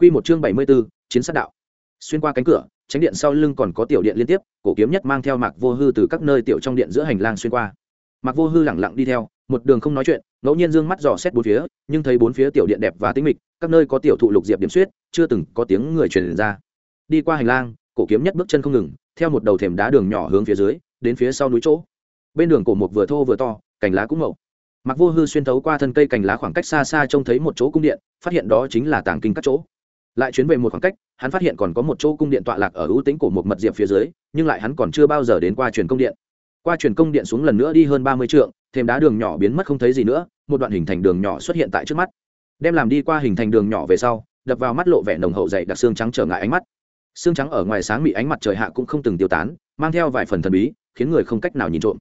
Quy một chương bảy mươi 74, chiến sát đạo. Xuyên qua cánh cửa, tránh điện sau lưng còn có tiểu điện liên tiếp, cổ kiếm nhất mang theo Mạc Vô Hư từ các nơi tiểu trong điện giữa hành lang xuyên qua. Mạc Vô Hư lặng lặng đi theo, một đường không nói chuyện, ngẫu nhiên dương mắt dò xét bốn phía, nhưng thấy bốn phía tiểu điện đẹp và tĩnh mịch, các nơi có tiểu thụ lục diệp điểm xuyết, chưa từng có tiếng người truyền ra. Đi qua hành lang, cổ kiếm nhất bước chân không ngừng, theo một đầu thềm đá đường nhỏ hướng phía dưới, đến phía sau núi chỗ. Bên đường cổ một vừa thô vừa to, cành lá cũng mậu. Mạc Vô Hư xuyên thấu qua thân cây cành lá khoảng cách xa xa trông thấy một chỗ cung điện, phát hiện đó chính là tàng kinh các chỗ lại chuyến về một khoảng cách, hắn phát hiện còn có một chỗ cung điện tọa lạc ở ưu tính của một mật diệp phía dưới, nhưng lại hắn còn chưa bao giờ đến qua truyền công điện. Qua truyền công điện xuống lần nữa đi hơn ba mươi trượng, thêm đá đường nhỏ biến mất không thấy gì nữa, một đoạn hình thành đường nhỏ xuất hiện tại trước mắt. Đem làm đi qua hình thành đường nhỏ về sau, đập vào mắt lộ vẻ nồng hậu dày đặc xương trắng trở ngại ánh mắt. Xương trắng ở ngoài sáng bị ánh mặt trời hạ cũng không từng tiêu tán, mang theo vài phần thần bí, khiến người không cách nào nhìn trộm.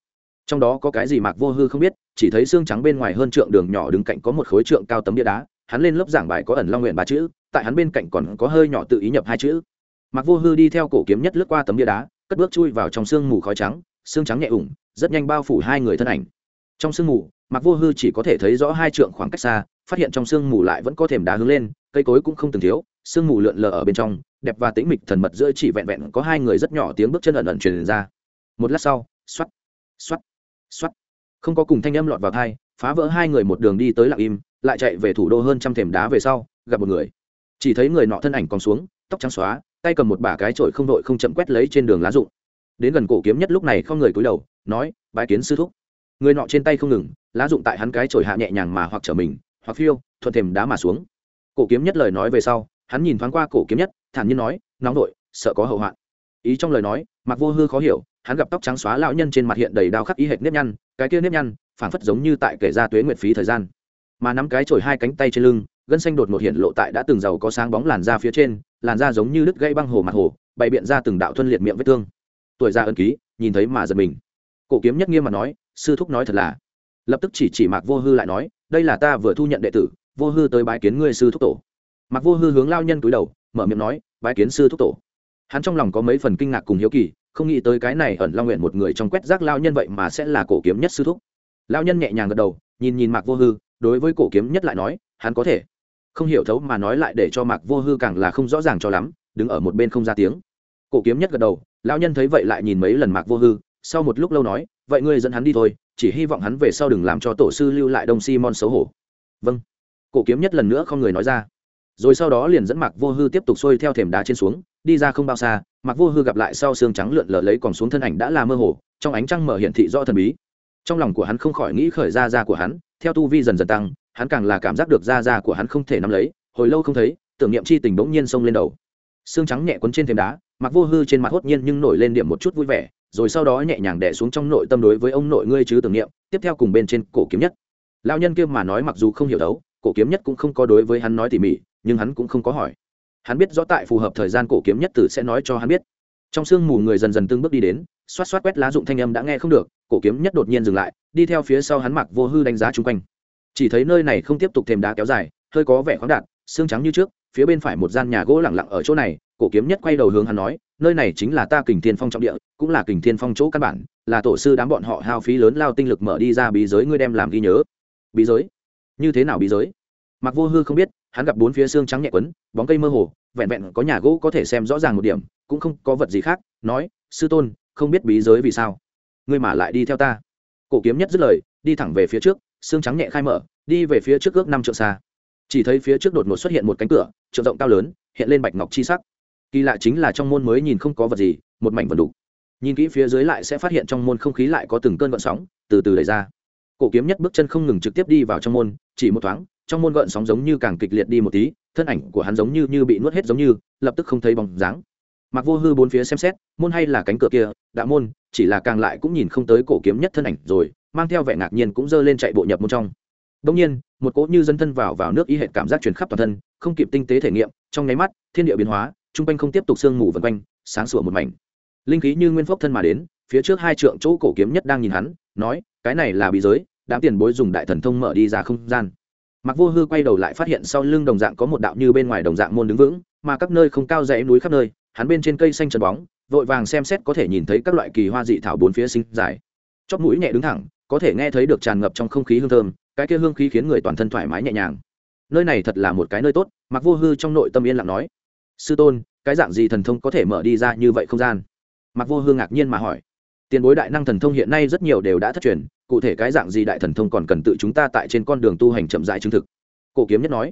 Trong đó có cái gì mạc vô hư không biết, chỉ thấy xương trắng bên ngoài hơn trượng đường nhỏ đứng cạnh có một khối trượng cao tấm bia đá, hắn lên lớp giảng bài có ẩn long nguyện ba chữ tại hắn bên cạnh còn có hơi nhỏ tự ý nhập hai chữ. Mặc vô hư đi theo cổ kiếm nhất lướt qua tấm bia đá, cất bước chui vào trong sương mù khói trắng, sương trắng nhẹ ủng, rất nhanh bao phủ hai người thân ảnh. Trong sương mù mặc vô hư chỉ có thể thấy rõ hai trượng khoảng cách xa, phát hiện trong sương mù lại vẫn có thềm đá hướng lên, cây cối cũng không từng thiếu, sương mù lượn lờ ở bên trong, đẹp và tĩnh mịch thần mật giữa chỉ vẹn vẹn có hai người rất nhỏ tiếng bước chân ẩn ẩn truyền ra. Một lát sau xoắt xoắt xoắt không có cùng thanh âm lọt vào thai phá vỡ hai người một đường đi tới lặng im, lại chạy về thủ đô hơn trăm thềm đá về sau, gặp một người chỉ thấy người nọ thân ảnh còn xuống, tóc trắng xóa, tay cầm một bả cái trội không đội không chậm quét lấy trên đường lá rụng. Đến gần cổ kiếm nhất lúc này không người cúi đầu, nói, bái kiến sư thúc. Người nọ trên tay không ngừng, lá rụng tại hắn cái trội hạ nhẹ nhàng mà hoặc trở mình, hoặc phiêu, thuận thềm đá mà xuống. Cổ kiếm nhất lời nói về sau, hắn nhìn thoáng qua cổ kiếm nhất, thản nhiên nói, nóng đội sợ có hậu hoạn. Ý trong lời nói, mặc vô hư khó hiểu, hắn gặp tóc trắng xóa lão nhân trên mặt hiện đầy đao khắc ý hệt nếp nhăn, cái kia nếp nhăn, phảng phất giống như tại kể ra tuế nguyện phí thời gian. Mà nắm cái chổi hai cánh tay trên lưng gân xanh đột ngột hiện lộ tại đã từng giàu có sáng bóng làn da phía trên, làn da giống như đứt gãy băng hồ mặt hồ, bày biện ra từng đạo thuân liệt miệng vết thương. Tuổi già ân ký, nhìn thấy mà giật mình. Cổ kiếm nhất nghiêm mà nói, sư thúc nói thật là. Lập tức chỉ chỉ mạc vô hư lại nói, đây là ta vừa thu nhận đệ tử, vô hư tới bái kiến ngươi sư thúc tổ. Mạc vô hư hướng lao nhân túi đầu, mở miệng nói, bái kiến sư thúc tổ. Hắn trong lòng có mấy phần kinh ngạc cùng hiếu kỳ, không nghĩ tới cái này ẩn lao nguyện một người trong quét rác lao nhân vậy mà sẽ là cổ kiếm nhất sư thúc. Lao nhân nhẹ nhàng gật đầu, nhìn nhìn mạc vô hư, đối với cổ kiếm nhất lại nói, hắn có thể không hiểu thấu mà nói lại để cho mạc vô hư càng là không rõ ràng cho lắm, đứng ở một bên không ra tiếng. Cổ kiếm nhất gật đầu, lão nhân thấy vậy lại nhìn mấy lần mạc vô hư, sau một lúc lâu nói, vậy ngươi dẫn hắn đi thôi, chỉ hy vọng hắn về sau đừng làm cho tổ sư lưu lại đông simon xấu hổ. Vâng. Cổ kiếm nhất lần nữa không người nói ra. Rồi sau đó liền dẫn mạc vô hư tiếp tục xuôi theo thềm đá trên xuống, đi ra không bao xa, mạc vô hư gặp lại sau xương trắng lượn lờ lấy còn xuống thân ảnh đã là mơ hồ, trong ánh trăng mở hiện thị do thần bí. Trong lòng của hắn không khỏi nghĩ khởi ra ra của hắn, theo tu vi dần dần tăng hắn càng là cảm giác được da da của hắn không thể nắm lấy, hồi lâu không thấy, tưởng niệm chi tình bỗng nhiên xông lên đầu. Xương trắng nhẹ quấn trên thềm đá, mặc vô hư trên mặt hốt nhiên nhưng nổi lên điểm một chút vui vẻ, rồi sau đó nhẹ nhàng đẻ xuống trong nội tâm đối với ông nội ngươi chứ tưởng niệm, tiếp theo cùng bên trên cổ kiếm nhất. Lao nhân kia mà nói mặc dù không hiểu đấu, cổ kiếm nhất cũng không có đối với hắn nói tỉ mỉ, nhưng hắn cũng không có hỏi. Hắn biết rõ tại phù hợp thời gian cổ kiếm nhất tử sẽ nói cho hắn biết. Trong sương mù người dần dần từng bước đi đến, xoát xoát quét lá dụng thanh âm đã nghe không được, cổ kiếm nhất đột nhiên dừng lại, đi theo phía sau hắn mặc vô hư đánh giá chung quanh chỉ thấy nơi này không tiếp tục thêm đá kéo dài, hơi có vẻ khoáng đạt, xương trắng như trước, phía bên phải một gian nhà gỗ lẳng lặng ở chỗ này, cổ kiếm nhất quay đầu hướng hắn nói, nơi này chính là ta kình thiên phong trọng địa, cũng là kình thiên phong chỗ căn bản, là tổ sư đám bọn họ hao phí lớn lao tinh lực mở đi ra bí giới ngươi đem làm ghi nhớ. Bí giới? Như thế nào bí giới? Mặc vô hư không biết, hắn gặp bốn phía xương trắng nhẹ quấn, bóng cây mơ hồ, vẹn vẹn có nhà gỗ có thể xem rõ ràng một điểm, cũng không có vật gì khác, nói, sư tôn, không biết bí giới vì sao? Ngươi mà lại đi theo ta. Cổ kiếm nhất dứt lời, đi thẳng về phía trước xương trắng nhẹ khai mở, đi về phía trước ước năm trượng xa. Chỉ thấy phía trước đột ngột xuất hiện một cánh cửa, trượng rộng cao lớn, hiện lên bạch ngọc chi sắc. Kỳ lạ chính là trong môn mới nhìn không có vật gì, một mảnh vần đục. Nhìn kỹ phía dưới lại sẽ phát hiện trong môn không khí lại có từng cơn gợn sóng, từ từ đẩy ra. Cổ kiếm nhất bước chân không ngừng trực tiếp đi vào trong môn, chỉ một thoáng, trong môn gợn sóng giống như càng kịch liệt đi một tí, thân ảnh của hắn giống như như bị nuốt hết giống như, lập tức không thấy bóng dáng. Mặc vô hư bốn phía xem xét, môn hay là cánh cửa kia đã môn, chỉ là càng lại cũng nhìn không tới cổ kiếm nhất thân ảnh rồi mang theo vẻ ngạc nhiên cũng dơ lên chạy bộ nhập môn trong. Đông nhiên, một cỗ như dân thân vào vào nước y hệ cảm giác truyền khắp toàn thân, không kịp tinh tế thể nghiệm, trong nháy mắt, thiên địa biến hóa, trung quanh không tiếp tục sương mù vần quanh, sáng sủa một mảnh. Linh khí như nguyên phốc thân mà đến, phía trước hai trượng chỗ cổ kiếm nhất đang nhìn hắn, nói, cái này là bí giới, đám tiền bối dùng đại thần thông mở đi ra không gian. Mặc vô hư quay đầu lại phát hiện sau lưng đồng dạng có một đạo như bên ngoài đồng dạng môn đứng vững, mà các nơi không cao dãy núi khắp nơi, hắn bên trên cây xanh trần bóng, vội vàng xem xét có thể nhìn thấy các loại kỳ hoa dị thảo bốn phía sinh dài. Chóp mũi nhẹ đứng thẳng có thể nghe thấy được tràn ngập trong không khí hương thơm, cái kia hương khí khiến người toàn thân thoải mái nhẹ nhàng. Nơi này thật là một cái nơi tốt mặc vô hư trong nội tâm yên lặng nói. Sư tôn, cái dạng gì thần thông có thể mở đi ra như vậy không gian? Mặc vô hư ngạc nhiên mà hỏi. Tiền bối đại năng thần thông hiện nay rất nhiều đều đã thất truyền, cụ thể cái dạng gì đại thần thông còn cần tự chúng ta tại trên con đường tu hành chậm rãi chứng thực? Cổ kiếm nhất nói.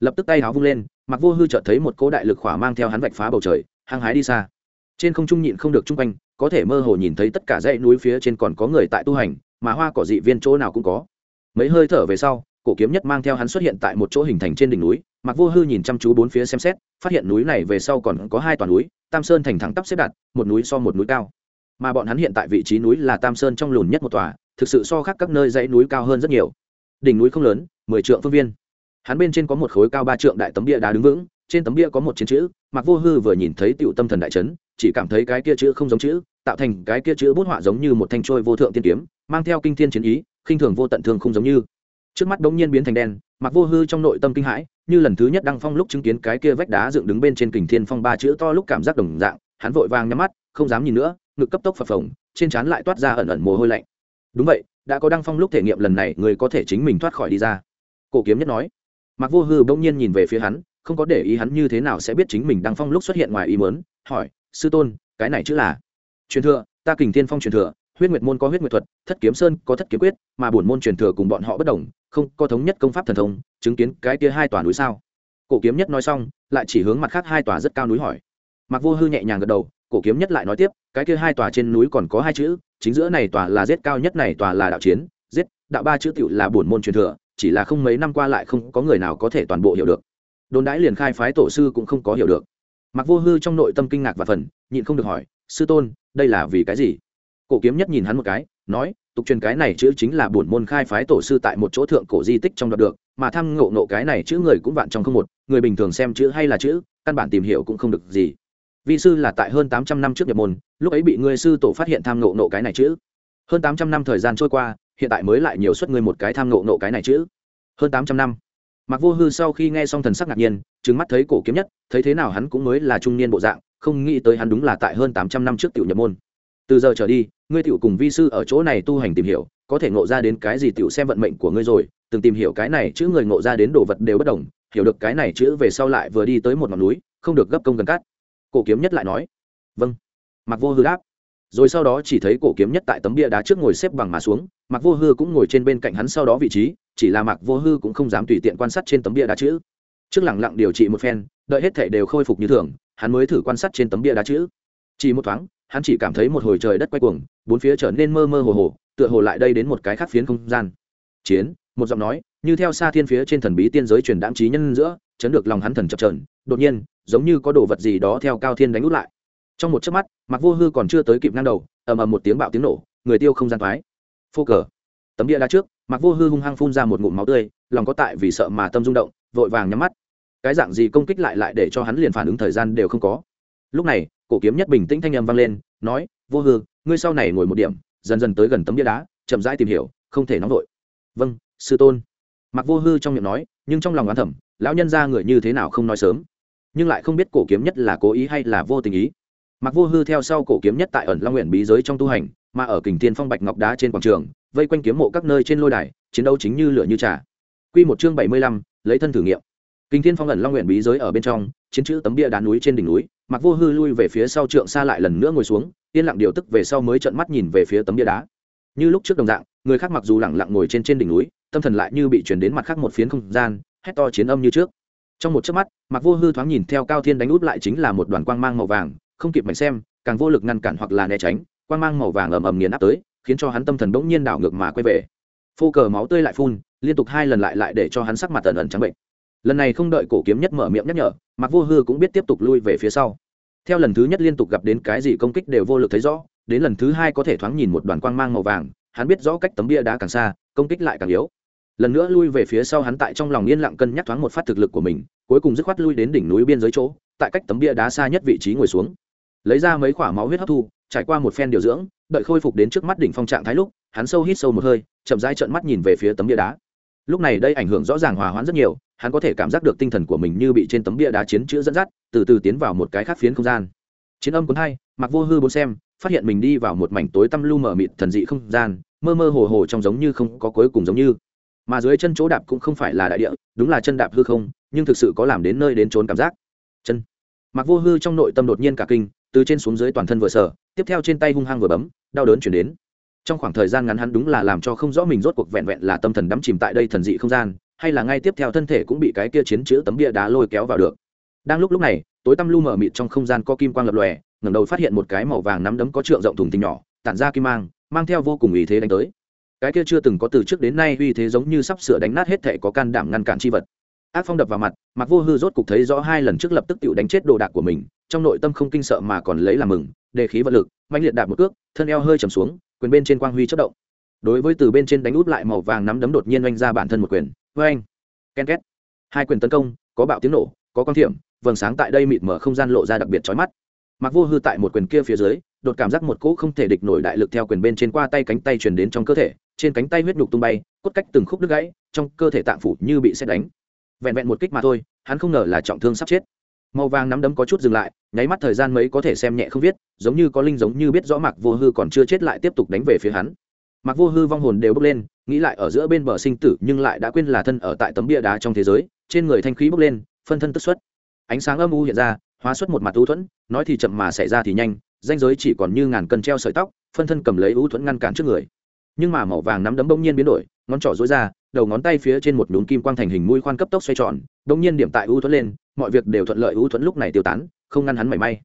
Lập tức tay háo vung lên mặc vô hư chợt thấy một cỗ đại lực khỏa mang theo hắn vạch phá bầu trời, hăng hái đi xa. Trên không trung nhịn không được chung quanh, có thể mơ hồ nhìn thấy tất cả dãy núi phía trên còn có người tại tu hành mà hoa cỏ dị viên chỗ nào cũng có. Mấy hơi thở về sau, cổ kiếm nhất mang theo hắn xuất hiện tại một chỗ hình thành trên đỉnh núi mặc vô hư nhìn chăm chú bốn phía xem xét, phát hiện núi này về sau còn có hai toàn núi, tam sơn thành thẳng tắp xếp đặt, một núi so một núi cao. Mà bọn hắn hiện tại vị trí núi là tam sơn trong lùn nhất một tòa, thực sự so khác các nơi dãy núi cao hơn rất nhiều. Đỉnh núi không lớn, mười trượng phương viên. Hắn bên trên có một khối cao ba trượng đại tấm bia đá đứng vững, trên tấm bia có một chiến chữ mặc vô hư vừa nhìn thấy tựu tâm thần đại trấn chỉ cảm thấy cái kia chữ không giống chữ, tạo thành cái kia chữ bút họa giống như một thanh trôi vô thượng tiên kiếm mang theo kinh thiên chiến ý, khinh thường vô tận thương không giống như. Trước mắt bỗng nhiên biến thành đen, mặc vô hư trong nội tâm kinh hãi, như lần thứ nhất đăng phong lúc chứng kiến cái kia vách đá dựng đứng bên trên kình thiên phong ba chữ to lúc cảm giác đồng dạng, hắn vội vàng nhắm mắt, không dám nhìn nữa, ngực cấp tốc phập phồng, trên trán lại toát ra ẩn ẩn mồ hôi lạnh. Đúng vậy, đã có đăng phong lúc thể nghiệm lần này, người có thể chính mình thoát khỏi đi ra. Cổ kiếm nhất nói. Mặc vô hư bỗng nhiên nhìn về phía hắn, không có để ý hắn như thế nào sẽ biết chính mình đăng phong lúc xuất hiện ngoài ý mớn hỏi, sư tôn, cái này chữ là? Truyền thừa, ta kình thiên phong truyền thừa huyết nguyệt môn có huyết nguyệt thuật, thất kiếm sơn có thất kiếm quyết, mà bổn môn truyền thừa cùng bọn họ bất đồng, không có thống nhất công pháp thần thông, chứng kiến cái kia hai tòa núi sao? Cổ kiếm nhất nói xong, lại chỉ hướng mặt khác hai tòa rất cao núi hỏi. Mặc vô hư nhẹ nhàng gật đầu, cổ kiếm nhất lại nói tiếp, cái kia hai tòa trên núi còn có hai chữ, chính giữa này tòa là giết cao nhất này tòa là đạo chiến, giết, đạo ba chữ tựu là bổn môn truyền thừa, chỉ là không mấy năm qua lại không có người nào có thể toàn bộ hiểu được. Đồn đãi liền khai phái tổ sư cũng không có hiểu được. Mặc vô hư trong nội tâm kinh ngạc và phần, nhịn không được hỏi, sư tôn, đây là vì cái gì? Cổ kiếm nhất nhìn hắn một cái, nói, tục truyền cái này chữ chính là bổn môn khai phái tổ sư tại một chỗ thượng cổ di tích trong đoạt được, mà thăm ngộ nộ cái này chữ người cũng vạn trong không một, người bình thường xem chữ hay là chữ, căn bản tìm hiểu cũng không được gì. Vị sư là tại hơn tám trăm năm trước nhập môn, lúc ấy bị ngươi sư tổ phát hiện tham ngộ nộ cái này chữ. Hơn tám trăm năm thời gian trôi qua, hiện tại mới lại nhiều suất ngươi một cái tham ngộ nộ cái này chữ. Hơn tám trăm năm. Mặc vô hư sau khi nghe xong thần sắc ngạc nhiên trứng mắt thấy cổ kiếm nhất, thấy thế nào hắn cũng mới là trung niên bộ dạng, không nghĩ tới hắn đúng là tại hơn tám trăm năm trước tiểu nhập môn từ giờ trở đi, ngươi tiểu cùng vi sư ở chỗ này tu hành tìm hiểu, có thể ngộ ra đến cái gì tiểu xem vận mệnh của ngươi rồi. Từng tìm hiểu cái này chữ người ngộ ra đến đồ vật đều bất đồng, hiểu được cái này chữ về sau lại vừa đi tới một ngọn núi, không được gấp công gần cát. cổ kiếm nhất lại nói vâng. Mặc vô hư đáp. Rồi sau đó chỉ thấy cổ kiếm nhất tại tấm bia đá trước ngồi xếp bằng mà xuống mặc vô hư cũng ngồi trên bên cạnh hắn sau đó vị trí, chỉ là mặc vô hư cũng không dám tùy tiện quan sát trên tấm bia đá chữ. Trước lẳng lặng điều trị một phen, đợi hết thể đều khôi phục như thường, hắn mới thử quan sát trên tấm bia đá chữ. Chỉ một thoáng hắn chỉ cảm thấy một hồi trời đất quay cuồng, bốn phía trở nên mơ mơ hồ hồ, tựa hồ lại đây đến một cái khác phiến không gian. Chiến, một giọng nói, như theo xa thiên phía trên thần bí tiên giới truyền đáng trí nhân giữa, chấn được lòng hắn thần chập trờn đột nhiên, giống như có đồ vật gì đó theo cao thiên đánh út lại. Trong một chớp mắt mặc vô hư còn chưa tới kịp ngang đầu, ầm ầm một tiếng bạo tiếng nổ, người tiêu không gian thoái. Phô cờ. Tấm địa đá trước mặc vô hư hung hăng phun ra một ngụm máu tươi, lòng có tại vì sợ mà tâm rung động, vội vàng nhắm mắt. Cái dạng gì công kích lại lại để cho hắn liền phản ứng thời gian đều không có lúc này, cổ kiếm nhất bình tĩnh thanh âm vang lên, nói, vô hư, ngươi sau này ngồi một điểm, dần dần tới gần tấm bia đá, chậm rãi tìm hiểu, không thể nóng vội. Vâng sư tôn. Mặc vô hư trong miệng nói, nhưng trong lòng oán thẩm lão nhân ra người như thế nào không nói sớm. Nhưng lại không biết cổ kiếm nhất là cố ý hay là vô tình ý. Mặc vô hư theo sau cổ kiếm nhất tại ẩn long nguyện bí giới trong tu hành, mà ở kình thiên phong bạch ngọc đá trên quảng trường, vây quanh kiếm mộ các nơi trên lôi đài, chiến đấu chính như lửa như trà. Quy một chương bảy mươi lăm, lấy thân thử nghiệm. Kình thiên phong ẩn long nguyện bí giới ở bên trong, chiến chữ tấm bia đá núi trên đỉnh núi mặc vô hư lui về phía sau trượng xa lại lần nữa ngồi xuống, yên lặng điều tức về sau mới trợn mắt nhìn về phía tấm bia đá. Như lúc trước đồng dạng, người khác mặc dù lẳng lặng ngồi trên trên đỉnh núi, tâm thần lại như bị chuyển đến mặt khác một phiến không gian, hét to chiến âm như trước. Trong một chớp mắt mặc vô hư thoáng nhìn theo cao thiên đánh út lại chính là một đoàn quang mang màu vàng, không kịp mảnh xem, càng vô lực ngăn cản hoặc là né tránh, quang mang màu vàng ầm ầm nghiền áp tới, khiến cho hắn tâm thần bỗng nhiên đảo ngược mà quay về. Phô cờ máu tươi lại phun, liên tục hai lần lại lại để cho hắn sắc mặt tần ẩn trắng bệnh lần này không đợi cổ kiếm nhất mở miệng nhắc nhở mặc vô hư cũng biết tiếp tục lui về phía sau. Theo lần thứ nhất liên tục gặp đến cái gì công kích đều vô lực thấy rõ, đến lần thứ hai có thể thoáng nhìn một đoàn quang mang màu vàng, hắn biết rõ cách tấm bia đá càng xa, công kích lại càng yếu. Lần nữa lui về phía sau hắn tại trong lòng yên lặng cân nhắc thoáng một phát thực lực của mình, cuối cùng dứt khoát lui đến đỉnh núi biên giới chỗ, tại cách tấm bia đá xa nhất vị trí ngồi xuống. Lấy ra mấy khoả máu huyết hấp thu, trải qua một phen điều dưỡng, đợi khôi phục đến trước mắt đỉnh phong trạng thái lúc, hắn sâu hít sâu một hơi, chậm rãi trợn mắt nhìn về phía tấm bia đá lúc này đây ảnh hưởng rõ ràng hòa hoãn rất nhiều, hắn có thể cảm giác được tinh thần của mình như bị trên tấm bia đá chiến chữ dẫn dắt, từ từ tiến vào một cái khác phiến không gian. Chiến âm cuốn hai, mặc vô hư bốn xem, phát hiện mình đi vào một mảnh tối tăm lu mờ mịt thần dị không gian, mơ mơ hồ hồ trong giống như không có cuối cùng giống như. Mà dưới chân chỗ đạp cũng không phải là đại địa, đúng là chân đạp hư không, nhưng thực sự có làm đến nơi đến trốn cảm giác. Chân. Mặc vô hư trong nội tâm đột nhiên cả kinh, từ trên xuống dưới toàn thân vừa sở tiếp theo trên tay hung hăng vừa bấm, đau đớn chuyển đến trong khoảng thời gian ngắn hắn đúng là làm cho không rõ mình rốt cuộc vẹn vẹn là tâm thần đắm chìm tại đây thần dị không gian, hay là ngay tiếp theo thân thể cũng bị cái kia chiến chữ tấm bia đá lôi kéo vào được. Đang lúc lúc này, tối tăm lu mờ mịt trong không gian có kim quang lập lòe, ngẩng đầu phát hiện một cái màu vàng nắm đấm có trượng rộng thùng tinh nhỏ, tản ra kim mang mang theo vô cùng ý thế đánh tới. Cái kia chưa từng có từ trước đến nay uy thế giống như sắp sửa đánh nát hết thể có can đảm ngăn cản chi vật. Ác phong đập vào mặt mặc vô hư rốt cục thấy rõ hai lần trước lập tức tự đánh chết đồ đạc của mình, trong nội tâm không kinh sợ mà còn lấy làm mừng, đề khí vật lực mạnh liệt đạp một cước, thân eo hơi trầm xuống quyền bên trên quang huy chất động. Đối với từ bên trên đánh út lại màu vàng nắm đấm đột nhiên oanh ra bản thân một quyền. Vê anh ken két. Hai quyền tấn công, có bạo tiếng nổ, có quan thiểm, vầng sáng tại đây mịt mở không gian lộ ra đặc biệt chói mắt. Mặc vô hư tại một quyền kia phía dưới, đột cảm giác một cỗ không thể địch nổi đại lực theo quyền bên trên qua tay cánh tay truyền đến trong cơ thể, trên cánh tay huyết nhục tung bay, cốt cách từng khúc đứt gãy, trong cơ thể tạng phủ như bị xét đánh. Vẹn vẹn một kích mà thôi, hắn không ngờ là trọng thương sắp chết. Màu vàng nắm đấm có chút dừng lại nháy mắt thời gian mấy có thể xem nhẹ không viết, giống như có linh giống như biết rõ mạc vô hư còn chưa chết lại tiếp tục đánh về phía hắn. Mạc vô hư vong hồn đều bốc lên, nghĩ lại ở giữa bên bờ sinh tử nhưng lại đã quên là thân ở tại tấm bia đá trong thế giới, trên người thanh khí bốc lên, phân thân tức xuất. Ánh sáng âm u hiện ra, hóa xuất một mặt ưu thuẫn, nói thì chậm mà xảy ra thì nhanh, danh giới chỉ còn như ngàn cân treo sợi tóc, phân thân cầm lấy ưu thuẫn ngăn cản trước người. Nhưng mà màu vàng nắm đấm bỗng nhiên biến đổi, ngón trỏ dối ra, đầu ngón tay phía trên một đốm kim quang thành hình mũi khoan cấp tốc xoay tròn, bỗng nhiên điểm tại ưu thuẫn lên, mọi việc đều thuận lợi ưu thuẫn lúc này tiêu tán không ngăn hắn mảy may.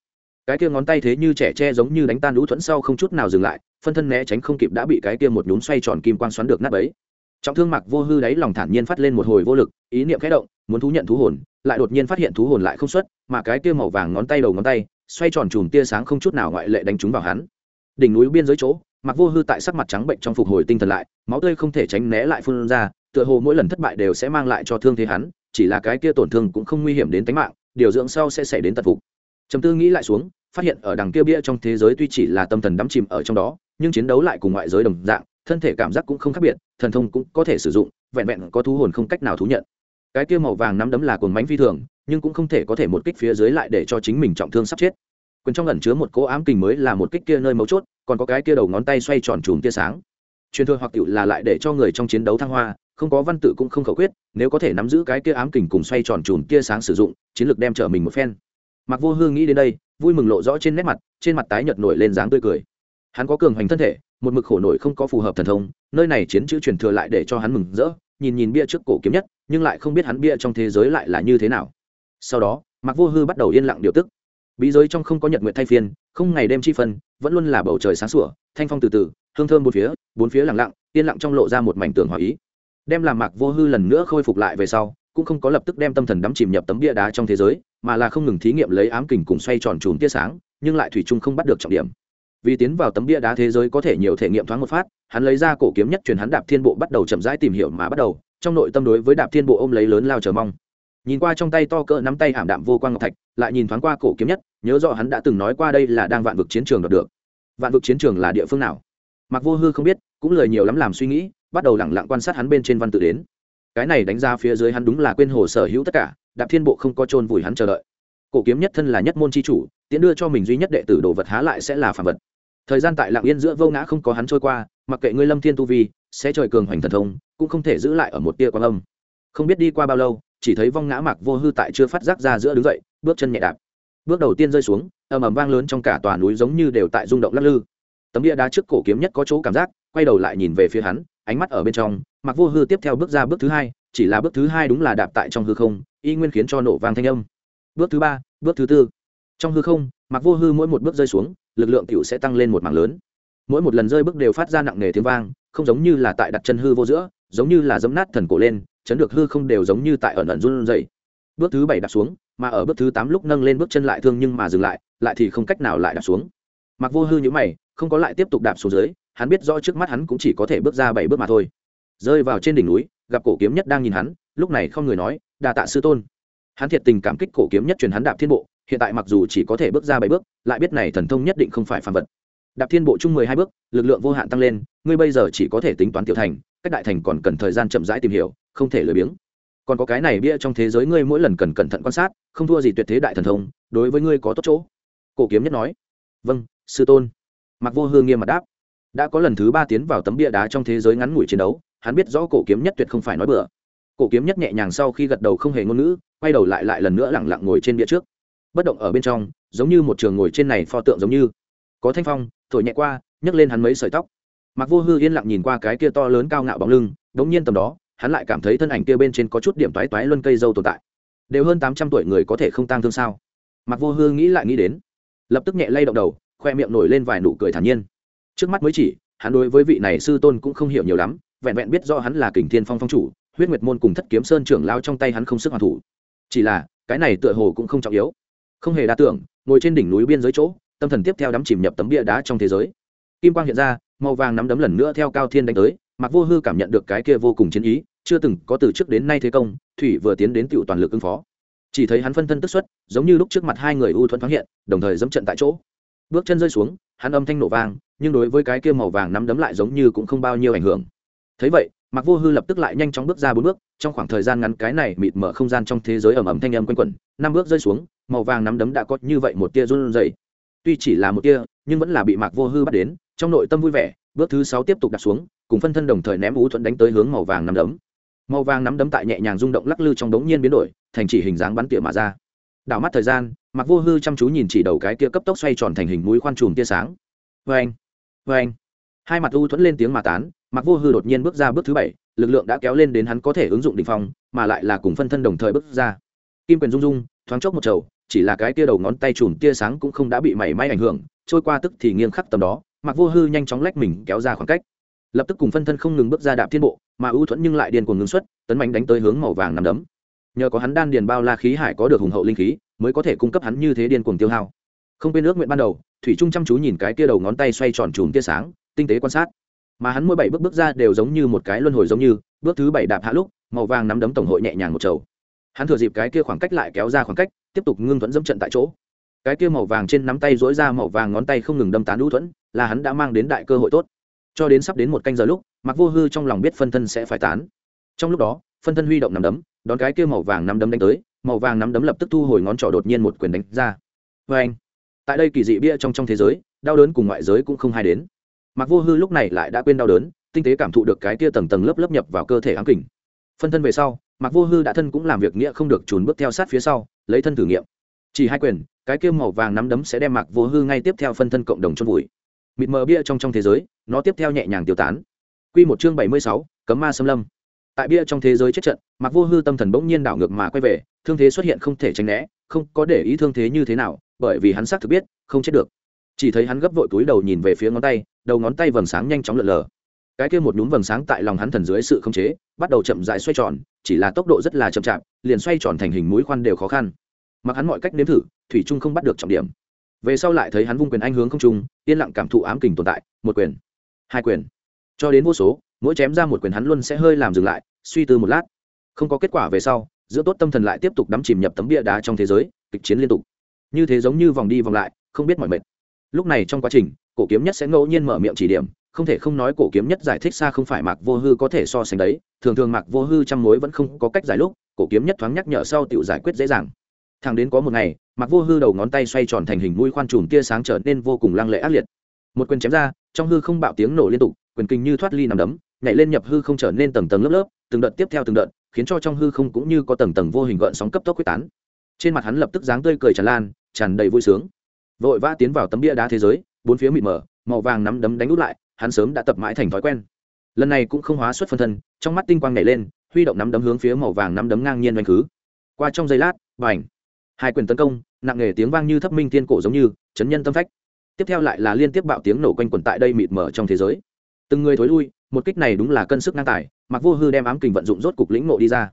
Cái kia ngón tay thế như trẻ tre giống như đánh tan lũ thuẫn sau không chút nào dừng lại, phân thân né tránh không kịp đã bị cái kia một nhún xoay tròn kim quang xoắn được nát ấy trọng thương mặc vô hư đáy lòng thản nhiên phát lên một hồi vô lực, ý niệm khẽ động, muốn thú nhận thú hồn, lại đột nhiên phát hiện thú hồn lại không xuất, mà cái kia màu vàng ngón tay đầu ngón tay, xoay tròn chùm tia sáng không chút nào ngoại lệ đánh trúng vào hắn. Đỉnh núi biên giới chỗ mặc vô hư tại sắc mặt trắng bệnh trong phục hồi tinh thần lại, máu tươi không thể tránh né lại phun ra, tựa hồ mỗi lần thất bại đều sẽ mang lại cho thương thế hắn, chỉ là cái kia tổn thương cũng không nguy hiểm đến tính mạng, điều dưỡng sau sẽ xảy đến tận phục trầm tư nghĩ lại xuống, phát hiện ở đằng kia bia trong thế giới tuy chỉ là tâm thần đắm chìm ở trong đó, nhưng chiến đấu lại cùng ngoại giới đồng dạng, thân thể cảm giác cũng không khác biệt, thần thông cũng có thể sử dụng, vẹn vẹn có thú hồn không cách nào thú nhận. Cái kia màu vàng nắm đấm là cuồng bánh phi thường, nhưng cũng không thể có thể một kích phía dưới lại để cho chính mình trọng thương sắp chết. Quyền trong ẩn chứa một cỗ ám kình mới là một kích kia nơi mấu chốt, còn có cái kia đầu ngón tay xoay tròn chùm tia sáng. Truyền thừa hoặc cựu là lại để cho người trong chiến đấu thăng hoa, không có văn tự cũng không khẩu quyết, nếu có thể nắm giữ cái kia ám kình cùng xoay tròn chùm tia sáng sử dụng, chiến lược đem trở mình một phen mặc vô hương nghĩ đến đây, vui mừng lộ rõ trên nét mặt, trên mặt tái nhợt nổi lên dáng tươi cười. Hắn có cường hoành thân thể, một mực khổ nổi không có phù hợp thần thông, nơi này chiến chữ truyền thừa lại để cho hắn mừng rỡ, nhìn nhìn bia trước cổ kiếm nhất, nhưng lại không biết hắn bia trong thế giới lại là như thế nào. Sau đó mặc vô hư bắt đầu yên lặng điều tức. Bí giới trong không có nhật nguyện thay phiên, không ngày đêm chi phân, vẫn luôn là bầu trời sáng sủa, thanh phong từ từ, hương thơm bốn phía bốn phía lặng lặng, yên lặng trong lộ ra một mảnh tường hòa ý. Đem làm mạc vô hư lần nữa khôi phục lại về sau cũng không có lập tức đem tâm thần đắm chìm nhập tấm bia đá trong thế giới, mà là không ngừng thí nghiệm lấy ám kình cùng xoay tròn chùm tia sáng, nhưng lại thủy chung không bắt được trọng điểm. Vì tiến vào tấm bia đá thế giới có thể nhiều thể nghiệm thoáng một phát, hắn lấy ra cổ kiếm nhất truyền hắn đạp thiên bộ bắt đầu chậm rãi tìm hiểu mà bắt đầu, trong nội tâm đối với đạp thiên bộ ôm lấy lớn lao chờ mong. Nhìn qua trong tay to cỡ nắm tay ảm đạm vô quang ngọc thạch, lại nhìn thoáng qua cổ kiếm nhất, nhớ rõ hắn đã từng nói qua đây là đang vạn vực chiến trường đoạt được. Vạn vực chiến trường là địa phương nào? Mặc vô hư không biết, cũng lời nhiều lắm làm suy nghĩ, bắt đầu lẳng lặng quan sát hắn bên trên văn tự đến cái này đánh ra phía dưới hắn đúng là quên hồ sở hữu tất cả, đạp thiên bộ không có chôn vùi hắn chờ đợi. Cổ kiếm nhất thân là nhất môn c h i chủ, tiễn đưa cho mình duy nhất đệ tử đồ vật há lại sẽ là phản vật. Thời gian tại lạng yên giữa vô ngã không có hắn trôi qua, mặc kệ ngươi lâm thiên tu vi, sẽ trời cường hoành thần thông, cũng không thể giữ lại ở một tia quan âm. Không biết đi qua bao lâu, chỉ thấy vong ngã mặc vô hư tại chưa phát giác ra giữa đứng dậy, bước chân nhẹ đạp. Bước đầu tiên rơi xuống, ầm ầm vang lớn trong cả tòa núi giống như đều tại rung động lắc lư. Tấm đĩa đá trước cổ kiếm nhất có chỗ cảm giác, quay đầu lại nhìn về phía hắn ánh mắt ở bên trong mặc vô hư tiếp theo bước ra bước thứ hai, chỉ là bước thứ hai đúng là đạp tại trong hư không, y nguyên khiến cho nổ vang thanh âm. Bước thứ ba, bước thứ tư. Trong hư không mặc vô hư mỗi một bước rơi xuống, lực lượng cựu sẽ tăng lên một mảng lớn. Mỗi một lần rơi bước đều phát ra nặng nề tiếng vang, không giống như là tại đặt chân hư vô giữa, giống như là giấm nát thần cổ lên, chấn được hư không đều giống như tại ẩn ẩn run dày bước thứ bảy đặt xuống, mà ở bước thứ tám lúc nâng lên bước chân lại thương nhưng mà dừng lại lại thì không cách nào lại đạp xuống. Mặc vô hư như mày, không có lại tiếp tục đạp xuống dưới hắn biết rõ trước mắt hắn cũng chỉ có thể bước ra bảy bước mà thôi. Rơi vào trên đỉnh núi, gặp cổ kiếm nhất đang nhìn hắn, lúc này không người nói đà tạ sư tôn. Hắn thiệt tình cảm kích cổ kiếm nhất truyền hắn đạp thiên bộ, hiện tại mặc dù chỉ có thể bước ra bảy bước, lại biết này thần thông nhất định không phải phàm vật. Đạp thiên bộ chung mười hai bước, lực lượng vô hạn tăng lên, ngươi bây giờ chỉ có thể tính toán tiểu thành, cách đại thành còn cần thời gian chậm rãi tìm hiểu, không thể lười biếng. Còn có cái này bia trong thế giới ngươi mỗi lần cần cẩn thận quan sát, không thua gì tuyệt thế đại thần thông, đối với ngươi có tốt chỗ. Cổ kiếm nhất nói vâng sư tôn. Mặc vô hương nghiêm mặt đáp đã có lần thứ ba tiến vào tấm bia đá trong thế giới ngắn ngủi chiến đấu, hắn biết rõ cổ kiếm nhất tuyệt không phải nói bừa. Cổ kiếm nhất nhẹ nhàng sau khi gật đầu không hề ngôn ngữ, quay đầu lại lại lần nữa lẳng lặng ngồi trên bia trước. Bất động ở bên trong, giống như một trường ngồi trên này pho tượng giống như. Có thanh phong, thổi nhẹ qua, nhấc lên hắn mấy sợi tóc. Mặc vô hư yên lặng nhìn qua cái kia to lớn cao ngạo bóng lưng, đống nhiên tầm đó, hắn lại cảm thấy thân ảnh kia bên trên có chút điểm toái toái luân cây dâu tồn tại. Đều hơn tám trăm tuổi người có thể không tang thương sao? Mặc vô hư nghĩ lại nghĩ đến, lập tức nhẹ lay động đầu, khoe miệng nổi lên vài nụ cười thản nhiên trước mắt mới chỉ, hắn đối với vị này sư tôn cũng không hiểu nhiều lắm, vẹn vẹn biết do hắn là kình thiên phong phong chủ, huyết nguyệt môn cùng thất kiếm sơn trưởng lao trong tay hắn không sức hoàn thủ. Chỉ là, cái này tựa hồ cũng không trọng yếu. Không hề đa tưởng, ngồi trên đỉnh núi biên giới chỗ, tâm thần tiếp theo đắm chìm nhập tấm bia đá trong thế giới. Kim quang hiện ra, màu vàng nắm đấm lần nữa theo cao thiên đánh tới mặc vô hư cảm nhận được cái kia vô cùng chiến ý, chưa từng có từ trước đến nay thế công, thủy vừa tiến đến tựu toàn lực ứng phó. Chỉ thấy hắn phân thân tức xuất, giống như lúc trước mặt hai người u thuẫn thoáng hiện, đồng thời dẫm trận tại chỗ. Bước chân rơi xuống, hắn âm thanh nổ vang nhưng đối với cái kia màu vàng nắm đấm lại giống như cũng không bao nhiêu ảnh hưởng. Thấy vậy mặc vô hư lập tức lại nhanh chóng bước ra bốn bước, trong khoảng thời gian ngắn cái này mịt mở không gian trong thế giới ẩm ẩm thanh âm quanh quẩn, năm bước rơi xuống, màu vàng nắm đấm đã có như vậy một tia run rẩy. Tuy chỉ là một tia, nhưng vẫn là bị mạc vô hư bắt đến, trong nội tâm vui vẻ, bước thứ sáu tiếp tục đặt xuống, cùng phân thân đồng thời ném ú thuẫn đánh tới hướng màu vàng nắm đấm. Màu vàng nắm đấm tại nhẹ nhàng rung động lắc lư trong đống nhiên biến đổi, thành chỉ hình dáng bắn tỉa mà ra. Đảo mắt thời gian mặc vô hư chăm chú nhìn chỉ đầu cái tia cấp tốc xoay tròn thành hình mũi khoan trùm tia sáng. Vê anh vê anh. Hai mặt u thuẫn lên tiếng mà tán mặc vô hư đột nhiên bước ra bước thứ bảy, lực lượng đã kéo lên đến hắn có thể ứng dụng đ ỉ n h phong, mà lại là cùng phân thân đồng thời bước ra. Kim quyền rung rung, thoáng chốc một trầu, chỉ là cái tia đầu ngón tay chùm tia sáng cũng không đã bị mảy may ảnh hưởng, trôi qua tức thì nghiêng khắc tầm đó mặc vô hư nhanh chóng lách mình kéo ra khoảng cách. Lập tức cùng phân thân không ngừng bước ra đạp thiên bộ, mà ưu thuẫn nhưng lại điên cuồng ngưng xuất, tấn mạnh đánh tới hướng màu vàng nằm đấm. Nhờ có hắn đan điền bao la khí hải có được hùng hậu linh khí, mới có thể cung cấp hắn như thế điên cuồng tiêu hao. Không quên ước nguyện ban đầu thủy trung chăm chú nhìn cái kia đầu ngón tay xoay tròn chùm tia sáng, tinh tế quan sát. Mà hắn mỗi bảy bước bước ra đều giống như một cái luân hồi giống như, bước thứ bảy đạp hạ lúc, màu vàng nắm đấm tổng hội nhẹ nhàng một chầu hắn thừa dịp cái kia khoảng cách lại kéo ra khoảng cách, tiếp tục ngưng thuẫn dẫm trận tại chỗ. Cái kia màu vàng trên nắm tay dối ra màu vàng ngón tay không ngừng đâm tán đũ thuẫn, là hắn đã mang đến đại cơ hội tốt. Cho đến sắp đến một canh giờ lúc mặc vô hư trong lòng biết phân thân sẽ phải tán. Trong lúc đó, phân thân huy động nắm đấm, đón cái kia màu vàng nắm đấm đánh tới, màu vàng nắm đấm lập tức thu hồi ngón trỏ đột nhiên một quyền đánh ra. Vê anh tại đây kỳ dị bia trong trong thế giới đau đớn cùng ngoại giới cũng không hay đến. Mặc vô hư lúc này lại đã quên đau đớn tinh tế cảm thụ được cái tia tầng tầng lớp lớp nhập vào cơ thể ám kình. Phân thân về sau mặc vô hư đã thân cũng làm việc nghĩa không được trốn bước theo sát phía sau lấy thân thử nghiệm. Chỉ hai quyền cái kia màu vàng nắm đấm sẽ đem mặc vô hư ngay tiếp theo phân thân cộng đồng chôn vùi. Mịt mờ bia trong trong thế giới nó tiếp theo nhẹ nhàng tiêu tán. Quy một chương bảy mươi sáu, cấm ma xâm lâm. Tại bia trong thế giới chết trận, Mặc Vô Hư tâm thần bỗng nhiên đảo ngược mà quay về, thương thế xuất hiện không thể tránh né, không có để ý thương thế như thế nào, bởi vì hắn xác thực biết, không chết được. Chỉ thấy hắn gấp vội túi đầu nhìn về phía ngón tay, đầu ngón tay vầng sáng nhanh chóng lượn lờ. Cái kia một nhúm vầng sáng tại lòng hắn thần dưới sự khống chế, bắt đầu chậm rãi xoay tròn, chỉ là tốc độ rất là chậm chạp, liền xoay tròn thành hình mũi khoan đều khó khăn. Mặc hắn mọi cách nếm thử, thủy trung không bắt được trọng điểm. Về sau lại thấy hắn vung quyền anh hướng không trung, yên lặng cảm thụ ám kình tồn tại, một quyền, hai quyền, cho đến vô số, mỗi chém ra một quyền hắn luôn sẽ hơi làm dừng lại, suy tư một lát không có kết quả về sau giữa tốt tâm thần lại tiếp tục đắm chìm nhập tấm bia đá trong thế giới kịch chiến liên tục như thế giống như vòng đi vòng lại, không biết mọi mệt. Lúc này trong quá trình, cổ kiếm nhất sẽ ngẫu nhiên mở miệng chỉ điểm, không thể không nói cổ kiếm nhất giải thích xa không phải mạc vô hư có thể so sánh đấy, thường thường mạc vô hư trăm mối vẫn không có cách giải lúc, cổ kiếm nhất thoáng nhắc nhở sau tự giải quyết dễ dàng. Thằng đến có một ngày, mạc vô hư đầu ngón tay xoay tròn thành hình mũi khoan trùm tia sáng trở nên vô cùng lăng lệ ác liệt. Một quyền chém ra, trong hư không bạo tiếng nổ liên tục, quyền kinh như thoát ly nằm đấm, nhảy lên nhập hư không trở nên tầng tầng lớp lớp, từng đợt tiếp theo từng đợt, khiến cho trong hư không cũng như có tầng tầng vô hình gợn sóng cấp tốc quyết tán. Trên mặt hắn lập tức dáng tươi cười tràn lan tràn đầy vui sướng. Vội vã tiến vào tấm bia đá thế giới, bốn phía mịt mờ, màu vàng nắm đấm đánh út lại, hắn sớm đã tập mãi thành thói quen. Lần này cũng không hóa xuất phân thân, trong mắt tinh quang nhảy lên, huy động nắm đấm hướng phía màu vàng nắm đấm ngang nhiên đánh khứ qua trong giây lát và ảnh hai quyền tấn công, nặng nề tiếng vang như thấp minh thiên cổ giống như, chấn nhân tâm phách. Tiếp theo lại là liên tiếp bạo tiếng nổ quanh quần tại đây mịt mờ trong thế giới. Từng người thối lui, một kích này đúng là cân sức ngang tài mặc vô hư đem ám kình vận dụng rốt cục lĩnh nộ đi ra.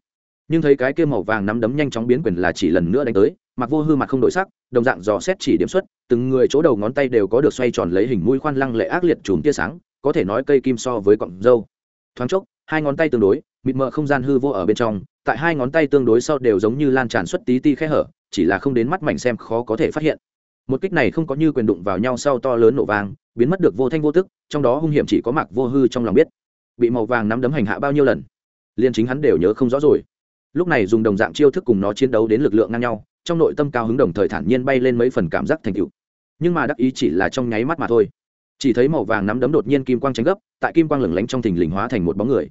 Nhưng thấy cái kia màu vàng nắm đấm nhanh chóng biến quyền là chỉ lần nữa đánh tới mặc vô hư mặt không đổi sắc, đồng dạng dò xét chỉ điểm xuất, từng người chỗ đầu ngón tay đều có được xoay tròn lấy hình mũi khoan lăng lệ ác liệt chùm tia sáng, có thể nói cây kim so với cọng dâu. Thoáng chốc, hai ngón tay tương đối, mịt mờ không gian hư vô ở bên trong, tại hai ngón tay tương đối sau đều giống như lan tràn xuất tí ti khe hở, chỉ là không đến mắt mảnh xem khó có thể phát hiện. Một kích này không có như quyền đụng vào nhau sau to lớn nổ vàng biến mất được vô thanh vô tức, trong đó hung hiểm chỉ có mặc vô hư trong lòng biết. Bị màu vàng nắm đấm hành hạ bao nhiêu lần? Liền chính hắn đều nhớ không rõ rồi. Lúc này dùng đồng dạng chiêu thức cùng nó chiến đấu đến lực lượng ngang nhau trong nội tâm cao hứng đồng thời thản nhiên bay lên mấy phần cảm giác thành tựu. Nhưng mà đắc ý chỉ là trong nháy mắt mà thôi. Chỉ thấy màu vàng nắm đấm đột nhiên kim quang tránh gấp, tại kim quang lửng lánh trong thình lình hóa thành một bóng người.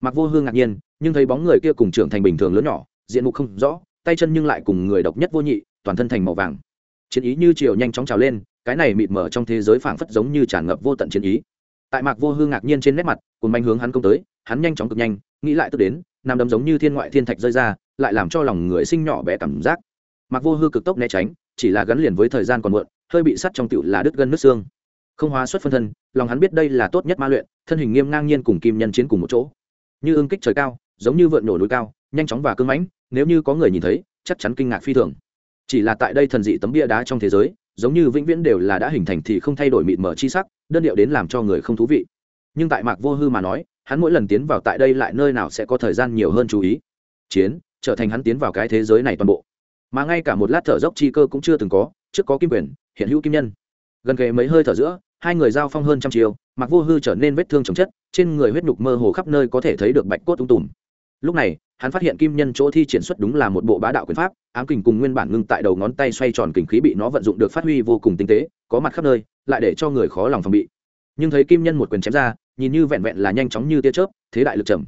Mặc vô hương ngạc nhiên, nhưng thấy bóng người kia cùng trưởng thành bình thường lớn nhỏ, diện mục không rõ, tay chân nhưng lại cùng người độc nhất vô nhị, toàn thân thành màu vàng. Chiến ý như chiều nhanh chóng trào lên, cái này mịt mở trong thế giới phảng phất giống như tràn ngập vô tận chiến ý. Tại mạc vô hương ngạc nhiên trên nét mặt cùng bánh hướng hắn công tới, hắn nhanh chóng cực nhanh, nghĩ lại tức đến nằm đấm giống như thiên ngoại thiên thạch rơi ra, lại làm cho lòng người sinh nhỏ bé cảm giác mạc vô hư cực tốc né tránh, chỉ là gắn liền với thời gian còn muộn, hơi bị sắt trong tựu là đứt gân nước xương. Không hóa xuất phân thân, lòng hắn biết đây là tốt nhất ma luyện, thân hình nghiêm ngang nhiên cùng kim nhân chiến cùng một chỗ. Như ương kích trời cao, giống như vượn nổ núi cao, nhanh chóng và cưng mãnh, nếu như có người nhìn thấy, chắc chắn kinh ngạc phi thường. Chỉ là tại đây thần dị tấm bia đá trong thế giới, giống như vĩnh viễn đều là đã hình thành thì không thay đổi mịt mở chi sắc, đơn điệu đến làm cho người không thú vị. Nhưng tại mạc vô hư mà nói, hắn mỗi lần tiến vào tại đây lại nơi nào sẽ có thời gian nhiều hơn chú ý. Chiến, trở thành hắn tiến vào cái thế giới này toàn bộ mà ngay cả một lát thở dốc chi cơ cũng chưa từng có, trước có kim quyền, hiện hữu kim nhân. Gần kề mấy hơi thở giữa, hai người giao phong hơn trăm chiều, mặc vô hư trở nên vết thương chồng chất, trên người huyết nhục mơ hồ khắp nơi có thể thấy được bạch cốt tung tùm. Lúc này, hắn phát hiện kim nhân chỗ thi triển xuất đúng là một bộ bá đạo quyền pháp, ám kình cùng nguyên bản ngưng tại đầu ngón tay xoay tròn kình khí bị nó vận dụng được phát huy vô cùng tinh tế, có mặt khắp nơi, lại để cho người khó lòng phòng bị. Nhưng thấy kim nhân một quyền chém ra, nhìn như vẹn vẹn là nhanh chóng như tia chớp, thế đại lực trầm.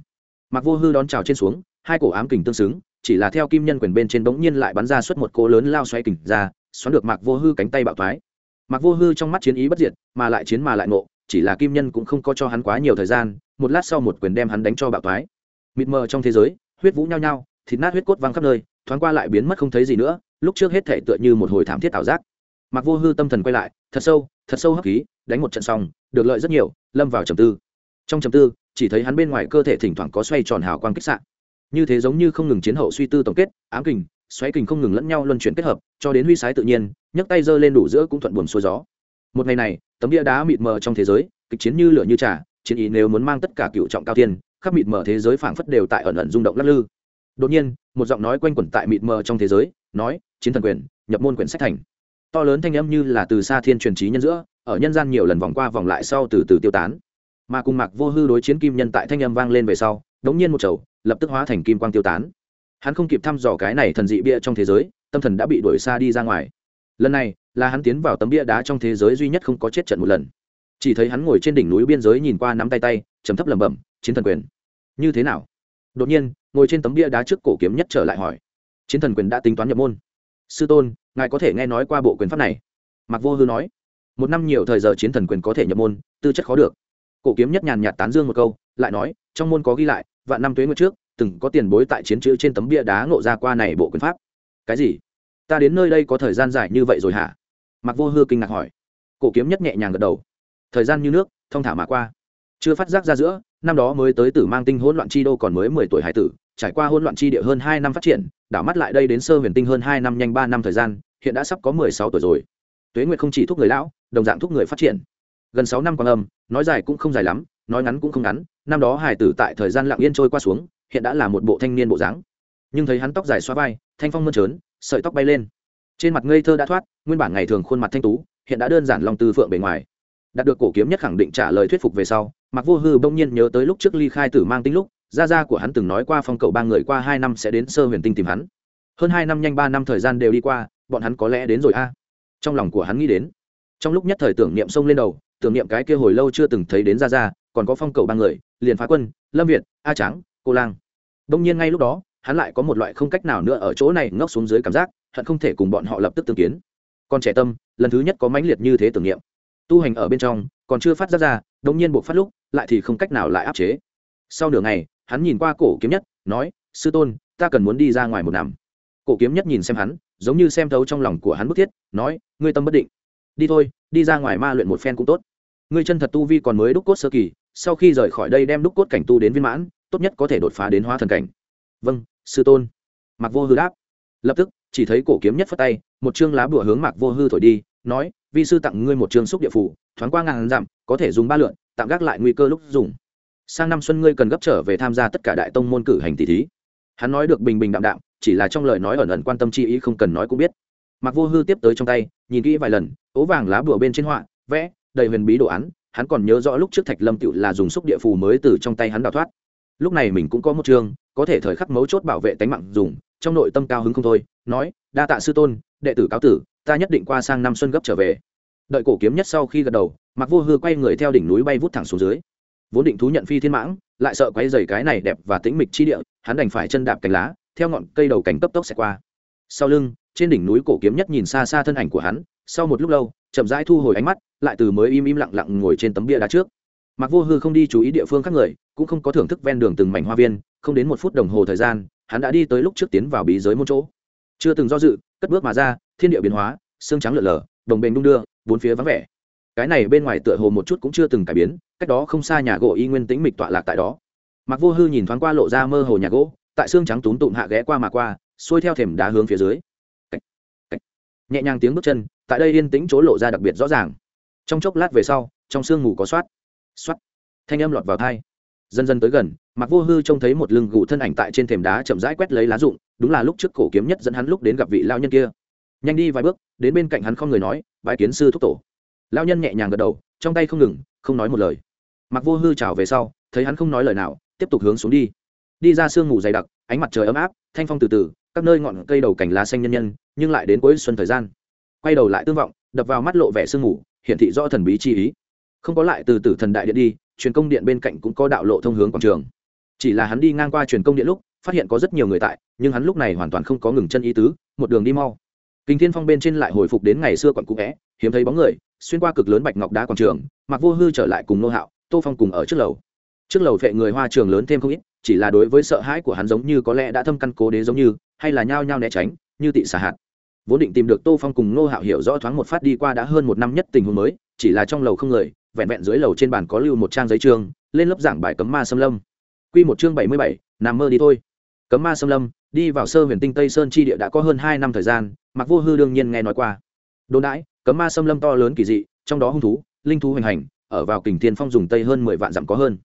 Mặc vô hư đón trào trên xuống, hai cổ ám kình tương xứng chỉ là theo kim nhân quyền bên trên bỗng nhiên lại bắn ra suốt một cỗ lớn lao xoay kình ra, xoắn được mạc vô hư cánh tay bạo thoái. Mạc vô hư trong mắt chiến ý bất diệt, mà lại chiến mà lại nộ chỉ là kim nhân cũng không có cho hắn quá nhiều thời gian, một lát sau một quyền đem hắn đánh cho bạo thoái. Mịt mờ trong thế giới, huyết vũ nhao nhao, thịt nát huyết cốt văng khắp nơi, thoáng qua lại biến mất không thấy gì nữa, lúc trước hết thể tựa như một hồi thảm thiết ảo giác. Mặc vô hư tâm thần quay lại, thật sâu thật sâu hấp khí, đánh một trận xong, được lợi rất nhiều, lâm vào trầm tư. Trong trầm tư, chỉ thấy hắn bên ngoài cơ thể thỉnh thoảng có xoay tròn hào quang kích sạn như thế giống như không ngừng chiến hậu suy tư tổng kết, ám kình, xoáy kình không ngừng lẫn nhau luân chuyển kết hợp, cho đến huy sái tự nhiên, nhấc tay giơ lên đủ giữa cũng thuận buồm xuôi gió. Một ngày này, tấm bia đá mịt mờ trong thế giới, kịch chiến như lửa như trà, chiến ý nếu muốn mang tất cả cựu trọng cao tiên, khắp mịt mờ thế giới phảng phất đều tại ẩn ẩn rung động lắc lư. Đột nhiên, một giọng nói quanh quẩn tại mịt mờ trong thế giới, nói, chiến thần quyền, nhập môn quyển sách thành. To lớn thanh âm như là từ xa thiên truyền trí nhân giữa, ở nhân gian nhiều lần vòng qua vòng lại sau từ từ tiêu tán. Mà cùng mạc vô hư đối chiến kim nhân tại thanh âm vang lên về sau, đống nhiên một chầu lập tức hóa thành kim quang tiêu tán. Hắn không kịp thăm dò cái này thần dị bia trong thế giới, tâm thần đã bị đuổi xa đi ra ngoài. Lần này, là hắn tiến vào tấm bia đá trong thế giới duy nhất không có chết trận một lần. Chỉ thấy hắn ngồi trên đỉnh núi biên giới nhìn qua nắm tay tay chấm thấp lẩm bẩm, chiến thần quyền. Như thế nào? Đột nhiên, ngồi trên tấm bia đá trước cổ kiếm nhất trở lại hỏi. Chiến thần quyền đã tính toán nhập môn. Sư tôn, ngài có thể nghe nói qua bộ quyền pháp này. Mặc vô hư nói. Một năm nhiều thời giờ chiến thần quyền có thể nhập môn, tư chất khó được. Cổ kiếm nhất nhàn nhạt tán dương một câu, lại nói, trong môn có ghi lại vạn năm tuế nguyệt trước, từng có tiền bối tại chiến chữ trên tấm bia đá ngộ ra qua này bộ quyền pháp. Cái gì? Ta đến nơi đây có thời gian dài như vậy rồi hả? Mặc vô hư kinh ngạc hỏi. Cổ kiếm nhất nhẹ nhàng gật đầu. Thời gian như nước, thông thả mà qua. Chưa phát giác ra giữa, năm đó mới tới tử mang tinh hỗn loạn chi đô còn mới mười tuổi hải tử, trải qua hỗn loạn chi địa hơn hai năm phát triển, đảo mắt lại đây đến sơ huyền tinh hơn hai năm nhanh ba năm thời gian, hiện đã sắp có mười sáu tuổi rồi. Tuế nguyệt không chỉ thúc người lão, đồng dạng thúc người phát triển. Gần sáu năm quan âm, nói dài cũng không dài lắm nói ngắn cũng không ngắn, năm đó hải tử tại thời gian lặng yên trôi qua xuống, hiện đã là một bộ thanh niên bộ dáng. Nhưng thấy hắn tóc dài xoa vai, thanh phong mơn trớn, sợi tóc bay lên. Trên mặt ngây thơ đã thoát, nguyên bản ngày thường khuôn mặt thanh tú, hiện đã đơn giản lòng tư phượng bề ngoài. Đạt được cổ kiếm nhất khẳng định trả lời thuyết phục về sau mặc vô hư bỗng nhiên nhớ tới lúc trước ly khai tử mang tính lúc, gia gia của hắn từng nói qua phong cầu ba người qua hai năm sẽ đến sơ huyền tinh tìm hắn. Hơn hai năm nhanh ba năm thời gian đều đi qua, bọn hắn có lẽ đến rồi a. Trong lòng của hắn nghĩ đến, trong lúc nhất thời tưởng niệm sông lên đầu, tưởng niệm cái kia hồi lâu chưa từng thấy đến gia gia còn có phong cầu ba người, liền phá quân, lâm việt, a trắng cô lang. Đông nhiên ngay lúc đó, hắn lại có một loại không cách nào nữa ở chỗ này ngóc xuống dưới cảm giác, hận không thể cùng bọn họ lập tức tương kiến. Còn trẻ tâm, lần thứ nhất có mãnh liệt như thế tưởng niệm. Tu hành ở bên trong, còn chưa phát ra ra, đông nhiên buộc phát lúc, lại thì không cách nào lại áp chế. Sau nửa ngày, hắn nhìn qua cổ kiếm nhất, nói, sư tôn, ta cần muốn đi ra ngoài một nằm. Cổ kiếm nhất nhìn xem hắn, giống như xem thấu trong lòng của hắn bức thiết, nói, ngươi tâm bất định. Đi thôi, đi ra ngoài ma luyện một phen cũng tốt. Ngươi chân thật tu vi còn mới đúc cốt sơ kỳ sau khi rời khỏi đây đem đúc cốt cảnh tu đến viên mãn, tốt nhất có thể đột phá đến hóa thần cảnh. Vâng sư tôn. Mặc vô hư đáp. Lập tức, chỉ thấy cổ kiếm nhất phất tay, một chương lá bùa hướng mạc vô hư thổi đi, nói, vi sư tặng ngươi một chương xúc địa phủ thoáng qua ngàn dặm, có thể dùng ba lượn, tạm gác lại nguy cơ lúc dùng. Sang năm xuân ngươi cần gấp trở về tham gia tất cả đại tông môn cử hành tỷ thí. Hắn nói được bình bình đạm đạm, chỉ là trong lời nói ẩn ẩn quan tâm chi ý không cần nói cũng biết. Mặc vô hư tiếp tới trong tay, nhìn kỹ vài lần, ố vàng lá bùa bên trên họa, vẽ, đầy huyền bí đồ án hắn còn nhớ rõ lúc trước thạch lâm tựu là dùng xúc địa phù mới từ trong tay hắn đào thoát. Lúc này mình cũng có một chương, có thể thời khắc mấu chốt bảo vệ tánh mạng dùng, trong nội tâm cao hứng không thôi, nói, đa tạ sư tôn, đệ tử cáo tử, ta nhất định qua sang năm xuân gấp trở về. Đợi cổ kiếm nhất sau khi gật đầu mặc vô hư quay người theo đỉnh núi bay vút thẳng xuống dưới. Vốn định thú nhận phi thiên mãng, lại sợ quay dày cái này đẹp và tĩnh mịch chi địa, hắn đành phải chân đạp cành lá, theo ngọn cây đầu cành cấp tốc xẹt qua. Sau lưng, trên đỉnh núi cổ kiếm nhất nhìn xa xa thân ảnh của hắn, sau một lúc lâu, chậm rãi thu hồi ánh mắt lại từ mới im im lặng lặng ngồi trên tấm bia đá trước. Mặc vô hư không đi chú ý địa phương khác người cũng không có thưởng thức ven đường từng mảnh hoa viên không đến một phút đồng hồ thời gian hắn đã đi tới lúc trước tiến vào bí giới một chỗ. Chưa từng do dự cất bước mà ra thiên địa biến hóa xương trắng lợn lờ đồng bền đung đưa bốn phía vắng vẻ. Cái này bên ngoài tựa hồ một chút cũng chưa từng cải biến cách đó không xa nhà gỗ y nguyên tĩnh mịch tọa lạc tại đó. Mặc vô hư nhìn thoáng qua lộ ra mơ hồ nhà gỗ tại xương trắng túm tụm hạ ghé qua mà qua xuôi theo thềm đá hướng phía dưới. Cách, cách. nhẹ nhàng tiếng bước chân tại đây yên tĩnh chỗ lộ ra đặc biệt rõ ràng trong chốc lát về sau, trong sương mù có soát. Soát. Thanh âm lọt vào thai dần dần tới gần mặc vô hư trông thấy một lưng gù thân ảnh tại trên thềm đá chậm rãi quét lấy lá rụng, đúng là lúc trước cổ kiếm nhất dẫn hắn lúc đến gặp vị lao nhân kia. Nhanh đi vài bước, đến bên cạnh hắn không người nói bãi kiến sư thúc tổ. Lao nhân nhẹ nhàng gật đầu, trong tay không ngừng, không nói một lời. Mặc vô hư trào về sau, thấy hắn không nói lời nào, tiếp tục hướng xuống đi. Đi ra sương mù dày đặc, ánh mặt trời ấm áp, thanh phong từ từ, các nơi ngọn cây đầu cành lá xanh nhân nhân, nhưng lại đến cuối xuân thời gian. Quay đầu lại tương vọng, đập vào mắt lộ vẻ sương mù hiển thị rõ thần bí chi ý. Không có lại từ tử thần đại điện đi, truyền công điện bên cạnh cũng có đạo lộ thông hướng quảng trường. Chỉ là hắn đi ngang qua truyền công điện lúc, phát hiện có rất nhiều người tại, nhưng hắn lúc này hoàn toàn không có ngừng chân ý tứ, một đường đi mau. Kinh thiên phong bên trên lại hồi phục đến ngày xưa quận cũ vẽ, hiếm thấy bóng người, xuyên qua cực lớn bạch ngọc đá quảng trường mặc vô hư trở lại cùng nô hạo, tô phong cùng ở trước lầu. Trước lầu vệ người hoa trường lớn thêm không ít, chỉ là đối với sợ hãi của hắn giống như có lẽ đã thâm căn cố đế giống như, hay là nhao nhao né tránh, như tị xả hạt vốn định tìm được tô phong cùng nô hạo hiểu rõ thoáng một phát đi qua đã hơn một năm nhất tình huống mới, chỉ là trong lầu không người, vẹn vẹn dưới lầu trên bàn có lưu một trang giấy trường lên lớp giảng bài cấm ma xâm lâm. Q một chương bảy mươi bảy, nằm mơ đi thôi. Cấm ma xâm lâm, đi vào sơ huyền tinh tây sơn chi địa đã có hơn hai năm thời gian mặc vô hư đương nhiên nghe nói qua. Đồn đãi, cấm ma xâm lâm to lớn kỳ dị, trong đó hung thú, linh thú hoành hành, ở vào kình thiên phong dùng tây hơn mười vạn dặm có hơn.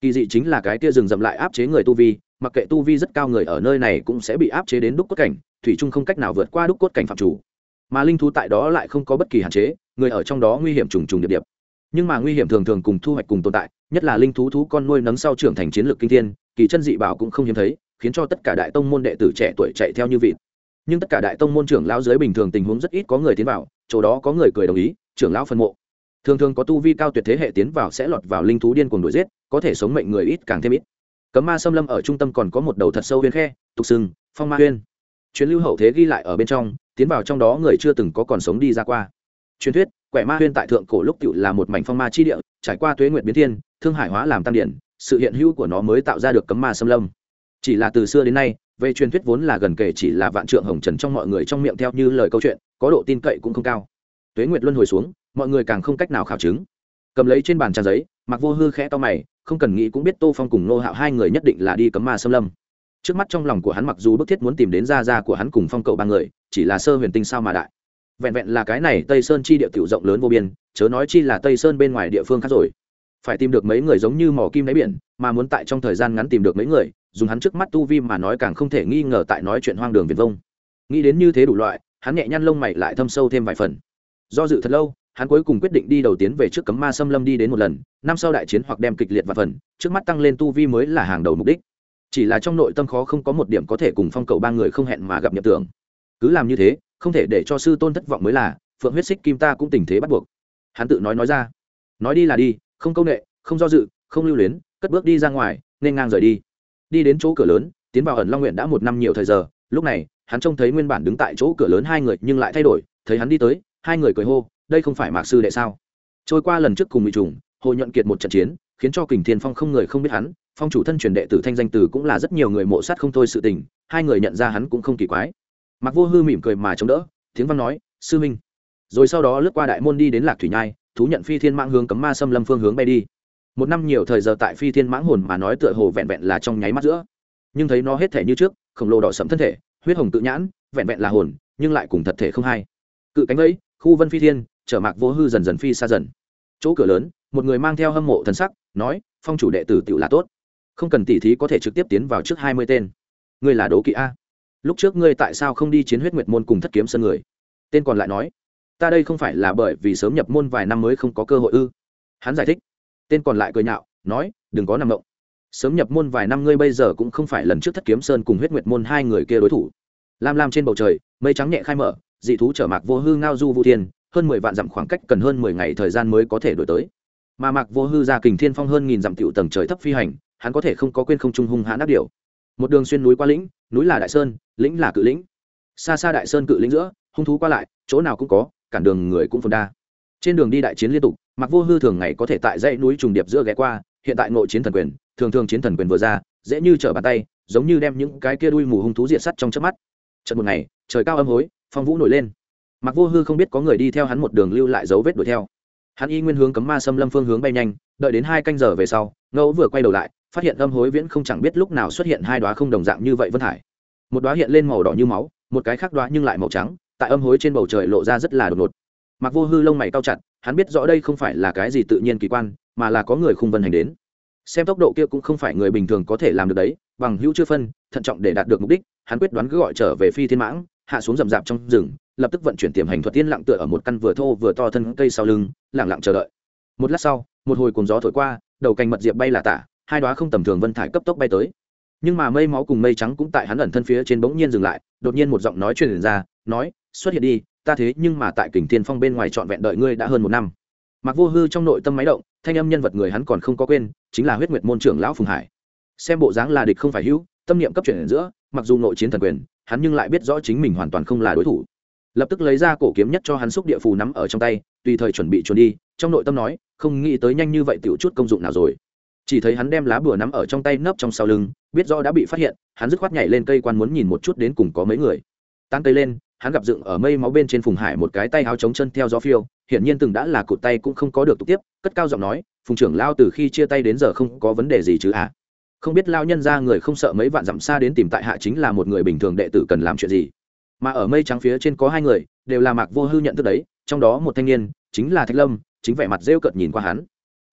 Kỳ dị chính là cái tia rừng rậm lại áp chế người tu vi, mặc kệ tu vi rất cao người ở nơi này cũng sẽ bị áp chế đến đúc cốt cảnh thủy trung không cách nào vượt qua đúc cốt cảnh phạm chủ. Mà linh thú tại đó lại không có bất kỳ hạn chế, người ở trong đó nguy hiểm trùng trùng điệp điệp. Nhưng mà nguy hiểm thường thường cùng thu hoạch cùng tồn tại, nhất là linh thú thú con nuôi nấng sau trưởng thành chiến lược kinh thiên, kỳ chân dị bảo cũng không hiếm thấy, khiến cho tất cả đại tông môn đệ tử trẻ tuổi chạy theo như vịt. Nhưng tất cả đại tông môn trưởng lão dưới bình thường tình huống rất ít có người tiến vào, chỗ đó có người cười đồng ý, trưởng lão phân mộ. Thường thường có tu vi cao tuyệt thế hệ tiến vào sẽ lọt vào linh thú điên cuồng đuổi giết, có thể sống mệnh người ít càng thêm ít. Cấm ma xâm lâm ở trung tâm còn có một đầu thật sâu huyên khe, tục sừng, phong ma huyên chuyến lưu hậu thế ghi lại ở bên trong, tiến vào trong đó người chưa từng có còn sống đi ra qua. Truyền thuyết, quẻ ma huyên tại thượng cổ lúc cựu là một mảnh phong ma chi địa, trải qua tuế nguyệt biến thiên, thương hải hóa làm tam điển, sự hiện hữu của nó mới tạo ra được cấm ma xâm lâm. Chỉ là từ xưa đến nay, về truyền thuyết vốn là gần kể chỉ là vạn trượng hồng trần trong mọi người trong miệng theo như lời câu chuyện, có độ tin cậy cũng không cao. Tuế nguyệt luân hồi xuống, mọi người càng không cách nào khảo chứng. Cầm lấy trên bàn trang giấy, mặc vô hư khẽ to mày, không cần nghĩ cũng biết tô phong cùng nô hạo hai người nhất định là đi cấm ma xâm lâm trước mắt trong lòng của hắn mặc dù bức thiết muốn tìm đến gia gia của hắn cùng phong cậu ba người, chỉ là sơ huyền tinh sao mà đại. Vẹn vẹn là cái này tây sơn chi địa tiểu rộng lớn vô biên, chớ nói chi là tây sơn bên ngoài địa phương khác rồi. Phải tìm được mấy người giống như mỏ kim đáy biển, mà muốn tại trong thời gian ngắn tìm được mấy người, dùng hắn trước mắt tu vi mà nói càng không thể nghi ngờ tại nói chuyện hoang đường viền vông. Nghĩ đến như thế đủ loại, hắn nhẹ nhăn lông mày lại thâm sâu thêm vài phần. Do dự thật lâu, hắn cuối cùng quyết định đi đầu tiến về trước cấm ma xâm lâm đi đến một lần, năm sau đại chiến hoặc đem kịch liệt và phần, trước mắt tăng lên tu vi mới là hàng đầu mục đích chỉ là trong nội tâm khó không có một điểm có thể cùng phong cầu ba người không hẹn mà gặp nhập tưởng. Cứ làm như thế, không thể để cho sư tôn thất vọng mới là, phượng huyết xích kim ta cũng tình thế bắt buộc. Hắn tự nói nói ra. Nói đi là đi, không công nghệ không do dự, không lưu luyến, cất bước đi ra ngoài, nên ngang rời đi. Đi đến chỗ cửa lớn, tiến vào ẩn long nguyện đã một năm nhiều thời giờ, lúc này, hắn trông thấy nguyên bản đứng tại chỗ cửa lớn hai người nhưng lại thay đổi, thấy hắn đi tới, hai người cười hô, đây không phải mạc sư đệ sao? Trôi qua lần trước cùng bị trùng, hồ nhuận kiệt một trận chiến khiến cho kình thiên phong không người không biết hắn, phong chủ thân truyền đệ tử thanh danh từ cũng là rất nhiều người mộ sát không thôi sự tình, hai người nhận ra hắn cũng không kỳ quái. Mặc vô hư mỉm cười mà chống đỡ, tiếng văn nói, sư minh. Rồi sau đó lướt qua đại môn đi đến lạc thủy nhai, thú nhận phi thiên mãng hướng cấm ma xâm lâm phương hướng bay đi. Một năm nhiều thời giờ tại phi thiên mãng hồn mà nói tựa hồ vẹn vẹn là trong nháy mắt giữa. Nhưng thấy nó hết thể như trước, khổng lồ đỏ sẫm thân thể, huyết hồng tự nhãn, vẹn vẹn là hồn, nhưng lại cùng thật thể không hay cự cánh ấy, khu vân phi thiên trở mạc vô hư dần dần phi xa dần. Chỗ cửa lớn, một người mang theo hâm mộ thần sắc nói, phong chủ đệ tử tự là tốt. Không cần tỉ thí có thể trực tiếp tiến vào trước hai mươi tên. Ngươi là đố kỵ a. Lúc trước ngươi tại sao không đi chiến huyết nguyệt môn cùng thất kiếm sân người? Tên còn lại nói, ta đây không phải là bởi vì sớm nhập môn vài năm mới không có cơ hội ư? Hắn giải thích. Tên còn lại cười nhạo, nói, đừng có nằm động. Sớm nhập môn vài năm ngươi bây giờ cũng không phải lần trước thất kiếm sơn cùng huyết nguyệt môn hai người kia đối thủ. Lam lam trên bầu trời, mây trắng nhẹ khai mở, dị thú trở mạc vô hư ngao du vũ thiên, hơn mười vạn dặm khoảng cách cần hơn mười ngày thời gian mới có thể đổi tới mà mạc vô hư ra kình thiên phong hơn nghìn dặm tiểu tầng trời thấp phi hành, hắn có thể không có quên không trung hung hãn ác điều. Một đường xuyên núi qua lĩnh, núi là đại sơn, lĩnh là cự lĩnh. Xa xa đại sơn cự lĩnh giữa, hung thú qua lại, chỗ nào cũng có, cản đường người cũng phồn đa. Trên đường đi đại chiến liên tục mặc vô hư thường ngày có thể tại dãy núi trùng điệp giữa ghé qua, hiện tại ngộ chiến thần quyền, thường thường chiến thần quyền vừa ra, dễ như trở bàn tay, giống như đem những cái kia đuôi mù hung thú diệt sắt trong chớp mắt. Trận một ngày, trời cao âm hối, phong vũ nổi lên. Mặc vô hư không biết có người đi theo hắn một đường lưu lại dấu vết đuổi theo hắn y nguyên hướng cấm ma xâm lâm phương hướng bay nhanh, đợi đến hai canh giờ về sau, ngẫu vừa quay đầu lại, phát hiện âm hối viễn không chẳng biết lúc nào xuất hiện hai đoá không đồng dạng như vậy vân hải. Một đoá hiện lên màu đỏ như máu, một cái khác đoá nhưng lại màu trắng, tại âm hối trên bầu trời lộ ra rất là đột ngột. Mặc vô hư lông mày cao chặt, hắn biết rõ đây không phải là cái gì tự nhiên kỳ quan, mà là có người khung vân hành đến. Xem tốc độ kia cũng không phải người bình thường có thể làm được đấy, bằng hữu chưa phân, thận trọng để đạt được mục đích, hắn quyết đoán cứ gọi trở về phi thiên mãng, hạ xuống rậm rạp trong rừng lập tức vận chuyển tiềm hành thuật tiên lặng tựa ở một căn vừa thô vừa to thân cây sau lưng lẳng lặng chờ đợi. Một lát sau, một hồi cồn gió thổi qua, đầu cành mật diệp bay là tả, hai đoá không tầm thường vân thải cấp tốc bay tới. Nhưng mà mây máu cùng mây trắng cũng tại hắn ẩn thân phía trên bỗng nhiên dừng lại, đột nhiên một giọng nói truyền ra, nói, xuất hiện đi, ta thế nhưng mà tại kình thiên phong bên ngoài trọn vẹn đợi ngươi đã hơn một năm. Mặc vô hư trong nội tâm máy động, thanh âm nhân vật người hắn còn không có quên, chính là huyết nguyệt môn trưởng lão phùng hải. Xem bộ dáng là địch không phải hữu, tâm niệm cấp chuyển giữa, mặc dù nội chiến thần quyền, hắn nhưng lại biết rõ chính mình hoàn toàn không là đối thủ lập tức lấy ra cổ kiếm nhất cho hắn xúc địa phù nắm ở trong tay, tùy thời chuẩn bị chuẩn đi, trong nội tâm nói, không nghĩ tới nhanh như vậy tiểu chút công dụng nào rồi. Chỉ thấy hắn đem lá bùa nắm ở trong tay nấp trong sau lưng, biết rõ đã bị phát hiện, hắn dứt khoát nhảy lên cây quan muốn nhìn một chút đến cùng có mấy người. Tan cây lên, hắn gặp dựng ở mây máu bên trên phùng hải một cái tay áo chống chân theo gió phiêu, hiển nhiên từng đã là cụt tay cũng không có được tục tiếp, cất cao giọng nói, phùng trưởng lao từ khi chia tay đến giờ không có vấn đề gì chứ à? Không biết lao nhân ra người không sợ mấy vạn dặm xa đến tìm tại hạ chính là một người bình thường đệ tử cần làm chuyện gì? Mà ở mây trắng phía trên có hai người, đều là mạc vô hư nhận thức đấy, trong đó một thanh niên chính là thạch lâm, chính vẻ mặt rêu cợt nhìn qua hắn.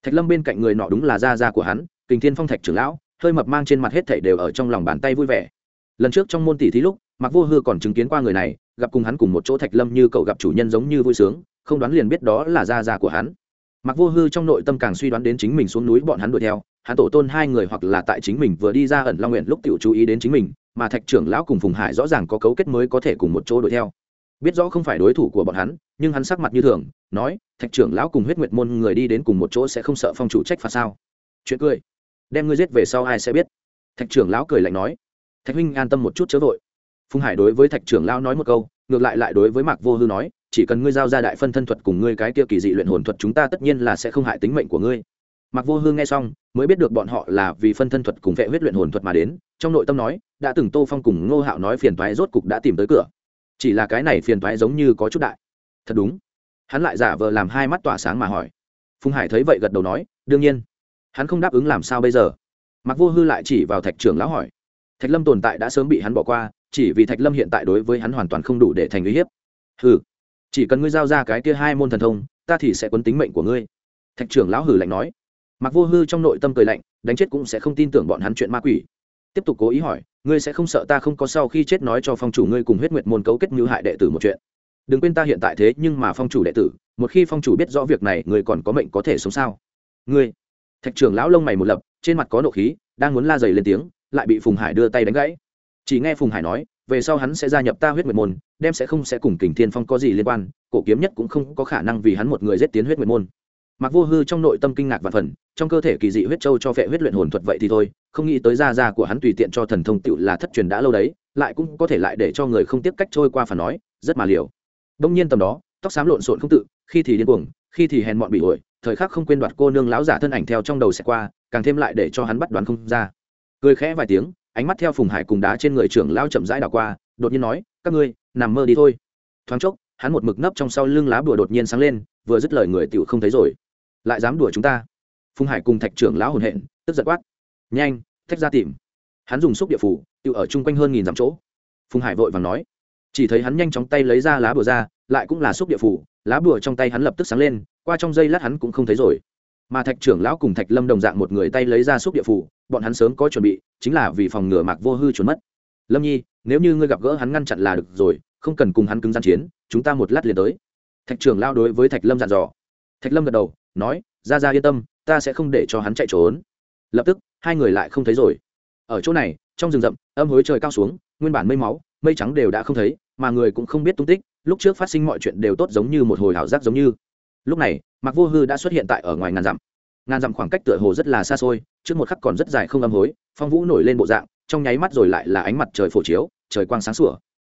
Thạch lâm bên cạnh người nọ đúng là gia gia của hắn, kình thiên phong thạch trưởng lão, hơi mập mang trên mặt hết thảy đều ở trong lòng bàn tay vui vẻ. Lần trước trong môn tỷ thí lúc, mạc vô hư còn chứng kiến qua người này, gặp cùng hắn cùng một chỗ thạch lâm như cậu gặp chủ nhân giống như vui sướng, không đoán liền biết đó là gia gia của hắn. Mặc vô hư trong nội tâm càng suy đoán đến chính mình xuống núi bọn hắn đuổi theo, hắn tổ tôn hai người hoặc là tại chính mình vừa đi ra ẩn long nguyện lúc tiểu chú ý đến chính mình mà thạch trưởng lão cùng phùng hải rõ ràng có cấu kết mới có thể cùng một chỗ đuổi theo. Biết rõ không phải đối thủ của bọn hắn, nhưng hắn sắc mặt như thường, nói, thạch trưởng lão cùng huyết nguyệt môn người đi đến cùng một chỗ sẽ không sợ phong chủ trách phạt sao? Chuyện cười, đem ngươi giết về sau ai sẽ biết? Thạch trưởng lão cười lạnh nói. Thạch huynh an tâm một chút chớ vội. Phùng hải đối với thạch trưởng lão nói một câu, ngược lại lại đối với mạc vô hư nói, chỉ cần ngươi giao ra đại phân thân thuật cùng ngươi cái kia kỳ dị luyện hồn thuật chúng ta tất nhiên là sẽ không hại tính mệnh của ngươi mạc vô hư nghe xong, mới biết được bọn họ là vì phân thân thuật cùng vệ huyết luyện hồn thuật mà đến, trong nội tâm nói, đã từng tô phong cùng ngô hạo nói phiền toái rốt cục đã tìm tới cửa. Chỉ là cái này phiền toái giống như có chút đại. Thật đúng. Hắn lại giả vờ làm hai mắt tỏa sáng mà hỏi. Phùng hải thấy vậy gật đầu nói, đương nhiên. Hắn không đáp ứng làm sao bây giờ? Mặc vô hư lại chỉ vào thạch trưởng lão hỏi. Thạch lâm tồn tại đã sớm bị hắn bỏ qua, chỉ vì thạch lâm hiện tại đối với hắn hoàn toàn không đủ để thành uy hiếp. Hừ. Chỉ cần ngươi giao ra cái kia hai môn thần thông, ta thì sẽ quấn tính mệnh của ngươi. Thạch trưởng lão hử lạnh nói mặc vô hư trong nội tâm cười lạnh, đánh chết cũng sẽ không tin tưởng bọn hắn chuyện ma quỷ. Tiếp tục cố ý hỏi, ngươi sẽ không sợ ta không có sau khi chết nói cho phong chủ ngươi cùng huyết nguyệt môn cấu kết mưu hại đệ tử một chuyện? Đừng quên ta hiện tại thế nhưng mà phong chủ đệ tử, một khi phong chủ biết rõ việc này, ngươi còn có mệnh có thể sống sao? Ngươi, thạch trưởng lão lông mày một lập, trên mặt có nộ khí, đang muốn la dày lên tiếng, lại bị phùng hải đưa tay đánh gãy. Chỉ nghe phùng hải nói, về sau hắn sẽ gia nhập ta huyết nguyệt môn, đem sẽ không sẽ cùng kình thiên phong có gì liên quan, cổ kiếm nhất cũng không có khả năng vì hắn một người giết tiến huyết nguyệt môn mặc vô hư trong nội tâm kinh ngạc và phần, trong cơ thể kỳ dị huyết châu cho phệ huyết luyện hồn thuật vậy thì thôi, không nghĩ tới gia gia của hắn tùy tiện cho thần thông tựu là thất truyền đã lâu đấy, lại cũng có thể lại để cho người không tiếp cách trôi qua phản nói, rất mà liều. Đông nhiên tầm đó, tóc xám lộn xộn không tự, khi thì điên cuồng, khi thì hèn mọn bị ổi, thời khắc không quên đoạt cô nương láo giả thân ảnh theo trong đầu sẽ qua, càng thêm lại để cho hắn bắt đoán không ra. Cười khẽ vài tiếng, ánh mắt theo phùng hải cùng đá trên người trưởng lao chậm rãi đảo qua, đột nhiên nói, các ngươi, nằm mơ đi thôi. Thoáng chốc, hắn một mực nấp trong sau lưng lá bùa đột nhiên sáng lên, vừa dứt lời người tiểu không thấy rồi lại dám đùa chúng ta. Phùng hải cùng thạch trưởng lão hồn hện, tức giật quát. Nhanh, thách ra tìm. Hắn dùng xúc địa phủ, tự ở chung quanh hơn nghìn dặm chỗ. Phùng hải vội vàng nói. Chỉ thấy hắn nhanh chóng tay lấy ra lá bùa ra, lại cũng là xúc địa phủ, lá bùa trong tay hắn lập tức sáng lên, qua trong giây lát hắn cũng không thấy rồi. Mà thạch trưởng lão cùng thạch lâm đồng dạng một người tay lấy ra xúc địa phủ, bọn hắn sớm có chuẩn bị, chính là vì phòng ngừa mạc vô hư trốn mất. Lâm nhi, nếu như ngươi gặp gỡ hắn ngăn chặn là được rồi, không cần cùng hắn cứng gian chiến, chúng ta một lát liền tới. Thạch trưởng lao đối với thạch lâm dặn dò. Thạch lâm gật đầu nói, ra ra yên tâm, ta sẽ không để cho hắn chạy trốn. Lập tức, hai người lại không thấy rồi. Ở chỗ này, trong rừng rậm, âm hối trời cao xuống, nguyên bản mây máu, mây trắng đều đã không thấy, mà người cũng không biết tung tích, lúc trước phát sinh mọi chuyện đều tốt giống như một hồi ảo giác giống như. Lúc này, mạc vô hư đã xuất hiện tại ở ngoài ngàn dặm. Ngàn dặm khoảng cách tựa hồ rất là xa xôi, trước một khắc còn rất dài không âm hối, phong vũ nổi lên bộ dạng, trong nháy mắt rồi lại là ánh mặt trời phổ chiếu, trời quang sáng sủa.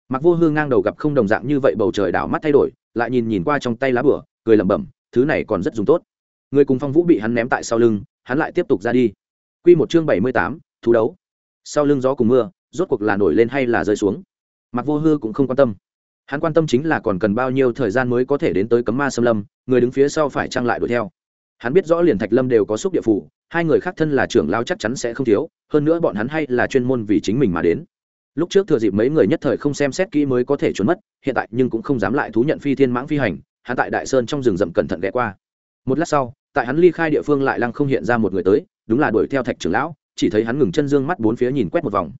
Mặc vô Hư ngang đầu gặp không đồng dạng như vậy, bầu trời đảo mắt thay đổi, lại nhìn nhìn qua trong tay lá bửa cười lẩm bẩm, thứ này còn rất dùng tốt người cùng phong vũ bị hắn ném tại sau lưng, hắn lại tiếp tục ra đi. Q một chương bảy mươi tám, thú đấu. Sau lưng gió cùng mưa, rốt cuộc là nổi lên hay là rơi xuống? Mặc vô hư cũng không quan tâm. Hắn quan tâm chính là còn cần bao nhiêu thời gian mới có thể đến tới cấm ma xâm lâm, người đứng phía sau phải trang lại đuổi theo? Hắn biết rõ liền thạch lâm đều có xúc địa phủ, hai người khác thân là trưởng lao chắc chắn sẽ không thiếu, hơn nữa bọn hắn hay là chuyên môn vì chính mình mà đến. Lúc trước thừa dịp mấy người nhất thời không xem xét kỹ mới có thể trốn mất, hiện tại nhưng cũng không dám lại thú nhận phi thiên mãng phi hành, hắn tại đại sơn trong rừng rậm cẩn thận ghé qua. Một lát sau tại hắn ly khai địa phương lại lăng không hiện ra một người tới, đúng là đuổi theo thạch trưởng lão, chỉ thấy hắn ngừng chân dương mắt bốn phía nhìn quét một vòng.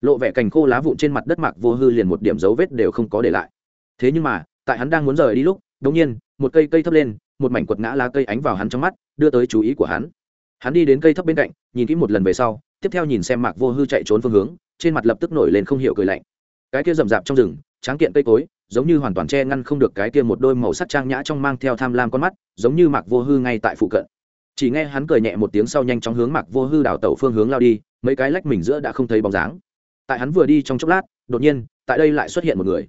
Lộ vẻ cành khô lá vụn trên mặt đất mạc vô hư liền một điểm dấu vết đều không có để lại. Thế nhưng mà, tại hắn đang muốn rời đi lúc đ ỗ n g nhiên, một cây cây thấp lên, một mảnh quật ngã lá cây ánh vào hắn trong mắt, đưa tới chú ý của hắn. Hắn đi đến cây thấp bên cạnh, nhìn kỹ một lần về sau, tiếp theo nhìn xem mạc vô hư chạy trốn phương hướng, trên mặt lập tức nổi lên không hiểu cười lạnh. Cái kia rậm rạp trong rừng, tráng kiện cây cối giống như hoàn toàn che ngăn không được cái kia một đôi màu sắc trang nhã trong mang theo tham lam con mắt, giống như mạc vô hư ngay tại phụ cận. Chỉ nghe hắn cười nhẹ một tiếng sau nhanh chóng hướng mạc vô hư đảo tẩu phương hướng lao đi, mấy cái lách mình giữa đã không thấy bóng dáng. Tại hắn vừa đi trong chốc lát, đột nhiên, tại đây lại xuất hiện một người.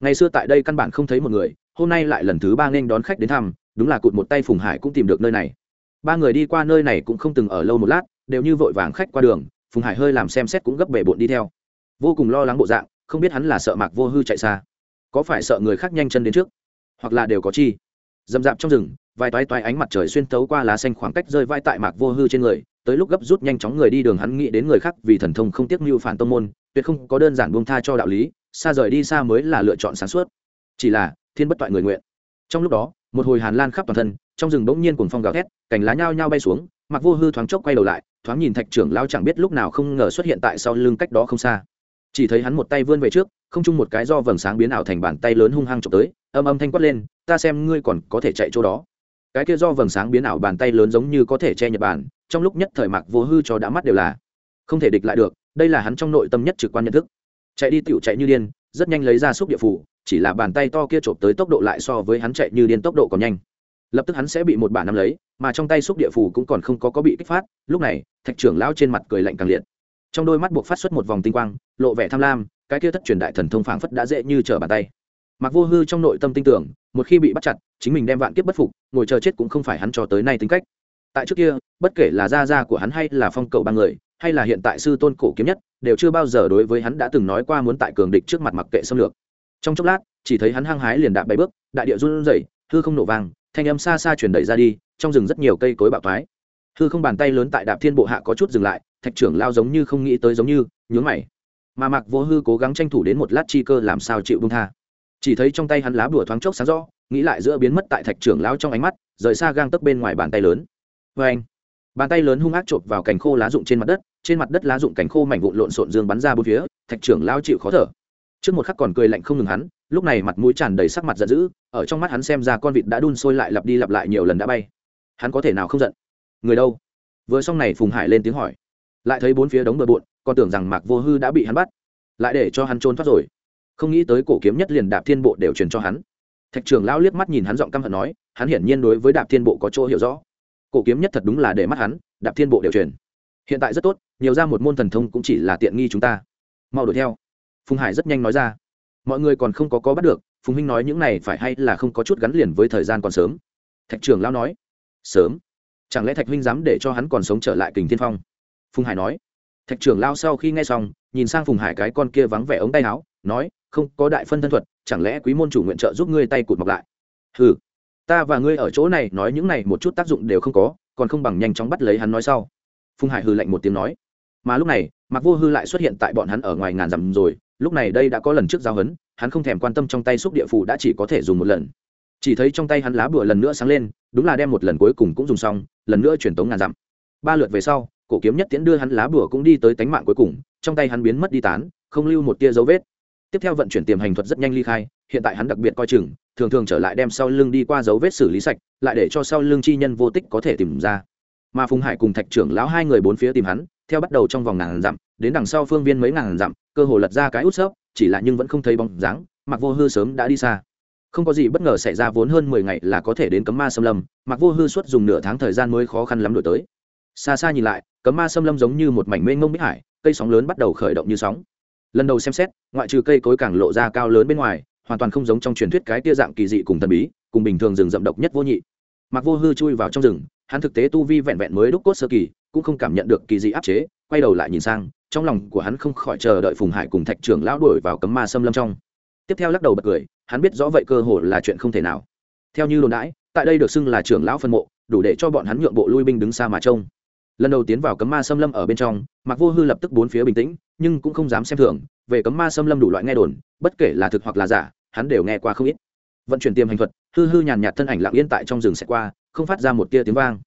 Ngày xưa tại đây căn bản không thấy một người, hôm nay lại lần thứ ba nên đón khách đến thăm, đúng là cụt một tay phùng hải cũng tìm được nơi này. Ba người đi qua nơi này cũng không từng ở lâu một lát, đều như vội vàng khách qua đường, phùng hải hơi làm xem xét cũng gấp bể bộn đi theo. Vô cùng lo lắng bộ dạng, không biết hắn là sợ mạc vô hư chạy xa có phải sợ người khác nhanh chân đến trước? Hoặc là đều có chi? Dầm dạp trong rừng, vài toái toái ánh mặt trời xuyên tấu qua lá xanh khoảng cách rơi vai tại mạc vô hư trên người, tới lúc gấp rút nhanh chóng người đi đường hắn nghĩ đến người khác vì thần thông không tiếc mưu phản tông môn, tuyệt không có đơn giản buông tha cho đạo lý, xa rời đi xa mới là lựa chọn sáng suốt. Chỉ là, thiên bất toại người nguyện. Trong lúc đó, một hồi hàn lan khắp toàn thân, trong rừng bỗng nhiên cuồng phong gào thét, cành lá nhao nhao bay xuống mặc vô hư thoáng chốc quay đầu lại, thoáng nhìn thạch trưởng lao chẳng biết lúc nào không ngờ xuất hiện tại sau lưng cách đó không xa chỉ thấy hắn một tay vươn về trước, không chung một cái do vầng sáng biến ảo thành bàn tay lớn hung hăng trộm tới, âm âm thanh quát lên, ta xem ngươi còn có thể chạy chỗ đó. Cái kia do vầng sáng biến ảo bàn tay lớn giống như có thể che nhật bản, trong lúc nhất thời mạc vô hư cho đã mắt đều là. Không thể địch lại được, đây là hắn trong nội tâm nhất trực quan nhận thức. Chạy đi tựu chạy như điên, rất nhanh lấy ra xúc địa phủ, chỉ là bàn tay to kia trộm tới tốc độ lại so với hắn chạy như điên tốc độ còn nhanh. Lập tức hắn sẽ bị một bản nắm lấy, mà trong tay xúc địa phủ cũng còn không có có bị kích phát, lúc này, thạch trưởng lão trên mặt cười lạnh càng liệt trong đôi mắt buộc phát xuất một vòng tinh quang, lộ vẻ tham lam, cái kia thất truyền đại thần thông phảng phất đã dễ như trở bàn tay. Mặc vô hư trong nội tâm tin tưởng, một khi bị bắt chặt, chính mình đem vạn kiếp bất phục, ngồi chờ chết cũng không phải hắn cho tới nay tính cách. Tại trước kia, bất kể là gia gia của hắn hay là phong cầu ba người, hay là hiện tại sư tôn cổ kiếm nhất, đều chưa bao giờ đối với hắn đã từng nói qua muốn tại cường địch trước mặt mặc kệ xâm lược. Trong chốc lát, chỉ thấy hắn hăng hái liền đạp bảy bước, đại địa run rẩy, hư không nổ vang, thanh âm xa xa truyền đẩy ra đi, trong rừng rất nhiều cây cối bạo thoái. Hư không bàn tay lớn tại đạp thiên bộ hạ có chút dừng lại thạch trưởng lao giống như không nghĩ tới giống như, nhướng mày. Mà mặc vô hư cố gắng tranh thủ đến một lát chi cơ làm sao chịu bông tha. Chỉ thấy trong tay hắn lá bùa thoáng chốc sáng rõ, nghĩ lại giữa biến mất tại thạch trưởng lao trong ánh mắt, rời xa gang tấc bên ngoài bàn tay lớn. Vê anh, bàn tay lớn hung ác chộp vào cành khô lá rụng trên mặt đất, trên mặt đất lá rụng cành khô mảnh vụn lộn xộn dương bắn ra bốn phía, thạch trưởng lao chịu khó thở. Trước một khắc còn cười lạnh không ngừng hắn, lúc này mặt mũi tràn đầy sắc mặt giận dữ, ở trong mắt hắn xem ra con vịt đã đun sôi lại lặp đi lặp lại nhiều lần đã bay. Hắn có thể nào không giận? Người đâu? Vừa xong này phùng hải lên tiếng hỏi lại thấy bốn phía đống bờ bộn, còn tưởng rằng mạc vô hư đã bị hắn bắt. Lại để cho hắn trốn thoát rồi. Không nghĩ tới cổ kiếm nhất liền đạp thiên bộ đều truyền cho hắn. Thạch trưởng lão liếc mắt nhìn hắn giọng căm hận nói, hắn hiển nhiên đối với đạp thiên bộ có chỗ hiểu rõ. Cổ kiếm nhất thật đúng là để mắt hắn, đạp thiên bộ đều truyền. Hiện tại rất tốt, nhiều ra một môn thần thông cũng chỉ là tiện nghi chúng ta. Mau đuổi theo. Phùng hải rất nhanh nói ra. Mọi người còn không có có bắt được, phùng huynh nói những này phải hay là không có chút gắn liền với thời gian còn sớm. Thạch trưởng lão nói. Sớm. Chẳng lẽ thạch huynh dám để cho hắn còn sống trở lại kình thiên phong? Phùng hải nói. Thạch trưởng lao sau khi nghe xong, nhìn sang phùng hải cái con kia vắng vẻ ống tay áo, nói, không, có đại phân thân thuật, chẳng lẽ quý môn chủ nguyện trợ giúp ngươi tay cụt mọc lại? Ừ ta và ngươi ở chỗ này nói những này một chút tác dụng đều không có, còn không bằng nhanh chóng bắt lấy hắn nói sau. Phùng hải hư lạnh một tiếng nói. Mà lúc này mặc vô hư lại xuất hiện tại bọn hắn ở ngoài ngàn dặm rồi, lúc này đây đã có lần trước giao hấn, hắn không thèm quan tâm trong tay xúc địa phủ đã chỉ có thể dùng một lần. Chỉ thấy trong tay hắn lá bùa lần nữa sáng lên, đúng là đem một lần cuối cùng cũng dùng xong, lần nữa truyền tống ngàn dặm. Ba lượt về sau cổ kiếm nhất tiễn đưa hắn lá bùa cũng đi tới tánh mạng cuối cùng, trong tay hắn biến mất đi tán, không lưu một tia dấu vết. Tiếp theo vận chuyển tiềm hành thuật rất nhanh ly khai, hiện tại hắn đặc biệt coi chừng, thường thường trở lại đem sau lưng đi qua dấu vết xử lý sạch, lại để cho sau lưng chi nhân vô tích có thể tìm ra. Mà phùng hải cùng thạch trưởng lão hai người bốn phía tìm hắn, theo bắt đầu trong vòng ngàn dặm, đến đằng sau phương viên mấy ngàn dặm, cơ hồ lật ra cái út xớp chỉ là nhưng vẫn không thấy bóng dáng mặc vô hư sớm đã đi xa. Không có gì bất ngờ xảy ra vốn hơn mười ngày là có thể đến cấm ma xâm lâm mặc vô hư suốt dùng nửa tháng thời gian mới khó khăn lắm đổi tới xa xa nhìn lại, cấm ma xâm lâm giống như một mảnh mênh mông bích hải, cây sóng lớn bắt đầu khởi động như sóng. Lần đầu xem xét, ngoại trừ cây cối càng lộ ra cao lớn bên ngoài, hoàn toàn không giống trong truyền thuyết cái tia dạng kỳ dị cùng thần bí, cùng bình thường rừng rậm độc nhất vô nhị. Mặc vô hư chui vào trong rừng, hắn thực tế tu vi vẹn vẹn mới đúc cốt sơ kỳ, cũng không cảm nhận được kỳ dị áp chế, quay đầu lại nhìn sang, trong lòng của hắn không khỏi chờ đợi phùng hải cùng thạch trưởng lão đuổi vào cấm ma xâm lâm trong. Tiếp theo lắc đầu bật cười, hắn biết rõ vậy cơ hội là chuyện không thể nào. Theo như đồn đãi, tại đây được xưng là trưởng lão phân mộ, đủ để cho bọn hắn nhượng bộ lui binh đứng xa mà trông lần đầu tiến vào cấm ma xâm lâm ở bên trong mặc vô hư lập tức bốn phía bình tĩnh, nhưng cũng không dám xem thường, về cấm ma xâm lâm đủ loại nghe đồn, bất kể là thực hoặc là giả, hắn đều nghe qua không ít. Vận chuyển tiềm hành thuật, hư hư nhàn nhạt thân ảnh lặng yên tại trong rừng sẽ qua, không phát ra một tia tiếng vang.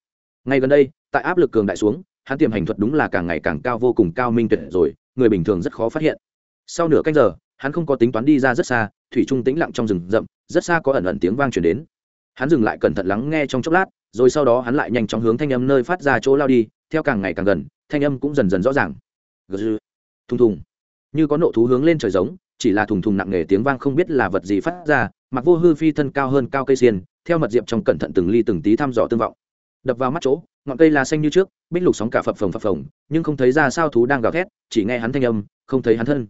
Ngay gần đây, tại áp lực cường đại xuống, hắn tiềm hành thuật đúng là càng ngày càng cao vô cùng cao minh tuyệt rồi, người bình thường rất khó phát hiện. Sau nửa canh giờ, hắn không có tính toán đi ra rất xa, thủy trung tĩnh lặng trong rừng rậm, rất xa có ẩn ẩn tiếng vang chuyển đến hắn dừng lại cẩn thận lắng nghe trong chốc lát, rồi sau đó hắn lại nhanh chóng hướng thanh âm nơi phát ra chỗ lao đi, theo càng ngày càng gần, thanh âm cũng dần dần rõ ràng. Thùng thùng. Như có nộ thú hướng lên trời giống, chỉ là thùng thùng nặng nề tiếng vang không biết là vật gì phát ra, mặc vô hư phi thân cao hơn cao cây xiên, theo mật diệp trong cẩn thận từng ly từng tí thăm dò tương vọng. Đập vào mắt chỗ, ngọn cây là xanh như trước, bích lục sóng cả phập phồng phập phồng, nhưng không thấy ra sao thú đang gào thét, chỉ nghe hắn thanh âm, không thấy hắn thân.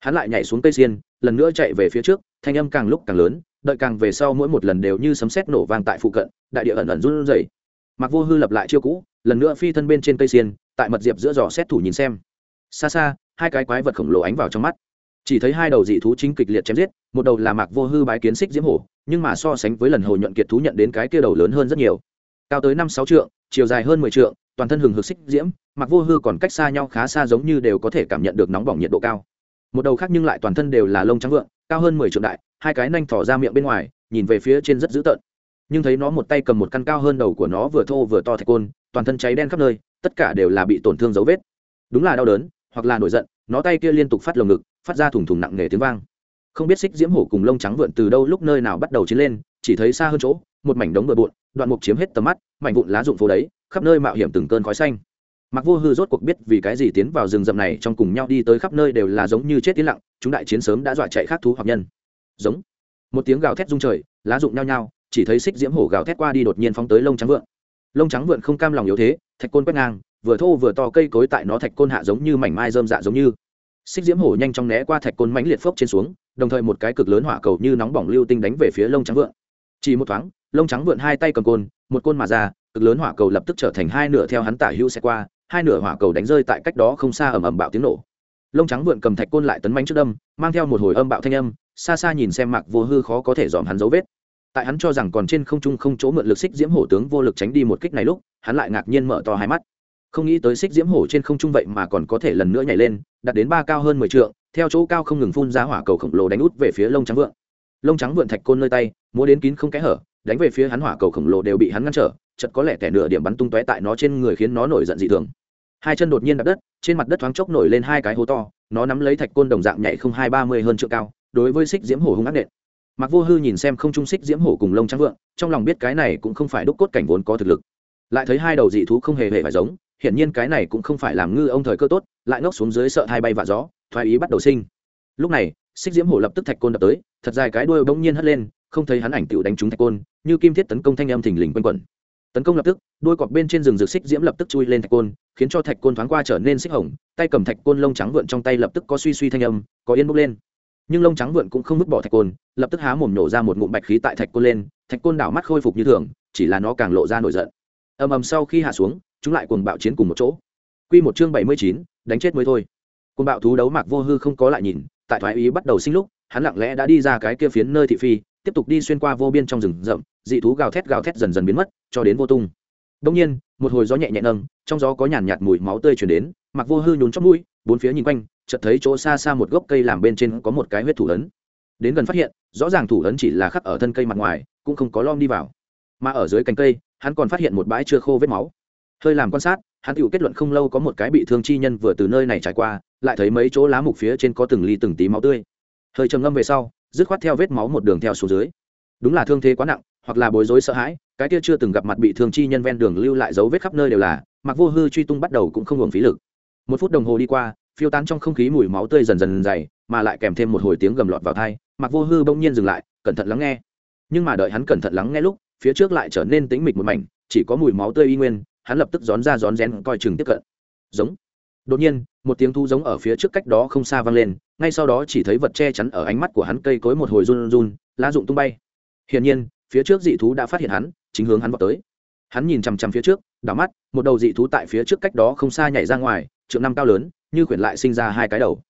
Hắn lại nhảy xuống cây xiên, lần nữa chạy về phía trước, thanh âm càng lúc càng lớn đợi càng về sau mỗi một lần đều như sấm sét nổ vang tại phụ cận, đại địa ẩn ẩn run rẩy. Mặc vô hư lập lại chiêu cũ, lần nữa phi thân bên trên cây xiên, tại mật diệp giữa giò xét thủ nhìn xem. Xa xa, hai cái quái vật khổng lồ ánh vào trong mắt. Chỉ thấy hai đầu dị thú chính kịch liệt chém giết, một đầu là mạc vô hư bái kiến xích diễm hổ, nhưng mà so sánh với lần hồ nhuận kiệt thú nhận đến cái kia đầu lớn hơn rất nhiều. Cao tới năm sáu trượng, chiều dài hơn mười trượng, toàn thân hừng hực xích diễm, mạc vô hư còn cách xa nhau khá xa giống như đều có thể cảm nhận được nóng bỏng nhiệt độ cao. Một đầu khác nhưng lại toàn thân đều là lông trắng vượng cao hơn mười trượng đại, hai cái nanh thỏ ra miệng bên ngoài, nhìn về phía trên rất dữ tợn. Nhưng thấy nó một tay cầm một căn cao hơn đầu của nó vừa thô vừa to thạch côn, toàn thân cháy đen khắp nơi, tất cả đều là bị tổn thương dấu vết. Đúng là đau đớn, hoặc là nổi giận, nó tay kia liên tục phát lồng ngực, phát ra thủng thủng nặng nề tiếng vang. Không biết xích diễm hổ cùng lông trắng vượn từ đâu lúc nơi nào bắt đầu chiến lên, chỉ thấy xa hơn chỗ, một mảnh đống bừa bộn, đoạn mục chiếm hết tầm mắt, mảnh vụn lá rụng phố đấy, khắp nơi mạo hiểm từng cơn khói xanh mặc vô hư rốt cuộc biết vì cái gì tiến vào rừng rậm này, trong cùng nhau đi tới khắp nơi đều là giống như chết tiến lặng, chúng đại chiến sớm đã dọa chạy khác thú hoặc nhân. Giống. Một tiếng gào thét rung trời, lá rụng nhao nhao, chỉ thấy xích diễm hổ gào thét qua đi đột nhiên phóng tới lông trắng vượn lông trắng vượn không cam lòng yếu thế, thạch côn quét ngang, vừa thô vừa to cây cối tại nó thạch côn hạ giống như mảnh mai rơm dạ giống như. Xích diễm hổ nhanh chóng né qua thạch côn mãnh liệt phốc trên xuống, đồng thời một cái cực lớn hỏa cầu như nóng bỏng lưu tinh đánh về phía lông trắng vượn chỉ một thoáng, lông trắng vượn hai tay cầm côn, một côn mà ra, cực lớn hỏa cầu lập tức trở thành hai nửa theo hắn tả hữu xe qua hai nửa hỏa cầu đánh rơi tại cách đó không xa ầm ầm bạo tiếng nổ. Lông trắng vượn cầm thạch côn lại tấn mánh trước đâm, mang theo một hồi âm bạo thanh âm, xa xa nhìn xem mạc vô hư khó có thể dòm hắn dấu vết. Tại hắn cho rằng còn trên không trung không chỗ mượn lực xích diễm hổ tướng vô lực tránh đi một kích này lúc, hắn lại ngạc nhiên mở to hai mắt. Không nghĩ tới xích diễm hổ trên không trung vậy mà còn có thể lần nữa nhảy lên đặt đến ba cao hơn mười t theo chỗ cao không ngừng phun ra hỏa cầu khổng lồ đánh út về phía lông trắng vượn. Lông trắng vượn thạch côn nơi tay, múa đến kín không kẽ hở, đánh về phía hắn hỏa cầu khổng lồ đều bị hắn ngăn trở chật có lẽ kẻ nửa điểm bắn tung tóe tại nó trên người khiến nó nổi giận dị thường hai chân đột nhiên đập đất, trên mặt đất thoáng chốc nổi lên hai cái hố to, nó nắm lấy thạch côn đồng dạng nhảy không hai ba mươi hơn trượng cao, đối với xích diễm hổ hung ác nện. Mặc vô hư nhìn xem không trung xích diễm hổ cùng lông trắng vượng, trong lòng biết cái này cũng không phải đúc cốt cảnh vốn có thực lực. Lại thấy hai đầu dị thú không hề hề phải giống, hiển nhiên cái này cũng không phải làm ngư ông thời cơ tốt, lại ngốc xuống dưới sợ hai bay vạ gió, thoái ý bắt đầu sinh. Lúc này, xích diễm hổ lập tức thạch côn đập tới, thật dài cái đuôi bỗng nhiên hất lên, không thấy hắn ảnh tựu đánh trúng thạch côn, như kim thiết tấn công thanh âm thình lình quanh quẩn tấn công lập tức đuôi cọp bên trên rừng rực xích diễm lập tức chui lên thạch côn, khiến cho thạch côn thoáng qua trở nên xích hồng, tay cầm thạch côn lông trắng vượn trong tay lập tức có suy suy thanh âm, có yên bốc lên. Nhưng lông trắng vượn cũng không vứt bỏ thạch côn, lập tức há mồm nổ ra một ngụm bạch khí tại thạch côn lên, thạch côn đảo mắt khôi phục như thường, chỉ là nó càng lộ ra nổi giận. Ầm ầm sau khi hạ xuống, chúng lại cùng bạo chiến cùng một chỗ. Quy một chương bảy mươi chín, đánh chết mới thôi. Cùng bạo thú đấu mạc vô hư không có lại nhìn, tại thoái ý bắt đầu sinh lúc, hắn lặng lẽ đã đi ra cái kia phiến nơi thị phi, tiếp tục đi xuyên qua vô biên trong rừng rậm dị thú gào thét gào thét dần dần biến mất, cho đến vô tung. Đông nhiên, một hồi gió nhẹ nhẹ nâng, trong gió có nhàn nhạt mùi máu tươi chuyển đến, mặc vô hư nhún trong mũi, bốn phía nhìn quanh, chợt thấy chỗ xa xa một gốc cây làm bên trên có một cái huyết thủ ấn. Đến gần phát hiện, rõ ràng thủ ấn chỉ là khắc ở thân cây mặt ngoài, cũng không có lom đi vào. Mà ở dưới cành cây, hắn còn phát hiện một bãi chưa khô vết máu. Hơi làm quan sát, hắn tự kết luận không lâu có một cái bị thương chi nhân vừa từ nơi này trải qua, lại thấy mấy chỗ lá mục phía trên có từng ly từng tí máu tươi. Hơi trầm ngâm về sau, dứt khoát theo vết máu một đường theo xuống dưới. Đúng là thương thế quá nặng hoặc là bối rối sợ hãi, cái kia chưa từng gặp mặt bị thương chi nhân ven đường lưu lại dấu vết khắp nơi đều là, mặc vô hư truy tung bắt đầu cũng không hưởng phí lực. Một phút đồng hồ đi qua, phiêu tán trong không khí mùi máu tươi dần dần dày, mà lại kèm thêm một hồi tiếng gầm lọt vào thai mặc vô hư bỗng nhiên dừng lại, cẩn thận lắng nghe. Nhưng mà đợi hắn cẩn thận lắng nghe lúc, phía trước lại trở nên tĩnh mịch một mảnh, chỉ có mùi máu tươi y nguyên, hắn lập tức rón ra rón rén coi chừng tiếp cận. Giống. Đột nhiên, một tiếng thu giống ở phía trước cách đó không xa vang lên, ngay sau đó chỉ thấy vật che chắn ở ánh mắt của hắn cây cối một hồi run run, lá rụng tung bay. Hiển nhiên phía trước dị thú đã phát hiện hắn, chính hướng hắn vào tới. Hắn nhìn chằm chằm phía trước, đảo mắt, một đầu dị thú tại phía trước cách đó không xa nhảy ra ngoài, trượng năm cao lớn, như khuyển lại sinh ra hai cái đầu.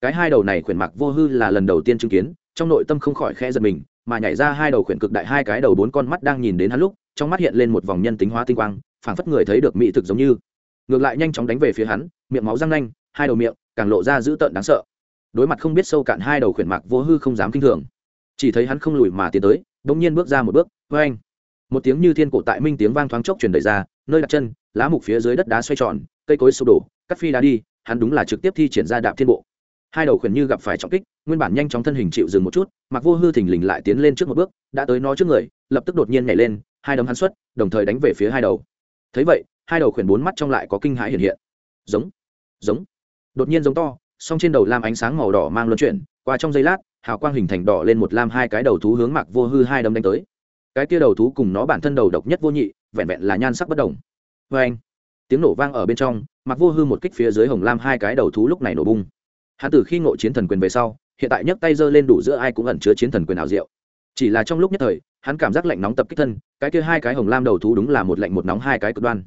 Cái hai đầu này khuyển mặc vô hư là lần đầu tiên chứng kiến, trong nội tâm không khỏi khe giật mình, mà nhảy ra hai đầu khuyển cực đại hai cái đầu bốn con mắt đang nhìn đến hắn lúc, trong mắt hiện lên một vòng nhân tính hóa tinh quang, phảng phất người thấy được mỹ thực giống như. Ngược lại nhanh chóng đánh về phía hắn, miệng máu răng nanh, hai đầu miệng, càng lộ ra dữ tợn đáng sợ. Đối mặt không biết sâu cạn hai đầu khuyển mạc vô hư không dám kinh thường. Chỉ thấy hắn không lùi mà tiến tới bỗng nhiên bước ra một bước vê anh một tiếng như thiên cổ tại minh tiếng vang thoáng chốc truyền đầy ra, nơi đặt chân, lá mục phía dưới đất đá xoay tròn, cây cối sụp đổ, cắt phi đá đi, hắn đúng là trực tiếp thi triển ra đạp thiên bộ. Hai đầu khuyển như gặp phải trọng kích, nguyên bản nhanh chóng thân hình chịu dừng một chút, mặc vô hư thình lình lại tiến lên trước một bước, đã tới nó trước người, lập tức đột nhiên nhảy lên, hai đấm hắn xuất, đồng thời đánh về phía hai đầu. Thấy vậy, hai đầu khuyển bốn mắt trong lại có kinh hãi hiện hiện. Giống giống. Đột nhiên giống to, song trên đầu làm ánh sáng màu đỏ mang luân chuyển qua trong giây lát, hào quang hình thành đỏ lên một lam hai cái đầu thú hướng mạc vô hư hai đấm đánh tới. Cái kia đầu thú cùng nó bản thân đầu độc nhất vô nhị, vẹn vẹn là nhan sắc bất đồng. Vê anh, tiếng nổ vang ở bên trong, mạc vô hư một kích phía dưới hồng lam hai cái đầu thú lúc này nổ bung. Hạ tử khi ngộ chiến thần quyền về sau, hiện tại nhấc tay giơ lên đủ giữa ai cũng ẩn chứa chiến thần quyền ảo diệu. Chỉ là trong lúc nhất thời, hắn cảm giác lạnh nóng tập kích thân, cái kia hai cái hồng lam đầu thú đúng là một lạnh một nóng hai cái cực đoan.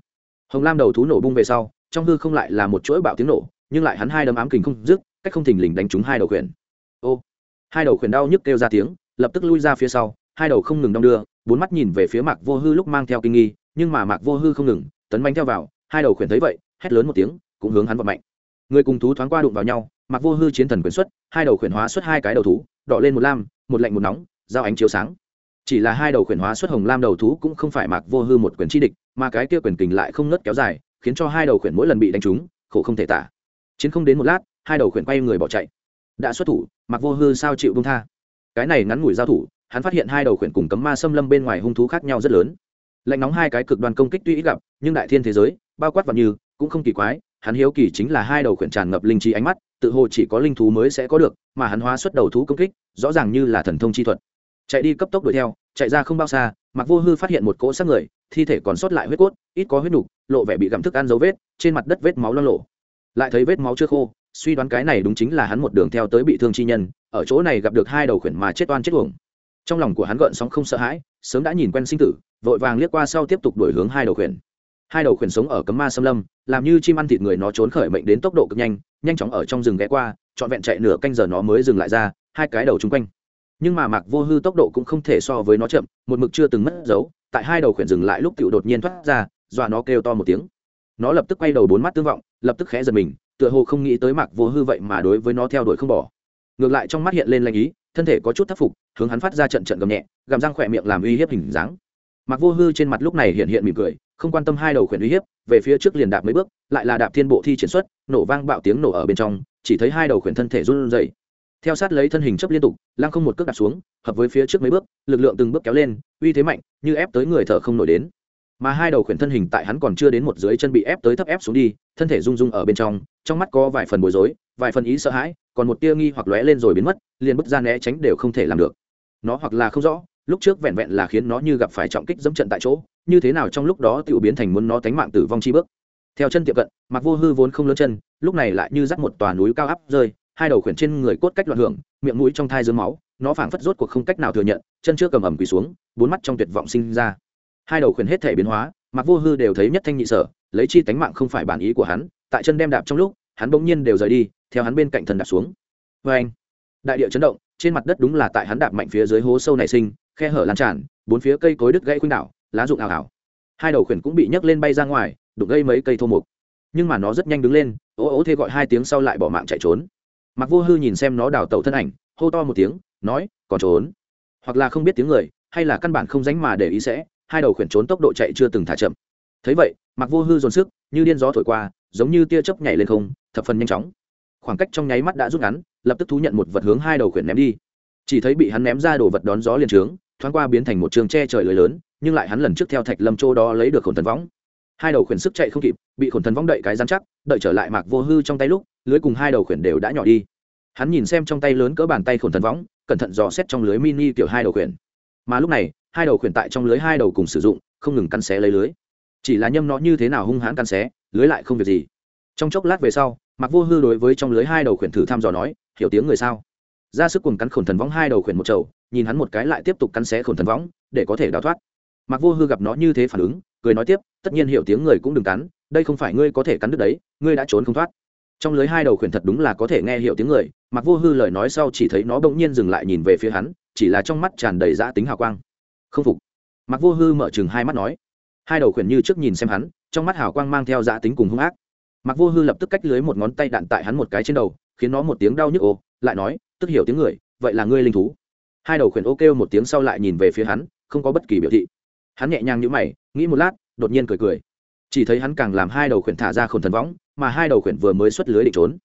Hồng lam đầu thú nổ bung về sau, trong hư không lại là một chuỗi bạo tiếng nổ, nhưng lại hắn hai đấm ám kình không dứt, cách không thình lình đánh trúng hai đầu quyền ô hai đầu khuyển đau nhức kêu ra tiếng lập tức lui ra phía sau hai đầu không ngừng đong đưa bốn mắt nhìn về phía mạc vô hư lúc mang theo kinh nghi nhưng mà mạc vô hư không ngừng tấn bánh theo vào hai đầu khuyển thấy vậy hét lớn một tiếng cũng hướng hắn vào mạnh người cùng thú thoáng qua đụng vào nhau mạc vô hư chiến thần quyền xuất hai đầu khuyển hóa xuất hai cái đầu thú đọ lên một lam một lạnh một nóng giao ánh chiếu sáng chỉ là hai đầu khuyển hóa xuất hồng lam đầu thú cũng không phải mạc vô hư một quyền chi địch mà cái kia quyền kình lại không ngớt kéo dài khiến cho hai đầu khuyển mỗi lần bị đánh trúng khổ không thể tả chiến không đến một lát hai đầu khuyển quay người bỏ chạy đã xuất thủ, mặc vô hư sao chịu bông tha. Cái này ngắn ngủi giao thủ, hắn phát hiện hai đầu khuyển cùng cấm ma xâm lâm bên ngoài hung thú khác nhau rất lớn. Lạnh nóng hai cái cực đoan công kích tuy ít gặp, nhưng đại thiên thế giới, bao quát vào như, cũng không kỳ quái, hắn hiếu kỳ chính là hai đầu khuyển tràn ngập linh trí ánh mắt, tự hồ chỉ có linh thú mới sẽ có được, mà hắn hóa xuất đầu thú công kích, rõ ràng như là thần thông chi thuật. Chạy đi cấp tốc đuổi theo, chạy ra không bao xa, mặc vô hư phát hiện một cỗ xác người, thi thể còn sót lại huyết cốt, ít có huyết nục, lộ vẻ bị gặm thức ăn dấu vết, trên mặt đất vết máu lo lộ lại thấy vết máu chưa khô suy đoán cái này đúng chính là hắn một đường theo tới bị thương chi nhân, ở chỗ này gặp được hai đầu khuyển mà chết oan chết uổng. Trong lòng của hắn gợn sóng không sợ hãi, sớm đã nhìn quen sinh tử, vội vàng liếc qua sau tiếp tục đuổi hướng hai đầu khuyển. Hai đầu khuyển sống ở cấm ma xâm lâm, làm như chim ăn thịt người nó trốn khởi mệnh đến tốc độ cực nhanh nhanh chóng ở trong rừng ghé qua, trọn vẹn chạy nửa canh giờ nó mới dừng lại ra, hai cái đầu chung quanh. Nhưng mà mạc vô hư tốc độ cũng không thể so với nó chậm, một mực chưa từng mất dấu, tại hai đầu khuyển dừng lại lúc cựu đột nhiên thoát ra, dọa nó kêu to một tiếng. Nó lập tức quay đầu bốn mắt tương vọng, lập tức khẽ giật mình tựa hồ không nghĩ tới mạc vô hư vậy mà đối với nó theo đuổi không bỏ. Ngược lại trong mắt hiện lên lanh ý, thân thể có chút thất phục, hướng hắn phát ra trận trận gầm nhẹ gầm răng khỏe miệng làm uy hiếp hình dáng. Mạc vô hư trên mặt lúc này hiện hiện mỉm cười, không quan tâm hai đầu khuyển uy hiếp, về phía trước liền đạp mấy bước, lại là đạp thiên bộ thi triển xuất, nổ vang bạo tiếng nổ ở bên trong, chỉ thấy hai đầu khuyển thân thể run rẩy. Theo sát lấy thân hình chấp liên tục, lăng không một cước đạp xuống, hợp với phía trước mấy bước, lực lượng từng bước kéo lên, uy thế mạnh, như ép tới người thở không nổi đến mà hai đầu khuyển thân hình tại hắn còn chưa đến một dưới chân bị ép tới thấp ép xuống đi, thân thể rung rung ở bên trong trong mắt có vài phần bối rối, vài phần ý sợ hãi, còn một tia nghi hoặc lóe lên rồi biến mất, liền bứt ra né tránh đều không thể làm được. Nó hoặc là không rõ, lúc trước vẹn vẹn là khiến nó như gặp phải trọng kích dẫm trận tại chỗ, như thế nào trong lúc đó tự biến thành muốn nó tánh mạng tử vong chi bước. Theo chân tiệm cận mặc vô hư vốn không lớn chân, lúc này lại như dắt một tòa núi cao áp rơi, hai đầu khuyển trên người cốt cách loạn hưởng, miệng mũi trong thai dưới máu, nó phảng phất rốt cuộc không cách nào thừa nhận, chân trước cầm ẩm quỳ xuống, bốn mắt trong tuyệt vọng sinh ra hai đầu khuyển hết thể biến hóa mặc vô hư đều thấy nhất thanh nhị sở, lấy chi tánh mạng không phải bản ý của hắn, tại chân đem đạp trong lúc, hắn bỗng nhiên đều rời đi, theo hắn bên cạnh thần đạp xuống. Vê anh đại địa chấn động, trên mặt đất đúng là tại hắn đạp mạnh phía dưới hố sâu nảy sinh, khe hở lan tràn, bốn phía cây cối đứt gãy khuynh đảo, lá rụng ảo ảo hai đầu khuyển cũng bị nhấc lên bay ra ngoài đục gây mấy cây thô mục. Nhưng mà nó rất nhanh đứng lên, ố ố thê gọi hai tiếng sau lại bỏ mạng chạy trốn. Mặc vô hư nhìn xem nó đào tẩu thân ảnh, hô to một tiếng, nói, còn trốn? Hoặc là không biết tiếng người, hay là căn bản không dánh mà để ý sẽ hai đầu khuyển trốn tốc độ chạy chưa từng thả chậm. Thấy vậy mặc vô hư dồn sức, như điên gió thổi qua, giống như tia chớp nhảy lên không, thập phần nhanh chóng. Khoảng cách trong nháy mắt đã rút ngắn, lập tức thú nhận một vật hướng hai đầu khuyển ném đi. Chỉ thấy bị hắn ném ra đồ vật đón gió liền trướng, thoáng qua biến thành một trường tre trời lưới lớn, nhưng lại hắn lần trước theo thạch lâm châu đó lấy được khổn thần võng. Hai đầu khuyển sức chạy không kịp, bị khổn thần võng đậy cái dán chắc, đợi trở lại mạc vô hư trong tay lúc, lưới cùng hai đầu khuyển đều đã nhỏ đi. Hắn nhìn xem trong tay lớn cỡ bàn tay khổn thần võng, cẩn thận dò xét trong lưới mini kiểu hai đầu khuyển. Mà lúc này hai đầu khuyển tại trong lưới hai đầu cùng sử dụng, không ngừng căn xé lấy lưới. Chỉ là nhâm nó như thế nào hung hãn căn xé, lưới lại không việc gì. Trong chốc lát về sau mặc vô hư đối với trong lưới hai đầu khuyển thử thăm dò nói, hiểu tiếng người sao? Ra sức cùng cắn khổn thần võng hai đầu khuyển một chầu, nhìn hắn một cái lại tiếp tục cắn xé khổn thần võng, để có thể đào thoát. Mặc vô hư gặp nó như thế phản ứng, cười nói tiếp, tất nhiên hiểu tiếng người cũng đừng cắn, đây không phải ngươi có thể cắn được đấy, ngươi đã trốn không thoát. Trong lưới hai đầu khuyển thật đúng là có thể nghe hiểu tiếng người mặc vô hư lời nói sau chỉ thấy nó bỗng nhiên dừng lại nhìn về phía hắn, chỉ là trong mắt tràn đầy dã tính hào quang không phục. Mặc vô hư mở chừng hai mắt nói. Hai đầu khuyển như trước nhìn xem hắn trong mắt hào quang mang theo dạ tính cùng hung ác. Mặc vô hư lập tức cách lưới một ngón tay đạn tại hắn một cái trên đầu khiến nó một tiếng đau nhức ô, lại nói tức hiểu tiếng người vậy là ngươi linh thú. Hai đầu khuyển ô kêu một tiếng sau lại nhìn về phía hắn không có bất kỳ biểu thị. Hắn nhẹ nhàng nhữ mày nghĩ một lát đột nhiên cười cười. Chỉ thấy hắn càng làm hai đầu khuyển thả ra khổn thần võng mà hai đầu khuyển vừa mới xuất lưới định trốn.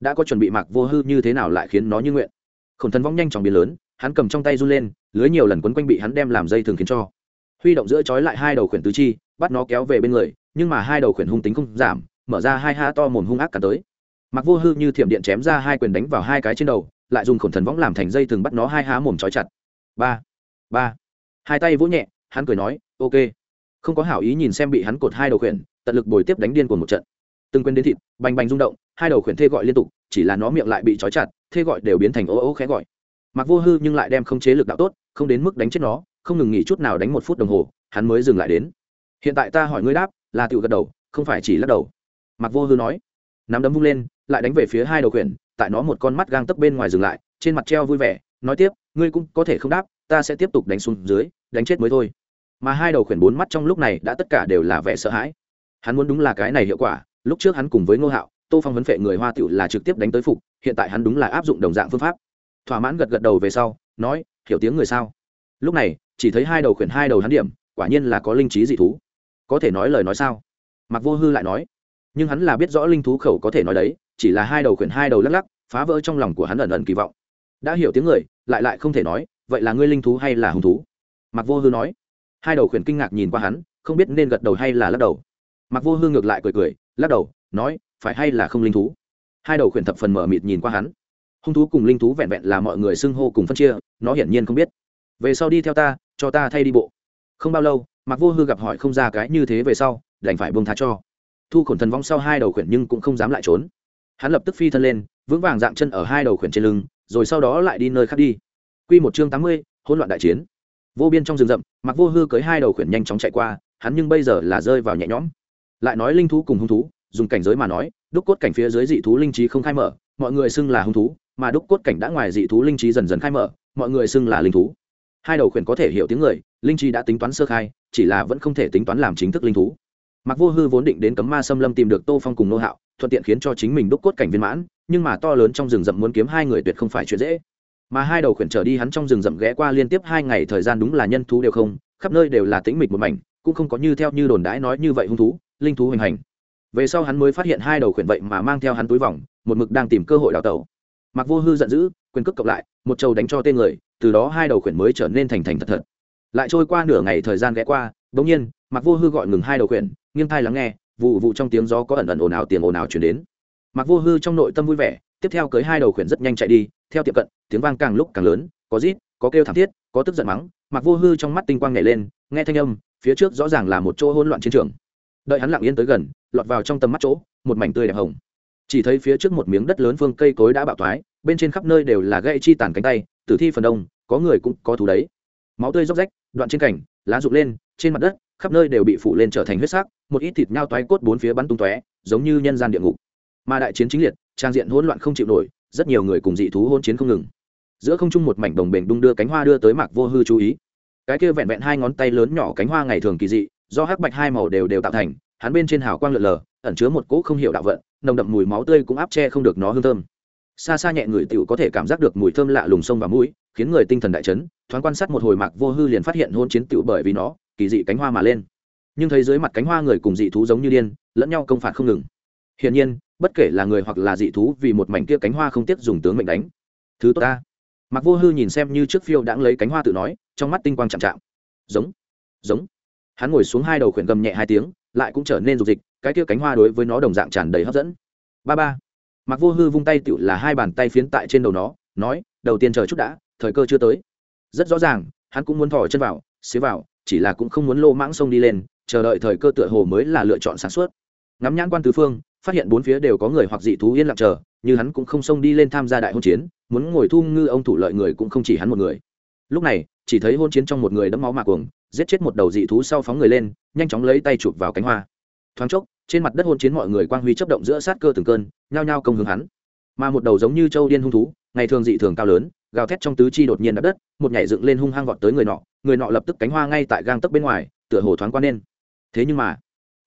Đã có chuẩn bị mặc vô hư như thế nào lại khiến nó như nguyện? Khổn thần võng nhanh chóng biến lớn hắn cầm trong tay run lên lưới nhiều lần quấn quanh bị hắn đem làm dây thường khiến cho. Huy động giữa trói lại hai đầu khuyển tứ chi, bắt nó kéo về bên người, nhưng mà hai đầu khuyển hung tính không giảm, mở ra hai ha to mồm hung ác cả tới. Mặc vô hư như thiểm điện chém ra hai quyền đánh vào hai cái trên đầu, lại dùng khổn thần võng làm thành dây thường bắt nó hai há mồm trói chặt. Ba ba. Hai tay vỗ nhẹ, hắn cười nói, ok. Không có hảo ý nhìn xem bị hắn cột hai đầu khuyển, tận lực bồi tiếp đánh điên của một trận. Từng quên đến thịt, bành bành rung động, hai đầu khuyển thê gọi liên tục, chỉ là nó miệng lại bị trói chặt, thê gọi đều biến thành ô ô khẽ gọi. Mặc vô hư nhưng lại đem không chế lực đạo tốt không đến mức đánh chết nó, không ngừng nghỉ chút nào đánh một phút đồng hồ, hắn mới dừng lại đến. Hiện tại ta hỏi ngươi đáp, là tựu gật đầu, không phải chỉ lắc đầu. Mặc vô hư nói. Nắm đấm vung lên, lại đánh về phía hai đầu khuyển, tại nó một con mắt gang tấp bên ngoài dừng lại, trên mặt treo vui vẻ, nói tiếp, ngươi cũng có thể không đáp, ta sẽ tiếp tục đánh xuống dưới, đánh chết mới thôi. Mà hai đầu khuyển bốn mắt trong lúc này đã tất cả đều là vẻ sợ hãi. Hắn muốn đúng là cái này hiệu quả, lúc trước hắn cùng với ngô hạo, tô phong vấn phệ người hoa tựu là trực tiếp đánh tới phục, hiện tại hắn đúng là áp dụng đồng dạng phương pháp. Thỏa mãn gật gật đầu về sau, nói hiểu tiếng người sao? Lúc này, chỉ thấy hai đầu khuyển hai đầu hắn điểm, quả nhiên là có linh trí dị thú. Có thể nói lời nói sao? Mặc vô hư lại nói. Nhưng hắn là biết rõ linh thú khẩu có thể nói đấy, chỉ là hai đầu khuyển hai đầu lắc lắc, phá vỡ trong lòng của hắn ẩn ẩn kỳ vọng. Đã hiểu tiếng người, lại lại không thể nói, vậy là ngươi linh thú hay là hung thú? Mặc vô hư nói. Hai đầu khuyển kinh ngạc nhìn qua hắn, không biết nên gật đầu hay là lắc đầu. Mặc vô hư ngược lại cười cười, lắc đầu, nói, phải hay là không linh thú? Hai đầu khuyển thập phần mở mịt nhìn qua hắn hung thú cùng linh thú vẹn vẹn là mọi người xưng hô cùng phân chia, nó hiển nhiên không biết. Về sau đi theo ta, cho ta thay đi bộ. Không bao lâu mặc vô hư gặp hỏi không ra cái như thế về sau, đành phải bông tha cho. Thu khổn thần vong sau hai đầu khuyển nhưng cũng không dám lại trốn. Hắn lập tức phi thân lên, vững vàng dạng chân ở hai đầu khuyển trên lưng, rồi sau đó lại đi nơi khác đi. Q một chương tám mươi, hỗn loạn đại chiến. Vô biên trong rừng rậm mặc vô hư cưới hai đầu khuyển nhanh chóng chạy qua, hắn nhưng bây giờ là rơi vào nhẹ nhõm. Lại nói linh thú cùng hung thú, dùng cảnh giới mà nói, đúc cốt cảnh phía dưới dị thú linh trí không khai mở, mọi người xưng là hung thú mà đúc cốt cảnh đã ngoài dị thú linh trí dần dần khai mở, mọi người xưng là linh thú. Hai đầu khuyển có thể hiểu tiếng người, linh trí đã tính toán sơ khai, chỉ là vẫn không thể tính toán làm chính thức linh thú. Mặc vô hư vốn định đến cấm ma xâm lâm tìm được tô phong cùng nô hạo, thuận tiện khiến cho chính mình đúc cốt cảnh viên mãn, nhưng mà to lớn trong rừng rậm muốn kiếm hai người tuyệt không phải chuyện dễ. Mà hai đầu khuyển trở đi hắn trong rừng rậm ghé qua liên tiếp hai ngày thời gian đúng là nhân thú đều không, khắp nơi đều là tĩnh mịch một mảnh, cũng không có như theo như đồn đãi nói như vậy hung thú, linh thú hình hành. Về sau hắn mới phát hiện hai đầu khuyển vậy mà mang theo hắn túi vòng, một mực đang tìm cơ hội đào tẩu mặc vô hư giận dữ, quyền cước cộng lại, một trầu đánh cho tên người, từ đó hai đầu khuyển mới trở nên thành thành thật thật. Lại trôi qua nửa ngày thời gian ghé qua bỗng nhiên mặc vô hư gọi ngừng hai đầu khuyển, nghiêng thai lắng nghe, vụ vụ trong tiếng gió có ẩn ẩn ồn ào tiền ồn ào chuyển đến. Mặc vô hư trong nội tâm vui vẻ, tiếp theo cưới hai đầu khuyển rất nhanh chạy đi, theo tiệm cận, tiếng vang càng lúc càng lớn, có rít, có kêu thảm thiết, có tức giận mắng mặc vô hư trong mắt tinh quang nhảy lên, nghe thanh âm, phía trước rõ ràng là một chỗ hỗn loạn chiến trường. Đợi hắn lặng yên tới gần, lọt vào trong tầm mắt chỗ, một mảnh tươi đẹp hồng chỉ thấy phía trước một miếng đất lớn phương cây cối đã bạo thoái, bên trên khắp nơi đều là gãy chi tàn cánh tay, tử thi phần đông, có người cũng có thú đấy. Máu tươi róc rách, đoạn trên cảnh lá rụng lên, trên mặt đất, khắp nơi đều bị phủ lên trở thành huyết sắc, một ít thịt nhao toái cốt bốn phía bắn tung tóe, giống như nhân gian địa ngục. Mà đại chiến chính liệt, trang diện hỗn loạn không chịu nổi, rất nhiều người cùng dị thú hôn chiến không ngừng. Giữa không trung một mảnh đồng bền đung đưa cánh hoa đưa tới mạc vô hư chú ý. Cái kia vẹn vẹn hai ngón tay lớn nhỏ cánh hoa ngày thường kỳ dị, do hắc bạch hai màu đều đều tạo thành, hắn bên trên hào quang lượn lờ ẩn chứa một cỗ không hiểu đạo vận, nồng đậm mùi máu tươi cũng áp che không được nó hương thơm. Xa xa nhẹ người tiểu có thể cảm giác được mùi thơm lạ lùng sông vào mũi, khiến người tinh thần đại chấn, thoáng quan sát một hồi mạc vô hư liền phát hiện hôn chiến tiểu bởi vì nó, kỳ dị cánh hoa mà lên. Nhưng thấy dưới mặt cánh hoa người cùng dị thú giống như điên, lẫn nhau công phạt không ngừng. Hiển nhiên, bất kể là người hoặc là dị thú vì một mảnh kia cánh hoa không tiếc dùng tướng mệnh đánh. Thứ tốt ta. Mặc vô hư nhìn xem như trước phiêu đãng lấy cánh hoa tự nói, trong mắt tinh quang chạm chạm. Giống. Giống. Hắn ngồi xuống hai đầu khuyển gầm nhẹ hai tiếng lại cũng trở nên dục dịch, cái kia cánh hoa đối với nó đồng dạng tràn đầy hấp dẫn. Ba ba. Mặc vô hư vung tay tựu là hai bàn tay phiến tại trên đầu nó, nói, đầu tiên chờ chút đã, thời cơ chưa tới. Rất rõ ràng, hắn cũng muốn thò chân vào xế vào, chỉ là cũng không muốn lô mãng sông đi lên, chờ đợi thời cơ tựa hồ mới là lựa chọn sáng suốt. Ngắm nhãn quan tứ phương, phát hiện bốn phía đều có người hoặc dị thú yên lặng chờ, như hắn cũng không xông đi lên tham gia đại hôn chiến, muốn ngồi thu ngư ông thủ lợi người cũng không chỉ hắn một người. Lúc này, chỉ thấy hôn chiến trong một người đẫm máu mạc cuồng giết chết một đầu dị thú sau phóng người lên, nhanh chóng lấy tay chụp vào cánh hoa. Thoáng chốc, trên mặt đất hôn chiến mọi người quang huy chấp động giữa sát cơ từng cơn, nhao nhao công hướng hắn. Mà một đầu giống như châu điên hung thú, ngày thường dị thường cao lớn, gào thét trong tứ chi đột nhiên đập đất, một nhảy dựng lên hung hăng vọt tới người nọ người nọ lập tức cánh hoa ngay tại gang tấc bên ngoài, tựa hồ thoáng qua nên. Thế nhưng mà,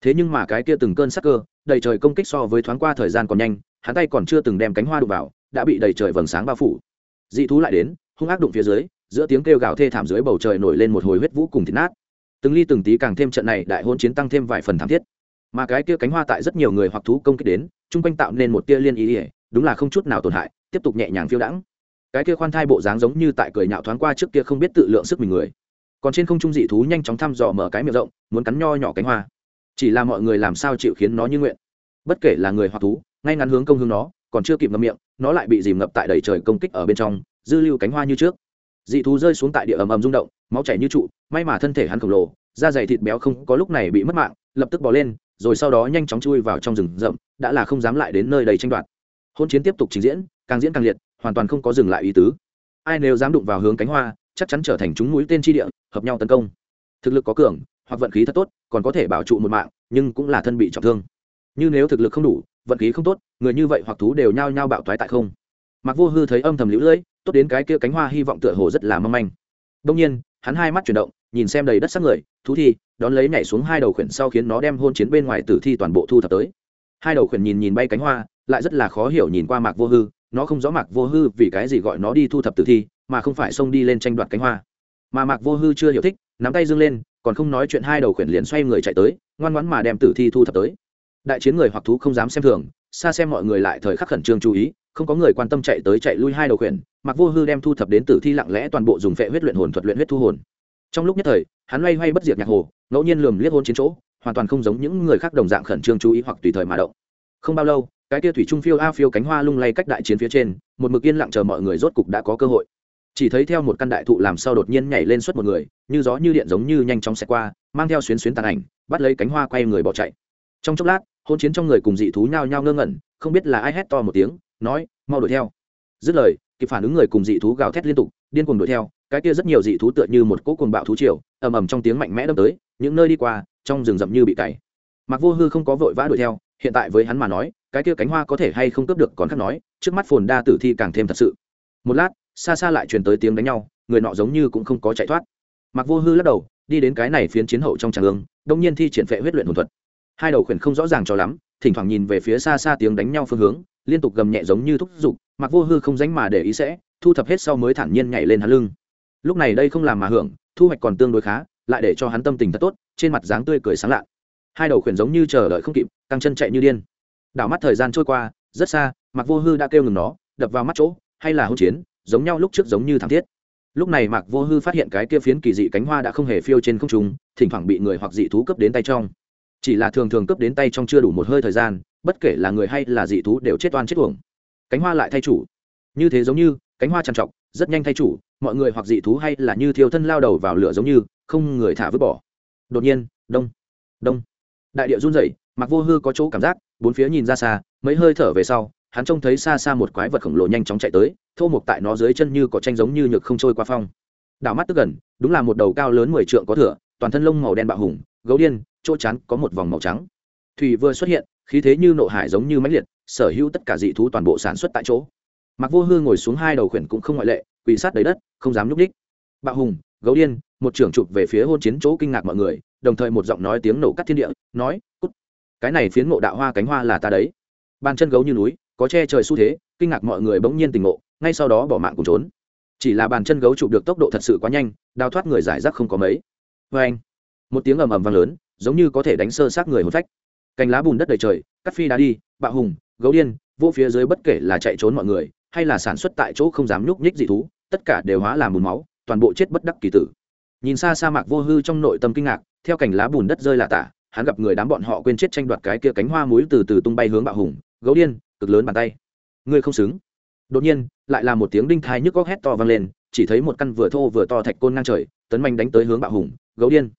thế nhưng mà cái kia từng cơn sắc cơ, đầy trời công kích so với thoáng qua thời gian còn nhanh, hắn tay còn chưa từng đem cánh hoa đụng vào, đã bị đầy trời vầng sáng bao phủ. Dị thú lại đến, hung ác đụng phía dưới giữa tiếng kêu gào thê thảm dưới bầu trời nổi lên một hồi huyết vũ cùng thịt nát. Từng ly từng tí càng thêm trận này đại hôn chiến tăng thêm vài phần thảm thiết. Mà cái kia cánh hoa tại rất nhiều người hoặc thú công kích đến, chung quanh tạo nên một tia liên ý ỉa đúng là không chút nào tổn hại, tiếp tục nhẹ nhàng phiêu đãng. Cái kia khoan thai bộ dáng giống như tại cười nhạo thoáng qua trước kia không biết tự lượng sức mình người. Còn trên không trung dị thú nhanh chóng thăm dò mở cái miệng rộng, muốn cắn nho nhỏ cánh hoa. Chỉ là mọi người làm sao chịu khiến nó như nguyện. Bất kể là người hoặc thú, ngay ngắn hướng công hướng nó, còn chưa kịp ngậm miệng, nó lại bị dìm ngập tại đầy trời công kích ở bên trong, dư lưu cánh hoa như trước dị thú rơi xuống tại địa ầm ầm rung động, máu chảy như trụ, may mà thân thể hắn khổng lồ, da dày thịt béo không có lúc này bị mất mạng, lập tức bỏ lên, rồi sau đó nhanh chóng chui vào trong rừng rậm, đã là không dám lại đến nơi đầy tranh đoạt. Hôn chiến tiếp tục trình diễn, càng diễn càng liệt, hoàn toàn không có dừng lại ý tứ. Ai nếu dám đụng vào hướng cánh hoa, chắc chắn trở thành chúng mũi tên tri địa, hợp nhau tấn công. Thực lực có cường, hoặc vận khí thật tốt, còn có thể bảo trụ một mạng, nhưng cũng là thân bị trọng thương. Như nếu thực lực không đủ, vận khí không tốt, người như vậy hoặc thú đều nhao nhao bạo thoái tại không. Mặc vô hư thấy âm thầm lũ lưỡi tốt đến cái kia cánh hoa hy vọng tựa hồ rất là mong manh. Đông nhiên, hắn hai mắt chuyển động, nhìn xem đầy đất sắc người, thú thi, đón lấy nhảy xuống hai đầu khuyển sau khiến nó đem hôn chiến bên ngoài tử thi toàn bộ thu thập tới. Hai đầu khuyển nhìn nhìn bay cánh hoa, lại rất là khó hiểu nhìn qua mạc vô hư, nó không rõ mạc vô hư vì cái gì gọi nó đi thu thập tử thi, mà không phải xông đi lên tranh đoạt cánh hoa. Mà mạc vô hư chưa hiểu thích, nắm tay dâng lên, còn không nói chuyện hai đầu khuyển liền xoay người chạy tới, ngoan ngoãn mà đem tử thi thu thập tới. Đại chiến người hoặc thú không dám xem thường, xa xem mọi người lại thời khắc khẩn trương chú ý không có người quan tâm chạy tới chạy lui hai đầu khuyển mặc vô hư đem thu thập đến tử thi lặng lẽ toàn bộ dùng phệ huyết luyện hồn thuật luyện huyết thu hồn. Trong lúc nhất thời, hắn loay hoay bất diệt nhạc hồ, ngẫu nhiên lườm liếc hôn chiến chỗ, hoàn toàn không giống những người khác đồng dạng khẩn trương chú ý hoặc tùy thời mà động. Không bao lâu, cái tia thủy trung phiêu a phiêu cánh hoa lung lay cách đại chiến phía trên, một mực yên lặng chờ mọi người rốt cục đã có cơ hội. Chỉ thấy theo một căn đại thụ làm sao đột nhiên nhảy lên suốt một người, như gió như điện giống như nhanh chóng xẹt qua, mang theo xuyến xuyến tàn ảnh, bắt lấy cánh hoa quay người bỏ chạy. Trong chốc lát, hôn chiến trong người cùng dị thú nhao nhao ngơ ngẩn, không biết là ai hét to một tiếng nói, mau đuổi theo. Dứt lời, kịp phản ứng người cùng dị thú gào thét liên tục, điên cuồng đuổi theo, cái kia rất nhiều dị thú tựa như một cỗ cuồng bạo thú triều, ầm ầm trong tiếng mạnh mẽ đâm tới, những nơi đi qua, trong rừng rậm như bị cày. Mặc vô hư không có vội vã đuổi theo, hiện tại với hắn mà nói, cái kia cánh hoa có thể hay không cướp được còn khác nói, trước mắt phồn đa tử thi càng thêm thật sự. Một lát, xa xa lại truyền tới tiếng đánh nhau, người nọ giống như cũng không có chạy thoát. Mặc vô hư lắc đầu, đi đến cái này phiến chiến hậu trong tràng ương, đông nhiên thi triển phệ huyết luyện hồn thuật. Hai đầu khuyển không rõ ràng cho lắm, thỉnh thoảng nhìn về phía xa xa tiếng đánh nhau phương hướng liên tục gầm nhẹ giống như thúc giục, mặc vô hư không dánh mà để ý sẽ, thu thập hết sau mới thản nhiên nhảy lên hắn lưng. Lúc này đây không làm mà hưởng, thu hoạch còn tương đối khá, lại để cho hắn tâm tình thật tốt, trên mặt dáng tươi cười sáng lạ hai đầu khuyển giống như chờ đợi không kịp, căng chân chạy như điên. Đảo mắt thời gian trôi qua, rất xa, mặc vô hư đã kêu ngừng nó, đập vào mắt chỗ, hay là hỗn chiến, giống nhau lúc trước giống như thảm thiết. Lúc này mạc vô hư phát hiện cái kia phiến kỳ dị cánh hoa đã không hề phiêu trên không trung, thỉnh thoảng bị người hoặc dị thú cấp đến tay trong. Chỉ là thường thường cấp đến tay trong chưa đủ một hơi thời gian bất kể là người hay là dị thú đều chết oan chết uổng. Cánh hoa lại thay chủ. Như thế giống như, cánh hoa trằn trọc, rất nhanh thay chủ, mọi người hoặc dị thú hay là như thiêu thân lao đầu vào lửa giống như, không người thả vứt bỏ. Đột nhiên, đông đông. Đại địa run rẩy mặc vô hư có chỗ cảm giác, bốn phía nhìn ra xa, mấy hơi thở về sau, hắn trông thấy xa xa một quái vật khổng lồ nhanh chóng chạy tới, thô mục tại nó dưới chân như có tranh giống như nhược không trôi qua phong. Đảo mắt tức gần, đúng là một đầu cao lớn mười trượng có thửa, toàn thân lông màu đen bạo hùng, gấu điên, chỗ chán có một vòng màu trắng. Thủy vừa xuất hiện khí thế như nộ hải giống như mãnh liệt, sở hữu tất cả dị thú toàn bộ sản xuất tại chỗ. Mặc vô hư ngồi xuống hai đầu khuyển cũng không ngoại lệ, quỳ sát đầy đất, không dám nhúc ních bạo hùng, gấu điên, một trưởng chụp về phía hôn chiến chỗ kinh ngạc mọi người, đồng thời một giọng nói tiếng nổ cắt thiên địa, nói, cút! Cái này phiến ngộ đạo hoa cánh hoa là ta đấy. Bàn chân gấu như núi, có che trời xu thế, kinh ngạc mọi người bỗng nhiên tình ngộ, ngay sau đó bỏ mạng cùng trốn. Chỉ là bàn chân gấu chụp được tốc độ thật sự quá nhanh, đào thoát người giải rác không có mấy. Vê anh một tiếng ầm ầm vang lớn, giống như có thể đánh sơ sát người hồn phách cành lá bùn đất đầy trời, cắt phi đá đi, bạo hùng, gấu điên, vô phía dưới bất kể là chạy trốn mọi người, hay là sản xuất tại chỗ không dám nhúc nhích dị thú, tất cả đều hóa làm bùn máu, toàn bộ chết bất đắc kỳ tử. Nhìn xa sa mạc vô hư trong nội tâm kinh ngạc, theo cành lá bùn đất rơi là tả, hắn gặp người đám bọn họ quên chết tranh đoạt cái kia cánh hoa muối từ từ tung bay hướng bạo hùng, gấu điên, cực lớn bàn tay. Ngươi không xứng. Đột nhiên, lại là một tiếng đinh thai nhức góc hét to vang lên, chỉ thấy một căn vừa thô vừa to thạch côn ngang trời, tấn manh đánh tới hướng bạo hùng, gấu điên.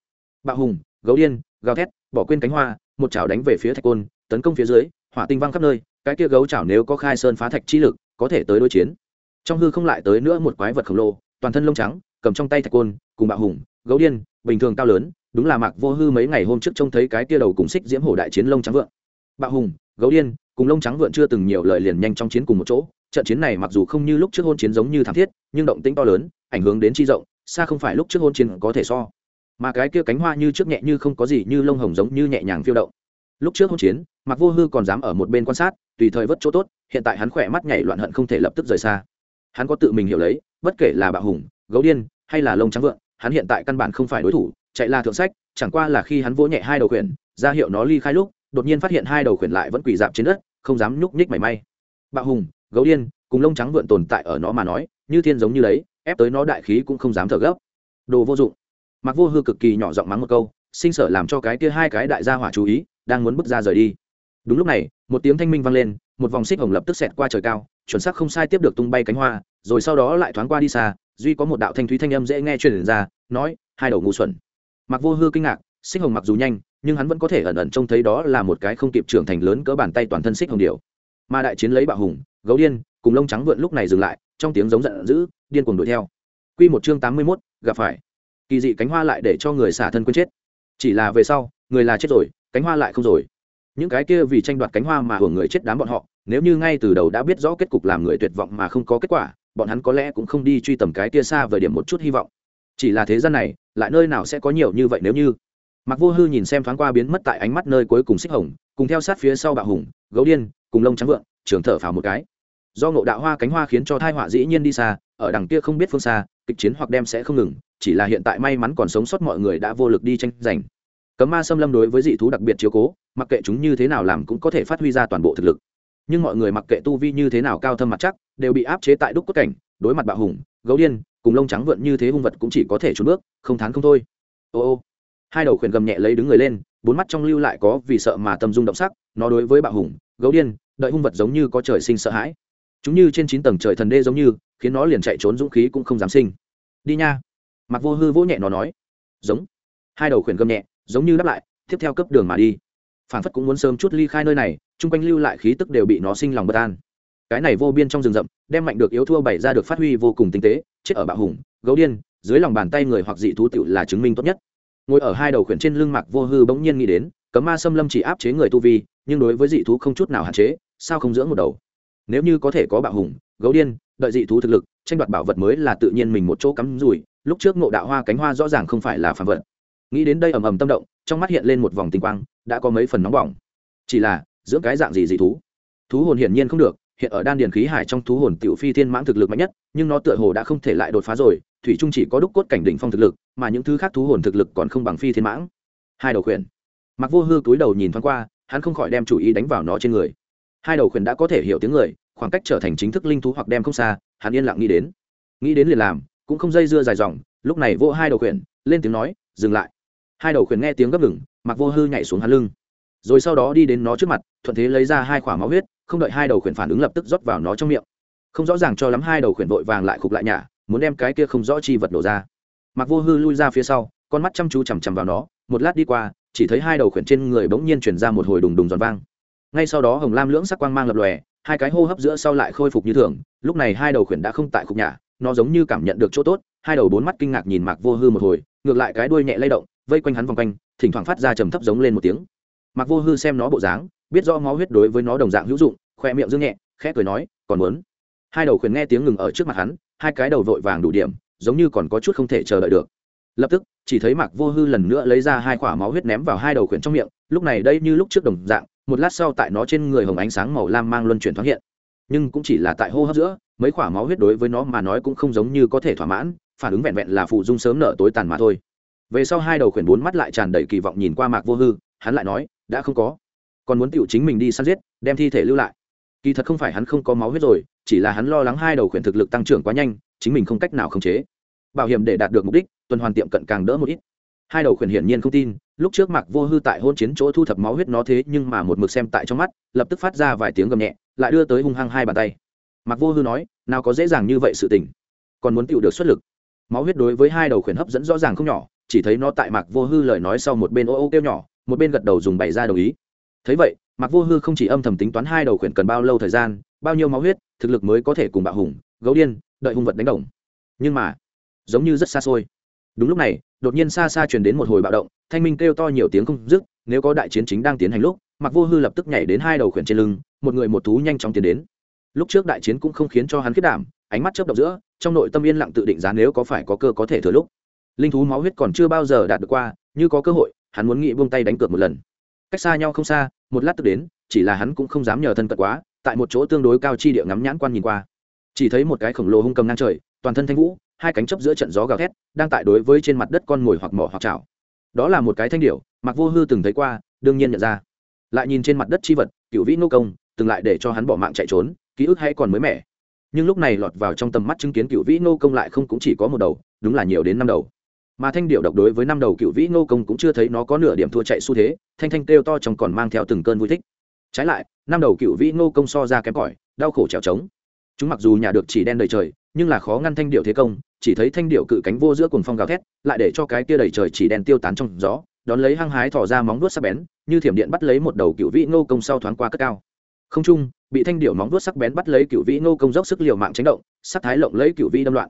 Bạo hùng, gấu điên, gào thét, bỏ quên cánh hoa một chảo đánh về phía thạch côn, tấn công phía dưới, hỏa tinh văng khắp nơi, cái kia gấu chảo nếu có khai sơn phá thạch chi lực, có thể tới đối chiến. Trong hư không lại tới nữa một quái vật khổng lồ, toàn thân lông trắng, cầm trong tay thạch côn, cùng bạo hùng, gấu điên, bình thường cao lớn, đúng là mạc vô hư mấy ngày hôm trước trông thấy cái tia đầu cùng xích diễm hổ đại chiến lông trắng vượn. Bạo hùng, gấu điên, cùng lông trắng vượn chưa từng nhiều lời liền nhanh trong chiến cùng một chỗ. Trận chiến này mặc dù không như lúc trước hôn chiến giống như thảm thiết, nhưng động tĩnh to lớn, ảnh hưởng đến chi rộng, xa không phải lúc trước hôn chiến có thể so mà cái kia cánh hoa như trước nhẹ như không có gì như lông hồng giống như nhẹ nhàng phiêu động. Lúc trước hôn chiến mặc vô hư còn dám ở một bên quan sát, tùy thời vất chỗ tốt, hiện tại hắn khỏe mắt nhảy loạn hận không thể lập tức rời xa. Hắn có tự mình hiểu lấy, bất kể là bạo hùng, gấu điên, hay là lông trắng vượng, hắn hiện tại căn bản không phải đối thủ, chạy là thượng sách, chẳng qua là khi hắn vỗ nhẹ hai đầu khuyển ra hiệu nó ly khai lúc, đột nhiên phát hiện hai đầu khuyển lại vẫn quỳ dạp trên đất, không dám nhúc nhích mảy may. Bạo hùng, gấu điên, cùng lông trắng vượn tồn tại ở nó mà nói, như thiên giống như đấy, ép tới nó đại khí cũng không dám thở gấp. Đồ vô dụng mặc vô hư cực kỳ nhỏ giọng mắng một câu sinh sở làm cho cái kia hai cái đại gia hỏa chú ý đang muốn bước ra rời đi. Đúng lúc này một tiếng thanh minh vang lên một vòng xích hồng lập tức xẹt qua trời cao chuẩn xác không sai tiếp được tung bay cánh hoa rồi sau đó lại thoáng qua đi xa duy có một đạo thanh thúy thanh âm dễ nghe truyền ra nói hai đầu ngu xuẩn. Mặc vô hư kinh ngạc xích hồng mặc dù nhanh nhưng hắn vẫn có thể ẩn ẩn trông thấy đó là một cái không kịp trưởng thành lớn cỡ bàn tay toàn thân xích hồng điều mà đại chiến lấy bạo hùng gấu điên cùng lông trắng vượn lúc này dừng lại trong tiếng giống giận dữ điên cuồng đuổi theo. Quy một chương tám mươi 81, gặp phải kỳ dị cánh hoa lại để cho người xả thân quên chết. Chỉ là về sau, người là chết rồi, cánh hoa lại không rồi. Những cái kia vì tranh đoạt cánh hoa mà hưởng người chết đám bọn họ, nếu như ngay từ đầu đã biết rõ kết cục làm người tuyệt vọng mà không có kết quả, bọn hắn có lẽ cũng không đi truy tầm cái kia xa về điểm một chút hy vọng. Chỉ là thế gian này, lại nơi nào sẽ có nhiều như vậy nếu như? Mặc vô hư nhìn xem thoáng qua biến mất tại ánh mắt nơi cuối cùng xích hồng, cùng theo sát phía sau bạo hùng, gấu điên, cùng lông trắng vượng, trường thở phào một cái. Do ngộ đạo hoa cánh hoa khiến cho thai họa dĩ nhiên đi xa, ở đằng kia không biết phương xa, kịch chiến hoặc đem sẽ không ngừng chỉ là hiện tại may mắn còn sống sót mọi người đã vô lực đi tranh giành. Cấm ma xâm lâm đối với dị thú đặc biệt chiếu cố, mặc kệ chúng như thế nào làm cũng có thể phát huy ra toàn bộ thực lực. Nhưng mọi người mặc kệ tu vi như thế nào cao thâm mặt chắc, đều bị áp chế tại đúc cốt cảnh, đối mặt bạo hùng, gấu điên, cùng lông trắng vượn như thế hung vật cũng chỉ có thể trốn bước, không thán không thôi. Ô ô. Hai đầu khuyển gầm nhẹ lấy đứng người lên, bốn mắt trong lưu lại có vì sợ mà tâm dung động sắc, nó đối với bạo hùng, gấu điên, đợi hung vật giống như có trời sinh sợ hãi. Chúng như trên chín tầng trời thần đê giống như, khiến nó liền chạy trốn dũng khí cũng không dám sinh. Đi nha mặc vô hư vỗ nhẹ nó nói, giống. Hai đầu khuyển gầm nhẹ, giống như đáp lại, tiếp theo cấp đường mà đi. Phản phất cũng muốn sớm chút ly khai nơi này, chung quanh lưu lại khí tức đều bị nó sinh lòng bất an. Cái này vô biên trong rừng rậm, đem mạnh được yếu thua bày ra được phát huy vô cùng tinh tế, chết ở bạo hùng, gấu điên, dưới lòng bàn tay người hoặc dị thú tựu là chứng minh tốt nhất. Ngồi ở hai đầu khuyển trên lưng mạc vô hư bỗng nhiên nghĩ đến, cấm ma xâm lâm chỉ áp chế người tu vi, nhưng đối với dị thú không chút nào hạn chế, sao không dưỡng một đầu? Nếu như có thể có bạo hùng, gấu điên, đợi dị thú thực lực, tranh đoạt bảo vật mới là tự nhiên mình một chỗ cắm rủi lúc trước ngộ đạo hoa cánh hoa rõ ràng không phải là phản vật. Nghĩ đến đây ầm ầm tâm động, trong mắt hiện lên một vòng tinh quang, đã có mấy phần nóng bỏng. Chỉ là dưỡng cái dạng gì dị thú? Thú hồn hiển nhiên không được, hiện ở đan điền khí hải trong thú hồn tiểu phi thiên mãng thực lực mạnh nhất, nhưng nó tựa hồ đã không thể lại đột phá rồi, thủy trung chỉ có đúc cốt cảnh đỉnh phong thực lực, mà những thứ khác thú hồn thực lực còn không bằng phi thiên mãng. Hai đầu khuyển. Mặc vô hư túi đầu nhìn thoáng qua, hắn không khỏi đem chủ ý đánh vào nó trên người. Hai đầu khuyển đã có thể hiểu tiếng người, khoảng cách trở thành chính thức linh thú hoặc đem không xa, hắn yên lặng nghĩ đến. Nghĩ đến liền làm cũng không dây dưa dài dòng, lúc này vô hai đầu khuyển, lên tiếng nói, dừng lại. Hai đầu khuyển nghe tiếng gấp ngừng mặc vô hư nhảy xuống hắn lưng. Rồi sau đó đi đến nó trước mặt, thuận thế lấy ra hai k máu huyết, không đợi hai đầu khuyển phản ứng lập tức rót vào nó trong miệng. Không rõ ràng cho lắm hai đầu khuyển vội vàng lại khục lại nhả, muốn đem cái kia không rõ chi vật đổ ra. Mặc vô hư lui ra phía sau, con mắt chăm chú chằm chằm vào nó, một lát đi qua, chỉ thấy hai đầu khuyển trên người bỗng nhiên chuyển ra một hồi đùng đùng giòn vang. Ngay sau đó hồng lam lưỡng sắc quang mang lập lòe, hai cái hô hấp giữa sau lại khôi phục như thường, lúc này hai đầu khuyển đã không tại khục nhả nó giống như cảm nhận được chỗ tốt, hai đầu bốn mắt kinh ngạc nhìn mạc vô hư một hồi, ngược lại cái đuôi nhẹ lay động, vây quanh hắn vòng quanh, thỉnh thoảng phát ra trầm thấp giống lên một tiếng. Mạc vô hư xem nó bộ dáng, biết rõ máu huyết đối với nó đồng dạng hữu dụng khoe miệng dương nhẹ, khẽ cười nói, còn muốn? Hai đầu khuyển nghe tiếng ngừng ở trước mặt hắn, hai cái đầu vội vàng đủ điểm, giống như còn có chút không thể chờ đợi được. Lập tức, chỉ thấy mạc vô hư lần nữa lấy ra hai quả máu huyết ném vào hai đầu khuyển trong miệng, lúc này đây như lúc trước đồng dạng, một lát sau tại nó trên người hồng ánh sáng màu lam mang luân chuyển thoáng hiện nhưng cũng chỉ là tại hô hấp giữa, mấy quả máu huyết đối với nó mà nói cũng không giống như có thể thỏa mãn, phản ứng vẹn vẹn là phụ dung sớm nở tối tàn mà thôi. Về sau hai đầu khuyển bốn mắt lại tràn đầy kỳ vọng nhìn qua mạc vô hư, hắn lại nói, đã không có. Còn muốn tựu chính mình đi săn giết, đem thi thể lưu lại. Kỳ thật không phải hắn không có máu huyết rồi, chỉ là hắn lo lắng hai đầu khuyển thực lực tăng trưởng quá nhanh, chính mình không cách nào khống chế. Bảo hiểm để đạt được mục đích, tuần hoàn tiệm cận càng đỡ một ít. Hai đầu khuyển hiển nhiên không tin, lúc trước mạc vô hư tại hôn chiến chỗ thu thập máu huyết nó thế nhưng mà một mực xem tại trong mắt, lập tức phát ra vài tiếng gầm nhẹ lại đưa tới hung hăng hai bàn tay. Mặc vô hư nói, nào có dễ dàng như vậy sự tình. Còn muốn tựu được xuất lực. Máu huyết đối với hai đầu khuyển hấp dẫn rõ ràng không nhỏ, chỉ thấy nó tại mạc vô hư lời nói sau một bên ô ô kêu nhỏ, một bên gật đầu dùng bày ra đồng ý. Thấy vậy mặc vô hư không chỉ âm thầm tính toán hai đầu khuyển cần bao lâu thời gian, bao nhiêu máu huyết, thực lực mới có thể cùng bạo hùng, gấu điên, đợi hung vật đánh đồng. Nhưng mà, giống như rất xa xôi. Đúng lúc này, đột nhiên xa xa truyền đến một hồi bạo động, thanh minh kêu to nhiều tiếng không dứt, nếu có đại chiến chính đang tiến hành lúc mặc vô hư lập tức nhảy đến hai đầu khuyển trên lưng, một người một thú nhanh chóng tiến đến. Lúc trước đại chiến cũng không khiến cho hắn khiết đảm, ánh mắt chớp động giữa, trong nội tâm yên lặng tự định giá nếu có phải có cơ có thể thừa lúc. Linh thú máu huyết còn chưa bao giờ đạt được qua, như có cơ hội, hắn muốn nghĩ buông tay đánh cược một lần. Cách xa nhau không xa, một lát tức đến, chỉ là hắn cũng không dám nhờ thân cận quá, tại một chỗ tương đối cao chi địa ngắm nhãn quan nhìn qua. Chỉ thấy một cái khổng lồ hung cầm ngang trời, toàn thân thanh vũ, hai cánh chấp giữa trận gió gào thét, đang tại đối với trên mặt đất con ngồi hoặc mỏ hoặc chảo. Đó là một cái thanh điểu mặc vô hư từng thấy qua, đương nhiên nhận ra lại nhìn trên mặt đất chi vật, cựu vĩ nô công, từng lại để cho hắn bỏ mạng chạy trốn, ký ức hay còn mới mẻ. Nhưng lúc này lọt vào trong tầm mắt chứng kiến cựu vĩ nô công lại không cũng chỉ có một đầu, đúng là nhiều đến năm đầu. Mà thanh điệu độc đối với năm đầu cựu vĩ nô công cũng chưa thấy nó có nửa điểm thua chạy xu thế, thanh thanh kêu to trong còn mang theo từng cơn vui thích. Trái lại, năm đầu cựu vĩ nô công so ra kém cỏi, đau khổ trèo trống. Chúng mặc dù nhà được chỉ đen đầy trời, nhưng là khó ngăn thanh điệu thế công, chỉ thấy thanh điệu cự cánh vô giữa cùng phong gào thét, lại để cho cái kia đầy trời chỉ đen tiêu tán trong gió đón lấy hăng hái thỏ ra móng vuốt sắc bén, như thiểm điện bắt lấy một đầu cựu vĩ nô công sau thoáng qua cất cao. Không trung, bị thanh điệu móng vuốt sắc bén bắt lấy cựu vĩ nô công dốc sức liều mạng tránh động, sắc thái lộng lấy cựu vĩ đâm loạn.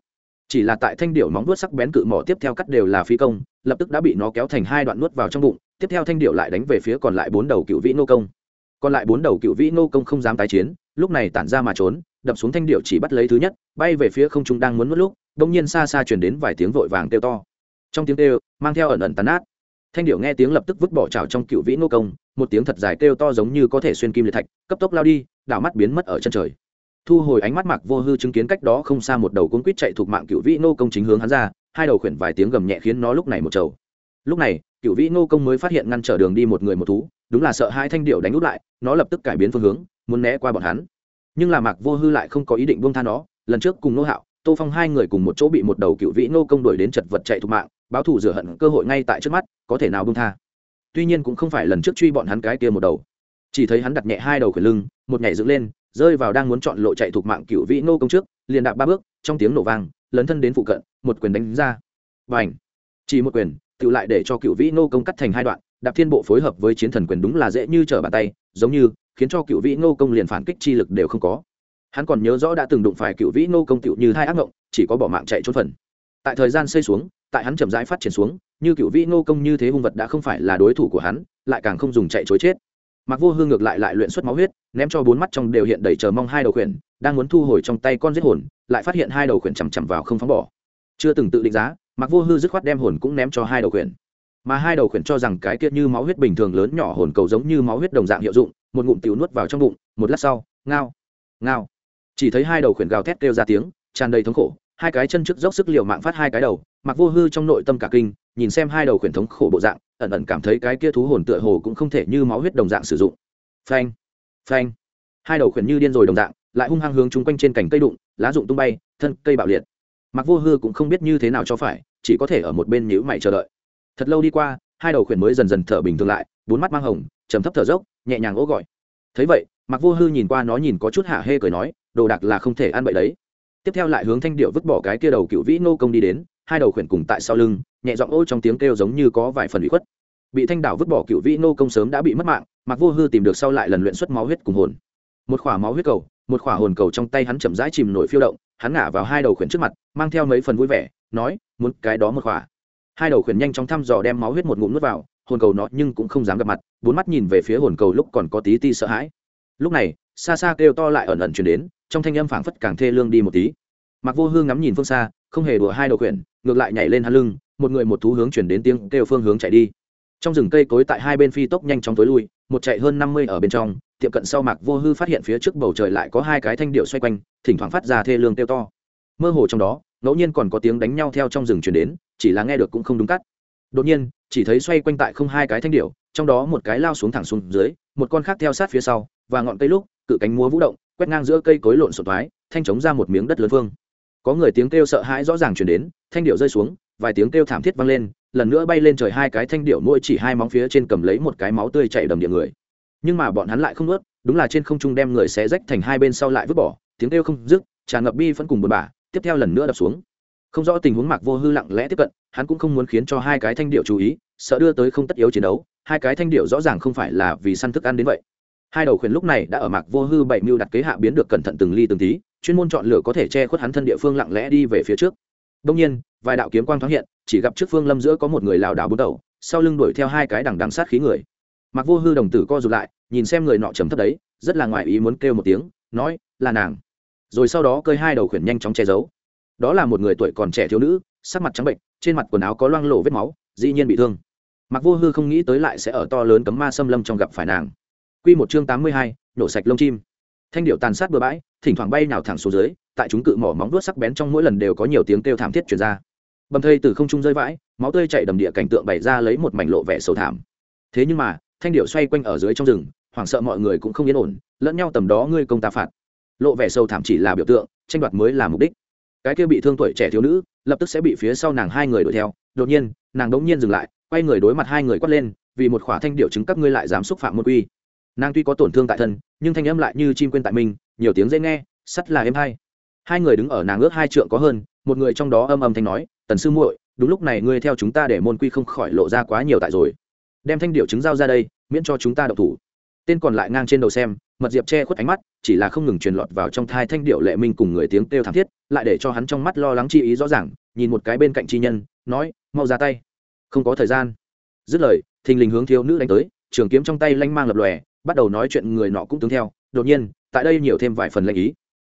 Chỉ là tại thanh điệu móng vuốt sắc bén cự mỏ tiếp theo cắt đều là phi công, lập tức đã bị nó kéo thành hai đoạn nuốt vào trong bụng, tiếp theo thanh điệu lại đánh về phía còn lại bốn đầu cựu vĩ nô công. Còn lại bốn đầu cựu vĩ nô công không dám tái chiến, lúc này tản ra mà trốn, đập xuống thanh điệu chỉ bắt lấy thứ nhất, bay về phía không trung đang muốn mất lúc đông nhiên xa xa chuyển đến vài tiếng vội vàng kêu to. Trong tiếng kêu, mang theo ẩn ẩn tàn át thanh điệu nghe tiếng lập tức vứt bỏ trào trong cựu vĩ nô công, một tiếng thật dài kêu to giống như có thể xuyên kim liệt thạch, cấp tốc lao đi, đảo mắt biến mất ở chân trời. Thu hồi ánh mắt mặc vô hư chứng kiến cách đó không xa một đầu cuốn quýt chạy thuộc mạng cựu vĩ nô công chính hướng hắn ra, hai đầu khuyển vài tiếng gầm nhẹ khiến nó lúc này một trầu. Lúc này, cựu vĩ nô công mới phát hiện ngăn trở đường đi một người một thú, đúng là sợ hai thanh điệu đánh út lại, nó lập tức cải biến phương hướng, muốn né qua bọn hắn. Nhưng là mạc vô hư lại không có ý định buông tha nó, lần trước cùng nô hạo, tô phong hai người cùng một chỗ bị một đầu cựu vĩ nô công đuổi đến chật vật chạy thục mạng báo thủ rửa hận cơ hội ngay tại trước mắt, có thể nào buông tha. Tuy nhiên cũng không phải lần trước truy bọn hắn cái kia một đầu. Chỉ thấy hắn đặt nhẹ hai đầu khuyển lưng, một nhảy dựng lên, rơi vào đang muốn chọn lộ chạy thuộc mạng cựu vĩ nô công trước, liền đạp ba bước, trong tiếng nổ vang, lấn thân đến phụ cận, một quyền đánh ra. Và ảnh chỉ một quyền, tự lại để cho cựu vĩ nô công cắt thành hai đoạn, đạp thiên bộ phối hợp với chiến thần quyền đúng là dễ như trở bàn tay, giống như, khiến cho cựu vĩ nô công liền phản kích chi lực đều không có. Hắn còn nhớ rõ đã từng đụng phải cựu vĩ nô công tựu như hai ác ngộng chỉ có bỏ mạng chạy trốn phần tại thời gian xây xuống, tại hắn chậm rãi phát triển xuống, như cựu vĩ nô công như thế hung vật đã không phải là đối thủ của hắn, lại càng không dùng chạy chối chết. Mặc vô hương ngược lại lại luyện xuất máu huyết, ném cho bốn mắt trong đều hiện đầy chờ mong hai đầu khuyển, đang muốn thu hồi trong tay con giết hồn, lại phát hiện hai đầu khuyển chằm chằm vào không phóng bỏ. Chưa từng tự định giá mặc vô hư dứt khoát đem hồn cũng ném cho hai đầu khuyển. Mà hai đầu khuyển cho rằng cái kia như máu huyết bình thường lớn nhỏ hồn cầu giống như máu huyết đồng dạng hiệu dụng, một ngụm tiểu nuốt vào trong bụng, một lát sau, ngao ngao. Chỉ thấy hai đầu khuyển gào thét kêu ra tiếng, tràn đầy thống khổ hai cái chân trước dốc sức liều mạng phát hai cái đầu, mặc vô hư trong nội tâm cả kinh, nhìn xem hai đầu khuyển thống khổ bộ dạng, ẩn ẩn cảm thấy cái kia thú hồn tựa hồ cũng không thể như máu huyết đồng dạng sử dụng. Phanh phanh. Hai đầu khuyển như điên rồi đồng dạng, lại hung hăng hướng chung quanh trên cành cây đụng, lá rụng tung bay, thân cây bạo liệt. Mặc vô hư cũng không biết như thế nào cho phải, chỉ có thể ở một bên nhữ mày chờ đợi. Thật lâu đi qua, hai đầu khuyển mới dần dần thở bình thường lại, bốn mắt mang hồng chấm thấp thở dốc, nhẹ nhàng ố gọi. Thấy vậy, mặc vô hư nhìn qua nó nhìn có chút hạ hê cười nói, đồ đạc là không thể ăn bậy đấy tiếp theo lại hướng thanh điệu vứt bỏ cái kia đầu cựu vĩ nô công đi đến, hai đầu khuyển cùng tại sau lưng, nhẹ giọng ô trong tiếng kêu giống như có vài phần bị khuất. Bị thanh đảo vứt bỏ cựu vĩ nô công sớm đã bị mất mạng mặc vô hư tìm được sau lại lần luyện xuất máu huyết cùng hồn. Một khỏa máu huyết cầu, một khỏa hồn cầu trong tay hắn chậm rãi chìm nổi phiêu động, hắn ngả vào hai đầu khuyển trước mặt, mang theo mấy phần vui vẻ, nói, muốn cái đó một khỏa. Hai đầu khuyển nhanh chóng thăm dò đem máu huyết một ngụm nuốt vào, hồn cầu nó nhưng cũng không dám gặp mặt, bốn mắt nhìn về phía hồn cầu lúc còn có tí ti sợ hãi. Lúc này, xa xa kêu to lại ẩn ẩn chuyển đến trong thanh âm phảng phất càng thê lương đi một tí. Mặc vô hương ngắm nhìn phương xa, không hề đùa hai đầu quyển, ngược lại nhảy lên hắn lưng, một người một thú hướng chuyển đến tiếng kêu phương hướng chạy đi. Trong rừng cây cối tại hai bên phi tốc nhanh chóng tối lui, một chạy hơn năm mươi ở bên trong, tiệm cận sau mạc vô hư phát hiện phía trước bầu trời lại có hai cái thanh điệu xoay quanh, thỉnh thoảng phát ra thê lương kêu to. Mơ hồ trong đó, ngẫu nhiên còn có tiếng đánh nhau theo trong rừng chuyển đến, chỉ là nghe được cũng không đúng cắt. Đột nhiên, chỉ thấy xoay quanh tại không hai cái thanh điệu, trong đó một cái lao xuống thẳng xuống dưới, một con khác theo sát phía sau, và ngọn cây lúc, cự cánh múa vũ động quét ngang giữa cây cối lộn xộn thoái, thanh chống ra một miếng đất lớn phương có người tiếng kêu sợ hãi rõ ràng chuyển đến, thanh điệu rơi xuống, vài tiếng kêu thảm thiết vang lên, lần nữa bay lên trời hai cái thanh điệu mỗi chỉ hai móng phía trên cầm lấy một cái máu tươi chảy đầm địa người. Nhưng mà bọn hắn lại không nuốt đúng là trên không trung đem người xé rách thành hai bên sau lại vứt bỏ, tiếng kêu không dứt, tràn ngập bi vẫn cùng buồn bã, tiếp theo lần nữa đập xuống. Không rõ tình huống mạc vô hư lặng lẽ tiếp cận, hắn cũng không muốn khiến cho hai cái thanh điệu chú ý, sợ đưa tới không tất yếu chiến đấu, hai cái thanh điệu rõ ràng không phải là vì săn thức ăn đến vậy hai đầu khuyển lúc này đã ở mạc vô hư bảy mưu đặt kế hạ biến được cẩn thận từng ly từng tí, chuyên môn chọn lựa có thể che khuất hắn thân địa phương lặng lẽ đi về phía trước. Đông nhiên, vài đạo kiếm quang thoáng hiện, chỉ gặp trước phương lâm giữa có một người lảo đảo bước đầu, sau lưng đuổi theo hai cái đằng đằng sát khí người. Mặc vô hư đồng tử co rụt lại, nhìn xem người nọ trầm thấp đấy, rất là ngoài ý muốn kêu một tiếng, nói, là nàng. Rồi sau đó cơi hai đầu khuyển nhanh chóng che giấu. Đó là một người tuổi còn trẻ thiếu nữ, sắc mặt trắng bệnh, trên mặt quần áo có loang lộ vết máu, dĩ nhiên bị thương. Mặc vô hư không nghĩ tới lại sẽ ở to lớn cấm ma xâm lâm trong gặp phải nàng quy một chương tám mươi hai, nổ sạch lông chim. Thanh điệu tàn sát bừa bãi, thỉnh thoảng bay nào thẳng xuống dưới, tại chúng cự mỏ móng vuốt sắc bén trong mỗi lần đều có nhiều tiếng kêu thảm thiết truyền ra. Bầm thây từ không trung rơi vãi, máu tươi chảy đầm địa cảnh tượng bày ra lấy một mảnh lộ vẻ sầu thảm. Thế nhưng mà, thanh điệu xoay quanh ở dưới trong rừng, hoảng sợ mọi người cũng không yên ổn, lẫn nhau tầm đó ngươi công ta phạt. Lộ vẻ sâu thảm chỉ là biểu tượng, tranh đoạt mới là mục đích. Cái kia bị thương tuổi trẻ thiếu nữ, lập tức sẽ bị phía sau nàng hai người đuổi theo. Đột nhiên, nàng đống nhiên dừng lại, quay người đối mặt hai người quát lên, vì một khỏa thanh điệu chứng các ngươi lại dám xúc phạm môn quy nàng tuy có tổn thương tại thân, nhưng thanh âm lại như chim quên tại mình, nhiều tiếng dễ nghe, sắt là êm hay. Hai người đứng ở nàng ước hai trượng có hơn, một người trong đó âm âm thanh nói, tần sư muội, đúng lúc này ngươi theo chúng ta để môn quy không khỏi lộ ra quá nhiều tại rồi. Đem thanh điệu chứng giao ra đây, miễn cho chúng ta độc thủ. Tên còn lại ngang trên đầu xem, mật diệp che khuất ánh mắt, chỉ là không ngừng truyền lọt vào trong thai thanh điệu lệ minh cùng người tiếng kêu thảm thiết, lại để cho hắn trong mắt lo lắng chi ý rõ ràng, nhìn một cái bên cạnh chi nhân, nói, mau ra tay. Không có thời gian. Dứt lời, thình lình hướng thiếu nữ đánh tới, trường kiếm trong tay lanh mang lập lòe bắt đầu nói chuyện người nọ cũng tướng theo, đột nhiên, tại đây nhiều thêm vài phần lệnh ý.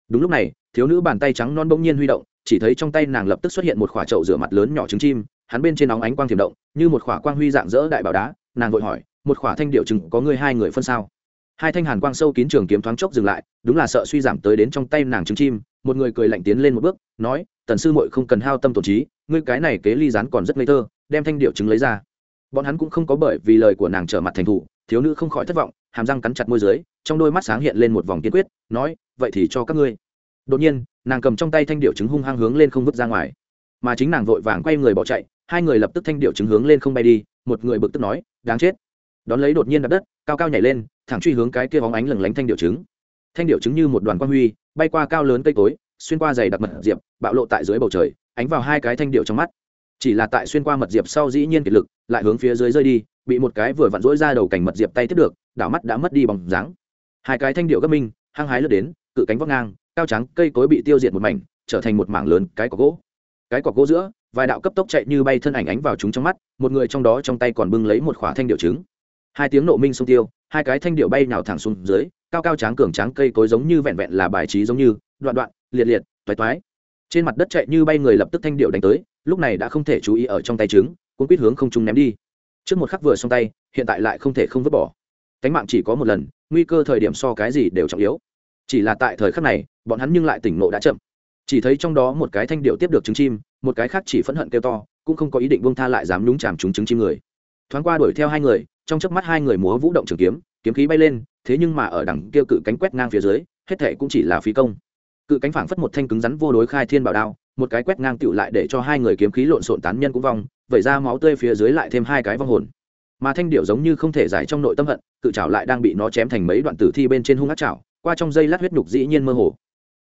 Đúng lúc này, thiếu nữ bàn tay trắng non bỗng nhiên huy động, chỉ thấy trong tay nàng lập tức xuất hiện một khỏa trậu rửa mặt lớn nhỏ trứng chim, hắn bên trên nóng ánh quang thiểm động, như một khỏa quang huy dạng dỡ đại bảo đá, nàng vội hỏi, một khỏa thanh điệu chừng có người hai người phân sao? Hai thanh hàn quang sâu kín trường kiếm thoáng chốc dừng lại, đúng là sợ suy giảm tới đến trong tay nàng trứng chim, một người cười lạnh tiến lên một bước, nói, tần sư muội không cần hao tâm tổn trí, ngươi cái này kế ly rán còn rất ngây thơ, đem thanh điệu trứng lấy ra. Bọn hắn cũng không có bởi vì lời của nàng trở mặt thành thủ, thiếu nữ không khỏi thất vọng hàm răng cắn chặt môi dưới, trong đôi mắt sáng hiện lên một vòng kiên quyết, nói, vậy thì cho các ngươi. Đột nhiên, nàng cầm trong tay thanh điệu trứng hung hăng hướng lên không vứt ra ngoài. Mà chính nàng vội vàng quay người bỏ chạy, hai người lập tức thanh điệu trứng hướng lên không bay đi, một người bực tức nói, đáng chết. Đón lấy đột nhiên đập đất, cao cao nhảy lên, thẳng truy hướng cái kia bóng ánh lừng lánh thanh điệu trứng. Thanh điệu trứng như một đoàn quang huy, bay qua cao lớn cây cối, xuyên qua dày đặc mật diệp, bạo lộ tại dưới bầu trời, ánh vào hai cái thanh điệu trong mắt. Chỉ là tại xuyên qua mật diệp sau dĩ nhiên kiệt lực, lại hướng phía dưới rơi đi bị một cái vừa vặn rỗi ra đầu cảnh mật diệp tay tiếp được, đảo mắt đã mất đi bóng dáng. Hai cái thanh điệu gấp minh hăng hái lướt đến, cự cánh vóc ngang, cao trắng, cây cối bị tiêu diệt một mảnh, trở thành một mảng lớn cái cọc gỗ. Cái cọc gỗ giữa, vài đạo cấp tốc chạy như bay thân ảnh ánh vào chúng trong mắt, một người trong đó trong tay còn bưng lấy một khỏa thanh điệu trứng. Hai tiếng nộ minh sông tiêu, hai cái thanh điệu bay nhào thẳng xuống dưới, cao cao tráng cường tráng cây cối giống như vẹn vẹn là bài trí giống như, đoạn đoạn, liệt liệt, toái toái. Trên mặt đất chạy như bay người lập tức thanh điệu đánh tới, lúc này đã không thể chú ý ở trong tay trứng, cuốn quýt hướng không trung ném đi trước một khắc vừa xong tay, hiện tại lại không thể không vứt bỏ. Cánh mạng chỉ có một lần, nguy cơ thời điểm so cái gì đều trọng yếu. Chỉ là tại thời khắc này, bọn hắn nhưng lại tỉnh nộ đã chậm. Chỉ thấy trong đó một cái thanh điệu tiếp được trứng chim, một cái khác chỉ phẫn hận kêu to, cũng không có ý định bông tha lại dám nhúng chàm chúng trứng chim người. Thoáng qua đuổi theo hai người, trong chớp mắt hai người múa vũ động trường kiếm kiếm khí bay lên, thế nhưng mà ở đằng kia cự cánh quét ngang phía dưới, hết thệ cũng chỉ là phí công. Cự cánh phảng phất một thanh cứng rắn vô đối khai thiên bảo đao một cái quét ngang tựu lại để cho hai người kiếm khí lộn xộn tán nhân cũng vong, vẩy ra máu tươi phía dưới lại thêm hai cái vong hồn. Mà thanh điệu giống như không thể giải trong nội tâm hận, cự trảo lại đang bị nó chém thành mấy đoạn tử thi bên trên hung ác trảo, qua trong dây lát huyết nhục dĩ nhiên mơ hồ.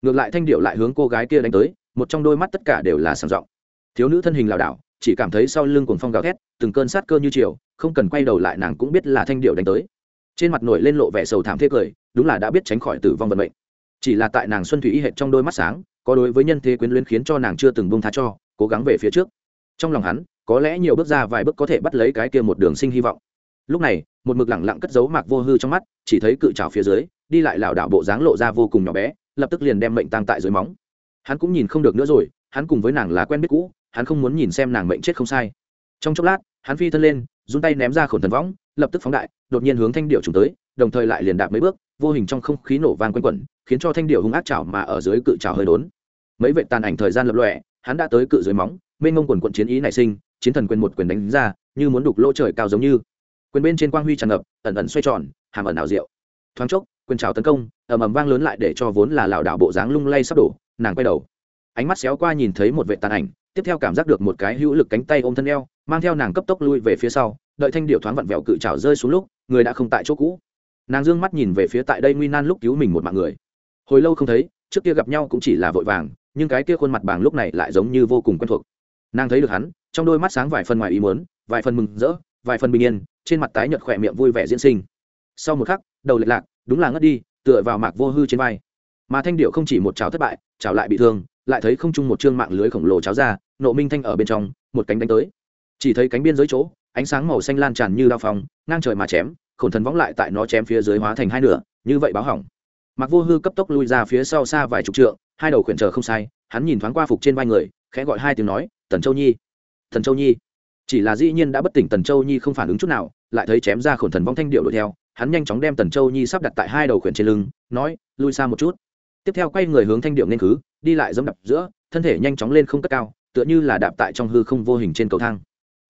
Ngược lại thanh điệu lại hướng cô gái kia đánh tới, một trong đôi mắt tất cả đều là sàng giọng. Thiếu nữ thân hình lảo đảo, chỉ cảm thấy sau lưng cuồng phong gào thét, từng cơn sát cơ như chiều, không cần quay đầu lại nàng cũng biết là thanh điệu đánh tới. Trên mặt nổi lên lộ vẻ sầu thảm thế cười, đúng là đã biết tránh khỏi tử vong vận mệnh. Chỉ là tại nàng xuân thủy y hệt trong đôi mắt sáng có đối với nhân thế quyến luyến khiến cho nàng chưa từng bông tha cho, cố gắng về phía trước. Trong lòng hắn, có lẽ nhiều bước ra vài bước có thể bắt lấy cái kia một đường sinh hy vọng. Lúc này, một mực lẳng lặng cất giấu mạc vô hư trong mắt, chỉ thấy cự trào phía dưới, đi lại lảo đảo bộ dáng lộ ra vô cùng nhỏ bé, lập tức liền đem mệnh tăng tại dưới móng. Hắn cũng nhìn không được nữa rồi, hắn cùng với nàng là quen biết cũ, hắn không muốn nhìn xem nàng mệnh chết không sai. Trong chốc lát, hắn phi thân lên, run tay ném ra khổn thần võng, lập tức phóng đại, đột nhiên hướng thanh điệu trùng tới, đồng thời lại liền đạp mấy bước, vô hình trong không khí nổ vang quanh quẩn, khiến cho thanh điệu hung ác chảo mà ở dưới cự chảo hơi đốn mấy vệ tàn ảnh thời gian lập lòe hắn đã tới cự dưới móng, mênh ngông quần quận chiến ý nảy sinh, chiến thần quyền một quyền đánh ra, như muốn đục lỗ trời cao giống như. Quyền bên trên quang huy tràn ngập, ẩn ẩn xoay tròn, hàm ẩn ảo diệu. Thoáng chốc, quyền trào tấn công, ầm ầm vang lớn lại để cho vốn là lảo đảo bộ dáng lung lay sắp đổ, nàng quay đầu. Ánh mắt xéo qua nhìn thấy một vệ tàn ảnh, tiếp theo cảm giác được một cái hữu lực cánh tay ôm thân eo, mang theo nàng cấp tốc lui về phía sau, đợi thanh điệu thoáng vặn vẹo cự trào rơi xuống lúc, người đã không tại chỗ cũ. Nàng d ư ơ n g mắt nhìn về phía tại đây nguy nan lúc cứu mình một mạng người. Hồi lâu không thấy, trước kia gặp nhau cũng chỉ là vội vàng nhưng cái kia khuôn mặt bảng lúc này lại giống như vô cùng quen thuộc. Nàng thấy được hắn, trong đôi mắt sáng vài phần ngoài ý muốn, vài phần mừng rỡ, vài phần bình yên, trên mặt tái nhợt khỏe miệng vui vẻ diễn sinh. Sau một khắc, đầu lệch lạc, đúng là ngất đi, tựa vào mạc vô hư trên vai. Mà thanh điệu không chỉ một cháo thất bại, chảo lại bị thương, lại thấy không chung một chương mạng lưới khổng lồ cháo ra, nộ minh thanh ở bên trong, một cánh đánh tới. Chỉ thấy cánh biên dưới chỗ, ánh sáng màu xanh lan tràn như đao phong, ngang trời mà chém, khổn thần võng lại tại nó chém phía dưới hóa thành hai nửa, như vậy báo hỏng mặc vô hư cấp tốc lui ra phía sau xa vài chục trượng, hai đầu khuyển chờ không sai, hắn nhìn thoáng qua phục trên vai người, khẽ gọi hai tiếng nói, tần châu nhi thần châu nhi. Chỉ là dĩ nhiên đã bất tỉnh tần châu nhi không phản ứng chút nào, lại thấy chém ra khổn thần vong thanh điệu đuổi theo, hắn nhanh chóng đem tần châu nhi sắp đặt tại hai đầu khuyển trên lưng, nói, lui xa một chút. Tiếp theo quay người hướng thanh điệu nên khứ, đi lại dẫm đập giữa, thân thể nhanh chóng lên không cất cao, tựa như là đạp tại trong hư không vô hình trên cầu thang.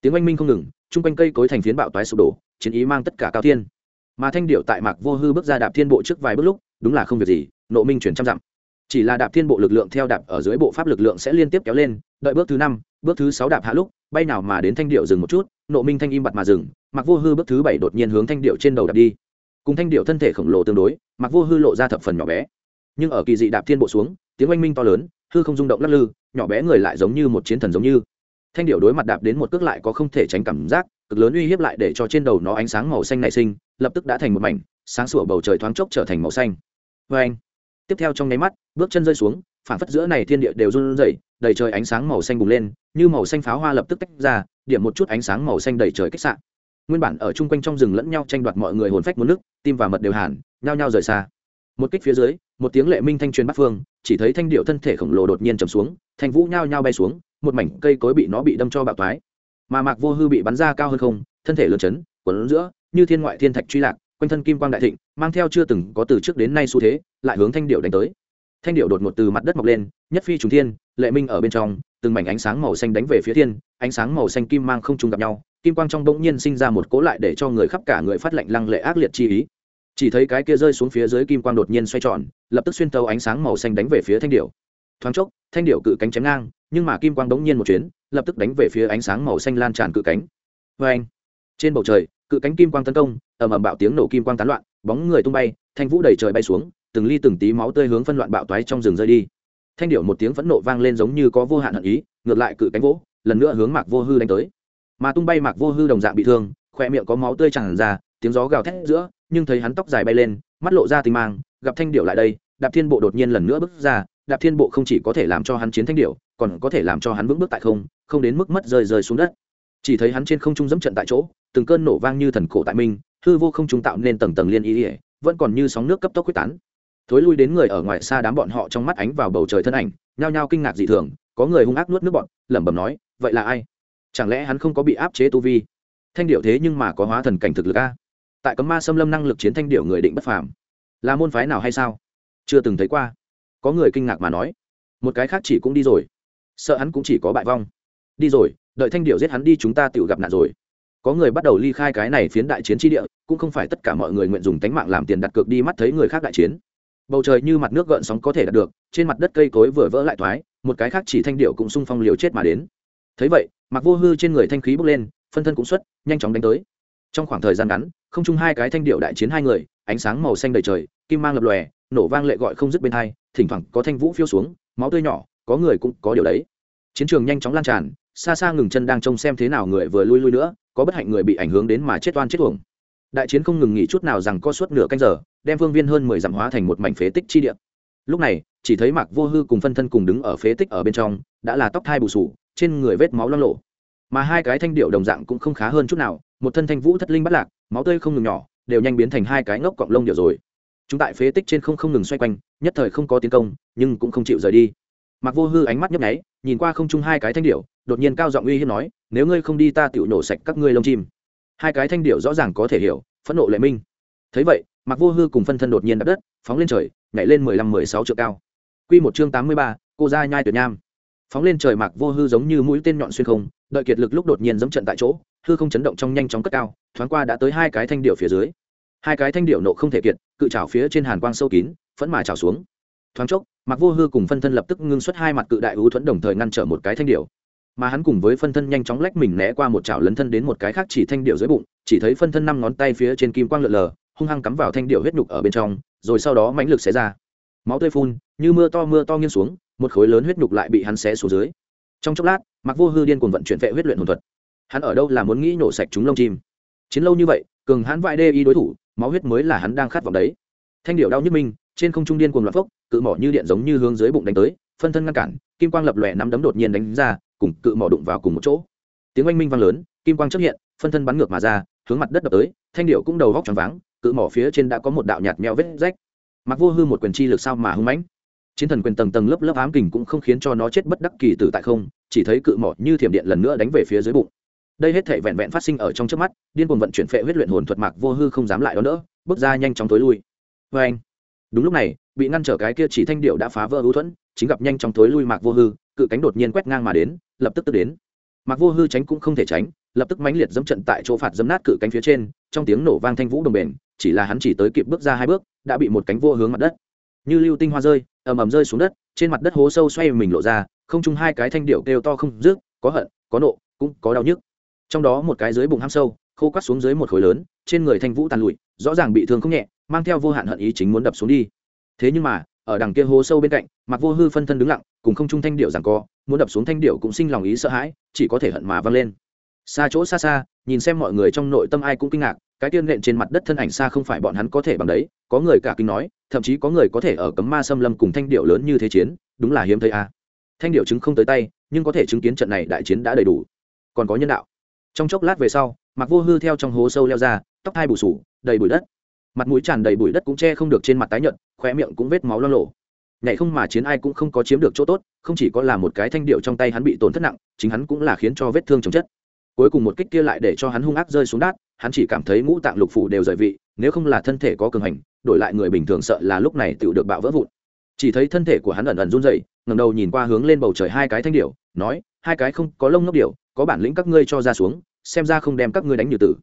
Tiếng oanh minh không ngừng, chung quanh cây cối thành phiến bạo toái sụp đổ, chiến ý mang tất cả cao thiên. Mà thanh điệu tại mạc vô hư bước ra đạp thiên bộ trước vài bước lúc đúng là không việc gì, nộ minh chuyển trăm dặm. Chỉ là đạp thiên bộ lực lượng theo đạp ở dưới bộ pháp lực lượng sẽ liên tiếp kéo lên, đợi bước thứ năm, bước thứ sáu đạp hạ lúc, bay nào mà đến thanh điệu dừng một chút, nộ minh thanh im bặt mà dừng, mặc vô hư bước thứ bảy đột nhiên hướng thanh điệu trên đầu đạp đi. Cùng thanh điệu thân thể khổng lồ tương đối, mặc vô hư lộ ra thập phần nhỏ bé. Nhưng ở kỳ dị đạp thiên bộ xuống, tiếng oanh minh to lớn, hư không rung động lắc lư, nhỏ bé người lại giống như một chiến thần giống như. Thanh điệu đối mặt đạp đến một cước lại có không thể tránh cảm giác, cực lớn uy hiếp lại để cho trên đầu nó ánh sáng màu xanh nảy sinh, lập tức đã thành một mảnh sáng sủa bầu trời thoáng chốc trở thành màu xanh. Vê anh, tiếp theo trong nháy mắt, bước chân rơi xuống, phản phất giữa này thiên địa đều run rẩy, đầy trời ánh sáng màu xanh bùng lên, như màu xanh pháo hoa lập tức tách ra, điểm một chút ánh sáng màu xanh đầy trời kích sạn nguyên bản ở chung quanh trong rừng lẫn nhau tranh đoạt mọi người hồn phách muốn nước, tim và mật đều hàn nhao nhao rời xa. Một kích phía dưới, một tiếng lệ minh thanh truyền bắt phương, chỉ thấy thanh điệu thân thể khổng lồ đột nhiên trầm xuống, thanh vũ nhao nhao bay xuống, một mảnh cây cối bị nó bị đâm cho bạo toái. Mà mạc vô hư bị bắn ra cao hơn không, thân thể lớn chấn quấn giữa, như thiên ngoại thiên thạch truy lạc quanh thân kim quang đại thịnh, mang theo chưa từng có từ trước đến nay xu thế, lại hướng thanh điệu đánh tới. Thanh điệu đột ngột từ mặt đất mọc lên, nhất phi trùng thiên, lệ minh ở bên trong, từng mảnh ánh sáng màu xanh đánh về phía thiên, ánh sáng màu xanh kim mang không trùng gặp nhau, kim quang trong bỗng nhiên sinh ra một cố lại để cho người khắp cả người phát lệnh lăng lệ ác liệt chi ý. Chỉ thấy cái kia rơi xuống phía dưới kim quang đột nhiên xoay tròn, lập tức xuyên tấu ánh sáng màu xanh đánh về phía thanh điệu thoáng chốc, thanh điệu cự cánh chém ngang, nhưng mà kim quang đống nhiên một chuyến, lập tức đánh về phía ánh sáng màu xanh lan tràn cự cánh. Vê anh trên bầu trời cự cánh kim quang tấn công, ầm ầm bạo tiếng nổ kim quang tán loạn, bóng người tung bay, thanh vũ đầy trời bay xuống, từng ly từng tí máu tươi hướng phân loạn bạo toái trong rừng rơi đi. Thanh điệu một tiếng phẫn nộ vang lên giống như có vô hạn hận ý, ngược lại cự cánh vỗ, lần nữa hướng mạc vô hư đánh tới. Mà tung bay mạc vô hư đồng dạng bị thương, khoe miệng có máu tươi tràn ra, tiếng gió gào thét giữa, nhưng thấy hắn tóc dài bay lên, mắt lộ ra tình mang, gặp thanh điệu lại đây, đạp thiên bộ đột nhiên lần nữa bước ra, đạp thiên bộ không chỉ có thể làm cho hắn chiến thanh điệu còn có thể làm cho hắn vững bước tại không không đến mức mất rơi rơi xuống đất chỉ thấy hắn trên không trung dẫm trận tại chỗ, từng cơn nổ vang như thần cổ tại minh hư vô không trung tạo nên tầng tầng liên ý ỉa vẫn còn như sóng nước cấp tốc quyết tán. Thối lui đến người ở ngoài xa đám bọn họ trong mắt ánh vào bầu trời thân ảnh, nhao nhao kinh ngạc dị thường, có người hung ác nuốt nước bọn, lẩm bẩm nói, vậy là ai? Chẳng lẽ hắn không có bị áp chế tu vi? Thanh điệu thế nhưng mà có hóa thần cảnh thực lực a. Tại cấm ma xâm lâm năng lực chiến thanh điệu người định bất phàm. Là môn phái nào hay sao? Chưa từng thấy qua. Có người kinh ngạc mà nói. Một cái khác chỉ cũng đi rồi. Sợ hắn cũng chỉ có bại vong. Đi rồi đợi thanh điệu giết hắn đi chúng ta tự gặp nạn rồi. Có người bắt đầu ly khai cái này phiến đại chiến tri địa, cũng không phải tất cả mọi người nguyện dùng tánh mạng làm tiền đặt cược đi mắt thấy người khác đại chiến. Bầu trời như mặt nước gợn sóng có thể đạt được, trên mặt đất cây cối vừa vỡ lại thoái, một cái khác chỉ thanh điệu cũng sung phong liều chết mà đến. Thấy vậy mặc vô hư trên người thanh khí bốc lên, phân thân cũng xuất, nhanh chóng đánh tới. Trong khoảng thời gian ngắn, không chung hai cái thanh điệu đại chiến hai người, ánh sáng màu xanh đầy trời, kim mang lập lòe, nổ vang lệ gọi không dứt bên hai, thỉnh thoảng có thanh vũ phiêu xuống, máu tươi nhỏ, có người cũng có điều đấy. Chiến trường nhanh chóng lan tràn xa xa ngừng chân đang trông xem thế nào người vừa lui lui nữa, có bất hạnh người bị ảnh hưởng đến mà chết oan chết uổng. Đại chiến không ngừng nghỉ chút nào rằng có suốt nửa canh giờ, đem vương viên hơn mười dặm hóa thành một mảnh phế tích chi địa. Lúc này, chỉ thấy mạc vô hư cùng phân thân cùng đứng ở phế tích ở bên trong, đã là tóc thai bù sù, trên người vết máu loang lộ mà hai cái thanh điệu đồng dạng cũng không khá hơn chút nào, một thân thanh vũ thất linh bắt lạc, máu tươi không ngừng nhỏ, đều nhanh biến thành hai cái ngốc cọng lông điệu rồi. Chúng tại phế tích trên không không ngừng xoay quanh, nhất thời không có tiến công, nhưng cũng không chịu rời đi mặc vô hư ánh mắt nhấp nháy, nhìn qua không chung hai cái thanh điệu đột nhiên cao giọng uy hiếp nói, nếu ngươi không đi ta tựu nổ sạch các ngươi lông chim. Hai cái thanh điệu rõ ràng có thể hiểu, phẫn nộ lệ minh. Thấy vậy mặc vô hư cùng phân thân đột nhiên đập đất, phóng lên trời, nhảy lên mười lăm, mười sáu triệu cao. Q một chương tám mươi ba, cô gia nhai tuyệt nham. Phóng lên trời mặc vô hư giống như mũi tên nhọn xuyên không, đợi kiệt lực lúc đột nhiên dẫm trận tại chỗ, hư không chấn động trong nhanh chóng cất cao, thoáng qua đã tới hai cái thanh điệu phía dưới. Hai cái thanh điệu nộ không thể kiệt, cự trào phía trên hàn quang sâu kín, phẫn mà trào xuống thoáng chốc mặc vô hư cùng phân thân lập tức ngưng xuất hai mặt cự đại ưu thuẫn đồng thời ngăn trở một cái thanh điệu mà hắn cùng với phân thân nhanh chóng lách mình né qua một chảo lấn thân đến một cái khác chỉ thanh điệu dưới bụng, chỉ thấy phân thân năm ngón tay phía trên kim quang lượn lờ, hung hăng cắm vào thanh điệu huyết nhục ở bên trong, rồi sau đó mãnh lực xé ra. Máu tươi phun, như mưa to mưa to nghiêng xuống, một khối lớn huyết nhục lại bị hắn xé xuống dưới. Trong chốc lát mặc vô hư điên cuồng vận chuyển vệ huyết luyện hồn thuật. Hắn ở đâu là muốn nghĩ nổ sạch chúng lông chim? Chiến lâu như vậy, cường hắn vãi đê y đối thủ, máu huyết mới là hắn đang khát vọng đấy. Thanh điệu đau nhức minh trên không trung điên cuồng loạn phốc, cự mỏ như điện giống như hướng dưới bụng đánh tới, phân thân ngăn cản, kim quang lập lòe nắm đấm đột nhiên đánh ra, cùng cự mỏ đụng vào cùng một chỗ. Tiếng oanh minh vang lớn, kim quang xuất hiện, phân thân bắn ngược mà ra, hướng mặt đất đập tới, thanh điệu cũng đầu góc tròn váng, cự mỏ phía trên đã có một đạo nhạt nhẽo vết rách. Mặc vô hư một quyền chi lực sao mà hung mãnh? Chiến thần quyền tầng tầng lớp lớp ám kình cũng không khiến cho nó chết bất đắc kỳ tử tại không, chỉ thấy cự mỏ như thiểm điện lần nữa đánh về phía dưới bụng. Đây hết thể vẹn vẹn phát sinh ở trong trước mắt, điên cuồng vận chuyển phệ huyết luyện hồn thuật mạc vô hư không dám lại đó nữa bước ra nhanh chóng tối lui. Vê anh đúng lúc này, bị ngăn trở cái kia chỉ thanh điệu đã phá vỡ hữu thuẫn, chính gặp nhanh chóng thối lui mạc vô hư, cự cánh đột nhiên quét ngang mà đến, lập tức tức đến. Mạc vô hư tránh cũng không thể tránh, lập tức mãnh liệt dẫm trận tại chỗ phạt dẫm nát cự cánh phía trên, trong tiếng nổ vang thanh vũ đồng bền, chỉ là hắn chỉ tới kịp bước ra hai bước, đã bị một cánh vô hướng mặt đất. Như lưu tinh hoa rơi, ầm ầm rơi xuống đất, trên mặt đất hố sâu xoay mình lộ ra, không chung hai cái thanh điệu kêu to không rước có hận, có nộ, cũng có đau nhức. Trong đó một cái dưới bụng ham sâu, khô quắt xuống dưới một khối lớn, trên người thanh vũ tàn lụi, rõ ràng bị thương không nhẹ mang theo vô hạn hận ý chính muốn đập xuống đi. Thế nhưng mà, ở đằng kia hố sâu bên cạnh mặc vô hư phân thân đứng lặng, cùng không trung thanh điệu rằng co, muốn đập xuống thanh điệu cũng sinh lòng ý sợ hãi, chỉ có thể hận mà văng lên. Xa chỗ xa xa, nhìn xem mọi người trong nội tâm ai cũng kinh ngạc, cái tiên nện trên mặt đất thân ảnh xa không phải bọn hắn có thể bằng đấy, có người cả kinh nói, thậm chí có người có thể ở cấm ma xâm lâm cùng thanh điệu lớn như thế chiến, đúng là hiếm thấy a. À. thanh điệu chứng không tới tay, nhưng có thể chứng kiến trận này đại chiến đã đầy đủ. Còn có nhân đạo. Trong chốc lát về sau mặc vô hư theo trong hố sâu leo ra, tóc hai bù sủ đầy bụi đất mặt mũi tràn đầy bụi đất cũng che không được trên mặt tái nhợt khóe miệng cũng vết máu lo lộ. Nhảy không mà chiến ai cũng không có chiếm được chỗ tốt không chỉ có là một cái thanh điệu trong tay hắn bị tổn thất nặng chính hắn cũng là khiến cho vết thương chồng chất. Cuối cùng một kích kia lại để cho hắn hung ác rơi xuống đát hắn chỉ cảm thấy ngũ tạng lục phủ đều rời vị nếu không là thân thể có cường hành đổi lại người bình thường sợ là lúc này tự được bạo vỡ vụn. Chỉ thấy thân thể của hắn ẩn ẩn run rẩy, ngẩng đầu nhìn qua hướng lên bầu trời hai cái thanh điệu nói hai cái không có lông ngốc điệu có bản lĩnh các ngươi cho ra xuống xem ra không đem các ngươi đánh như tử.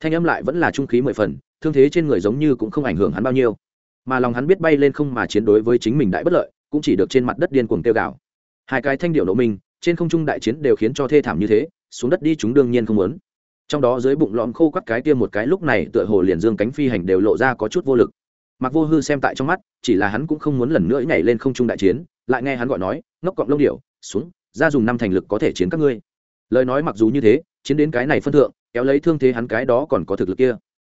Thanh âm lại vẫn là trung khí mười phần thương thế trên người giống như cũng không ảnh hưởng hắn bao nhiêu. Mà lòng hắn biết bay lên không mà chiến đối với chính mình đại bất lợi, cũng chỉ được trên mặt đất điên cuồng tiêu gạo hai cái thanh điệu nổ mình, trên không trung đại chiến đều khiến cho thê thảm như thế, xuống đất đi chúng đương nhiên không muốn. Trong đó dưới bụng lõm khô quắt cái tiêm một cái lúc này tựa hồ liền dương cánh phi hành đều lộ ra có chút vô lực. Mặc vô hư xem tại trong mắt, chỉ là hắn cũng không muốn lần nữa nhảy lên không trung đại chiến, lại nghe hắn gọi nói, ngốc cọng lông điệu xuống, ra dùng năm thành lực có thể chiến các ngươi. Lời nói mặc dù như thế, chiến đến cái này phân thượng, kéo lấy thương thế hắn cái đó còn có thực lực kia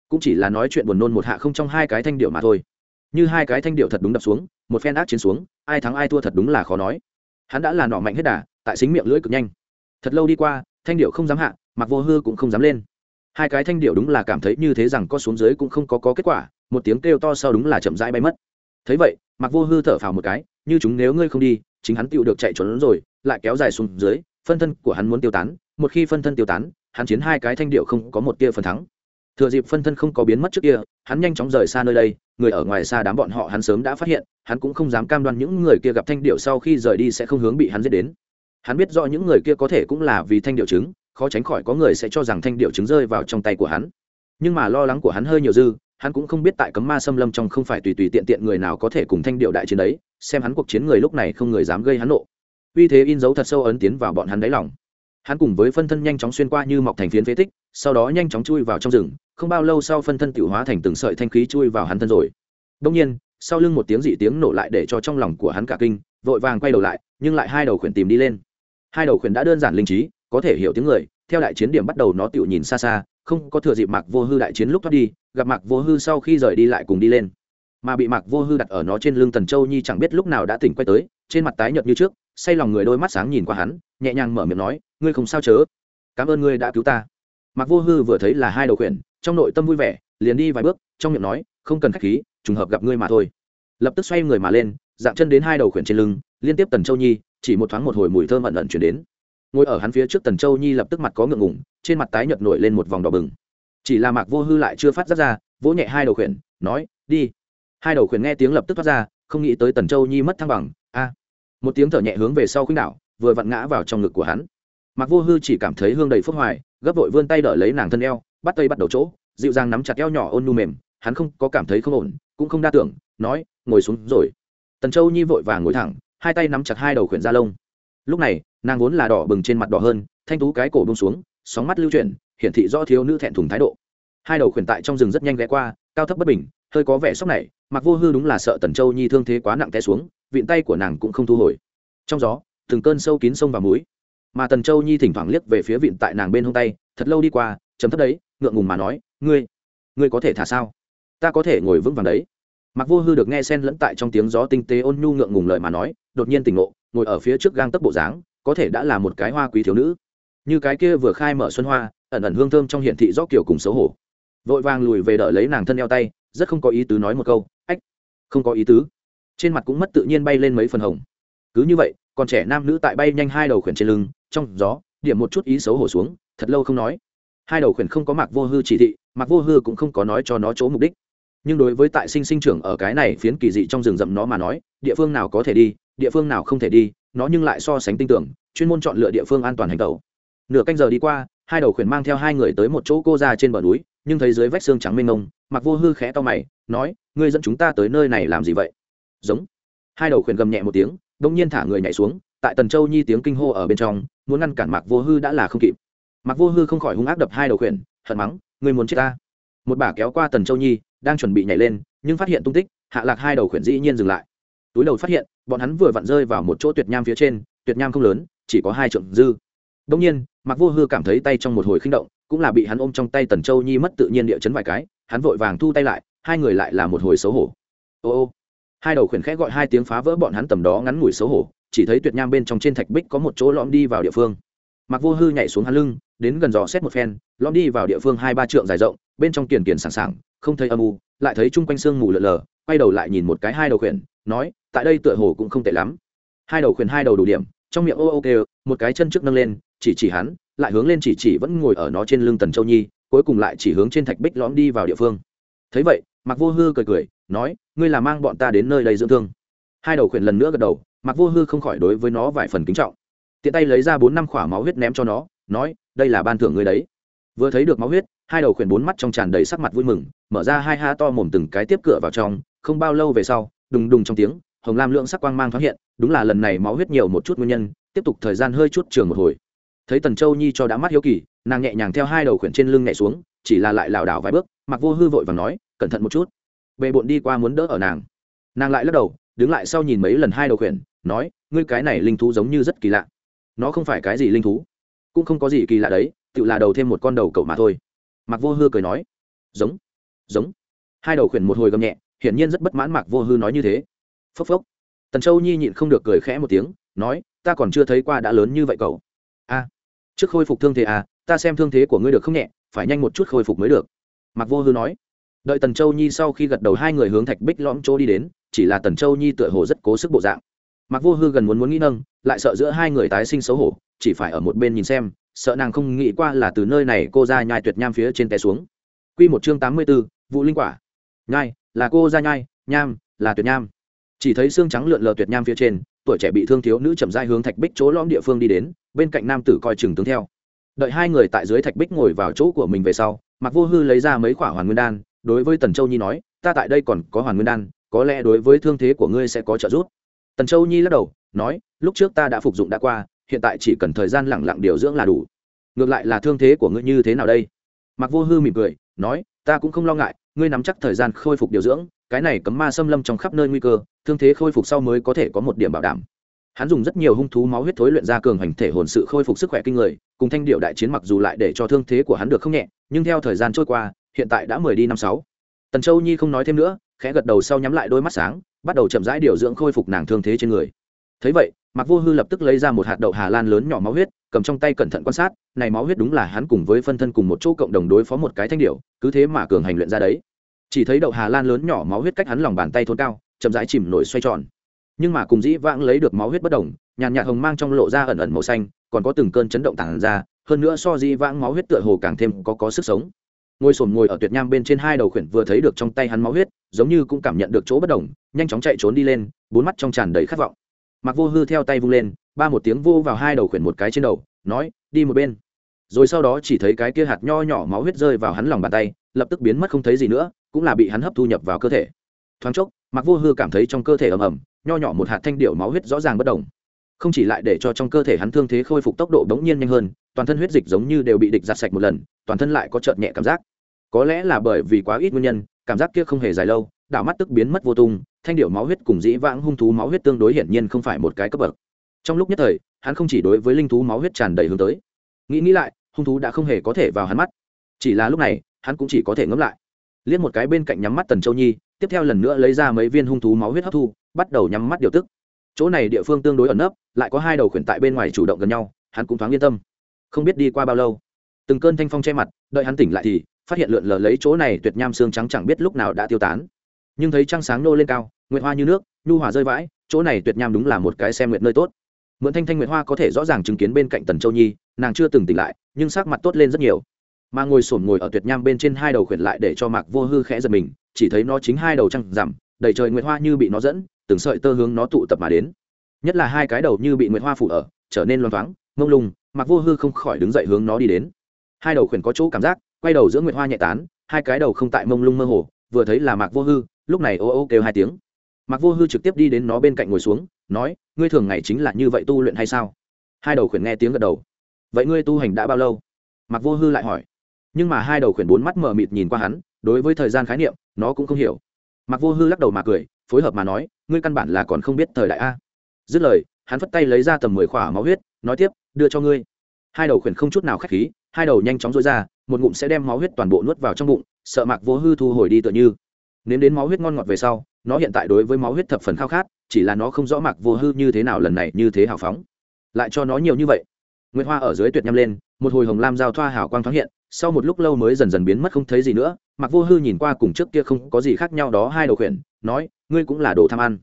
cũng chỉ là nói chuyện buồn nôn một hạ không trong hai cái thanh điệu mà thôi. Như hai cái thanh điệu thật đúng đập xuống một phen ác chiến xuống ai thắng ai thua thật đúng là khó nói. Hắn đã là nọ mạnh hết đà tại xính miệng lưỡi cực nhanh. Thật lâu đi qua thanh điệu không dám hạ mặc vô hư cũng không dám lên. Hai cái thanh điệu đúng là cảm thấy như thế rằng có xuống dưới cũng không có, có kết quả một tiếng kêu to sau đúng là chậm rãi bay mất. Thấy vậy mặc vô hư thở phào một cái như chúng nếu ngươi không đi chính hắn tựu được chạy trốn rồi lại kéo dài xuống dưới phân thân của hắn muốn tiêu tán một khi phân thân tiêu tán hắn chiến hai cái thanh điệu không có một tia phần thắng thừa dịp phân thân không có biến mất trước kia, hắn nhanh chóng rời xa nơi đây, người ở ngoài xa đám bọn họ hắn sớm đã phát hiện, hắn cũng không dám cam đoan những người kia gặp thanh điệu sau khi rời đi sẽ không hướng bị hắn giết đến. Hắn biết rõ những người kia có thể cũng là vì thanh điệu chứng, khó tránh khỏi có người sẽ cho rằng thanh điệu chứng rơi vào trong tay của hắn. Nhưng mà lo lắng của hắn hơi nhiều dư, hắn cũng không biết tại cấm ma xâm lâm trong không phải tùy tùy tiện tiện người nào có thể cùng thanh điệu đại chiến đấy, xem hắn cuộc chiến người lúc này không người dám gây hắn nộ. Uy thế in dấu thật sâu ấn tiến vào bọn hắn đáy lòng. Hắn cùng với phân thân nhanh chóng xuyên qua như mọc thành phiến phế tích, sau đó nhanh chóng chui vào trong rừng không bao lâu sau phân thân tiểu hóa thành từng sợi thanh khí chui vào hắn thân rồi. Đông nhiên, sau lưng một tiếng dị tiếng nổ lại để cho trong lòng của hắn cả kinh, vội vàng quay đầu lại, nhưng lại hai đầu khuyển tìm đi lên. Hai đầu khuyển đã đơn giản linh trí, có thể hiểu tiếng người, theo đại chiến điểm bắt đầu nó tiểu nhìn xa xa, không có thừa dịp mạc vô hư đại chiến lúc thoát đi, gặp mạc vô hư sau khi rời đi lại cùng đi lên. Mà bị mạc vô hư đặt ở nó trên lưng tần châu nhi chẳng biết lúc nào đã tỉnh quay tới, trên mặt tái nhợt như trước, say lòng người đôi mắt sáng nhìn qua hắn, nhẹ nhàng mở miệng nói, ngươi không sao chớ? Cảm ơn ngươi đã cứu ta mạc vô hư vừa thấy là hai đầu khuyển, trong nội tâm vui vẻ, liền đi vài bước, trong miệng nói, không cần khách khí, trùng hợp gặp ngươi mà thôi. Lập tức xoay người mà lên, dạng chân đến hai đầu khuyển trên lưng, liên tiếp tần châu nhi, chỉ một thoáng một hồi mùi thơm ẩn ẩn chuyển đến. Ngồi ở hắn phía trước tần châu nhi lập tức mặt có ngượng ngủng trên mặt tái nhợt nổi lên một vòng đỏ bừng. Chỉ là mạc vô hư lại chưa phát giác ra, vỗ nhẹ hai đầu khuyển, nói, đi. Hai đầu khuyển nghe tiếng lập tức thoát ra, không nghĩ tới tần châu nhi mất thăng bằng, a. Một tiếng thở nhẹ hướng về sau khuynh đảo, vừa vặn ngã vào trong ngực của hắn. Mạc vô hư chỉ cảm thấy hương đầy phước hoài gấp vội vươn tay đỡ lấy nàng thân eo, bắt tay bắt đầu chỗ, dịu dàng nắm chặt eo nhỏ ôn nu mềm, hắn không có cảm thấy không ổn, cũng không đa tưởng, nói, ngồi xuống rồi. Tần châu nhi vội vàng ngồi thẳng, hai tay nắm chặt hai đầu khuyển da lông. Lúc này, nàng vốn là đỏ bừng trên mặt đỏ hơn, thanh tú cái cổ bông xuống, sóng mắt lưu chuyển, hiển thị do thiếu nữ thẹn thùng thái độ. Hai đầu khuyển tại trong rừng rất nhanh ghé qua, cao thấp bất bình, hơi có vẻ sốc này, mặc vô hư đúng là sợ tần châu nhi thương thế quá nặng té xuống, vịn tay của nàng cũng không thu hồi. Trong gió, từng cơn sâu kín sông vào mũi mà tần châu nhi thỉnh thoảng liếc về phía vịn tại nàng bên hông tay, thật lâu đi qua, chấm thấp đấy, ngượng ngùng mà nói, ngươi ngươi có thể thả sao? Ta có thể ngồi vững vàng đấy. Mặc vô hư được nghe sen lẫn tại trong tiếng gió tinh tế ôn nhu ngượng ngùng lời mà nói, đột nhiên tỉnh ngộ, ngồi ở phía trước gang tấc bộ dáng, có thể đã là một cái hoa quý thiếu nữ. Như cái kia vừa khai mở xuân hoa, ẩn ẩn hương thơm trong hiện thị rõ kiểu cùng xấu hổ. Vội vàng lùi về đợi lấy nàng thân eo tay, rất không có ý tứ nói một câu, ách, không có ý tứ. Trên mặt cũng mất tự nhiên bay lên mấy phần hồng. Cứ như vậy còn trẻ nam nữ tại bay nhanh hai đầu khuyển trên lưng, trong gió, điểm một chút ý xấu hổ xuống, thật lâu không nói. Hai đầu khuyển không có mặc vô hư chỉ thị mặc vô hư cũng không có nói cho nó chỗ mục đích. Nhưng đối với tại sinh sinh trưởng ở cái này phiến kỳ dị trong rừng rậm nó mà nói, địa phương nào có thể đi, địa phương nào không thể đi, nó nhưng lại so sánh tinh tưởng, chuyên môn chọn lựa địa phương an toàn hành tẩu. Nửa canh giờ đi qua, hai đầu khuyển mang theo hai người tới một chỗ cô ra trên bờ núi, nhưng thấy dưới vách xương trắng mênh mông mặc vô hư khẽ to mày, nói, ngươi dẫn chúng ta tới nơi này làm gì vậy? Giống. Hai đầu khuyển gầm nhẹ một tiếng đông nhiên thả người nhảy xuống, tại tần châu nhi tiếng kinh hô ở bên trong, muốn ngăn cản mạc vô hư đã là không kịp. Mạc vô hư không khỏi hung ác đập hai đầu khuyển, hận mắng người muốn chết ta? Một bà kéo qua tần châu nhi, đang chuẩn bị nhảy lên, nhưng phát hiện tung tích, hạ lạc hai đầu khuyển dĩ nhiên dừng lại. Túi đầu phát hiện, bọn hắn vừa vặn rơi vào một chỗ tuyệt nham phía trên, tuyệt nham không lớn, chỉ có hai trượng dư. Đông nhiên, mạc vô hư cảm thấy tay trong một hồi khinh động, cũng là bị hắn ôm trong tay tần châu nhi mất tự nhiên địa chấn vài cái, hắn vội vàng thu tay lại, hai người lại là một hồi xấu hổ. Ô ô hai đầu khuyển khẽ gọi hai tiếng phá vỡ bọn hắn tầm đó ngắn ngủi xấu hổ, chỉ thấy tuyệt nham bên trong trên thạch bích có một chỗ lõm đi vào địa phương. Mặc vô hư nhảy xuống hắn lưng, đến gần dò xét một phen, lõm đi vào địa phương hai ba trượng dài rộng, bên trong kiền kiền sẵn sàng không thấy âm u, lại thấy chung quanh sương mù lờ lờ quay đầu lại nhìn một cái hai đầu khuyển, nói, tại đây tựa hồ cũng không tệ lắm. Hai đầu khuyển hai đầu đủ điểm, trong miệng ô ô kêu, một cái chân trước nâng lên, chỉ chỉ hắn, lại hướng lên chỉ chỉ vẫn ngồi ở nó trên lưng tần châu nhi, cuối cùng lại chỉ hướng trên thạch bích lõm đi vào địa phương. Thấy vậy mặc vô hư cười cười, nói, ngươi là mang bọn ta đến nơi đây dưỡng thương. Hai đầu khuyển lần nữa gật đầu mặc vô hư không khỏi đối với nó vài phần kính trọng. Tiện tay lấy ra bốn năm khỏa máu huyết ném cho nó, nói, đây là ban thưởng ngươi đấy. Vừa thấy được máu huyết, hai đầu khuyển bốn mắt trong tràn đầy sắc mặt vui mừng, mở ra hai ha to mồm từng cái tiếp cửa vào trong, không bao lâu về sau, đùng đùng trong tiếng, hồng lam lượng sắc quang mang thoáng hiện, đúng là lần này máu huyết nhiều một chút nguyên nhân, tiếp tục thời gian hơi chút trường một hồi. Thấy tần châu nhi cho đã mắt hiếu kỳ, nàng nhẹ nhàng theo hai đầu khuyển trên lưng nhảy xuống, chỉ là lại lảo đảo vài bước mặc vô hư vội và nói cẩn thận một chút. Bề bộn đi qua muốn đỡ ở nàng. Nàng lại lắc đầu, đứng lại sau nhìn mấy lần hai đầu khuyển, nói, ngươi cái này linh thú giống như rất kỳ lạ. Nó không phải cái gì linh thú, cũng không có gì kỳ lạ đấy, tự là đầu thêm một con đầu cậu mà thôi. Mặc vô hư cười nói, giống giống. Hai đầu khuyển một hồi gầm nhẹ, hiển nhiên rất bất mãn mặc vô hư nói như thế. Phốc phốc. Tần châu nhi nhịn không được cười khẽ một tiếng, nói, ta còn chưa thấy qua đã lớn như vậy cậu. A, trước khôi phục thương thế à ta xem thương thế của ngươi được không nhẹ, phải nhanh một chút khôi phục mới được. Mặc vô hư nói đợi tần châu nhi sau khi gật đầu hai người hướng thạch bích lõm chỗ đi đến, chỉ là tần châu nhi tựa hồ rất cố sức bộ dạng. Mặc vô hư gần muốn muốn nghĩ nâng, lại sợ giữa hai người tái sinh xấu hổ, chỉ phải ở một bên nhìn xem, sợ nàng không nghĩ qua là từ nơi này cô ra nhai tuyệt nham phía trên té xuống. Q một chương tám mươi b ố vụ linh quả. Nhai, là cô ra nhai, nham, là tuyệt nham. Chỉ thấy xương trắng lượn lờ tuyệt nham phía trên, tuổi trẻ bị thương thiếu nữ chậm dai hướng thạch bích chỗ lõm địa phương đi đến, bên cạnh nam tử coi chừng tướng theo. Đợi hai người tại dưới thạch bích ngồi vào chỗ của mình về sau mặc vô hư lấy ra mấy quả hoàn nguyên đan đối với tần châu nhi nói, ta tại đây còn có hoàn nguyên đan, có lẽ đối với thương thế của ngươi sẽ có trợ giúp. Tần châu nhi lắc đầu, nói, lúc trước ta đã phục dụng đã qua, hiện tại chỉ cần thời gian lẳng lặng điều dưỡng là đủ. Ngược lại là thương thế của ngươi như thế nào đây? Mặc vô hư mỉm cười, nói, ta cũng không lo ngại, ngươi nắm chắc thời gian khôi phục điều dưỡng, cái này cấm ma xâm lâm trong khắp nơi nguy cơ, thương thế khôi phục sau mới có thể có một điểm bảo đảm. Hắn dùng rất nhiều hung thú máu huyết thối luyện ra cường hành thể hồn sự khôi phục sức khỏe kinh người, cùng thanh điệu đại chiến mặc dù lại để cho thương thế của hắn được không nhẹ, nhưng theo thời gian trôi qua hiện tại đã mười đi năm sáu. Tần châu nhi không nói thêm nữa, khẽ gật đầu sau nhắm lại đôi mắt sáng, bắt đầu chậm rãi điều dưỡng khôi phục nàng thương thế trên người. Thấy vậy mặc vô hư lập tức lấy ra một hạt đậu hà lan lớn nhỏ máu huyết, cầm trong tay cẩn thận quan sát, này máu huyết đúng là hắn cùng với phân thân cùng một chỗ cộng đồng đối phó một cái thanh điệu cứ thế mà cường hành luyện ra đấy. Chỉ thấy đậu hà lan lớn nhỏ máu huyết cách hắn lòng bàn tay thôn cao, chậm rãi chìm nổi xoay tròn. Nhưng mà cùng dĩ vãng lấy được máu huyết bất đồng, nhàn nhạt hồng mang trong lộ ra ẩn ẩn màu xanh, còn có từng cơn chấn động tàn ra, hơn nữa so dĩ vãng máu huyết tựa hồ càng thêm có có sức sống ngồi sồn ngồi ở tuyệt nham bên trên hai đầu khuyển vừa thấy được trong tay hắn máu huyết, giống như cũng cảm nhận được chỗ bất đồng, nhanh chóng chạy trốn đi lên, bốn mắt trong tràn đầy khát vọng. Mặc vô hư theo tay vung lên, ba một tiếng vô vào hai đầu khuyển một cái trên đầu, nói, đi một bên. Rồi sau đó chỉ thấy cái kia hạt nho nhỏ máu huyết rơi vào hắn lòng bàn tay, lập tức biến mất không thấy gì nữa, cũng là bị hắn hấp thu nhập vào cơ thể. Thoáng chốc mặc vô hư cảm thấy trong cơ thể ầm ầm, nho nhỏ một hạt thanh điệu máu huyết rõ ràng bất đồng không chỉ lại để cho trong cơ thể hắn thương thế khôi phục tốc độ bỗng nhiên nhanh hơn, toàn thân huyết dịch giống như đều bị địch giặt sạch một lần, toàn thân lại có chợt nhẹ cảm giác. Có lẽ là bởi vì quá ít nguyên nhân, cảm giác kia không hề dài lâu, đảo mắt tức biến mất vô tung, thanh điệu máu huyết cùng dĩ vãng hung thú máu huyết tương đối hiển nhiên không phải một cái cấp bậc. Trong lúc nhất thời, hắn không chỉ đối với linh thú máu huyết tràn đầy hướng tới. Nghĩ nghĩ lại, hung thú đã không hề có thể vào hắn mắt. Chỉ là lúc này, hắn cũng chỉ có thể ngẫm lại. Liếc một cái bên cạnh nhắm mắt tần châu nhi, tiếp theo lần nữa lấy ra mấy viên hung thú máu huyết hấp thu, bắt đầu nhắm mắt điều tức chỗ này địa phương tương đối ẩn nấp, lại có hai đầu khuyển tại bên ngoài chủ động gần nhau, hắn cũng thoáng yên tâm. Không biết đi qua bao lâu, từng cơn thanh phong che mặt, đợi hắn tỉnh lại thì phát hiện lượn lờ lấy chỗ này tuyệt nham xương trắng chẳng biết lúc nào đã tiêu tán. Nhưng thấy trăng sáng nô lên cao, nguyệt hoa như nước, nhu hòa rơi vãi, chỗ này tuyệt nham đúng là một cái xem nguyệt nơi tốt. Mượn thanh thanh nguyệt hoa có thể rõ ràng chứng kiến bên cạnh tần châu nhi, nàng chưa từng tỉnh lại, nhưng sắc mặt tốt lên rất nhiều. Mà ngồi sổm ngồi ở tuyệt nham bên trên hai đầu khuyển lại để cho mạc vô hư khẽ giật mình, chỉ thấy nó chính hai đầu trăng rằm, đầy trời nguyệt hoa như bị nó dẫn từng sợi tơ hướng nó tụ tập mà đến. Nhất là hai cái đầu như bị nguyệt hoa phủ ở, trở nên loang thoáng, mông lung, mặc vô hư không khỏi đứng dậy hướng nó đi đến. Hai đầu khuyển có chỗ cảm giác, quay đầu giữa nguyệt hoa nhẹ tán, hai cái đầu không tại mông lung mơ hồ, vừa thấy là mạc vô hư, lúc này ô ô kêu hai tiếng. Mạc vô hư trực tiếp đi đến nó bên cạnh ngồi xuống, nói, ngươi thường ngày chính là như vậy tu luyện hay sao? Hai đầu khuyển nghe tiếng gật đầu. Vậy ngươi tu hành đã bao lâu? Mạc vô hư lại hỏi. Nhưng mà hai đầu khuyển bốn mắt mở mịt nhìn qua hắn, đối với thời gian khái niệm, nó cũng không hiểu. Mạc vô hư lắc đầu mà cười phối hợp mà nói, ngươi căn bản là còn không biết thời đại a. Dứt lời, hắn phất tay lấy ra tầm mười khỏa máu huyết, nói tiếp, đưa cho ngươi. Hai đầu khuyển không chút nào k h á c h khí, hai đầu nhanh chóng dối ra, một ngụm sẽ đem máu huyết toàn bộ nuốt vào trong bụng, sợ mạc vô hư thu hồi đi tựa như. Nếm đến máu huyết ngon ngọt về sau, nó hiện tại đối với máu huyết thập phần khao khát, chỉ là nó không rõ mạc vô hư như thế nào lần này như thế hào phóng. Lại cho nó nhiều như vậy. Nguyễn hoa ở dưới tuyệt nhăm lên, một hồi hồng lam giao thoa hào quang thoáng hiện, sau một lúc lâu mới dần dần biến mất không thấy gì nữa. Mạc vô hư nhìn qua cùng trước kia không có gì khác nhau đó, hai đầu khuyển, nói ngươi cũng là đồ tham ăn.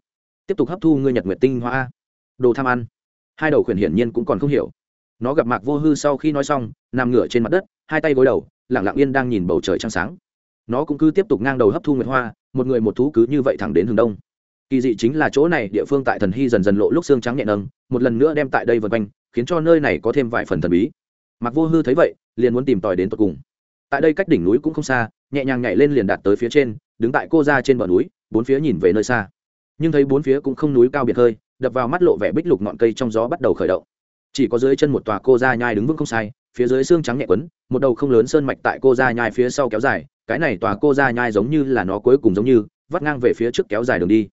Tiếp tục hấp thu ngươi nhật nguyệt tinh hoa. Đồ tham ăn. Hai đầu khuyển hiển nhiên cũng còn không hiểu. Nó gặp mạc vô hư sau khi nói xong, nằm ngửa trên mặt đất, hai tay gối đầu lẳng lặng yên đang nhìn bầu trời trăng sáng. Nó cũng cứ tiếp tục ngang đầu hấp thu nguyệt hoa, một người một thú cứ như vậy thẳng đến hướng đông. Kỳ dị chính là chỗ này, địa phương tại thần hy dần dần lộ lúc xương trắng nhẹ nâng, một lần nữa đem tại đây vượt quanh, khiến cho nơi này có thêm vài phần thần bí. Mặc vô hư thấy vậy, liền muốn tìm tòi đến tận cùng. Tại đây cách đỉnh núi cũng không xa, nhẹ nhàng nhảy lên liền đạt tới phía trên đứng tại cô ra trên bờ núi, bốn phía nhìn về nơi xa. Nhưng thấy bốn phía cũng không núi cao biệt hơi, đập vào mắt lộ vẻ bích lục ngọn cây trong gió bắt đầu khởi động. Chỉ có dưới chân một tòa cô ra nhai đứng vững không sai, phía dưới xương trắng nhẹ quấn, một đầu không lớn sơn mạch tại cô ra nhai phía sau kéo dài, cái này tòa cô ra nhai giống như là nó cuối cùng giống như, vắt ngang về phía trước kéo dài đường đi.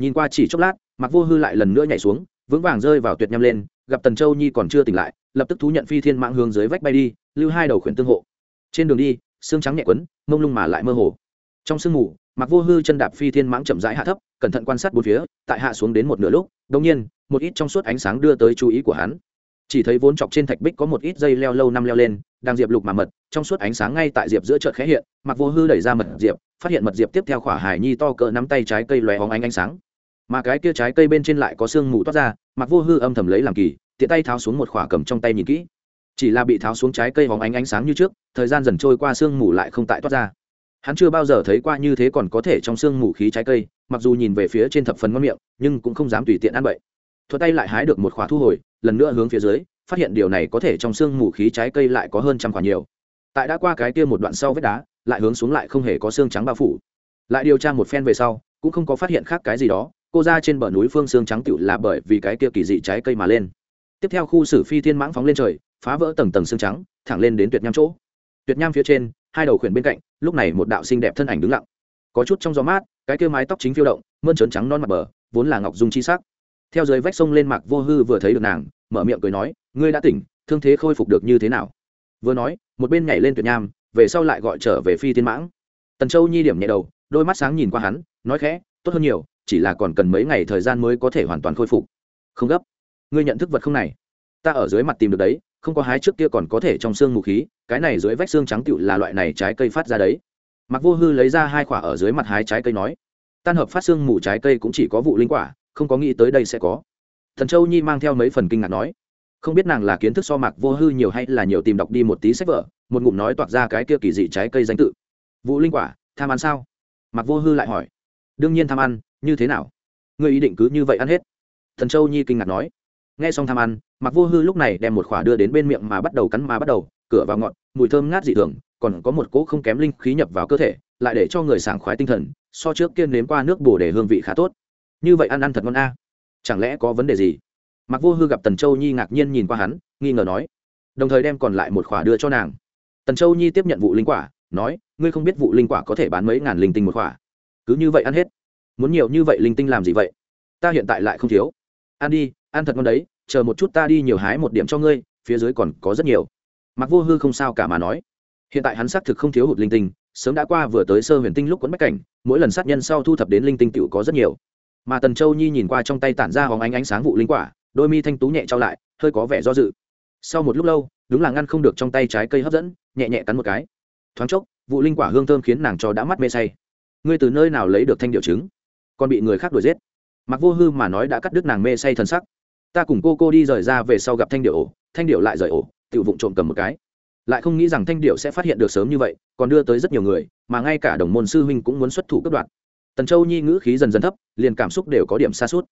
Nhìn qua chỉ chốc lát mặc vô hư lại lần nữa nhảy xuống, vững vàng rơi vào tuyệt nhâm lên, gặp tần châu nhi còn chưa tỉnh lại, lập tức thú nhận phi thiên mạng hướng dưới vách bay đi, lưu hai đầu khuyển tương hộ. Trên đường đi, xương trắng nhẹ quấn, mông lung mà lại mơ hồ trong sương mù mặc vô hư chân đạp phi thiên mãng chậm rãi hạ thấp, cẩn thận quan sát bốn phía, tại hạ xuống đến một nửa lúc đông nhiên, một ít trong suốt ánh sáng đưa tới chú ý của hắn. Chỉ thấy vốn chọc trên thạch bích có một ít dây leo lâu năm leo lên, đang diệp lục mà mật, trong suốt ánh sáng ngay tại diệp giữa chợt khẽ hiện mặc vô hư đẩy ra mật diệp, phát hiện mật diệp tiếp theo khỏa hải nhi to cỡ nắm tay trái cây lòe hóng ánh ánh sáng. Mà cái kia trái cây bên trên lại có sương mù toát ra mặc vô hư âm thầm lấy làm kỳ, tiện tay tháo xuống một khỏa cầm trong tay nhìn kỹ. Chỉ là bị tháo xuống trái cây hóng ánh ánh sáng như trước, thời gian dần trôi qua sương mù lại không tại toát ra hắn chưa bao giờ thấy qua như thế còn có thể trong xương mù khí trái cây, mặc dù nhìn về phía trên thập phần ngon miệng, nhưng cũng không dám tùy tiện ăn bậy thuật tay lại hái được một khóa thu hồi, lần nữa hướng phía dưới, phát hiện điều này có thể trong xương mù khí trái cây lại có hơn trăm khóa nhiều. Tại đã qua cái kia một đoạn sau vết đá, lại hướng xuống lại không hề có xương trắng bao phủ. Lại điều tra một phen về sau, cũng không có phát hiện khác cái gì đó, cô ra trên bờ núi phương xương trắng tựu là bởi vì cái kia kỳ dị trái cây mà lên. Tiếp theo khu xử phi thiên mãng phóng lên trời, phá vỡ tầng tầng xương trắng, thẳng lên đến tuyệt nham chỗ. Tuyệt nham phía trên, hai đầu khuyển bên cạnh lúc này một đạo xinh đẹp thân ảnh đứng lặng. Có chút trong gió mát, cái kia mái tóc chính phiêu động, mơn trớn trắng non mặt bờ, vốn là ngọc dung chi sắc. Theo dưới vách sông lên mạc vô hư vừa thấy được nàng, mở miệng cười nói, ngươi đã tỉnh, thương thế khôi phục được như thế nào? Vừa nói, một bên nhảy lên tuyệt nham, về sau lại gọi trở về phi tiên mãng. Tần châu nhi điểm nhẹ đầu, đôi mắt sáng nhìn qua hắn, nói khẽ, tốt hơn nhiều, chỉ là còn cần mấy ngày thời gian mới có thể hoàn toàn khôi phục. Không gấp, ngươi nhận thức vật không này, ta ở dưới mặt tìm được đấy không có hái trước kia còn có thể trong xương mù khí, cái này dưới vách xương trắng tựu là loại này trái cây phát ra đấy. Mặc vô hư lấy ra hai quả ở dưới mặt hái trái cây nói, tan hợp phát xương mù trái cây cũng chỉ có vụ linh quả, không có nghĩ tới đây sẽ có. Thần châu nhi mang theo mấy phần kinh ngạc nói, không biết nàng là kiến thức so mạc vô hư nhiều hay là nhiều tìm đọc đi một tí sách vở, một ngụm nói toạc ra cái kia kỳ dị trái cây danh tự. Vụ linh quả, tham ăn sao? Mạc vô hư lại hỏi, đương nhiên tham ăn, như thế nào? Người ý định cứ như vậy ăn hết? Thần châu nhi kinh ngạc nói, nghe xong tham ăn mạc vô hư lúc này đem một khỏa đưa đến bên miệng mà bắt đầu cắn mà bắt đầu, cửa vào ngọn, mùi thơm ngát dị thường, còn có một cỗ không kém linh khí nhập vào cơ thể, lại để cho người sảng khoái tinh thần, so trước kia nếm qua nước bổ để hương vị khá tốt. Như vậy ăn ăn thật ngon a. Chẳng lẽ có vấn đề gì? Mặc vô hư gặp tần châu nhi ngạc nhiên nhìn qua hắn, nghi ngờ nói. Đồng thời đem còn lại một khỏa đưa cho nàng. Tần châu nhi tiếp nhận vụ linh quả, nói, ngươi không biết vụ linh quả có thể bán mấy ngàn linh tinh một quả cứ như vậy ăn hết. Muốn nhiều như vậy linh tinh làm gì vậy? Ta hiện tại lại không thiếu. Ăn đi, ăn thật ngon đấy chờ một chút ta đi nhiều hái một điểm cho ngươi, phía dưới còn có rất nhiều. Mặc vô hư không sao cả mà nói. Hiện tại hắn xác thực không thiếu hụt linh tinh, sớm đã qua vừa tới sơ huyền tinh lúc quấn bách cảnh, mỗi lần sát nhân sau thu thập đến linh tinh tựu có rất nhiều. Mà tần châu nhi nhìn qua trong tay tản ra hóng ánh ánh sáng vụ linh quả, đôi mi thanh tú nhẹ trao lại, hơi có vẻ do dự. Sau một lúc lâu, đúng là ngăn không được trong tay trái cây hấp dẫn, nhẹ nhẹ cắn một cái. Thoáng chốc, vụ linh quả hương thơm khiến nàng cho đã mắt mê say. Ngươi từ nơi nào lấy được thanh điệu trứng? Còn bị người khác đuổi giết. Mặc vô hư mà nói đã cắt đứt nàng mê say thần sắc ta cùng cô cô đi rời ra về sau gặp thanh điệu ổ, thanh điệu lại rời ổ tự vụng trộm cầm một cái. Lại không nghĩ rằng thanh điệu sẽ phát hiện được sớm như vậy, còn đưa tới rất nhiều người, mà ngay cả đồng môn sư huynh cũng muốn xuất thủ cấp đoạn tần châu nhi ngữ khí dần dần thấp, liền cảm xúc đều có điểm xa suốt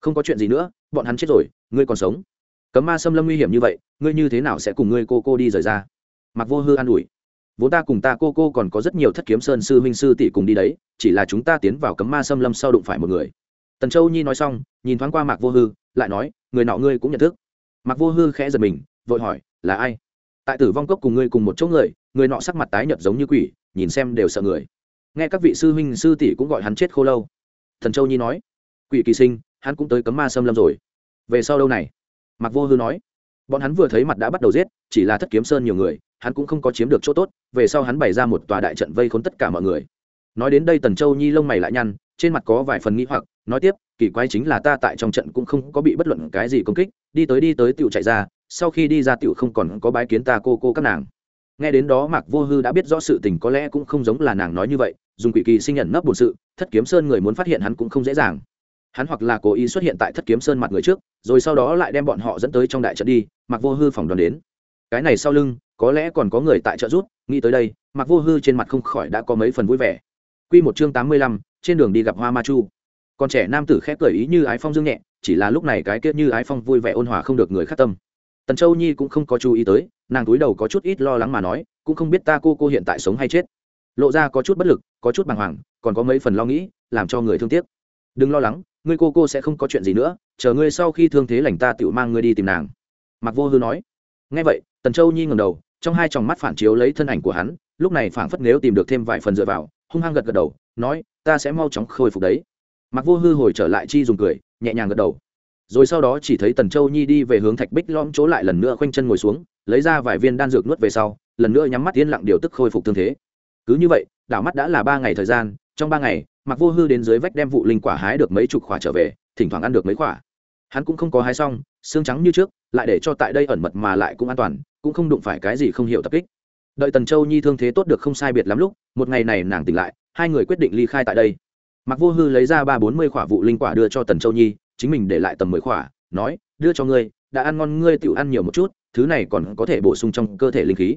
không có chuyện gì nữa, bọn hắn chết rồi, ngươi còn sống. Cấm ma xâm lâm nguy hiểm như vậy, ngươi như thế nào sẽ cùng ngươi cô cô đi rời ra? Mặc vô hư an ủi. Vốn ta cùng ta cô cô còn có rất nhiều thất kiếm sơn sư huynh sư tỷ cùng đi đấy, chỉ là chúng ta tiến vào cấm ma xâm lâm sau đụng phải một người tần châu nhi nói xong, nhìn thoáng qua mạc vô hư, lại nói, người nọ ngươi cũng nhận thức. Mạc vô hư khẽ giật mình, vội hỏi, là ai? Tại tử vong cốc cùng ngươi cùng một chỗ người người nọ sắc mặt tái nhợt giống như quỷ, nhìn xem đều sợ người. Nghe các vị sư huynh, sư tỷ cũng gọi hắn chết khô lâu. Thần châu nhi nói, quỷ kỳ sinh, hắn cũng tới cấm ma xâm lâm rồi. Về sau đâu này? Mạc vô hư nói, bọn hắn vừa thấy mặt đã bắt đầu giết, chỉ là thất kiếm sơn nhiều người, hắn cũng không có chiếm được chỗ tốt, về sau hắn bày ra một tòa đại trận vây khốn tất cả mọi người. Nói đến đây tần châu nhi lông mày lại nhăn trên mặt có vài phần nghĩ hoặc, nói tiếp, kỳ quái chính là ta tại trong trận cũng không có bị bất luận cái gì công kích, đi tới đi tới tựu chạy ra, sau khi đi ra tựu không còn có bái kiến ta cô cô các nàng. Nghe đến đó mạc vô hư đã biết rõ sự tình có lẽ cũng không giống là nàng nói như vậy, dùng quỷ kỳ sinh nhận nấp bổn sự, thất kiếm sơn người muốn phát hiện hắn cũng không dễ dàng. Hắn hoặc là cố ý xuất hiện tại thất kiếm sơn mặt người trước, rồi sau đó lại đem bọn họ dẫn tới trong đại trận đi, mạc vô hư phỏng đoàn đến. Cái này sau lưng, có lẽ còn có người tại trợ rút nghĩ tới đây, mạc vô hư trên mặt không khỏi đã có mấy phần vui vẻ. Q một chương tám mươi lăm trên đường đi gặp hoa ma chu. Còn trẻ nam tử khép cười ý như ái phong dương nhẹ, chỉ là lúc này cái kết như ái phong vui vẻ ôn hòa không được người khắc tâm. Tần châu nhi cũng không có chú ý tới, nàng túi đầu có chút ít lo lắng mà nói, cũng không biết ta cô cô hiện tại sống hay chết. Lộ ra có chút bất lực, có chút bàng hoàng, còn có mấy phần lo nghĩ, làm cho người thương tiếc. Đừng lo lắng, ngươi cô cô sẽ không có chuyện gì nữa, chờ ngươi sau khi thương thế lành ta tự mang ngươi đi tìm nàng. Mặc vô hư nói. Ngay vậy, tần châu nhi ngầm đầu, trong hai tròng mắt phản chiếu lấy thân ảnh của hắn, lúc này phảng phất nếu tìm được thêm vài phần dựa vào, hung hăng gật gật đầu nói, ta sẽ mau chóng khôi phục đấy. Mặc vô hư hồi trở lại chi dùng cười, nhẹ nhàng gật đầu. Rồi sau đó chỉ thấy tần châu nhi đi về hướng thạch bích lõm chỗ lại lần nữa khoanh chân ngồi xuống, lấy ra vài viên đan dược nuốt về sau, lần nữa nhắm mắt yên lặng điều tức khôi phục thương thế. Cứ như vậy, đảo mắt đã là ba ngày thời gian, trong ba ngày mặc vô hư đến dưới vách đem vụ linh quả hái được mấy chục quả trở về, thỉnh thoảng ăn được mấy quả hắn cũng không có hái xong, xương trắng như trước, lại để cho tại đây ẩn mật mà lại cũng an toàn, cũng không đụng phải cái gì không hiểu tập kích. Đợi tần châu nhi thương thế tốt được không sai biệt lắm lúc, một ngày này nàng tỉnh lại hai người quyết định ly khai tại đây. Mặc vô hư lấy ra ba bốn mươi khỏa vụ linh quả đưa cho tần châu nhi, chính mình để lại tầm mười khỏa, nói, đưa cho ngươi, đã ăn ngon ngươi tự ăn nhiều một chút, thứ này còn có thể bổ sung trong cơ thể linh khí.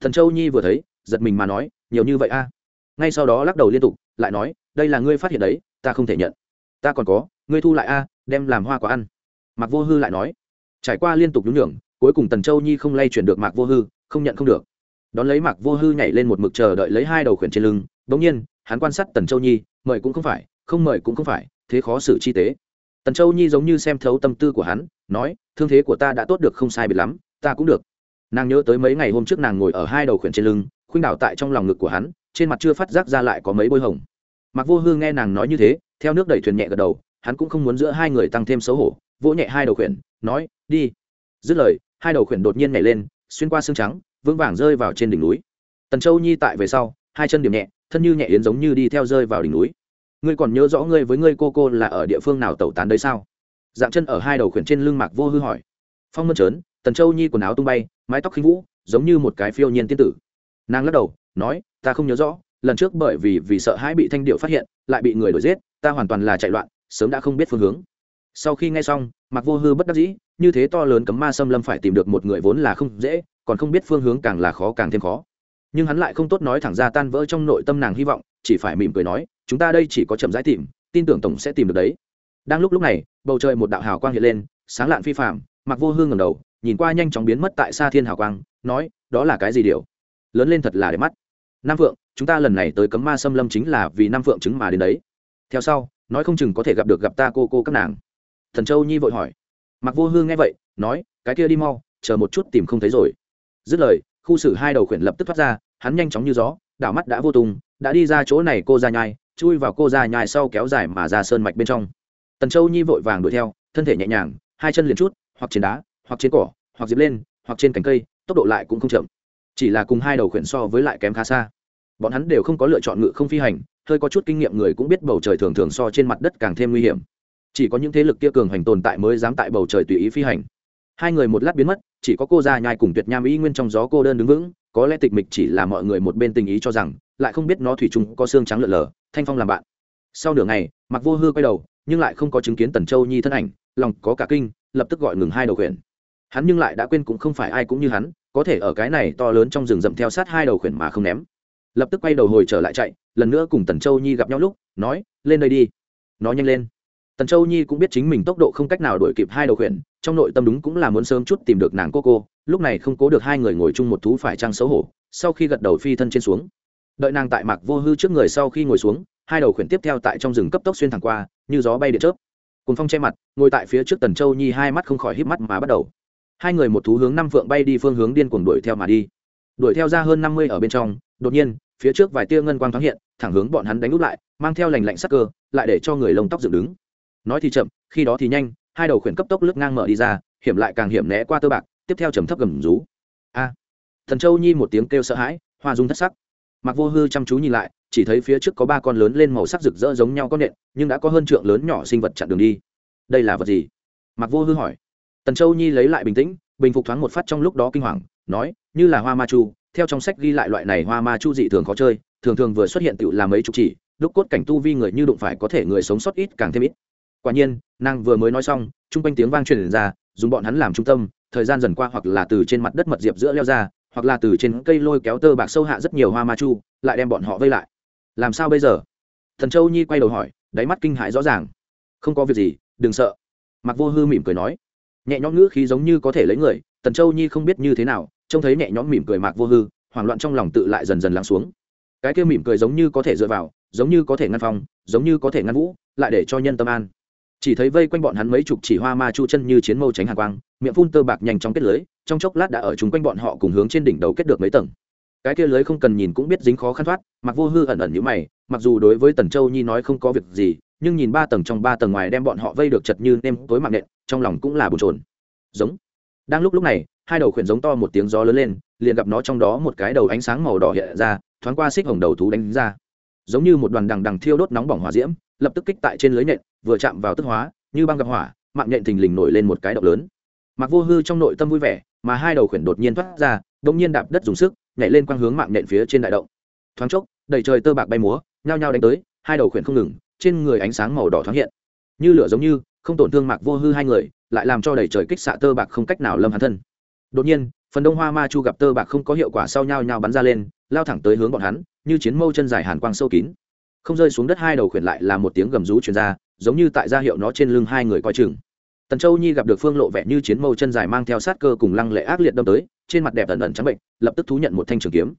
Thần châu nhi vừa thấy, giật mình mà nói, nhiều như vậy a ngay sau đó lắc đầu liên tục, lại nói, đây là ngươi phát hiện đấy, ta không thể nhận. Ta còn có, ngươi thu lại a, đem làm hoa quả ăn. Mạc vô hư lại nói, trải qua liên tục nhún nhường, cuối cùng tần châu nhi không lay chuyển được mạc vô hư, không nhận không được. Đón lấy mạc vô hư nhảy lên một mực chờ đợi lấy hai đầu khuyển trên lưng bỗng nhiên hắn quan sát tần châu nhi, mời cũng không phải, không mời cũng không phải, thế khó xử chi tế. Tần châu nhi giống như xem thấu tâm tư của hắn, nói, thương thế của ta đã tốt được không sai biệt lắm, ta cũng được. Nàng nhớ tới mấy ngày hôm trước nàng ngồi ở hai đầu khuyển trên lưng, khuynh đảo tại trong lòng ngực của hắn, trên mặt chưa phát giác ra lại có mấy bôi hồng. Mặc vô hư nghe nàng nói như thế, theo nước đẩy thuyền nhẹ gật đầu, hắn cũng không muốn giữa hai người tăng thêm xấu hổ, vỗ nhẹ hai đầu khuyển, nói, đi. Dứt lời, hai đầu khuyển đột nhiên nhảy lên, xuyên qua xương trắng, vững vàng rơi vào trên đỉnh núi. Tần châu nhi tại về sau, hai chân điểm nhẹ thân như nhẹ yến giống như đi theo rơi vào đỉnh núi. Ngươi còn nhớ rõ ngươi với ngươi cô cô là ở địa phương nào tẩu tán đấy sao? Dạng chân ở hai đầu khuyển trên lưng mạc vô hư hỏi. Phong mơn trớn, tần châu nhi quần áo tung bay, mái tóc khinh vũ, giống như một cái phiêu nhiên tiên tử. Nàng lắc đầu, nói, ta không nhớ rõ, lần trước bởi vì vì sợ hãi bị thanh điệu phát hiện, lại bị người đuổi giết, ta hoàn toàn là chạy loạn, sớm đã không biết phương hướng. Sau khi nghe xong mặc vô hư bất đắc dĩ, như thế to lớn cấm ma xâm lâm phải tìm được một người vốn là không dễ, còn không biết phương hướng càng là khó càng thêm khó nhưng hắn lại không tốt nói thẳng ra tan vỡ trong nội tâm nàng hy vọng, chỉ phải mỉm cười nói, chúng ta đây chỉ có chậm rãi tìm, tin tưởng tổng sẽ tìm được đấy. Đang lúc lúc này, bầu trời một đạo hào quang hiện lên, sáng lạn phi phạm mặc vô hương ngầm đầu, nhìn qua nhanh chóng biến mất tại xa thiên hào quang, nói, đó là cái gì điều? Lớn lên thật là đẹp mắt. Nam phượng, chúng ta lần này tới cấm ma xâm lâm chính là vì nam phượng chứng mà đến đấy. Theo sau, nói không chừng có thể gặp được gặp ta cô cô các nàng. Thần châu nhi vội hỏi. Mặc vô hương nghe vậy, nói, cái kia đi mau, chờ một chút tìm không thấy rồi. Dứt lời khu xử hai đầu khuyển lập tức thoát ra, hắn nhanh chóng như gió, đảo mắt đã vô tung, đã đi ra chỗ này cô ra nhai, chui vào cô ra nhai sau kéo dài mà ra sơn mạch bên trong. Tần châu nhi vội vàng đuổi theo, thân thể nhẹ nhàng, hai chân liền chút, hoặc trên đá, hoặc trên cỏ, hoặc dịp lên, hoặc trên cành cây, tốc độ lại cũng không chậm. Chỉ là cùng hai đầu khuyển so với lại kém khá xa. Bọn hắn đều không có lựa chọn ngự không phi hành, hơi có chút kinh nghiệm người cũng biết bầu trời thường thường so trên mặt đất càng thêm nguy hiểm. Chỉ có những thế lực kia cường hành tồn tại mới dám tại bầu trời tùy ý phi hành hai người một lát biến mất, chỉ có cô ra nhai cùng tuyệt nham y nguyên trong gió cô đơn đứng vững, có lẽ tịch mịch chỉ là mọi người một bên tình ý cho rằng, lại không biết nó thủy chung có xương trắng lợn lờ, thanh phong làm bạn. Sau nửa ngày mặc vô hư quay đầu, nhưng lại không có chứng kiến tần châu nhi thân ảnh, lòng có cả kinh, lập tức gọi ngừng hai đầu khuyển. Hắn nhưng lại đã quên cũng không phải ai cũng như hắn, có thể ở cái này to lớn trong rừng rậm theo sát hai đầu khuyển mà không ném. Lập tức quay đầu hồi trở lại chạy, lần nữa cùng tần châu nhi gặp nhau lúc, nói, lên đây đi. Nó nhanh lên tần châu nhi cũng biết chính mình tốc độ không cách nào đuổi kịp hai đầu khuyển, trong nội tâm đúng cũng là muốn sớm chút tìm được nàng cô cô, lúc này không cố được hai người ngồi chung một thú phải trăng xấu hổ, sau khi gật đầu phi thân trên xuống. Đợi nàng tại mạc vô hư trước người sau khi ngồi xuống, hai đầu khuyển tiếp theo tại trong rừng cấp tốc xuyên thẳng qua, như gió bay điện chớp. Cùng phong che mặt, ngồi tại phía trước tần châu nhi hai mắt không khỏi híp mắt mà bắt đầu. Hai người một thú hướng năm phượng bay đi phương hướng điên cuồng đuổi theo mà đi. Đuổi theo ra hơn năm mươi ở bên trong, đột nhiên, phía trước vài tia ngân quang thoáng hiện, thẳng hướng bọn hắn đánh úp lại, mang theo lành lạnh sắc cơ, lại để cho người lông tóc dựng đứng nói thì chậm, khi đó thì nhanh, hai đầu khuyển cấp tốc lướt ngang mở đi ra, hiểm lại càng hiểm né qua tơ bạc, tiếp theo trầm thấp gầm rú. A. Thần châu nhi một tiếng kêu sợ hãi, hoa dung thất sắc. Mặc vô hư chăm chú nhìn lại, chỉ thấy phía trước có ba con lớn lên màu sắc rực rỡ giống nhau con nện, nhưng đã có hơn trượng lớn nhỏ sinh vật chặn đường đi. Đây là vật gì? Mặc vô hư hỏi. Tần châu nhi lấy lại bình tĩnh, bình phục thoáng một phát trong lúc đó kinh hoàng, nói, như là hoa ma chu, theo trong sách ghi lại loại này hoa ma chu dị thường khó chơi, thường thường vừa xuất hiện tựu làm mấy chục chỉ, đúc cốt cảnh tu vi người như đụng phải có thể người sống sót ít càng thêm ít quả nhiên, nàng vừa mới nói xong, chung quanh tiếng vang truyền ra, dùng bọn hắn làm trung tâm, thời gian dần qua hoặc là từ trên mặt đất mật diệp giữa leo ra, hoặc là từ trên cây lôi kéo tơ bạc sâu hạ rất nhiều hoa ma chu, lại đem bọn họ vây lại. Làm sao bây giờ? Thần châu nhi quay đầu hỏi, đáy mắt kinh hãi rõ ràng. Không có việc gì, đừng sợ. Mặc vô hư mỉm cười nói. Nhẹ nhõm ngữ khí giống như có thể lấy người tần châu nhi không biết như thế nào, trông thấy nhẹ nhõm mỉm cười mạc vô hư, hoảng loạn trong lòng tự lại dần dần lắng xuống. Cái kia mỉm cười giống như có thể dựa vào, giống như có thể ngăn phong giống như có thể ngăn vũ, lại để cho nhân tâm an chỉ thấy vây quanh bọn hắn mấy chục chỉ hoa ma chu chân như chiến mâu tránh hàng quang, miệng phun tơ bạc nhanh chóng kết lưới, trong chốc lát đã ở chung quanh bọn họ cùng hướng trên đỉnh đầu kết được mấy tầng. Cái kia lưới không cần nhìn cũng biết dính khó khăn thoát, mặc vô hư ẩn ẩn như mày, mặc dù đối với tần châu nhi nói không có việc gì, nhưng nhìn ba tầng trong ba tầng ngoài đem bọn họ vây được chật như nêm tối mạng nện, trong lòng cũng là bồn trồn giống. Đang lúc lúc này, hai đầu khuyển giống to một tiếng gió lớn lên, liền gặp nó trong đó một cái đầu ánh sáng màu đỏ hiện ra, thoáng qua xích hồng đầu thú đánh ra. Giống như một đoàn đằng đằng thiêu đốt nóng bỏng hỏa diễm lập tức kích tại trên lưới nện vừa chạm vào tức hóa, như băng gặp hỏa, mạng nhện thình lình nổi lên một cái động lớn. Mặc vô hư trong nội tâm vui vẻ, mà hai đầu khuyển đột nhiên thoát ra đông nhiên đạp đất dùng sức, nhảy lên quang hướng mạng nhện phía trên đại động. Thoáng chốc, đầy trời tơ bạc bay múa, nhao nhao đánh tới, hai đầu khuyển không ngừng, trên người ánh sáng màu đỏ thoáng hiện. Như lửa giống như, không tổn thương mạc vô hư hai người, lại làm cho đầy trời kích xạ tơ bạc không cách nào lâm hắn thân. Đột nhiên, phần đông hoa ma chu gặp tơ bạc không có hiệu quả sau nhao nhau bắn ra lên, lao thẳng tới hướng bọn hắn, như chiến mâu chân dài hàn quang sâu kín không rơi xuống đất hai đầu khuyển lại là một tiếng gầm rú truyền ra, giống như tại gia hiệu nó trên lưng hai người coi chừng. Tần châu nhi gặp được phương lộ vẻ như chiến mâu chân dài mang theo sát cơ cùng lăng lệ ác liệt đâm tới, trên mặt đẹp ẩn ẩn trắng bệnh, lập tức thú nhận một thanh trường kiếm.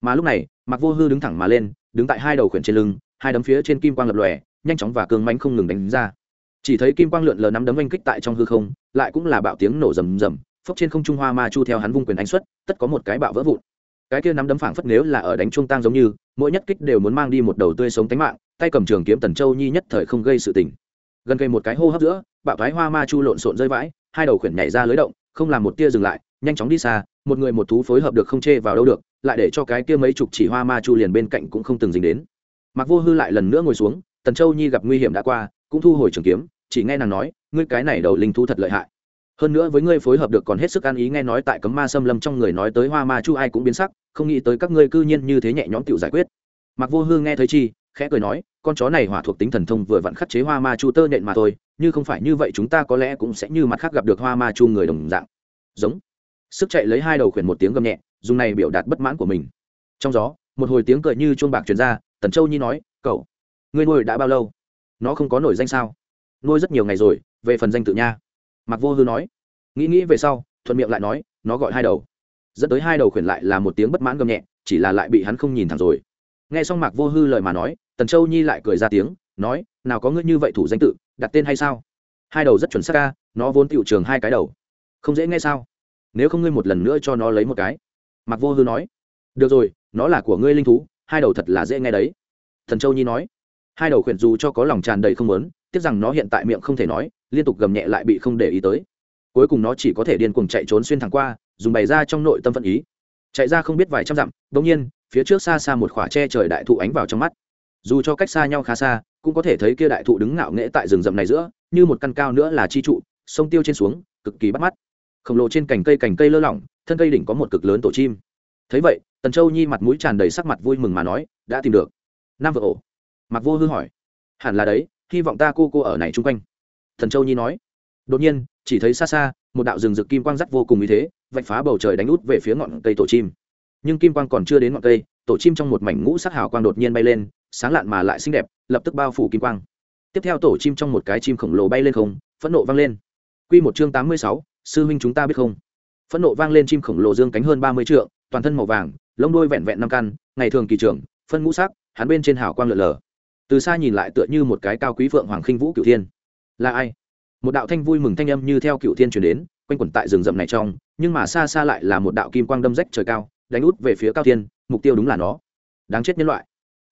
Mà lúc này mặc vô hư đứng thẳng mà lên, đứng tại hai đầu khuyển trên lưng, hai đấm phía trên kim quang lập lòe, nhanh chóng và cường mánh không ngừng đánh ra. Chỉ thấy kim quang lượn lờ nắm đấm oanh kích tại trong hư không, lại cũng là bạo tiếng nổ rầm rầm, phốc trên không trung hoa ma chu theo hắn vung quyền đánh xuất, tất có một cái bạo vỡ vụn. Cái kia nắm đấm phảng phất nếu là ở đánh trung tang giống như mỗi nhất kích đều muốn mang đi một đầu tươi sống tánh mạng, tay cầm trường kiếm tần châu nhi nhất thời không gây sự tình. Gần cây một cái hô hấp giữa, bạo thái hoa ma chu lộn xộn rơi vãi, hai đầu khuyển nhảy ra lưới động, không làm một tia dừng lại, nhanh chóng đi xa, một người một thú phối hợp được không chê vào đâu được, lại để cho cái kia mấy chục chỉ hoa ma chu liền bên cạnh cũng không từng dính đến. Mặc vô hư lại lần nữa ngồi xuống, tần châu nhi gặp nguy hiểm đã qua, cũng thu hồi trường kiếm, chỉ nghe nàng nói, ngươi cái này đầu linh thú thật lợi hại hơn nữa với ngươi phối hợp được còn hết sức ăn ý nghe nói tại cấm ma xâm lâm trong người nói tới hoa ma chu ai cũng biến sắc, không nghĩ tới các ngươi cư nhiên như thế nhẹ nhõm tự giải quyết. Mặc vô hương nghe thấy chi, khẽ cười nói, con chó này hỏa thuộc tính thần thông vừa vặn khắc chế hoa ma chu tơ nện mà thôi, như không phải như vậy chúng ta có lẽ cũng sẽ như mặt khác gặp được hoa ma chu người đồng dạng. Giống. Sức chạy lấy hai đầu khuyển một tiếng gầm nhẹ, dùng này biểu đạt bất mãn của mình. Trong gió, một hồi tiếng cười như chuông bạc truyền ra, tần châu nhi nói, cậu, ngươi nuôi đã bao lâu? Nó không có nổi danh sao? Nuôi rất nhiều ngày rồi, về phần danh tự nha mặc vô hư nói. Nghĩ nghĩ về sau, thuận miệng lại nói, nó gọi hai đầu. Dẫn tới hai đầu khuyển lại là một tiếng bất mãn gầm nhẹ, chỉ là lại bị hắn không nhìn thẳng rồi. Nghe xong mạc vô hư lời mà nói, tần châu nhi lại cười ra tiếng, nói, nào có ngươi như vậy thủ danh tự, đặt tên hay sao? Hai đầu rất chuẩn xác ca nó vốn tiểu trường hai cái đầu. Không dễ nghe sao? Nếu không ngươi một lần nữa cho nó lấy một cái. Mạc vô hư nói. Được rồi, nó là của ngươi linh thú, hai đầu thật là dễ nghe đấy. Thần châu nhi nói. Hai đầu khuyển dù cho có lòng tràn đầy không lớn tiếc rằng nó hiện tại miệng không thể nói, liên tục gầm nhẹ lại bị không để ý tới. Cuối cùng nó chỉ có thể điên cuồng chạy trốn xuyên thẳng qua, dùng bày ra trong nội tâm phận ý. Chạy ra không biết vài trăm dặm bỗng nhiên, phía trước xa xa một khỏa tre trời đại thụ ánh vào trong mắt. Dù cho cách xa nhau khá xa, cũng có thể thấy kia đại thụ đứng ngạo nghễ tại rừng rậm này giữa, như một căn cao nữa là chi trụ, sông tiêu trên xuống, cực kỳ bắt mắt. Khổng lồ trên cành cây cành cây lơ lỏng, thân cây đỉnh có một cực lớn tổ chim. Thấy vậy, tần châu nhi mặt mũi tràn đầy sắc mặt vui mừng mà nói, đã tìm được. Nam vợ ổ mặc vô hư hỏi, hẳn là đấy hy vọng ta cô cô ở này chung quanh. Thần châu nhi nói. Đột nhiên, chỉ thấy xa xa, một đạo rừng rực kim quang rắc vô cùng ý thế, vạch phá bầu trời đánh út về phía ngọn cây tổ chim. Nhưng kim quang còn chưa đến ngọn cây, tổ chim trong một mảnh ngũ sắc hào quang đột nhiên bay lên, sáng lạn mà lại xinh đẹp, lập tức bao phủ kim quang. Tiếp theo tổ chim trong một cái chim khổng lồ bay lên không, phẫn nộ vang lên. Q một chương tám mươi sáu, sư huynh chúng ta biết không? Phẫn nộ vang lên chim khổng lồ dương cánh hơn ba mươi trượng, toàn thân màu vàng, lông đôi vẹn vẹn năm căn, ngày thường kỳ trưởng, phân ngũ sắc, hắn bên trên hào quang lượn lờ từ xa nhìn lại tựa như một cái cao quý phượng hoàng khinh vũ cửu thiên. Là ai? Một đạo thanh vui mừng thanh âm như theo cựu thiên truyền đến, quanh quẩn tại rừng rậm này trong, nhưng mà xa xa lại là một đạo kim quang đâm rách trời cao, đánh út về phía cao thiên, mục tiêu đúng là nó. Đáng chết nhân loại.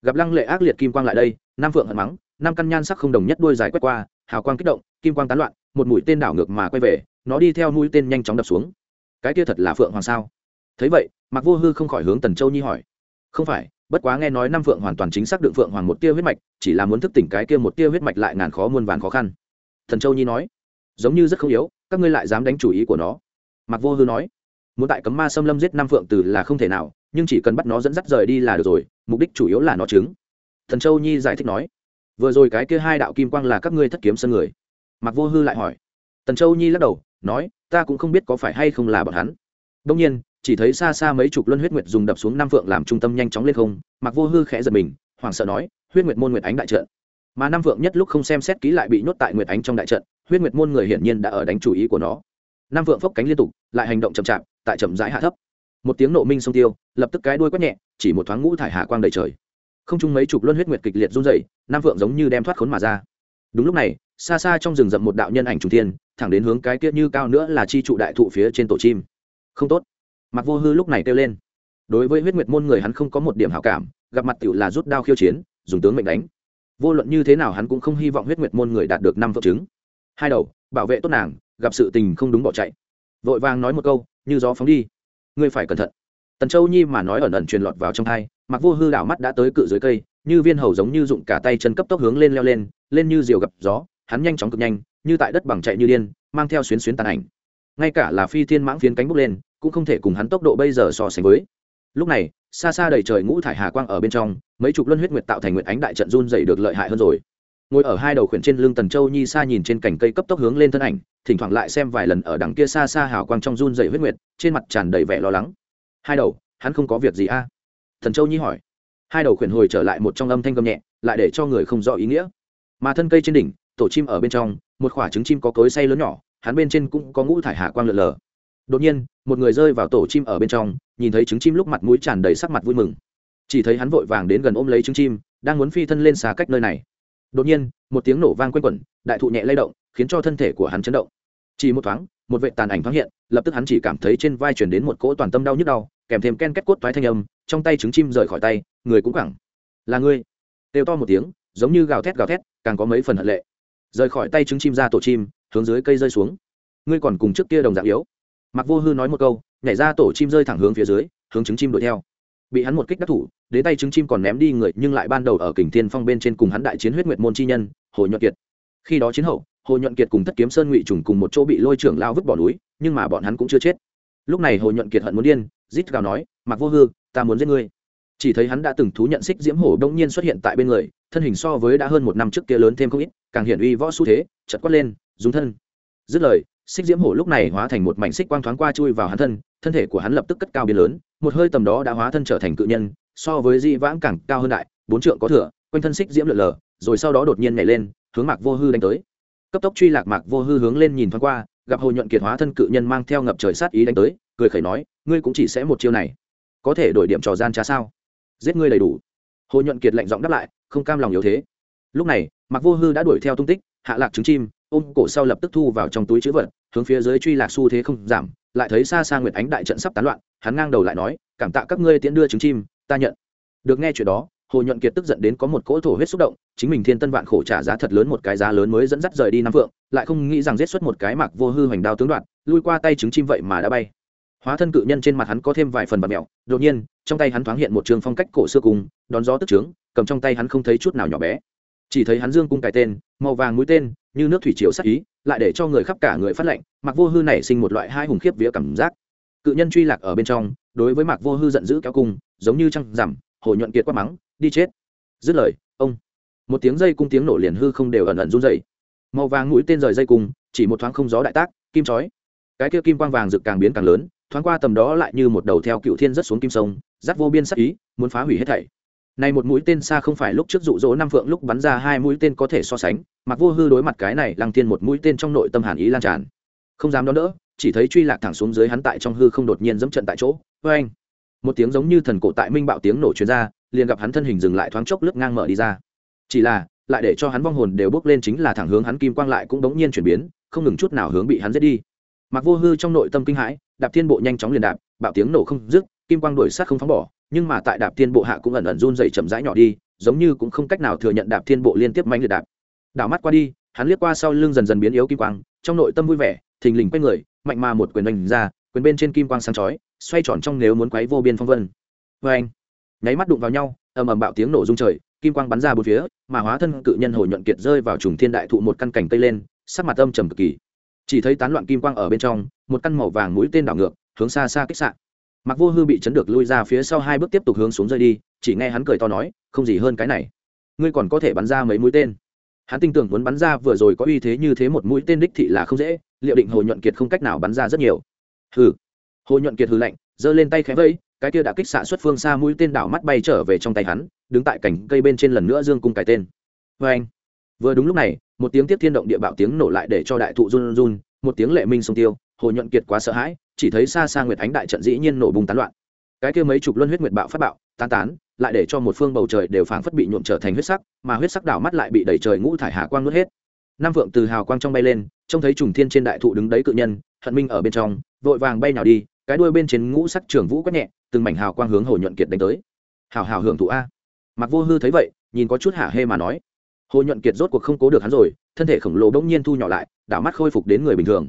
Gặp lăng lệ ác liệt kim quang lại đây nam phượng hận mắng, năm căn nhan sắc không đồng nhất đuôi dài quét qua, hào quang kích động, kim quang tán loạn, một mũi tên đảo ngược mà quay về, nó đi theo mũi tên nhanh chóng đập xuống. Cái kia thật là phượng hoàng sao? Thấy vậy mặc vô hư không khỏi hướng tần châu nhi hỏi. Không phải bất quá nghe nói năm phượng hoàn toàn chính xác đựng phượng hoàng một tia huyết mạch, chỉ là muốn thức tỉnh cái kia một tia huyết mạch lại ngàn khó muôn vàn khó khăn. Thần châu nhi nói, giống như rất không yếu, các ngươi lại dám đánh chủ ý của nó. Mặc vô hư nói, muốn tại cấm ma xâm lâm giết năm phượng từ là không thể nào, nhưng chỉ cần bắt nó dẫn dắt rời đi là được rồi, mục đích chủ yếu là nó trứng thần châu nhi giải thích nói, vừa rồi cái kia hai đạo kim quang là các ngươi thất kiếm sân người. Mặc vô hư lại hỏi tần châu nhi lắc đầu, nói, ta cũng không biết có phải hay không là bọn hắn. Đông nhiên chỉ thấy xa xa mấy chục luân huyết nguyệt dùng đập xuống năm phượng làm trung tâm nhanh chóng lên không, mặc vô hư khẽ giật mình, hoảng sợ nói, huyết nguyệt môn nguyệt ánh đại trận. Mà năm phượng nhất lúc không xem xét kỹ lại bị nhốt tại nguyệt ánh trong đại trận, huyết nguyệt môn người hiển nhiên đã ở đánh chủ ý của nó. Năm phượng phốc cánh liên tục, lại hành động chậm chạp, tại chậm rãi hạ thấp. Một tiếng nộ minh sông tiêu, lập tức cái đuôi quét nhẹ, chỉ một thoáng ngũ thải hạ quang đầy trời. Không chung mấy chục luân huyết nguyệt kịch liệt run rẩy, năm phượng giống như đem thoát khốn mà ra. Đúng lúc này, xa xa trong rừng rậm một đạo nhân ảnh trung thiên, thẳng đến hướng cái kia như cao nữa là chi trụ đại thụ phía trên tổ chim. Không tốt mặc vô hư lúc này kêu lên. Đối với huyết nguyệt môn người hắn không có một điểm hảo cảm, gặp mặt tiểu là rút đao khiêu chiến, dùng tướng mệnh đánh. Vô luận như thế nào hắn cũng không hy vọng huyết nguyệt môn người đạt được năm vợ chứng. Hai đầu, bảo vệ tốt nàng, gặp sự tình không đúng bỏ chạy. Vội vàng nói một câu, như gió phóng đi, ngươi phải cẩn thận. Tần châu nhi mà nói ẩn ẩn truyền lọt vào trong thai mặc vô hư đảo mắt đã tới cự dưới cây, như viên hầu giống như dụng cả tay chân cấp tốc hướng lên leo lên lên như diều gặp gió, hắn nhanh chóng cực nhanh, như tại đất bằng chạy như điên, mang theo xuyến xuyến tàn ảnh. Ngay cả là phi thiên mãng phiến cánh bốc lên cũng không thể cùng hắn tốc độ bây giờ so sánh với. Lúc này, xa xa đầy trời ngũ thải hà quang ở bên trong, mấy chục luân huyết nguyệt tạo thành nguyệt ánh đại trận run dày được lợi hại hơn rồi. Ngồi ở hai đầu khuyển trên lưng tần châu nhi xa nhìn trên cành cây cấp tốc hướng lên thân ảnh, thỉnh thoảng lại xem vài lần ở đằng kia xa xa hào quang trong run dày huyết nguyệt, trên mặt tràn đầy vẻ lo lắng. Hai đầu, hắn không có việc gì a? À? thần châu nhi hỏi. Hai đầu khuyển hồi trở lại một trong âm thanh gầm nhẹ, lại để cho người không rõ ý nghĩa. Mà thân cây trên đỉnh, tổ chim ở bên trong, một khoả trứng chim có cối say lớn nhỏ, hắn bên trên cũng có ngũ thải hà quang lượn lờ đột nhiên, một người rơi vào tổ chim ở bên trong, nhìn thấy trứng chim lúc mặt mũi tràn đầy sắc mặt vui mừng. Chỉ thấy hắn vội vàng đến gần ôm lấy trứng chim, đang muốn phi thân lên xa cách nơi này. Đột nhiên, một tiếng nổ vang quanh quẩn, đại thụ nhẹ lay động, khiến cho thân thể của hắn chấn động. Chỉ một thoáng, một vệ tàn ảnh thoáng hiện, lập tức hắn chỉ cảm thấy trên vai chuyển đến một cỗ toàn tâm đau nhức đau, kèm thêm ken kết cốt thoái thanh âm, trong tay trứng chim rời khỏi tay, người cũng cẳng là ngươi? Đều to một tiếng, giống như gào thét gào thét, càng có mấy phần hận lệ. Rời khỏi tay trứng chim ra tổ chim, hướng dưới cây rơi xuống. Ngươi còn cùng trước kia đồng dạng yếu mặc vô hư nói một câu, nhảy ra tổ chim rơi thẳng hướng phía dưới, hướng trứng chim đuổi theo. Bị hắn một kích đắc thủ đến tay trứng chim còn ném đi người, nhưng lại ban đầu ở kình thiên phong bên trên cùng hắn đại chiến huyết nguyệt môn chi nhân, hồ nhuận kiệt. Khi đó chiến hậu, hồ nhuận kiệt cùng thất kiếm sơn ngụy trùng cùng một chỗ bị lôi trưởng lao vứt bỏ núi, nhưng mà bọn hắn cũng chưa chết. Lúc này hồ nhuận kiệt hận muốn điên, rít gào nói mặc vô hư, ta muốn giết ngươi. Chỉ thấy hắn đã từng thú nhận xích diễm hổ đông nhiên xuất hiện tại bên người, thân hình so với đã hơn một năm trước kia lớn thêm không ít, càng hiển uy võ xu thế chật quát lên dùng thân. Dứt lời xích diễm hổ lúc này hóa thành một mảnh xích quang thoáng qua chui vào hắn thân thân thể của hắn lập tức cất cao biến lớn, một hơi tầm đó đã hóa thân trở thành cự nhân, so với di vãng càng cao hơn đại, bốn trượng có thừa, quanh thân xích diễm lượn lờ, rồi sau đó đột nhiên nhảy lên, hướng mạc vô hư đánh tới. Cấp tốc truy lạc mạc vô hư hướng lên nhìn thoáng qua, gặp hồ nhuận kiệt hóa thân cự nhân mang theo ngập trời sát ý đánh tới, cười khẩy nói, ngươi cũng chỉ sẽ một chiêu này, có thể đổi điểm trò gian trá sao? Giết ngươi đầy đủ. Hồ nhuận kiệt lạnh giọng đáp lại, không cam lòng yếu thế. Lúc này, mạc vô hư đã đuổi theo tung tích, hạ lạc trứng chim ôm cổ sau lập tức thu vào trong túi chữ vật, hướng phía dưới truy lạc xu thế không giảm, lại thấy xa xa nguyệt ánh đại trận sắp tán loạn, hắn ngang đầu lại nói, cảm tạ các ngươi tiễn đưa trứng chim, ta nhận. Được nghe chuyện đó, hồ nhuận kiệt tức giận đến có một cỗ thổ huyết xúc động, chính mình thiên tân vạn khổ trả giá thật lớn một cái giá lớn mới dẫn dắt rời đi nam vượng lại không nghĩ rằng giết xuất một cái mặc vô hư hoành đao tướng đoạn lui qua tay trứng chim vậy mà đã bay. Hóa thân cự nhân trên mặt hắn có thêm vài phần bạt mẹo, đột nhiên, trong tay hắn thoáng hiện một trường phong cách cổ xưa cùng, đón gió tức trướng, cầm trong tay hắn không thấy chút nào nhỏ bé chỉ thấy hắn dương cung cái tên, màu vàng mũi tên, như nước thủy chiều sắc ý, lại để cho người khắp cả người phát lệnh mặc vô hư nảy sinh một loại hai hùng khiếp vía cảm giác. Cự nhân truy lạc ở bên trong, đối với mặc vô hư giận dữ kéo cung, giống như trăng rằm, hồ nhuận kiệt quát mắng, đi chết! Dứt lời, ông. Một tiếng dây cung tiếng nổ liền hư không đều ẩn ẩn run dày màu vàng mũi tên rời dây cung, chỉ một thoáng không gió đại tác, kim chói. Cái kia kim quang vàng rực càng biến càng lớn, thoáng qua tầm đó lại như một đầu theo cựu thiên rất xuống kim sông dắt vô biên sắc ý, muốn phá hủy hết thảy này một mũi tên xa không phải lúc trước dụ dỗ năm phượng lúc bắn ra hai mũi tên có thể so sánh mặc vô hư đối mặt cái này lăng thiên một mũi tên trong nội tâm hàn ý lan tràn. Không dám đón đỡ, chỉ thấy truy lạc thẳng xuống dưới hắn tại trong hư không đột nhiên dẫm trận tại chỗ. Vê anh một tiếng giống như thần cổ tại minh bạo tiếng nổ chuyên ra, liền gặp hắn thân hình dừng lại thoáng chốc lướt ngang mở đi ra. Chỉ là, lại để cho hắn vong hồn đều bước lên chính là thẳng hướng hắn kim quang lại cũng đống nhiên chuyển biến, không ngừng chút nào hướng bị hắn giết đi. Mặc vô hư trong nội tâm kinh hãi, đạp thiên bộ nhanh chóng liền đạp, bạo tiếng nổ không dứt, kim quang đuổi sát không phóng bỏ nhưng mà tại đạp thiên bộ hạ cũng ẩn ẩn run dày chậm rãi nhỏ đi, giống như cũng không cách nào thừa nhận đạp thiên bộ liên tiếp manh liệt đạp. Đảo mắt qua đi, hắn liếc qua sau lưng dần dần biến yếu kim quang, trong nội tâm vui vẻ, thình lình quay người, mạnh mà một quyền đánh ra, quyền bên trên kim quang sáng chói, xoay tròn trong nếu muốn quấy vô biên phong vân. Vê anh nháy mắt đụng vào nhau, ầm ầm bạo tiếng nổ rung trời, kim quang bắn ra bốn phía, mà hóa thân cự nhân hồi nhuận kiệt rơi vào trùng thiên đại thụ một căn cành cây lên, sắc mặt âm trầm cực kỳ. Chỉ thấy tán loạn kim quang ở bên trong, một căn màu vàng mũi tên đảo ngược, hướng xa xa kích sạn mặc vô hư bị chấn được lui ra phía sau hai bước tiếp tục hướng xuống rơi đi, chỉ nghe hắn cười to nói, không gì hơn cái này. Ngươi còn có thể bắn ra mấy mũi tên. Hắn tin tưởng muốn bắn ra vừa rồi có uy thế như thế một mũi tên đích thị là không dễ, liệu định hồ nhuận kiệt không cách nào bắn ra rất nhiều. Hừ. Hồ nhuận kiệt hừ lạnh, giơ lên tay khẽ vẫy, cái kia đã kích xạ xuất phương xa mũi tên đảo mắt bay trở về trong tay hắn, đứng tại cảnh cây bên trên lần nữa dương cung cái tên. Vê anh vừa đúng lúc này, một tiếng tiếp thiên động địa bạo tiếng nổ lại để cho đại thụ run run, một tiếng lệ minh sông tiêu, hồ nhuận kiệt quá sợ hãi chỉ thấy xa xa nguyệt ánh đại trận dĩ nhiên nổ bùng tán loạn. Cái kia mấy chục luân huyết nguyệt bạo phát bạo, tán tán, lại để cho một phương bầu trời đều phảng phất bị nhuộm trở thành huyết sắc, mà huyết sắc đảo mắt lại bị đẩy trời ngũ thải hạ quang nuốt hết. Nam vượng từ hào quang trong bay lên, trông thấy trùng thiên trên đại thụ đứng đấy cự nhân, hận minh ở bên trong, vội vàng bay nào đi, cái đuôi bên trên ngũ sắc trường vũ quét nhẹ, từng mảnh hào quang hướng hồ nhuận kiệt đánh tới. Hào hào hưởng thụ a. Mặc vô hư thấy vậy, nhìn có chút hả hê mà nói. Hồ nhuận kiệt rốt cuộc không cố được hắn rồi, thân thể khổng lồ bỗng nhiên thu nhỏ lại, đảo mắt khôi phục đến người bình thường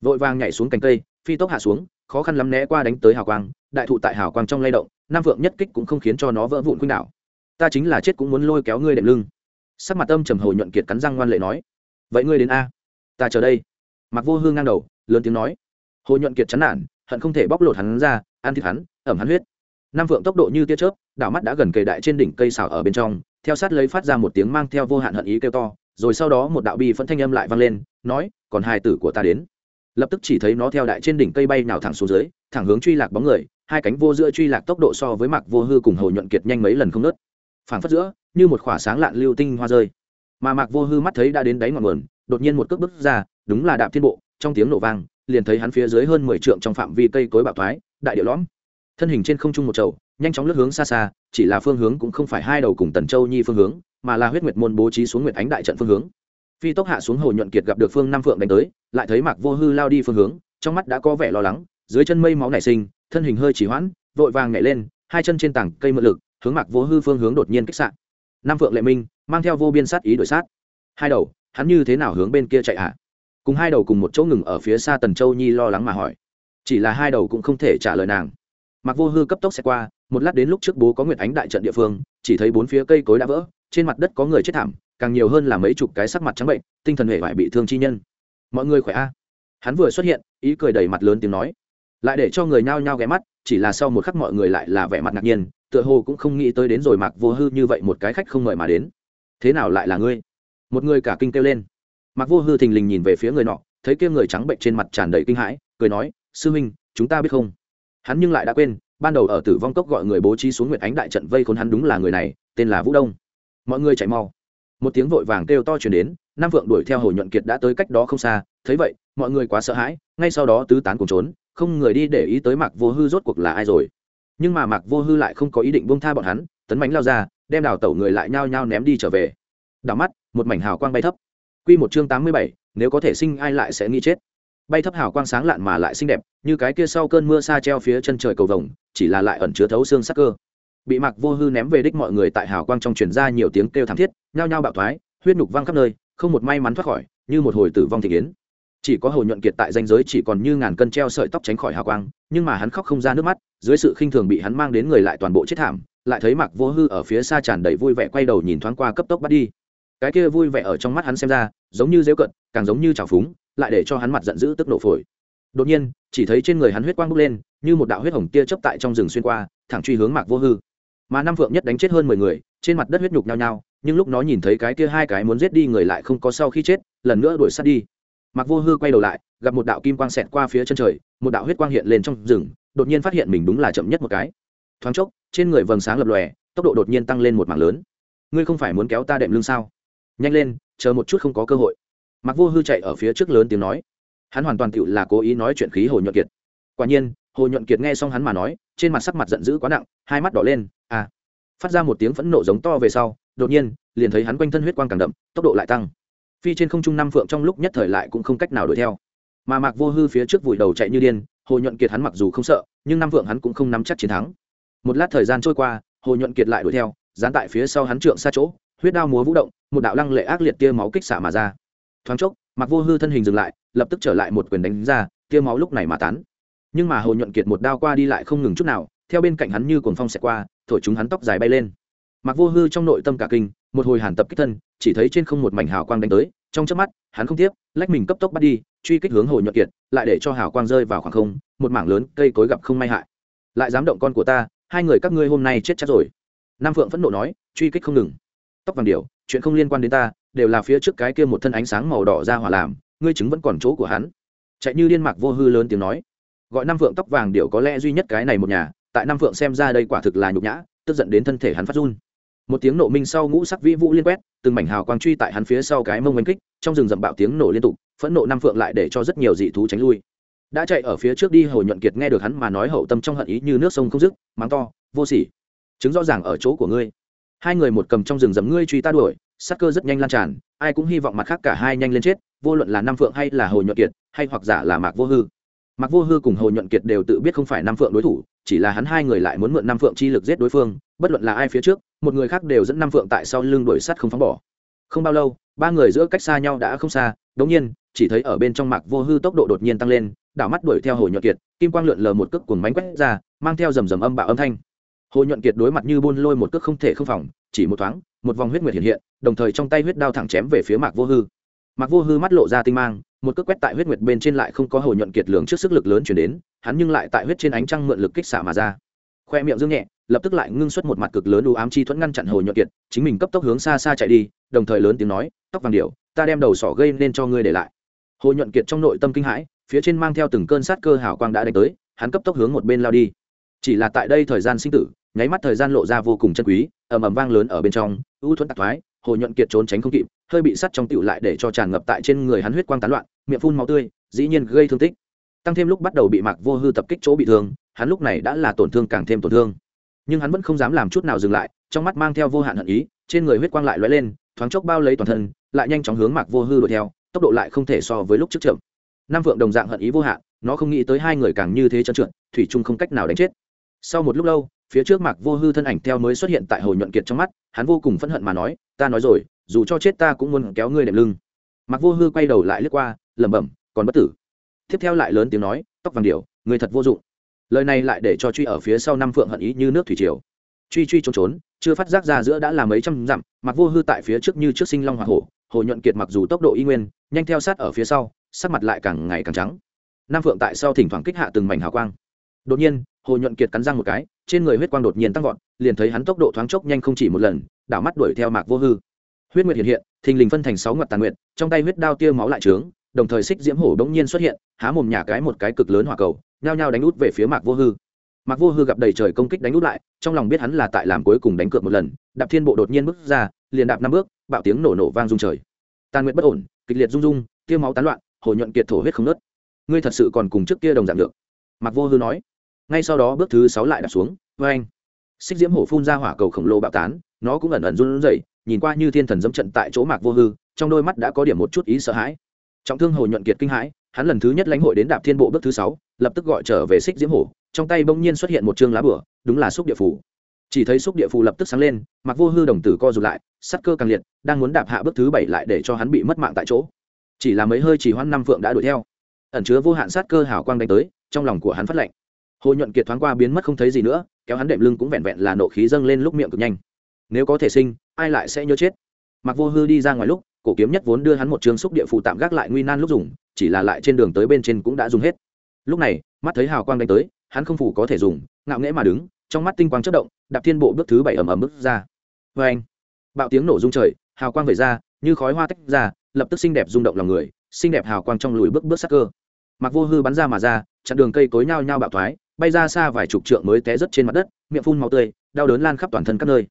vội vàng nhảy xuống cành cây, phi tốc hạ xuống, khó khăn lắm né qua đánh tới hào quang, đại thụ tại hào quang trong lay động, nam vượng nhất kích cũng không khiến cho nó vỡ vụn khuynh đảo. Ta chính là chết cũng muốn lôi kéo ngươi đệm lưng. Sắc mặt âm trầm hồi nhuận kiệt cắn răng ngoan lệ nói. Vậy ngươi đến a. Ta chờ đây. Mặc vô hương ngang đầu, lớn tiếng nói. Hồ nhuận kiệt chán nản, hận không thể bóc lột hắn ra, ăn thịt hắn, ẩm hắn huyết. Nam vượng tốc độ như tia chớp, đảo mắt đã gần kề đại trên đỉnh cây xào ở bên trong, theo sát lấy phát ra một tiếng mang theo vô hạn hận ý kêu to, rồi sau đó một đạo bi phân thanh âm lại vang lên, nói, còn hai tử của ta đến lập tức chỉ thấy nó theo đại trên đỉnh cây bay nào thẳng xuống dưới, thẳng hướng truy lạc bóng người, hai cánh vô giữa truy lạc tốc độ so với mặc vô hư cùng hồ nhuận kiệt nhanh mấy lần không nớt phảng phất giữa, như một khỏa sáng lạn lưu tinh hoa rơi. Mà mạc vô hư mắt thấy đã đến đáy ngọn nguồn, đột nhiên một cước bước ra, đúng là đạp thiên bộ, trong tiếng nổ vang, liền thấy hắn phía dưới hơn mười trượng trong phạm vi cây cối bạo thoái, đại điệu lõm. Thân hình trên không trung một trầu, nhanh chóng lướt hướng xa xa, chỉ là phương hướng cũng không phải hai đầu cùng tần châu nhi phương hướng, mà là huyết nguyệt môn bố trí xuống nguyệt ánh đại trận phương hướng phi tốc hạ xuống hồ nhuận kiệt gặp được phương nam phượng đánh tới, lại thấy mạc vô hư lao đi phương hướng, trong mắt đã có vẻ lo lắng, dưới chân mây máu nảy sinh, thân hình hơi chỉ hoãn, vội vàng nhảy lên, hai chân trên tảng cây mượn lực, hướng mạc vô hư phương hướng đột nhiên kích sạn nam phượng lệ minh, mang theo vô biên sát ý đổi sát. Hai đầu, hắn như thế nào hướng bên kia chạy hạ cùng hai đầu cùng một chỗ ngừng ở phía xa tần châu nhi lo lắng mà hỏi. Chỉ là hai đầu cũng không thể trả lời nàng. Mặc vô hư cấp tốc xe qua, một lát đến lúc trước bố có nguyệt ánh đại trận địa phương, chỉ thấy bốn phía cây cối đã vỡ, trên mặt đất có người chết thảm càng nhiều hơn là mấy chục cái sắc mặt trắng bệnh, tinh thần hệ vải bị thương chi nhân. Mọi người khỏe a? Hắn vừa xuất hiện, ý cười đầy mặt lớn tiếng nói. Lại để cho người nhao nhao ghé mắt, chỉ là sau một khắc mọi người lại là vẻ mặt ngạc nhiên, tựa hồ cũng không nghĩ tới đến rồi mặc vô hư như vậy một cái khách không mời mà đến. Thế nào lại là ngươi? Một người cả kinh kêu lên. Mặc vô hư thình lình nhìn về phía người nọ, thấy kia người trắng bệnh trên mặt tràn đầy kinh hãi, cười nói, sư huynh, chúng ta biết không? Hắn nhưng lại đã quên, ban đầu ở tử vong cốc gọi người bố trí xuống nguyệt ánh đại trận vây khốn hắn đúng là người này, tên là vũ đông. Mọi người chạy mau một tiếng vội vàng kêu to chuyển đến, nam vượng đuổi theo hồ nhuận kiệt đã tới cách đó không xa, thấy vậy, mọi người quá sợ hãi, ngay sau đó tứ tán cùng trốn, không người đi để ý tới mạc vô hư rốt cuộc là ai rồi. Nhưng mà mạc vô hư lại không có ý định buông tha bọn hắn, tấn mánh lao ra, đem đào tẩu người lại nhao nhao ném đi trở về. Đảo mắt, một mảnh hào quang bay thấp. Q một chương tám mươi bảy, nếu có thể sinh ai lại sẽ nghĩ chết. Bay thấp hào quang sáng lạn mà lại xinh đẹp, như cái kia sau cơn mưa xa treo phía chân trời cầu vồng, chỉ là lại ẩn chứa thấu xương sắc cơ bị mặc vô hư ném về đích mọi người tại hào quang trong truyền ra nhiều tiếng kêu thảm thiết, nhao nhao bạo thoái, huyết nhục văng khắp nơi, không một may mắn thoát khỏi, như một hồi tử vong thị kiến. Chỉ có hồ nhuận kiệt tại danh giới chỉ còn như ngàn cân treo sợi tóc tránh khỏi hào quang, nhưng mà hắn khóc không ra nước mắt, dưới sự khinh thường bị hắn mang đến người lại toàn bộ chết thảm, lại thấy mặc vô hư ở phía xa tràn đầy vui vẻ quay đầu nhìn thoáng qua cấp tốc bắt đi. Cái kia vui vẻ ở trong mắt hắn xem ra, giống như dễu cận, càng giống như trào phúng, lại để cho hắn mặt giận dữ tức nổ phổi. Đột nhiên, chỉ thấy trên người hắn huyết quang bốc lên, như một đạo huyết hồng tia chấp tại trong rừng xuyên qua, thẳng truy hướng mạc vô hư mà năm phượng nhất đánh chết hơn mười người, trên mặt đất huyết nhục nhao nhao, nhưng lúc nó nhìn thấy cái kia hai cái muốn giết đi người lại không có sau khi chết, lần nữa đuổi sát đi. Mặc vô hư quay đầu lại, gặp một đạo kim quang xẹt qua phía chân trời, một đạo huyết quang hiện lên trong rừng, đột nhiên phát hiện mình đúng là chậm nhất một cái. Thoáng chốc, trên người vầng sáng lập lòe, tốc độ đột nhiên tăng lên một mảng lớn. Ngươi không phải muốn kéo ta đệm lưng sao? Nhanh lên, chờ một chút không có cơ hội. Mặc vô hư chạy ở phía trước lớn tiếng nói. Hắn hoàn toàn tựu là cố ý nói chuyện khí hồ nhuận kiệt. Quả nhiên hồ nhuận kiệt nghe xong hắn mà nói, trên mặt sắc mặt giận dữ quá nặng, hai mắt đỏ lên à. Phát ra một tiếng phẫn nộ giống to về sau, đột nhiên, liền thấy hắn quanh thân huyết quang càng đậm, tốc độ lại tăng. Phi trên không trung năm phượng trong lúc nhất thời lại cũng không cách nào đuổi theo. Mà mạc vô hư phía trước vùi đầu chạy như điên, hồ nhuận kiệt hắn mặc dù không sợ, nhưng năm phượng hắn cũng không nắm chắc chiến thắng. Một lát thời gian trôi qua, hồ nhuận kiệt lại đuổi theo, dán tại phía sau hắn trượng xa chỗ, huyết đao múa vũ động, một đạo lăng lệ ác liệt tia máu kích xả mà ra. Thoáng chốc mặc vô hư thân hình dừng lại, lập tức trở lại một quyền đánh ra, tia máu lúc này mà tán nhưng mà hồ nhuận kiệt một đao qua đi lại không ngừng chút nào, theo bên cạnh hắn như cồn phong xẹt qua, thổi chúng hắn tóc dài bay lên. Mặc vô hư trong nội tâm cả kinh, một hồi hàn tập kích thân, chỉ thấy trên không một mảnh hào quang đánh tới, trong chớp mắt, hắn không tiếp, lách mình cấp tốc bắt đi, truy kích hướng hồ nhuận kiệt, lại để cho hào quang rơi vào khoảng không, một mảng lớn cây cối gặp không may hại. Lại dám động con của ta, hai người các ngươi hôm nay chết chắc rồi. Nam phượng phẫn nộ nói, truy kích không ngừng. Tóc vàng điểu, chuyện không liên quan đến ta, đều là phía trước cái kia một thân ánh sáng màu đỏ ra hỏa làm, ngươi chứng vẫn còn chỗ của hắn. Chạy như điên mạc vô hư lớn tiếng nói gọi năm phượng tóc vàng điệu có lẽ duy nhất cái này một nhà, tại năm phượng xem ra đây quả thực là nhục nhã, tức giận đến thân thể hắn phát run. Một tiếng nổ minh sau ngũ sắc vĩ vũ liên quét, từng mảnh hào quang truy tại hắn phía sau cái mông oanh kích, trong rừng rậm bạo tiếng nổ liên tục, phẫn nộ năm phượng lại để cho rất nhiều dị thú tránh lui. Đã chạy ở phía trước đi hồ nhuận kiệt nghe được hắn mà nói hậu tâm trong hận ý như nước sông không dứt, mắng to, vô sỉ, chứng rõ ràng ở chỗ của ngươi. Hai người một cầm trong rừng rậm ngươi truy ta đuổi sắc cơ rất nhanh lan tràn, ai cũng hy vọng mặt khác cả hai nhanh lên chết, vô luận là nam phượng hay là hồ nhuận kiệt, hay hoặc giả là mạc vô hư mạc vô hư cùng hồ nhuận kiệt đều tự biết không phải nam phượng đối thủ, chỉ là hắn hai người lại muốn mượn nam phượng chi lực giết đối phương, bất luận là ai phía trước, một người khác đều dẫn nam phượng tại sau lưng đuổi sắt không phóng bỏ. Không bao lâu, ba người giữa cách xa nhau đã không xa, đống nhiên, chỉ thấy ở bên trong mạc vô hư tốc độ đột nhiên tăng lên, đảo mắt đuổi theo hồ nhuận kiệt, kim quang lượn lờ một cước cuồng bánh quét ra, mang theo rầm rầm âm bạo âm thanh. Hồ nhuận kiệt đối mặt như buôn lôi một cước không thể không phòng, chỉ một thoáng, một vòng huyết nguyệt hiện hiện, đồng thời trong tay huyết đao thẳng chém về phía mạc vô hư. Mạc vô hư mắt lộ ra tinh mang một cước quét tại huyết nguyệt bên trên lại không có hồi nhuận kiệt lường trước sức lực lớn chuyển đến, hắn nhưng lại tại huyết trên ánh trăng mượn lực kích xả mà ra. Khoe miệng dương nhẹ, lập tức lại ngưng xuất một mặt cực lớn đủ ám chi thuẫn ngăn chặn hồi nhuận kiệt, chính mình cấp tốc hướng xa xa chạy đi, đồng thời lớn tiếng nói, tóc vàng điệu ta đem đầu sỏ gây nên cho ngươi để lại. Hồi nhuận kiệt trong nội tâm kinh hãi, phía trên mang theo từng cơn sát cơ hào quang đã đánh tới, hắn cấp tốc hướng một bên lao đi. Chỉ là tại đây thời gian sinh tử, nháy mắt thời gian lộ ra vô cùng chân quý, ầm ầm vang lớn ở bên trong ưu thuẫn tạc thoái, hồ nhuận kiệt trốn tránh không kịp hơi bị sắt trong tựu lại để cho tràn ngập tại trên người hắn huyết quang tán loạn, miệng phun máu tươi, dĩ nhiên gây thương tích. Tăng thêm lúc bắt đầu bị mạc vô hư tập kích chỗ bị thương, hắn lúc này đã là tổn thương càng thêm tổn thương. Nhưng hắn vẫn không dám làm chút nào dừng lại, trong mắt mang theo vô hạn hận ý, trên người huyết quang lại lóe lên, thoáng chốc bao lấy toàn thân, lại nhanh chóng hướng mạc vô hư đuổi theo, tốc độ lại không thể so với lúc trước chậm. Nam vượng đồng dạng hận ý vô hạn, nó không nghĩ tới hai người càng như thế trơn trượt, thủy trung không cách nào đánh chết. Sau một lúc lâu, phía trước mạc vô hư thân ảnh theo mới xuất hiện tại hồ nhuận kiệt trong mắt, hắn vô cùng phẫn hận mà nói, ta nói rồi dù cho chết ta cũng muốn kéo ngươi đệm lưng. Mặc vô hư quay đầu lại lướt qua, lẩm bẩm, còn bất tử. Tiếp theo lại lớn tiếng nói, tóc vàng điệu người thật vô dụng. Lời này lại để cho truy ở phía sau năm phượng hận ý như nước thủy triều. Truy truy trốn trốn, chưa phát giác ra giữa đã là mấy trăm dặm mặc vô hư tại phía trước như trước sinh long hoa hổ hồ nhuận kiệt mặc dù tốc độ y nguyên, nhanh theo sát ở phía sau, sắc mặt lại càng ngày càng trắng. Nam phượng tại sau thỉnh thoảng kích hạ từng mảnh hào quang. Đột nhiên hồ nhuận kiệt cắn răng một cái, trên người huyết quang đột nhiên tăng vọt, liền thấy hắn tốc độ thoáng chốc nhanh không chỉ một lần, đảo mắt đuổi theo mạc vô hư huyết nguyệt hiện hiện, thình lình phân thành sáu Ngọt tàn nguyện trong tay huyết đao tia máu lại trướng, đồng thời xích diễm hổ đống nhiên xuất hiện, há mồm nhả cái một cái cực lớn hỏa cầu, nhao nhao đánh út về phía mạc vô hư. Mạc vô hư gặp đầy trời công kích đánh út lại, trong lòng biết hắn là tại làm cuối cùng đánh cược một lần, đạp thiên bộ đột nhiên bước ra, liền đạp năm bước, bạo tiếng nổ nổ vang rung trời. Tàn nguyện bất ổn, kịch liệt rung rung, tia máu tán loạn, hổ nhuận kiệt thổ huyết không nớt ngươi thật sự còn cùng trước kia đồng dạng được, mạc vô hư nói. Ngay sau đó bước thứ sáu lại đạp xuống vê anh xích diễm hổ phun ra hỏa cầu khổng lồ bạo tán, nó cũng ẩn ẩn run rẩy nhìn qua như thiên thần dẫm trận tại chỗ mạc vô hư, trong đôi mắt đã có điểm một chút ý sợ hãi. Trọng thương hồ nhuận kiệt kinh hãi, hắn lần thứ nhất lãnh hội đến đạp thiên bộ bước thứ sáu, lập tức gọi trở về xích diễm hổ trong tay bỗng nhiên xuất hiện một chương lá bửa, đúng là xúc địa phủ chỉ thấy xúc địa phù lập tức sáng lên mặc vô hư đồng tử co rụt lại, sắc cơ càng liệt, đang muốn đạp hạ bước thứ bảy lại để cho hắn bị mất mạng tại chỗ. Chỉ là mấy hơi chỉ hoãn năm phượng đã đuổi theo. Ẩn chứa vô hạn sát cơ hào quang đánh tới, trong lòng của hắn phát lệnh hồ nhuận kiệt thoáng qua biến mất không thấy gì nữa, kéo hắn đệm lưng cũng vẹn vẹn là nộ khí dâng lên lúc miệng cực nhanh nếu có thể sinh, ai lại sẽ nhớ chết? Mặc vô hư đi ra ngoài lúc, cổ kiếm nhất vốn đưa hắn một trường xúc địa phụ tạm gác lại nguy nan lúc dùng, chỉ là lại trên đường tới bên trên cũng đã dùng hết. Lúc này, mắt thấy hào quang đánh tới, hắn không phủ có thể dùng, ngạo nghễ mà đứng, trong mắt tinh quang chất động, đạp thiên bộ bước thứ bảy ầm ầm bước ra. Vê anh, bạo tiếng nổ rung trời, hào quang về ra, như khói hoa tách ra, lập tức xinh đẹp rung động lòng người, xinh đẹp hào quang trong lùi bước bước sắc cơ. Mặc vô hư bắn ra mà ra, chặn đường cây cối nhao nhao bạo thoái, bay ra xa vài chục trượng mới té rớt trên mặt đất, miệng phun màu tươi, đau đớn lan khắp toàn thân các nơi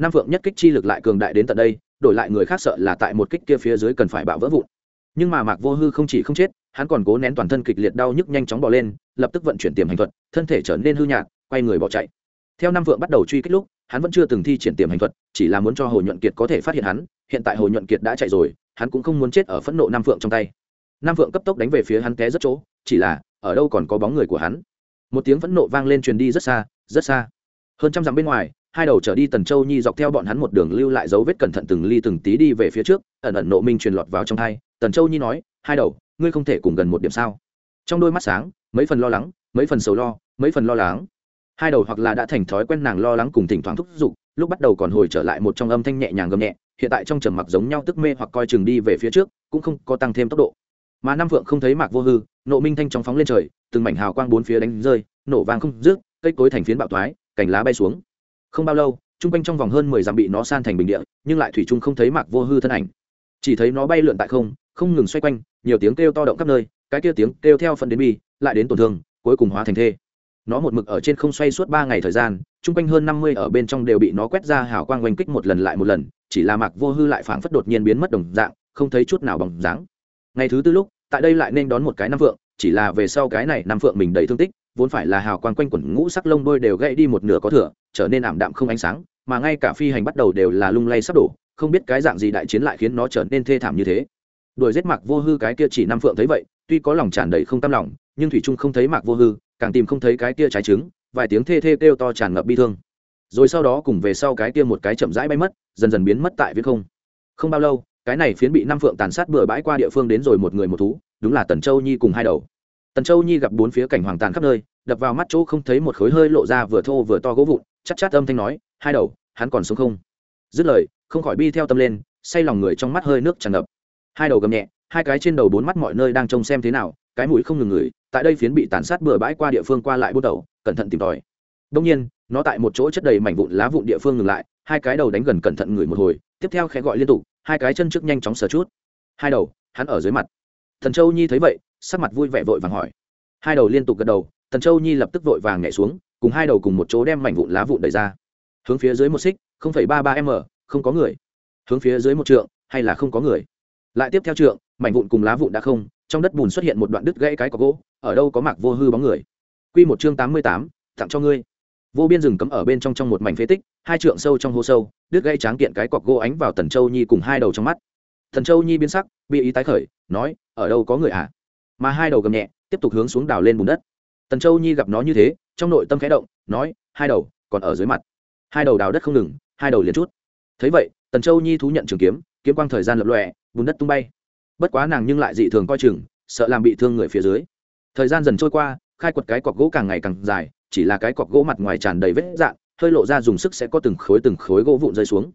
nam phượng nhất kích chi lực lại cường đại đến tận đây, đổi lại người khác sợ là tại một kích kia phía dưới cần phải bạo vỡ vụn. Nhưng mà mạc vô hư không chỉ không chết, hắn còn cố nén toàn thân kịch liệt đau nhức nhanh chóng bỏ lên, lập tức vận chuyển tiềm hành thuật, thân thể trở nên hư nhạt, quay người bỏ chạy. Theo Nam vượng bắt đầu truy kích lúc, hắn vẫn chưa từng thi triển tiềm hành thuật, chỉ là muốn cho hồ nhuận kiệt có thể phát hiện hắn, hiện tại hồ nhuận kiệt đã chạy rồi, hắn cũng không muốn chết ở phẫn nộ nam vượng trong tay. Nam vượng cấp tốc đánh về phía hắn té rất chỗ, chỉ là, ở đâu còn có bóng người của hắn. Một tiếng phẫn nộ vang lên truyền đi rất xa rất xa. Hơn trăm dặm bên ngoài hai đầu trở đi tần châu nhi dọc theo bọn hắn một đường lưu lại dấu vết cẩn thận từng ly từng tí đi về phía trước, ẩn ẩn nộ minh truyền lọt vào trong hai tần châu nhi nói, hai đầu, ngươi không thể cùng gần một điểm sao? Trong đôi mắt sáng, mấy phần lo lắng, mấy phần sầu lo, mấy phần lo lắng. Hai đầu hoặc là đã thành thói quen nàng lo lắng cùng thỉnh thoảng thúc giục, lúc bắt đầu còn hồi trở lại một trong âm thanh nhẹ nhàng gầm nhẹ, hiện tại trong trầm mặc giống nhau tức mê hoặc coi chừng đi về phía trước, cũng không có tăng thêm tốc độ. Mà năm vượng không thấy mạc vô hư, nộ minh thanh trong phóng lên trời, từng mảnh hào quang bốn phía đánh rơi, nổ vàng không rước cây cối thành phiến bạo thoái, cành lá bay xuống không bao lâu, Chung quanh trong vòng hơn mười dặm bị nó san thành bình địa, nhưng lại thủy chung không thấy mạc vô hư thân ảnh. Chỉ thấy nó bay lượn tại không không ngừng xoay quanh, nhiều tiếng kêu to động khắp nơi, cái kia tiếng kêu theo phần đến bi, lại đến tổn thương, cuối cùng hóa thành thê. Nó một mực ở trên không xoay suốt ba ngày thời gian, chung quanh hơn năm mươi ở bên trong đều bị nó quét ra hào quang oanh kích một lần lại một lần, chỉ là mạc vô hư lại phảng phất đột nhiên biến mất đồng dạng, không thấy chút nào bằng dáng. Ngày thứ tư lúc, tại đây lại nên đón một cái năm phượng, chỉ là về sau cái này năm phượng mình đầy thương tích vốn phải là hào quang quanh quẩn ngũ sắc lông đôi đều gãy đi một nửa có thừa, trở nên ảm đạm không ánh sáng, mà ngay cả phi hành bắt đầu đều là lung lay sắp đổ, không biết cái dạng gì đại chiến lại khiến nó trở nên thê thảm như thế. Đuổi giết mạc vô hư cái kia chỉ năm phượng thấy vậy, tuy có lòng tràn đầy không tâm lòng, nhưng thủy trung không thấy mạc vô hư, càng tìm không thấy cái kia trái trứng, vài tiếng thê thê kêu to tràn ngập bi thương. Rồi sau đó cùng về sau cái kia một cái chậm rãi bay mất, dần dần biến mất tại viễn không. Không bao lâu, cái này phiến bị năm phượng tàn sát bừa bãi qua địa phương đến rồi một người một thú, đúng là tần châu nhi cùng hai đầu tần châu nhi gặp bốn phía cảnh hoàng tàn khắp nơi, đập vào mắt chỗ không thấy một khối hơi lộ ra vừa thô vừa to gỗ vụn chắc chát âm thanh nói, hai đầu, hắn còn sống không? Dứt lời, không khỏi bi theo tâm lên, say lòng người trong mắt hơi nước tràn ngập. Hai đầu gầm nhẹ, hai cái trên đầu bốn mắt mọi nơi đang trông xem thế nào, cái mũi không ngừng ngửi, tại đây phiến bị tàn sát bừa bãi qua địa phương qua lại bút đầu, cẩn thận tìm tòi. Đông nhiên, nó tại một chỗ chất đầy mảnh vụn lá vụn địa phương ngừng lại, hai cái đầu đánh gần cẩn thận ngửi một hồi, tiếp theo khẽ gọi liên tục, hai cái chân trước nhanh chóng sờ chút. Hai đầu, hắn ở dưới mặt. Thần châu nhi thấy vậy sắc mặt vui vẻ vội vàng hỏi. Hai đầu liên tục gật đầu thần châu nhi lập tức vội vàng nhảy xuống, cùng hai đầu cùng một chỗ đem mảnh vụn lá vụn đẩy ra. Hướng phía dưới một xích, không phẩy ba ba m không có người. Hướng phía dưới một trượng, hay là không có người. Lại tiếp theo trượng, mảnh vụn cùng lá vụn đã không, trong đất bùn xuất hiện một đoạn đứt gãy cái có gỗ, ở đâu có mặc vô hư bóng người. Q một chương tám mươi tám, tặng cho ngươi. Vô biên rừng cấm ở bên trong trong một mảnh phế tích, hai trượng sâu trong hố sâu, đứt gãy tráng kiện cái cọc gỗ ánh vào tần châu nhi cùng hai đầu trong mắt. Thần châu nhi biến sắc, bị ý tái khởi, nói, ở đâu có người à? Mà hai đầu gầm nhẹ, tiếp tục hướng xuống đào lên bùn đất. Tần châu nhi gặp nó như thế, trong nội tâm khẽ động, nói, hai đầu, còn ở dưới mặt. Hai đầu đào đất không ngừng, hai đầu liền chút. Thấy vậy, tần châu nhi thú nhận trường kiếm kiếm quang thời gian lập lọe bùn đất tung bay. Bất quá nàng nhưng lại dị thường coi chừng, sợ làm bị thương người phía dưới. Thời gian dần trôi qua, khai quật cái cọc gỗ càng ngày càng dài, chỉ là cái cọc gỗ mặt ngoài tràn đầy vết dạn hơi lộ ra dùng sức sẽ có từng khối từng khối gỗ vụn rơi xuống.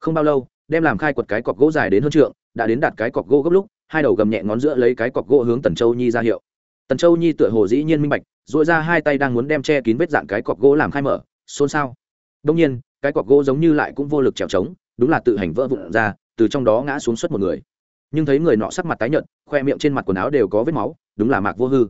Không bao lâu, đem làm khai quật cái cọc gỗ dài đến hơn trượng, đã đến đạt cái cọc gỗ gấp lúc hai đầu gầm nhẹ ngón giữa lấy cái cọc gỗ hướng tần châu nhi ra hiệu. Tần châu nhi tựa hồ dĩ nhiên minh bạch dội ra hai tay đang muốn đem che kín vết dạn cái cọc gỗ làm khai mở, xôn xao. Đông nhiên, cái cọc gỗ giống như lại cũng vô lực trèo trống đúng là tự hành vỡ vụn ra, từ trong đó ngã xuống suốt một người. Nhưng thấy người nọ sắc mặt tái nhợt, khoe miệng trên mặt quần áo đều có vết máu, đúng là mạc vô hư.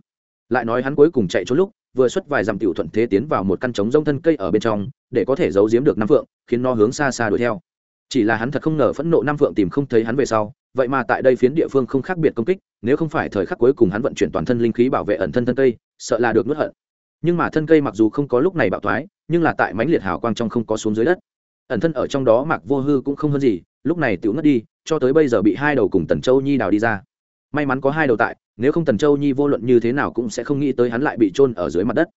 Lại nói hắn cuối cùng chạy trốn lúc, vừa xuất vài dặm tiểu thuận thế tiến vào một căn trống rông thân cây ở bên trong, để có thể giấu giếm được năm phượng, khiến nó hướng xa xa đuổi theo. Chỉ là hắn thật không ngờ phẫn nộ năm phượng tìm không thấy hắn về sau vậy mà tại đây phiến địa phương không khác biệt công kích, nếu không phải thời khắc cuối cùng hắn vận chuyển toàn thân linh khí bảo vệ ẩn thân thân cây, sợ là được nuốt hận. Nhưng mà thân cây mặc dù không có lúc này bạo thoái, nhưng là tại mãnh liệt hào quang trong không có xuống dưới đất. Ẩn thân ở trong đó mạc vô hư cũng không hơn gì, lúc này tiểu ngất đi, cho tới bây giờ bị hai đầu cùng tần châu nhi đào đi ra. May mắn có hai đầu tại, nếu không tần châu nhi vô luận như thế nào cũng sẽ không nghĩ tới hắn lại bị trôn ở dưới mặt đất.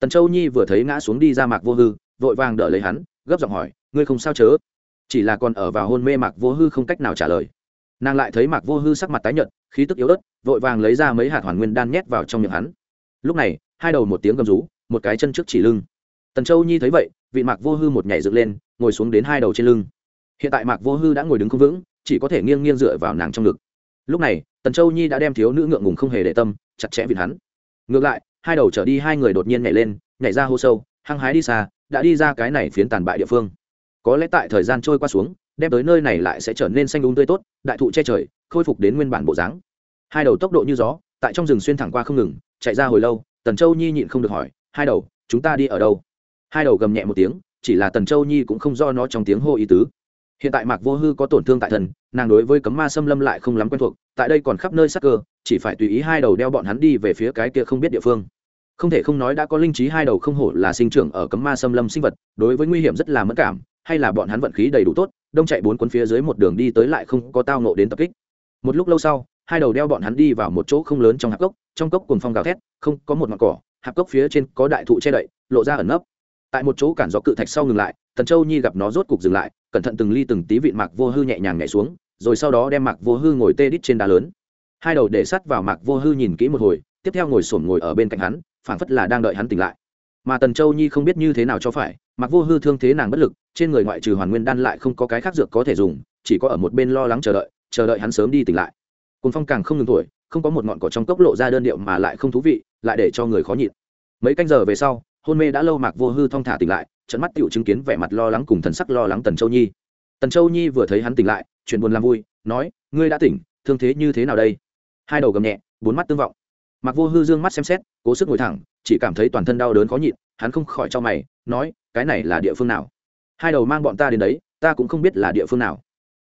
Tần châu nhi vừa thấy ngã xuống đi ra mạc vô hư, vội vàng đỡ lấy hắn, gấp giọng hỏi, ngươi không sao chớ? Chỉ là còn ở vào hôn mê mạc vô hư không cách nào trả lời nàng lại thấy mạc vô hư sắc mặt tái nhợt, khí tức yếu ớt, vội vàng lấy ra mấy hạt hoàn nguyên đan nhét vào trong miệng hắn. Lúc này, hai đầu một tiếng gầm rú, một cái chân trước chỉ lưng. Tần châu nhi thấy vậy, vị mạc vô hư một nhảy dựng lên, ngồi xuống đến hai đầu trên lưng. Hiện tại mạc vô hư đã ngồi đứng không vững, chỉ có thể nghiêng nghiêng dựa vào nàng trong ngực. Lúc này, tần châu nhi đã đem thiếu nữ ngượng ngùng không hề để tâm, chặt chẽ vịt hắn. Ngược lại, hai đầu trở đi hai người đột nhiên nhảy lên, nhảy ra hô sâu, hăng hái đi xa, đã đi ra cái này phiến tàn bại địa phương. Có lẽ tại thời gian trôi qua xuống đem tới nơi này lại sẽ trở nên xanh đúng tươi tốt, đại thụ che trời, khôi phục đến nguyên bản bộ dáng. Hai đầu tốc độ như gió, tại trong rừng xuyên thẳng qua không ngừng, chạy ra hồi lâu, tần châu nhi nhịn không được hỏi, hai đầu, chúng ta đi ở đâu? Hai đầu gầm nhẹ một tiếng, chỉ là tần châu nhi cũng không do nó trong tiếng hô ý tứ. Hiện tại mạc vô hư có tổn thương tại thần nàng đối với cấm ma xâm lâm lại không lắm quen thuộc, tại đây còn khắp nơi sắc cơ, chỉ phải tùy ý hai đầu đeo bọn hắn đi về phía cái kia không biết địa phương. Không thể không nói đã có linh trí hai đầu không hổ là sinh trưởng ở cấm ma xâm lâm sinh vật, đối với nguy hiểm rất là mất cảm, hay là bọn hắn vận khí đầy đủ tốt đông chạy bốn cuốn phía dưới một đường đi tới lại không có tao nộ đến tập kích. Một lúc lâu sau, hai đầu đeo bọn hắn đi vào một chỗ không lớn trong hạp cốc, trong cốc cùng phong gào thét, không, có một ngọn cỏ, hạp cốc phía trên có đại thụ che đậy, lộ ra ẩn nấp. Tại một chỗ cản gió cự thạch sau ngừng lại, tần châu nhi gặp nó rốt cục dừng lại, cẩn thận từng ly từng tí vịn mạc vô hư nhẹ nhàng nhảy xuống, rồi sau đó đem mạc vô hư ngồi tê đít trên đá lớn. Hai đầu để sắt vào mạc vô hư nhìn kỹ một hồi, tiếp theo ngồi sổm ngồi ở bên cạnh hắn, phảng phất là đang đợi hắn tỉnh lại. Mà tần châu nhi không biết như thế nào cho phải mạc vô hư thương thế nàng bất lực, trên người ngoại trừ hoàn nguyên đan lại không có cái khác dược có thể dùng, chỉ có ở một bên lo lắng chờ đợi chờ đợi hắn sớm đi tỉnh lại. Cồn phong càng không ngừng tuổi không có một ngọn cỏ trong cốc lộ ra đơn điệu mà lại không thú vị, lại để cho người khó nhịn. Mấy canh giờ về sau, hôn mê đã lâu mạc vô hư thong thả tỉnh lại, trận mắt tựu chứng kiến vẻ mặt lo lắng cùng thần sắc lo lắng tần châu nhi. Tần châu nhi vừa thấy hắn tỉnh lại, chuyện buồn làm vui, nói, ngươi đã tỉnh, thương thế như thế nào đây? Hai đầu gầm nhẹ, bốn mắt tương vọng. Mặc vô hư dương mắt xem xét, cố sức ngồi thẳng, chỉ cảm thấy toàn thân đau đớn khó nhịn, hắn không khỏi cho mày, nói cái này là địa phương nào? Hai đầu mang bọn ta đến đấy, ta cũng không biết là địa phương nào.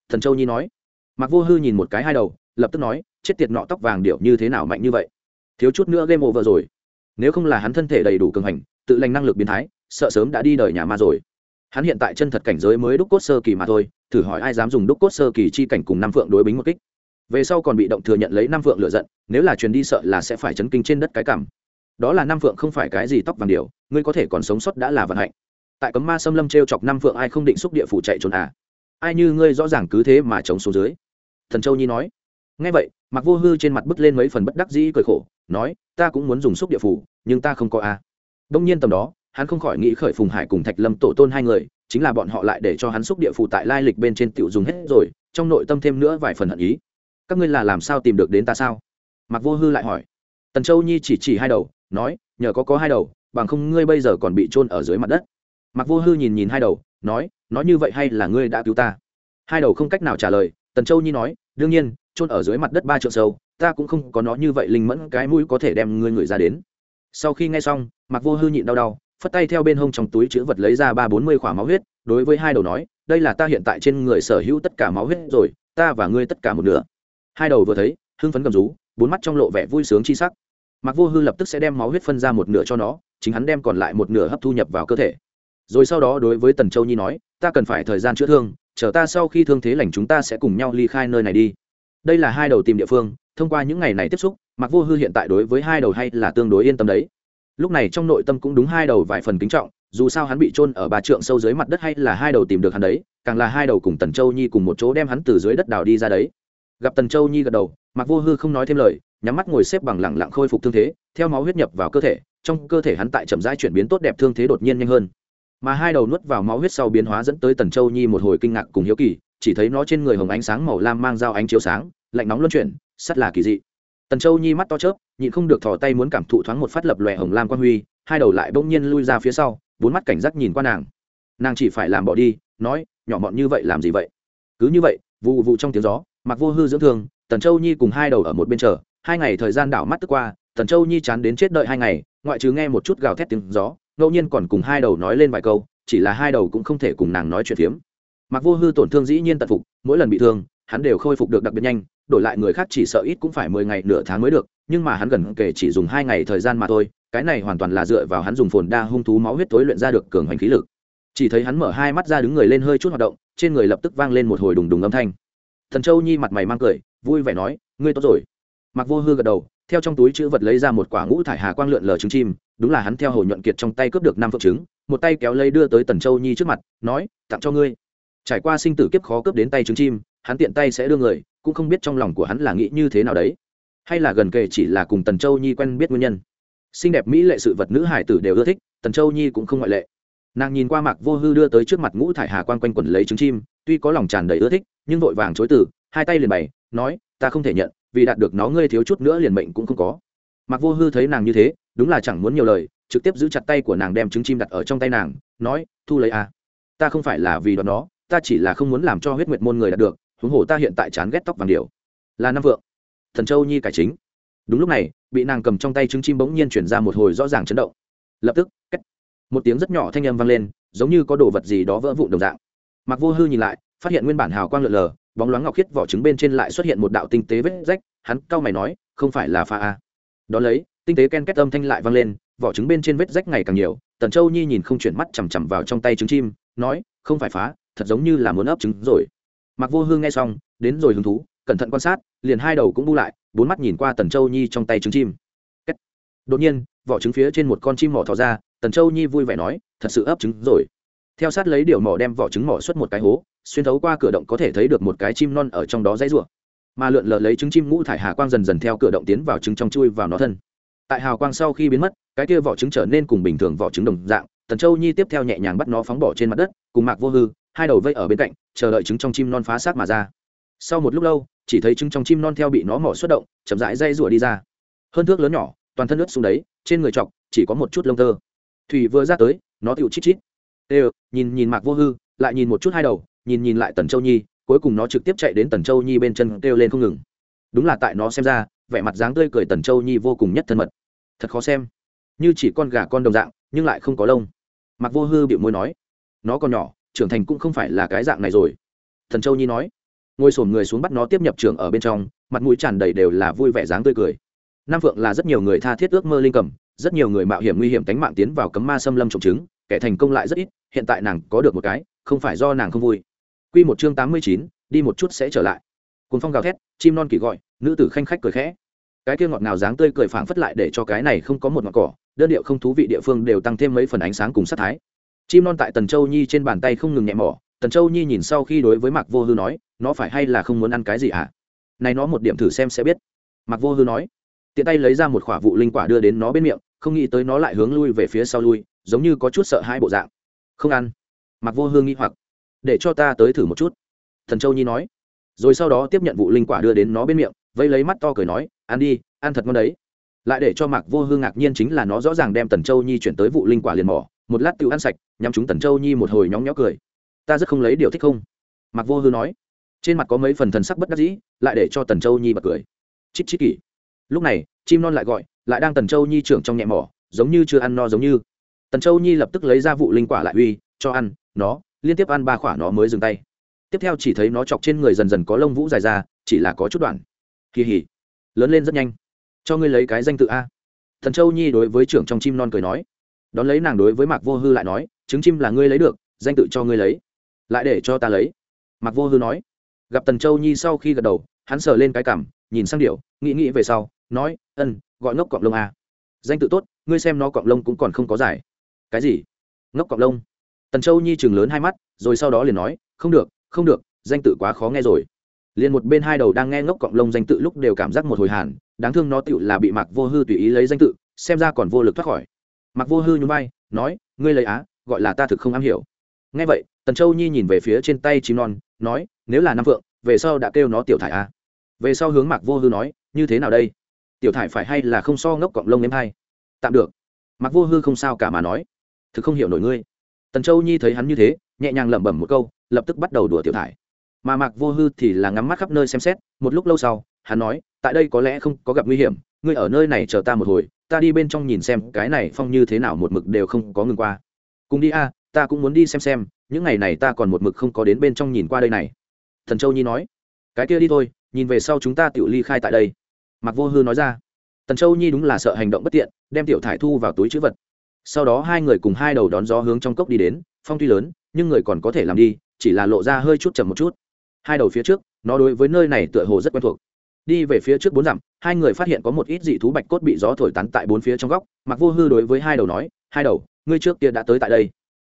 Thần châu nhi nói. Mặc vô hư nhìn một cái hai đầu, lập tức nói, chết tiệt nọ tóc vàng điệu như thế nào mạnh như vậy? Thiếu chút nữa game over rồi. Nếu không là hắn thân thể đầy đủ cường hành, tự lành năng lực biến thái, sợ sớm đã đi đời nhà ma rồi. Hắn hiện tại chân thật cảnh giới mới đúc cốt sơ kỳ mà thôi, thử hỏi ai dám dùng đúc cốt sơ kỳ chi cảnh cùng năm phượng đối bính một kích? Về sau còn bị động thừa nhận lấy năm phượng lựa giận, nếu là truyền đi sợ là sẽ phải chấn kinh trên đất cái cảm. Đó là năm phượng không phải cái gì tóc vàng điều ngươi có thể còn sống sót đã là vận hạnh tại cấm ma xâm lâm t r e o chọc năm phượng ai không định xúc địa phủ chạy trốn à? Ai như ngươi rõ ràng cứ thế mà chống xuống dưới? Thần châu nhi nói. Ngay vậy mặc vô hư trên mặt bứt lên mấy phần bất đắc dĩ cười khổ, nói, ta cũng muốn dùng xúc địa phủ, nhưng ta không có à. Đông nhiên tầm đó, hắn không khỏi nghĩ khởi phùng hải cùng thạch lâm tổ tôn hai người, chính là bọn họ lại để cho hắn xúc địa phủ tại lai lịch bên trên tiểu dùng hết rồi, trong nội tâm thêm nữa vài phần hận ý. Các ngươi là làm sao tìm được đến ta sao? Mặc vô hư lại hỏi. Tần châu nhi chỉ chỉ hai đầu, nói, nhờ có có hai đầu, bằng không ngươi bây giờ còn bị trôn ở dưới mặt đất mặc vô hư nhìn nhìn hai đầu, nói nói như vậy hay là ngươi đã cứu ta? Hai đầu không cách nào trả lời, tần châu nhi nói, đương nhiên trôn ở dưới mặt đất ba trượng sâu, ta cũng không có nó như vậy linh mẫn cái mũi có thể đem ngươi người ra đến. Sau khi nghe xong mặc vô hư nhịn đau đau, phất tay theo bên hông trong túi chữ vật lấy ra ba bốn mươi k h ỏ a máu huyết, đối với hai đầu nói, đây là ta hiện tại trên người sở hữu tất cả máu huyết rồi, ta và ngươi tất cả một nửa. Hai đầu vừa thấy, hưng phấn cầm rú, bốn mắt trong lộ vẻ vui sướng chi sắc. Mặc vô hư lập tức sẽ đem máu huyết phân ra một nửa cho nó, chính hắn đem còn lại một nửa hấp thu nhập vào cơ thể rồi sau đó đối với tần châu nhi nói, ta cần phải thời gian chữa thương, chờ ta sau khi thương thế lành chúng ta sẽ cùng nhau ly khai nơi này đi. Đây là hai đầu tìm địa phương, thông qua những ngày này tiếp xúc mặc vô hư hiện tại đối với hai đầu hay là tương đối yên tâm đấy. Lúc này trong nội tâm cũng đúng hai đầu vài phần kính trọng, dù sao hắn bị trôn ở ba trượng sâu dưới mặt đất hay là hai đầu tìm được hắn đấy, càng là hai đầu cùng tần châu nhi cùng một chỗ đem hắn từ dưới đất đào đi ra đấy. Gặp tần châu nhi gật đầu mặc vô hư không nói thêm lời, nhắm mắt ngồi xếp bằng lẳng lặng khôi phục thương thế, theo máu huyết nhập vào cơ thể, trong cơ thể hắn tại chậm rãi chuyển biến tốt đẹp thương thế đột nhiên nhanh hơn mà hai đầu nuốt vào máu huyết sau biến hóa dẫn tới tần châu nhi một hồi kinh ngạc cùng hiếu kỳ, chỉ thấy nó trên người hồng ánh sáng màu lam mang dao ánh chiếu sáng, lạnh nóng luân chuyển, sắt là kỳ dị. Tần châu nhi mắt to chớp, nhịn không được thò tay muốn cảm thụ thoáng một phát lập lòe hồng lam quan huy, hai đầu lại bỗng nhiên lui ra phía sau, bốn mắt cảnh giác nhìn qua nàng. Nàng chỉ phải làm bỏ đi, nói, nhỏ mọn như vậy làm gì vậy? Cứ như vậy vụ vụ trong tiếng gió, mặc vô hư dưỡng thương, tần châu nhi cùng hai đầu ở một bên chờ, hai ngày thời gian đảo mắt tức qua, tần châu nhi chán đến chết đợi hai ngày, ngoại trừ nghe một chút gào thét tiếng gió ngẫu nhiên còn cùng hai đầu nói lên vài câu, chỉ là hai đầu cũng không thể cùng nàng nói chuyện phiếm. Mặc vô hư tổn thương dĩ nhiên tận phục, mỗi lần bị thương, hắn đều khôi phục được đặc biệt nhanh, đổi lại người khác chỉ sợ ít cũng phải mười ngày nửa tháng mới được, nhưng mà hắn gần kể chỉ dùng hai ngày thời gian mà thôi, cái này hoàn toàn là dựa vào hắn dùng phồn đa hung thú máu huyết tối luyện ra được cường hành khí lực. Chỉ thấy hắn mở hai mắt ra đứng người lên hơi chút hoạt động, trên người lập tức vang lên một hồi đùng đùng âm thanh. Thần châu nhi mặt mày mang cười, vui vẻ nói, ngươi tốt rồi. Mặc vô hư gật đầu theo trong túi chữ vật lấy ra một quả ngũ thải hà quang lượn lờ trứng chim, đúng là hắn theo hồ nhuận kiệt trong tay cướp được năm phượng trứng, một tay kéo lấy đưa tới tần châu nhi trước mặt, nói, tặng cho ngươi. Trải qua sinh tử kiếp khó cướp đến tay trứng chim, hắn tiện tay sẽ đưa người, cũng không biết trong lòng của hắn là nghĩ như thế nào đấy. Hay là gần kề chỉ là cùng tần châu nhi quen biết nguyên nhân. Xinh đẹp mỹ lệ sự vật nữ hải tử đều ưa thích, tần châu nhi cũng không ngoại lệ. Nàng nhìn qua mạc vô hư đưa tới trước mặt ngũ thải hà quan quanh quẩn lấy trứng chim, tuy có lòng tràn đầy ưa thích, nhưng vội vàng chối từ, hai tay liền bày, nói, ta không thể nhận vì đạt được nó ngươi thiếu chút nữa liền mệnh cũng không có. Mặc vô hư thấy nàng như thế, đúng là chẳng muốn nhiều lời, trực tiếp giữ chặt tay của nàng đem trứng chim đặt ở trong tay nàng, nói, thu lấy à. ta không phải là vì đoạt nó, ta chỉ là không muốn làm cho huyết nguyệt môn người đạt được, huống hồ ta hiện tại chán ghét tóc vàng điều là năm vượng. Thần châu nhi cải chính. Đúng lúc này, bị nàng cầm trong tay trứng chim bỗng nhiên chuyển ra một hồi rõ ràng chấn động. Lập tức cách một tiếng rất nhỏ thanh âm vang lên, giống như có đồ vật gì đó vỡ vụn đồng dạng. Mặc vô hư nhìn lại, phát hiện nguyên bản hào quang lượn lờ bóng loáng ngọc khiết vỏ trứng bên trên lại xuất hiện một đạo tinh tế vết rách, hắn cau mày nói, không phải là pha a. Đó lấy, tinh tế ken kết âm thanh lại vang lên, vỏ trứng bên trên vết rách ngày càng nhiều, tần châu nhi nhìn không chuyển mắt chằm chằm vào trong tay trứng chim, nói, không phải phá thật giống như là muốn ấp trứng rồi. Mặc vô hương nghe xong, đến rồi hứng thú, cẩn thận quan sát, liền hai đầu cũng bu lại, bốn mắt nhìn qua tần châu nhi trong tay trứng chim. Đột nhiên, vỏ trứng phía trên một con chim mỏ thò ra, tần châu nhi vui vẻ nói, thật sự ấp trứng rồi theo sát lấy điều mỏ đem vỏ trứng mỏ xuất một cái hố, xuyên thấu qua cửa động có thể thấy được một cái chim non ở trong đó dãy rủa. Mà lượn lờ lấy trứng chim ngũ thải hà quang dần dần theo cửa động tiến vào trứng trong chui vào nó thân. Tại hào quang sau khi biến mất, cái kia vỏ trứng trở nên cùng bình thường vỏ trứng đồng dạng, tần châu nhi tiếp theo nhẹ nhàng bắt nó phóng bỏ trên mặt đất, cùng mạc vô hư, hai đầu vây ở bên cạnh, chờ đợi trứng trong chim non phá xác mà ra. Sau một lúc lâu, chỉ thấy trứng trong chim non theo bị nó mỏ xuất động, chậm rãi dây rủa đi ra. Hơn thước lớn nhỏ, toàn thân ướt xuống đấy, trên người chọc chỉ có một chút lông tơ. Thủy vừa ra tới, nó tựu chít chít. Tê, nhìn nhìn mạc vô hư lại nhìn một chút hai đầu nhìn nhìn lại tần châu nhi cuối cùng nó trực tiếp chạy đến tần châu nhi bên chân kêu lên không ngừng. Đúng là tại nó xem ra vẻ mặt dáng tươi cười tần châu nhi vô cùng nhất thân mật. Thật khó xem. Như chỉ con gà con đồng dạng nhưng lại không có lông. Mạc vô hư bĩu môi nói nó còn nhỏ trưởng thành cũng không phải là cái dạng này rồi. Tần châu nhi nói ngồi xổm người xuống bắt nó tiếp nhập trường ở bên trong mặt mũi tràn đầy đều là vui vẻ dáng tươi cười. Nam phượng là rất nhiều người tha thiết ước mơ linh cầm rất nhiều người mạo hiểm nguy hiểm tánh mạng tiến vào cấm ma xâm lâm trồng trứng kẻ thành công lại rất ít, hiện tại nàng có được một cái, không phải do nàng không vui. Quy một chương tám mươi chín, đi một chút sẽ trở lại. Cuốn phong gào thét, chim non kỳ gọi, nữ tử khanh khách cười khẽ. Cái kia ngọt ngào dáng tươi cười phảng phất lại để cho cái này không có một ngọn cỏ, đơn điệu không thú vị địa phương đều tăng thêm mấy phần ánh sáng cùng sát thái. Chim non tại tần châu nhi trên bàn tay không ngừng nhẹ mỏ, tần châu nhi nhìn sau khi đối với mạc vô hư nói, nó phải hay là không muốn ăn cái gì ạ? À? này nó một điểm thử xem sẽ biết. Mạc vô hư nói. Tiện tay lấy ra một khỏa vụ linh quả đưa đến nó bên miệng, không nghĩ tới nó lại hướng lui về phía sau lui giống như có chút sợ hai bộ dạng. Không ăn. Mặc vô hương nghĩ hoặc. Để cho ta tới thử một chút. Thần châu nhi nói. Rồi sau đó tiếp nhận vụ linh quả đưa đến nó bên miệng vây lấy mắt to cười nói, ăn đi, ăn thật ngon đấy. Lại để cho mạc vô Hương ngạc nhiên chính là nó rõ ràng đem tần châu nhi chuyển tới vụ linh quả liền mỏ, một lát tự ăn sạch nhằm chúng tần châu nhi một hồi nhóng nhó cười. Ta rất không lấy điều thích không? Mạc vô Hương nói. Trên mặt có mấy phần thần sắc bất đắc dĩ, lại để cho tần châu nhi bật cười. Chít chít kỷ. Lúc này, chim non lại gọi, lại đang tần châu nhi trưởng trong nhẹ mỏ, giống như chưa ăn no giống như tần châu nhi lập tức lấy ra vụ linh quả lại uy, cho ăn, nó, liên tiếp ăn ba khỏa nó mới dừng tay. Tiếp theo chỉ thấy nó chọc trên người dần dần có lông vũ dài ra, chỉ là có chút đoạn. Kỳ hỉ. Lớn lên rất nhanh. Cho ngươi lấy cái danh tự a. Thần châu nhi đối với trưởng trong chim non cười nói. Đón lấy nàng đối với mạc vô hư lại nói, trứng chim là ngươi lấy được, danh tự cho ngươi lấy. Lại để cho ta lấy. Mạc vô hư nói. Gặp tần châu nhi sau khi gật đầu, hắn sờ lên cái cảm, nhìn sang điệu, nghĩ nghĩ về sau, nói, ân, gọi ngốc cọng lông a. Danh tự tốt, ngươi xem nó cọng lông cũng còn không có giải cái gì? Ngốc cọc lông. Tần châu nhi chừng lớn hai mắt, rồi sau đó liền nói, không được không được, danh tự quá khó nghe rồi. Liền một bên hai đầu đang nghe ngốc cọng lông danh tự lúc đều cảm giác một hồi hàn, đáng thương nó tựu là bị mạc vô hư tùy ý lấy danh tự, xem ra còn vô lực thoát khỏi. Mạc vô hư nhún vai, nói, ngươi lấy á, gọi là ta thực không am hiểu. Nghe vậy, tần châu nhi nhìn về phía trên tay chim non, nói, nếu là nam vượng về sau đã kêu nó tiểu thải a về sau hướng mạc vô hư nói, như thế nào đây? Tiểu thải phải hay là không so ngốc cọng lông em hay tạm được. Mạc vô hư không sao cả mà nói thực không hiểu nổi ngươi. Tần châu nhi thấy hắn như thế, nhẹ nhàng lẩm bẩm một câu, lập tức bắt đầu đùa tiểu thải. Mà mạc vô hư thì là ngắm mắt khắp nơi xem xét, một lúc lâu sau, hắn nói, tại đây có lẽ không có gặp nguy hiểm, ngươi ở nơi này chờ ta một hồi, ta đi bên trong nhìn xem, cái này phong như thế nào một mực đều không có ngừng qua. Cùng đi a, ta cũng muốn đi xem xem, những ngày này ta còn một mực không có đến bên trong nhìn qua đây này. Thần châu nhi nói, cái kia đi thôi, nhìn về sau chúng ta tự ly khai tại đây. Mạc vô hư nói ra. Tần châu nhi đúng là sợ hành động bất tiện, đem tiểu thải thu vào túi chữ vật sau đó hai người cùng hai đầu đón gió hướng trong cốc đi đến, phong tuy lớn, nhưng người còn có thể làm đi, chỉ là lộ ra hơi chút chậm một chút. Hai đầu phía trước, nó đối với nơi này tựa hồ rất quen thuộc. Đi về phía trước bốn dặm, hai người phát hiện có một ít dị thú bạch cốt bị gió thổi tán tại bốn phía trong góc. Mặc vô hư đối với hai đầu nói, hai đầu, ngươi trước kia đã tới tại đây.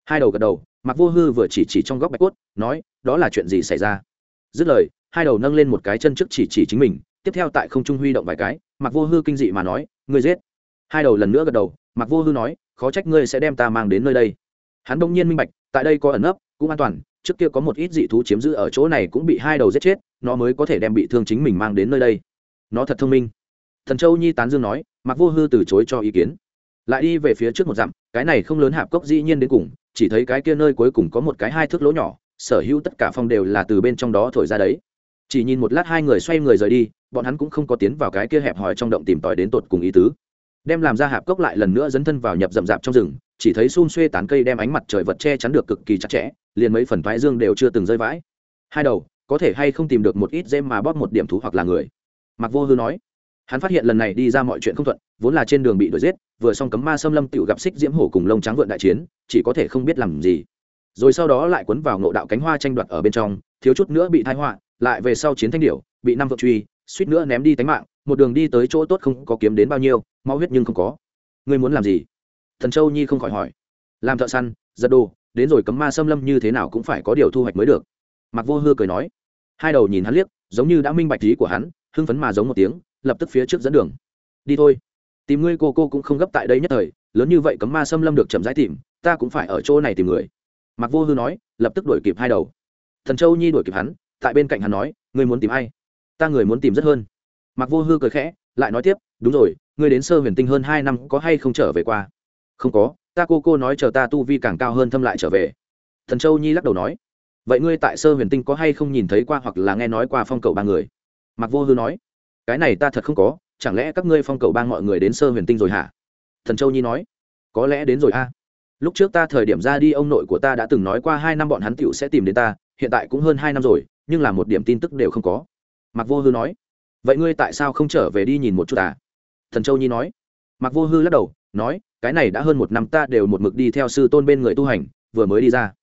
Hai đầu gật đầu mặc vô hư vừa chỉ chỉ trong góc bạch cốt, nói, đó là chuyện gì xảy ra? Dứt lời, hai đầu nâng lên một cái chân trước chỉ chỉ chính mình, tiếp theo tại không trung huy động vài cái mặc vô hư kinh dị mà nói, ngươi giết. Hai đầu lần nữa gật đầu mặc vô hư nói, khó trách ngươi sẽ đem ta mang đến nơi đây. Hắn đông nhiên minh bạch, tại đây có ẩn ấp cũng an toàn, trước kia có một ít dị thú chiếm giữ ở chỗ này cũng bị hai đầu giết chết, nó mới có thể đem bị thương chính mình mang đến nơi đây. Nó thật thông minh. Thần châu nhi tán dương nói mặc vô hư từ chối cho ý kiến. Lại đi về phía trước một dặm, cái này không lớn hạp cốc dĩ nhiên đến cùng, chỉ thấy cái kia nơi cuối cùng có một cái hai thước lỗ nhỏ, sở hữu tất cả phong đều là từ bên trong đó thổi ra đấy. Chỉ nhìn một lát hai người xoay người rời đi, bọn hắn cũng không có tiến vào cái kia hẹp hòi trong động tìm tòi đến tột cùng ý tứ đem làm ra hạp cốc lại lần nữa dấn thân vào nhập rậm rạp trong rừng, chỉ thấy xun xuê tán cây đem ánh mặt trời vật che chắn được cực kỳ chặt chẽ, liền mấy phần thoái dương đều chưa từng rơi vãi. Hai đầu, có thể hay không tìm được một ít dê mà bóp một điểm thú hoặc là người? Mặc vô hư nói. Hắn phát hiện lần này đi ra mọi chuyện không thuận, vốn là trên đường bị đuổi giết, vừa xong cấm ma xâm lâm tự gặp xích diễm hổ cùng lông trắng vượn đại chiến, chỉ có thể không biết làm gì. Rồi sau đó lại quấn vào ngộ đạo cánh hoa tranh đoạt ở bên trong, thiếu chút nữa bị thái họa, lại về sau chiến thanh điểu, bị năm vợ truy, suýt nữa ném đi tánh mạng một đường đi tới chỗ tốt không có kiếm đến bao nhiêu mau huyết nhưng không có. Ngươi muốn làm gì? Thần châu nhi không khỏi hỏi. Làm thợ săn, giật đồ, đến rồi cấm ma xâm lâm như thế nào cũng phải có điều thu hoạch mới được. Mặc vô hư cười nói. Hai đầu nhìn hắn liếc, giống như đã minh bạch ý của hắn, hưng phấn mà giống một tiếng, lập tức phía trước dẫn đường. Đi thôi. Tìm ngươi cô cô cũng không gấp tại đây nhất thời, lớn như vậy cấm ma xâm lâm được chậm rãi tìm, ta cũng phải ở chỗ này tìm người. Mặc vô hư nói, lập tức đuổi kịp hai đầu. Thần châu nhi đuổi kịp hắn, tại bên cạnh hắn nói, ngươi muốn tìm ai? Ta người muốn tìm rất hơn mặc vô hư cười khẽ, lại nói tiếp, đúng rồi, ngươi đến sơ huyền tinh hơn hai năm, có hay không trở về qua? Không có, ta cô cô nói chờ ta tu vi càng cao hơn thâm lại trở về. Thần châu nhi lắc đầu nói, vậy ngươi tại sơ huyền tinh có hay không nhìn thấy qua hoặc là nghe nói qua phong cầu ba người? Mặc vô hư nói, cái này ta thật không có, chẳng lẽ các ngươi phong cầu ba mọi người đến sơ huyền tinh rồi hả? Thần châu nhi nói, có lẽ đến rồi a. Lúc trước ta thời điểm ra đi, ông nội của ta đã từng nói qua hai năm bọn hắn tựu sẽ tìm đến ta, hiện tại cũng hơn hai năm rồi, nhưng là một điểm tin tức đều không có. Mặc vô hư nói vậy ngươi tại sao không trở về đi nhìn một chút à? Thần châu nhi nói. Mặc vô hư lắc đầu, nói, cái này đã hơn một năm ta đều một mực đi theo sư tôn bên người tu hành, vừa mới đi ra.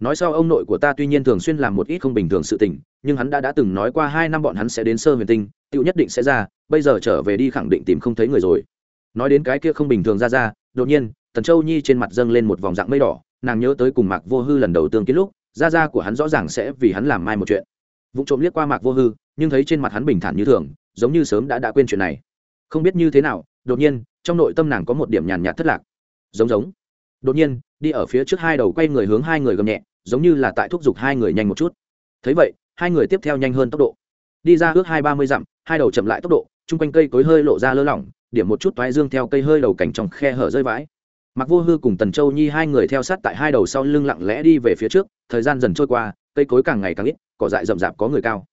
Nói sau ông nội của ta tuy nhiên thường xuyên làm một ít không bình thường sự tình, nhưng hắn đã đã từng nói qua hai năm bọn hắn sẽ đến sơ huyền tinh tựu nhất định sẽ ra, bây giờ trở về đi khẳng định tìm không thấy người rồi. Nói đến cái kia không bình thường ra ra, đột nhiên tần châu nhi trên mặt dâng lên một vòng dạng mây đỏ, nàng nhớ tới cùng mạc vô hư lần đầu tương kiến lúc, ra ra của hắn rõ ràng sẽ vì hắn làm mai một chuyện. Vụ trộm liếc qua mạc vô hư nhưng thấy trên mặt hắn bình thản như thường, giống như sớm đã đã quên chuyện này. Không biết như thế nào, đột nhiên, trong nội tâm nàng có một điểm nhàn nhạt thất lạc. Giống giống. Đột nhiên, đi ở phía trước hai đầu quay người hướng hai người gầm nhẹ, giống như là tại thúc giục hai người nhanh một chút. Thấy vậy, hai người tiếp theo nhanh hơn tốc độ. Đi ra ước hai ba mươi dặm, hai đầu chậm lại tốc độ, chung quanh cây cối hơi lộ ra lơ lỏng, điểm một chút toái dương theo cây hơi đầu cảnh trong khe hở rơi vãi. Mặc vô hư cùng tần châu nhi hai người theo sát tại hai đầu sau lưng lặng lẽ đi về phía trước, thời gian dần trôi qua, cây cối càng ngày càng ít, cỏ dại rậm rạp có người cao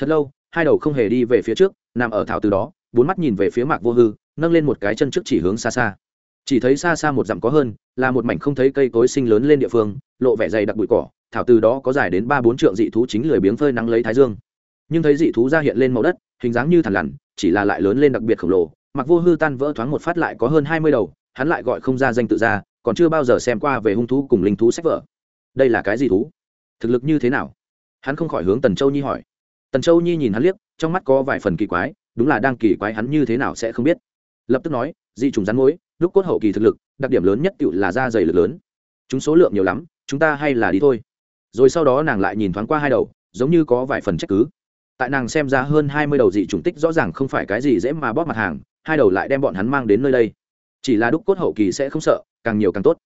thật lâu, hai đầu không hề đi về phía trước, nằm ở thảo từ đó, bốn mắt nhìn về phía mạc vô hư, nâng lên một cái chân trước chỉ hướng xa xa. Chỉ thấy xa xa một dặm có hơn, là một mảnh không thấy cây cối sinh lớn lên địa phương, lộ vẻ dày đặc bụi cỏ, thảo từ đó có dài đến ba bốn trượng dị thú chính lười biếng phơi nắng lấy thái dương. Nhưng thấy dị thú ra hiện lên màu đất, hình dáng như thằn lằn, chỉ là lại lớn lên đặc biệt khổng lồ. Mặc vô hư tan vỡ thoáng một phát lại có hơn hai mươi đầu, hắn lại gọi không ra danh tự ra, còn chưa bao giờ xem qua về hung thú cùng linh thú sách vở. Đây là cái gì thú? Thực lực như thế nào? Hắn không khỏi hướng tần châu nhi hỏi tần châu nhi nhìn hắn liếc, trong mắt có vài phần kỳ quái, đúng là đang kỳ quái hắn như thế nào sẽ không biết. Lập tức nói, dị trùng rắn mối lúc cốt hậu kỳ thực lực, đặc điểm lớn nhất tựu là da dày lực lớn. Chúng số lượng nhiều lắm, chúng ta hay là đi thôi. Rồi sau đó nàng lại nhìn thoáng qua hai đầu, giống như có vài phần trách cứ. Tại nàng xem ra hơn hai mươi đầu dị trùng tích rõ ràng không phải cái gì dễ mà bóp mặt hàng, hai đầu lại đem bọn hắn mang đến nơi đây. Chỉ là đúc cốt hậu kỳ sẽ không sợ, càng nhiều càng tốt.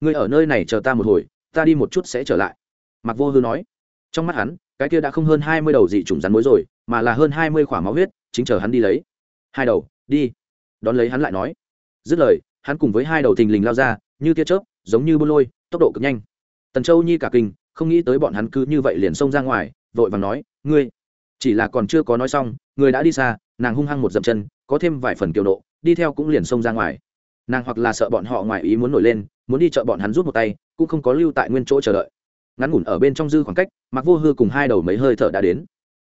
Ngươi ở nơi này chờ ta một hồi, ta đi một chút sẽ trở lại. Mặc vô hư nói. Trong mắt hắn cái kia đã không hơn hai mươi đầu dị chủng rắn mối rồi, mà là hơn hai mươi k h ỏ a máu huyết, chính chờ hắn đi lấy. Hai đầu, đi. Đón lấy hắn lại nói. Dứt lời, hắn cùng với hai đầu thình lình lao ra, như tia chớp, giống như bô lôi, tốc độ cực nhanh. Tần châu nhi cả kinh, không nghĩ tới bọn hắn cứ như vậy liền xông ra ngoài, vội vàng nói, ngươi, chỉ là còn chưa có nói xong, người đã đi xa, nàng hung hăng một dậm chân, có thêm vài phần kiều nộ, đi theo cũng liền xông ra ngoài. Nàng hoặc là sợ bọn họ ngoài ý muốn nổi lên, muốn đi chợ bọn hắn rút một tay, cũng không có lưu tại nguyên chỗ chờ đợi ngắn ngủn ở bên trong dư khoảng cách mặc vô hư cùng hai đầu mấy hơi thở đã đến.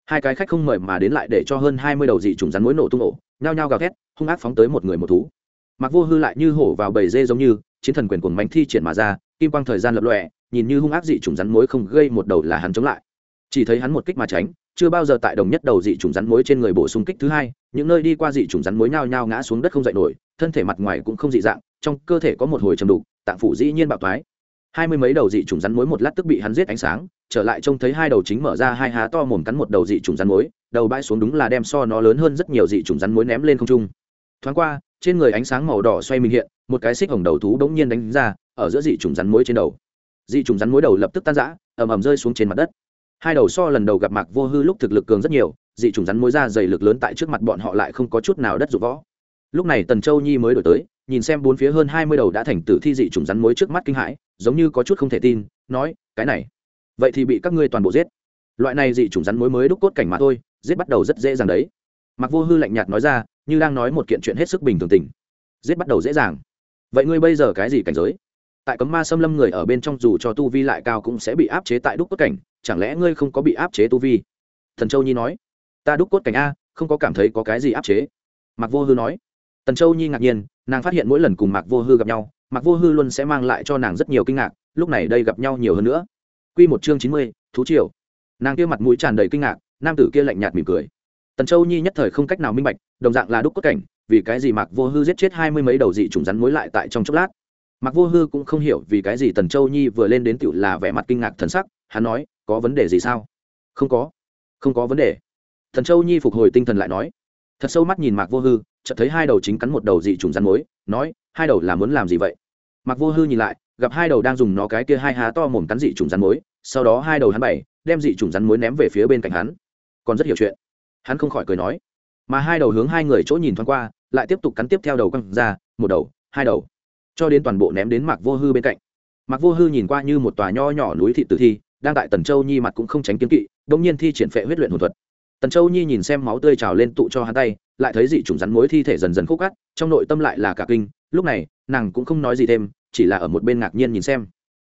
Hai cái khách không mời mà đến lại để cho hơn hai mươi đầu dị trùng rắn mối nổ tung ổ, nhao nhao gào thét, hung ác phóng tới một người một thú. Mặc vô hư lại như hổ vào bầy dê giống như, chiến thần quyền cuồng mánh thi triển mà ra, kim quang thời gian lập lọe nhìn như hung ác dị trùng rắn mối không gây một đầu là hắn chống lại. Chỉ thấy hắn một kích mà tránh, chưa bao giờ tại đồng nhất đầu dị trùng rắn mối trên người bổ sung kích thứ hai, những nơi đi qua dị trùng rắn mối nhao nhao ngã xuống đất không dậy nổi, thân thể mặt ngoài cũng không dị dạng, trong cơ thể có một hồi trầm đục, tạng phủ dĩ nhiên bạo thoái hai mươi mấy đầu dị trùng rắn mối một lát tức bị hắn giết ánh sáng, trở lại trông thấy hai đầu chính mở ra hai há to mồm cắn một đầu dị trùng rắn mối đầu bãi xuống đúng là đem so nó lớn hơn rất nhiều dị trùng rắn mối ném lên không trung. Thoáng qua, trên người ánh sáng màu đỏ xoay mình hiện, một cái xích hồng đầu thú bỗng nhiên đánh ra, ở giữa dị trùng rắn mối trên đầu. Dị trùng rắn mối đầu lập tức tan rã, ầm ầm rơi xuống trên mặt đất. Hai đầu so lần đầu gặp mạc vô hư lúc thực lực cường rất nhiều, dị trùng rắn mối ra dày lực lớn tại trước mặt bọn họ lại không có chút nào đất rụ võ. Lúc này tần châu nhi mới đổi tới nhìn xem bốn phía hơn hai mươi đầu đã thành tử thi dị trùng rắn mối trước mắt kinh hãi, giống như có chút không thể tin, nói, cái này, vậy thì bị các ngươi toàn bộ giết. Loại này dị trùng rắn mối mới đúc cốt cảnh mà thôi, giết bắt đầu rất dễ dàng đấy. Mặc vô hư lạnh nhạt nói ra, như đang nói một kiện chuyện hết sức bình thường tình. Giết bắt đầu dễ dàng. Vậy ngươi bây giờ cái gì cảnh giới? Tại cấm ma xâm lâm người ở bên trong dù cho tu vi lại cao cũng sẽ bị áp chế tại đúc cốt cảnh, chẳng lẽ ngươi không có bị áp chế tu vi? Thần châu nhi nói, ta đúc cốt cảnh a, không có cảm thấy có cái gì áp chế. Mặc vô hư nói. Tần châu nhi ngạc nhiên nàng phát hiện mỗi lần cùng mạc vô hư gặp nhau, mạc vô hư luôn sẽ mang lại cho nàng rất nhiều kinh ngạc, lúc này đây gặp nhau nhiều hơn nữa. Q một chương chín mươi, thú triều. Nàng kia mặt mũi tràn đầy kinh ngạc, nam tử kia lạnh nhạt mỉm cười. Tần châu nhi nhất thời không cách nào minh bạch, đồng dạng là đúc cốt cảnh, vì cái gì mạc vô hư giết chết hai mươi mấy đầu dị trùng rắn mối lại tại trong chốc lát? Mạc vô hư cũng không hiểu vì cái gì tần châu nhi vừa lên đến tựu là vẻ mặt kinh ngạc thần sắc, hắn nói, có vấn đề gì sao? Không có không có vấn đề. Thần châu nhi phục hồi tinh thần lại nói thật sâu mắt nhìn mạc vô hư, chợt thấy hai đầu chính cắn một đầu dị trùng rắn mối nói, hai đầu là muốn làm gì vậy? Mạc vô hư nhìn lại, gặp hai đầu đang dùng nó cái kia hai há to mồm cắn dị trùng rắn mối sau đó hai đầu hắn bảy đem dị trùng rắn mối ném về phía bên cạnh hắn. Còn rất hiểu chuyện. Hắn không khỏi cười nói. Mà hai đầu hướng hai người chỗ nhìn thoáng qua, lại tiếp tục cắn tiếp theo đầu quăng ra, một đầu, hai đầu. Cho đến toàn bộ ném đến mạc vô hư bên cạnh. Mạc vô hư nhìn qua như một tòa nho nhỏ núi thị tử thi, đang tại tần châu nhi mặt cũng không tránh kiếm kỵ đông nhiên thi triển phệ huyết luyện hồn thuật tần châu nhi nhìn xem máu tươi trào lên tụ cho hắn tay lại thấy dị chủng rắn mối thi thể dần dần khúc cắt trong nội tâm lại là cả kinh lúc này nàng cũng không nói gì thêm chỉ là ở một bên ngạc nhiên nhìn xem.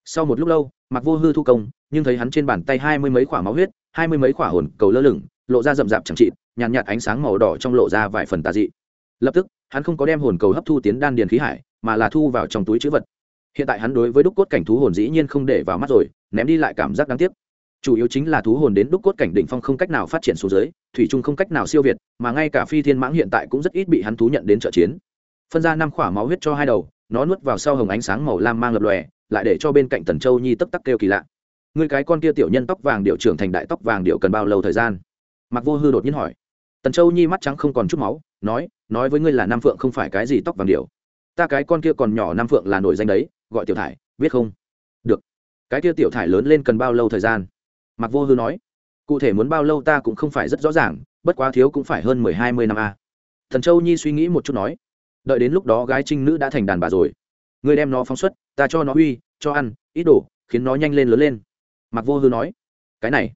Sau một lúc lâu mặc vô hư thu công nhưng thấy hắn trên bàn tay hai mươi mấy quả máu huyết hai mươi mấy quả hồn cầu lơ lửng lộ ra rậm rạp chẳng trị nhàn nhạt, nhạt ánh sáng màu đỏ trong lộ ra vài phần tà dị. Lập tức hắn không có đem hồn cầu hấp thu tiến đan điền khí hải mà là thu vào trong túi chữ vật. Hiện tại hắn đối với đúc cốt cảnh thú hồn dĩ nhiên không để vào mắt rồi ném đi lại cảm giác đáng tiếc chủ yếu chính là thú hồn đến đúc cốt cảnh đỉnh phong không cách nào phát triển xuống dưới, thủy trung không cách nào siêu việt, mà ngay cả phi thiên mãng hiện tại cũng rất ít bị hắn thú nhận đến trợ chiến. Phân ra năm khỏa máu huyết cho hai đầu, nó nuốt vào sau hồng ánh sáng màu lam mang lập lòe, lại để cho bên cạnh tần châu nhi tấp tắc kêu kỳ lạ. Người cái con kia tiểu nhân tóc vàng điệu trưởng thành đại tóc vàng điệu cần bao lâu thời gian? Mặc vô hư đột nhiên hỏi. Tần châu nhi mắt trắng không còn chút máu, nói nói với ngươi là nam phượng không phải cái gì tóc vàng điệu. Ta cái con kia còn nhỏ nam phượng là nổi danh đấy, gọi tiểu thải, biết không? Được. Cái kia tiểu thải lớn lên cần bao lâu thời gian? Mặc vô hư nói, cụ thể muốn bao lâu ta cũng không phải rất rõ ràng, bất quá thiếu cũng phải hơn mười hai mươi năm a. Thần châu nhi suy nghĩ một chút nói, đợi đến lúc đó gái trinh nữ đã thành đàn bà rồi. Người đem nó phóng xuất, ta cho nó uy, cho ăn, ít đổ khiến nó nhanh lên lớn lên. Mặc vô hư nói, cái này.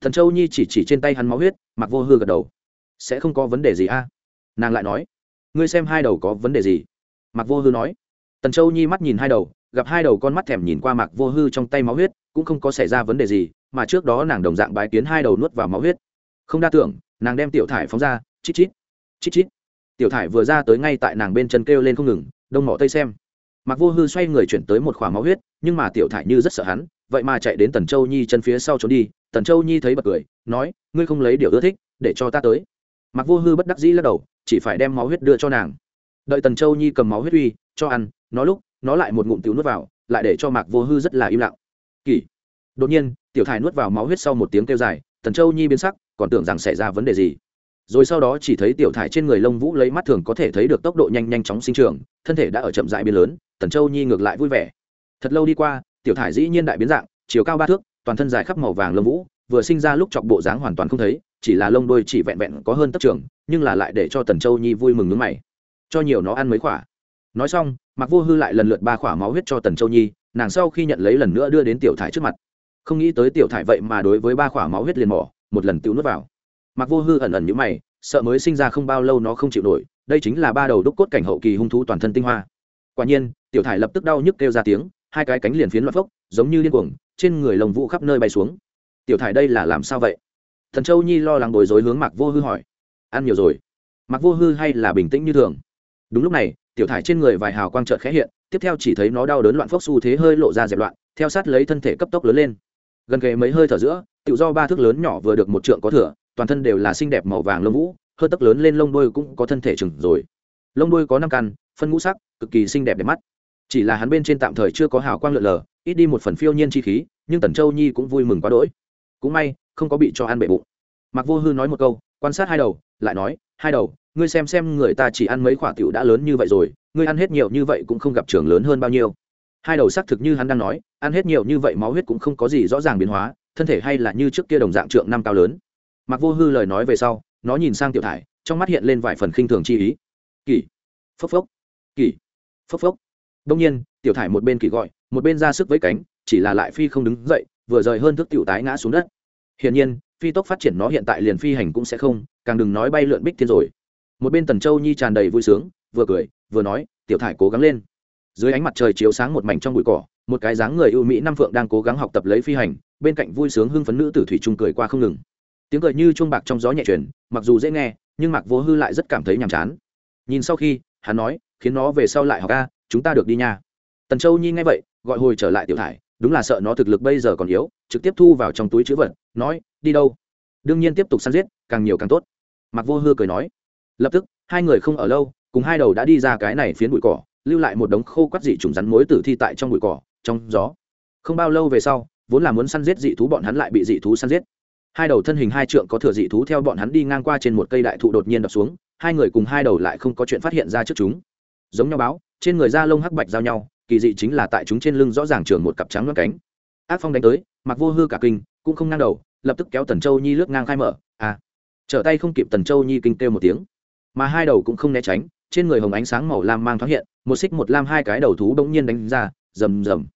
Thần châu nhi chỉ chỉ trên tay hắn máu huyết mặc vô hư gật đầu, sẽ không có vấn đề gì a. Nàng lại nói, ngươi xem hai đầu có vấn đề gì? Mặc vô hư nói, tần châu nhi mắt nhìn hai đầu, gặp hai đầu con mắt thèm nhìn qua mặc vô hư trong tay máu huyết, cũng không có xảy ra vấn đề gì mà trước đó nàng đồng dạng bái kiến hai đầu nuốt vào máu huyết. Không đa tưởng, nàng đem tiểu thải phóng ra, chít chít chít chít. Tiểu thải vừa ra tới ngay tại nàng bên chân kêu lên không ngừng, đông mỏ tây xem. Mặc vô hư xoay người chuyển tới một khoảng máu huyết, nhưng mà tiểu thải như rất sợ hắn, vậy mà chạy đến tần châu nhi chân phía sau trốn đi. Tần châu nhi thấy bật cười, nói, ngươi không lấy điều ưa thích, để cho ta tới. Mặc vô hư bất đắc dĩ lắc đầu, chỉ phải đem máu huyết đưa cho nàng. Đợi tần châu nhi cầm máu huyết uy, cho ăn, nó lúc, nó lại một ngụm tiểu nuốt vào, lại để cho mạc vô hư rất là im lặng. Kỳ đột nhiên, tiểu thải nuốt vào máu huyết sau một tiếng kêu dài, tần châu nhi biến sắc, còn tưởng rằng xảy ra vấn đề gì. Rồi sau đó chỉ thấy tiểu thải trên người lông vũ lấy mắt thường có thể thấy được tốc độ nhanh nhanh chóng sinh trưởng, thân thể đã ở chậm dại biến lớn, tần châu nhi ngược lại vui vẻ. Thật lâu đi qua, tiểu thải dĩ nhiên đại biến dạng, chiều cao ba thước, toàn thân dài khắp màu vàng lông vũ, vừa sinh ra lúc chọc bộ dáng hoàn toàn không thấy, chỉ là lông đôi chỉ vẹn vẹn có hơn tất trưởng nhưng là lại để cho tần châu nhi vui mừng nước mày. Cho nhiều nó ăn mấy quả. nói xong mặc vô hư lại lần lượt ba khỏa máu huyết cho tần châu nhi, nàng sau khi nhận lấy lần nữa đưa đến tiểu thải trước mặt không nghĩ tới tiểu thải vậy mà đối với ba khỏa máu huyết liền mỏ, một lần tự nuốt vào. Mặc vô hư ẩn ẩn như mày, sợ mới sinh ra không bao lâu nó không chịu nổi, đây chính là ba đầu đúc cốt cảnh hậu kỳ hung thú toàn thân tinh hoa. Quả nhiên, tiểu thải lập tức đau nhức kêu ra tiếng, hai cái cánh liền phiến loạt phốc, giống như điên cuồng, trên người lồng vũ khắp nơi bay xuống. Tiểu thải đây là làm sao vậy? Thần châu nhi lo lắng bối rối hướng mạc vô hư hỏi. Ăn nhiều rồi. Mạc vô hư hay là bình tĩnh như thường. Đúng lúc này, tiểu thải trên người vài hào quang trợt khẽ hiện, tiếp theo chỉ thấy nó đau đớn loạn phốc xu thế hơi lộ ra dẹp loạn, theo sát lấy thân thể cấp tốc lớn lên gần kề mấy hơi thở giữa, tự do ba thước lớn nhỏ vừa được một trượng có thừa, toàn thân đều là xinh đẹp màu vàng lông vũ, hơi tấc lớn lên lông đôi cũng có thân thể chừng rồi. Lông đôi có năm căn, phân ngũ sắc, cực kỳ xinh đẹp đẹp mắt. Chỉ là hắn bên trên tạm thời chưa có hào quang lượn lờ, ít đi một phần phiêu nhiên chi khí, nhưng tần châu nhi cũng vui mừng quá đỗi. Cũng may, không có bị cho ăn bệ bụng. Mặc vô hư nói một câu, quan sát hai đầu, lại nói, hai đầu, ngươi xem xem người ta chỉ ăn mấy khoả tiểu đã lớn như vậy rồi, ngươi ăn hết nhiều như vậy cũng không gặp trường lớn hơn bao nhiêu hai đầu xác thực như hắn đang nói, ăn hết nhiều như vậy máu huyết cũng không có gì rõ ràng biến hóa, thân thể hay là như trước kia đồng dạng trượng năm cao lớn. Mặc vô hư lời nói về sau, nó nhìn sang tiểu thải, trong mắt hiện lên vài phần khinh thường chi ý. Kỳ phốc phốc kỳ phốc phốc. Đông nhiên, tiểu thải một bên kỳ gọi, một bên ra sức với cánh, chỉ là lại phi không đứng dậy, vừa rời hơn thức tiểu tái ngã xuống đất. Hiển nhiên, phi tốc phát triển nó hiện tại liền phi hành cũng sẽ không, càng đừng nói bay lượn bích thiên rồi. Một bên tần châu nhi tràn đầy vui sướng, vừa cười, vừa nói, tiểu thải cố gắng lên dưới ánh mặt trời chiếu sáng một mảnh trong bụi cỏ, một cái dáng người ưu mỹ năm phượng đang cố gắng học tập lấy phi hành, bên cạnh vui sướng hưng phấn nữ tử thủy trung cười qua không ngừng. Tiếng cười như chuông bạc trong gió nhẹ chuyển, mặc dù dễ nghe, nhưng mặc vô hư lại rất cảm thấy nhàm chán. Nhìn sau khi, hắn nói, khiến nó về sau lại học ca chúng ta được đi nha. Tần châu nhi nghe vậy, gọi hồi trở lại tiểu thải, đúng là sợ nó thực lực bây giờ còn yếu, trực tiếp thu vào trong túi chữ vật, nói, đi đâu? Đương nhiên tiếp tục săn giết, càng nhiều càng tốt. Mặc vô hư cười nói. Lập tức, hai người không ở lâu, cùng hai đầu đã đi ra cái này phiến bụi cỏ lưu lại một đống khô quắt dị trùng rắn mối tử thi tại trong bụi cỏ, trong gió. Không bao lâu về sau, vốn là muốn săn giết dị thú, bọn hắn lại bị dị thú săn giết. Hai đầu thân hình hai trượng có thừa dị thú theo bọn hắn đi ngang qua trên một cây đại thụ đột nhiên đập xuống, hai người cùng hai đầu lại không có chuyện phát hiện ra trước chúng. Giống nhau báo, trên người da lông hắc bạch giao nhau, kỳ dị chính là tại chúng trên lưng rõ ràng trường một cặp trắng loát cánh. Ác phong đánh tới, mặc vô hư cả kinh, cũng không ngang đầu, lập tức kéo tần châu nhi lướt ngang khai mở à. Trở tay không kịp, tần châu nhi kinh kêu một tiếng. Mà hai đầu cũng không né tránh, trên người hồng ánh sáng màu lam mang thoáng hiện một xích một lam hai cái đầu thú bỗng nhiên đánh ra, rầm rầm.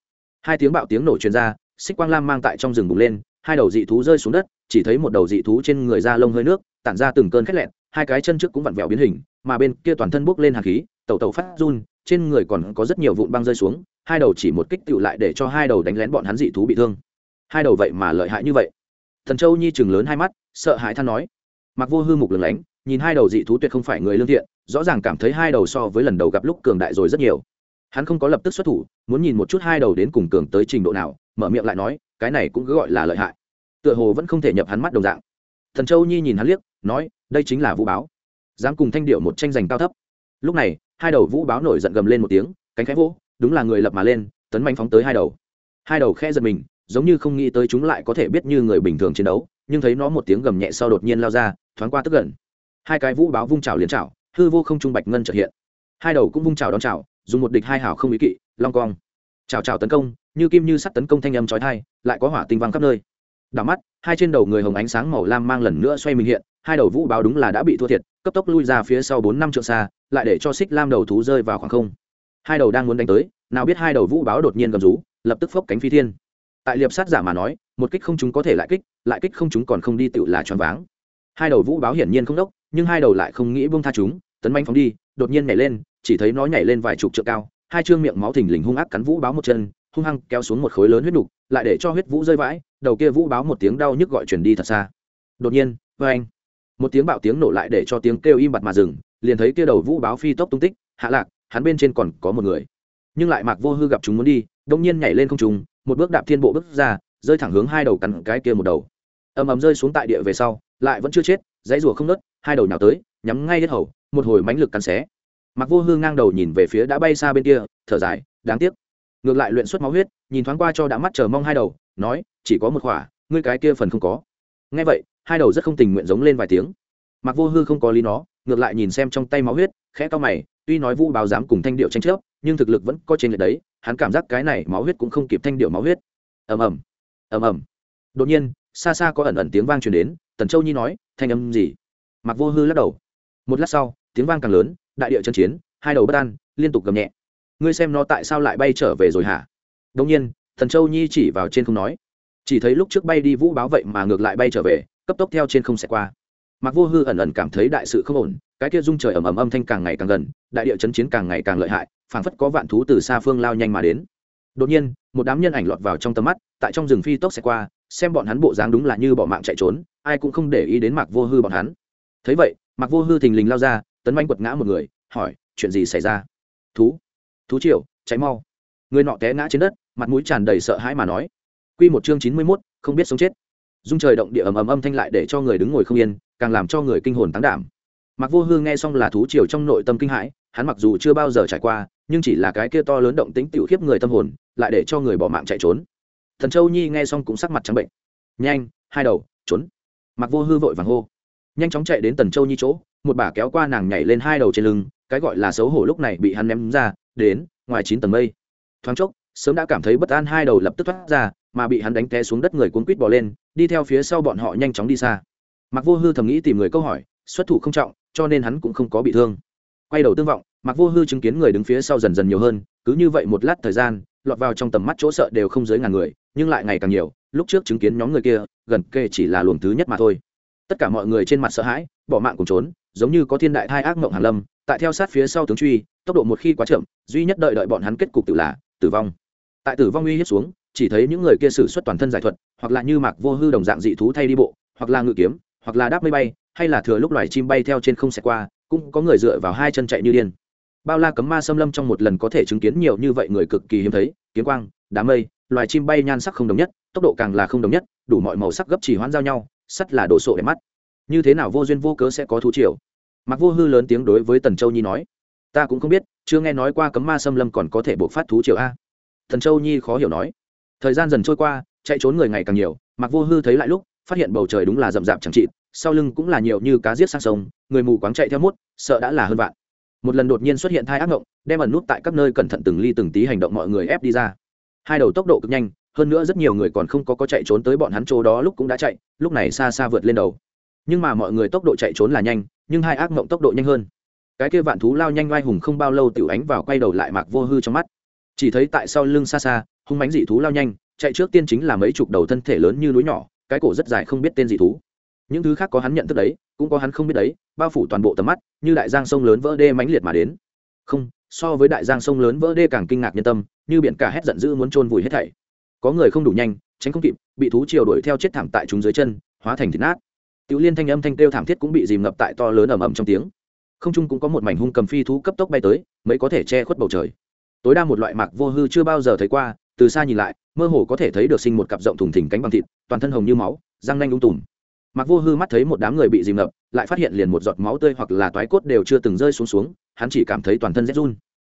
Hai tiếng bạo tiếng nổ truyền ra, xích quang lam mang tại trong rừng bùng lên, hai đầu dị thú rơi xuống đất, chỉ thấy một đầu dị thú trên người da lông hơi nước, tản ra từng cơn khét lẹn, hai cái chân trước cũng vặn vẹo biến hình, mà bên kia toàn thân bốc lên hạt khí, tẩu tẩu phát run, trên người còn có rất nhiều vụn băng rơi xuống, hai đầu chỉ một kích tựu lại để cho hai đầu đánh lén bọn hắn dị thú bị thương. Hai đầu vậy mà lợi hại như vậy. Thần châu nhi chừng lớn hai mắt, sợ hãi than nói. Mặc vô hư mục lừng lánh, nhìn hai đầu dị thú tuyệt không phải người lương thiện rõ ràng cảm thấy hai đầu so với lần đầu gặp lúc cường đại rồi rất nhiều. Hắn không có lập tức xuất thủ, muốn nhìn một chút hai đầu đến cùng cường tới trình độ nào, mở miệng lại nói, cái này cũng cứ gọi là lợi hại. Tựa hồ vẫn không thể nhập hắn mắt đồng dạng. Thần châu nhi nhìn hắn liếc, nói, đây chính là vũ báo. Dám cùng thanh điệu một tranh giành cao thấp. Lúc này, hai đầu vũ báo nổi giận gầm lên một tiếng, cánh khẽ vỗ, đúng là người lập mà lên, tấn manh phóng tới hai đầu. Hai đầu khe giật mình, giống như không nghĩ tới chúng lại có thể biết như người bình thường chiến đấu, nhưng thấy nó một tiếng gầm nhẹ sau đột nhiên lao ra, thoáng qua tức gần hai cái vũ báo vung trào liền trào hư vô không trung bạch ngân trở hiện. Hai đầu cũng vung trào đón trào dùng một địch hai hảo không ý kỵ, long cong. Trào trào tấn công, như kim như sắt tấn công thanh âm trói thai lại có hỏa tinh văng khắp nơi. Đảo mắt, hai trên đầu người hồng ánh sáng màu lam mang lần nữa xoay mình hiện, hai đầu vũ báo đúng là đã bị thua thiệt, cấp tốc lui ra phía sau bốn năm trượng xa, lại để cho xích lam đầu thú rơi vào khoảng không. Hai đầu đang muốn đánh tới, nào biết hai đầu vũ báo đột nhiên gầm rú, lập tức phốc cánh phi thiên. Tại liệp sát giả mà nói, một kích không chúng có thể lại kích lại kích không chúng còn không đi tựu là choáng váng. Hai đầu vũ báo hiển nhiên không đốc nhưng hai đầu lại không nghĩ buông tha chúng, tấn manh phóng đi, đột nhiên nhảy lên, chỉ thấy nó nhảy lên vài chục trượng cao, hai chương miệng máu thình lình hung ác cắn vũ báo một chân, hung hăng kéo xuống một khối lớn huyết đục lại để cho huyết vũ rơi vãi, đầu kia vũ báo một tiếng đau nhức gọi chuyển đi thật xa. Đột nhiên vê anh một tiếng bạo tiếng nổ lại để cho tiếng kêu im bặt mà dừng, liền thấy kia đầu vũ báo phi tốc tung tích, hạ lạc, hắn bên trên còn có một người. Nhưng lại mạc vô hư gặp chúng muốn đi đông nhiên nhảy lên không trùng một bước đạp thiên bộ bước ra, rơi thẳng hướng hai đầu cắn cái kia một đầu. Ầm ầm rơi xuống tại địa về sau, lại vẫn chưa chết dãy rùa không nớt, hai đầu nhào tới, nhắm ngay hết hầu, một hồi mãnh lực cắn xé. Mặc vô hương ngang đầu nhìn về phía đã bay xa bên kia, thở dài, đáng tiếc. Ngược lại luyện xuất máu huyết, nhìn thoáng qua cho đã mắt chờ mong hai đầu, nói, chỉ có một khỏa, ngươi cái kia phần không có. Ngay vậy, hai đầu rất không tình nguyện giống lên vài tiếng. Mặc vô hư không có lý nó, ngược lại nhìn xem trong tay máu huyết, khẽ to mày, tuy nói vũ báo dám cùng thanh điệu tranh chấp, nhưng thực lực vẫn có trên lệch đấy, hắn cảm giác cái này máu huyết cũng không kịp thanh điệu máu huyết. Ầm ầm ầm ầm. Đột nhiên, xa xa có ẩn ẩn tiếng vang truyền đến tần châu nhi nói, thanh âm gì? Mặc vô hư lắc đầu. Một lát sau, tiếng vang càng lớn, đại địa chân chiến, hai đầu bất an, liên tục gầm nhẹ. Ngươi xem nó tại sao lại bay trở về rồi hả? Đông nhiên thần châu nhi chỉ vào trên không nói, chỉ thấy lúc trước bay đi vũ báo vậy mà ngược lại bay trở về, cấp tốc theo trên không sẽ qua. Mặc vô hư ẩn ẩn cảm thấy đại sự không ổn, cái kia rung trời ầm ầm âm thanh càng ngày càng gần, đại địa chấn chiến càng ngày càng lợi hại, phảng phất có vạn thú từ xa phương lao nhanh mà đến. Đột nhiên, một đám nhân ảnh lọt vào trong tầm mắt, tại trong rừng phi tốc sẽ qua, xem bọn hắn bộ dáng đúng là như bỏ mạng chạy trốn ai cũng không để ý đến mạc vô hư bọn hắn. Thấy vậy, mạc vô hư thình lình lao ra, tấn manh quật ngã một người, hỏi, chuyện gì xảy ra? Thú thú triệu cháy mau. Người nọ té ngã trên đất, mặt mũi tràn đầy sợ hãi mà nói q một chương chín mươi mốt, không biết sống chết. Dung trời động địa ầm ầm âm thanh lại để cho người đứng ngồi không yên, càng làm cho người kinh hồn tán đảm. Mặc vô hư nghe xong là thú triều trong nội tâm kinh hãi, hắn mặc dù chưa bao giờ trải qua, nhưng chỉ là cái kia to lớn động tính tiểu khiếp người tâm hồn, lại để cho người bỏ mạng chạy trốn. Thần châu nhi nghe xong cũng sắc mặt trắng bệnh. Nhanh, hai đầu, trốn mặc vô hư vội vàng hô. Nhanh chóng chạy đến tần châu nhi chỗ, một bà kéo qua nàng nhảy lên hai đầu trên lưng, cái gọi là xấu hổ lúc này bị hắn ném ra, đến, ngoài chín tầng mây. Thoáng chốc, sớm đã cảm thấy bất an hai đầu lập tức thoát ra, mà bị hắn đánh té xuống đất người cuốn quýt bỏ lên, đi theo phía sau bọn họ nhanh chóng đi xa. Mặc vô hư thầm nghĩ tìm người câu hỏi, xuất thủ không trọng, cho nên hắn cũng không có bị thương. Quay đầu tương vọng mặc vô hư chứng kiến người đứng phía sau dần dần nhiều hơn, cứ như vậy một lát thời gian, lọt vào trong tầm mắt chỗ sợ đều không dưới ngàn người, nhưng lại ngày càng nhiều lúc trước chứng kiến nhóm người kia, gần kề chỉ là luồng thứ nhất mà thôi. Tất cả mọi người trên mặt sợ hãi, bỏ mạng cùng trốn, giống như có thiên đại hai ác mộng hàn lâm. Tại theo sát phía sau tướng truy, tốc độ một khi quá chậm, duy nhất đợi đợi bọn hắn kết cục tự là tử vong. Tại tử vong uy hiếp xuống, chỉ thấy những người kia sử xuất toàn thân giải thuật, hoặc là như mạc vô hư đồng dạng dị thú thay đi bộ, hoặc là ngự kiếm, hoặc là đáp mây bay, hay là thừa lúc loài chim bay theo trên không xẹt qua, cũng có người dựa vào hai chân chạy như điên. Bao la cấm ma xâm lâm trong một lần có thể chứng kiến nhiều như vậy người cực kỳ hiếm thấy, kiếm quang, đám mây, loài chim bay nhan sắc không đồng nhất tốc độ càng là không đồng nhất, đủ mọi màu sắc gấp chỉ hoãn giao nhau, sắt là đồ sộ đẹp mắt. Như thế nào vô duyên vô cớ sẽ có thú triều? Mặc vô hư lớn tiếng đối với tần châu nhi nói, ta cũng không biết, chưa nghe nói qua cấm ma xâm lâm còn có thể buộc phát thú triều a. Thần châu nhi khó hiểu nói, thời gian dần trôi qua, chạy trốn người ngày càng nhiều mặc vô hư thấy lại lúc, phát hiện bầu trời đúng là rậm rạp chẳng trị sau lưng cũng là nhiều như cá giết sang sông, người mù quáng chạy theo mút sợ đã là hơn vạn. Một lần đột nhiên xuất hiện thai ác ngộng, đem ẩn nút tại các nơi cẩn thận từng ly từng tí hành động mọi người ép đi ra. Hai đầu tốc độ cực nhanh hơn nữa rất nhiều người còn không có có chạy trốn tới bọn hắn chỗ đó lúc cũng đã chạy, lúc này xa xa vượt lên đầu. Nhưng mà mọi người tốc độ chạy trốn là nhanh, nhưng hai ác mộng tốc độ nhanh hơn. Cái kia vạn thú lao nhanh oai hùng không bao lâu tiểu ánh vào quay đầu lại mạc vô hư trong mắt. Chỉ thấy tại sau lưng xa xa, hung mánh dị thú lao nhanh, chạy trước tiên chính là mấy chục đầu thân thể lớn như núi nhỏ, cái cổ rất dài không biết tên dị thú. Những thứ khác có hắn nhận thức đấy, cũng có hắn không biết đấy, bao phủ toàn bộ tầm mắt, như đại giang sông lớn vỡ đê mãnh liệt mà đến. Không, so với đại giang sông lớn vỡ đê càng kinh ngạc nhân tâm, như biển cả hét giận dữ muốn chôn vùi hết thảy có người không đủ nhanh, tránh không kịp, bị thú chiều đuổi theo chết thảm tại chúng dưới chân, hóa thành thịt nát. Tiểu liên thanh âm thanh kêu thảm thiết cũng bị dìm ngập tại to lớn ầm ầm trong tiếng. Không trung cũng có một mảnh hung cầm phi thú cấp tốc bay tới mới có thể che khuất bầu trời. Tối đa một loại mạc vô hư chưa bao giờ thấy qua, từ xa nhìn lại, mơ hồ có thể thấy được sinh một cặp rộng thùng thình cánh bằng thịt, toàn thân hồng như máu, răng nanh ung tùm. Mạc vô hư mắt thấy một đám người bị dìm ngập, lại phát hiện liền một giọt máu tươi hoặc là toái cốt đều chưa từng rơi xuống xuống, hắn chỉ cảm thấy toàn thân rét run.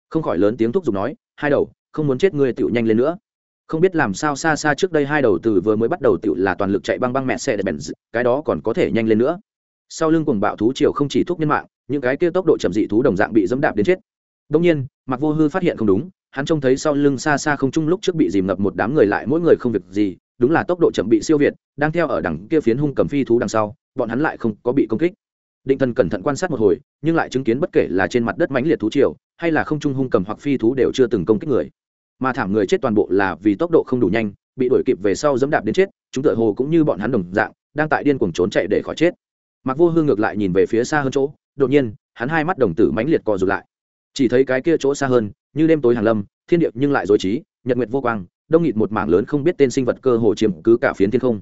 Không khỏi lớn tiếng thúc giục nói, hai đầu, không muốn chết ngươi tựu nhanh lên nữa không biết làm sao xa xa trước đây hai đầu từ vừa mới bắt đầu tựu là toàn lực chạy băng băng mẹ xe để bèn cái đó còn có thể nhanh lên nữa. Sau lưng cùng bạo thú triều không chỉ thúc nhân mạng, những cái kia tốc độ chậm dị thú đồng dạng bị dẫm đạp đến chết. Đông nhiên mặc vô hư phát hiện không đúng, hắn trông thấy sau lưng xa xa không chung lúc trước bị dìm ngập một đám người lại mỗi người không việc gì, đúng là tốc độ chậm bị siêu việt, đang theo ở đằng kia phiến hung cầm phi thú đằng sau, bọn hắn lại không có bị công kích. Định thần cẩn thận quan sát một hồi, nhưng lại chứng kiến bất kể là trên mặt đất mãnh liệt thú triều, hay là không trung hung cầm hoặc phi thú đều chưa từng công kích người mà thảm người chết toàn bộ là vì tốc độ không đủ nhanh, bị đuổi kịp về sau dẫm đạp đến chết, chúng tựa hồ cũng như bọn hắn đồng dạng, đang tại điên cuồng trốn chạy để khỏi chết. Mặc vô hương ngược lại nhìn về phía xa hơn chỗ, đột nhiên, hắn hai mắt đồng tử mãnh liệt co rụt lại. Chỉ thấy cái kia chỗ xa hơn, như đêm tối hàng lâm, thiên điệp nhưng lại dối trí, nhật nguyệt vô quang, đông nghịt một mảng lớn không biết tên sinh vật cơ hồ chiếm cứ cả phiến thiên không.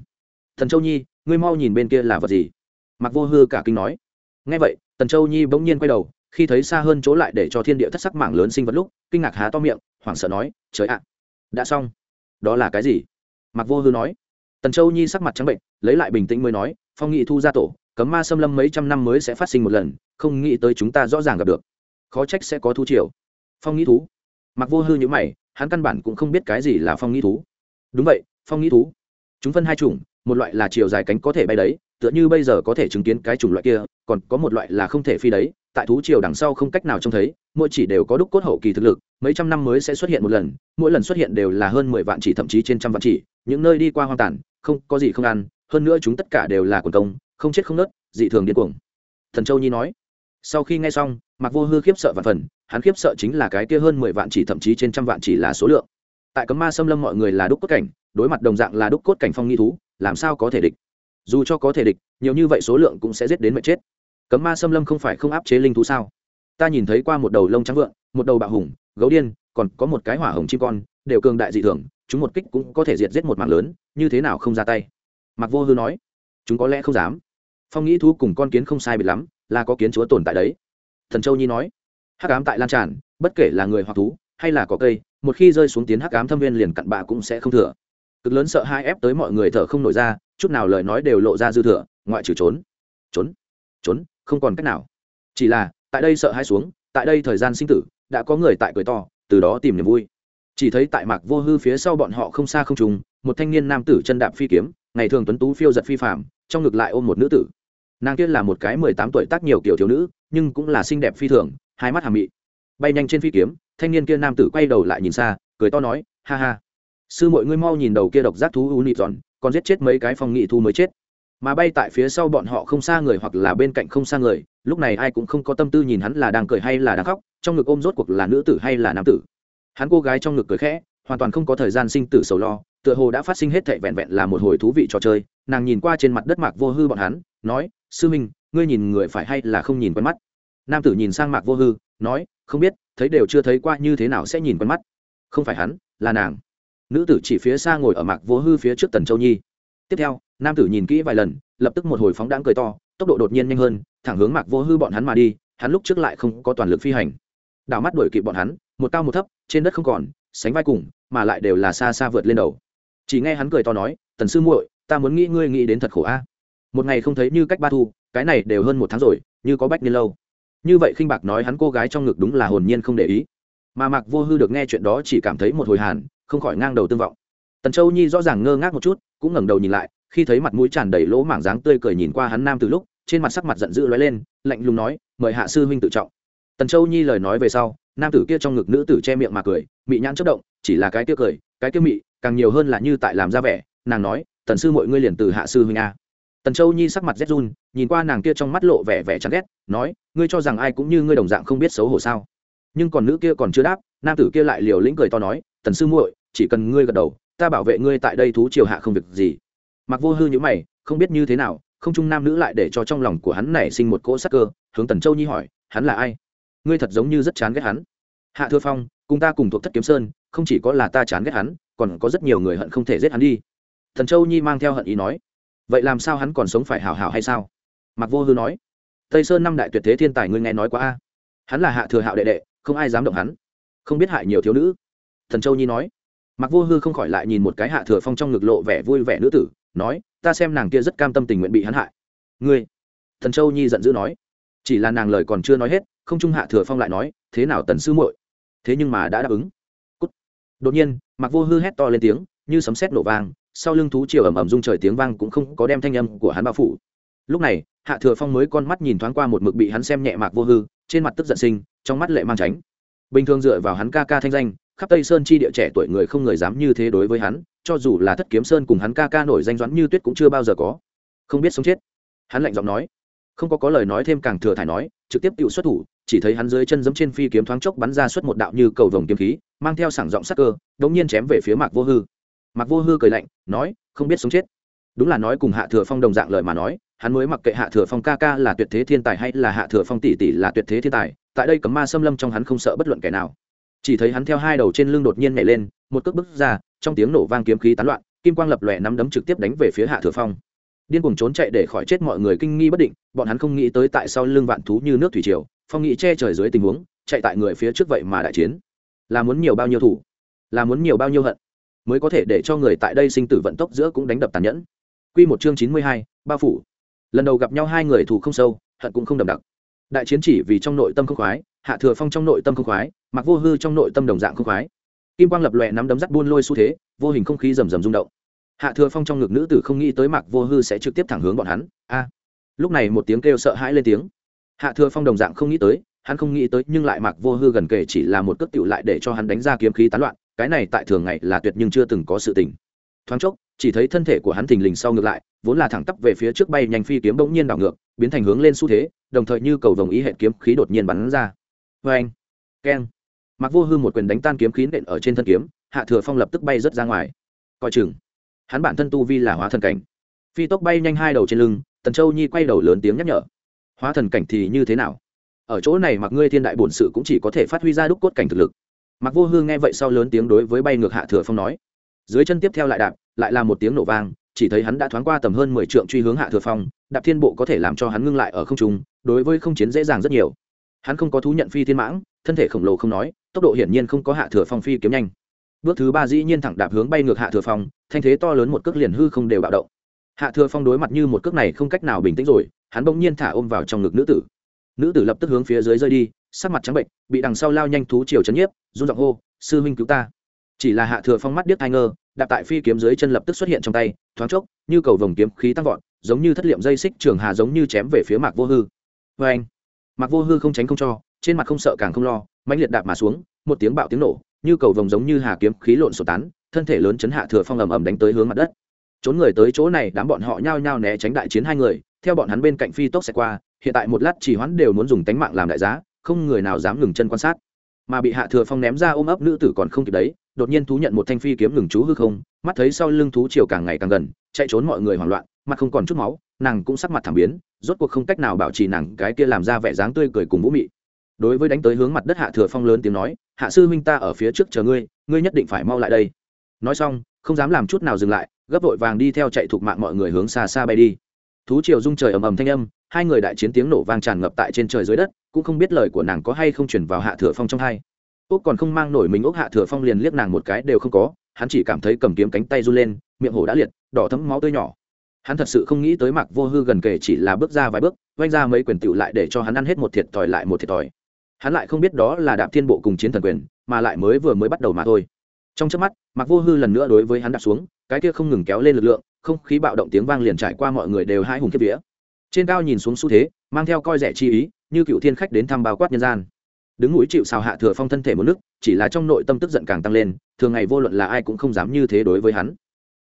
Thần châu nhi, ngươi mau nhìn bên kia là vật gì? Mặc vô hư cả kinh nói. Ngay vậy, tần châu nhi bỗng nhiên quay đầu khi thấy xa hơn chỗ lại để cho thiên địa thất sắc mảng lớn sinh vật lúc, kinh ngạc há to miệng, hoảng sợ nói, trời ạ, đã xong. Đó là cái gì? Mặc vô hư nói. Tần châu nhi sắc mặt trắng bệnh, lấy lại bình tĩnh mới nói, phong nghị thu ra tổ, cấm ma xâm lâm mấy trăm năm mới sẽ phát sinh một lần, không nghĩ tới chúng ta rõ ràng gặp được. Khó trách sẽ có thu triều. Phong nghĩ thú. Mặc vô hư như mày, hắn căn bản cũng không biết cái gì là phong nghĩ thú. Đúng vậy, phong nghĩ thú. Chúng phân hai chủng, một loại là chiều dài cánh có thể bay đấy, tựa như bây giờ có thể chứng kiến cái chủng loại kia, còn có một loại là không thể phi đấy tại thú triều đằng sau không cách nào trông thấy, mỗi chỉ đều có đúc cốt hậu kỳ thực lực, mấy trăm năm mới sẽ xuất hiện một lần, mỗi lần xuất hiện đều là hơn mười vạn chỉ thậm chí trên trăm vạn chỉ, những nơi đi qua hoang tàn, không có gì không ăn, hơn nữa chúng tất cả đều là quần công, không chết không nớt, dị thường điên cuồng. Thần châu nhi nói. Sau khi nghe xong mặc vô hư khiếp sợ và phần, hắn khiếp sợ chính là cái kia hơn mười vạn chỉ thậm chí trên trăm vạn chỉ là số lượng. Tại cấm ma xâm lâm mọi người là đúc cốt cảnh, đối mặt đồng dạng là đúc cốt cảnh phong nghi thú, làm sao có thể địch? Dù cho có thể địch, nhiều như vậy số lượng cũng sẽ giết đến mệt chết cấm ma xâm lâm không phải không áp chế linh thú sao? Ta nhìn thấy qua một đầu lông trắng vượn, một đầu bạo hùng gấu điên còn có một cái hỏa hồng chim con đều cường đại dị thường chúng một kích cũng có thể diệt giết một mạng lớn như thế nào không ra tay? Mặc vô hư nói chúng có lẽ không dám. Phong nghĩ thú cùng con kiến không sai biệt lắm là có kiến chúa tồn tại đấy. Thần châu nhi nói hắc ám tại lan tràn bất kể là người hoặc thú hay là có cây một khi rơi xuống tiến hắc ám thâm viên liền cặn bạ cũng sẽ không thừa. Cực lớn sợ hai ép tới mọi người thở không nổi ra chút nào lời nói đều lộ ra dư thừa ngoại trừ trốn. Trốn. Trốn không còn cách nào. Chỉ là, tại đây sợ hai xuống, tại đây thời gian sinh tử, đã có người tại cười to, từ đó tìm niềm vui. Chỉ thấy tại mạc vô hư phía sau bọn họ không xa không trùng, một thanh niên nam tử chân đạp phi kiếm, ngày thường tuấn tú phiêu giật phi phạm trong ngực lại ôm một nữ tử. Nàng kia là một cái mười tám tuổi tác nhiều kiểu thiếu nữ, nhưng cũng là xinh đẹp phi thường, hai mắt hàm mị. Bay nhanh trên phi kiếm, thanh niên kia nam tử quay đầu lại nhìn xa, cười to nói, ha ha. Sư mọi ngươi mau nhìn đầu kia độc giác thú u nịt giòn còn giết chết mấy cái phong nghị thu mới chết mà bay tại phía sau bọn họ không xa người hoặc là bên cạnh không xa người, lúc này ai cũng không có tâm tư nhìn hắn là đang cười hay là đang khóc, trong ngực ôm rốt cuộc là nữ tử hay là nam tử. Hắn cô gái trong ngực cười khẽ, hoàn toàn không có thời gian sinh tử sầu lo, tựa hồ đã phát sinh hết thệ vẹn vẹn là một hồi thú vị trò chơi, nàng nhìn qua trên mặt đất mạc vô hư bọn hắn, nói, sư minh, ngươi nhìn người phải hay là không nhìn quen mắt? Nam tử nhìn sang mạc vô hư, nói, không biết, thấy đều chưa thấy qua như thế nào sẽ nhìn quen mắt. Không phải hắn, là nàng. Nữ tử chỉ phía xa ngồi ở mạc vô hư phía trước tần châu nhi. Tiếp theo nam tử nhìn kỹ vài lần, lập tức một hồi phóng đãng cười to, tốc độ đột nhiên nhanh hơn, thẳng hướng mạc vô hư bọn hắn mà đi, hắn lúc trước lại không có toàn lực phi hành. Đảo mắt đuổi kịp bọn hắn, một cao một thấp, trên đất không còn, sánh vai cùng, mà lại đều là xa xa vượt lên đầu. Chỉ nghe hắn cười to nói, tần sư muội, ta muốn nghĩ ngươi nghĩ đến thật khổ a. Một ngày không thấy như cách ba thu, cái này đều hơn một tháng rồi, như có bách niên lâu. Như vậy khinh bạc nói hắn cô gái trong ngực đúng là hồn nhiên không để ý. Mà mạc vô hư được nghe chuyện đó chỉ cảm thấy một hồi hàn, không khỏi ngang đầu tương vọng. Tần châu nhi rõ ràng ngơ ngác một chút, cũng ngẩng đầu nhìn lại khi thấy mặt mũi tràn đầy lỗ mảng dáng tươi cười nhìn qua hắn nam từ lúc, trên mặt sắc mặt giận dữ lóe lên, lạnh lùng nói, mời hạ sư huynh tự trọng. Tần châu nhi lời nói về sau, nam tử kia trong ngực nữ tử che miệng mà cười, mị nhãn chất động, chỉ là cái kia cười, cái kia mị, càng nhiều hơn là như tại làm ra vẻ, nàng nói, tần sư mọi ngươi liền từ hạ sư huynh a. Tần châu nhi sắc mặt rét run, nhìn qua nàng kia trong mắt lộ vẻ vẻ chán ghét, nói, ngươi cho rằng ai cũng như ngươi đồng dạng không biết xấu hổ sao? Nhưng còn nữ kia còn chưa đáp, nam tử kia lại liều lĩnh cười to nói, tần sư muội, chỉ cần ngươi gật đầu, ta bảo vệ ngươi tại đây thú triều hạ không việc gì mặc vô hư nhữ mày, không biết như thế nào, không chung nam nữ lại để cho trong lòng của hắn nảy sinh một cỗ sắc cơ, hướng tần châu nhi hỏi, hắn là ai? Ngươi thật giống như rất chán ghét hắn. Hạ thưa phong, cùng ta cùng thuộc thất kiếm sơn, không chỉ có là ta chán ghét hắn, còn có rất nhiều người hận không thể giết hắn đi. Thần châu nhi mang theo hận ý nói, vậy làm sao hắn còn sống phải hảo hảo hay sao? Mặc vô hư nói, tây sơn năm đại tuyệt thế thiên tài ngươi nghe nói quá a. Hắn là hạ thừa hạo đệ đệ, không ai dám động hắn. Không biết hại nhiều thiếu nữ. Thần châu nhi nói mặc vô hư không khỏi lại nhìn một cái hạ thừa phong trong ngực lộ vẻ vui vẻ nữ tử nói, ta xem nàng kia rất cam tâm tình nguyện bị hắn hại. Ngươi? Thần châu nhi giận dữ nói. Chỉ là nàng lời còn chưa nói hết, không trung hạ thừa phong lại nói, thế nào tần sư muội? Thế nhưng mà đã đáp ứng. Cút. đột nhiên mặc vô hư hét to lên tiếng, như sấm sét nổ vang, sau lưng thú chiều ầm ầm rung trời tiếng vang cũng không có đem thanh âm của hắn bao phủ. Lúc này, hạ thừa phong mới con mắt nhìn thoáng qua một mực bị hắn xem nhẹ mạc vô hư, trên mặt tức giận sinh, trong mắt lệ mang tránh. Bình thường dựa vào hắn ca ca thanh danh khắp tây sơn chi địa trẻ tuổi người không người dám như thế đối với hắn, cho dù là thất kiếm sơn cùng hắn ca ca nổi danh doãn như tuyết cũng chưa bao giờ có. Không biết sống chết. Hắn lạnh giọng nói. Không có có lời nói thêm càng thừa thải nói, trực tiếp tự xuất thủ, chỉ thấy hắn dưới chân giẫm trên phi kiếm thoáng chốc bắn ra xuất một đạo như cầu vồng kiếm khí, mang theo sảng giọng sắc cơ, đống nhiên chém về phía mạc vô hư. Mạc vô hư cười lạnh, nói, không biết sống chết. Đúng là nói cùng hạ thừa phong đồng dạng lời mà nói, hắn mới mặc kệ hạ thừa phong ca ca là tuyệt thế thiên tài hay là hạ thừa phong tỷ tỷ là tuyệt thế thiên tài, tại đây cấm ma xâm lâm trong hắn không sợ bất luận kẻ nào chỉ thấy hắn theo hai đầu trên lưng đột nhiên nhảy lên một cước bước ra trong tiếng nổ vang kiếm khí tán loạn kim quang lập lòe nắm đấm trực tiếp đánh về phía hạ thừa phong. Điên cuồng trốn chạy để khỏi chết mọi người kinh nghi bất định bọn hắn không nghĩ tới tại sao lưng vạn thú như nước thủy triều phong nghĩ che trời dưới tình huống chạy tại người phía trước vậy mà đại chiến. Là muốn nhiều bao nhiêu thủ? Là muốn nhiều bao nhiêu hận? Mới có thể để cho người tại đây sinh tử vận tốc giữa cũng đánh đập tàn nhẫn. Quy một chương chín mươi hai, ba phủ. Lần đầu gặp nhau hai người thù không sâu, hận cũng không đậm đặc. Đại chiến chỉ vì trong nội tâm không khoái, Hạ Thừa Phong trong nội tâm không khoái, Mặc Vô Hư trong nội tâm đồng dạng không khoái. Kim quang lập lòe nắm đấm dắt buôn lôi xu thế, vô hình không khí rầm rầm rung động. Hạ Thừa Phong trong ngực nữ tử không nghĩ tới Mặc Vô Hư sẽ trực tiếp thẳng hướng bọn hắn. A! Lúc này một tiếng kêu sợ hãi lên tiếng. Hạ Thừa Phong đồng dạng không nghĩ tới, hắn không nghĩ tới nhưng lại Mặc Vô Hư gần kề chỉ là một cước tựu lại để cho hắn đánh ra kiếm khí tán loạn, cái này tại thường ngày là tuyệt nhưng chưa từng có sự tình thoáng chốc chỉ thấy thân thể của hắn thình lình sau ngược lại vốn là thẳng tắp về phía trước bay nhanh phi kiếm bỗng nhiên đảo ngược biến thành hướng lên xu thế đồng thời như cầu vồng ý hệ kiếm khí đột nhiên bắn ra vê anh keng mặc vô hư một quyền đánh tan kiếm khí nện ở trên thân kiếm, hạ thừa phong lập tức bay rớt ra ngoài. Coi chừng, hắn bản thân tu vi là hóa thần cảnh. Phi tốc bay nhanh hai đầu trên lưng, tần châu nhi quay đầu lớn tiếng nhắc nhở. Hóa thần cảnh thì như thế nào? Ở chỗ này mặc ngươi thiên đại bổn sự cũng chỉ có thể phát huy ra đúc cốt cảnh thực lực. Mặc vô hư nghe vậy sau lớn tiếng đối với bay ngược hạ thừa phong nói. Dưới chân tiếp theo lại đạp, lại là một tiếng nổ vang, chỉ thấy hắn đã thoáng qua tầm hơn mười trượng truy hướng hạ thừa phong, đạp thiên bộ có thể làm cho hắn ngưng lại ở không trung, đối với không chiến dễ dàng rất nhiều hắn không có thú nhận phi thiên mãng, thân thể khổng lồ không nói, tốc độ hiển nhiên không có hạ thừa phong phi kiếm nhanh. Bước thứ ba dĩ nhiên thẳng đạp hướng bay ngược hạ thừa phong, thanh thế to lớn một cước liền hư không đều bạo động. Hạ thừa phong đối mặt như một cước này không cách nào bình tĩnh rồi, hắn bỗng nhiên thả ôm vào trong ngực nữ tử. Nữ tử lập tức hướng phía dưới rơi đi, sắc mặt trắng bệnh, bị đằng sau lao nhanh thú chiều chấn nhiếp, run giọng hô, sư huynh cứu ta. Chỉ là hạ thừa phong mắt điếc thai ngơ, đạp tại phi kiếm dưới chân lập tức xuất hiện trong tay, thoáng chốc, như cầu vồng kiếm khí tăng vọt, giống như thất liệm dây xích trường hà giống như chém về phía mạc vô hư. Vê anh mặc vô hư không tránh không cho, trên mặt không sợ càng không lo, mãnh liệt đạp mà xuống, một tiếng bạo tiếng nổ, như cầu vồng giống như hà kiếm khí lộn sổ tán, thân thể lớn chấn hạ thừa phong ầm ầm đánh tới hướng mặt đất. Trốn người tới chỗ này, đám bọn họ nhao nhao né tránh đại chiến hai người, theo bọn hắn bên cạnh phi tốc sẽ qua, hiện tại một lát chỉ hoãn đều muốn dùng tánh mạng làm đại giá, không người nào dám ngừng chân quan sát. Mà bị hạ thừa phong ném ra ôm ấp nữ tử còn không kịp đấy đột nhiên thú nhận một thanh phi kiếm ngừng chú hư không, mắt thấy sau lưng thú chiều càng ngày càng gần, chạy trốn mọi người hoảng loạn, mặt không còn chút máu, nàng cũng sắc mặt thảm biến, rốt cuộc không cách nào bảo trì nàng cái kia làm ra vẻ dáng tươi cười cùng vũ mị. Đối với đánh tới hướng mặt đất hạ thừa phong lớn tiếng nói, hạ sư huynh ta ở phía trước chờ ngươi ngươi nhất định phải mau lại đây. Nói xong, không dám làm chút nào dừng lại, gấp vội vàng đi theo chạy thuộc mạng mọi người hướng xa xa bay đi. Thú triều rung trời ầm ầm thanh âm, hai người đại chiến tiếng nổ vang tràn ngập tại trên trời dưới đất, cũng không biết lời của nàng có hay không chuyển vào hạ thừa phong trong hai úc còn không mang nổi mình úc hạ thừa phong liền liếc nàng một cái đều không có, hắn chỉ cảm thấy cầm kiếm cánh tay run lên, miệng hổ đã liệt, đỏ thấm máu tươi nhỏ. Hắn thật sự không nghĩ tới mặc vô hư gần kề chỉ là bước ra vài bước, oanh ra mấy quyền tựu lại để cho hắn ăn hết một thiệt thòi lại một thiệt thòi. Hắn lại không biết đó là đạp thiên bộ cùng chiến thần quyền, mà lại mới vừa mới bắt đầu mà thôi. Trong trước mắt mặc vô hư lần nữa đối với hắn đạp xuống, cái kia không ngừng kéo lên lực lượng, không khí bạo động tiếng vang liền trải qua mọi người đều hai hùng kiếp vía. Trên cao nhìn xuống xu thế, mang theo coi rẻ chi ý, như cựu thiên khách đến thăm bao quát nhân gian đứng mũi chịu xào hạ thừa phong thân thể một nước, chỉ là trong nội tâm tức giận càng tăng lên, thường ngày vô luận là ai cũng không dám như thế đối với hắn.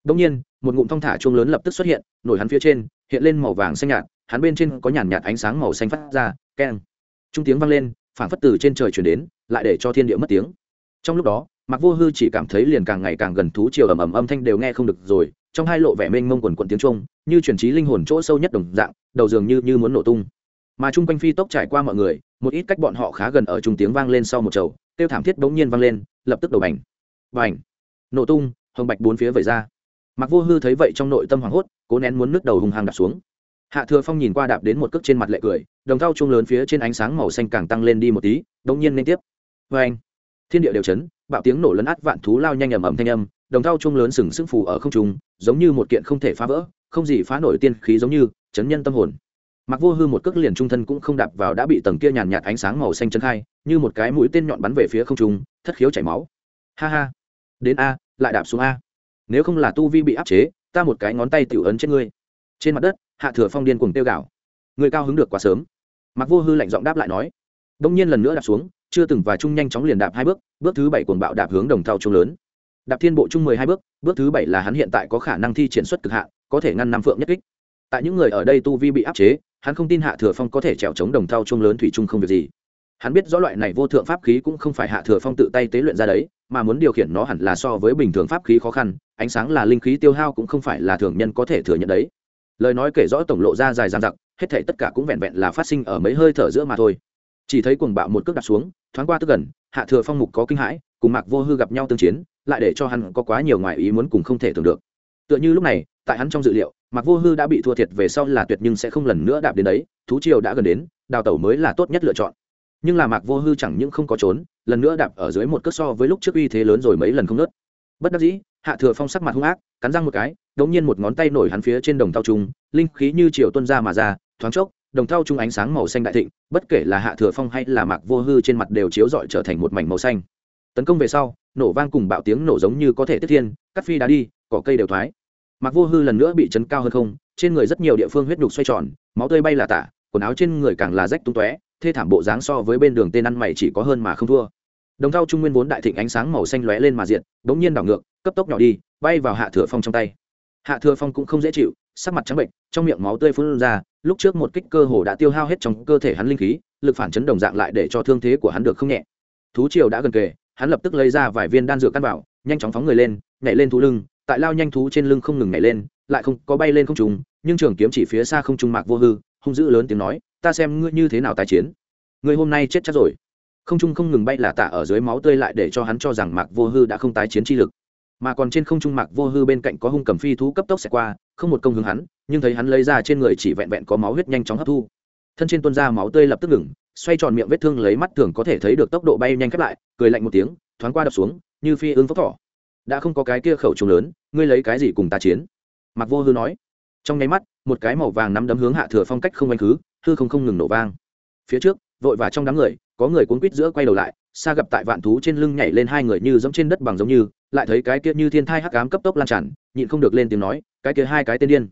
Đông nhiên, một ngụm thong thả chuông lớn lập tức xuất hiện, nổi hắn phía trên, hiện lên màu vàng xanh nhạt, hắn bên trên có nhàn nhạt ánh sáng màu xanh phát ra, keng. Trung tiếng vang lên phản phất từ trên trời chuyển đến, lại để cho thiên địa mất tiếng. Trong lúc đó mặc vô hư chỉ cảm thấy liền càng ngày càng gần thú chiều ầm ầm âm thanh đều nghe không được rồi, trong hai lộ vẻ mênh mông quần quận tiếng trung như truyền trí linh hồn chỗ sâu nhất đồng dạng, đầu dường như như muốn nổ tung mà chung quanh phi tốc trải qua mọi người, một ít cách bọn họ khá gần ở trung tiếng vang lên sau một chầu tiêu thảm thiết bỗng nhiên vang lên, lập tức đầu bành. Bành! Nổ tung, hồng bạch bốn phía vẩy ra. Mặc vô hư thấy vậy trong nội tâm hoảng hốt, cố nén muốn nước đầu hùng hàng đạp xuống. Hạ thừa phong nhìn qua đạp đến một cước trên mặt lệ cười, đồng thau chung lớn phía trên ánh sáng màu xanh càng tăng lên đi một tí, đống nhiên liên tiếp. Vê anh thiên địa đều chấn, bạo tiếng nổ lấn át vạn thú lao nhanh ầm ầm thanh âm, đồng thau chung lớn sừng sững phù ở không trung, giống như một kiện không thể phá vỡ, không gì phá nổi tiên khí giống như, chấn nhân tâm hồn mặc vô hư một cước liền trung thân cũng không đạp vào đã bị tầng kia nhàn nhạt ánh sáng màu xanh chân khai, như một cái mũi tên nhọn bắn về phía không trung, thất khiếu chảy máu. Ha ha. Đến a, lại đạp xuống a. Nếu không là tu vi bị áp chế, ta một cái ngón tay tiểu ấn trên ngươi. Trên mặt đất, hạ thừa phong điên cuồng tiêu gạo người cao hứng được quá sớm. Mặc vô hư lạnh giọng đáp lại nói. Đông nhiên lần nữa đạp xuống, chưa từng và chung nhanh chóng liền đạp hai bước bước thứ bảy cuồng bạo đạp hướng đồng thau trung lớn. Đạp thiên bộ chung mười hai bước bước thứ bảy là hắn hiện tại có khả năng thi triển xuất cực hạn, có thể ngăn năm phượng nhất kích. Tại những người ở đây tu vi bị áp chế hắn không tin hạ thừa phong có thể trèo chống đồng thau chung lớn thủy chung không việc gì. Hắn biết rõ loại này vô thượng pháp khí cũng không phải hạ thừa phong tự tay tế luyện ra đấy, mà muốn điều khiển nó hẳn là so với bình thường pháp khí khó khăn, ánh sáng là linh khí tiêu hao cũng không phải là thường nhân có thể thừa nhận đấy. Lời nói kể rõ tổng lộ ra dài dàn dặc, hết thể tất cả cũng vẹn vẹn là phát sinh ở mấy hơi thở giữa mà thôi. Chỉ thấy cuồng bạo một cước đặt xuống, thoáng qua tức gần, hạ thừa phong mục có kinh hãi, cùng mạc vô hư gặp nhau tương chiến, lại để cho hắn có quá nhiều ngoài ý muốn cùng không thể tưởng được. Tựa như lúc này, tại hắn trong dự liệu mạc vô hư đã bị thua thiệt về sau là tuyệt nhưng sẽ không lần nữa đạp đến đấy, thú triều đã gần đến, đào tẩu mới là tốt nhất lựa chọn. Nhưng là mạc vô hư chẳng những không có trốn, lần nữa đạp ở dưới một cước so với lúc trước uy thế lớn rồi mấy lần không nớt bất đắc dĩ, hạ thừa phong sắc mặt hung ác, cắn răng một cái, đống nhiên một ngón tay nổi hắn phía trên đồng thau trung, linh khí như chiều tuân ra mà ra, thoáng chốc, đồng thau trung ánh sáng màu xanh đại thịnh, bất kể là hạ thừa phong hay là mạc vô hư trên mặt đều chiếu rọi trở thành một mảnh màu xanh. Tấn công về sau, nổ vang cùng bạo tiếng nổ giống như có thể tiếp thiên, cắt phi đá đi, cỏ cây đều thoái mặc vô hư lần nữa bị chấn cao hơn không, trên người rất nhiều địa phương huyết nhục xoay tròn, máu tươi bay là tả, quần áo trên người càng là rách tung tóe, thê thảm bộ dáng so với bên đường tên ăn mày chỉ có hơn mà không thua. Đồng thau trung nguyên vốn đại thịnh ánh sáng màu xanh lóe lên mà diện bỗng nhiên đảo ngược, cấp tốc nhỏ đi, bay vào hạ thừa phong trong tay. Hạ thừa phong cũng không dễ chịu, sắc mặt trắng bệnh, trong miệng máu tươi phun ra, lúc trước một kích cơ hồ đã tiêu hao hết trong cơ thể hắn linh khí, lực phản chấn đồng dạng lại để cho thương thế của hắn được không nhẹ. Thú triều đã gần kề, hắn lập tức lấy ra vài viên đan dược căn bảo, nhanh chóng phóng người lên, nhảy lên thú lưng tại lao nhanh thú trên lưng không ngừng nhảy lên, lại không có bay lên không trùng nhưng trường kiếm chỉ phía xa không trung mạc vô hư, hung dữ lớn tiếng nói, ta xem ngươi như thế nào tái chiến. Ngươi hôm nay chết chắc rồi. Không trung không ngừng bay là tạ ở dưới máu tươi lại để cho hắn cho rằng mạc vô hư đã không tái chiến chi lực. Mà còn trên không trung mạc vô hư bên cạnh có hung cầm phi thú cấp tốc xẹt qua, không một công hướng hắn, nhưng thấy hắn lấy ra trên người chỉ vẹn vẹn có máu huyết nhanh chóng hấp thu. Thân trên tuôn ra máu tươi lập tức ngừng, xoay tròn miệng vết thương lấy mắt thường có thể thấy được tốc độ bay nhanh khép lại, cười lạnh một tiếng, thoáng qua đập xuống, như phi ương phốc thỏ đã không có cái kia khẩu trùng lớn, ngươi lấy cái gì cùng ta chiến? Mặc vô hư nói. Trong nháy mắt, một cái màu vàng nắm đấm hướng hạ thừa phong cách không anh khứ, hư không không ngừng nổ vang. Phía trước, vội và trong đám người, có người cuốn quýt giữa quay đầu lại, xa gặp tại vạn thú trên lưng nhảy lên hai người như giống trên đất bằng giống như, lại thấy cái kia như thiên thai hắc ám cấp tốc lan tràn, nhịn không được lên tiếng nói, cái kia hai cái tên điên.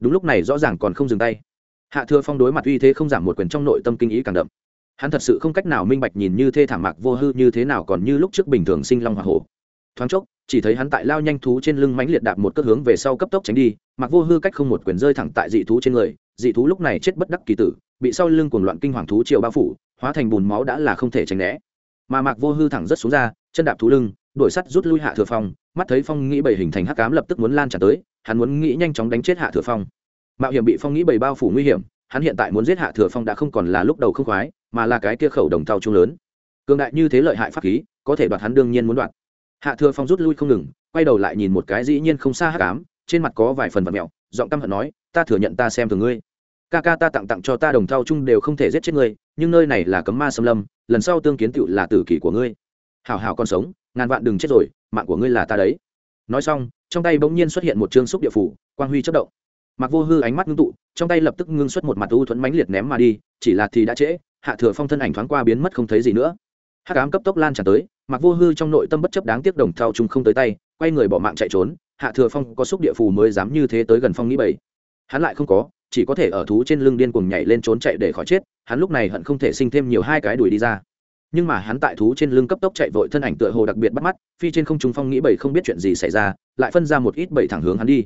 Đúng lúc này rõ ràng còn không dừng tay. Hạ thừa phong đối mặt uy thế không giảm một quyền trong nội tâm kinh ý càng đậm. Hắn thật sự không cách nào minh bạch nhìn như thê thảm mạc vô hư như thế nào còn như lúc trước bình thường sinh long hoa hổ. Thoáng chốc chỉ thấy hắn tại lao nhanh thú trên lưng mãnh liệt đạp một cước hướng về sau cấp tốc tránh đi mạc vô hư cách không một quyền rơi thẳng tại dị thú trên người, dị thú lúc này chết bất đắc kỳ tử, bị sau lưng cuồng loạn kinh hoàng thú triều bao phủ, hóa thành bùn máu đã là không thể tránh né. Mà mạc vô hư thẳng rất xuống ra, chân đạp thú lưng, đuổi sắt rút lui hạ thừa phong, mắt thấy phong nghĩ bảy hình thành hắc cám lập tức muốn lan trả tới, hắn muốn nghĩ nhanh chóng đánh chết hạ thừa phong. Mạo hiểm bị phong nghĩ bảy bao phủ nguy hiểm, hắn hiện tại muốn giết hạ thừa phong đã không còn là lúc đầu không khoái, mà là cái kia khẩu đồng tàu trung lớn. Cường đại như thế lợi hại pháp khí, có thể đoạt hắn đương nhiên muốn đoạt hạ thừa phong rút lui không ngừng, quay đầu lại nhìn một cái dĩ nhiên không xa hắc ám, trên mặt có vài phần vật mẹo, giọng căm hận nói, ta thừa nhận ta xem thường ngươi. Ca ca ta tặng tặng cho ta đồng thao chung đều không thể giết chết ngươi, nhưng nơi này là cấm ma xâm lâm, lần sau tương kiến tựu là tử kỷ của ngươi. Hảo hảo còn sống, ngàn vạn đừng chết rồi, mạng của ngươi là ta đấy. Nói xong, trong tay bỗng nhiên xuất hiện một chương xúc địa phủ, quang huy chất động. Mặc vô hư ánh mắt ngưng tụ, trong tay lập tức ngưng xuất một mặt u thuẫn mãnh liệt ném mà đi, chỉ là thì đã trễ, hạ thừa phong thân ảnh thoáng qua biến mất không thấy gì nữa. Hát cám cấp tốc lan tràn tới mặc vô hư trong nội tâm bất chấp đáng tiếc đồng thao chúng không tới tay, quay người bỏ mạng chạy trốn, hạ thừa phong có xúc địa phù mới dám như thế tới gần phong nghĩ bảy. Hắn lại không có, chỉ có thể ở thú trên lưng điên cuồng nhảy lên trốn chạy để khỏi chết, hắn lúc này hận không thể sinh thêm nhiều hai cái đuổi đi ra. Nhưng mà hắn tại thú trên lưng cấp tốc chạy vội thân ảnh tựa hồ đặc biệt bắt mắt, phi trên không trung phong nghĩ bảy không biết chuyện gì xảy ra, lại phân ra một ít bảy thẳng hướng hắn đi.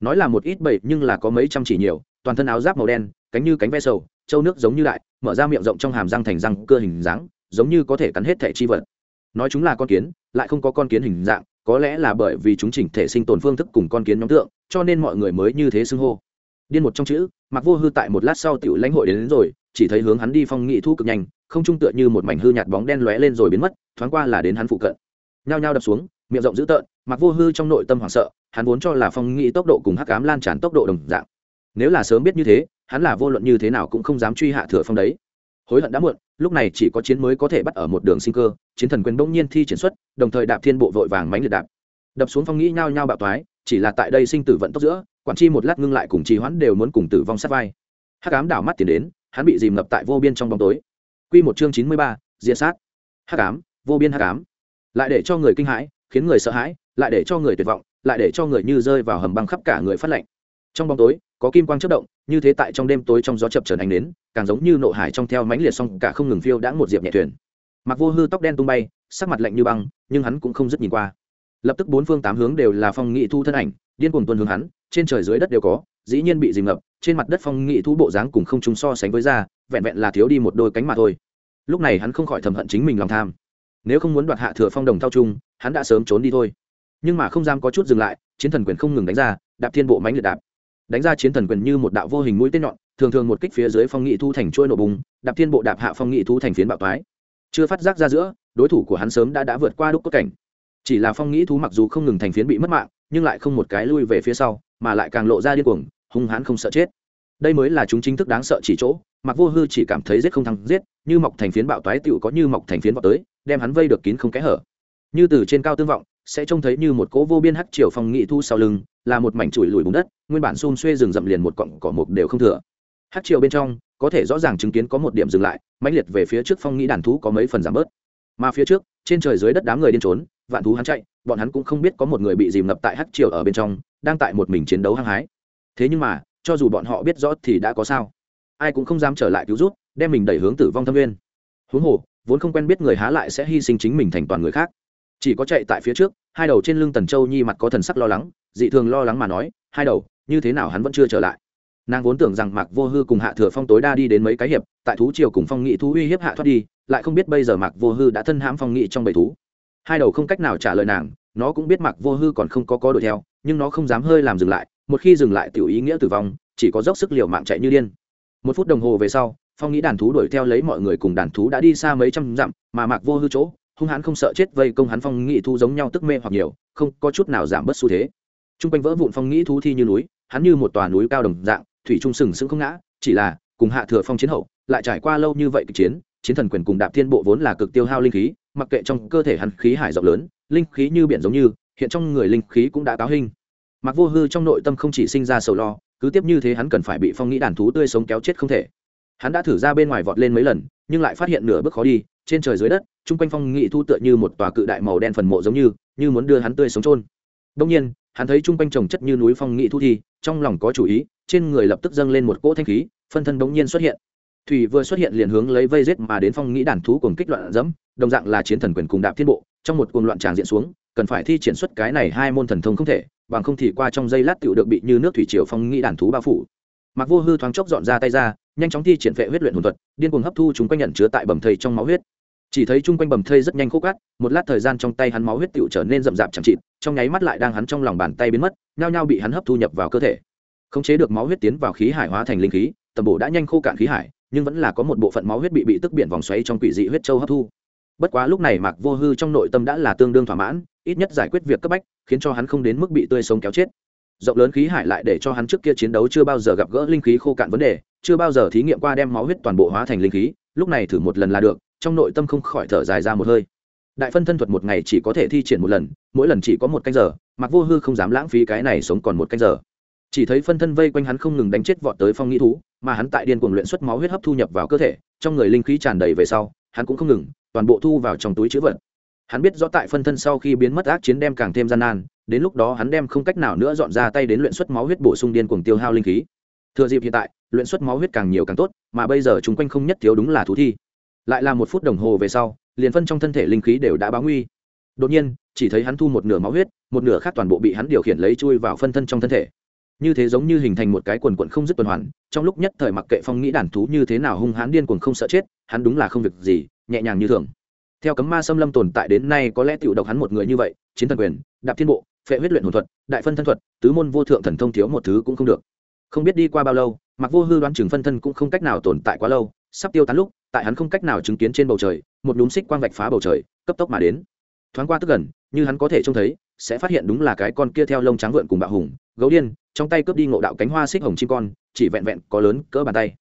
Nói là một ít bảy nhưng là có mấy trăm chỉ nhiều, toàn thân áo giáp màu đen, cánh như cánh ve sầu, trâu nước giống như đại, mở ra miệng rộng trong hàm răng thành răng, cơ hình dáng, giống như có thể cắn hết thẻ chi vật nói chúng là con kiến lại không có con kiến hình dạng có lẽ là bởi vì chúng chỉnh thể sinh tồn phương thức cùng con kiến nhóm tượng cho nên mọi người mới như thế xưng hô. Điên một trong chữ mặc vô hư tại một lát sau tiểu lãnh hội đến, đến rồi chỉ thấy hướng hắn đi phong nghị thu cực nhanh không trung tựa như một mảnh hư nhạt bóng đen lóe lên rồi biến mất thoáng qua là đến hắn phụ cận. Nhao nhao đập xuống miệng rộng dữ tợn mặc vô hư trong nội tâm hoảng sợ hắn vốn cho là phong nghị tốc độ cùng hắc ám lan tràn tốc độ đồng dạng. Nếu là sớm biết như thế hắn là vô luận như thế nào cũng không dám truy hạ thừa phong đấy hối hận đã muộn, lúc này chỉ có chiến mới có thể bắt ở một đường sinh cơ, chiến thần quyền bỗng nhiên thi triển xuất, đồng thời đạp thiên bộ vội vàng mánh liệt đạp. Đập xuống phong nghĩ nhao nhao bạo toái, chỉ là tại đây sinh tử vận tốc giữa, quản chi một lát ngưng lại cùng trì hoãn đều muốn cùng tử vong sát vai. Hắc ám đảo mắt tiến đến, hắn bị dìm ngập tại vô biên trong bóng tối. Quy một chương chín mươi ba, diệt sát. Hắc ám, vô biên hắc ám. Lại để cho người kinh hãi, khiến người sợ hãi, lại để cho người tuyệt vọng, lại để cho người như rơi vào hầm băng khắp cả người phát lạnh. Trong bóng tối, có kim quang chất động như thế tại trong đêm tối trong gió chập trần ánh đến càng giống như nộ hải trong theo mãnh liệt xong cả không ngừng phiêu đã một diệp nhẹ thuyền. Mặc vô hư tóc đen tung bay, sắc mặt lạnh như băng, nhưng hắn cũng không dứt nhìn qua. Lập tức bốn phương tám hướng đều là phong nghị thu thân ảnh, điên cuồng tuân hướng hắn, trên trời dưới đất đều có, dĩ nhiên bị dìm ngập, trên mặt đất phong nghị thu bộ dáng cùng không chúng so sánh với ra vẹn vẹn là thiếu đi một đôi cánh mà thôi. Lúc này hắn không khỏi thầm hận chính mình lòng tham. Nếu không muốn đoạt hạ thừa phong đồng thao trung hắn đã sớm trốn đi thôi. Nhưng mà không dám có chút dừng lại, chiến thần quyền không ngừng đánh ra, đạp thiên bộ mãnh liệt đạp đánh ra chiến thần quyền như một đạo vô hình mũi tên nhọn, thường thường một kích phía dưới phong nghị thu thành trôi nổ bùng, đạp thiên bộ đạp hạ phong nghị thu thành phiến bạo toái. Chưa phát giác ra giữa, đối thủ của hắn sớm đã đã vượt qua đúc cốt cảnh. Chỉ là phong nghĩ thú mặc dù không ngừng thành phiến bị mất mạng, nhưng lại không một cái lui về phía sau, mà lại càng lộ ra điên cuồng, hung hãn không sợ chết. Đây mới là chúng chính thức đáng sợ chỉ chỗ mặc vô hư chỉ cảm thấy giết không thắng giết, như mọc thành phiến bạo toái tựu có như mọc thành phiến vào tới, đem hắn vây được kín không kẽ hở. Như từ trên cao tương vọng sẽ trông thấy như một cỗ vô biên hắc triều phong nghị thu sau lưng, là một mảnh chùi lùi bùn đất, nguyên bản xung xuê rừng rậm liền một cọng cỏ mục đều không thừa. Hắc triều bên trong, có thể rõ ràng chứng kiến có một điểm dừng lại, mãnh liệt về phía trước phong nghĩ đàn thú có mấy phần giảm bớt. Mà phía trước, trên trời dưới đất đám người điên trốn, vạn thú hắn chạy, bọn hắn cũng không biết có một người bị dìm ngập tại hắc triều ở bên trong, đang tại một mình chiến đấu hăng hái. Thế nhưng mà, cho dù bọn họ biết rõ thì đã có sao. Ai cũng không dám trở lại cứu rút đem mình đẩy hướng tử vong thâm nguyên. Huống hồ, vốn không quen biết người há lại sẽ hy sinh chính mình thành toàn người khác chỉ có chạy tại phía trước, hai đầu trên lưng tần châu nhi mặt có thần sắc lo lắng, dị thường lo lắng mà nói, hai đầu, như thế nào hắn vẫn chưa trở lại? Nàng vốn tưởng rằng mạc vô hư cùng hạ thừa phong tối đa đi đến mấy cái hiệp, tại thú triều cùng phong nghị thú uy hiếp hạ thoát đi, lại không biết bây giờ mạc vô hư đã thân hãm phong nghị trong bầy thú. Hai đầu không cách nào trả lời nàng, nó cũng biết mạc vô hư còn không có có đuổi theo, nhưng nó không dám hơi làm dừng lại, một khi dừng lại tiểu ý nghĩa tử vong, chỉ có dốc sức liều mạng chạy như điên. Một phút đồng hồ về sau, phong nghĩ đàn thú đuổi theo lấy mọi người cùng đàn thú đã đi xa mấy trăm dặm, mà mạc vô hư chỗ hung hãn không sợ chết vây công hắn phong nghĩ thu giống nhau tức mê hoặc nhiều, không có chút nào giảm bớt xu thế. T r u n g quanh vỡ vụn phong nghĩ thú thi như núi, hắn như một tòa núi cao đồng dạng, thủy trung sừng sững không ngã, chỉ là cùng hạ thừa phong chiến hậu, lại trải qua lâu như vậy kịch chiến chiến thần quyền cùng đạp thiên bộ vốn là cực tiêu hao linh khí, mặc kệ trong cơ thể hắn khí hải rộng lớn, linh khí như biển giống như, hiện trong người linh khí cũng đã cáo hình. Mặc vô hư trong nội tâm không chỉ sinh ra sầu lo, cứ tiếp như thế hắn cần phải bị phong nghĩ đàn thú tươi sống kéo chết không thể hắn đã thử ra bên ngoài vọt lên mấy lần, nhưng lại phát hiện nửa bước khó đi, trên trời dưới đất, chung quanh phong nghị thu tựa như một tòa cự đại màu đen phần mộ giống như như muốn đưa hắn tươi sống trôn đông nhiên, hắn thấy chung quanh trồng chất như núi phong nghị thu thi trong lòng có chủ ý, trên người lập tức dâng lên một cỗ thanh khí, phân thân đống nhiên xuất hiện. Thủy vừa xuất hiện liền hướng lấy vây rết mà đến phong nghĩ đàn thú cùng kích loạn dẫm, đồng dạng là chiến thần quyền cùng đạp thiên bộ, trong một cuồng loạn tràng diện xuống, cần phải thi triển xuất cái này hai môn thần thông không thể, bằng không thì qua trong giây lát tựu được bị như nước thủy triều phong nghĩ đàn thú bao phủ. Mặc vô hư thoáng chốc dọn ra tay ra nhanh chóng thi triển vệ huyết luyện hồn thuật, điên cuồng hấp thu chúng quanh nhận chứa tại bầm thây trong máu huyết. Chỉ thấy chung quanh bầm thây rất nhanh khô cát, một lát thời gian trong tay hắn máu huyết tựu trở nên rậm rạp chẳng chịt, trong nháy mắt lại đang hắn trong lòng bàn tay biến mất, nhao nhao bị hắn hấp thu nhập vào cơ thể. Khống chế được máu huyết tiến vào khí hải hóa thành linh khí, tầm bổ đã nhanh khô cạn khí hải, nhưng vẫn là có một bộ phận máu huyết bị bị tức biển vòng xoáy trong quỷ dị huyết châu hấp thu. Bất quá lúc này mạc vô hư trong nội tâm đã là tương đương thỏa mãn, ít nhất giải quyết việc cấp bách, khiến cho hắn không đến mức bị tươi sống kéo chết. Rộng lớn khí hải lại để cho hắn trước kia chiến đấu chưa bao giờ gặp gỡ linh khí khô cạn vấn đề chưa bao giờ thí nghiệm qua đem máu huyết toàn bộ hóa thành linh khí, lúc này thử một lần là được, trong nội tâm không khỏi thở dài ra một hơi. Đại phân thân thuật một ngày chỉ có thể thi triển một lần, mỗi lần chỉ có một canh giờ, mặc vô hư không dám lãng phí cái này sống còn một canh giờ. Chỉ thấy phân thân vây quanh hắn không ngừng đánh chết vọt tới phong nghĩ thú, mà hắn tại điên cuồng luyện xuất máu huyết hấp thu nhập vào cơ thể, trong người linh khí tràn đầy về sau, hắn cũng không ngừng, toàn bộ thu vào trong túi chữ vật. Hắn biết rõ tại phân thân sau khi biến mất ác chiến đem càng thêm gian nan, đến lúc đó hắn đem không cách nào nữa dọn ra tay đến luyện xuất máu huyết bổ sung điên cuồng tiêu hao linh khí. Thừa dịp hiện tại luyện xuất máu huyết càng nhiều càng tốt, mà bây giờ chúng quanh không nhất thiếu đúng là thú thi. Lại là một phút đồng hồ về sau, liền phân trong thân thể linh khí đều đã báo nguy. Đột nhiên, chỉ thấy hắn thu một nửa máu huyết, một nửa khác toàn bộ bị hắn điều khiển lấy chui vào phân thân trong thân thể. Như thế giống như hình thành một cái quần quận không dứt tuần hoàn, trong lúc nhất thời mặc kệ phong nghĩ đàn thú như thế nào hung hãn điên cuồng không sợ chết, hắn đúng là không việc gì, nhẹ nhàng như thường. Theo cấm ma xâm lâm tồn tại đến nay có lẽ tiểu độc hắn một người như vậy, chiến thần quyền, đạp thiên bộ, phệ huyết luyện hồn thuật, đại phân thân thuật, tứ môn vô thượng thần thông thiếu một thứ cũng không được. Không biết đi qua bao lâu mặc vô hư đoán chừng phân thân cũng không cách nào tồn tại quá lâu, sắp tiêu tán lúc, tại hắn không cách nào chứng kiến trên bầu trời, một đúng xích quang vạch phá bầu trời, cấp tốc mà đến. Thoáng qua tức gần, như hắn có thể trông thấy, sẽ phát hiện đúng là cái con kia theo lông trắng vượn cùng bạo hùng, gấu điên, trong tay cướp đi ngộ đạo cánh hoa xích hồng chim con, chỉ vẹn vẹn có lớn cỡ bàn tay.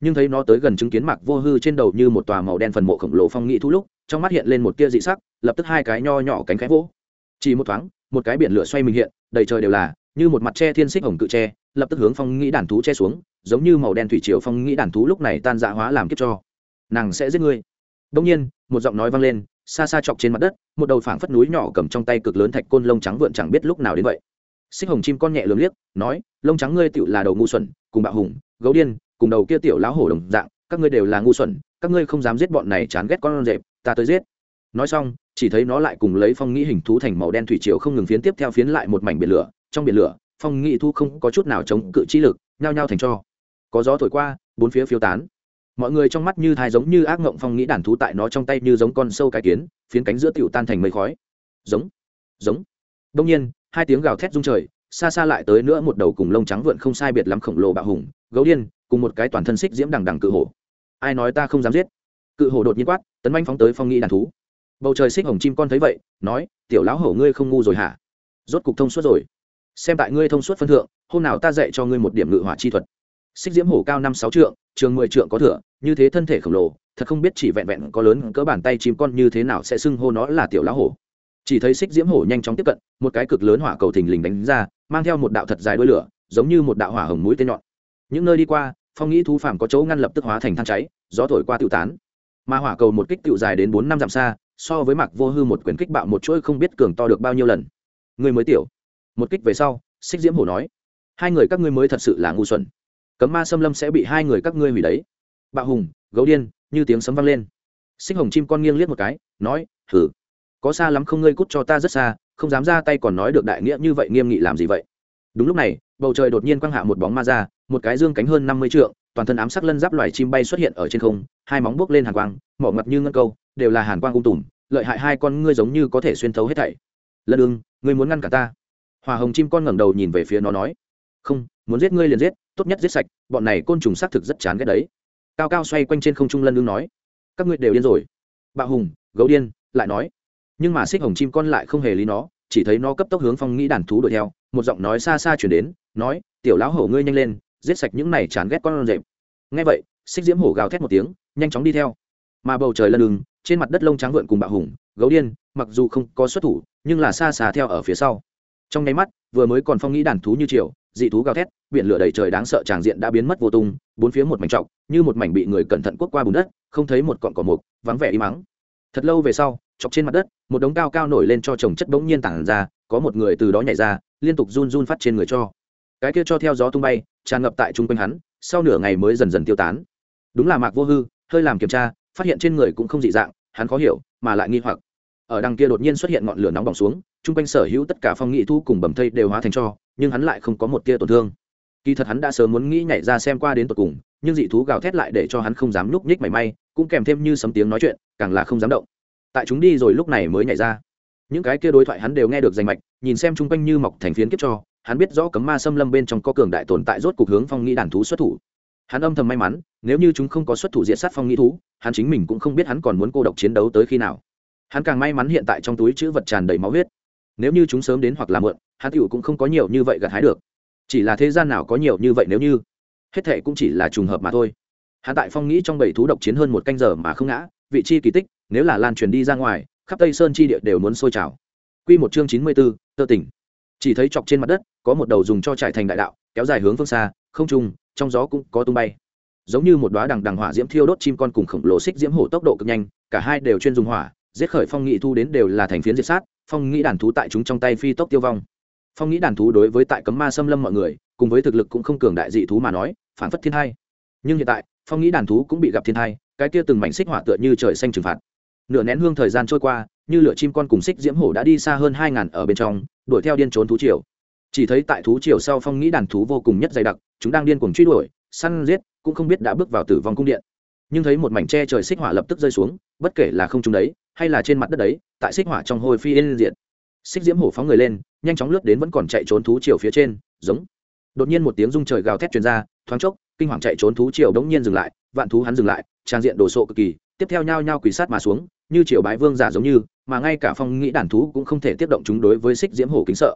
Nhưng thấy nó tới gần chứng kiến mặc vô hư trên đầu như một tòa màu đen phần mộ khổng lồ phong nghị thu lúc, trong mắt hiện lên một tia dị sắc, lập tức hai cái nho nhỏ cánh khẽ vỗ. Chỉ một thoáng, một cái biển lửa xoay mình hiện, đầy trời đều là như một mặt tre thiên xích hồng cự tre lập tức hướng phong nghĩ đàn thú che xuống, giống như màu đen thủy triều phong nghĩ đàn thú lúc này tan dạ hóa làm kiếp cho. Nàng sẽ giết ngươi. Đông nhiên, một giọng nói vang lên, xa xa chọc trên mặt đất, một đầu phảng phất núi nhỏ cầm trong tay cực lớn thạch côn lông trắng vượn chẳng biết lúc nào đến vậy. Xích hồng chim con nhẹ lường liếc, nói, lông trắng ngươi tựu là đầu ngu xuẩn, cùng bạo hùng, gấu điên, cùng đầu kia tiểu lão hổ đồng dạng, các ngươi đều là ngu xuẩn, các ngươi không dám giết bọn này chán ghét con rệp, ta tới giết. Nói xong, chỉ thấy nó lại cùng lấy phong nghĩ hình thú thành màu đen thủy triều không ngừng phiến tiếp theo phiến lại một mảnh biển lửa trong biển lửa, phong nghị thu không có chút nào chống cự chi lực, nhao nhao thành cho. Có gió thổi qua, bốn phía phiêu tán. Mọi người trong mắt như thai giống như ác ngộng phong nghĩ đàn thú tại nó trong tay như giống con sâu cái kiến, phiến cánh giữa tiểu tan thành mây khói. Giống giống. Đông nhiên, hai tiếng gào thét rung trời, xa xa lại tới nữa một đầu cùng lông trắng vượn không sai biệt lắm khổng lồ bạo hùng, gấu điên, cùng một cái toàn thân xích diễm đằng đằng cự hổ. Ai nói ta không dám giết? Cự hổ đột nhiên quát, tấn manh phóng tới phong nghĩ đàn thú. Bầu trời xích hồng chim con thấy vậy, nói, tiểu lão hổ ngươi không ngu rồi hả? Rốt cục thông suốt rồi xem tại ngươi thông suốt phân thượng, hôm nào ta dạy cho ngươi một điểm ngự hỏa chi thuật. Xích diễm hổ cao năm sáu trượng, trường mười trượng có thửa, như thế thân thể khổng lồ, thật không biết chỉ vẹn vẹn có lớn cỡ bàn tay chim con như thế nào sẽ xưng hô nó là tiểu lão hổ. Chỉ thấy xích diễm hổ nhanh chóng tiếp cận, một cái cực lớn hỏa cầu thình lình đánh ra, mang theo một đạo thật dài đuôi lửa, giống như một đạo hỏa hồng mũi tên nhọn. Những nơi đi qua, phong nghĩ thú phàm có chỗ ngăn lập tức hóa thành than cháy, gió thổi qua tự tán. Mà hỏa cầu một kích tự dài đến bốn năm dặm xa, so với mặc vô hư một quyền kích bạo một chuỗi không biết cường to được bao nhiêu lần. Người mới tiểu một kích về sau, xích diễm hổ nói, hai người các ngươi mới thật sự là ngu xuẩn. Cấm ma xâm lâm sẽ bị hai người các ngươi hủy đấy. Bạo hùng, gấu điên, như tiếng sấm vang lên. Xích hồng chim con nghiêng liếc một cái, nói thử có xa lắm không ngươi cút cho ta rất xa, không dám ra tay còn nói được đại nghĩa như vậy nghiêm nghị làm gì vậy? Đúng lúc này, bầu trời đột nhiên quang hạ một bóng ma ra, một cái dương cánh hơn năm mươi trượng, toàn thân ám sắc lân giáp loài chim bay xuất hiện ở trên không, hai móng buốc lên hàn quang, mỏ ngập như ngân câu, đều là hàn quang ung tùm, lợi hại hai con ngươi giống như có thể xuyên thấu hết thảy. Lân ương ngươi muốn ngăn cả ta? Hòa hồng chim con ngẩng đầu nhìn về phía nó nói, không, muốn giết ngươi liền giết, tốt nhất giết sạch, bọn này côn trùng xác thực rất chán ghét đấy. Cao cao xoay quanh trên không trung lân ưng nói, các ngươi đều điên rồi. Bạo hùng, gấu điên lại nói, nhưng mà xích hồng chim con lại không hề lý nó, chỉ thấy nó cấp tốc hướng phong nghĩ đàn thú đuổi theo, một giọng nói xa xa chuyển đến, nói, tiểu lão hổ ngươi nhanh lên, giết sạch những này chán ghét con rệp. Ngay vậy, xích diễm hổ gào thét một tiếng, nhanh chóng đi theo. Mà bầu trời lân đường trên mặt đất lông trắng vượn cùng bạo hùng, gấu điên, mặc dù không có xuất thủ, nhưng là xa xa theo ở phía sau trong nháy mắt, vừa mới còn phong nghĩ đàn thú như chiều dị thú gào thét, biển lửa đầy trời đáng sợ tràng diện đã biến mất vô tung, bốn phía một mảnh trọc, như một mảnh bị người cẩn thận quốc qua bùn đất, không thấy một cọn cỏ mục, vắng vẻ im mắng thật lâu về sau chọc trên mặt đất, một đống cao cao nổi lên cho trồng chất bỗng nhiên tản ra, có một người từ đó nhảy ra, liên tục run run phát trên người cho. Cái kia cho theo gió tung bay, tràn ngập tại chung quanh hắn, sau nửa ngày mới dần dần tiêu tán. Đúng là mạc vô hư, hơi làm kiểm tra, phát hiện trên người cũng không dị dạng, hắn khó hiểu, mà lại nghi hoặc. Ở đằng kia đột nhiên xuất hiện ngọn lửa nóng bỏng xuống chung quanh sở hữu tất cả phong nghị thu cùng bầm thây đều hóa thành cho, nhưng hắn lại không có một tia tổn thương. Kỳ thật hắn đã sớm muốn nghĩ nhảy ra xem qua đến tột cùng, nhưng dị thú gào thét lại để cho hắn không dám núp nhích mảy may, cũng kèm thêm như sấm tiếng nói chuyện, càng là không dám động. Tại chúng đi rồi lúc này mới nhảy ra. Những cái kia đối thoại hắn đều nghe được danh mạch, nhìn xem chung quanh như mọc thành phiến kiếp cho, hắn biết rõ cấm ma xâm lâm bên trong có cường đại tồn tại rốt cục hướng phong nghĩ đàn thú xuất thủ. Hắn âm thầm may mắn, nếu như chúng không có xuất thủ diện sát phong nghĩ thú, hắn chính mình cũng không biết hắn còn muốn cô độc chiến đấu tới khi nào. Hắn càng may mắn hiện tại trong túi chữ vật tràn đầy máu huyết nếu như chúng sớm đến hoặc là mượn hắn tựu cũng không có nhiều như vậy gặt hái được. Chỉ là thế gian nào có nhiều như vậy nếu như? Hết thệ cũng chỉ là trùng hợp mà thôi. Hắn tại phong nghĩ trong bảy thú độc chiến hơn một canh giờ mà không ngã vị chi kỳ tích nếu là lan truyền đi ra ngoài khắp tây sơn chi địa đều muốn sôi trào. Q một chương chín mươi bốn, tơ tỉnh. Chỉ thấy chọc trên mặt đất có một đầu dùng cho trải thành đại đạo kéo dài hướng phương xa không trung trong gió cũng có tung bay. Giống như một đoá đằng đằng hỏa diễm thiêu đốt chim con cùng khổng lồ xích diễm hổ tốc độ cực nhanh cả hai đều chuyên dùng hỏa giết khởi phong nghị thu đến đều là thành phiến diệt sát phong nghĩ đàn thú tại chúng trong tay phi tốc tiêu vong. Phong nghĩ đàn thú đối với tại cấm ma xâm lâm mọi người, cùng với thực lực cũng không cường đại dị thú mà nói, phản phất thiên hai nhưng hiện tại, phong nghĩ đàn thú cũng bị gặp thiên hai cái kia từng mảnh xích hỏa tựa như trời xanh trừng phạt. Nửa nén hương thời gian trôi qua, như lửa chim con cùng xích diễm hổ đã đi xa hơn hai ngàn ở bên trong, đuổi theo điên trốn thú triều. Chỉ thấy tại thú triều sau phong nghĩ đàn thú vô cùng nhất dày đặc, chúng đang điên cuồng truy đuổi, săn giết, cũng không biết đã bước vào tử vong cung điện. Nhưng thấy một mảnh tre trời xích hỏa lập tức rơi xuống, bất kể là không chúng đấy hay là trên mặt đất đấy, tại xích hỏa trong hôi phi lên diện xích diễm hổ phóng người lên, nhanh chóng lướt đến vẫn còn chạy trốn thú triều phía trên, giống. Đột nhiên một tiếng rung trời gào thét truyền ra, thoáng chốc, kinh hoàng chạy trốn thú triều đống nhiên dừng lại, vạn thú hắn dừng lại, trang diện đồ sộ cực kỳ, tiếp theo nhao nhao quỳ sát mà xuống, như triều bái vương giả giống như, mà ngay cả phong nghĩ đàn thú cũng không thể tiếp động chúng đối với xích diễm hổ kính sợ.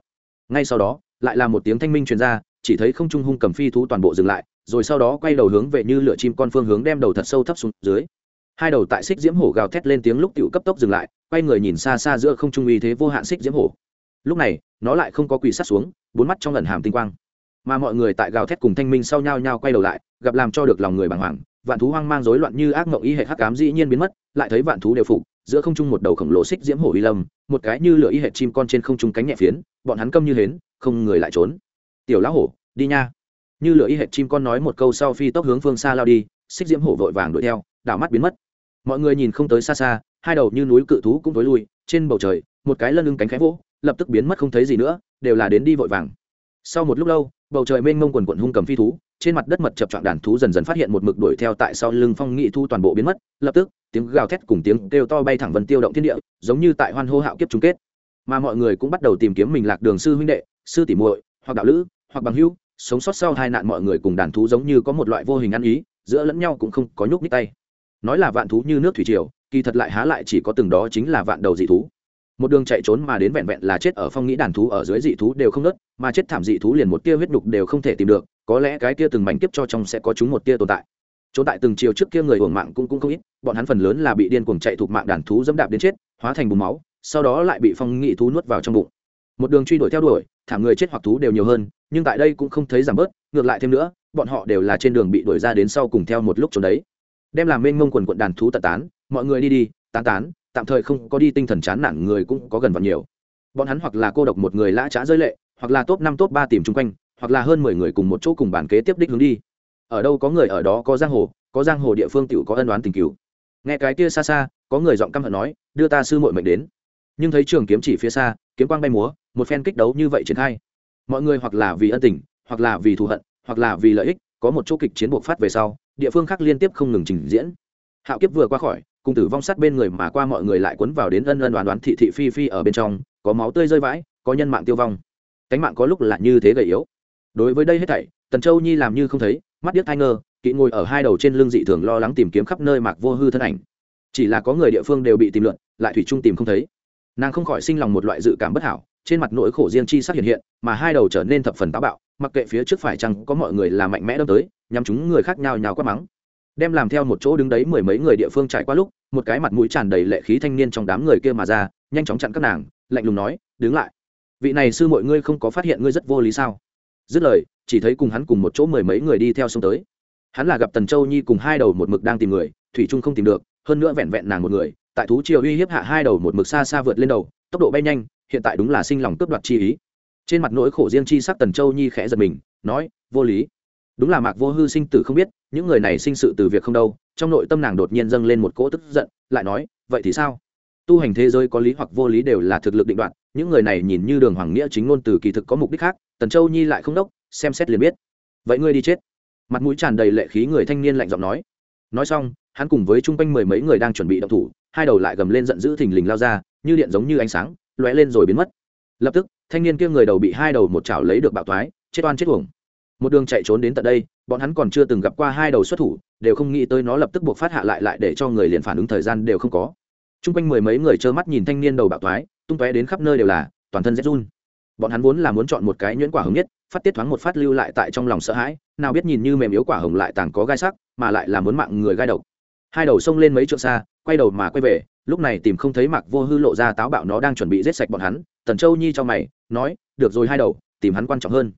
Ngay sau đó, lại là một tiếng thanh minh truyền ra, chỉ thấy không trung hung cầm phi thú toàn bộ dừng lại, rồi sau đó quay đầu hướng về như lửa chim con phương hướng đem đầu thật sâu thấp xuống dưới hai đầu tại xích diễm hổ gào thét lên tiếng lúc tiểu cấp tốc dừng lại, quay người nhìn xa xa giữa không trung uy thế vô hạn xích diễm hổ. Lúc này, nó lại không có quỳ sát xuống, bốn mắt trong lần hàm tinh quang. Mà mọi người tại gào thét cùng thanh minh sau nhau nhau quay đầu lại, gặp làm cho được lòng người bàng hoàng, vạn thú hoang mang rối loạn như ác mộng y hệ hắc ám dĩ nhiên biến mất, lại thấy vạn thú đều phục, giữa không trung một đầu khổng lồ xích diễm hổ uy lâm, một cái như lửa y hệ chim con trên không trung cánh nhẹ phiến, bọn hắn câm như hến, không người lại trốn. Tiểu lão hổ, đi nha. Như lửa y hệ chim con nói một câu sau phi tốc hướng phương xa lao đi, xích diễm hổ vội vàng đuổi theo, đảo mắt biến mất mọi người nhìn không tới xa xa, hai đầu như núi cự thú cũng tối lui, trên bầu trời, một cái lân ưng cánh khẽ vỗ, lập tức biến mất không thấy gì nữa, đều là đến đi vội vàng. Sau một lúc lâu, bầu trời mênh mông quần quận hung cầm phi thú, trên mặt đất mật chập chọn đàn thú dần dần phát hiện một mực đuổi theo tại sau lưng phong nghị thu toàn bộ biến mất, lập tức, tiếng gào thét cùng tiếng kêu to bay thẳng vần tiêu động thiên địa, giống như tại hoan hô hạo kiếp chung kết. Mà mọi người cũng bắt đầu tìm kiếm mình lạc đường sư huynh đệ, sư tỷ muội, hoặc đạo lữ, hoặc bằng hữu, sống sót sau hai nạn mọi người cùng đàn thú giống như có một loại vô hình ăn ý, giữa lẫn nhau cũng không có nhúc nhích tay nói là vạn thú như nước thủy triều, kỳ thật lại há lại chỉ có từng đó chính là vạn đầu dị thú. Một đường chạy trốn mà đến vẹn vẹn là chết ở phong nghĩ đàn thú ở dưới dị thú đều không nớt mà chết thảm dị thú liền một tia huyết đục đều không thể tìm được, có lẽ cái tia từng mảnh tiếp cho trong sẽ có chúng một tia tồn tại. Trốn tại từng chiều trước kia người hưởng mạng cũng cũng không ít, bọn hắn phần lớn là bị điên cuồng chạy thuộc mạng đàn thú dẫm đạp đến chết, hóa thành bùn máu, sau đó lại bị phong nghị thú nuốt vào trong bụng. Một đường truy đuổi theo đuổi, thảm người chết hoặc thú đều nhiều hơn, nhưng tại đây cũng không thấy giảm bớt, ngược lại thêm nữa, bọn họ đều là trên đường bị đuổi ra đến sau cùng theo một lúc trốn đấy đem làm mênh mông quần quận đàn thú tật tán, mọi người đi đi, tán tán, tạm thời không có đi tinh thần chán nản người cũng có gần vào nhiều. Bọn hắn hoặc là cô độc một người lã trá rơi lệ, hoặc là top năm, top ba tìm chung quanh, hoặc là hơn mười người cùng một chỗ cùng bàn kế tiếp đích hướng đi. Ở đâu có người ở đó có giang hồ, có giang hồ địa phương tiểu có ân đoán tình cứu nghe cái kia xa xa, có người giọng căm hận nói, đưa ta sư muội mệnh đến. Nhưng thấy trường kiếm chỉ phía xa, kiếm quang bay múa, một phen kích đấu như vậy triển khai. Mọi người hoặc là vì ân tình, hoặc là vì thù hận, hoặc là vì lợi ích có một chỗ kịch chiến buộc phát về sau, địa phương khác liên tiếp không ngừng trình diễn. Hạo kiếp vừa qua khỏi, cùng tử vong sát bên người mà qua mọi người lại cuốn vào đến ân ân đoán đoán thị thị phi phi ở bên trong, có máu tươi rơi vãi, có nhân mạng tiêu vong. Cánh mạng có lúc là như thế gầy yếu. Đối với đây hết thảy, tần châu nhi làm như không thấy, mắt điếc thai ngơ, kỵ ngồi ở hai đầu trên lưng dị thường lo lắng tìm kiếm khắp nơi mạc vô hư thân ảnh. Chỉ là có người địa phương đều bị tìm lượn, lại thủy trung tìm không thấy. Nàng không khỏi sinh lòng một loại dự cảm bất hảo, trên mặt nỗi khổ riêng chi sắc hiện hiện, mà hai đầu trở nên thập phần táo bạo mặc kệ phía trước phải chăng có mọi người là mạnh mẽ đâm tới nhằm chúng người khác nhau nhào quát mắng. Đem làm theo một chỗ đứng đấy mười mấy người địa phương trải qua lúc, một cái mặt mũi tràn đầy lệ khí thanh niên trong đám người kia mà ra, nhanh chóng chặn các nàng, lạnh lùng nói, đứng lại. Vị này sư mọi ngươi không có phát hiện ngươi rất vô lý sao? Dứt lời, chỉ thấy cùng hắn cùng một chỗ mười mấy người đi theo sông tới. Hắn là gặp tần châu nhi cùng hai đầu một mực đang tìm người, thủy trung không tìm được, hơn nữa vẹn vẹn nàng một người, tại thú triều uy hiếp hạ hai đầu một mực xa xa vượt lên đầu, tốc độ bay nhanh, hiện tại đúng là sinh lòng cướp đoạt chi ý trên mặt nỗi khổ riêng chi sắc tần châu nhi khẽ giật mình, nói, vô lý. Đúng là mạc vô hư sinh tử không biết, những người này sinh sự từ việc không đâu, trong nội tâm nàng đột nhiên dâng lên một cỗ tức giận, lại nói, vậy thì sao? Tu hành thế giới có lý hoặc vô lý đều là thực lực định đoạn những người này nhìn như đường hoàng nghĩa chính ngôn từ kỳ thực có mục đích khác, tần châu nhi lại không đốc, xem xét liền biết. Vậy ngươi đi chết. Mặt mũi tràn đầy lệ khí người thanh niên lạnh giọng nói. Nói xong, hắn cùng với chung quanh mười mấy người đang chuẩn bị động thủ, hai đầu lại gầm lên giận dữ thình lình lao ra, như điện giống như ánh sáng, lóe lên rồi biến mất. Lập tức thanh niên kia người đầu bị hai đầu một chảo lấy được bạo thoái, chết oan chết uổng. Một đường chạy trốn đến tận đây, bọn hắn còn chưa từng gặp qua hai đầu xuất thủ, đều không nghĩ tới nó lập tức buộc phát hạ lại lại để cho người liền phản ứng thời gian đều không có. T r u n g quanh mười mấy người trơ mắt nhìn thanh niên đầu bạo thoái, tung tóe đến khắp nơi đều là, toàn thân rét run. Bọn hắn vốn là muốn chọn một cái nhuyễn quả hồng nhất, phát tiết thoáng một phát lưu lại tại trong lòng sợ hãi, nào biết nhìn như mềm yếu quả hồng lại tàng có gai sắc, mà lại là muốn mạng người gai độc. Hai đầu xông lên mấy trượng xa, quay đầu mà quay về, lúc này tìm không thấy mặc vô hư lộ ra táo bạo nó đang chuẩn bị giết sạch bọn hắn, tần châu nhi cho mày nói, được rồi, hai đầu, tìm hắn quan trọng hơn.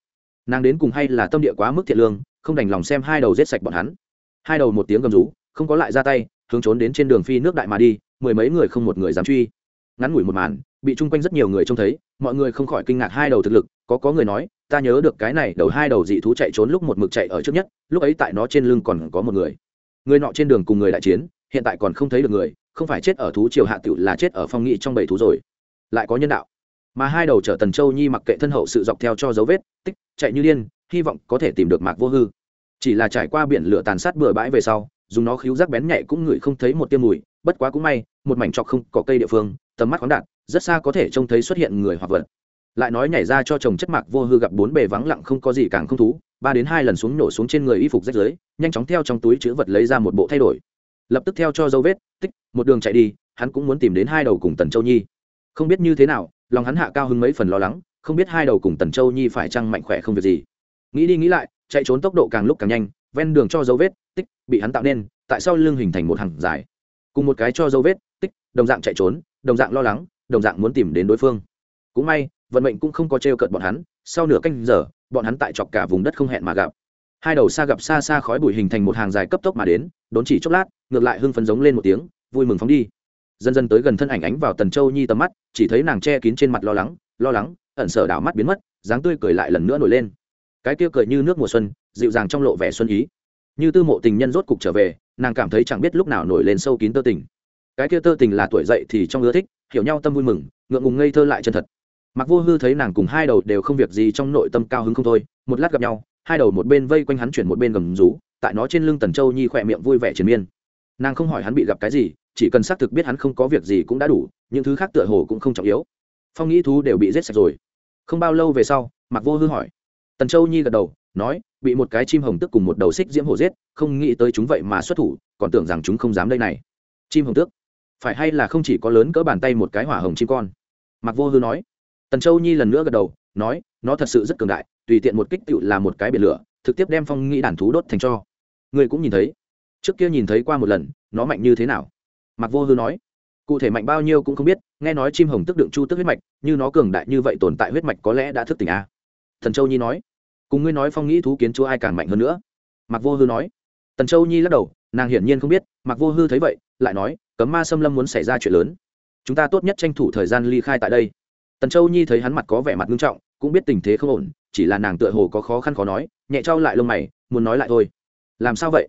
Nàng đến cùng hay là tâm địa quá mức thiện lương, không đành lòng xem hai đầu giết sạch bọn hắn. Hai đầu một tiếng gầm rú, không có lại ra tay, hướng trốn đến trên đường phi nước đại mà đi, mười mấy người không một người dám truy. Ngắn ngủi một màn, bị chung quanh rất nhiều người trông thấy, mọi người không khỏi kinh ngạc hai đầu thực lực, có có người nói, ta nhớ được cái này, đầu hai đầu dị thú chạy trốn lúc một mực chạy ở trước nhất, lúc ấy tại nó trên lưng còn có một người. Người nọ trên đường cùng người đại chiến, hiện tại còn không thấy được người, không phải chết ở thú triều hạ tiểu là chết ở phong nghị trong bầy thú rồi. Lại có nhân đạo mà hai đầu chở tần châu nhi mặc kệ thân hậu sự dọc theo cho dấu vết, tích, chạy như điên, hy vọng có thể tìm được mạc vô hư. Chỉ là trải qua biển lửa tàn sát bừa bãi về sau, dùng nó khíu rác bén nhạy cũng ngửi không thấy một tiêm mùi, bất quá cũng may, một mảnh trọc không có cây địa phương, tầm mắt khoáng đạt, rất xa có thể trông thấy xuất hiện người hoặc vật. Lại nói nhảy ra cho chồng chất mạc vô hư gặp bốn bề vắng lặng không có gì càng không thú, ba đến hai lần xuống nổ xuống trên người y phục rách dưới nhanh chóng theo trong túi chữ vật lấy ra một bộ thay đổi. Lập tức theo cho dấu vết, tích, một đường chạy đi, hắn cũng muốn tìm đến hai đầu cùng tần châu nhi. Không biết như thế nào lòng hắn hạ cao hứng mấy phần lo lắng, không biết hai đầu cùng tần châu nhi phải chăng mạnh khỏe không việc gì. Nghĩ đi nghĩ lại, chạy trốn tốc độ càng lúc càng nhanh, ven đường cho dấu vết, tích, bị hắn tạo nên, tại sao lưng hình thành một hàng dài. Cùng một cái cho dấu vết, tích, đồng dạng chạy trốn, đồng dạng lo lắng, đồng dạng muốn tìm đến đối phương. Cũng may, vận mệnh cũng không có trêu cợt bọn hắn, sau nửa canh giờ, bọn hắn tại chọc cả vùng đất không hẹn mà gặp. Hai đầu xa gặp xa xa khói bụi hình thành một hàng dài cấp tốc mà đến, đốn chỉ chốc lát, ngược lại hưng phấn giống lên một tiếng, vui mừng phóng đi dần dần tới gần thân ảnh ánh vào tần châu nhi tầm mắt, chỉ thấy nàng che kín trên mặt lo lắng lo lắng, ẩn sở đảo mắt biến mất, dáng tươi cười lại lần nữa nổi lên. Cái kia cười như nước mùa xuân, dịu dàng trong lộ vẻ xuân ý. Như tư mộ tình nhân rốt cục trở về, nàng cảm thấy chẳng biết lúc nào nổi lên sâu kín tơ tình. Cái kia tơ tình là tuổi dậy thì trong ưa thích, hiểu nhau tâm vui mừng, ngượng ngùng ngây thơ lại chân thật. Mặc vô hư thấy nàng cùng hai đầu đều không việc gì trong nội tâm cao hứng không thôi, một lát gặp nhau, hai đầu một bên vây quanh hắn chuyển một bên gầm rú, tại nó trên lưng tần châu nhi khỏe miệng vui vẻ triền miên. Nàng không hỏi hắn bị gặp cái gì chỉ cần xác thực biết hắn không có việc gì cũng đã đủ, những thứ khác tựa hồ cũng không trọng yếu. Phong nghĩ thú đều bị giết sạch rồi. Không bao lâu về sau mặc vô hư hỏi. Tần châu nhi gật đầu, nói, bị một cái chim hồng tước cùng một đầu xích diễm hổ giết, không nghĩ tới chúng vậy mà xuất thủ, còn tưởng rằng chúng không dám đây này. Chim hồng tước? Phải hay là không chỉ có lớn cỡ bàn tay một cái hỏa hồng chim con? Mặc vô hư nói. Tần châu nhi lần nữa gật đầu, nói, nó thật sự rất cường đại, tùy tiện một kích tựu là một cái biển lửa, trực tiếp đem phong nghĩ đàn thú đốt thành cho. Người cũng nhìn thấy. Trước kia nhìn thấy qua một lần, nó mạnh như thế nào? Mặc vô hư nói, cụ thể mạnh bao nhiêu cũng không biết, nghe nói chim hồng tức đựng chu tức huyết mạch, như nó cường đại như vậy tồn tại huyết mạch có lẽ đã thức tỉnh a à? thần châu nhi nói, cùng ngươi nói phong nghĩ thú kiến chúa ai càng mạnh hơn nữa? Mặc vô hư nói, tần châu nhi lắc đầu, nàng hiển nhiên không biết mặc vô hư thấy vậy, lại nói, cấm ma xâm lâm muốn xảy ra chuyện lớn, chúng ta tốt nhất tranh thủ thời gian ly khai tại đây. Tần châu nhi thấy hắn mặt có vẻ mặt nghiêm trọng, cũng biết tình thế không ổn, chỉ là nàng tựa hồ có khó khăn khó nói, nhẹ trao lại lông mày, muốn nói lại thôi. Làm sao vậy?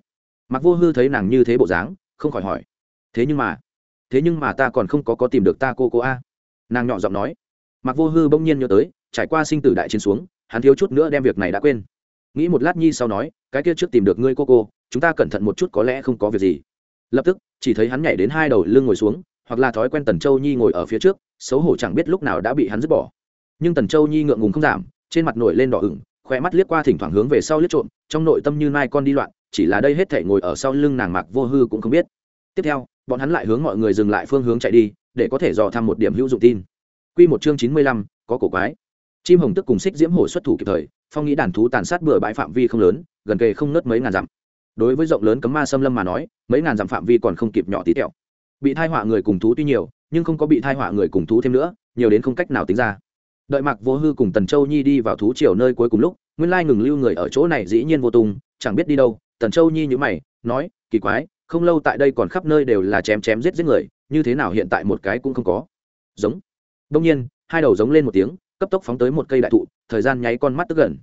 Mặc vô hư thấy nàng như thế bộ dáng, không khỏi hỏi thế nhưng mà, thế nhưng mà ta còn không có có tìm được ta cô cô a. Nàng nhỏ giọng nói. Mặc vô hư bỗng nhiên nhớ tới, trải qua sinh tử đại chiến xuống, hắn thiếu chút nữa đem việc này đã quên. Nghĩ một lát nhi sau nói, cái kia trước tìm được ngươi cô cô, chúng ta cẩn thận một chút có lẽ không có việc gì. Lập tức, chỉ thấy hắn nhảy đến hai đầu lưng ngồi xuống, hoặc là thói quen tần châu nhi ngồi ở phía trước, xấu hổ chẳng biết lúc nào đã bị hắn dứt bỏ. Nhưng tần châu nhi ngượng ngùng không giảm, trên mặt nổi lên đỏ ửng khoe mắt liếc qua thỉnh thoảng hướng về sau liếc trộm, trong nội tâm như mai con đi loạn, chỉ là đây hết thể ngồi ở sau lưng nàng mạc vô hư cũng không biết. Tiếp theo bọn hắn lại hướng mọi người dừng lại phương hướng chạy đi, để có thể dò thăm một điểm hữu dụng tin. Q một chương chín mươi lăm, có cổ quái. Chim hồng tức cùng xích diễm hổ xuất thủ kịp thời, phong nghĩ đàn thú tàn sát bừa bãi phạm vi không lớn, gần kề không nớt mấy ngàn dặm. Đối với rộng lớn cấm ma xâm lâm mà nói, mấy ngàn dặm phạm vi còn không kịp nhỏ tí tẹo. Bị thai họa người cùng thú tuy nhiều, nhưng không có bị thai họa người cùng thú thêm nữa, nhiều đến không cách nào tính ra. Đợi mạc vô hư cùng tần châu nhi đi vào thú triều nơi cuối cùng lúc, nguyên lai ngừng lưu người ở chỗ này dĩ nhiên vô tung, chẳng biết đi đâu, tần châu nhi nhữ mày, nói, kỳ quái không lâu tại đây còn khắp nơi đều là chém chém giết giết người, như thế nào hiện tại một cái cũng không có. Giống. Đông nhiên, hai đầu giống lên một tiếng, cấp tốc phóng tới một cây đại thụ, thời gian nháy con mắt tức gần.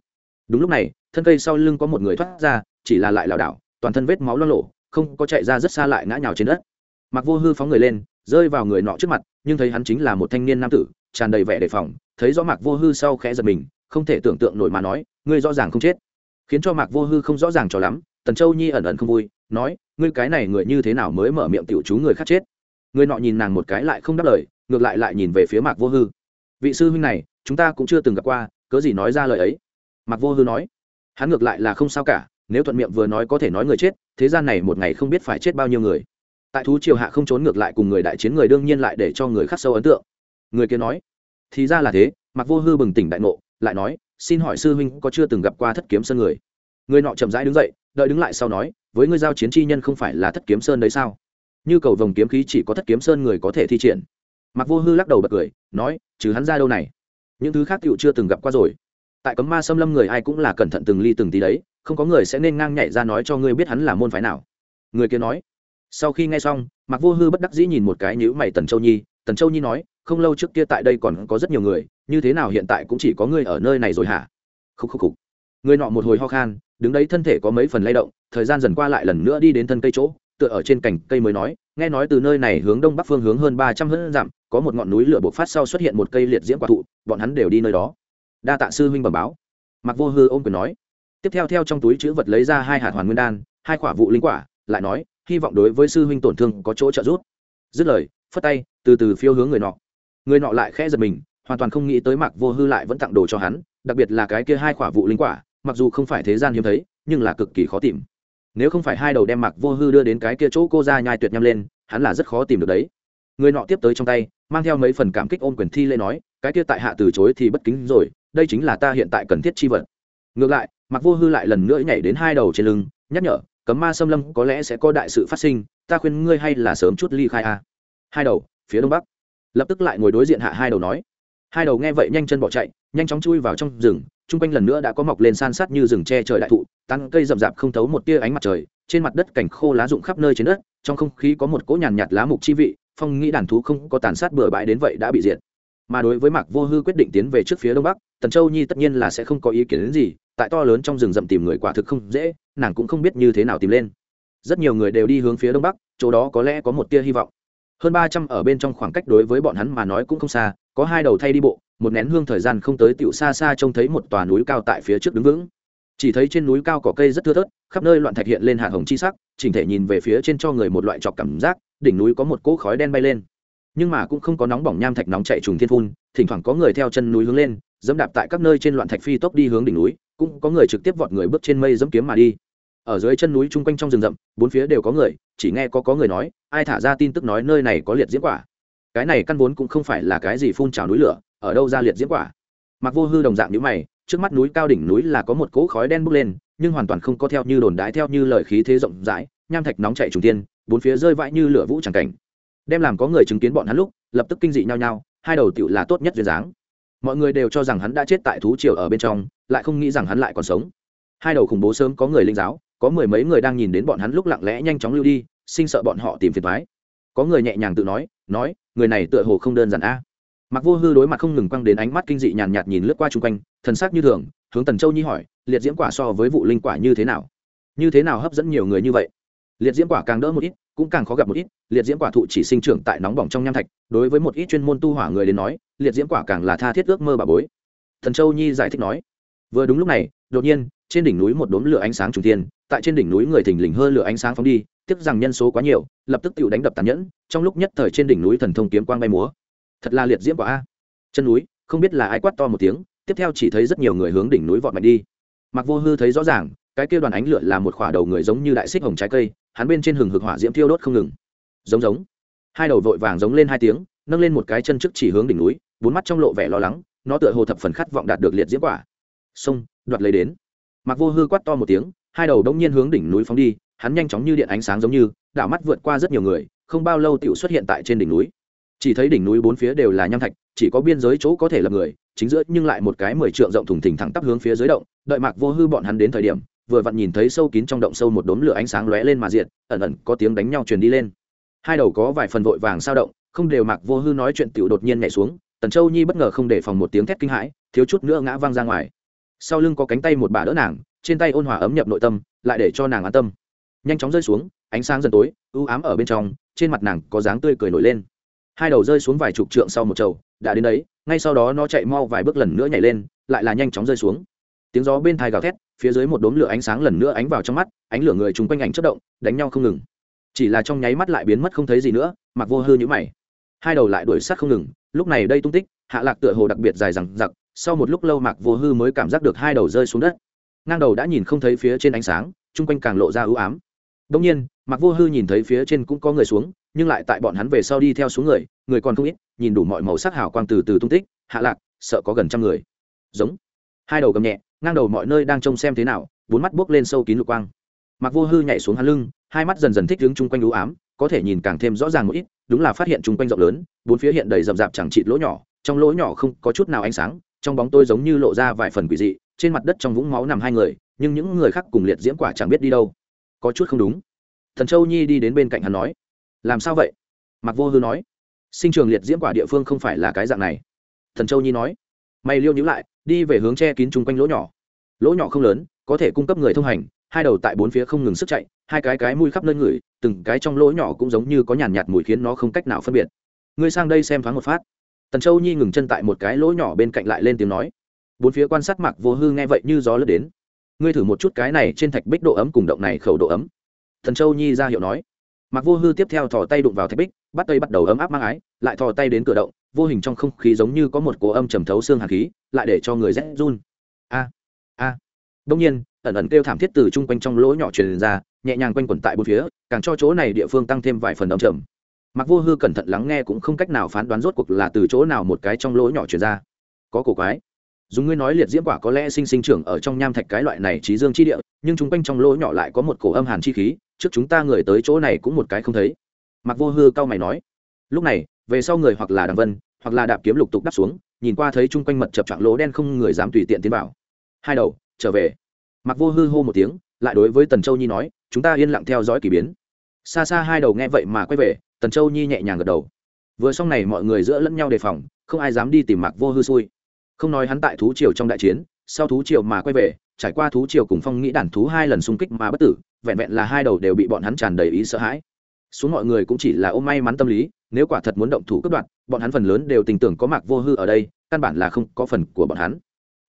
Đúng lúc này, thân cây sau lưng có một người thoát ra, chỉ là lại lảo đảo, toàn thân vết máu lo lộ không có chạy ra rất xa lại ngã nhào trên đất. Mặc vô hư phóng người lên, rơi vào người nọ trước mặt, nhưng thấy hắn chính là một thanh niên nam tử, tràn đầy vẻ đề phòng, thấy rõ mạc vô hư sau khẽ giật mình, không thể tưởng tượng nổi mà nói, ngươi rõ ràng không chết. Khiến cho mạc vô hư không rõ ràng cho lắm, tần châu nhi ẩn ẩn không vui, nói ngươi cái này người như thế nào mới mở miệng tiểu chú người khác chết? Người nọ nhìn nàng một cái lại không đáp lời, ngược lại lại nhìn về phía mạc vô hư. Vị sư huynh này, chúng ta cũng chưa từng gặp qua, cớ gì nói ra lời ấy? Mạc vô hư nói. Hắn ngược lại là không sao cả, nếu thuận miệng vừa nói có thể nói người chết, thế gian này một ngày không biết phải chết bao nhiêu người. Tại thú triều hạ không trốn ngược lại cùng người đại chiến người đương nhiên lại để cho người khắc sâu ấn tượng. Người kia nói. Thì ra là thế mặc vô hư bừng tỉnh đại ngộ, lại nói, xin hỏi sư huynh có chưa từng gặp qua thất kiếm sơn người? Người nọ chậm rãi đứng dậy, đợi đứng lại sau nói với ngươi giao chiến chi nhân không phải là thất kiếm sơn đấy sao? Như cầu vồng kiếm khí chỉ có thất kiếm sơn người có thể thi triển. Mặc vô hư lắc đầu bật cười, nói, trừ hắn ra đâu này? Những thứ khác tựu chưa từng gặp qua rồi. Tại cấm ma xâm lâm người ai cũng là cẩn thận từng ly từng tí đấy, không có người sẽ nên ngang nhảy ra nói cho ngươi biết hắn là môn phái nào. Người kia nói. Sau khi nghe xong mặc vô hư bất đắc dĩ nhìn một cái nhữ mày tần châu nhi, tần châu nhi nói, không lâu trước kia tại đây còn có rất nhiều người, như thế nào hiện tại cũng chỉ có ngươi ở nơi này rồi hả? Khúc khúc khúc. Người nọ một hồi ho khan, đứng đấy thân thể có mấy phần lay động thời gian dần qua lại lần nữa đi đến thân cây chỗ, tựa ở trên cành cây mới nói, nghe nói từ nơi này hướng đông bắc phương hướng hơn ba trăm hơn dặm, có một ngọn núi lửa bộc phát sau xuất hiện một cây liệt diễm quả thụ, bọn hắn đều đi nơi đó. Đa tạ sư huynh bẩm báo. Mặc vô hư ôm quyền nói. Tiếp theo theo trong túi chữ vật lấy ra hai hạt hoàn nguyên đan, hai quả vụ linh quả, lại nói, hy vọng đối với sư huynh tổn thương có chỗ trợ giúp. Dứt lời, phất tay, từ từ phiêu hướng người nọ. Người nọ lại khẽ giật mình, hoàn toàn không nghĩ tới mạc vô hư lại vẫn tặng đồ cho hắn, đặc biệt là cái kia hai quả vụ linh quả, mặc dù không phải thế gian hiếm thấy, nhưng là cực kỳ khó tìm nếu không phải hai đầu đem mạc vô hư đưa đến cái kia chỗ cô ra nhai tuyệt nhăm lên, hắn là rất khó tìm được đấy. Người nọ tiếp tới trong tay, mang theo mấy phần cảm kích ôm quyền thi lê nói, cái kia tại hạ từ chối thì bất kính rồi, đây chính là ta hiện tại cần thiết chi vật. Ngược lại mặc vô hư lại lần nữa nhảy đến hai đầu trên lưng, nhắc nhở, cấm ma xâm lâm có lẽ sẽ có đại sự phát sinh, ta khuyên ngươi hay là sớm chút ly khai a. Hai đầu, phía đông bắc. Lập tức lại ngồi đối diện hạ hai đầu nói. Hai đầu nghe vậy nhanh chân bỏ chạy, nhanh chóng chui vào trong rừng chung quanh lần nữa đã có mọc lên san sát như rừng tre trời đại thụ tán cây rậm rạp không thấu một tia ánh mặt trời trên mặt đất cảnh khô lá rụng khắp nơi trên đất trong không khí có một cỗ nhàn nhạt, lá mục chi vị phong nghĩ đàn thú không có tàn sát bừa bãi đến vậy đã bị diệt. Mà đối với mạc vô hư quyết định tiến về trước phía đông bắc tần châu nhi tất nhiên là sẽ không có ý kiến đến gì tại to lớn trong rừng rậm tìm người quả thực không dễ nàng cũng không biết như thế nào tìm lên. Rất nhiều người đều đi hướng phía đông bắc chỗ đó có lẽ có một tia hy vọng hơn ba trăm ở bên trong khoảng cách đối với bọn hắn mà nói cũng không xa, có hai đầu thay đi bộ, một nén hương thời gian không tới tựu xa xa trông thấy một tòa núi cao tại phía trước đứng vững. Chỉ thấy trên núi cao cỏ cây rất thưa thớt, khắp nơi loạn thạch hiện lên hạt hồng chi sắc, chỉnh thể nhìn về phía trên cho người một loại trọc cảm giác, đỉnh núi có một cỗ khói đen bay lên. Nhưng mà cũng không có nóng bỏng nham thạch nóng chạy trùng thiên phun, thỉnh thoảng có người theo chân núi hướng lên, dẫm đạp tại các nơi trên loạn thạch phi tốc đi hướng đỉnh núi, cũng có người trực tiếp vọt người bước trên mây dẫm kiếm mà đi ở dưới chân núi chung quanh trong rừng rậm, bốn phía đều có người, chỉ nghe có có người nói, ai thả ra tin tức nói nơi này có liệt diễm quả. Cái này căn vốn cũng không phải là cái gì phun trào núi lửa, ở đâu ra liệt diễm quả. Mặc vô hư đồng dạng như mày, trước mắt núi cao đỉnh núi là có một cỗ khói đen bốc lên, nhưng hoàn toàn không có theo như đồn đái theo như lời khí thế rộng rãi, nham thạch nóng chạy trùng tiên bốn phía rơi vãi như lửa vũ tràng cảnh. Đem làm có người chứng kiến bọn hắn lúc, lập tức kinh dị nhau nhau hai đầu tựu là tốt nhất duyên dáng. Mọi người đều cho rằng hắn đã chết tại thú triều ở bên trong, lại không nghĩ rằng hắn lại còn sống. Hai đầu khủng bố sớm có người linh giáo có mười mấy người đang nhìn đến bọn hắn lúc lặng lẽ nhanh chóng lưu đi, sinh sợ bọn họ tìm phiền thoái có người nhẹ nhàng tự nói nói, người này tựa hồ không đơn giản a. À. Mặc vô hư đối mặt không ngừng quăng đến ánh mắt kinh dị nhàn nhạt nhìn lướt qua chung quanh, thần sắc như thường, hướng tần châu nhi hỏi, liệt diễm quả so với vụ linh quả như thế nào? Như thế nào hấp dẫn nhiều người như vậy? Liệt diễm quả càng đỡ một ít, cũng càng khó gặp một ít, liệt diễm quả thụ chỉ sinh trưởng tại nóng bỏng trong nham thạch, đối với một ít chuyên môn tu hỏa người đến nói, liệt diễm quả càng là tha thiết ước mơ bà bối. Thần châu nhi giải thích nói, vừa đúng lúc này, đột nhiên, trên đỉnh núi một đốm lửa ánh sáng trùng tiên tại trên đỉnh núi người thình lình hơi lửa ánh sáng phóng đi, tiếc rằng nhân số quá nhiều, lập tức tự đánh đập tàn nhẫn, trong lúc nhất thời trên đỉnh núi thần thông kiếm quang bay múa. Thật là liệt diễm quả a. Chân núi, không biết là ai quát to một tiếng, tiếp theo chỉ thấy rất nhiều người hướng đỉnh núi vọt mạnh đi. Mặc vô hư thấy rõ ràng, cái kia đoàn ánh lửa là một khỏa đầu người giống như đại xích hồng trái cây, hắn bên trên hừng hực hỏa diễm thiêu đốt không ngừng. Giống giống. Hai đầu vội vàng giống lên hai tiếng, nâng lên một cái chân trước chỉ hướng đỉnh núi, bốn mắt trong lộ vẻ lo lắng, nó tựa hồ thập phần khát vọng đạt được liệt diễm quả. Xông, đoạt lấy đến. Mặc vô hư quát to một tiếng hai đầu đông nhiên hướng đỉnh núi phóng đi, hắn nhanh chóng như điện ánh sáng giống như, đảo mắt vượt qua rất nhiều người, không bao lâu tựu xuất hiện tại trên đỉnh núi. Chỉ thấy đỉnh núi bốn phía đều là nham thạch, chỉ có biên giới chỗ có thể lập người, chính giữa nhưng lại một cái mười trượng rộng thùng thình thẳng tắp hướng phía dưới động, đợi mạc vô hư bọn hắn đến thời điểm, vừa vặn nhìn thấy sâu kín trong động sâu một đốm lửa ánh sáng lóe lên mà diện ẩn ẩn có tiếng đánh nhau truyền đi lên. Hai đầu có vài phần vội vàng sao động, không đều mạc vô hư nói chuyện tiểu đột nhiên nhảy xuống, tần châu nhi bất ngờ không để phòng một tiếng thét kinh hãi, thiếu chút nữa ngã văng ra ngoài. Sau lưng có cánh tay một bà đỡ nàng trên tay ôn hòa ấm nhập nội tâm lại để cho nàng an tâm. Nhanh chóng rơi xuống ánh sáng dần tối ưu ám ở bên trong trên mặt nàng có dáng tươi cười nổi lên. Hai đầu rơi xuống vài chục trượng sau một chầu, đã đến đấy ngay sau đó nó chạy mau vài bước lần nữa nhảy lên lại là nhanh chóng rơi xuống. Tiếng gió bên thai gào thét phía dưới một đốm lửa ánh sáng lần nữa ánh vào trong mắt ánh lửa người chung quanh ảnh chất động đánh nhau không ngừng. Chỉ là trong nháy mắt lại biến mất không thấy gì nữa mặc vô hư nhữ mày. Hai đầu lại đuổi sát không ngừng lúc này đây tung tích hạ lạc tựa hồ đặc biệt dài rằng giặc sau một lúc lâu mạc vô hư mới cảm giác được hai đầu rơi xuống đất ngang đầu đã nhìn không thấy phía trên ánh sáng, chung quanh càng lộ ra ưu ám. Đông nhiên mặc vô hư nhìn thấy phía trên cũng có người xuống, nhưng lại tại bọn hắn về sau đi theo xuống người người còn không ít, nhìn đủ mọi màu sắc hào quang từ từ tung tích, hạ lạc, sợ có gần trăm người. Giống. Hai đầu gầm nhẹ, ngang đầu mọi nơi đang trông xem thế nào, bốn mắt buốc lên sâu kín lục quang. Mặc vô hư nhảy xuống hắn lưng, hai mắt dần dần thích đứng chung quanh lũ ám, có thể nhìn càng thêm rõ ràng một ít, đúng là phát hiện chung quanh rộng lớn, bốn phía hiện đầy rậm rạp chẳng chịt lỗ nhỏ, trong lỗ nhỏ không có chút nào ánh sáng, trong bóng tôi giống như lộ ra vài phần quỷ dị trên mặt đất trong vũng máu nằm hai người, nhưng những người khác cùng liệt diễm quả chẳng biết đi đâu. Có chút không đúng. Thần châu nhi đi đến bên cạnh hắn nói, làm sao vậy? Mặc vô hư nói, sinh trường liệt diễm quả địa phương không phải là cái dạng này. Thần châu nhi nói, mày liêu nhữ lại, đi về hướng che kín chung quanh lỗ nhỏ. Lỗ nhỏ không lớn, có thể cung cấp người thông hành, hai đầu tại bốn phía không ngừng sức chạy, hai cái cái mùi khắp nơi ngửi từng cái trong lỗ nhỏ cũng giống như có nhàn nhạt mùi khiến nó không cách nào phân biệt. Ngươi sang đây xem thoáng một phát. Tần châu nhi ngừng chân tại một cái lỗ nhỏ bên cạnh lại lên tiếng nói bốn phía quan sát mặc vô hư nghe vậy như gió lướt đến. Ngươi thử một chút cái này trên thạch bích độ ấm cùng động này khẩu độ ấm. Thần châu nhi ra hiệu nói. Mặc vô hư tiếp theo thò tay đụng vào thạch bích, bắt tay bắt đầu ấm áp mang ái, lại thò tay đến cửa động, vô hình trong không khí giống như có một cố âm trầm thấu xương hạt khí, lại để cho người rét run. A a. Đông nhiên, ẩn ẩn kêu thảm thiết từ chung quanh trong lỗ nhỏ truyền ra, nhẹ nhàng quanh quẩn tại bốn phía, càng cho chỗ này địa phương tăng thêm vài phần ấm trầm. Mặc vô hư cẩn thận lắng nghe cũng không cách nào phán đoán rốt cuộc là từ chỗ nào một cái trong lỗ nhỏ truyền ra. Có cổ quái dùng ngươi nói liệt diễm quả có lẽ sinh sinh trưởng ở trong nham thạch cái loại này trí dương chi địa, nhưng chúng quanh trong lỗ nhỏ lại có một cổ âm hàn chi khí, trước chúng ta người tới chỗ này cũng một cái không thấy. Mặc vô hư cao mày nói. Lúc này, về sau người hoặc là đằng vân, hoặc là đạp kiếm lục tục đắp xuống, nhìn qua thấy chung quanh mật chập chạng lỗ đen không người dám tùy tiện tiến vào. Hai đầu, trở về. Mặc vô hư hô một tiếng, lại đối với tần châu nhi nói, chúng ta yên lặng theo dõi k ỳ biến. Xa xa hai đầu nghe vậy mà quay về, tần châu nhi nhẹ nhàng gật đầu. Vừa xong này mọi người giữa lẫn nhau đề phòng, không ai dám đi tìm mặc vô hư xui không nói hắn tại thú triều trong đại chiến, sau thú triều mà quay về, trải qua thú triều cùng phong nghĩ đàn thú hai lần xung kích mà bất tử, vẹn vẹn là hai đầu đều bị bọn hắn tràn đầy ý sợ hãi. Xuống mọi người cũng chỉ là ôm may mắn tâm lý, nếu quả thật muốn động thủ cướp đoạt, bọn hắn phần lớn đều tình tưởng có mạc vô hư ở đây, căn bản là không có phần của bọn hắn.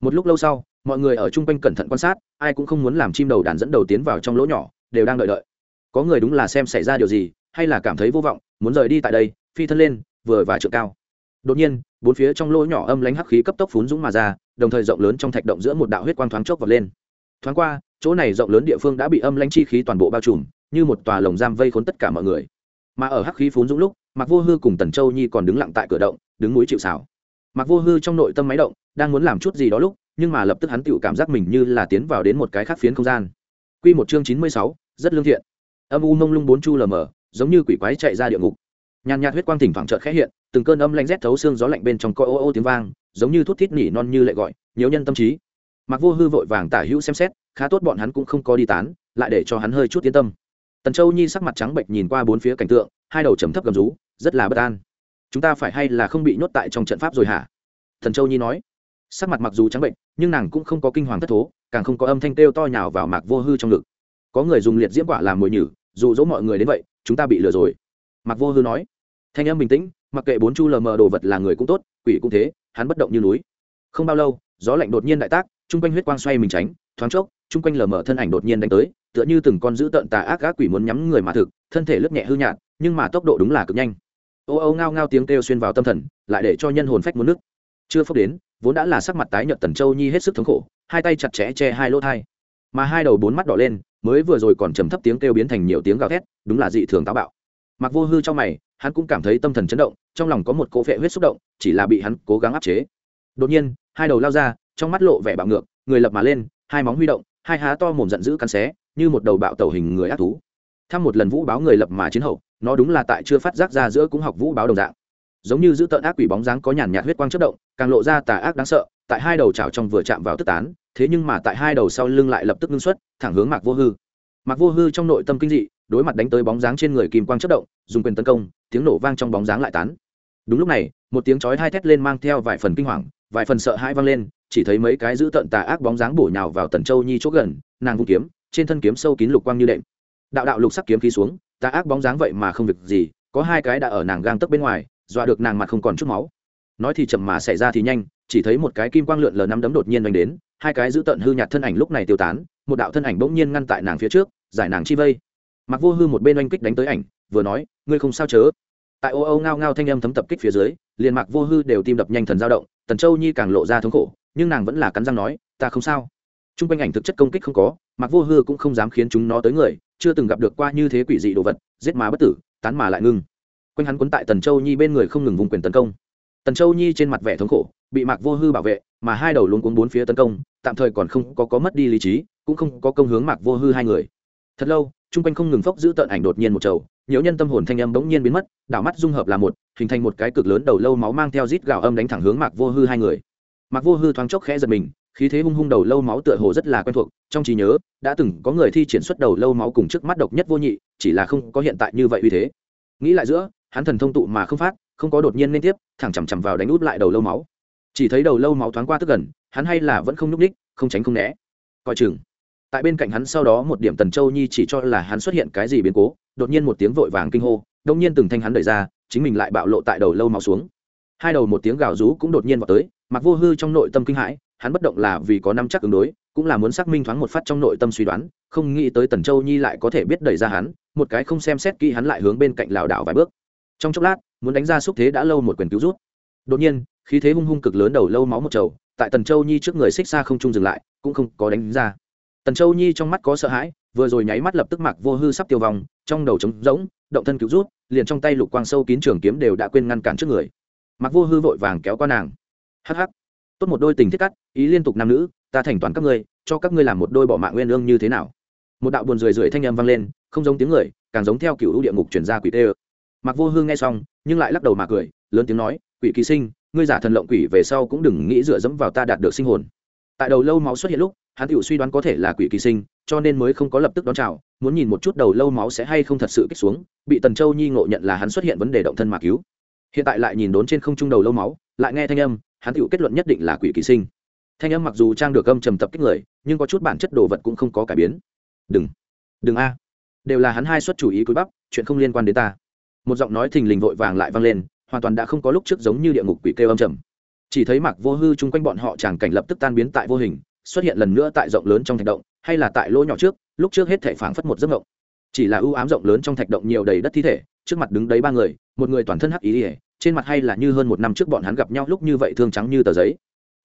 Một lúc lâu sau, mọi người ở chung quanh cẩn thận quan sát, ai cũng không muốn làm chim đầu đàn dẫn đầu tiến vào trong lỗ nhỏ, đều đang đợi đợi. Có người đúng là xem xảy ra điều gì, hay là cảm thấy vô vọng, muốn rời đi tại đây, phi thân lên, vừa và trượng cao. Đột nhiên bốn phía trong lỗ nhỏ âm lánh hắc khí cấp tốc phún dũng mà ra, đồng thời rộng lớn trong thạch động giữa một đạo huyết quang thoáng chốc vọt lên. Thoáng qua, chỗ này rộng lớn địa phương đã bị âm lãnh chi khí toàn bộ bao trùm, như một tòa lồng giam vây khốn tất cả mọi người. Mà ở hắc khí phún dũng lúc mặc vô hư cùng tần châu nhi còn đứng lặng tại cửa động, đứng núi chịu xảo mặc vô hư trong nội tâm máy động, đang muốn làm chút gì đó lúc, nhưng mà lập tức hắn tự cảm giác mình như là tiến vào đến một cái khác phiến không gian. Q một chương chín mươi sáu, rất lương thiện. Âm u mông lung bốn chu lờ mờ, giống như quỷ quái chạy ra địa ngục. Nhàn nhạt huyết quang thỉnh thoảng trợt khẽ hiện từng cơn âm lanh rét thấu xương gió lạnh bên trong coi ô ô tiếng vang, giống như thút thít nỉ non như lệ gọi, nhiều nhân tâm trí. Mặc vô hư vội vàng tả hữu xem xét, khá tốt bọn hắn cũng không có đi tán, lại để cho hắn hơi chút yên tâm. Tần châu nhi sắc mặt trắng bệnh nhìn qua bốn phía cảnh tượng, hai đầu trầm thấp gầm rú, rất là bất an. Chúng ta phải hay là không bị nhốt tại trong trận pháp rồi hả? Thần châu nhi nói. Sắc mặt mặc dù trắng bệnh nhưng nàng cũng không có kinh hoàng thất thố, càng không có âm thanh kêu to nhào vào mạc vô hư trong ngực. Có người dùng liệt diễm quả làm mồi nhử dụ dỗ mọi người đến vậy, chúng ta bị lừa rồi. Mạc vô hư nói. Thanh âm bình tĩnh mặc kệ bốn chu lờ mờ đồ vật là người cũng tốt, quỷ cũng thế, hắn bất động như núi. Không bao lâu, gió lạnh đột nhiên đại tác, chung quanh huyết quang xoay mình tránh, thoáng chốc, chung quanh lờ mờ thân ảnh đột nhiên đánh tới, tựa như từng con dữ tợn tà ác gác quỷ muốn nhắm người mà thực, thân thể lướt nhẹ hư nhạt, nhưng mà tốc độ đúng là cực nhanh. Ô ô ngao ngao tiếng kêu xuyên vào tâm thần, lại để cho nhân hồn phách muốn nước. Chưa phốc đến, vốn đã là sắc mặt tái nhợt tần châu nhi hết sức thống khổ, hai tay chặt chẽ che hai lỗ thai. Mà hai đầu bốn mắt đỏ lên, mới vừa rồi còn trầm thấp tiếng kêu biến thành nhiều tiếng gào thét, đúng là dị thường táo bạo. Mặc vô hư trong mày hắn cũng cảm thấy tâm thần chấn động, trong lòng có một cỗ phệ huyết xúc động, chỉ là bị hắn cố gắng áp chế. Đột nhiên, hai đầu lao ra, trong mắt lộ vẻ bạo ngược, người lập mà lên, hai móng huy động, hai há to mồm giận dữ cắn xé, như một đầu bạo tẩu hình người ác thú. Thăm một lần vũ báo người lập mà chiến hậu, nó đúng là tại chưa phát giác ra giữa cũng học vũ báo đồng dạng. Giống như giữ tợn ác quỷ bóng dáng có nhàn nhạt huyết quang chất động, càng lộ ra tà ác đáng sợ, tại hai đầu chảo trong vừa chạm vào tức tán, thế nhưng mà tại hai đầu sau lưng lại lập tức ngưng xuất, thẳng hướng mạc vô hư. Mạc vô hư trong nội tâm kinh dị đối mặt đánh tới bóng dáng trên người kim quang chất động, dùng quyền tấn công, tiếng nổ vang trong bóng dáng lại tán. Đúng lúc này, một tiếng chói hai thét lên mang theo vài phần kinh hoàng, vài phần sợ hãi vang lên, chỉ thấy mấy cái giữ tận tà ác bóng dáng bổ nhào vào tần châu nhi chỗ gần, nàng vung kiếm, trên thân kiếm sâu kín lục quang như đệm. Đạo đạo lục sắc kiếm khí xuống, tà ác bóng dáng vậy mà không việc gì, có hai cái đã ở nàng gang tấc bên ngoài, dọa được nàng mặt không còn chút máu. Nói thì chậm mà xảy ra thì nhanh, chỉ thấy một cái kim quang lượn lờ năm đấm đột nhiên đánh đến, hai cái giữ tận hư nhạt thân ảnh lúc này tiêu tán, một đạo thân ảnh bỗng nhiên ngăn tại nàng phía trước, giải nàng chi vây mặc vô hư một bên oanh kích đánh tới ảnh vừa nói ngươi không sao chớ? Tại ô ô ngao ngao thanh âm thấm tập kích phía dưới liền mặc vô hư đều tim đập nhanh thần dao động tần châu nhi càng lộ ra thống khổ nhưng nàng vẫn là cắn răng nói ta không sao. T r u n g quanh ảnh thực chất công kích không có mặc vô hư cũng không dám khiến chúng nó tới người chưa từng gặp được qua như thế quỷ dị đồ vật giết má bất tử tán mà lại ngưng. Quanh hắn quấn tại tần châu nhi bên người không ngừng vùng quyền tấn công. Tần châu nhi trên mặt vẻ thống khổ bị mạc vô hư bảo vệ mà hai đầu luôn cuốn bốn phía tấn công tạm thời còn không có, có mất đi lý trí cũng không có công hướng mạc vô hư hai người. Thật lâu chung quanh không ngừng phốc giữ tợn ảnh đột nhiên một chầu nhiều nhân tâm hồn thanh âm bỗng nhiên biến mất, đảo mắt dung hợp là một, hình thành một cái cực lớn đầu lâu máu mang theo rít gạo âm đánh thẳng hướng mạc vô hư hai người. Mạc vô hư thoáng chốc khẽ giật mình, khí thế hung hung đầu lâu máu tựa hồ rất là quen thuộc, trong trí nhớ, đã từng có người thi triển xuất đầu lâu máu cùng trước mắt độc nhất vô nhị, chỉ là không có hiện tại như vậy uy thế. Nghĩ lại giữa, hắn thần thông tụ mà không phát, không có đột nhiên liên tiếp, thẳng chằm chằm vào đánh út lại đầu lâu máu. Chỉ thấy đầu lâu máu thoáng qua tức gần, hắn hay là vẫn không nhúc ních không tránh không né. Coi chừng tại bên cạnh hắn sau đó một điểm tần châu nhi chỉ cho là hắn xuất hiện cái gì biến cố, đột nhiên một tiếng vội vàng kinh hô, đông nhiên từng thanh hắn đẩy ra, chính mình lại bạo lộ tại đầu lâu máu xuống. Hai đầu một tiếng gào rú cũng đột nhiên vào tới mặc vô hư trong nội tâm kinh hãi, hắn bất động là vì có năm chắc ứng đối, cũng là muốn xác minh thoáng một phát trong nội tâm suy đoán, không nghĩ tới tần châu nhi lại có thể biết đẩy ra hắn, một cái không xem xét kỹ hắn lại hướng bên cạnh lảo đảo vài bước. Trong chốc lát, muốn đánh ra xúc thế đã lâu một quyền cứu rút. Đột nhiên, khí thế hung hung cực lớn đầu lâu máu một trầu, tại tần châu nhi trước người xích xa không trung dừng lại, cũng không có đánh ra tần châu nhi trong mắt có sợ hãi, vừa rồi nháy mắt lập tức mặc vô hư sắp tiêu vong, trong đầu trống rỗng, động thân cứu rút, liền trong tay lục quang sâu kín trường kiếm đều đã quên ngăn cản trước người. Mặc vô hư vội vàng kéo qua nàng. Hắc hắc. Tốt một đôi tình thiết cắt, ý liên tục nam nữ, ta thành toàn các ngươi, cho các ngươi làm một đôi bỏ mạng nguyên ương như thế nào? Một đạo buồn rười rượi thanh âm vang lên, không giống tiếng người, càng giống theo cựu địa ngục chuyển ra quỷ tê ơ. Mặc vô hư nghe xong, nhưng lại lắc đầu mà cười, lớn tiếng nói, quỷ kỳ sinh, ngươi giả thần lộng quỷ về sau cũng đừng nghĩ dựa dẫm vào ta đạt được sinh hồn tại đầu lâu máu xuất hiện lúc, hắn tự suy đoán có thể là quỷ kỳ sinh, cho nên mới không có lập tức đón chào, muốn nhìn một chút đầu lâu máu sẽ hay không thật sự kích xuống, bị tần châu nhi ngộ nhận là hắn xuất hiện vấn đề động thân mà cứu. Hiện tại lại nhìn đốn trên không trung đầu lâu máu, lại nghe thanh âm, hắn tự kết luận nhất định là quỷ kỳ sinh. Thanh âm mặc dù trang được âm trầm tập kích người, nhưng có chút bản chất đồ vật cũng không có cải biến. Đừng đừng a. Đều là hắn hai xuất chủ ý cúi bắp, chuyện không liên quan đến ta. Một giọng nói thình lình vội vàng lại vang lên, hoàn toàn đã không có lúc trước giống như địa ngục quỷ kêu âm trầm chỉ thấy mặc vô hư chung quanh bọn họ tràng cảnh lập tức tan biến tại vô hình, xuất hiện lần nữa tại rộng lớn trong thạch động, hay là tại lỗ nhỏ trước, lúc trước hết thể phảng phất một giấc mộng. Chỉ là ưu ám rộng lớn trong thạch động nhiều đầy đất thi thể, trước mặt đứng đấy ba người, một người toàn thân hắc ý ỉa trên mặt hay là như hơn một năm trước bọn hắn gặp nhau lúc như vậy thương trắng như tờ giấy.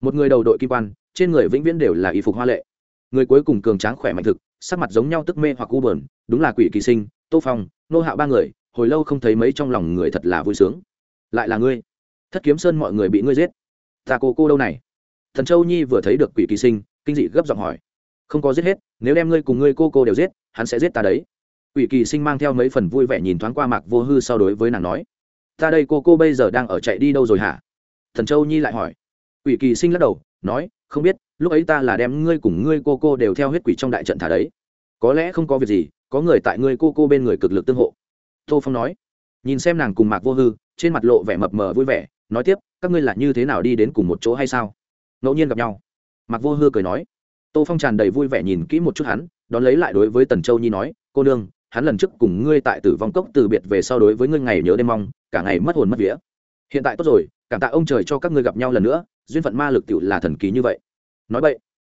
Một người đầu đội kim quan, trên người vĩnh viễn đều là y phục hoa lệ. Người cuối cùng cường tráng khỏe mạnh thực, sắc mặt giống nhau tức mê hoặc u bờn đúng là quỷ kỳ sinh, tô phong, nô hạo ba người, hồi lâu không thấy mấy trong lòng người thật là vui sướng. Lại là ngươi. Thất kiếm sơn mọi người bị ngươi giết ta cô cô đâu này? Thần châu nhi vừa thấy được quỷ kỳ sinh, kinh dị gấp giọng hỏi. Không có giết hết, nếu đem ngươi cùng ngươi cô cô đều giết, hắn sẽ giết ta đấy. Quỷ kỳ sinh mang theo mấy phần vui vẻ nhìn thoáng qua mạc vô hư sau đối với nàng nói. Ta đây cô cô bây giờ đang ở chạy đi đâu rồi hả? Thần châu nhi lại hỏi. Quỷ kỳ sinh lắc đầu, nói, không biết, lúc ấy ta là đem ngươi cùng ngươi cô cô đều theo huyết quỷ trong đại trận thả đấy. Có lẽ không có việc gì, có người tại ngươi cô cô bên người cực lực tương hộ. Tô phong nói. Nhìn xem nàng cùng mạc vô hư, trên mặt lộ vẻ mập mờ vui vẻ, nói tiếp các ngươi là như thế nào đi đến cùng một chỗ hay sao? Ngẫu nhiên gặp nhau. Mặc vô hư cười nói. Tô phong tràn đầy vui vẻ nhìn kỹ một chút hắn, đón lấy lại đối với tần châu nhi nói, cô nương, hắn lần trước cùng ngươi tại tử vong cốc từ biệt về sau đối với ngươi ngày nhớ đêm mong, cả ngày mất hồn mất vía. Hiện tại tốt rồi, cảm tạ ông trời cho các ngươi gặp nhau lần nữa, duyên phận ma lực tựu là thần kỳ như vậy. Nói vậy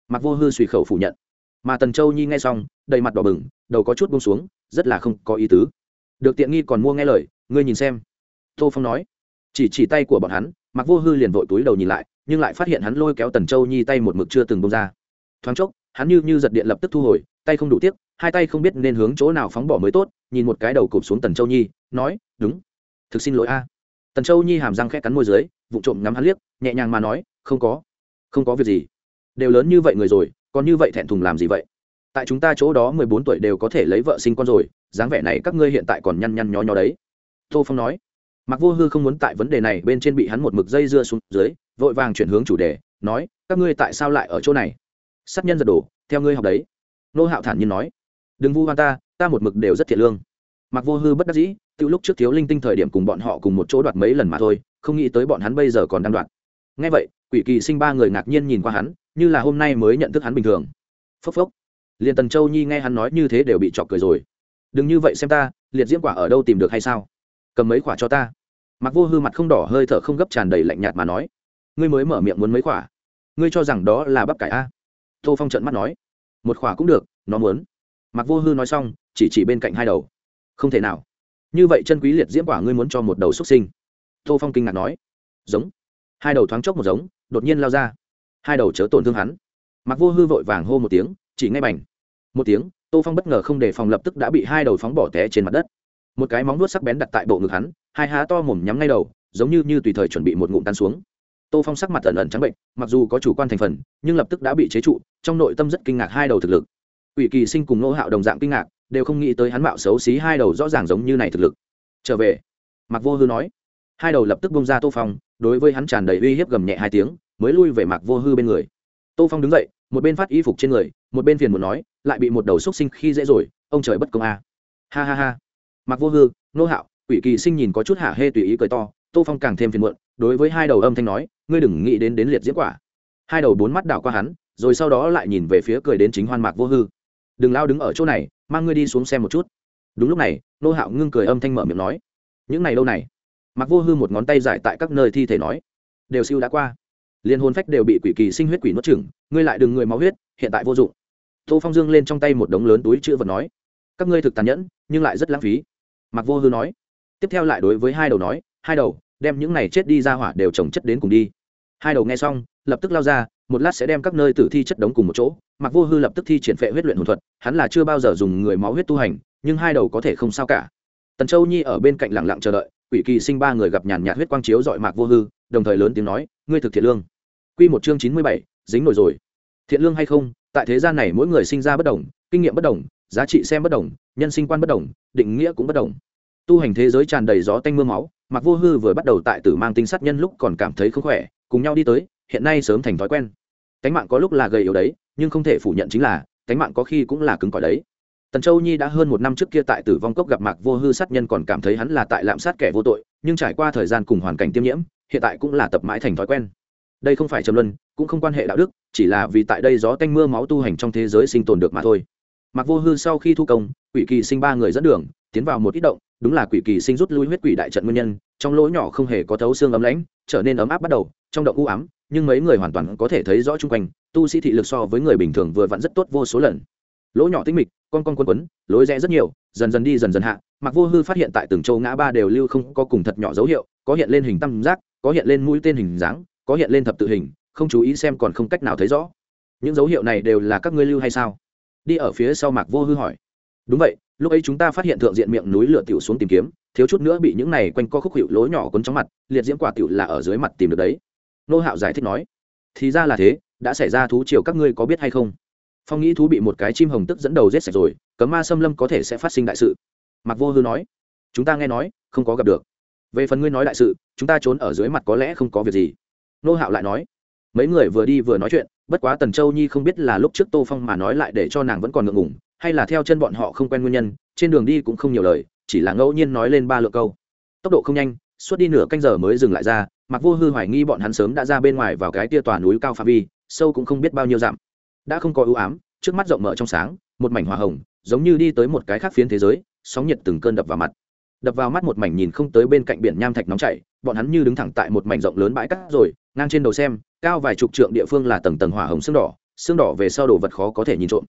mặc vô hư suy khẩu phủ nhận. Mà tần châu nhi nghe xong, đầy mặt đỏ bừng, đầu có chút bông xuống, rất là không có ý tứ. Được tiện nghi còn mua nghe lời, ngươi nhìn xem. Tô phong nói. Chỉ chỉ tay của bọn hắn mặc vô hư liền vội túi đầu nhìn lại, nhưng lại phát hiện hắn lôi kéo tần châu nhi tay một mực chưa từng bông ra. Thoáng chốc, hắn như như giật điện lập tức thu hồi, tay không đủ tiếc, hai tay không biết nên hướng chỗ nào phóng bỏ mới tốt, nhìn một cái đầu cụp xuống tần châu nhi, nói, đúng, thực xin lỗi a. Tần châu nhi hàm răng khẽ cắn môi dưới vụ trộm ngắm hắn liếc, nhẹ nhàng mà nói, không có không có việc gì. Đều lớn như vậy người rồi, còn như vậy thẹn thùng làm gì vậy? Tại chúng ta chỗ đó mười bốn tuổi đều có thể lấy vợ sinh con rồi, dáng vẻ này các ngươi hiện tại còn nhăn nhăn nhó nhó đấy. Tô phong nói mặc vô hư không muốn tại vấn đề này bên trên bị hắn một mực dây dưa xuống dưới, vội vàng chuyển hướng chủ đề, nói, các ngươi tại sao lại ở chỗ này? Sát nhân giật đổ, theo ngươi học đấy. Nô hạo thản nhiên nói, đừng vu hoan ta ta một mực đều rất thiệt lương. Mặc vô hư bất đắc dĩ từ lúc trước thiếu linh tinh thời điểm cùng bọn họ cùng một chỗ đoạt mấy lần mà thôi, không nghĩ tới bọn hắn bây giờ còn đang đoạt. Ngay vậy, quỷ kỳ sinh ba người ngạc nhiên nhìn qua hắn, như là hôm nay mới nhận thức hắn bình thường. Phốc phốc. Liền tần châu nhi nghe hắn nói như thế đều bị chọc cười rồi. Đừng như vậy xem ta, liệt diễm quả ở đâu tìm được hay sao? Cầm mấy quả cho ta. Mặc vô hư mặt không đỏ, hơi thở không gấp tràn đầy lạnh nhạt mà nói, ngươi mới mở miệng muốn mấy quả ngươi cho rằng đó là bắp cải a? Tô phong trận mắt nói, một quả cũng được, nó muốn. Mặc vô hư nói xong, chỉ chỉ bên cạnh hai đầu. Không thể nào. Như vậy chân quý liệt diễm quả ngươi muốn cho một đầu xuất sinh. Tô phong kinh ngạc nói, giống. Hai đầu thoáng chốc một giống, đột nhiên lao ra. Hai đầu chớ tổn thương hắn. Mặc vô hư vội vàng hô một tiếng, chỉ ngay bành. Một tiếng, tô phong bất ngờ không đề phòng lập tức đã bị hai đầu phóng bỏ té trên mặt đất một cái móng nuốt sắc bén đặt tại bộ ngực hắn, hai há to mồm nhắm ngay đầu, giống như như tùy thời chuẩn bị một ngụm tan xuống. Tô phong sắc mặt ẩn ẩn trắng bệnh, mặc dù có chủ quan thành phần, nhưng lập tức đã bị chế trụ, trong nội tâm rất kinh ngạc hai đầu thực lực. Ủy kỳ sinh cùng nô hạo đồng dạng kinh ngạc, đều không nghĩ tới hắn mạo xấu xí hai đầu rõ ràng giống như này thực lực. Trở về mặc vô hư nói. Hai đầu lập tức bông ra tô phong, đối với hắn tràn đầy uy hiếp gầm nhẹ hai tiếng, mới lui về mặc vô hư bên người. Tô phong đứng dậy, một bên phát y phục trên người, một bên phiền muốn nói, lại bị một đầu xúc sinh khi dễ rồi, ông trời bất công a. Ha ha ha mặc vô hư, nô hạo, quỷ kỳ sinh nhìn có chút hạ hê tùy ý cười to, tô phong càng thêm phiền muộn, đối với hai đầu âm thanh nói, ngươi đừng nghĩ đến đến liệt diễn quả. Hai đầu bốn mắt đảo qua hắn, rồi sau đó lại nhìn về phía cười đến chính hoan mạc vô hư. Đừng lao đứng ở chỗ này, mang ngươi đi xuống xem một chút. Đúng lúc này, nô hạo ngưng cười âm thanh mở miệng nói, những này lâu này? Mặc vô hư một ngón tay giải tại các nơi thi thể nói, đều siêu đã qua. Liên hồn phách đều bị quỷ kỳ sinh huyết quỷ nuốt chửng, ngươi lại đừng người máu huyết, hiện tại vô dụng. Tô phong dương lên trong tay một đống lớn túi chữ vật nói, các ngươi thực tàn nhẫn, nhưng lại rất lãng phí mặc vô hư nói. Tiếp theo lại đối với hai đầu nói, hai đầu, đem những này chết đi ra hỏa đều trồng chất đến cùng đi. Hai đầu nghe xong, lập tức lao ra, một lát sẽ đem các nơi tử thi chất đống cùng một chỗ. Mặc vô hư lập tức thi triển phệ huyết luyện hồn thuật, hắn là chưa bao giờ dùng người máu huyết tu hành, nhưng hai đầu có thể không sao cả. Tần châu nhi ở bên cạnh lặng lặng chờ đợi, quỷ kỳ sinh ba người gặp nhàn nhạt huyết quang chiếu dọi mạc vô hư, đồng thời lớn tiếng nói, ngươi thực thiện lương. Q một chương chín mươi bảy, dính nổi rồi. Thiện lương hay không? Tại thế gian này mỗi người sinh ra bất đồng, kinh nghiệm bất đồng giá trị xem bất đồng, nhân sinh quan bất đồng, định nghĩa cũng bất đồng. Tu hành thế giới tràn đầy gió tanh m ư a máu mặc vô hư vừa bắt đầu tại tử mang tinh sát nhân lúc còn cảm thấy không khỏe, cùng nhau đi tới, hiện nay sớm thành thói quen. Cánh mạng có lúc là gầy yếu đấy, nhưng không thể phủ nhận chính là, cánh mạng có khi cũng là cứng cỏi đấy. Tần châu nhi đã hơn một năm trước kia tại tử vong cốc gặp mạc vô hư sát nhân còn cảm thấy hắn là tại lạm sát kẻ vô tội, nhưng trải qua thời gian cùng hoàn cảnh tiêm nhiễm, hiện tại cũng là tập mãi thành thói quen. Đây không phải trầm luân, cũng không quan hệ đạo đức, chỉ là vì tại đây gió tanh mưa máu tu hành trong thế giới sinh tồn được mà thôi mạc vô hư sau khi thu công, quỷ kỳ sinh ba người dẫn đường, tiến vào một ít động, đúng là quỷ kỳ sinh rút lui huyết quỷ đại trận nguyên nhân, trong lỗ nhỏ không hề có thấu xương ấm lãnh, trở nên ấm áp bắt đầu, trong động u ám, nhưng mấy người hoàn toàn có thể thấy rõ chung quanh, tu sĩ thị lực so với người bình thường vừa vặn rất tốt vô số lần. Lỗ nhỏ tinh mịch, con con quân quấn, lối rẽ rất nhiều, dần dần đi dần dần hạ mặc vô hư phát hiện tại từng châu ngã ba đều lưu không có cùng thật nhỏ dấu hiệu, có hiện lên hình tam giác, có hiện lên mũi tên hình dáng, có hiện lên thập tự hình, không chú ý xem còn không cách nào thấy rõ. Những dấu hiệu này đều là các ngươi lưu hay sao? Đi ở phía sau mạc vô hư hỏi. Đúng vậy, lúc ấy chúng ta phát hiện thượng diện miệng núi lửa tiểu xuống tìm kiếm, thiếu chút nữa bị những này quanh co khúc hiệu lối nhỏ quấn trong mặt, liệt diễm quả tiểu là ở dưới mặt tìm được đấy. Nô hạo giải thích nói. Thì ra là thế, đã xảy ra thú triều các ngươi có biết hay không? Phong nghĩ thú bị một cái chim hồng tức dẫn đầu giết sạch rồi, cấm ma xâm lâm có thể sẽ phát sinh đại sự. Mặc vô hư nói. Chúng ta nghe nói, không có gặp được. Về phần ngươi nói đại sự, chúng ta trốn ở dưới mặt có lẽ không có việc gì. Nô hạo lại nói mấy người vừa đi vừa nói chuyện, bất quá tần châu nhi không biết là lúc trước tô phong mà nói lại để cho nàng vẫn còn ngượng ngủng hay là theo chân bọn họ không quen nguyên nhân, trên đường đi cũng không nhiều lời, chỉ là ngẫu nhiên nói lên ba lượt câu. Tốc độ không nhanh, suốt đi nửa canh giờ mới dừng lại ra, mặc vô hư hoài nghi bọn hắn sớm đã ra bên ngoài vào cái tia tòa núi cao phạm vi, sâu cũng không biết bao nhiêu dặm. Đã không có ưu ám, trước mắt rộng mở trong sáng, một mảnh hoa hồng, giống như đi tới một cái khác phiến thế giới, sóng nhiệt từng cơn đập vào mặt. Đập vào mắt một mảnh nhìn không tới bên cạnh biển nham thạch nóng chảy, bọn hắn như đứng thẳng tại một mảnh rộng lớn bãi cát rồi, ngang trên đầu xem cao vài chục trượng địa phương là tầng tầng hỏa hồng xương đỏ xương đỏ về sau đồ vật khó có thể nhìn trộm.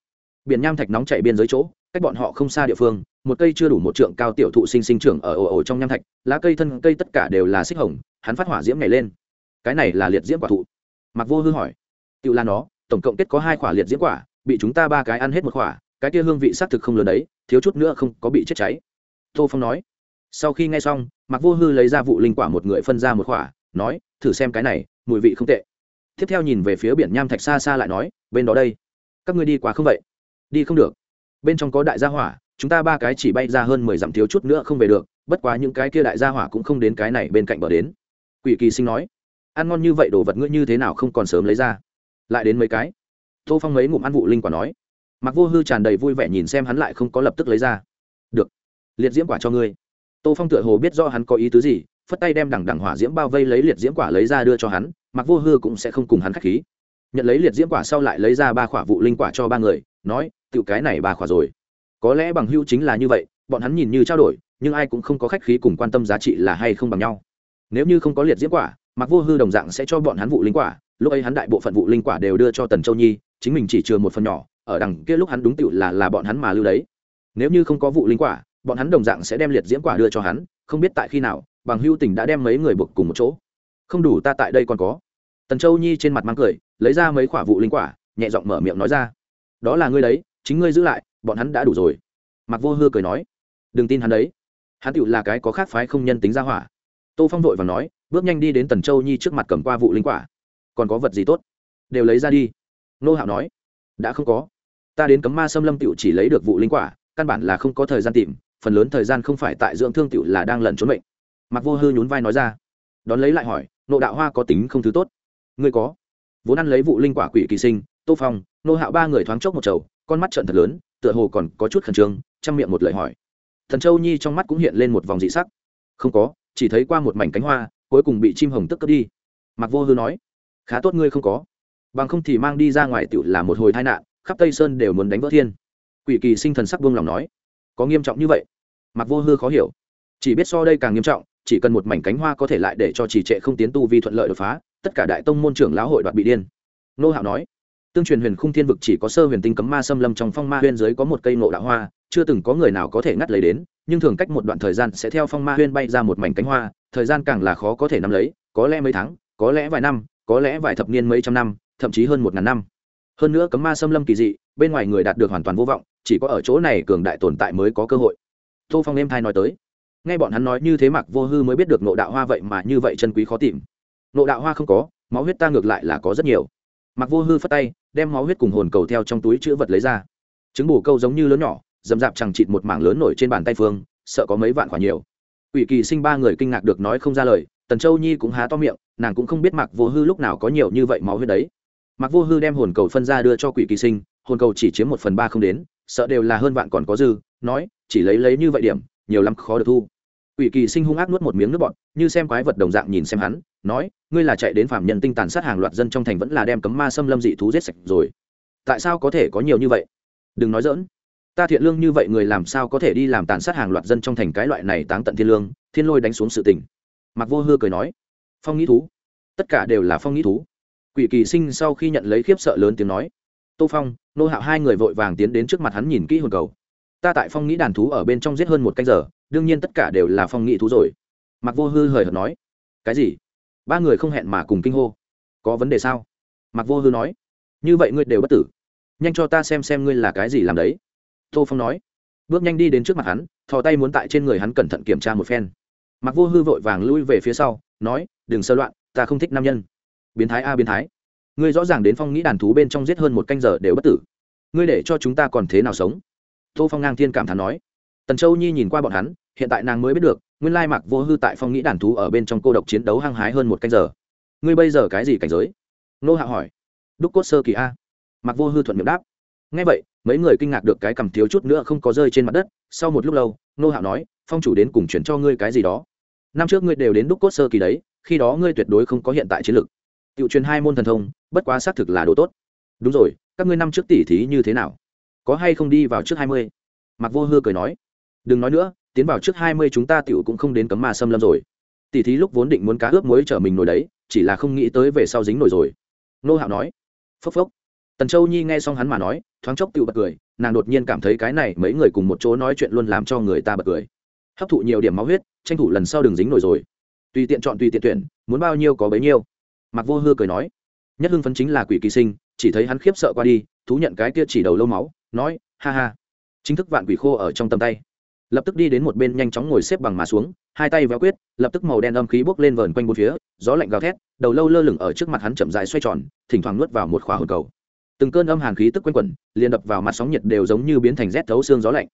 Biển nham thạch nóng chảy biên giới chỗ, cách bọn họ không xa địa phương, một cây chưa đủ một trượng cao tiểu thụ sinh sinh trưởng ở ồ ồ trong nham thạch, lá cây thân cây tất cả đều là xích hồng, hắn phát hỏa diễm nhảy lên. Cái này là liệt diễm quả thụ. Mặc vô hư hỏi. Tự là nó, tổng cộng kết có hai quả liệt diễm quả, bị chúng ta ba cái ăn hết một quả, cái kia hương vị xác thực không lớn đấy, thiếu chút nữa không có bị chết cháy. Tô phong nói. Sau khi nghe xong mặc vô hư lấy ra vụ linh quả một người phân ra một quả, nói, thử xem cái này, mùi vị không tệ tiếp theo nhìn về phía biển nham thạch xa xa lại nói, bên đó đây. Các ngươi đi quá không vậy? Đi không được. Bên trong có đại gia hỏa, chúng ta ba cái chỉ bay ra hơn mười dặm thiếu chút nữa không về được, bất quá những cái kia đại gia hỏa cũng không đến cái này bên cạnh bờ đến. Quỷ kỳ sinh nói, ăn ngon như vậy đồ vật ngươi như thế nào không còn sớm lấy ra? Lại đến mấy cái. Tô phong mấy ngụm ăn vụ linh quả nói mặc vô hư tràn đầy vui vẻ nhìn xem hắn lại không có lập tức lấy ra. Được. Liệt diễm quả cho ngươi. Tô phong tựa hồ biết do hắn có ý tứ gì phất tay đem đằng đằng hỏa diễm bao vây lấy liệt diễm quả lấy ra đưa cho hắn mặc vô hư cũng sẽ không cùng hắn k h á c h khí. Nhận lấy liệt diễm quả sau lại lấy ra ba khỏa vụ linh quả cho ba người, nói tự cái này ba khỏa rồi. Có lẽ bằng hưu chính là như vậy, bọn hắn nhìn như trao đổi, nhưng ai cũng không có khách khí cùng quan tâm giá trị là hay không bằng nhau. Nếu như không có liệt diễm quả mặc vô hư đồng dạng sẽ cho bọn hắn vụ linh quả, lúc ấy hắn đại bộ phận vụ linh quả đều đưa cho tần châu nhi, chính mình chỉ chừa một phần nhỏ, ở đằng kia lúc hắn đúng tựu là là bọn hắn mà lưu đấy. Nếu như không có vụ linh quả, bọn hắn đồng dạng sẽ đem liệt diễm quả đưa cho hắn, không biết tại khi nào bằng hưu tình đã đem mấy người buộc cùng một chỗ. Không đủ ta tại đây còn có. Tần châu nhi trên mặt mang cười, lấy ra mấy quả vụ linh quả, nhẹ giọng mở miệng nói ra. Đó là ngươi đấy, chính ngươi giữ lại, bọn hắn đã đủ rồi. Mặc vô hư cười nói. Đừng tin hắn đấy. Hắn tựu là cái có khác phái không nhân tính ra hỏa. Tô phong vội và nói, bước nhanh đi đến tần châu nhi trước mặt cầm qua vụ linh quả. Còn có vật gì tốt? Đều lấy ra đi. Nô hạo nói. Đã không có. Ta đến cấm ma xâm lâm tựu chỉ lấy được vụ linh quả, căn bản là không có thời gian tìm, phần lớn thời gian không phải tại dưỡng thương tựu là đang lẩn trốn bệnh mặc vô hư nhún vai nói ra. Đón lấy lại hỏi, nộ đạo hoa có tính không thứ tốt? Ngươi có. Vốn ăn lấy vụ linh quả quỷ kỳ sinh, tô phong, nô hạo ba người thoáng chốc một chầu, con mắt trận thật lớn, tựa hồ còn có chút khẩn trương, chăm miệng một lời hỏi. Thần châu nhi trong mắt cũng hiện lên một vòng dị sắc. Không có, chỉ thấy qua một mảnh cánh hoa, cuối cùng bị chim hồng tức cướp đi. Mặc vô hư nói, khá tốt ngươi không có. Bằng không thì mang đi ra ngoài tựu là một hồi tai nạn, khắp tây sơn đều muốn đánh vỡ thiên. Quỷ kỳ sinh thần sắc vương lòng nói, có nghiêm trọng như vậy? Mặc vô hư khó hiểu. Chỉ biết so đây càng nghiêm trọng chỉ cần một mảnh cánh hoa có thể lại để cho trì trệ không tiến tu vi thuận lợi đột phá, tất cả đại tông môn trưởng lão hội đoạt bị điên. Nô hạo nói, tương truyền huyền khung thiên vực chỉ có sơ huyền tinh cấm ma xâm lâm trong phong ma huyên dưới có một cây nộ đạo hoa, chưa từng có người nào có thể ngắt lấy đến, nhưng thường cách một đoạn thời gian sẽ theo phong ma huyên bay ra một mảnh cánh hoa, thời gian càng là khó có thể nắm lấy, có lẽ mấy tháng, có lẽ vài năm, có lẽ vài thập niên mấy trăm năm, thậm chí hơn một ngàn năm. Hơn nữa cấm ma xâm lâm kỳ dị, bên ngoài người đạt được hoàn toàn vô vọng, chỉ có ở chỗ này cường đại tồn tại mới có cơ hội. Tô phong em thai nói tới nghe bọn hắn nói như thế mặc vô hư mới biết được nộ đạo hoa vậy mà như vậy chân quý khó tìm. Nộ đạo hoa không có, máu huyết ta ngược lại là có rất nhiều. Mặc vô hư phất tay, đem máu huyết cùng hồn cầu theo trong túi chữ vật lấy ra. Trứng bù câu giống như lớn nhỏ dầm dạp chẳng chịt một mảng lớn nổi trên bàn tay phương, sợ có mấy vạn quả nhiều. Ủy kỳ sinh ba người kinh ngạc được nói không ra lời, tần châu nhi cũng há to miệng, nàng cũng không biết mặc vô hư lúc nào có nhiều như vậy máu huyết đấy. Mặc vô hư đem hồn cầu phân ra đưa cho quỷ kỳ sinh, hồn cầu chỉ chiếm một phần ba không đến, sợ đều là hơn vạn còn có dư, nói, chỉ lấy lấy như vậy điểm nhiều lắm khó được thu Quỷ kỳ sinh hung ác nuốt một miếng nước bọt, như xem quái vật đồng dạng nhìn xem hắn, nói, ngươi là chạy đến phạm nhân tinh tàn sát hàng loạt dân trong thành vẫn là đem cấm ma xâm lâm dị thú giết sạch rồi. Tại sao có thể có nhiều như vậy? Đừng nói dỡn. Ta thiện lương như vậy người làm sao có thể đi làm tàn sát hàng loạt dân trong thành cái loại này táng tận thiên lương, thiên lôi đánh xuống sự tình. Mặc Vô Hư cười nói, phong nghĩ thú, tất cả đều là phong nghĩ thú. Quỷ kỳ sinh sau khi nhận lấy khiếp sợ lớn tiếng nói, Tô Phong, nô hạo hai người vội vàng tiến đến trước mặt hắn nhìn kỹ hồn cầu ta tại phong nghĩ đàn thú ở bên trong giết hơn một canh giờ, đương nhiên tất cả đều là phong nghĩ thú rồi. Mặc vô hư hời hợt nói. Cái gì? Ba người không hẹn mà cùng kinh hô. Có vấn đề sao? Mặc vô hư nói. Như vậy ngươi đều bất tử. Nhanh cho ta xem xem ngươi là cái gì làm đấy. Tô phong nói. Bước nhanh đi đến trước mặt hắn, thò tay muốn tại trên người hắn cẩn thận kiểm tra một phen. Mặc vô hư vội vàng lui về phía sau, nói, đừng sơ loạn, ta không thích nam nhân. Biến thái a, biến thái. Ngươi rõ ràng đến phong nghĩ đàn thú bên trong giết hơn một canh giờ đều bất tử. Ngươi để cho chúng ta còn thế nào sống? Tô phong ngang thiên cảm thán nói. Tần châu nhi nhìn qua bọn hắn, hiện tại nàng mới biết được, nguyên lai mặc vô hư tại phong nghĩ đàn thú ở bên trong cô độc chiến đấu hăng hái hơn một canh giờ. Ngươi bây giờ cái gì cảnh giới? Nô hạ hỏi. Đúc cốt sơ kỳ a. Mặc vô hư thuận miệng đáp. Ngay vậy, mấy người kinh ngạc được cái cầm thiếu chút nữa không có rơi trên mặt đất, sau một lúc lâu, nô hạ nói, phong chủ đến cùng chuyển cho ngươi cái gì đó. Năm trước ngươi đều đến đúc cốt sơ kỳ đấy, khi đó ngươi tuyệt đối không có hiện tại chiến lực. tự truyền hai môn thần thông, bất quá xác thực là đồ tốt. Đúng rồi, các ngươi năm trước tỉ thí như thế nào? Có hay không đi vào trước hai mươi? Mặc vô hư cười nói. Đừng nói nữa, tiến vào trước hai mươi chúng ta tiểu cũng không đến cấm ma xâm lâm rồi. Tỷ thí lúc vốn định muốn cá ướp muối trở mình nổi đấy, chỉ là không nghĩ tới về sau dính nổi rồi. Nô hạo nói. Phốc phốc. Tần châu nhi nghe xong hắn mà nói, thoáng chốc tự bật cười, nàng đột nhiên cảm thấy cái này mấy người cùng một chỗ nói chuyện luôn làm cho người ta bật cười. Hấp thụ nhiều điểm máu huyết, tranh thủ lần sau đừng dính nổi rồi. Tùy tiện chọn tùy tiện tuyển, muốn bao nhiêu có bấy nhiêu. Mặc vô hư cười nói. Nhất hưng phấn chính là quỷ kỳ sinh, chỉ thấy hắn khiếp sợ qua đi, thú nhận cái kia chỉ đầu lâu máu nói, ha ha. Chính thức vạn quỷ khô ở trong tầm tay. Lập tức đi đến một bên nhanh chóng ngồi xếp bằng mà xuống, hai tay véo quyết, lập tức màu đen âm khí bốc lên vờn quanh bốn phía, gió lạnh gào thét, đầu lâu lơ lửng ở trước mặt hắn chậm dài xoay tròn, thỉnh thoảng nuốt vào một khỏa hồn cầu. Từng cơn âm hàn khí tức quanh quẩn, liền đập vào mặt sóng nhiệt đều giống như biến thành rét thấu xương gió lạnh.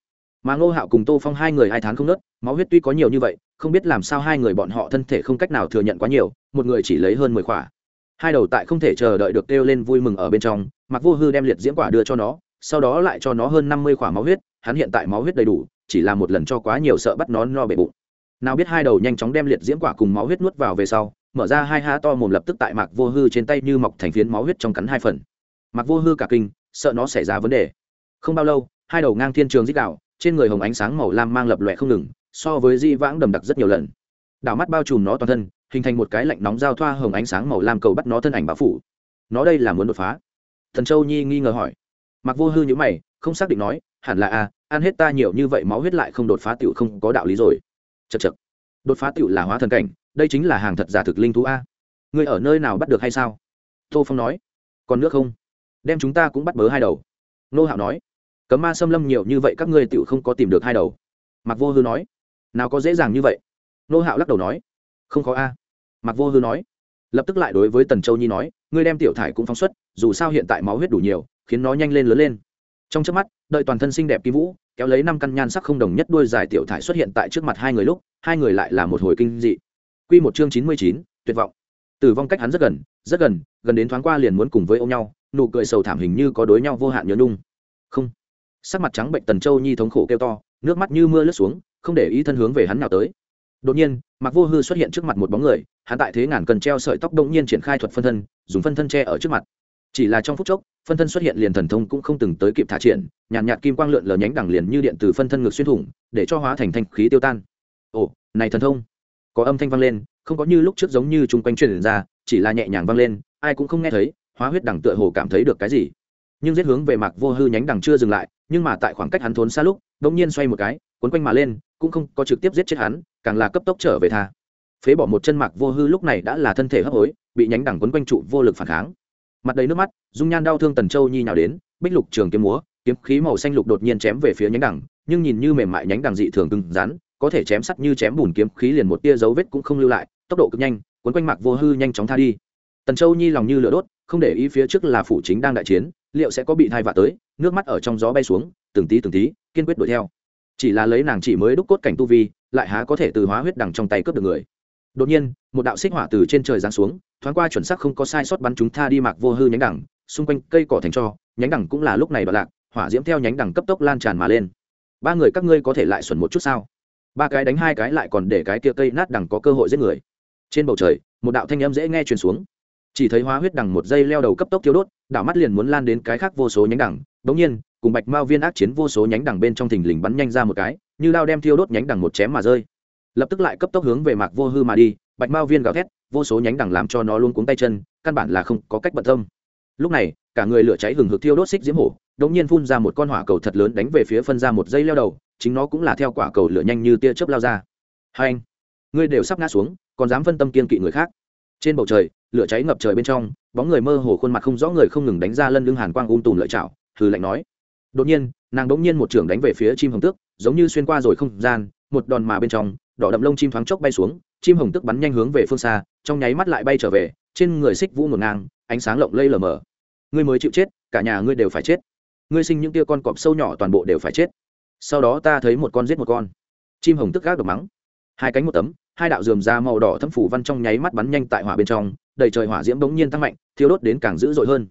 Mà ngô hạo cùng tô phong hai người hai tháng không nớt, máu huyết tuy có nhiều như vậy, không biết làm sao hai người bọn họ thân thể không cách nào thừa nhận quá nhiều, một người chỉ lấy hơn mười khỏa. Hai đầu tại không thể chờ đợi được kêu lên vui mừng ở bên trong mặc vô hư đem liệt diễm quả đưa cho nó sau đó lại cho nó hơn năm mươi khỏa máu huyết, hắn hiện tại máu huyết đầy đủ, chỉ là một lần cho quá nhiều sợ bắt nó no bể bụng. Nào biết hai đầu nhanh chóng đem liệt diễm quả cùng máu huyết nuốt vào về sau, mở ra hai ha to mồm lập tức tại mạc vô hư trên tay như mọc thành phiến máu huyết trong cắn hai phần. Mạc vô hư cả kinh, sợ nó xảy ra vấn đề. Không bao lâu, hai đầu ngang thiên trường dích đạo, trên người hồng ánh sáng màu lam mang lập lòe không ngừng, so với di vãng đầm đặc rất nhiều lần. Đảo mắt bao trùm nó toàn thân, hình thành một cái lạnh nóng giao thoa hồng ánh sáng màu lam cầu bắt nó thân ảnh bao phủ. Nó đây là muốn đột phá. Thần châu nhi nghi ngờ hỏi mặc vô hư nhữ mày, không xác định nói, hẳn là a, ăn hết ta nhiều như vậy máu huyết lại không đột phá tựu không có đạo lý rồi. Chật chật đột phá tựu là hóa thần cảnh, đây chính là hàng thật giả thực linh thú a. Ngươi ở nơi nào bắt được hay sao? Tô phong nói. Còn nước không? Đem chúng ta cũng bắt bớ hai đầu. Nô hạo nói. Cấm ma xâm lâm nhiều như vậy các ngươi tựu không có tìm được hai đầu. Mặc vô hư nói. Nào có dễ dàng như vậy? Nô hạo lắc đầu nói. Không có a. Mặc vô hư nói. Lập tức lại đối với tần châu nhi nói. Ngươi đem tiểu thải cũng phóng xuất, dù sao hiện tại máu huyết đủ nhiều khiến nó nhanh lên lớn lên. Trong trước mắt, đợi toàn thân xinh đẹp kim vũ, kéo lấy năm căn nhan sắc không đồng nhất đuôi dài tiểu thải xuất hiện tại trước mặt hai người lúc, hai người lại là một hồi kinh dị. Q một chương chín mươi chín, tuyệt vọng. Tử vong cách hắn rất gần rất gần gần đến thoáng qua liền muốn cùng với ôm nhau, nụ cười sầu thảm hình như có đối nhau vô hạn nhớ nung. không. Sắc mặt trắng bệnh tần châu nhi thống khổ kêu to, nước mắt như mưa lướt xuống, không để ý thân hướng về hắn nào tới. Đột nhiên mặc vô hư xuất hiện trước mặt một bóng người, hắn tại thế ngàn cần treo sợi tóc đông nhiên triển khai thuật phân thân, dùng phân thân tre ở trước mặt chỉ là trong phút chốc phân thân xuất hiện liền thần thông cũng không từng tới kịp thả triển nhàn nhạt, kim quang lượn lờ nhánh đằng liền như điện từ phân thân ngược xuyên thủng để cho hóa thành thanh khí tiêu tan. Ồ này thần thông. Có âm thanh vang lên không có như lúc trước giống như chung quanh truyền ra chỉ là nhẹ nhàng vang lên ai cũng không nghe thấy hóa huyết đằng tựa hồ cảm thấy được cái gì. Nhưng giết hướng về mạc vô hư nhánh đằng chưa dừng lại nhưng mà tại khoảng cách hắn thốn xa lúc đ ỗ n g nhiên xoay một cái quấn quanh mà lên cũng không có trực tiếp giết chết hắn càng là cấp tốc trở về tha. Phế bỏ một chân mạc vô hư lúc này đã là thân thể hấp hối bị nhánh đằng quấn quanh trụ vô lực phản kháng mặt đầy nước mắt, dung nhan đau thương tần châu nhi nào đến, bích lục trường kiếm múa, kiếm khí màu xanh lục đột nhiên chém về phía nhánh đằng, nhưng nhìn như mềm mại nhánh đằng dị thường cứng rắn, có thể chém sắt như chém bùn kiếm, khí liền một tia dấu vết cũng không lưu lại, tốc độ cực nhanh quấn quanh mạc vô hư nhanh chóng tha đi. Tần châu nhi lòng như lửa đốt, không để ý phía trước là phủ chính đang đại chiến, liệu sẽ có bị thai vạ tới, nước mắt ở trong gió bay xuống, từng tí từng tí, kiên quyết đuổi theo. Chỉ là lấy nàng chỉ mới đúc cốt cảnh tu vi, lại há có thể từ hóa huyết đằng trong tay cướp được người. Đột nhiên, một đạo xích hỏa từ trên trời giáng xuống thoáng qua chuẩn xác không có sai sót bắn chúng tha đi mạc vô hư nhánh đẳng. xung quanh cây cỏ thành cho, nhánh đẳng cũng là lúc này đoạn lạc, hỏa diễm theo nhánh đẳng cấp tốc lan tràn mà lên. Ba người các ngươi có thể lại xuẩn một chút sao? Ba cái đánh hai cái lại còn để cái kia cây nát đẳng có cơ hội giết người. Trên bầu trời, một đạo thanh âm dễ nghe truyền xuống. Chỉ thấy hóa huyết đằng một dây leo đầu cấp tốc thiếu đốt, đảo mắt liền muốn lan đến cái khác vô số nhánh đằng bỗng nhiên, cùng bạch mao viên ác chiến vô số nhánh đằng bên trong thình lình bắn nhanh ra một cái, như lao đem thiêu đốt nhánh đằng một chém mà rơi. Lập tức lại cấp tốc hướng về mạc vô hư mà đi, bạch mao viên gào thét vô số nhánh đằng làm cho nó luôn cuống tay chân, căn bản là không có cách bận tâm. Lúc này, cả người lửa cháy hừng hực thiêu đốt xích diễm hổ đống nhiên phun ra một con hỏa cầu thật lớn đánh về phía phân ra một dây leo đầu, chính nó cũng là theo quả cầu lửa nhanh như tia chớp lao ra. Hai anh, ngươi đều sắp ngã xuống, còn dám phân tâm kiên kỵ người khác. Trên bầu trời, lửa cháy ngập trời bên trong, bóng người mơ hồ khuôn mặt không rõ người không ngừng đánh ra lân lưng hàn quang ung tùm lợi chảo, hừ lạnh nói. Đột nhiên, nàng đống nhiên một trưởng đánh về phía chim hồng tước, giống như xuyên qua rồi không gian, một đòn mà bên trong, đỏ đậm lông chim thoáng chốc bay xuống, chim hồng tước bắn nhanh hướng về phương xa trong nháy mắt lại bay trở về, trên người xích vũ ngổn ngang, ánh sáng lộng lây lờ mờ. Ngươi mới chịu chết, cả nhà ngươi đều phải chết. Ngươi sinh những tia con cọp sâu nhỏ toàn bộ đều phải chết. Sau đó ta thấy một con giết một con. Chim hồng tức gác được mắng. Hai cánh một tấm, hai đạo dườm da màu đỏ thâm phủ văn trong nháy mắt bắn nhanh tại hỏa bên trong, đầy trời hỏa diễm bỗng nhiên tăng mạnh thiếu đốt đến càng dữ dội hơn.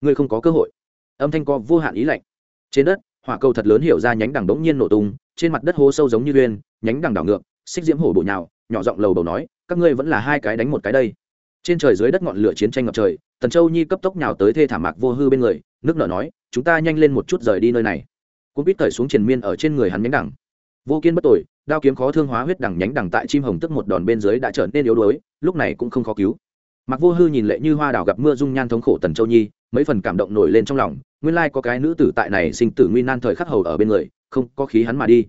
Ngươi không có cơ hội. Âm thanh co vô hạn ý lạnh. Trên đất, hỏa cầu thật lớn hiểu ra nhánh đằng bỗng nhiên nổ tung, trên mặt đất hố sâu giống như uyên, nhánh đằng đảo ngược, xích diễm hổ bộ nhào nhỏ giọng lầu đầu nói, các ngươi vẫn là hai cái đánh một cái đây. Trên trời dưới đất ngọn lửa chiến tranh ngập trời, tần châu nhi cấp tốc nhào tới thê thảm mạc vô hư bên người, nước nở nói, chúng ta nhanh lên một chút rời đi nơi này. Cũng biết cởi xuống triền miên ở trên người hắn nhánh đằng. Vô kiên bất tội, đao kiếm khó thương hóa huyết đằng nhánh đằng tại chim hồng tức một đòn bên dưới đã trở nên yếu đuối, lúc này cũng không khó cứu. Mặc vô hư nhìn lệ như hoa đào gặp mưa dung nhan thống khổ tần châu nhi, mấy phần cảm động nổi lên trong lòng, nguyên lai có cái nữ tử tại này sinh tử nguy nan thời khắc hầu ở bên người, không có khí hắn mà đi.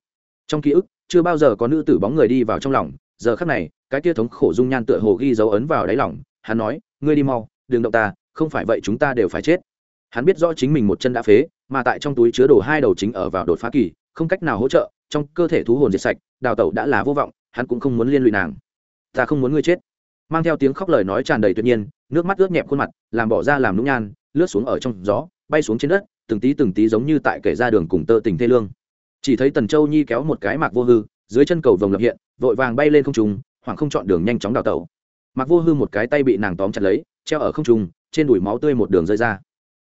Trong ký ức, chưa bao giờ có nữ tử bóng người đi vào trong lòng giờ khắc này, cái kia thống khổ dung nhan tựa hồ ghi dấu ấn vào đáy lòng, hắn nói, ngươi đi mau, đừng động ta, không phải vậy chúng ta đều phải chết. Hắn biết rõ chính mình một chân đã phế, mà tại trong túi chứa đồ hai đầu chính ở vào đột phá kỳ, không cách nào hỗ trợ, trong cơ thể thú hồn diệt sạch, đào tẩu đã là vô vọng, hắn cũng không muốn liên lụy nàng. Ta không muốn ngươi chết. Mang theo tiếng khóc lời nói tràn đầy tuyệt nhiên, nước mắt ướt nhẹp khuôn mặt, làm bỏ ra làm nũng nhan, lướt xuống ở trong gió, bay xuống trên đất, từng tí từng tí giống như tại kể ra đường cùng tơ tình thê lương. Chỉ thấy tần châu nhi kéo một cái mạc vô hư, dưới chân cầu vồng lập hiện vội vàng bay lên không trung, hoảng không chọn đường nhanh chóng đào tẩu. Mạc vô hư một cái tay bị nàng tóm chặt lấy, treo ở không trung, trên đùi máu tươi một đường rơi ra.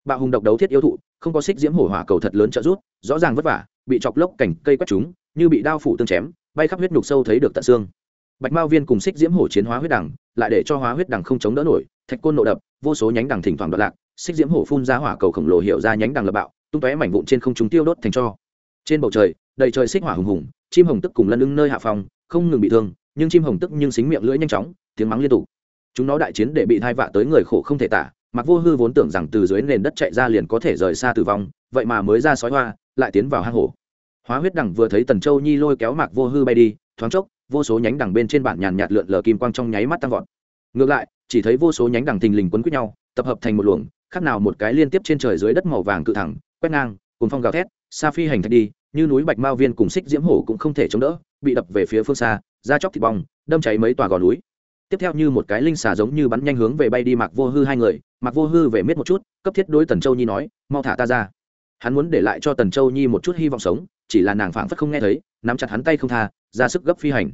Bạo hùng độc đấu thiết yêu thụ, không có xích diễm hổ hỏa cầu thật lớn trợ rút rõ ràng vất vả, bị chọc lốc cảnh cây quét chúng, như bị đao phủ tương chém, bay khắp huyết nhục sâu thấy được tận xương. Bạch mao viên cùng xích diễm hổ chiến hóa huyết đằng lại để cho hóa huyết đằng không chống đỡ nổi, thạch côn nộ đập, vô số nhánh đằng thỉnh thoảng đoạn lạc, xích diễm hổ phun ra hỏa cầu khổng lồ hiệu ra nhánh đằng lập bạo, tung tóe mảnh vụn trên không chúng tiêu đốt thành cho. Trên bầu trời, đầy trời xích hỏa hùng hùng, chim hồng tức cùng lân ưng nơi hạ phòng không ngừng bị thương, nhưng chim hồng tức nhưng xính miệng lưỡi nhanh chóng, tiếng mắng liên tục. Chúng nó đại chiến để bị thai vạ tới người khổ không thể tả, mặc vô hư vốn tưởng rằng từ dưới nền đất chạy ra liền có thể rời xa tử vong, vậy mà mới ra sói hoa, lại tiến vào hang hổ. Hóa huyết đằng vừa thấy tần châu nhi lôi kéo mạc vô hư bay đi, thoáng chốc, vô số nhánh đằng bên trên bản nhàn nhạt lượn lờ kim quang trong nháy mắt tăng vọt. Ngược lại, chỉ thấy vô số nhánh đằng thình lình quấn quýt nhau, tập hợp thành một luồng, khác nào một cái liên tiếp trên trời dưới đất màu vàng cự thẳng, quét ngang cùng phong gào thét xa phi hành thạch đi, như núi bạch mao viên cùng xích diễm hổ cũng không thể chống đỡ bị đập về phía phương xa ra chóc thịt bong, đâm cháy mấy tòa gò núi. Tiếp theo như một cái linh xà giống như bắn nhanh hướng về bay đi mạc vô hư hai người, mạc vô hư về miết một chút, cấp thiết đối tần châu nhi nói, mau thả ta ra. Hắn muốn để lại cho tần châu nhi một chút hy vọng sống, chỉ là nàng phảng phất không nghe thấy, nắm chặt hắn tay không tha, ra sức gấp phi hành.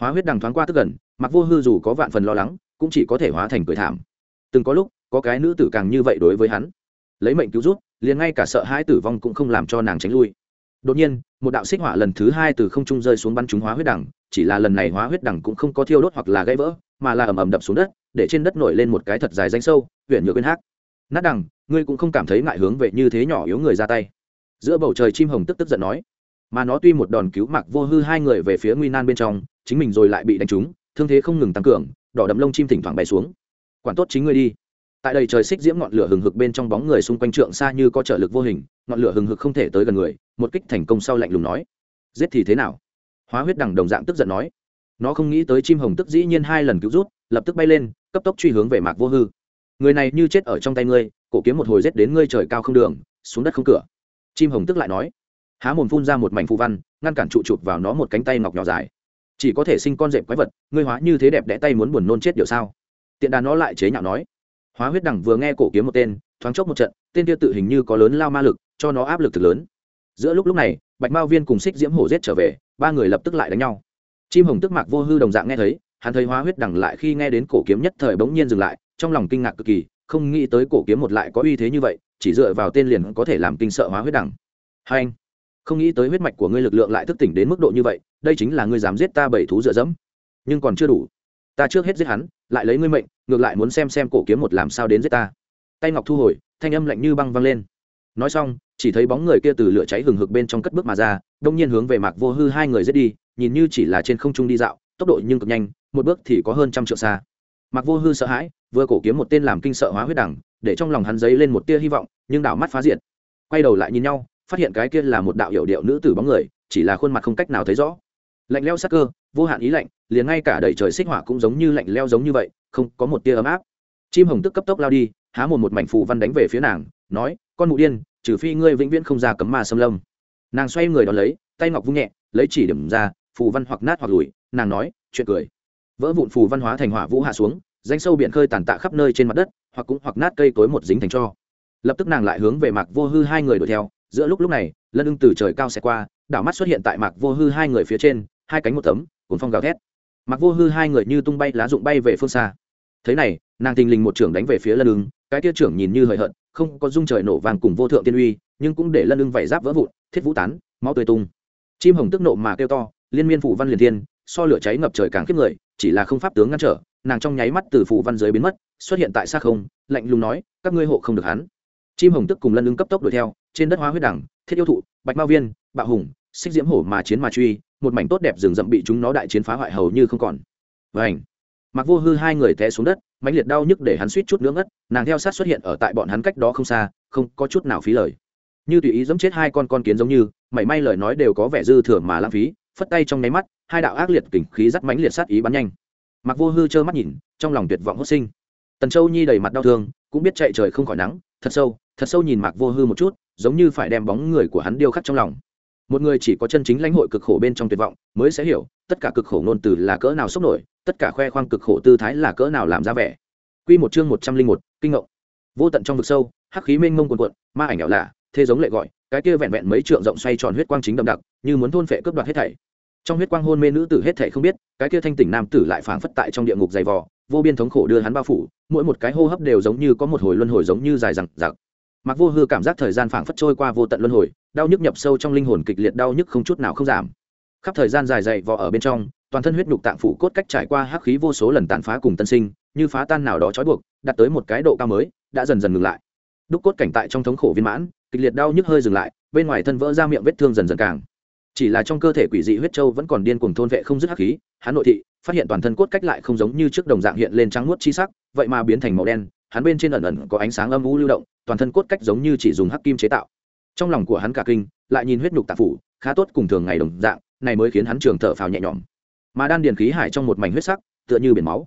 Hóa huyết đằng thoáng qua tức gần mặc vô hư dù có vạn phần lo lắng, cũng chỉ có thể hóa thành cười thảm. Từng có lúc, có cái nữ tử càng như vậy đối với hắn. Lấy mệnh cứu rút liền ngay cả sợ hãi tử vong cũng không làm cho nàng tránh lui đột nhiên một đạo xích hỏa lần thứ hai từ không trung rơi xuống bắn trúng hóa huyết đẳng, chỉ là lần này hóa huyết đẳng cũng không có thiêu đốt hoặc là gãy vỡ mà là ầm ầm đập xuống đất để trên đất nổi lên một cái thật dài danh sâu huyện nhựa quên hát nát đằng ngươi cũng không cảm thấy ngại hướng về như thế nhỏ yếu người ra tay. Giữa bầu trời chim hồng tức tức giận nói mà nó tuy một đòn cứu mặc vô hư hai người về phía nguy nan bên trong chính mình rồi lại bị đánh trúng thương thế không ngừng tăng cường đỏ đậm lông chim thỉnh thoảng bay xuống. Quản tốt chính ngươi đi tại đây trời xích diễm ngọn lửa hừng hực bên trong bóng người xung quanh trượng xa như có trợ lực vô hình, ngọn lửa hừng hực không thể tới gần người, một kích thành công sau lạnh lùng nói. Giết thì thế nào? Hóa huyết đằng đồng dạng tức giận nói. Nó không nghĩ tới chim hồng tức dĩ nhiên hai lần cứu rút, lập tức bay lên, cấp tốc truy hướng về mạc vô hư. Người này như chết ở trong tay ngươi, cổ kiếm một hồi rết đến ngươi trời cao không đường, xuống đất không cửa. Chim hồng tức lại nói. Há mồm phun ra một mảnh phù văn, ngăn cản trụ chụp vào nó một cánh tay ngọc nhỏ dài. Chỉ có thể sinh con rệp quái vật, ngươi hóa như thế đẹp đẽ tay muốn buồn nôn chết điều sao? Tiện đàn nó lại chế nhạo nói hóa huyết đẳng vừa nghe cổ kiếm một tên, thoáng chốc một trận, tên kia tự hình như có lớn lao ma lực, cho nó áp lực thực lớn. Giữa lúc lúc này, bạch mao viên cùng xích diễm hổ rết trở về, ba người lập tức lại đánh nhau. Chim hồng tức mạc vô hư đồng dạng nghe thấy, hắn thấy hóa huyết đẳng lại khi nghe đến cổ kiếm nhất thời bỗng nhiên dừng lại, trong lòng kinh ngạc cực kỳ, không nghĩ tới cổ kiếm một lại có uy thế như vậy, chỉ dựa vào tên liền có thể làm kinh sợ hóa huyết đẳng. Hai anh, không nghĩ tới huyết mạch của ngươi lực lượng lại thức tỉnh đến mức độ như vậy, đây chính là ngươi dám giết ta bảy thú dựa dẫm. Nhưng còn chưa đủ. Ta trước hết giết hắn, lại lấy ngươi mệnh ngược lại muốn xem xem cổ kiếm một làm sao đến giết ta. Tay ngọc thu hồi, thanh âm lạnh như băng văng lên. Nói xong, chỉ thấy bóng người kia từ lửa cháy hừng hực bên trong cất bước mà ra, đông nhiên hướng về mạc vô hư hai người giết đi, nhìn như chỉ là trên không trung đi dạo, tốc độ nhưng cực nhanh, một bước thì có hơn trăm triệu xa. Mạc vô hư sợ hãi, vừa cổ kiếm một tên làm kinh sợ hóa huyết đẳng, để trong lòng hắn dấy lên một tia hy vọng, nhưng đảo mắt phá diệt. Quay đầu lại nhìn nhau, phát hiện cái kia là một đạo hiệu điệu nữ tử bóng người, chỉ là khuôn mặt không cách nào thấy rõ. Lạnh leo sắc cơ vô hạn ý lạnh, liền ngay cả đầy trời xích hỏa cũng giống như lạnh leo giống như vậy, không có một tia ấm áp. Chim hồng tức cấp tốc lao đi, há một một mảnh phù văn đánh về phía nàng, nói, con mụ điên, trừ phi ngươi vĩnh viễn không ra cấm ma xâm lâm. Nàng xoay người đón lấy, tay ngọc vung nhẹ, lấy chỉ điểm ra, phù văn hoặc nát hoặc lùi, nàng nói, chuyện cười. Vỡ vụn phù văn hóa thành hỏa vũ hạ xuống, danh sâu biển khơi tàn tạ khắp nơi trên mặt đất, hoặc cũng hoặc nát cây cối một dính thành cho. Lập tức nàng lại hướng về mạc vô hư hai người đuổi theo, giữa lúc lúc này, lân ưng từ trời cao xẹt qua, đảo mắt xuất hiện tại mạc vô hư hai người phía trên, hai cánh một tấm cuốn phong gào thét. Mặc vô hư hai người như tung bay lá rụng bay về phương xa. Thế này, nàng thình lình một trưởng đánh về phía lân ưng, cái tia trưởng nhìn như hời hợt, không có dung trời nổ vàng cùng vô thượng tiên uy, nhưng cũng để lân ưng vảy giáp vỡ vụn, thiết vũ tán, máu tươi tung. Chim hồng tức nộ mà kêu to, liên miên phủ văn liền thiên, so lửa cháy ngập trời càng kiếp người, chỉ là không pháp tướng ngăn trở, nàng trong nháy mắt từ phủ văn giới biến mất, xuất hiện tại xa không, lạnh lùng nói, các ngươi hộ không được hắn. Chim hồng tức cùng lân ứng cấp tốc đuổi theo, trên đất hóa huyết đẳng, thiết yêu thụ, bạch mao viên, bạo hùng xích diễm hổ mà chiến mà truy, một mảnh tốt đẹp rừng rậm bị chúng nó đại chiến phá hoại hầu như không còn. Vảnh mặc vô hư hai người té xuống đất, mãnh liệt đau nhức để hắn suýt chút nữa ngất, nàng theo sát xuất hiện ở tại bọn hắn cách đó không xa, không có chút nào phí lời. Như tùy ý giẫm chết hai con con kiến giống như, mảy may lời nói đều có vẻ dư thừa mà lãng phí, phất tay trong nháy mắt, hai đạo ác liệt kình khí dắt mãnh liệt sát ý bắn nhanh. Mặc vô hư trơ mắt nhìn, trong lòng tuyệt vọng hốt sinh. Tần châu nhi đầy mặt đau thương, cũng biết chạy trời không khỏi nắng, thật sâu thật sâu nhìn mạc vô hư một chút, giống như phải đem bóng người của hắn điêu khắc trong lòng một người chỉ có chân chính lãnh hội cực khổ bên trong tuyệt vọng mới sẽ hiểu tất cả cực khổ ngôn từ là cỡ nào sốc nổi tất cả khoe khoang cực khổ tư thái là cỡ nào làm ra vẻ. Quy một chương một trăm linh một, kinh ngộng. Vô tận trong vực sâu, hắc khí mênh mông cuồn cuộn, ma ảnh ảo lạ, thế giống lệ gọi, cái kia vẹn vẹn mấy trượng rộng xoay tròn huyết quang chính đậm đặc như muốn thôn phệ cướp đoạt hết thảy. Trong huyết quang hôn mê nữ tử hết thảy không biết cái kia thanh tỉnh nam tử lại phảng phất tại trong địa ngục dày vò vô biên thống khổ đưa hắn bao phủ mỗi một cái hô hấp đều giống như có một hồi luân hồi giống như dài dằng dặc mặc vô hư cảm giác thời gian phảng phất trôi qua vô tận luân hồi, đau nhức nhập sâu trong linh hồn kịch liệt đau nhức không chút nào không giảm. Khắp thời gian dài dày vò ở bên trong, toàn thân huyết nhục tạng phủ cốt cách trải qua hắc khí vô số lần tàn phá cùng tân sinh, như phá tan nào đó trói buộc, đạt tới một cái độ cao mới, đã dần dần ngừng lại. Đúc cốt cảnh tại trong thống khổ viên mãn, kịch liệt đau nhức hơi dừng lại, bên ngoài thân vỡ ra miệng vết thương dần dần càng. Chỉ là trong cơ thể quỷ dị huyết châu vẫn còn điên cuồng thôn vệ không dứt hắc khí, hắn nội thị, phát hiện toàn thân cốt cách lại không giống như trước đồng dạng hiện lên trắng nuốt chi sắc, vậy mà biến thành màu đen, hắn bên trên ẩn ẩn có ánh sáng âm u lưu động toàn thân cốt cách giống như chỉ dùng hắc kim chế tạo. Trong lòng của hắn cả kinh, lại nhìn huyết nhục tạp phủ, khá tốt cùng thường ngày đồng dạng, này mới khiến hắn trường thở phào nhẹ nhõm. Mà đan điền khí hải trong một mảnh huyết sắc, tựa như biển máu.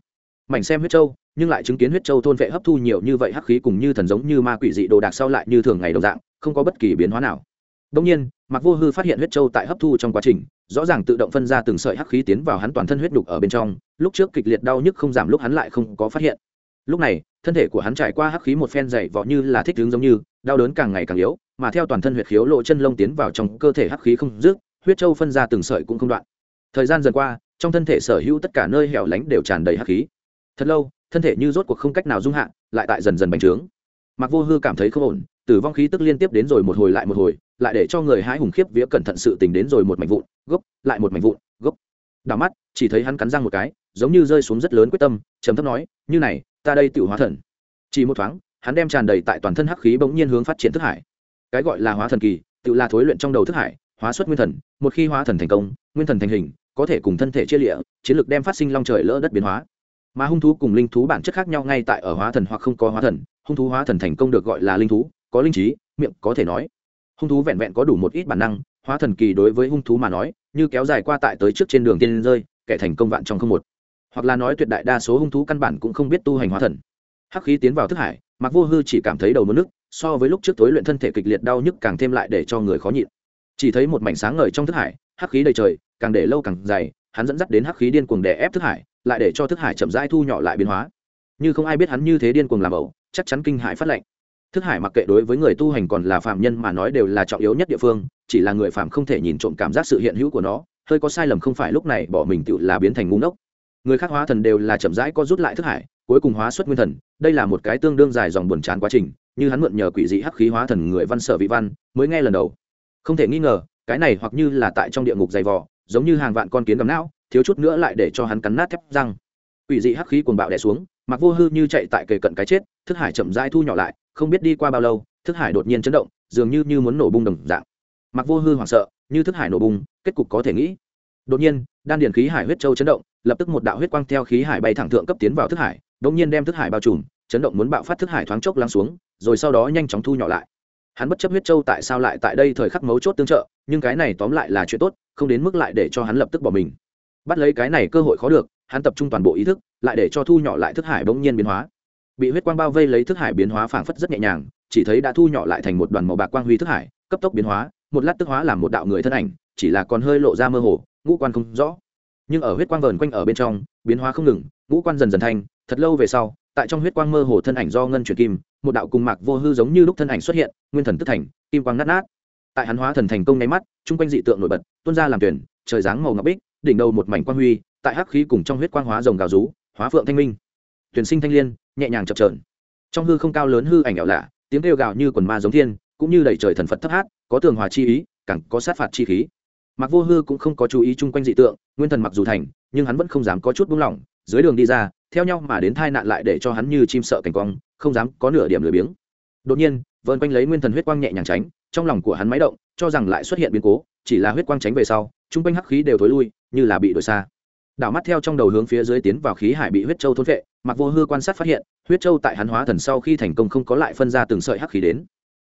Mảnh xem huyết châu, nhưng lại chứng kiến huyết châu thôn vệ hấp thu nhiều như vậy hắc khí cùng như thần giống như ma quỷ dị đồ đạc sau lại như thường ngày đồng dạng, không có bất kỳ biến hóa nào. Đông nhiên mặc vô hư phát hiện huyết châu tại hấp thu trong quá trình, rõ ràng tự động phân ra từng sợi hắc khí tiến vào hắn toàn thân huyết đục ở bên trong, lúc trước kịch liệt đau nhức không giảm lúc hắn lại không có phát hiện lúc này, thân thể của hắn trải qua hắc khí một phen dày vọ như là thích hướng giống như, đau đớn càng ngày càng yếu, mà theo toàn thân huyệt khiếu lộ chân lông tiến vào trong cơ thể hắc khí không dứt, huyết châu phân ra từng sợi cũng không đoạn. Thời gian dần qua, trong thân thể sở hữu tất cả nơi hẻo lánh đều tràn đầy hắc khí. Thật lâu, thân thể như rốt cuộc không cách nào dung hạ, lại tại dần dần bành trướng. Mặc vô hư cảm thấy không ổn, tử vong khí tức liên tiếp đến rồi một hồi lại một hồi, lại để cho người hái hùng khiếp vía cẩn thận sự tình đến rồi một mảnh vụn, gốc, lại một mảnh vụn, gốc. Đảo mắt, chỉ thấy hắn cắn răng một cái, giống như rơi xuống rất lớn quyết tâm, trầm thấp nói, như này ta đây tự hóa thần. Chỉ một thoáng, hắn đem tràn đầy tại toàn thân hắc khí bỗng nhiên hướng phát triển thức hải. Cái gọi là hóa thần kỳ, tự là thối luyện trong đầu thức hải, hóa xuất nguyên thần, một khi hóa thần thành công, nguyên thần thành hình, có thể cùng thân thể chia lịa, chiến lược đem phát sinh long trời lỡ đất biến hóa. Mà hung thú cùng linh thú bản chất khác nhau ngay tại ở hóa thần hoặc không có hóa thần, hung thú hóa thần thành công được gọi là linh thú, có linh trí, miệng có thể nói. Hung thú vẹn vẹn có đủ một ít bản năng, hóa thần kỳ đối với hung thú mà nói, như kéo dài qua tại tới trước trên đường tiên rơi, kẻ thành công vạn trong không một hoặc là nói tuyệt đại đa số hung thú căn bản cũng không biết tu hành hóa thần. Hắc khí tiến vào thức hải mặc vô hư chỉ cảm thấy đầu mất nước, so với lúc trước tối luyện thân thể kịch liệt đau nhức càng thêm lại để cho người khó nhịn. Chỉ thấy một mảnh sáng ngời trong thức hải, hắc khí đầy trời, càng để lâu càng dày, hắn dẫn dắt đến hắc khí điên cuồng đè ép thức hải, lại để cho thức hải chậm rãi thu nhỏ lại biến hóa. Như không ai biết hắn như thế điên cuồng làm ẩu, chắc chắn kinh hải phát lệnh. Thức hải mặc kệ đối với người tu hành còn là phạm nhân mà nói đều là trọng yếu nhất địa phương, chỉ là người phạm không thể nhìn trộm cảm giác sự hiện hữu của nó, hơi có sai lầm không phải lúc này bỏ mình tự là biến thành ngu ngốc người khác hóa thần đều là chậm rãi có rút lại thức hải, cuối cùng hóa xuất nguyên thần. Đây là một cái tương đương dài dòng buồn chán quá trình, như hắn mượn nhờ quỷ dị hắc khí hóa thần người văn sở vị văn, mới nghe lần đầu. Không thể nghi ngờ, cái này hoặc như là tại trong địa ngục dày vò, giống như hàng vạn con kiến gầm não, thiếu chút nữa lại để cho hắn cắn nát thép răng. Quỷ dị hắc khí cuồng bạo đè xuống mặc vô hư như chạy tại kề cận cái chết, thức hải chậm rãi thu nhỏ lại, không biết đi qua bao lâu, thức hải đột nhiên chấn động, dường như như muốn nổ bung đồng dạng. Mặc vô hư hoảng sợ, như thức hải nổ bung, kết cục có thể nghĩ. Đột nhiên, đan điền khí hải huyết châu chấn động lập tức một đạo huyết quang theo khí hải bay thẳng thượng cấp tiến vào thức hải, đột nhiên đem thức hải bao trùm, chấn động muốn bạo phát thức hải thoáng chốc lắng xuống, rồi sau đó nhanh chóng thu nhỏ lại. Hắn bất chấp huyết châu tại sao lại tại đây thời khắc mấu chốt tương trợ, nhưng cái này tóm lại là chuyện tốt, không đến mức lại để cho hắn lập tức bỏ mình. Bắt lấy cái này cơ hội khó được, hắn tập trung toàn bộ ý thức, lại để cho thu nhỏ lại thức hải bỗng nhiên biến hóa. Bị huyết quang bao vây lấy thức hải biến hóa phảng phất rất nhẹ nhàng, chỉ thấy đã thu nhỏ lại thành một đoàn màu bạc quang huy thức hải, cấp tốc biến hóa, một lát tức hóa làm một đạo người thân ảnh, chỉ là còn hơi lộ ra mơ hồ, ngũ quan không rõ nhưng ở huyết quang vờn quanh ở bên trong, biến hóa không ngừng, ngũ quan dần dần thanh thật lâu về sau, tại trong huyết quang mơ hồ thân ảnh do ngân truyền kim, một đạo cùng mạc vô hư giống như lúc thân ảnh xuất hiện, nguyên thần tức thành, kim quang nát nát. Tại hắn hóa thần thành công nháy mắt, chung quanh dị tượng nổi bật, tuôn ra làm tuyển, trời dáng màu ngọc bích, đỉnh đầu một mảnh quang huy, tại hắc khí cùng trong huyết quang hóa rồng gào rú, hóa phượng thanh minh. Tuyển sinh thanh liên, nhẹ nhàng chập trờn trong hư không cao lớn hư ảnh ảo lạ, tiếng kêu gào như quần ma giống thiên, cũng như đầy trời thần phật thấp hát, có tường hòa chi ý, càng có sát phạt chi khí mặc vô hư cũng không có chú ý chung quanh dị tượng, nguyên thần mặc dù thành, nhưng hắn vẫn không dám có chút buông lỏng, dưới đường đi ra, theo nhau mà đến tai nạn lại để cho hắn như chim sợ cảnh quang, không dám có nửa điểm lười biếng. Đột nhiên vơn quanh lấy nguyên thần huyết quang nhẹ nhàng tránh, trong lòng của hắn máy động, cho rằng lại xuất hiện biến cố, chỉ là huyết quang tránh về sau, chung quanh hắc khí đều thối lui, như là bị đổi xa. Đảo mắt theo trong đầu hướng phía dưới tiến vào khí hải bị huyết châu thôn vệ mặc vô hư quan sát phát hiện, huyết châu tại hắn hóa thần sau khi thành công không có lại phân ra từng sợi hắc khí đến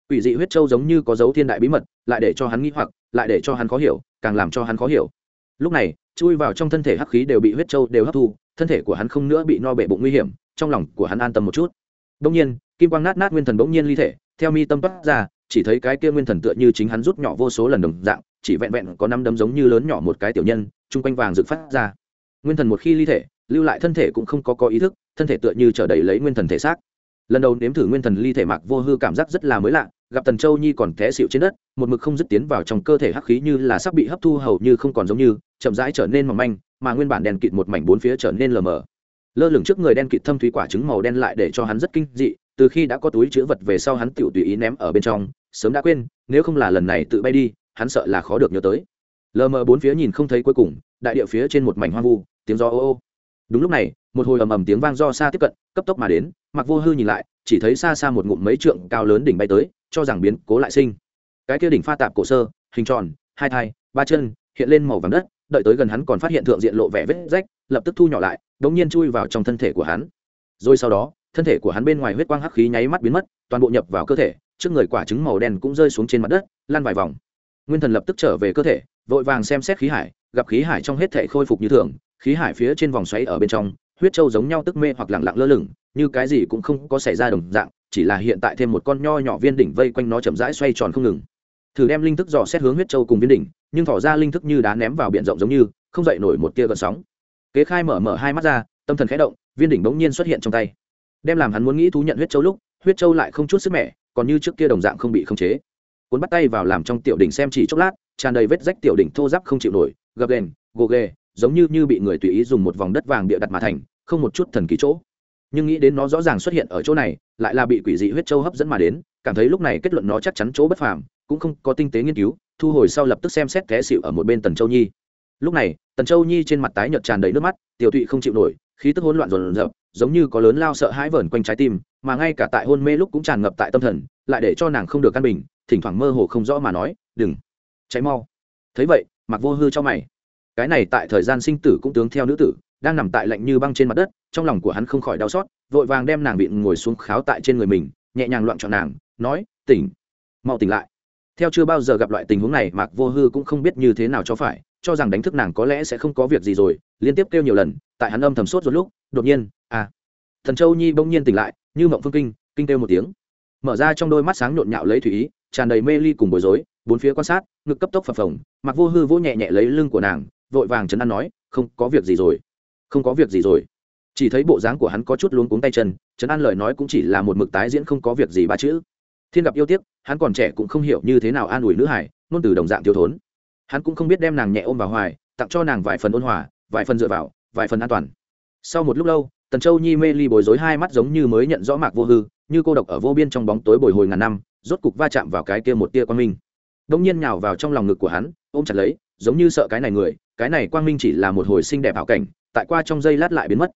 quỷ dị huyết châu giống như có dấu thiên đại bí mật, lại để cho hắn nghĩ hoặc, lại để cho hắn khó hiểu, càng làm cho hắn khó hiểu. Lúc này, chui vào trong thân thể hắc khí đều bị huyết châu đều hấp thu, thân thể của hắn không nữa bị no bể bụng nguy hiểm, trong lòng của hắn an tâm một chút. Đông nhiên, kim quang nát nát nguyên thần bỗng nhiên ly thể, theo mi tâm bắt ra, chỉ thấy cái kia nguyên thần tựa như chính hắn rút nhỏ vô số lần đồng dạng, chỉ vẹn vẹn có năm đấm giống như lớn nhỏ một cái tiểu nhân, chung quanh vàng rực phát ra. Nguyên thần một khi ly thể, lưu lại thân thể cũng không có có ý thức, thân thể tựa như trở đầy lấy nguyên thần thể xác. Lần đầu nếm thử nguyên thần ly thể mạc vô hư cảm giác rất là mới lạ gặp tần châu nhi còn té xịu trên đất, một mực không dứt tiến vào trong cơ thể hắc khí như là sắp bị hấp thu hầu như không còn giống như, chậm rãi trở nên mỏng manh, mà nguyên bản đèn kịt một mảnh bốn phía trở nên lờ mờ. Lơ lửng trước người đen kịt thâm thúy quả trứng màu đen lại để cho hắn rất kinh dị, từ khi đã có túi chữ vật về sau hắn tự tùy ý ném ở bên trong, sớm đã quên, nếu không là lần này tự bay đi, hắn sợ là khó được nhớ tới. Lờ mờ bốn phía nhìn không thấy cuối cùng, đại địa phía trên một mảnh hoang vu, tiếng gió ô ô. Đúng lúc này, một hồi ầm ầm tiếng vang do xa tiếp cận, cấp tốc mà đến mặc vô hư nhìn lại, chỉ thấy xa xa một ngụm mấy trượng cao lớn đỉnh bay tới cho rằng biến cố lại sinh. Cái kia đỉnh pha tạp cổ sơ, hình tròn, hai thai, ba chân, hiện lên màu vàng đất, đợi tới gần hắn còn phát hiện thượng diện lộ vẻ vết rách, lập tức thu nhỏ lại, đống nhiên chui vào trong thân thể của hắn. Rồi sau đó, thân thể của hắn bên ngoài huyết quang hắc khí nháy mắt biến mất, toàn bộ nhập vào cơ thể, trước người quả trứng màu đen cũng rơi xuống trên mặt đất, lan vài vòng. Nguyên thần lập tức trở về cơ thể, vội vàng xem xét khí hải, gặp khí hải trong hết thể khôi phục như thường, khí hải phía trên vòng xoáy ở bên trong, huyết châu giống nhau tức mê hoặc lặng lặng lơ lửng, như cái gì cũng không có xảy ra đồng dạng chỉ là hiện tại thêm một con nho nhỏ viên đỉnh vây quanh nó chậm rãi xoay tròn không ngừng. Thử đem linh thức dò xét hướng huyết châu cùng viên đỉnh, nhưng thỏ ra linh thức như đá ném vào biển rộng giống như, không dậy nổi một tia gợn sóng. Kế khai mở mở hai mắt ra, tâm thần khẽ động, viên đỉnh bỗng nhiên xuất hiện trong tay. Đem làm hắn muốn nghĩ thú nhận huyết châu lúc, huyết châu lại không chút sức mẻ, còn như trước kia đồng dạng không bị khống chế. Cuốn bắt tay vào làm trong tiểu đỉnh xem chỉ chốc lát, tràn đầy vết rách tiểu đỉnh thô giáp không chịu nổi, gập đèn gồ ghề, giống như như bị người tùy ý dùng một vòng đất vàng bịa đặt mà thành, không một chút thần kỳ chỗ nhưng nghĩ đến nó rõ ràng xuất hiện ở chỗ này, lại là bị quỷ dị huyết châu hấp dẫn mà đến, cảm thấy lúc này kết luận nó chắc chắn chỗ bất phàm, cũng không có tinh tế nghiên cứu, thu hồi sau lập tức xem xét té xịu ở một bên tần châu nhi. Lúc này, tần châu nhi trên mặt tái nhợt tràn đầy nước mắt, tiểu tụy không chịu nổi, khí tức hỗn loạn rồn rập giống như có lớn lao sợ hãi vờn quanh trái tim, mà ngay cả tại hôn mê lúc cũng tràn ngập tại tâm thần, lại để cho nàng không được căn bình, thỉnh thoảng mơ hồ không rõ mà nói, đừng cháy mau. Thấy vậy mặc vô hư cho mày. Cái này tại thời gian sinh tử cũng tướng theo nữ tử đang nằm tại lạnh như băng trên mặt đất, trong lòng của hắn không khỏi đau xót, vội vàng đem nàng vịn ngồi xuống kháo tại trên người mình, nhẹ nhàng loạn chọn nàng, nói, tỉnh, mau tỉnh lại. Theo chưa bao giờ gặp loại tình huống này, mạc vô hư cũng không biết như thế nào cho phải, cho rằng đánh thức nàng có lẽ sẽ không có việc gì rồi, liên tiếp kêu nhiều lần, tại hắn âm thầm sốt rồi lúc, đột nhiên à. Thần châu nhi bỗng nhiên tỉnh lại, như mộng phương kinh kinh kêu một tiếng. Mở ra trong đôi mắt sáng nhộn nhạo lấy thủy ý, tràn đầy mê ly cùng bối rối, bốn phía quan sát, ngực cấp tốc phập phồng mặc vô hư vỗ nhẹ nhẹ lấy lưng của nàng, vội vàng chấn an nói, không có việc gì rồi không có việc gì rồi. Chỉ thấy bộ dáng của hắn có chút luống cuống tay chân, trấn an lời nói cũng chỉ là một mực tái diễn không có việc gì ba chữ. Thiên gặp yêu tiếc, hắn còn trẻ cũng không hiểu như thế nào an ủi nữ hải nôn từ đồng dạng thiếu thốn. Hắn cũng không biết đem nàng nhẹ ôm vào hoài, tặng cho nàng vài phần ôn hòa, vài phần dựa vào, vài phần an toàn. Sau một lúc lâu, tần châu nhi mê ly bồi dối hai mắt giống như mới nhận rõ mạc vô hư, như cô độc ở vô biên trong bóng tối bồi hồi ngàn năm, rốt cục va chạm vào cái kia một tia quang minh. Đông nhiên nhào vào trong lòng ngực của hắn, ôm chặt lấy, giống như sợ cái này người, cái này quang minh chỉ là một hồi xinh đẹp hảo cảnh tại qua trong giây lát lại biến mất.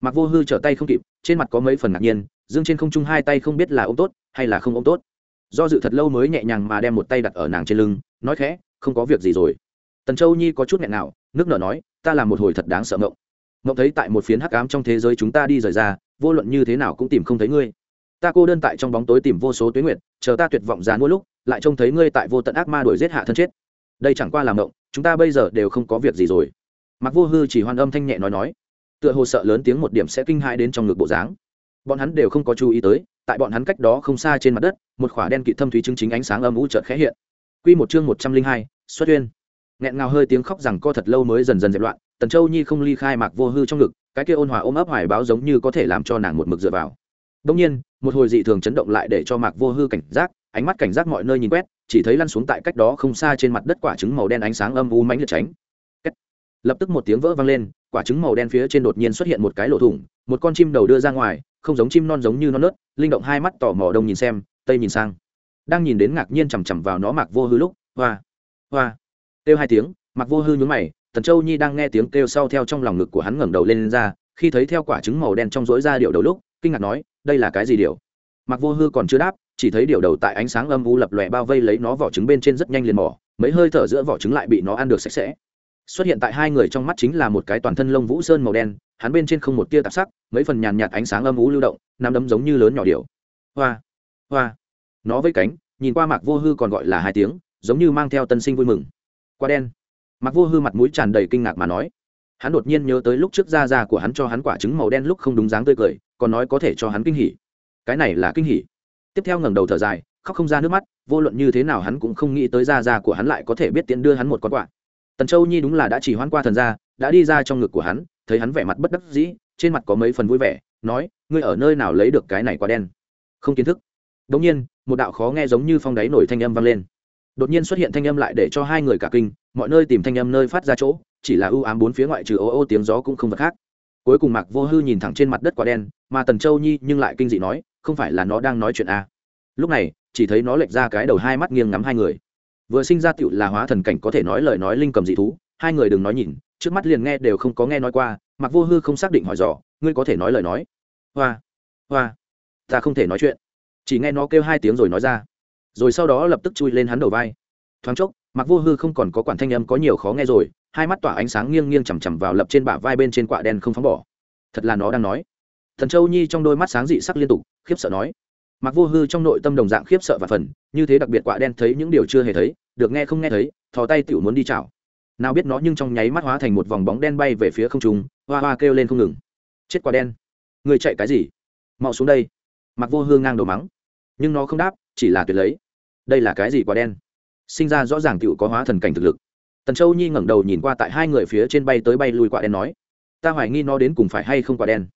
Mặc vô hư trở tay không kịp, trên mặt có mấy phần ngạc nhiên, dương trên không trung hai tay không biết là ôm tốt hay là không ôm tốt. Do dự thật lâu mới nhẹ nhàng mà đem một tay đặt ở nàng trên lưng, nói khẽ, không có việc gì rồi. Tần châu nhi có chút nghẹn nào, nước nở nói, ta làm một hồi thật đáng sợ mộng mộng thấy tại một phiến hắc ám trong thế giới chúng ta đi rời ra, vô luận như thế nào cũng tìm không thấy ngươi. Ta cô đơn tại trong bóng tối tìm vô số tuyến nguyện chờ ta tuyệt vọng già mỗi lúc, lại trông thấy ngươi tại vô tận ác ma đuổi giết hạ thân chết. Đây chẳng qua làm động chúng ta bây giờ đều không có việc gì rồi mặc vô hư chỉ hoan âm thanh nhẹ nói nói, tựa hồ sợ lớn tiếng một điểm sẽ kinh hãi đến trong ngực bộ dáng. Bọn hắn đều không có chú ý tới, tại bọn hắn cách đó không xa trên mặt đất, một khỏa đen kịt thâm thúy chứng chính ánh sáng âm u chợt khẽ hiện. Quy một chương một trăm linh hai, xuất uyên nghẹn ngào hơi tiếng khóc rằng co thật lâu mới dần dần dẹp loạn, tần châu nhi không ly khai mạc vô hư trong ngực, cái kia ôn hòa ôm ấp hoài báo giống như có thể làm cho nàng một mực dựa vào. Đông nhiên, một hồi dị thường chấn động lại để cho mạc vô hư cảnh giác, ánh mắt cảnh giác mọi nơi nhìn quét, chỉ thấy lăn xuống tại cách đó không xa trên mặt đất quả trứng màu đen ánh sáng âm u mãnh liệt tránh lập tức một tiếng vỡ vang lên quả trứng màu đen phía trên đột nhiên xuất hiện một cái lỗ thủng một con chim đầu đưa ra ngoài không giống chim non giống như non nớt linh động hai mắt tỏ mò đông nhìn xem tây nhìn sang. Đang nhìn đến ngạc nhiên chằm chằm vào nó mạc vô hư lúc hoa hoa kêu hai tiếng mạc vô hư nhún mày tần châu nhi đang nghe tiếng kêu sau theo trong lòng ngực của hắn ngẩng đầu lên, lên ra khi thấy theo quả trứng màu đen trong rỗi ra điệu đầu lúc kinh ngạc nói đây là cái gì điệu mạc vô hư còn chưa đáp chỉ thấy điều đầu tại ánh sáng âm u lập lòe bao vây lấy nó vỏ trứng bên trên rất nhanh liền mỏ mấy hơi thở giữa vỏ trứng lại bị nó ăn được sạch sẽ xuất hiện tại hai người trong mắt chính là một cái toàn thân lông vũ sơn màu đen, hắn bên trên không một tia tạp sắc, mấy phần nhàn nhạt ánh sáng âm ú lưu động nằm đấm giống như lớn nhỏ điều hoa hoa. Nó với cánh, nhìn qua mạc vô hư còn gọi là hai tiếng, giống như mang theo tân sinh vui mừng. Qua đen. Mạc vô hư mặt mũi tràn đầy kinh ngạc mà nói. Hắn đột nhiên nhớ tới lúc trước da da của hắn cho hắn quả trứng màu đen lúc không đúng dáng tươi cười, còn nói có thể cho hắn kinh hỉ. Cái này là kinh hỉ. Tiếp theo ngẩng đầu thở dài, khóc không ra nước mắt, vô luận như thế nào hắn cũng không nghĩ tới da da của hắn lại có thể biết tiện đưa hắn một con quạ tần châu nhi đúng là đã chỉ hoãn qua thần gia, đã đi ra trong ngực của hắn, thấy hắn vẻ mặt bất đắc dĩ, trên mặt có mấy phần vui vẻ, nói, ngươi ở nơi nào lấy được cái này quá đen? Không kiến thức. Đống nhiên, một đạo khó nghe giống như phong đáy nổi thanh âm vang lên. Đột nhiên xuất hiện thanh âm lại để cho hai người cả kinh, mọi nơi tìm thanh âm nơi phát ra chỗ, chỉ là ưu ám bốn phía ngoại trừ ô ô tiếng gió cũng không vật khác. Cuối cùng mạc vô hư nhìn thẳng trên mặt đất quả đen, mà tần châu nhi nhưng lại kinh dị nói, không phải là nó đang nói chuyện a à. lúc này, chỉ thấy nó lệch ra cái đầu hai mắt nghiêng ngắm hai người vừa sinh ra tựu là hóa thần cảnh có thể nói lời nói linh cầm dị thú, hai người đừng nói nhìn, trước mắt liền nghe đều không có nghe nói qua mặc vô hư không xác định hỏi dò, ngươi có thể nói lời nói. Hoa hoa, ta không thể nói chuyện. Chỉ nghe nó kêu hai tiếng rồi nói ra. Rồi sau đó lập tức chui lên hắn đầu vai. Thoáng chốc mặc vô hư không còn có quản thanh âm có nhiều khó nghe rồi, hai mắt tỏa ánh sáng nghiêng nghiêng chằm chằm vào lập trên bả vai bên trên quạ đen không phóng bỏ. Thật là nó đang nói. Thần châu nhi trong đôi mắt sáng dị sắc liên tục, khiếp sợ nói mặc vô hư trong nội tâm đồng dạng khiếp sợ và phần, như thế đặc biệt quả đen thấy những điều chưa hề thấy, được nghe không nghe thấy, thò tay tiểu muốn đi chảo. Nào biết nó nhưng trong nháy mắt hóa thành một vòng bóng đen bay về phía không trung, hoa hoa kêu lên không ngừng. Chết quả đen. Người chạy cái gì? Mau xuống đây. Mặc vô Hư ngang đầu mắng. Nhưng nó không đáp, chỉ là tuyệt lấy. Đây là cái gì quả đen? Sinh ra rõ ràng tiểu có hóa thần cảnh thực lực. Tần châu nhi ngẩng đầu nhìn qua tại hai người phía trên bay tới bay lui quả đen nói, ta hoài nghi nó đến cùng phải hay không quả đen?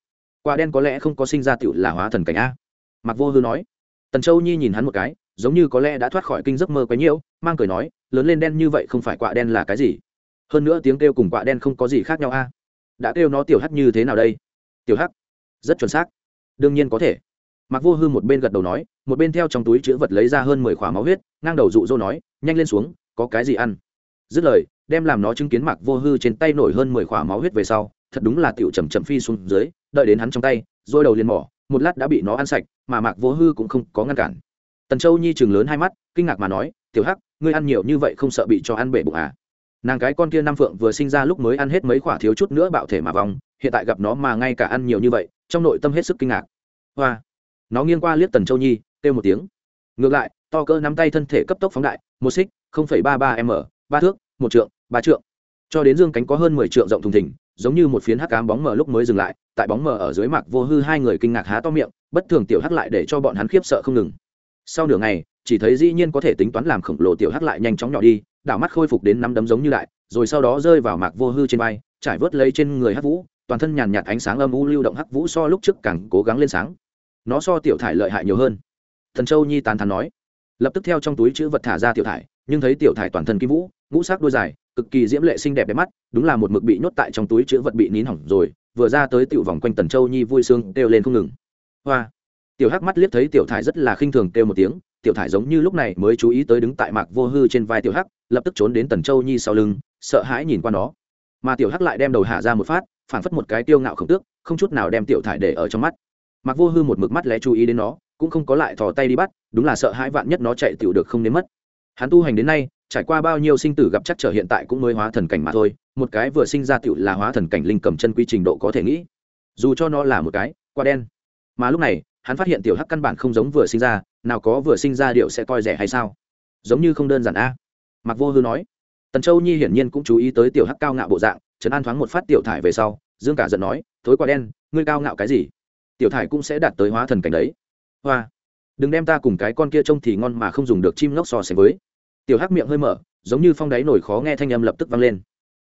Quả đen có lẽ không có sinh ra tiểu là hóa thần cảnh a mặc vô hư nói. Tần châu nhi nhìn hắn một cái, giống như có lẽ đã thoát khỏi kinh giấc mơ quấy nhiễu, mang cười nói, lớn lên đen như vậy không phải quả đen là cái gì? Hơn nữa tiếng kêu cùng quạ đen không có gì khác nhau a. Đã kêu nó tiểu hắc như thế nào đây? Tiểu hắc? Rất chuẩn xác. Đương nhiên có thể. Mặc vô hư một bên gật đầu nói, một bên theo trong túi chữ vật lấy ra hơn mười khỏa máu huyết, ngang đầu dụ dỗ nói, nhanh lên xuống, có cái gì ăn? Dứt lời, đem làm nó chứng kiến mặc vô hư trên tay nổi hơn mười khỏa máu huyết về sau, thật đúng là tiểu chầm chậm phi xuống dưới, đợi đến hắn trong tay, rồi đầu liền mỏ một lát đã bị nó ăn sạch, mà mạc vô hư cũng không có ngăn cản. Tần châu nhi chừng lớn hai mắt, kinh ngạc mà nói, tiểu hắc, ngươi ăn nhiều như vậy không sợ bị cho ăn bể bụng à? Nàng cái con kia Nam phượng vừa sinh ra lúc mới ăn hết mấy khoả thiếu chút nữa bạo thể mà vòng hiện tại gặp nó mà ngay cả ăn nhiều như vậy, trong nội tâm hết sức kinh ngạc. Hoa! Nó nghiêng qua liếc tần châu nhi, kêu một tiếng. Ngược lại, to cơ nắm tay thân thể cấp tốc phóng đại, một xích ba ba m, ba thước, một trượng, ba trượng. Cho đến dương cánh có hơn mười trượng rộng thùng thình giống như một phiến hắc ám bóng mờ lúc mới dừng lại tại bóng mờ ở dưới mạc vô hư hai người kinh ngạc há to miệng bất thường tiểu hắc lại để cho bọn hắn khiếp sợ không ngừng. Sau nửa ngày chỉ thấy dĩ nhiên có thể tính toán làm khổng lồ tiểu hắc lại nhanh chóng nhỏ đi đảo mắt khôi phục đến năm đấm giống như lại, rồi sau đó rơi vào mạc vô hư trên vai trải vớt lấy trên người hắc vũ toàn thân nhàn nhạt ánh sáng âm u lưu động hắc vũ so lúc trước càng cố gắng lên sáng. Nó so tiểu thải lợi hại nhiều hơn. Thần châu nhi tán thán nói. Lập tức theo trong túi chữ vật thả ra tiểu thải nhưng thấy tiểu thải toàn thân kim vũ ngũ sắc đuôi dài, cực kỳ diễm lệ xinh đẹp đẹp mắt, đúng là một mực bị nhốt tại trong túi chữ vật bị nín hỏng rồi, vừa ra tới tiểu vòng quanh tần châu nhi vui sướng, kêu lên không ngừng. Hoa. Tiểu hắc mắt liếc thấy tiểu thải rất là khinh thường, kêu một tiếng, tiểu thải giống như lúc này mới chú ý tới đứng tại mạc vô hư trên vai tiểu hắc, lập tức trốn đến tần châu nhi sau lưng, sợ hãi nhìn qua nó. Mà tiểu hắc lại đem đầu hạ ra một phát phản phất một cái tiêu ngạo khổng tước, không chút nào đem tiểu thải để ở trong mắt. Mạc vô hư một mực mắt lẽ chú ý đến nó, cũng không có lại thò tay đi bắt, đúng là sợ hãi vạn nhất nó chạy tiểu được không đến mất. Hắn tu hành đến nay trải qua bao nhiêu sinh tử gặp chắc trở hiện tại cũng mới hóa thần cảnh mà thôi, một cái vừa sinh ra tiểu là hóa thần cảnh linh cầm chân quy trình độ có thể nghĩ. Dù cho nó là một cái qua đen. Mà lúc này, hắn phát hiện tiểu hắc căn bản không giống vừa sinh ra, nào có vừa sinh ra điệu sẽ coi rẻ hay sao? Giống như không đơn giản a. Mặc vô hư nói. Tần châu nhi hiển nhiên cũng chú ý tới tiểu hắc cao ngạo bộ dạng, trấn an thoáng một phát tiểu thải về sau, dương cả giận nói, thối quả đen, ngươi cao ngạo cái gì? Tiểu thải cũng sẽ đạt tới hóa thần cảnh đấy. Hoa, đừng đem ta cùng cái con kia trông thì ngon mà không dùng được chim ngốc so sánh với tiểu hắc miệng hơi mở, giống như phong đáy nổi khó nghe thanh âm lập tức vang lên.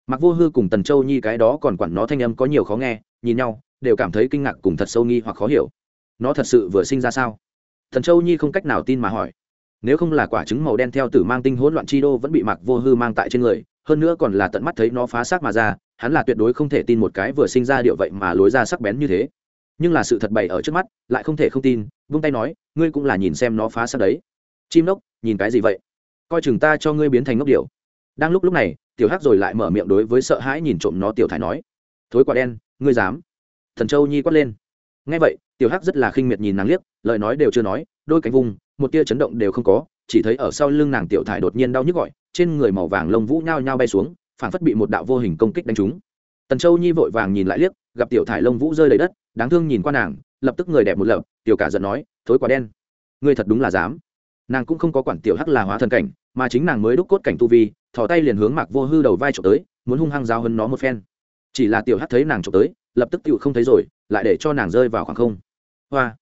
Mặc vô hư cùng tần châu nhi cái đó còn quản nó thanh âm có nhiều khó nghe, nhìn nhau, đều cảm thấy kinh ngạc cùng thật sâu nghi hoặc khó hiểu. Nó thật sự vừa sinh ra sao? Thần châu nhi không cách nào tin mà hỏi. Nếu không là quả trứng màu đen theo tử mang tinh hỗn loạn chi đô vẫn bị mặc vô hư mang tại trên người, hơn nữa còn là tận mắt thấy nó phá xác mà ra, hắn là tuyệt đối không thể tin một cái vừa sinh ra điệu vậy mà lối ra sắc bén như thế. Nhưng là sự thật bày ở trước mắt, lại không thể không tin, vung tay nói, ngươi cũng là nhìn xem nó phá xác đấy. Chim nốc nhìn cái gì vậy? Coi chừng ta cho ngươi biến thành ngốc điệu đang lúc lúc này, tiểu hắc rồi lại mở miệng đối với sợ hãi nhìn trộm nó tiểu thải nói, thối quả đen, ngươi dám? Thần châu nhi quát lên. Ngay vậy, tiểu hắc rất là khinh miệt nhìn nàng liếc, lời nói đều chưa nói, đôi cánh vùng, một tia chấn động đều không có, chỉ thấy ở sau lưng nàng tiểu thải đột nhiên đau nhức gọi, trên người màu vàng lông vũ nhao nhao bay xuống phản phất bị một đạo vô hình công kích đánh trúng. Tần châu nhi vội vàng nhìn lại liếc, gặp tiểu thải lông vũ rơi đầy đất, đáng thương nhìn qua nàng, lập tức người đẹp một lập tiểu cả giận nói, thối quả đen, ngươi thật đúng là dám nàng cũng không có quản tiểu hắc là hóa thần cảnh, mà chính nàng mới đúc cốt cảnh tu vi, thò tay liền hướng mạc vô hư đầu vai trộm tới, muốn hung hăng giao hơn nó một phen. Chỉ là tiểu hắc thấy nàng trộm tới, lập tức tựu không thấy rồi, lại để cho nàng rơi vào khoảng không. Hoa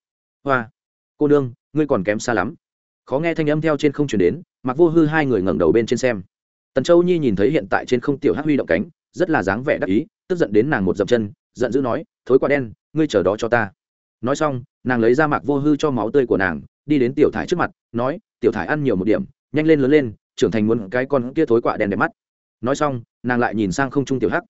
hoa, cô nương, ngươi còn kém xa lắm. Khó nghe thanh âm theo trên không chuyển đến mặc vô hư hai người ngẩng đầu bên trên xem. Tần châu nhi nhìn thấy hiện tại trên không tiểu hắc huy động cánh, rất là dáng vẻ đắc ý, tức giận đến nàng một dậm chân, giận dữ nói, thối quả đen, ngươi chờ đó cho ta. Nói xong, nàng lấy ra mạc vô hư cho máu tươi của nàng đi đến tiểu thải trước mặt, nói, tiểu thải ăn nhiều một điểm, nhanh lên lớn lên, trưởng thành muốn cái con kia thối quạ đèn đẹp mắt. Nói xong, nàng lại nhìn sang không trung tiểu hắc.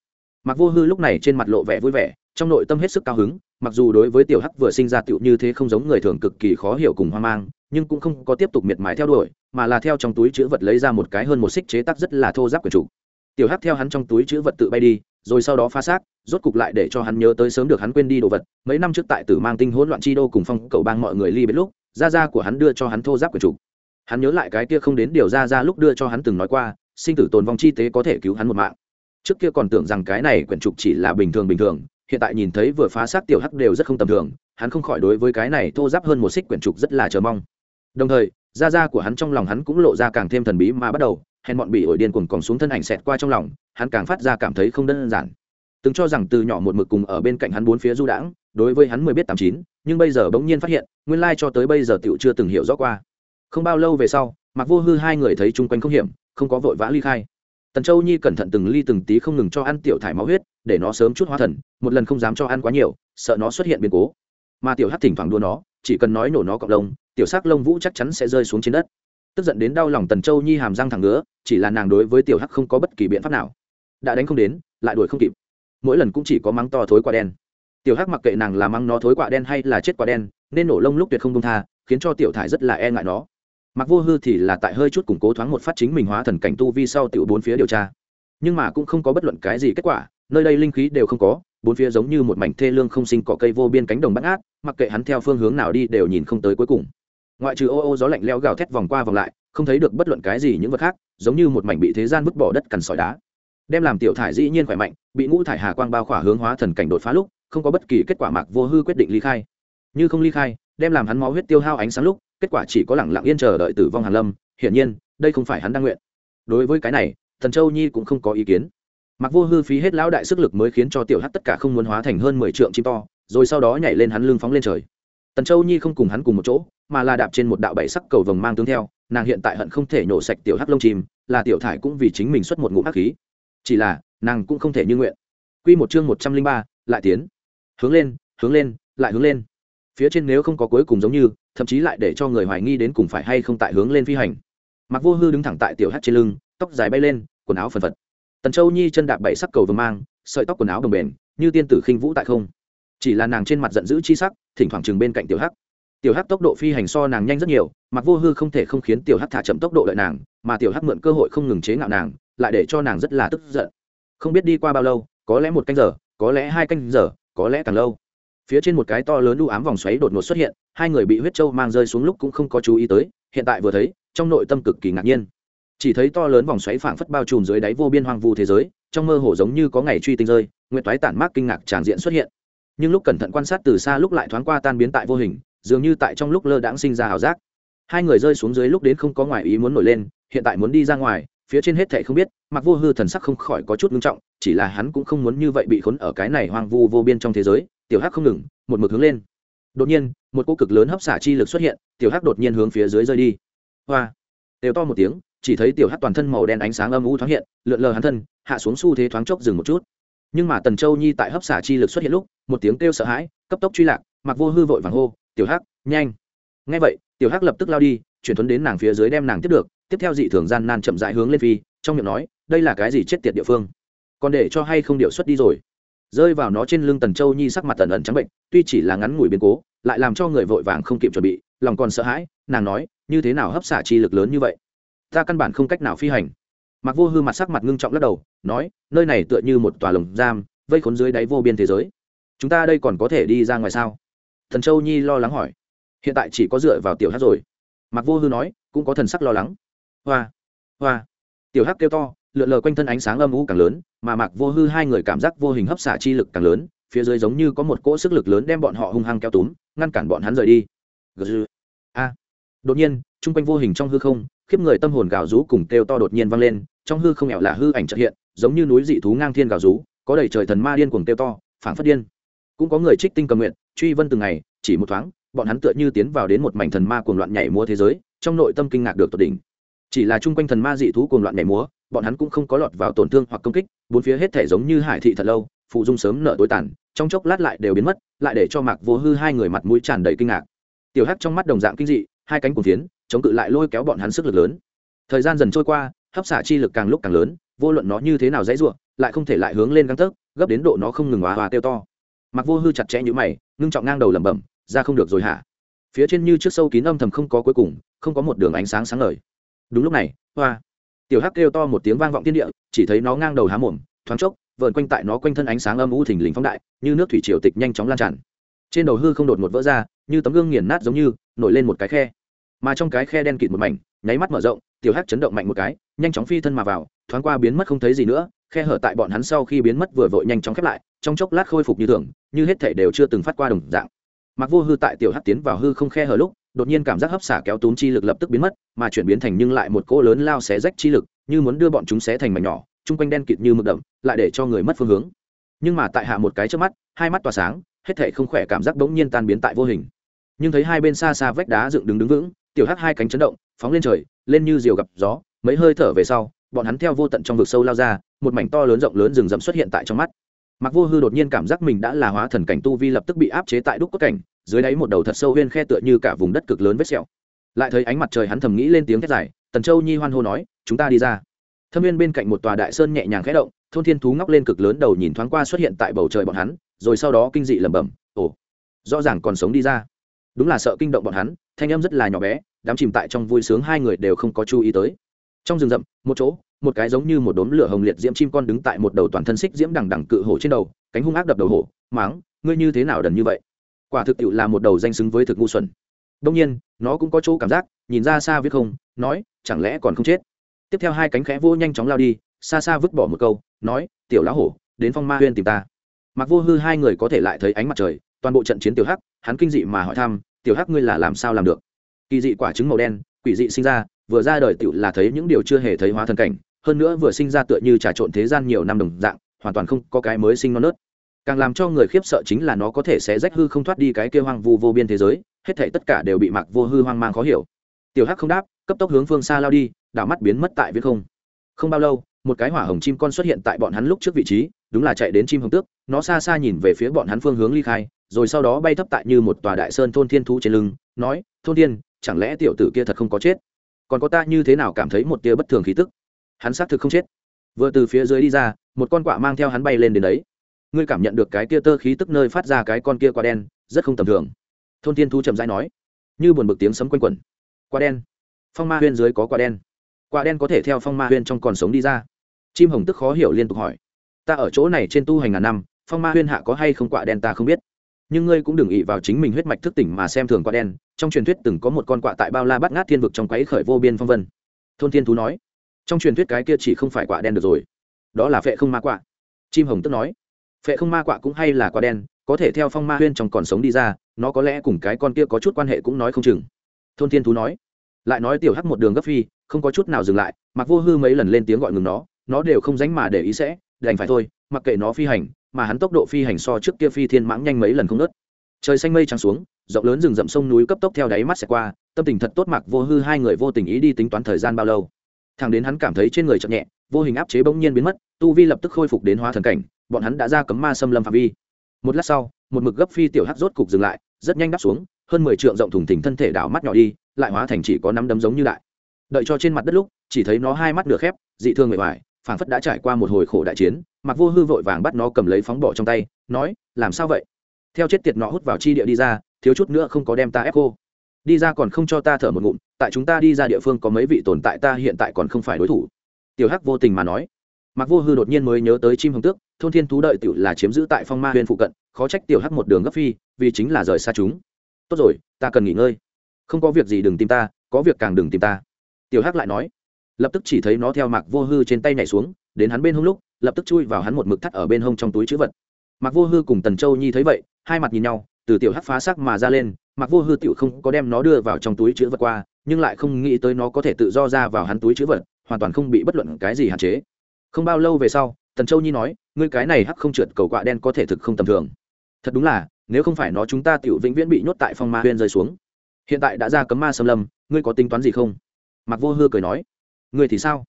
Mặc vô hư lúc này trên mặt lộ vẻ vui vẻ, trong nội tâm hết sức cao hứng, mặc dù đối với tiểu hắc vừa sinh ra tựu như thế không giống người thường cực kỳ khó hiểu cùng hoang mang, nhưng cũng không có tiếp tục miệt mài theo đuổi, mà là theo trong túi chữ vật lấy ra một cái hơn một xích chế tác rất là thô giáp của chủ tiểu hắc theo hắn trong túi chữ vật tự bay đi, rồi sau đó phá xác, rốt cục lại để cho hắn nhớ tới sớm được hắn quên đi đồ vật, mấy năm trước tại tử mang tinh hỗn loạn chi đô cùng phong cầu bang mọi người ly biết lúc gia gia của hắn đưa cho hắn thô giáp quyền chủ. Hắn nhớ lại cái kia không đến điều gia gia lúc đưa cho hắn từng nói qua, sinh tử tồn vong chi tế có thể cứu hắn một mạng. Trước kia còn tưởng rằng cái này quyển trục chỉ là bình thường bình thường, hiện tại nhìn thấy vừa phá xác tiểu hắc đều rất không tầm thường, hắn không khỏi đối với cái này thô giáp hơn một xích quyển trục rất là chờ mong. Đồng thời, gia gia của hắn trong lòng hắn cũng lộ ra càng thêm thần bí mà bắt đầu, hèn bọn bị ổi điên cuồng còn xuống thân ảnh xẹt qua trong lòng, hắn càng phát ra cảm thấy không đơn giản. Từng cho rằng từ nhỏ một mực cùng ở bên cạnh hắn bốn phía du đãng đối với hắn mười biết tám chín, nhưng bây giờ bỗng nhiên phát hiện, nguyên lai cho tới bây giờ tiểu chưa từng hiểu rõ qua. Không bao lâu về sau mặc vô hư hai người thấy chung quanh không hiểm, không có vội vã ly khai. Tần châu nhi cẩn thận từng ly từng tí không ngừng cho ăn tiểu thải máu huyết, để nó sớm chút hóa thần, một lần không dám cho ăn quá nhiều, sợ nó xuất hiện biến cố. Mà tiểu hát thỉnh thoảng đua nó, chỉ cần nói nổ nó cọc lông, tiểu sắc lông vũ chắc chắn sẽ rơi xuống trên đất. Tức giận đến đau lòng tần châu nhi hàm răng thẳng ngứa, chỉ là nàng đối với tiểu hắc không có bất kỳ biện pháp nào. Đã đánh không đến, lại đuổi không kịp. Mỗi lần cũng chỉ có mắng to thối qua đen tiểu hắc mặc kệ nàng là măng nó thối quả đen hay là chết quả đen, nên nổ lông lúc tuyệt không đông tha, khiến cho tiểu thải rất là e ngại nó. Mặc vô hư thì là tại hơi chút củng cố thoáng một phát chính mình hóa thần cảnh tu vi sau tiểu bốn phía điều tra. Nhưng mà cũng không có bất luận cái gì kết quả, nơi đây linh khí đều không có, bốn phía giống như một mảnh thê lương không sinh cỏ cây vô biên cánh đồng bắt ngát, mặc kệ hắn theo phương hướng nào đi đều nhìn không tới cuối cùng. Ngoại trừ ô ô gió lạnh leo gào thét vòng qua vòng lại, không thấy được bất luận cái gì những vật khác, giống như một mảnh bị thế gian vứt bỏ đất cằn sỏi đá. Đem làm tiểu thải dĩ nhiên khỏe mạnh, bị ngũ thải hà quang bao khỏa hướng hóa thần cảnh đột phá lúc không có bất kỳ kết quả mạc vô hư quyết định ly khai. Như không ly khai, đem làm hắn máu huyết tiêu hao ánh sáng lúc, kết quả chỉ có lẳng lặng yên chờ đợi tử vong hàn lâm. Hiển nhiên, đây không phải hắn đang nguyện. Đối với cái này, thần châu nhi cũng không có ý kiến. Mặc vô hư phí hết lão đại sức lực mới khiến cho tiểu hắc tất cả không muốn hóa thành hơn mười trượng chim to, rồi sau đó nhảy lên hắn lưng phóng lên trời. Tần châu nhi không cùng hắn cùng một chỗ, mà là đạp trên một đạo bảy sắc cầu vồng mang tướng theo, nàng hiện tại hận không thể nhổ sạch tiểu hắc lông chim, là tiểu thải cũng vì chính mình xuất một ngụm hắc khí. Chỉ là, nàng cũng không thể như nguyện. Quy một chương một trăm linh ba, lại tiến hướng lên hướng lên, lại hướng lên. Phía trên nếu không có cuối cùng giống như, thậm chí lại để cho người hoài nghi đến cùng phải hay không tại hướng lên phi hành. Mặc vô hư đứng thẳng tại tiểu hát trên lưng, tóc dài bay lên, quần áo phần phật. Tần châu nhi chân đạp bảy sắc cầu vừa mang, sợi tóc quần áo đồng bền, như tiên tử khinh vũ tại không. Chỉ là nàng trên mặt giận dữ chi sắc, thỉnh thoảng chừng bên cạnh tiểu hắc. Tiểu hắc tốc độ phi hành so nàng nhanh rất nhiều mặc vô hư không thể không khiến tiểu hắc thả chậm tốc độ đợi nàng, mà tiểu hắc mượn cơ hội không ngừng chế ngạo nàng, lại để cho nàng rất là tức giận. Không biết đi qua bao lâu, có lẽ một canh giờ, có lẽ hai canh giờ có lẽ càng lâu. Phía trên một cái to lớn u ám vòng xoáy đột ngột xuất hiện, hai người bị huyết trâu mang rơi xuống lúc cũng không có chú ý tới, hiện tại vừa thấy, trong nội tâm cực kỳ ngạc nhiên. Chỉ thấy to lớn vòng xoáy phảng phất bao trùm dưới đáy vô biên hoang vu thế giới, trong mơ hồ giống như có ngày truy tinh rơi nguyện toái tản mát kinh ngạc tràn diện xuất hiện. Nhưng lúc cẩn thận quan sát từ xa lúc lại thoáng qua tan biến tại vô hình, dường như tại trong lúc lơ đãng sinh ra hào giác. Hai người rơi xuống dưới lúc đến không có ngoài ý muốn nổi lên, hiện tại muốn đi ra ngoài phía trên hết thệ không biết mặc vô hư thần sắc không khỏi có chút ngưng trọng, chỉ là hắn cũng không muốn như vậy bị khốn ở cái này hoang vu vô biên trong thế giới, tiểu hắc không ngừng, một mực hướng lên. Đột nhiên, một cô cực lớn hấp xả chi lực xuất hiện, tiểu hắc đột nhiên hướng phía dưới rơi đi. Hoa! Đều to một tiếng, chỉ thấy tiểu hắc toàn thân màu đen ánh sáng âm u thoáng hiện, lượn lờ hắn thân, hạ xuống xu thế thoáng chốc dừng một chút. Nhưng mà tần châu nhi tại hấp xả chi lực xuất hiện lúc, một tiếng kêu sợ hãi, cấp tốc truy lạc mặc vô hư vội vàng hô, tiểu hắc, nhanh! Ngay vậy, tiểu hắc lập tức lao đi, chuyển thuấn đến nàng phía dưới đem nàng tiếp được tiếp theo dị thường gian nan chậm dại hướng lên phi, trong miệng nói, đây là cái gì chết tiệt địa phương? Còn để cho hay không điệu xuất đi rồi? Rơi vào nó trên lưng tần châu nhi sắc mặt tần ẩn trắng bệnh, tuy chỉ là ngắn ngủi biến cố, lại làm cho người vội vàng không kịp chuẩn bị, lòng còn sợ hãi, nàng nói, như thế nào hấp xả chi lực lớn như vậy? Ta căn bản không cách nào phi hành. Mặc vô hư mặt sắc mặt ngưng trọng lắc đầu, nói, nơi này tựa như một tòa lồng giam, vây khốn dưới đáy vô biên thế giới. Chúng ta đây còn có thể đi ra ngoài sao? Thần châu nhi lo lắng hỏi. Hiện tại chỉ có dựa vào tiểu hát rồi. Mặc vô hư nói, cũng có thần sắc lo lắng hoa. Hoa. Tiểu hắc kêu to, lượn lờ quanh thân ánh sáng âm u càng lớn, mà mạc vô hư hai người cảm giác vô hình hấp xả chi lực càng lớn, phía dưới giống như có một cỗ sức lực lớn đem bọn họ hung hăng kéo túm, ngăn cản bọn hắn rời đi. A. Đột nhiên, chung quanh vô hình trong hư không, khiếp người tâm hồn gào rú cùng kêu to đột nhiên vang lên, trong hư không ẻo là hư ảnh trợ hiện, giống như núi dị thú ngang thiên gào rú, có đầy trời thần ma điên cuồng kêu to, phảng phất điên. Cũng có người trích tinh cầm nguyện, truy vân từng ngày, chỉ một thoáng, bọn hắn tựa như tiến vào đến một mảnh thần ma cuồng loạn nhảy múa thế giới, trong nội tâm kinh ngạc được tột đỉnh chỉ là chung quanh thần ma dị thú cuồng loạn nhảy múa, bọn hắn cũng không có lọt vào tổn thương hoặc công kích, bốn phía hết thể giống như hải thị thật lâu, phụ dung sớm nợ tối tàn, trong chốc lát lại đều biến mất, lại để cho mạc vô hư hai người mặt mũi tràn đầy kinh ngạc. Tiểu hắc trong mắt đồng dạng kinh dị, hai cánh cùng phiến, chống cự lại lôi kéo bọn hắn sức lực lớn. Thời gian dần trôi qua, hấp xả chi lực càng lúc càng lớn, vô luận nó như thế nào dãy ruộng lại không thể lại hướng lên găng tấc, gấp đến độ nó không ngừng hòa hòa tiêu to. Mặc vô hư chặt chẽ như mày, ngưng trọng ngang đầu lẩm bẩm, ra không được rồi hả? Phía trên như trước sâu kín âm thầm không có cuối cùng, không có một đường ánh sáng sáng ngời đúng lúc này, hoa. Tiểu hắc kêu to một tiếng vang vọng thiên địa, chỉ thấy nó ngang đầu há mồm, thoáng chốc vợn quanh tại nó quanh thân ánh sáng âm u thình lình phóng đại, như nước thủy triều tịch nhanh chóng lan tràn. Trên đầu hư không đột một vỡ ra, như tấm gương nghiền nát giống như, nổi lên một cái khe. Mà trong cái khe đen kịt một mảnh, nháy mắt mở rộng, tiểu hắc chấn động mạnh một cái, nhanh chóng phi thân mà vào, thoáng qua biến mất không thấy gì nữa, khe hở tại bọn hắn sau khi biến mất vừa vội nhanh chóng khép lại, trong chốc lát khôi phục như thường, như hết thể đều chưa từng phát qua đồng dạng. Mặc vô hư tại tiểu hắc tiến vào hư không khe hở lúc đột nhiên cảm giác hấp xả kéo túm chi lực lập tức biến mất, mà chuyển biến thành nhưng lại một cỗ lớn lao xé rách chi lực, như muốn đưa bọn chúng xé thành mảnh nhỏ, chung quanh đen kịt như mực đậm, lại để cho người mất phương hướng. Nhưng mà tại hạ một cái trước mắt, hai mắt tỏa sáng, hết thể không khỏe cảm giác bỗng nhiên tan biến tại vô hình. Nhưng thấy hai bên xa xa vách đá dựng đứng đứng vững, tiểu hắc hai cánh chấn động, phóng lên trời, lên như diều gặp gió, mấy hơi thở về sau, bọn hắn theo vô tận trong vực sâu lao ra, một mảnh to lớn rộng lớn rừng rậm xuất hiện tại trong mắt mặc vô hư đột nhiên cảm giác mình đã là hóa thần cảnh tu vi lập tức bị áp chế tại đúc cốt cảnh, dưới đáy một đầu thật sâu huyên khe tựa như cả vùng đất cực lớn vết sẹo. Lại thấy ánh mặt trời hắn thầm nghĩ lên tiếng thét dài, tần châu nhi hoan hô nói, chúng ta đi ra. Thâm viên bên cạnh một tòa đại sơn nhẹ nhàng khẽ động, thôn thiên thú ngóc lên cực lớn đầu nhìn thoáng qua xuất hiện tại bầu trời bọn hắn, rồi sau đó kinh dị lẩm bẩm, ồ, rõ ràng còn sống đi ra. Đúng là sợ kinh động bọn hắn, thanh âm rất là nhỏ bé, đám chìm tại trong vui sướng hai người đều không có chú ý tới trong rừng rậm, một chỗ, một cái giống như một đốm lửa hồng liệt diễm chim con đứng tại một đầu toàn thân xích diễm đằng đằng cự hổ trên đầu, cánh hung ác đập đầu hổ, máng, ngươi như thế nào đần như vậy? Quả thực tiệu là một đầu danh xứng với thực ngu xuẩn. Đông nhiên, nó cũng có chỗ cảm giác, nhìn ra xa viết không, nói, chẳng lẽ còn không chết? Tiếp theo hai cánh khẽ vô nhanh chóng lao đi, xa xa vứt bỏ một câu, nói, tiểu lá hổ, đến phong ma huyên tìm ta. Mặc vô hư hai người có thể lại thấy ánh mặt trời, toàn bộ trận chiến tiểu hắc, hắn kinh dị mà hỏi thăm, tiểu hắc ngươi là làm sao làm được? Kỳ dị quả trứng màu đen, quỷ dị sinh ra vừa ra đời tiểu là thấy những điều chưa hề thấy hóa thân cảnh, hơn nữa vừa sinh ra tựa như trà trộn thế gian nhiều năm đồng dạng, hoàn toàn không có cái mới sinh non nớt. Càng làm cho người khiếp sợ chính là nó có thể sẽ rách hư không thoát đi cái kia hoang vu vô biên thế giới, hết thể tất cả đều bị mặc vô hư hoang mang khó hiểu. Tiểu hắc không đáp, cấp tốc hướng phương xa lao đi, đảo mắt biến mất tại viết không. Không bao lâu, một cái hỏa hồng chim con xuất hiện tại bọn hắn lúc trước vị trí, đúng là chạy đến chim hồng tước, nó xa xa nhìn về phía bọn hắn phương hướng ly khai, rồi sau đó bay thấp tại như một tòa đại sơn thôn thiên thú trên lưng, nói, thôn thiên, chẳng lẽ tiểu tử kia thật không có chết? Còn có ta như thế nào cảm thấy một tia bất thường khí tức? Hắn xác thực không chết. Vừa từ phía dưới đi ra, một con quạ mang theo hắn bay lên đến đấy. Ngươi cảm nhận được cái tia tơ khí tức nơi phát ra cái con kia quả đen, rất không tầm thường. Thôn thiên thu chậm rãi nói, như buồn bực tiếng sấm quanh quẩn. Quả đen. Phong ma huyên dưới có quả đen. Quả đen có thể theo phong ma huyên trong còn sống đi ra. Chim hồng tức khó hiểu liên tục hỏi, ta ở chỗ này trên tu hành ngàn năm, phong ma huyên hạ có hay không quả đen ta không biết nhưng ngươi cũng đừng ỵ vào chính mình huyết mạch thức tỉnh mà xem thường quả đen. Trong truyền thuyết từng có một con quạ tại bao la bắt ngát thiên vực trong quấy khởi vô biên phong vân. Thôn thiên thú nói, trong truyền thuyết cái kia chỉ không phải quạ đen được rồi. Đó là phệ không ma quạ. Chim hồng tức nói, phệ không ma quạ cũng hay là quạ đen, có thể theo phong ma huyên trong còn sống đi ra, nó có lẽ cùng cái con kia có chút quan hệ cũng nói không chừng. Thôn thiên thú nói, lại nói tiểu hắc một đường gấp phi, không có chút nào dừng lại, mặc vô hư mấy lần lên tiếng gọi ngừng nó nó đều không dánh mà để ý sẽ, đành phải thôi, mặc kệ nó phi hành mà hắn tốc độ phi hành so trước kia phi thiên mãng nhanh mấy lần không nớt trời xanh mây trắng xuống, rộng lớn rừng rậm sông núi cấp tốc theo đáy mắt xẹt qua, tâm tình thật tốt mặc vô hư hai người vô tình ý đi tính toán thời gian bao lâu. Thằng đến hắn cảm thấy trên người chậm nhẹ, vô hình áp chế bỗng nhiên biến mất, tu vi lập tức khôi phục đến hóa thần cảnh, bọn hắn đã ra cấm ma xâm lâm phạm vi. Một lát sau, một mực gấp phi tiểu hắc rốt cục dừng lại, rất nhanh đáp xuống, hơn mười trượng rộng thùng thình thân thể đảo mắt nhỏ đi, lại hóa thành chỉ có năm đấm giống như lại. đợi cho trên mặt đất lúc, chỉ thấy nó hai mắt nửa khép, dị thương người mỏi phảng phất đã trải qua một hồi khổ đại chiến mặc vô hư vội vàng bắt nó cầm lấy phóng bỏ trong tay, nói, làm sao vậy? Theo chết tiệt nó hút vào chi địa đi ra, thiếu chút nữa không có đem ta ép cô đi ra còn không cho ta thở một ngụm, tại chúng ta đi ra địa phương có mấy vị tồn tại ta hiện tại còn không phải đối thủ. Tiểu hắc vô tình mà nói. Mặc vô hư đột nhiên mới nhớ tới chim hồng tước, thôn thiên thú đợi tiểu là chiếm giữ tại phong ma huyện phụ cận, khó trách tiểu hắc một đường gấp phi, vì chính là rời xa chúng. Tốt rồi, ta cần nghỉ ngơi. Không có việc gì đừng tìm ta, có việc càng đừng tìm ta. Tiểu hắc lại nói lập tức chỉ thấy nó theo mạc vô hư trên tay nhảy xuống, đến hắn bên hông lúc, lập tức chui vào hắn một mực thắt ở bên hông trong túi chữ vật. Mạc vô hư cùng tần châu nhi thấy vậy, hai mặt nhìn nhau, từ tiểu hắc phá sắc mà ra lên, mạc vô hư tiểu không có đem nó đưa vào trong túi chữ vật qua, nhưng lại không nghĩ tới nó có thể tự do ra vào hắn túi chữ vật, hoàn toàn không bị bất luận cái gì hạn chế. Không bao lâu về sau, tần châu nhi nói, ngươi cái này hắc không trượt cầu quạ đen có thể thực không tầm thường. Thật đúng là, nếu không phải nó chúng ta tiểu vĩnh viễn bị nhốt tại phong ma huyên rơi xuống. Hiện tại đã ra cấm ma xâm lâm, ngươi có tính toán gì không? Mạc vô hư cười nói ngươi thì sao?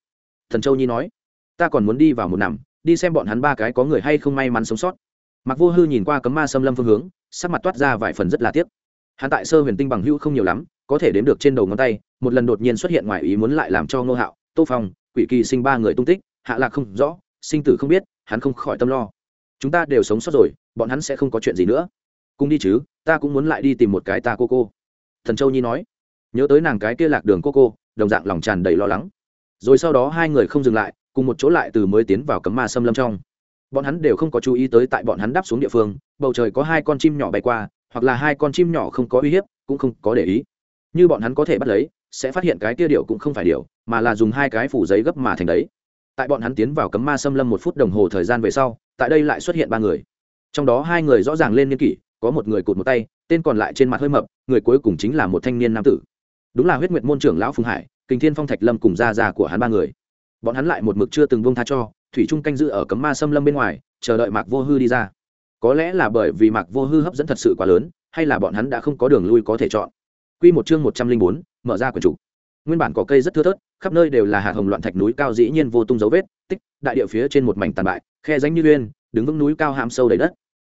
Thần châu nhi nói. Ta còn muốn đi vào một nằm, đi xem bọn hắn ba cái có người hay không may mắn sống sót. Mặc vô hư nhìn qua cấm ma xâm lâm phương hướng, sắc mặt toát ra vài phần rất là tiếc. Hắn tại sơ huyền tinh bằng hữu không nhiều lắm, có thể đếm được trên đầu ngón tay, một lần đột nhiên xuất hiện ngoài ý muốn lại làm cho ngô hạo, tô phong, quỷ kỳ sinh ba người tung tích, hạ lạc không rõ, sinh tử không biết, hắn không khỏi tâm lo. Chúng ta đều sống sót rồi, bọn hắn sẽ không có chuyện gì nữa. Cùng đi chứ, ta cũng muốn lại đi tìm một cái ta cô cô. Thần châu nhi nói. Nhớ tới nàng cái kia lạc đường cô cô, đồng dạng lòng tràn đầy lo lắng rồi sau đó hai người không dừng lại, cùng một chỗ lại từ mới tiến vào cấm ma xâm lâm trong. Bọn hắn đều không có chú ý tới tại bọn hắn đáp xuống địa phương, bầu trời có hai con chim nhỏ bay qua, hoặc là hai con chim nhỏ không có uy hiếp, cũng không có để ý. Như bọn hắn có thể bắt lấy, sẽ phát hiện cái kia điệu cũng không phải điệu mà là dùng hai cái phủ giấy gấp mà thành đấy. Tại bọn hắn tiến vào cấm ma xâm lâm một phút đồng hồ thời gian về sau, tại đây lại xuất hiện ba người. Trong đó hai người rõ ràng lên niên kỷ, có một người cụt một tay, tên còn lại trên mặt hơi mập, người cuối cùng chính là một thanh niên nam tử. Đúng là huyết nguyệt môn trưởng lão phùng hải Kình thiên phong thạch lâm cùng gia già của hắn ba người. Bọn hắn lại một mực chưa từng bông tha cho, thủy trung canh giữ ở cấm ma xâm lâm bên ngoài, chờ đợi mạc vô hư đi ra. Có lẽ là bởi vì mạc vô hư hấp dẫn thật sự quá lớn, hay là bọn hắn đã không có đường lui có thể chọn. Q một chương một trăm linh bốn, mở ra quần chủ. Nguyên bản có cây rất thưa thớt, khắp nơi đều là hạt hồng loạn thạch núi cao dĩ nhiên vô tung dấu vết, tích, đại địa phía trên một mảnh tàn bại, khe danh như uyên, đứng vững núi cao hàm sâu đầy đất.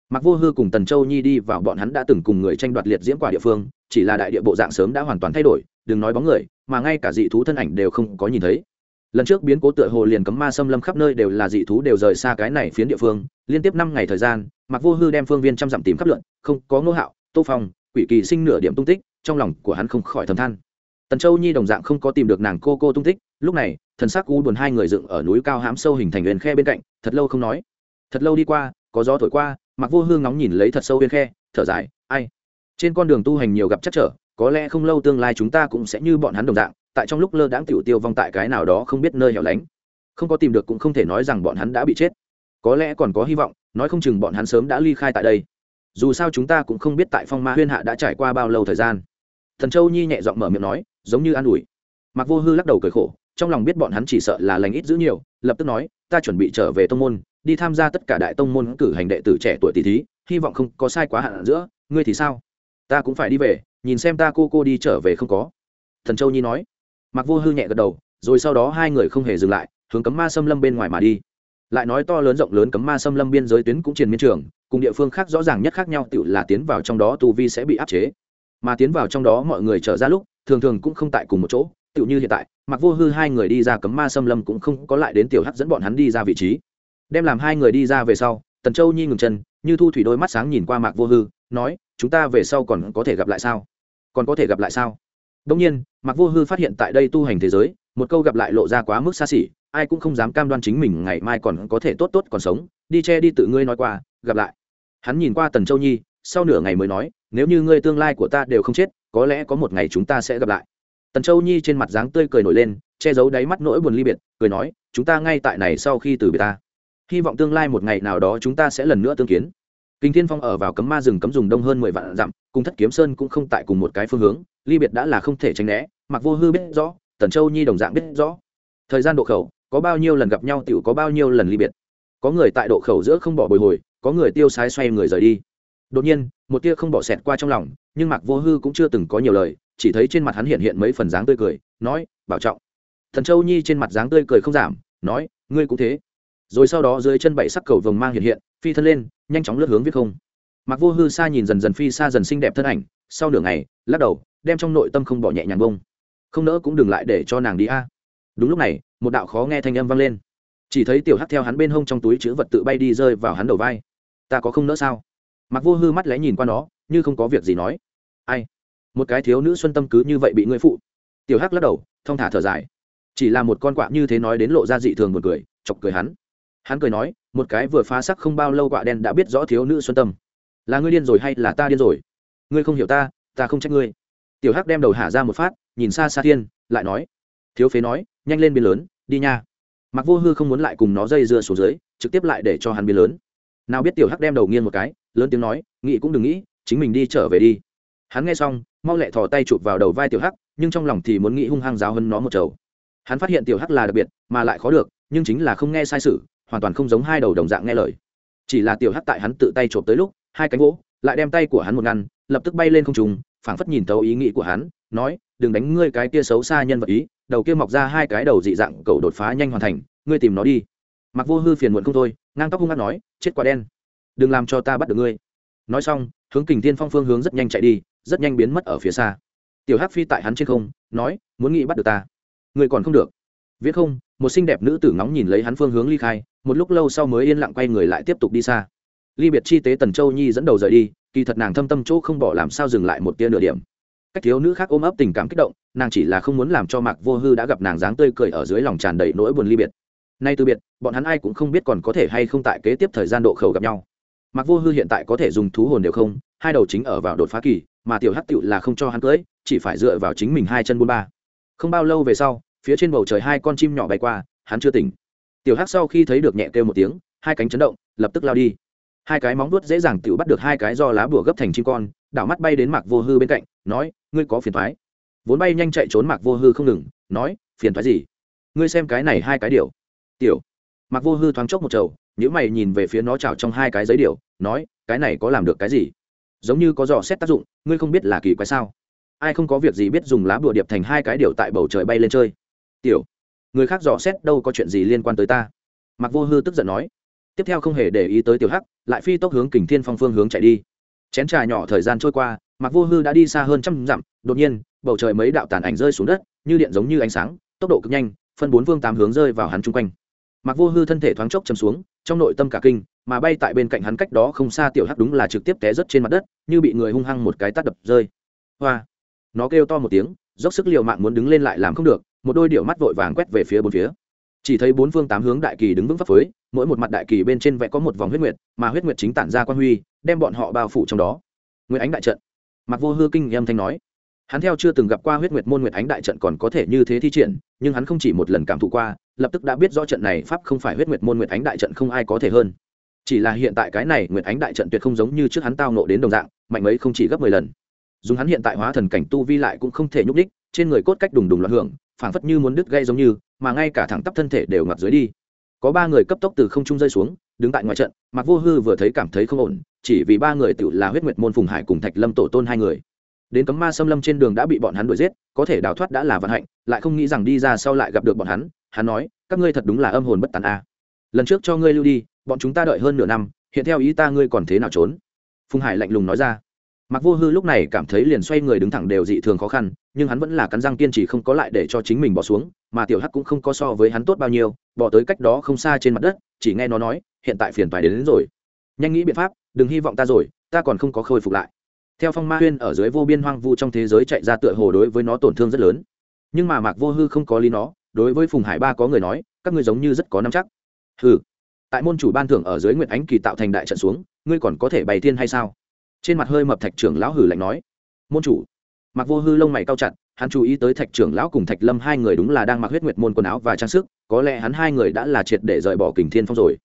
Mặc vô hư cùng tần châu nhi đi vào bọn hắn đã từng cùng người tranh đoạt liệt diễm quả địa phương, chỉ là đại địa bộ dạng sớm đã hoàn toàn thay đổi đừng nói bóng người, mà ngay cả dị thú thân ảnh đều không có nhìn thấy. Lần trước biến cố tựa hồ liền cấm ma xâm lâm khắp nơi đều là dị thú đều rời xa cái này phiến địa phương, liên tiếp năm ngày thời gian mặc vô hư đem phương viên trăm dặm tìm khắp lượn không có ngô hạo, tô phong, quỷ kỳ sinh nửa điểm tung tích, trong lòng của hắn không khỏi thầm than. Tần châu nhi đồng dạng không có tìm được nàng cô cô tung tích, lúc này, thần sắc u buồn hai người dựng ở núi cao hám sâu hình thành huyền khe bên cạnh, thật lâu không nói. Thật lâu đi qua, có gió thổi qua mặc vô hương ngóng nhìn lấy thật sâu huyền khe, thở dài, ai? Trên con đường tu hành nhiều gặp chắc trở có lẽ không lâu tương lai chúng ta cũng sẽ như bọn hắn đồng dạng, tại trong lúc lơ đãng tiểu tiêu vong tại cái nào đó không biết nơi hẻo lánh. Không có tìm được cũng không thể nói rằng bọn hắn đã bị chết. Có lẽ còn có hy vọng, nói không chừng bọn hắn sớm đã ly khai tại đây. Dù sao chúng ta cũng không biết tại phong ma huyên hạ đã trải qua bao lâu thời gian. Thần châu nhi nhẹ giọng mở miệng nói, giống như an ủi. Mặc vô hư lắc đầu cười khổ, trong lòng biết bọn hắn chỉ sợ là lành ít giữ nhiều, lập tức nói, ta chuẩn bị trở về tông môn, đi tham gia tất cả đại tông môn cử hành đệ tử trẻ tuổi tỷ thí, hy vọng không có sai quá hạn giữa, ngươi thì sao? Ta cũng phải đi về, nhìn xem ta cô cô đi trở về không có. Thần châu nhi nói. Mặc vô hư nhẹ gật đầu, rồi sau đó hai người không hề dừng lại, hướng cấm ma xâm lâm bên ngoài mà đi. Lại nói to lớn rộng lớn cấm ma xâm lâm biên giới tuyến cũng triền miên trường, cùng địa phương khác rõ ràng nhất khác nhau tự là tiến vào trong đó tu vi sẽ bị áp chế. Mà tiến vào trong đó mọi người trở ra lúc, thường thường cũng không tại cùng một chỗ tự như hiện tại mặc vô hư hai người đi ra cấm ma xâm lâm cũng không có lại đến tiểu hắc dẫn bọn hắn đi ra vị trí. Đem làm hai người đi ra về sau, tần châu nhi ngừng chân như thu thủy đôi mắt sáng nhìn qua mạc vô hư, nói, chúng ta về sau còn có thể gặp lại sao? Còn có thể gặp lại sao? Đông nhiên, mạc vô hư phát hiện tại đây tu hành thế giới, một câu gặp lại lộ ra quá mức xa xỉ, ai cũng không dám cam đoan chính mình ngày mai còn có thể tốt tốt còn sống, đi che đi tự ngươi nói qua, gặp lại. Hắn nhìn qua tần châu nhi, sau nửa ngày mới nói, nếu như ngươi tương lai của ta đều không chết, có lẽ có một ngày chúng ta sẽ gặp lại. Tần châu nhi trên mặt dáng tươi cười nổi lên, che giấu đáy mắt nỗi buồn ly biệt, cười nói, chúng ta ngay tại này sau khi từ biệt ta hy vọng tương lai một ngày nào đó chúng ta sẽ lần nữa tương kiến. Kinh thiên phong ở vào cấm ma rừng cấm dùng đông hơn mười vạn dặm, cùng thất kiếm sơn cũng không tại cùng một cái phương hướng, ly biệt đã là không thể tránh né mặc vô hư biết rõ, tần châu nhi đồng dạng biết rõ. Thời gian độ khẩu, có bao nhiêu lần gặp nhau t có bao nhiêu lần ly biệt. Có người tại độ khẩu giữa không bỏ bồi hồi, có người tiêu sái xoay người rời đi. Đột nhiên, một tia không bỏ xẹt qua trong lòng, nhưng mạc vô hư cũng chưa từng có nhiều lời, chỉ thấy trên mặt hắn hiện hiện mấy phần dáng tươi cười, nói, bảo trọng. Thần châu nhi trên mặt dáng tươi cười không giảm, nói, ngươi cũng thế rồi sau đó dưới chân bảy sắc cầu vồng mang hiện hiện, phi thân lên, nhanh chóng lướt hướng viết không. Mặc vô hư xa nhìn dần dần phi xa dần xinh đẹp thân ảnh, sau nửa ngày, lắc đầu, đem trong nội tâm không bỏ nhẹ nhàng bông. Không nỡ cũng đừng lại để cho nàng đi a. Đúng lúc này, một đạo khó nghe thanh âm vang lên. Chỉ thấy tiểu hắc theo hắn bên hông trong túi chữ vật tự bay đi rơi vào hắn đầu vai. Ta có không nỡ sao? Mặc vô hư mắt lẽ nhìn qua nó, như không có việc gì nói. Ai? Một cái thiếu nữ xuân tâm cứ như vậy bị ngươi phụ. Tiểu hắc lắc đầu, thong thả thở dài. Chỉ là một con quạ như thế nói đến lộ ra dị thường một cười, chọc cười hắn hắn cười nói, một cái vừa phá sắc không bao lâu quạ đen đã biết rõ thiếu nữ xuân tâm. Là ngươi điên rồi hay là ta điên rồi? Ngươi không hiểu ta ta không trách ngươi. Tiểu hắc đem đầu hạ ra một phát, nhìn xa xa thiên, lại nói, thiếu phế nói, nhanh lên biên lớn, đi nha. Mặc vô hư không muốn lại cùng nó dây dưa xuống dưới, trực tiếp lại để cho hắn biên lớn. Nào biết tiểu hắc đem đầu nghiêng một cái, lớn tiếng nói, nghĩ cũng đừng nghĩ, chính mình đi trở về đi. Hắn nghe xong, mau lẹ thò tay chụp vào đầu vai tiểu hắc, nhưng trong lòng thì muốn nghĩ hung hăng giáo hơn nó một chầu. Hắn phát hiện tiểu hắc là đặc biệt, mà lại khó được, nhưng chính là không nghe sai sự hoàn toàn không giống hai đầu đồng dạng nghe lời. Chỉ là tiểu hắc tại hắn tự tay chộp tới lúc, hai cánh gỗ, lại đem tay của hắn một ngăn, lập tức bay lên không trùng phảng phất nhìn tấu ý nghĩ của hắn, nói, đừng đánh ngươi cái kia xấu xa nhân vật ý, đầu kia mọc ra hai cái đầu dị dạng cầu đột phá nhanh hoàn thành, ngươi tìm nó đi. Mặc vô hư phiền muộn không thôi, ngang tóc hung hăng nói, chết quả đen. Đừng làm cho ta bắt được ngươi. Nói xong, hướng kình thiên phong phương hướng rất nhanh chạy đi, rất nhanh biến mất ở phía xa. Tiểu hắc phi tại hắn trên không, nói, muốn nghĩ bắt được ta. Người còn không được viết không, một xinh đẹp nữ tử ngóng nhìn lấy hắn phương hướng ly khai, một lúc lâu sau mới yên lặng quay người lại tiếp tục đi xa. Ly biệt chi tế tần châu nhi dẫn đầu rời đi, kỳ thật nàng thâm tâm chỗ không bỏ làm sao dừng lại một tia nửa điểm. Cách thiếu nữ khác ôm ấp tình cảm kích động, nàng chỉ là không muốn làm cho mạc vô hư đã gặp nàng dáng tươi cười ở dưới lòng tràn đầy nỗi buồn ly biệt. Nay từ biệt, bọn hắn ai cũng không biết còn có thể hay không tại kế tiếp thời gian độ khẩu gặp nhau. Mạc vô hư hiện tại có thể dùng thú hồn đều không, hai đầu chính ở vào đột phá kỳ, mà tiểu hắc tựu là không cho hắn cưỡi chỉ phải dựa vào chính mình hai chân buôn ba. Không bao lâu về sau phía trên bầu trời hai con chim nhỏ bay qua, hắn chưa tỉnh. Tiểu hắc sau khi thấy được nhẹ kêu một tiếng, hai cánh chấn động, lập tức lao đi. Hai cái móng vuốt dễ dàng tự bắt được hai cái do lá bùa gấp thành chim con, đảo mắt bay đến mạc vô hư bên cạnh, nói, ngươi có phiền thoái vốn bay nhanh chạy trốn mạc vô hư không ngừng, nói, phiền thoái gì? Ngươi xem cái này hai cái điều. Tiểu. Mạc vô hư thoáng chốc một trầu nếu mày nhìn về phía nó trào trong hai cái giấy điều, nói, cái này có làm được cái gì? Giống như có dò xét tác dụng, ngươi không biết là kỳ quái sao? Ai không có việc gì biết dùng lá bùa điệp thành hai cái điều tại bầu trời bay lên chơi? Tiểu, người khác dò xét đâu có chuyện gì liên quan tới ta. Mặc vô hư tức giận nói. Tiếp theo không hề để ý tới tiểu hắc, lại phi tốc hướng kình thiên phong phương hướng chạy đi. Chén trà nhỏ thời gian trôi qua Mặc vô hư đã đi xa hơn trăm dặm, đột nhiên, bầu trời mấy đạo tàn ảnh rơi xuống đất, như điện giống như ánh sáng, tốc độ cực nhanh, phân bốn phương tám hướng rơi vào hắn chung quanh. Mặc vô hư thân thể thoáng chốc chầm xuống, trong nội tâm cả kinh, mà bay tại bên cạnh hắn cách đó không xa tiểu hắc đúng là trực tiếp té rớt trên mặt đất, như bị người hung hăng một cái tát đập rơi. Hoa! Nó kêu to một tiếng, dốc sức l i ề u mạng muốn đứng lên lại làm không được một đôi điệu mắt vội vàng quét về phía bốn phía. Chỉ thấy bốn phương tám hướng đại kỳ đứng vững pháp phới, mỗi một mặt đại kỳ bên trên vẽ có một vòng huyết nguyệt, mà huyết nguyệt chính tản ra quan huy, đem bọn họ bao phủ trong đó. Nguyệt ánh đại trận. Mặc vô hư kinh âm thanh nói. Hắn theo chưa từng gặp qua huyết nguyệt môn nguyệt ánh đại trận còn có thể như thế thi triển, nhưng hắn không chỉ một lần cảm thụ qua, lập tức đã biết rõ trận này pháp không phải huyết nguyệt môn nguyệt ánh đại trận không ai có thể hơn. Chỉ là hiện tại cái này nguyệt ánh đại trận tuyệt không giống như trước hắn tao nộ đến đồng dạng, mạnh ấy không chỉ gấp mười lần. Dùng hắn hiện tại hóa thần cảnh tu vi lại cũng không thể nhúc đích trên người cốt cách đùng đùng loạn hưởng phảng phất như muốn đứt gây giống như, mà ngay cả thẳng tắp thân thể đều ngập dưới đi. Có ba người cấp tốc từ không trung rơi xuống, đứng tại ngoài trận mặc vô hư vừa thấy cảm thấy không ổn, chỉ vì ba người tự là huyết nguyệt môn phùng hải cùng thạch lâm tổ tôn hai người. Đến cấm ma xâm lâm trên đường đã bị bọn hắn đuổi giết, có thể đào thoát đã là vận hạnh, lại không nghĩ rằng đi ra sau lại gặp được bọn hắn hắn nói, các ngươi thật đúng là âm hồn bất tàn a. Lần trước cho ngươi lưu đi, bọn chúng ta đợi hơn nửa năm, hiện theo ý ta ngươi còn thế nào trốn? Phùng hải lạnh lùng nói ra. Mặc vô hư lúc này cảm thấy liền xoay người đứng thẳng đều dị thường khó khăn nhưng hắn vẫn là cắn răng kiên trì không có lại để cho chính mình bỏ xuống mà tiểu hắc cũng không có so với hắn tốt bao nhiêu bỏ tới cách đó không xa trên mặt đất chỉ nghe nó nói hiện tại phiền toái đến, đến rồi. Nhanh nghĩ biện pháp đừng hy vọng ta rồi ta còn không có khôi phục lại. Theo phong ma huyên ở dưới vô biên hoang vu trong thế giới chạy ra tựa hồ đối với nó tổn thương rất lớn. Nhưng mà mạc vô hư không có lý nó đối với phùng hải ba có người nói các ngươi giống như rất có năm chắc. Hừ. Tại môn chủ ban thưởng ở dưới nguyệt ánh kỳ tạo thành đại trận xuống ngươi còn có thể bày tiên hay sao? Trên mặt hơi mập thạch trưởng lão hử lạnh nói. Môn chủ mặc vô hư lông mày cao chặt, hắn chú ý tới thạch trưởng lão cùng thạch lâm, hai người đúng là đang mặc huyết nguyệt môn quần áo và trang sức, có lẽ hắn hai người đã là triệt để rời bỏ kình thiên phong rồi.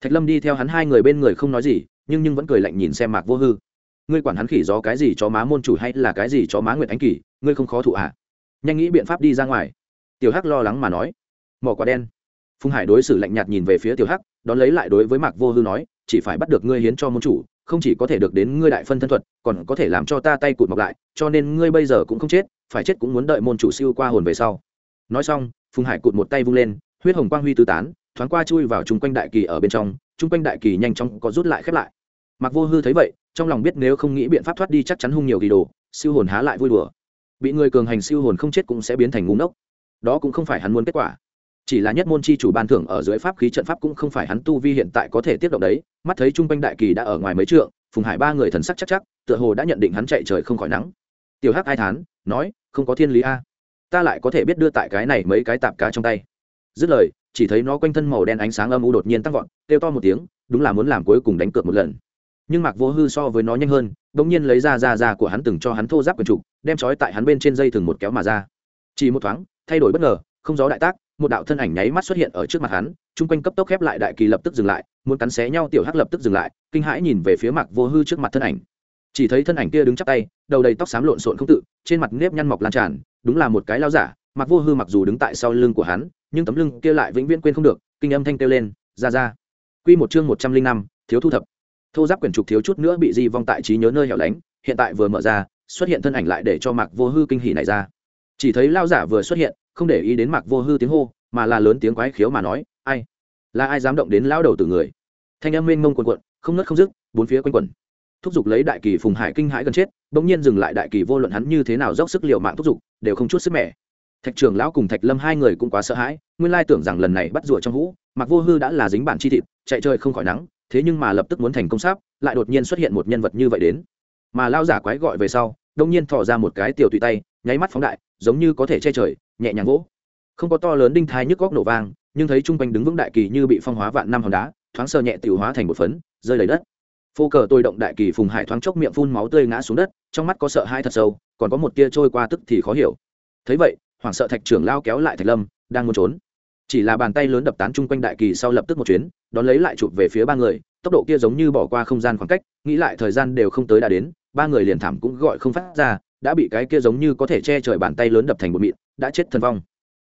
Thạch lâm đi theo hắn hai người bên người không nói gì, nhưng nhưng vẫn cười lạnh nhìn xem mạc vô hư. Ngươi quản hắn khỉ gió cái gì cho má môn chủ hay là cái gì cho má nguyệt ánh kỳ ngươi không khó thụ ạ à? nhanh nghĩ biện pháp đi ra ngoài. Tiểu hắc lo lắng mà nói. Mỏ quả đen. Phùng hải đối xử lạnh nhạt nhìn về phía tiểu hắc, đón lấy lại đối với mạc vô hư nói, chỉ phải bắt được ngươi hiến cho môn chủ không chỉ có thể được đến ngươi đại phân thân thuật, còn có thể làm cho ta tay cụt mọc lại, cho nên ngươi bây giờ cũng không chết, phải chết cũng muốn đợi môn chủ siêu qua hồn về sau. Nói xong, phùng hải cụt một tay vung lên, huyết hồng quang huy tứ tán, thoáng qua chui vào chung quanh đại kỳ ở bên trong, chung quanh đại kỳ nhanh chóng có rút lại khép lại. Mặc vô hư thấy vậy, trong lòng biết nếu không nghĩ biện pháp thoát đi chắc chắn hung nhiều kỳ đồ, siêu hồn há lại vui đùa. Bị người cường hành siêu hồn không chết cũng sẽ biến thành ngu ngốc. Đó cũng không phải hắn muốn kết quả chỉ là nhất môn chi chủ ban thưởng ở dưới pháp khí trận pháp cũng không phải hắn tu vi hiện tại có thể tiếp động đấy, mắt thấy trung quanh đại kỳ đã ở ngoài mấy trượng, phùng hải ba người thần sắc chắc chắc, tựa hồ đã nhận định hắn chạy trời không khỏi nắng. Tiểu hắc ai thán, nói, không có thiên lý a. Ta lại có thể biết đưa tại cái này mấy cái tạp cá trong tay. Dứt lời, chỉ thấy nó quanh thân màu đen ánh sáng âm u đột nhiên tăng vọt, kêu to một tiếng, đúng là muốn làm cuối cùng đánh cược một lần. Nhưng mạc vô hư so với nó nhanh hơn đ ỗ n g nhiên lấy ra ra ra của hắn từng cho hắn thô giáp quần trục đem trói tại hắn bên trên dây thừng một kéo mà ra. Chỉ một thoáng, thay đổi bất ngờ, không gió đại tác một đạo thân ảnh nháy mắt xuất hiện ở trước mặt hắn, chung quanh cấp tốc khép lại đại kỳ lập tức dừng lại, muốn cắn xé nhau tiểu hắc lập tức dừng lại, kinh hãi nhìn về phía mạc vô hư trước mặt thân ảnh. Chỉ thấy thân ảnh kia đứng chắp tay, đầu đầy tóc xám lộn xộn không tự, trên mặt nếp nhăn mọc lan tràn, đúng là một cái lao giả mặc vô hư mặc dù đứng tại sau lưng của hắn, nhưng tấm lưng kia lại vĩnh viễn quên không được, kinh âm thanh kêu lên, ra ra. Quy một chương một trăm linh năm, thiếu thu thập. Thô giáp quyển trục thiếu chút nữa bị di vong tại trí nhớ nơi hẻo lánh, hiện tại vừa mở ra, xuất hiện thân ảnh lại để cho mạc vô hư kinh hỉ này ra chỉ thấy lao giả vừa xuất hiện, không để ý đến mạc vô hư tiếng hô, mà là lớn tiếng quái khiếu mà nói, ai? Là ai dám động đến lao đầu từ người? Thanh âm mênh mông quần quận không nớt không dứt, bốn phía quanh quẩn. Thúc giục lấy đại kỳ phùng hải kinh hãi gần chết, bỗng nhiên dừng lại đại kỳ vô luận hắn như thế nào dốc sức liệu mạng thúc giục, đều không chút sức mẻ. Thạch trưởng lão cùng thạch lâm hai người cũng quá sợ hãi, nguyên lai tưởng rằng lần này bắt rùa trong hũ mặc vô hư đã là dính bản chi thịt, chạy chơi không khỏi nắng, thế nhưng mà lập tức muốn thành công sáp, lại đột nhiên xuất hiện một nhân vật như vậy đến. Mà lao giả quái gọi về sau, đông nhiên thò ra một cái tiểu tùy tay, nháy mắt phóng đại giống như có thể che trời, nhẹ nhàng vỗ. Không có to lớn đinh thai nhức góc nổ vang, nhưng thấy chung quanh đứng vững đại kỳ như bị phong hóa vạn năm hòn đá, thoáng sơ nhẹ tiểu hóa thành một phấn, rơi lấy đất. Phô cờ tôi động đại kỳ phùng hải thoáng chốc miệng phun máu tươi ngã xuống đất, trong mắt có sợ hai thật sâu, còn có một tia trôi qua tức thì khó hiểu. Thấy vậy, hoảng sợ thạch trưởng lao kéo lại thạch lâm, đang muốn trốn. Chỉ là bàn tay lớn đập tán chung quanh đại kỳ sau lập tức một chuyến, đón lấy lại chụp về phía ba người, tốc độ kia giống như bỏ qua không gian khoảng cách, nghĩ lại thời gian đều không tới đã đến, ba người liền thảm cũng gọi không phát ra đã bị cái kia giống như có thể che trời bàn tay lớn đập thành một mịn, đã chết thân vong.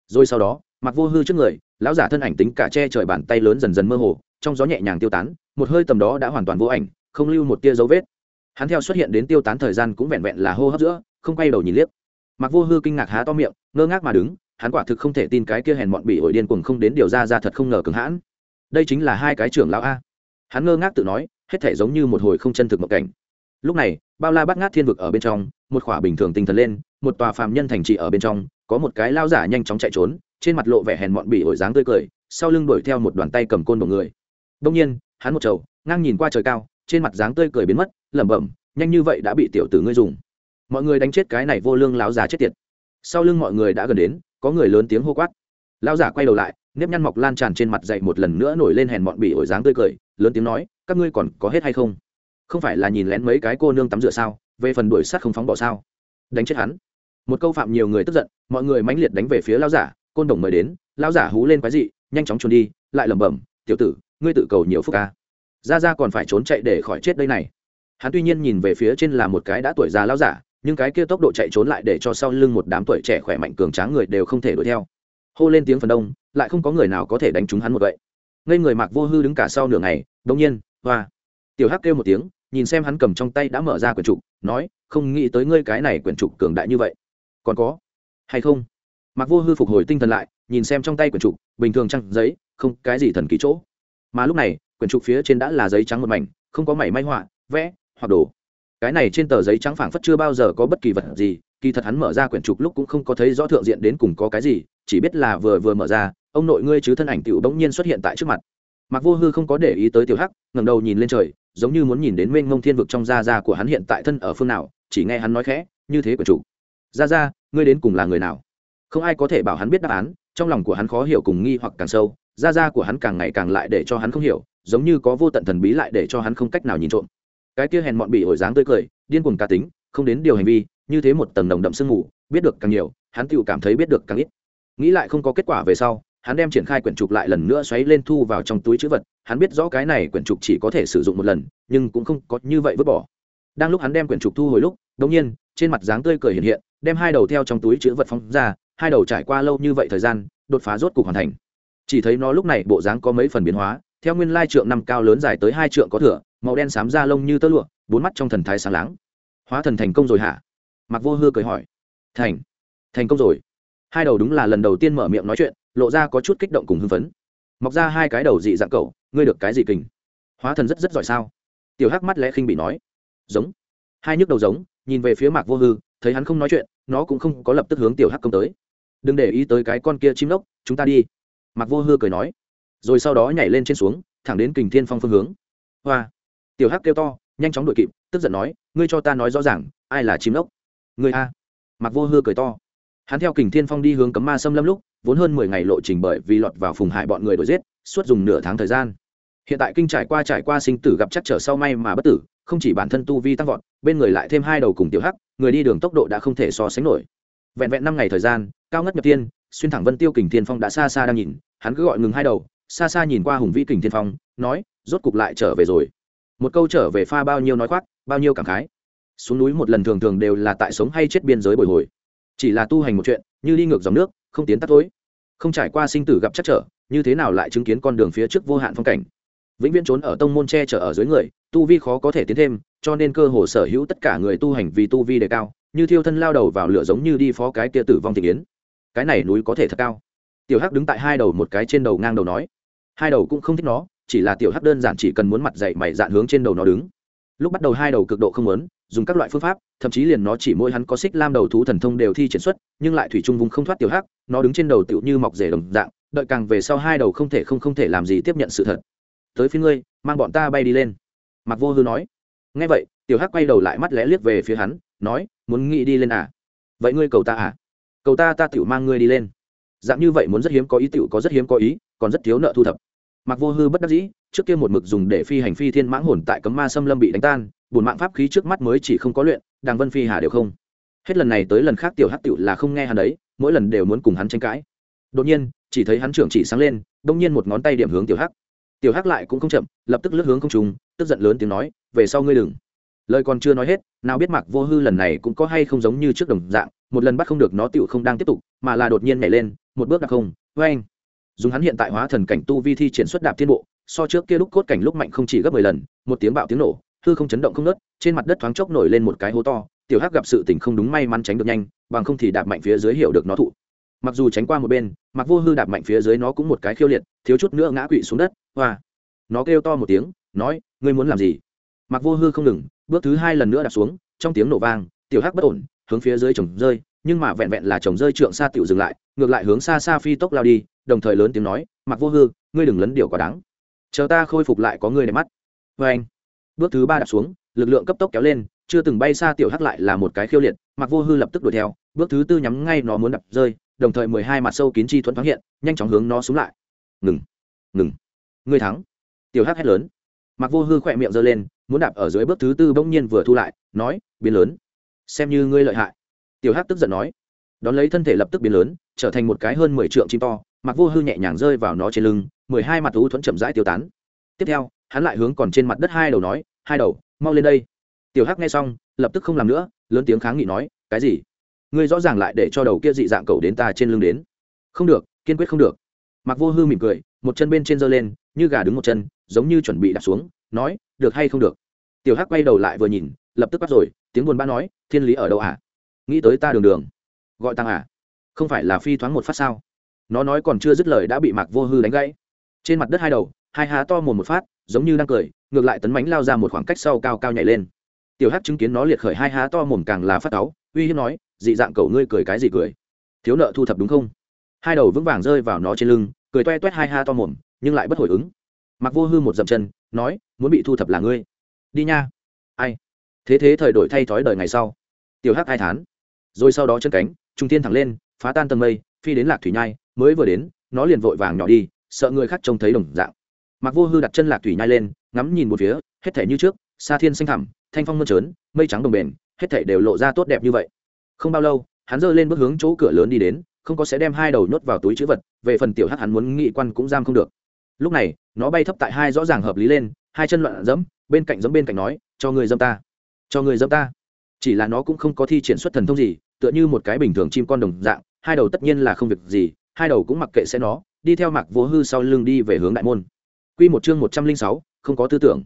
Rồi sau đó, mặc vô hư trước người, lão giả thân ảnh tính cả che trời bàn tay lớn dần dần mơ hồ, trong gió nhẹ nhàng tiêu tán, một hơi tầm đó đã hoàn toàn vô ảnh, không lưu một tia dấu vết. Hắn theo xuất hiện đến tiêu tán thời gian cũng vẹn vẹn là hô hấp giữa, không quay đầu nhìn liếc. Mặc vô hư kinh ngạc há to miệng, ngơ ngác mà đứng, hắn quả thực không thể tin cái kia hèn mọn bị ổi điên cuồng không đến điều ra ra thật không ngờ cứng hãn. Đây chính là hai cái trưởng lão a. Hắn ngơ ngác tự nói, hết thể giống như một hồi không chân thực mộng cảnh. Lúc này bao la bát ngát thiên vực ở bên trong, một khỏa bình thường tinh thần lên, một tòa phàm nhân thành trì ở bên trong, có một cái lao giả nhanh chóng chạy trốn, trên mặt lộ vẻ hèn mọn bị ổi dáng tươi cười, sau lưng đuổi theo một đoàn tay cầm côn một người. Đông nhiên, hắn một trầu, ngang nhìn qua trời cao, trên mặt dáng tươi cười biến mất, lẩm bẩm, nhanh như vậy đã bị tiểu tử ngươi dùng. Mọi người đánh chết cái này vô lương láo già chết tiệt. Sau lưng mọi người đã gần đến, có người lớn tiếng hô quát. Lão giả quay đầu lại, nếp nhăn mọc lan tràn trên mặt dậy một lần nữa nổi lên hèn mọn bị ổi dáng tươi cười, lớn tiếng nói, các ngươi còn có hết hay không? Không phải là nhìn lén mấy cái cô nương tắm rửa sao, về phần đuổi sát không phóng bỏ sao? Đánh chết hắn. Một câu phạm nhiều người tức giận, mọi người mãnh liệt đánh về phía lão giả, côn đồng mời đến, lão giả hú lên quái dị, nhanh chóng trốn đi, lại lẩm bẩm, tiểu tử, ngươi tự cầu nhiều phúc ca ra ra còn phải trốn chạy để khỏi chết đây này. Hắn tuy nhiên nhìn về phía trên là một cái đã tuổi già lão giả, nhưng cái kia tốc độ chạy trốn lại để cho sau lưng một đám tuổi trẻ khỏe mạnh cường tráng người đều không thể đuổi theo. Hô lên tiếng phần đông, lại không có người nào có thể đánh trúng hắn một vậy ngây người mặc vô hư đứng cả sau nửa ngày đông nhiên, hoa. Tiểu hắc kêu một tiếng nhìn xem hắn cầm trong tay đã mở ra quyển trục, nói, không nghĩ tới ngươi cái này quyển trục cường đại như vậy. Còn có, hay không? Mặc vô hư phục hồi tinh thần lại, nhìn xem trong tay quyển trục, bình thường trăng giấy, không, cái gì thần kỳ chỗ. Mà lúc này, quyển trục phía trên đã là giấy trắng một mảnh, không có mảy may họa, vẽ, hoặc đồ. Cái này trên tờ giấy trắng phảng phất chưa bao giờ có bất kỳ vật gì, kỳ thật hắn mở ra quyển trục lúc cũng không có thấy rõ thượng diện đến cùng có cái gì, chỉ biết là vừa vừa mở ra, ông nội ngươi chứ thân ảnh tiểu bỗng nhiên xuất hiện tại trước mặt. Mặc vô hư không có để ý tới tiểu hắc, ngẩng đầu nhìn lên trời giống như muốn nhìn đến mênh mông thiên vực trong gia gia của hắn hiện tại thân ở phương nào chỉ nghe hắn nói khẽ như thế của chủ. Gia gia, ngươi đến cùng là người nào? Không ai có thể bảo hắn biết đáp án trong lòng của hắn khó hiểu cùng nghi hoặc càng sâu gia gia của hắn càng ngày càng lại để cho hắn không hiểu giống như có vô tận thần bí lại để cho hắn không cách nào nhìn trộm. Cái kia hèn mọn bị ổi dáng tươi cười điên cuồng cá tính không đến điều hành vi như thế một tầng nồng đậm sương mù biết được càng nhiều hắn tự cảm thấy biết được càng ít. Nghĩ lại không có kết quả về sau hắn đem triển khai quyển trục lại lần nữa xoáy lên thu vào trong túi chữ vật hắn biết rõ cái này quyển trục chỉ có thể sử dụng một lần, nhưng cũng không có như vậy vứt bỏ. Đang lúc hắn đem quyển trục thu hồi lúc đống nhiên, trên mặt dáng tươi cười hiện hiện, đem hai đầu theo trong túi chữ vật phóng ra, hai đầu trải qua lâu như vậy thời gian, đột phá rốt cục hoàn thành. Chỉ thấy nó lúc này bộ dáng có mấy phần biến hóa, theo nguyên lai trượng năm cao lớn dài tới hai trượng có thửa màu đen xám da lông như tơ lụa, bốn mắt trong thần thái sáng láng. Hóa thần thành công rồi hả? Mặc vô hư cười hỏi. Thành thành công rồi. Hai đầu đúng là lần đầu tiên mở miệng nói chuyện, lộ ra có chút kích động cùng hưng phấn. Mọc ra hai cái đầu dị dạng cậu ngươi được cái gì kình? Hóa thần rất rất giỏi sao? Tiểu hắc mắt lẽ khinh bị nói. Giống. Hai nhức đầu giống, nhìn về phía mạc vô hư, thấy hắn không nói chuyện, nó cũng không có lập tức hướng tiểu hắc công tới. Đừng để ý tới cái con kia chim lốc chúng ta đi. Mạc vô hư cười nói. Rồi sau đó nhảy lên trên xuống, thẳng đến kình thiên phong phương hướng. Hoa. Tiểu hắc kêu to, nhanh chóng đuổi kịp, tức giận nói, ngươi cho ta nói rõ ràng, ai là chim lốc ngươi a. Mặc vô hư cười to. Hắn theo kình thiên phong đi hướng cấm ma xâm lâm lúc vốn hơn mười ngày lộ trình bởi vì lọt vào phùng hại bọn người đuổi giết, suốt dùng nửa tháng thời gian. Hiện tại kinh trải qua trải qua sinh tử gặp chắc trở sau may mà bất tử, không chỉ bản thân tu vi tăng vọt, bên người lại thêm hai đầu cùng tiểu hắc, người đi đường tốc độ đã không thể so sánh nổi. Vẹn vẹn năm ngày thời gian, cao ngất nhập tiên xuyên thẳng vân tiêu kình thiên phong đã xa xa đang nhìn, hắn cứ gọi ngừng hai đầu, xa xa nhìn qua hùng vĩ kình thiên phong, nói, rốt cục lại trở về rồi. Một câu trở về pha bao nhiêu nói khoác, bao nhiêu cảm khái. Xuống núi một lần thường thường đều là tại sống hay chết biên giới bồi hồi. Chỉ là tu hành một chuyện, như đi ngược dòng nước không tiến tắt tối không trải qua sinh tử gặp chắc trở, như thế nào lại chứng kiến con đường phía trước vô hạn phong cảnh? Vĩnh viễn trốn ở tông môn che chở ở dưới người, tu vi khó có thể tiến thêm, cho nên cơ hồ sở hữu tất cả người tu hành vì tu vi đề cao, như thiêu thân lao đầu vào lửa giống như đi phó cái kia tử vong thị kiến. Cái này núi có thể thật cao. Tiểu hắc đứng tại hai đầu một cái trên đầu ngang đầu nói. Hai đầu cũng không thích nó, chỉ là tiểu hắc đơn giản chỉ cần muốn mặt dậy mày dạn hướng trên đầu nó đứng. Lúc bắt đầu hai đầu cực độ không lớn dùng các loại phương pháp, thậm chí liền nó chỉ mỗi hắn có xích lam đầu thú thần thông đều thi triển xuất nhưng lại thủy trung vùng không thoát tiểu hắc, nó đứng trên đầu tựu như mọc rể đồng dạng, đợi càng về sau hai đầu không thể không không thể làm gì tiếp nhận sự thật. Tới phía ngươi, mang bọn ta bay đi lên. Mặc vô hư nói. Ngay vậy, tiểu hắc quay đầu lại mắt lẽ liếc về phía hắn, nói, muốn nghĩ đi lên à? Vậy ngươi cầu ta à? Cầu ta ta tựu mang ngươi đi lên. Dạng như vậy muốn rất hiếm có ý tựu có rất hiếm có ý, còn rất thiếu nợ thu thập. Mặc vô hư bất đắc dĩ, trước kia một mực dùng để phi hành phi thiên mãng hồn tại cấm ma xâm lâm bị đánh tan bùn mạng pháp khí trước mắt mới chỉ không có luyện, đàng vân phi hà đều không hết lần này tới lần khác tiểu hắc tựu là không nghe hắn đấy, mỗi lần đều muốn cùng hắn tranh cãi. Đột nhiên, chỉ thấy hắn trưởng chỉ sáng lên, đông nhiên một ngón tay điểm hướng tiểu hắc. Tiểu hắc lại cũng không chậm, lập tức lướt hướng không trùng tức giận lớn tiếng nói, về sau ngươi đừng. Lời còn chưa nói hết, nào biết mặc vô hư lần này cũng có hay không giống như trước đồng dạng, một lần bắt không được nó tựu không đang tiếp tục, mà là đột nhiên nhảy lên, một bước đặc không vê anh dùng hắn hiện tại hóa thần cảnh tu vi thi triển xuất đạp tiến bộ, so trước kia lúc cốt cảnh lúc mạnh không chỉ gấp mười lần, một tiếng bạo tiếng nổ, hư không chấn động không nớt trên mặt đất thoáng chốc nổi lên một cái hố to tiểu hắc gặp sự tình không đúng may mắn tránh được nhanh, bằng không thì đạp mạnh phía dưới hiểu được nó thụ. Mặc dù tránh qua một bên mặc vô hư đạp mạnh phía dưới nó cũng một cái khiêu liệt, thiếu chút nữa ngã quỵ xuống đất, hoa. Nó kêu to một tiếng, nói, ngươi muốn làm gì? Mặc vô hư không ngừng, bước thứ hai lần nữa đạp xuống, trong tiếng nổ vang, tiểu hắc bất ổn, hướng phía dưới trồng rơi, nhưng mà vẹn vẹn là trồng rơi trượng xa tiểu dừng lại, ngược lại hướng xa xa phi tốc lao đi, đồng thời lớn tiếng nói mặc vô hư, ngươi đừng lấn điều quá đáng. Chờ ta khôi phục lại có ngươi để mắt. Vê anh bước thứ ba đạp xuống, lực lượng cấp tốc kéo lên chưa từng bay xa tiểu hắc lại là một cái khiêu liệt mặc vô hư lập tức đuổi theo, bước thứ tư nhắm ngay nó muốn đập rơi, đồng thời mười hai mặt sâu kín chi thuẫn thoáng hiện, nhanh chóng hướng nó xuống lại. Ngừng ngừng. Ngươi thắng. Tiểu hắc hét lớn. Mặc vô hư khỏe miệng giơ lên, muốn đạp ở dưới bước thứ tư bỗng nhiên vừa thu lại, nói, biến lớn. Xem như ngươi lợi hại. Tiểu hắc tức giận nói. Đón lấy thân thể lập tức biến lớn, trở thành một cái hơn mười trượng chim to mặc vô hư nhẹ nhàng rơi vào nó trên lưng, mười hai mặt thú thuẫn chậm rãi tiêu tán. Tiếp theo, hắn lại hướng còn trên mặt đất hai đầu nói, hai đầu, mau lên đây tiểu hắc nghe xong, lập tức không làm nữa, lớn tiếng kháng nghị nói, cái gì? Ngươi rõ ràng lại để cho đầu kia dị dạng cầu đến ta trên lưng đến. Không được, kiên quyết không được. Mặc vô hư mỉm cười, một chân bên trên giơ lên, như gà đứng một chân, giống như chuẩn bị đặt xuống, nói, được hay không được? Tiểu hắc quay đầu lại vừa nhìn, lập tức bắt rồi, tiếng buồn bã nói, thiên lý ở đâu à? Nghĩ tới ta đường đường, gọi tăng à? Không phải là phi thoáng một phát sao? Nó nói còn chưa dứt lời đã bị mạc vô hư đánh gãy. Trên mặt đất hai đầu, hai há to mồm một phát, giống như đang cười, ngược lại tấn mánh lao ra một khoảng cách sau cao cao nhảy lên tiểu hắc chứng kiến nó liệt khởi hai há to mồm càng là phát cáu, uy hiếp nói, dị dạng cầu ngươi cười cái gì cười? Thiếu nợ thu thập đúng không? Hai đầu vững vàng rơi vào nó trên lưng, cười toe toét hai ha to mồm, nhưng lại bất hồi ứng. Mặc vô hư một dậm chân, nói, muốn bị thu thập là ngươi. Đi nha. Ai? Thế thế thời đổi thay thói đời ngày sau. Tiểu hắc hai thán. Rồi sau đó chân cánh, trung tiên thẳng lên, phá tan tầng mây, phi đến lạc thủy nhai, mới vừa đến, nó liền vội vàng nhỏ đi, sợ người khác trông thấy đồng dạng. Mặc vô hư đặt chân lạc thủy nhai lên, ngắm nhìn một phía, hết thể như trước xa thiên xanh thẳm, thanh phong mơn trớn, mây trắng đồng bền, hết thảy đều lộ ra tốt đẹp như vậy. Không bao lâu, hắn giơ lên bước hướng chỗ cửa lớn đi đến, không có sẽ đem hai đầu nhốt vào túi chữ vật, về phần tiểu hắc hắn muốn nghị quan cũng giam không được. Lúc này, nó bay thấp tại hai rõ ràng hợp lý lên, hai chân loạn dẫm bên cạnh dẫm bên cạnh nói, cho người dâm ta, cho người dâm ta. Chỉ là nó cũng không có thi triển xuất thần thông gì, tựa như một cái bình thường chim con đồng dạng, hai đầu tất nhiên là không việc gì, hai đầu cũng mặc kệ sẽ nó, đi theo mặc vô hư sau lưng đi về hướng đại môn. Quy một chương một trăm linh sáu, không có tư tưởng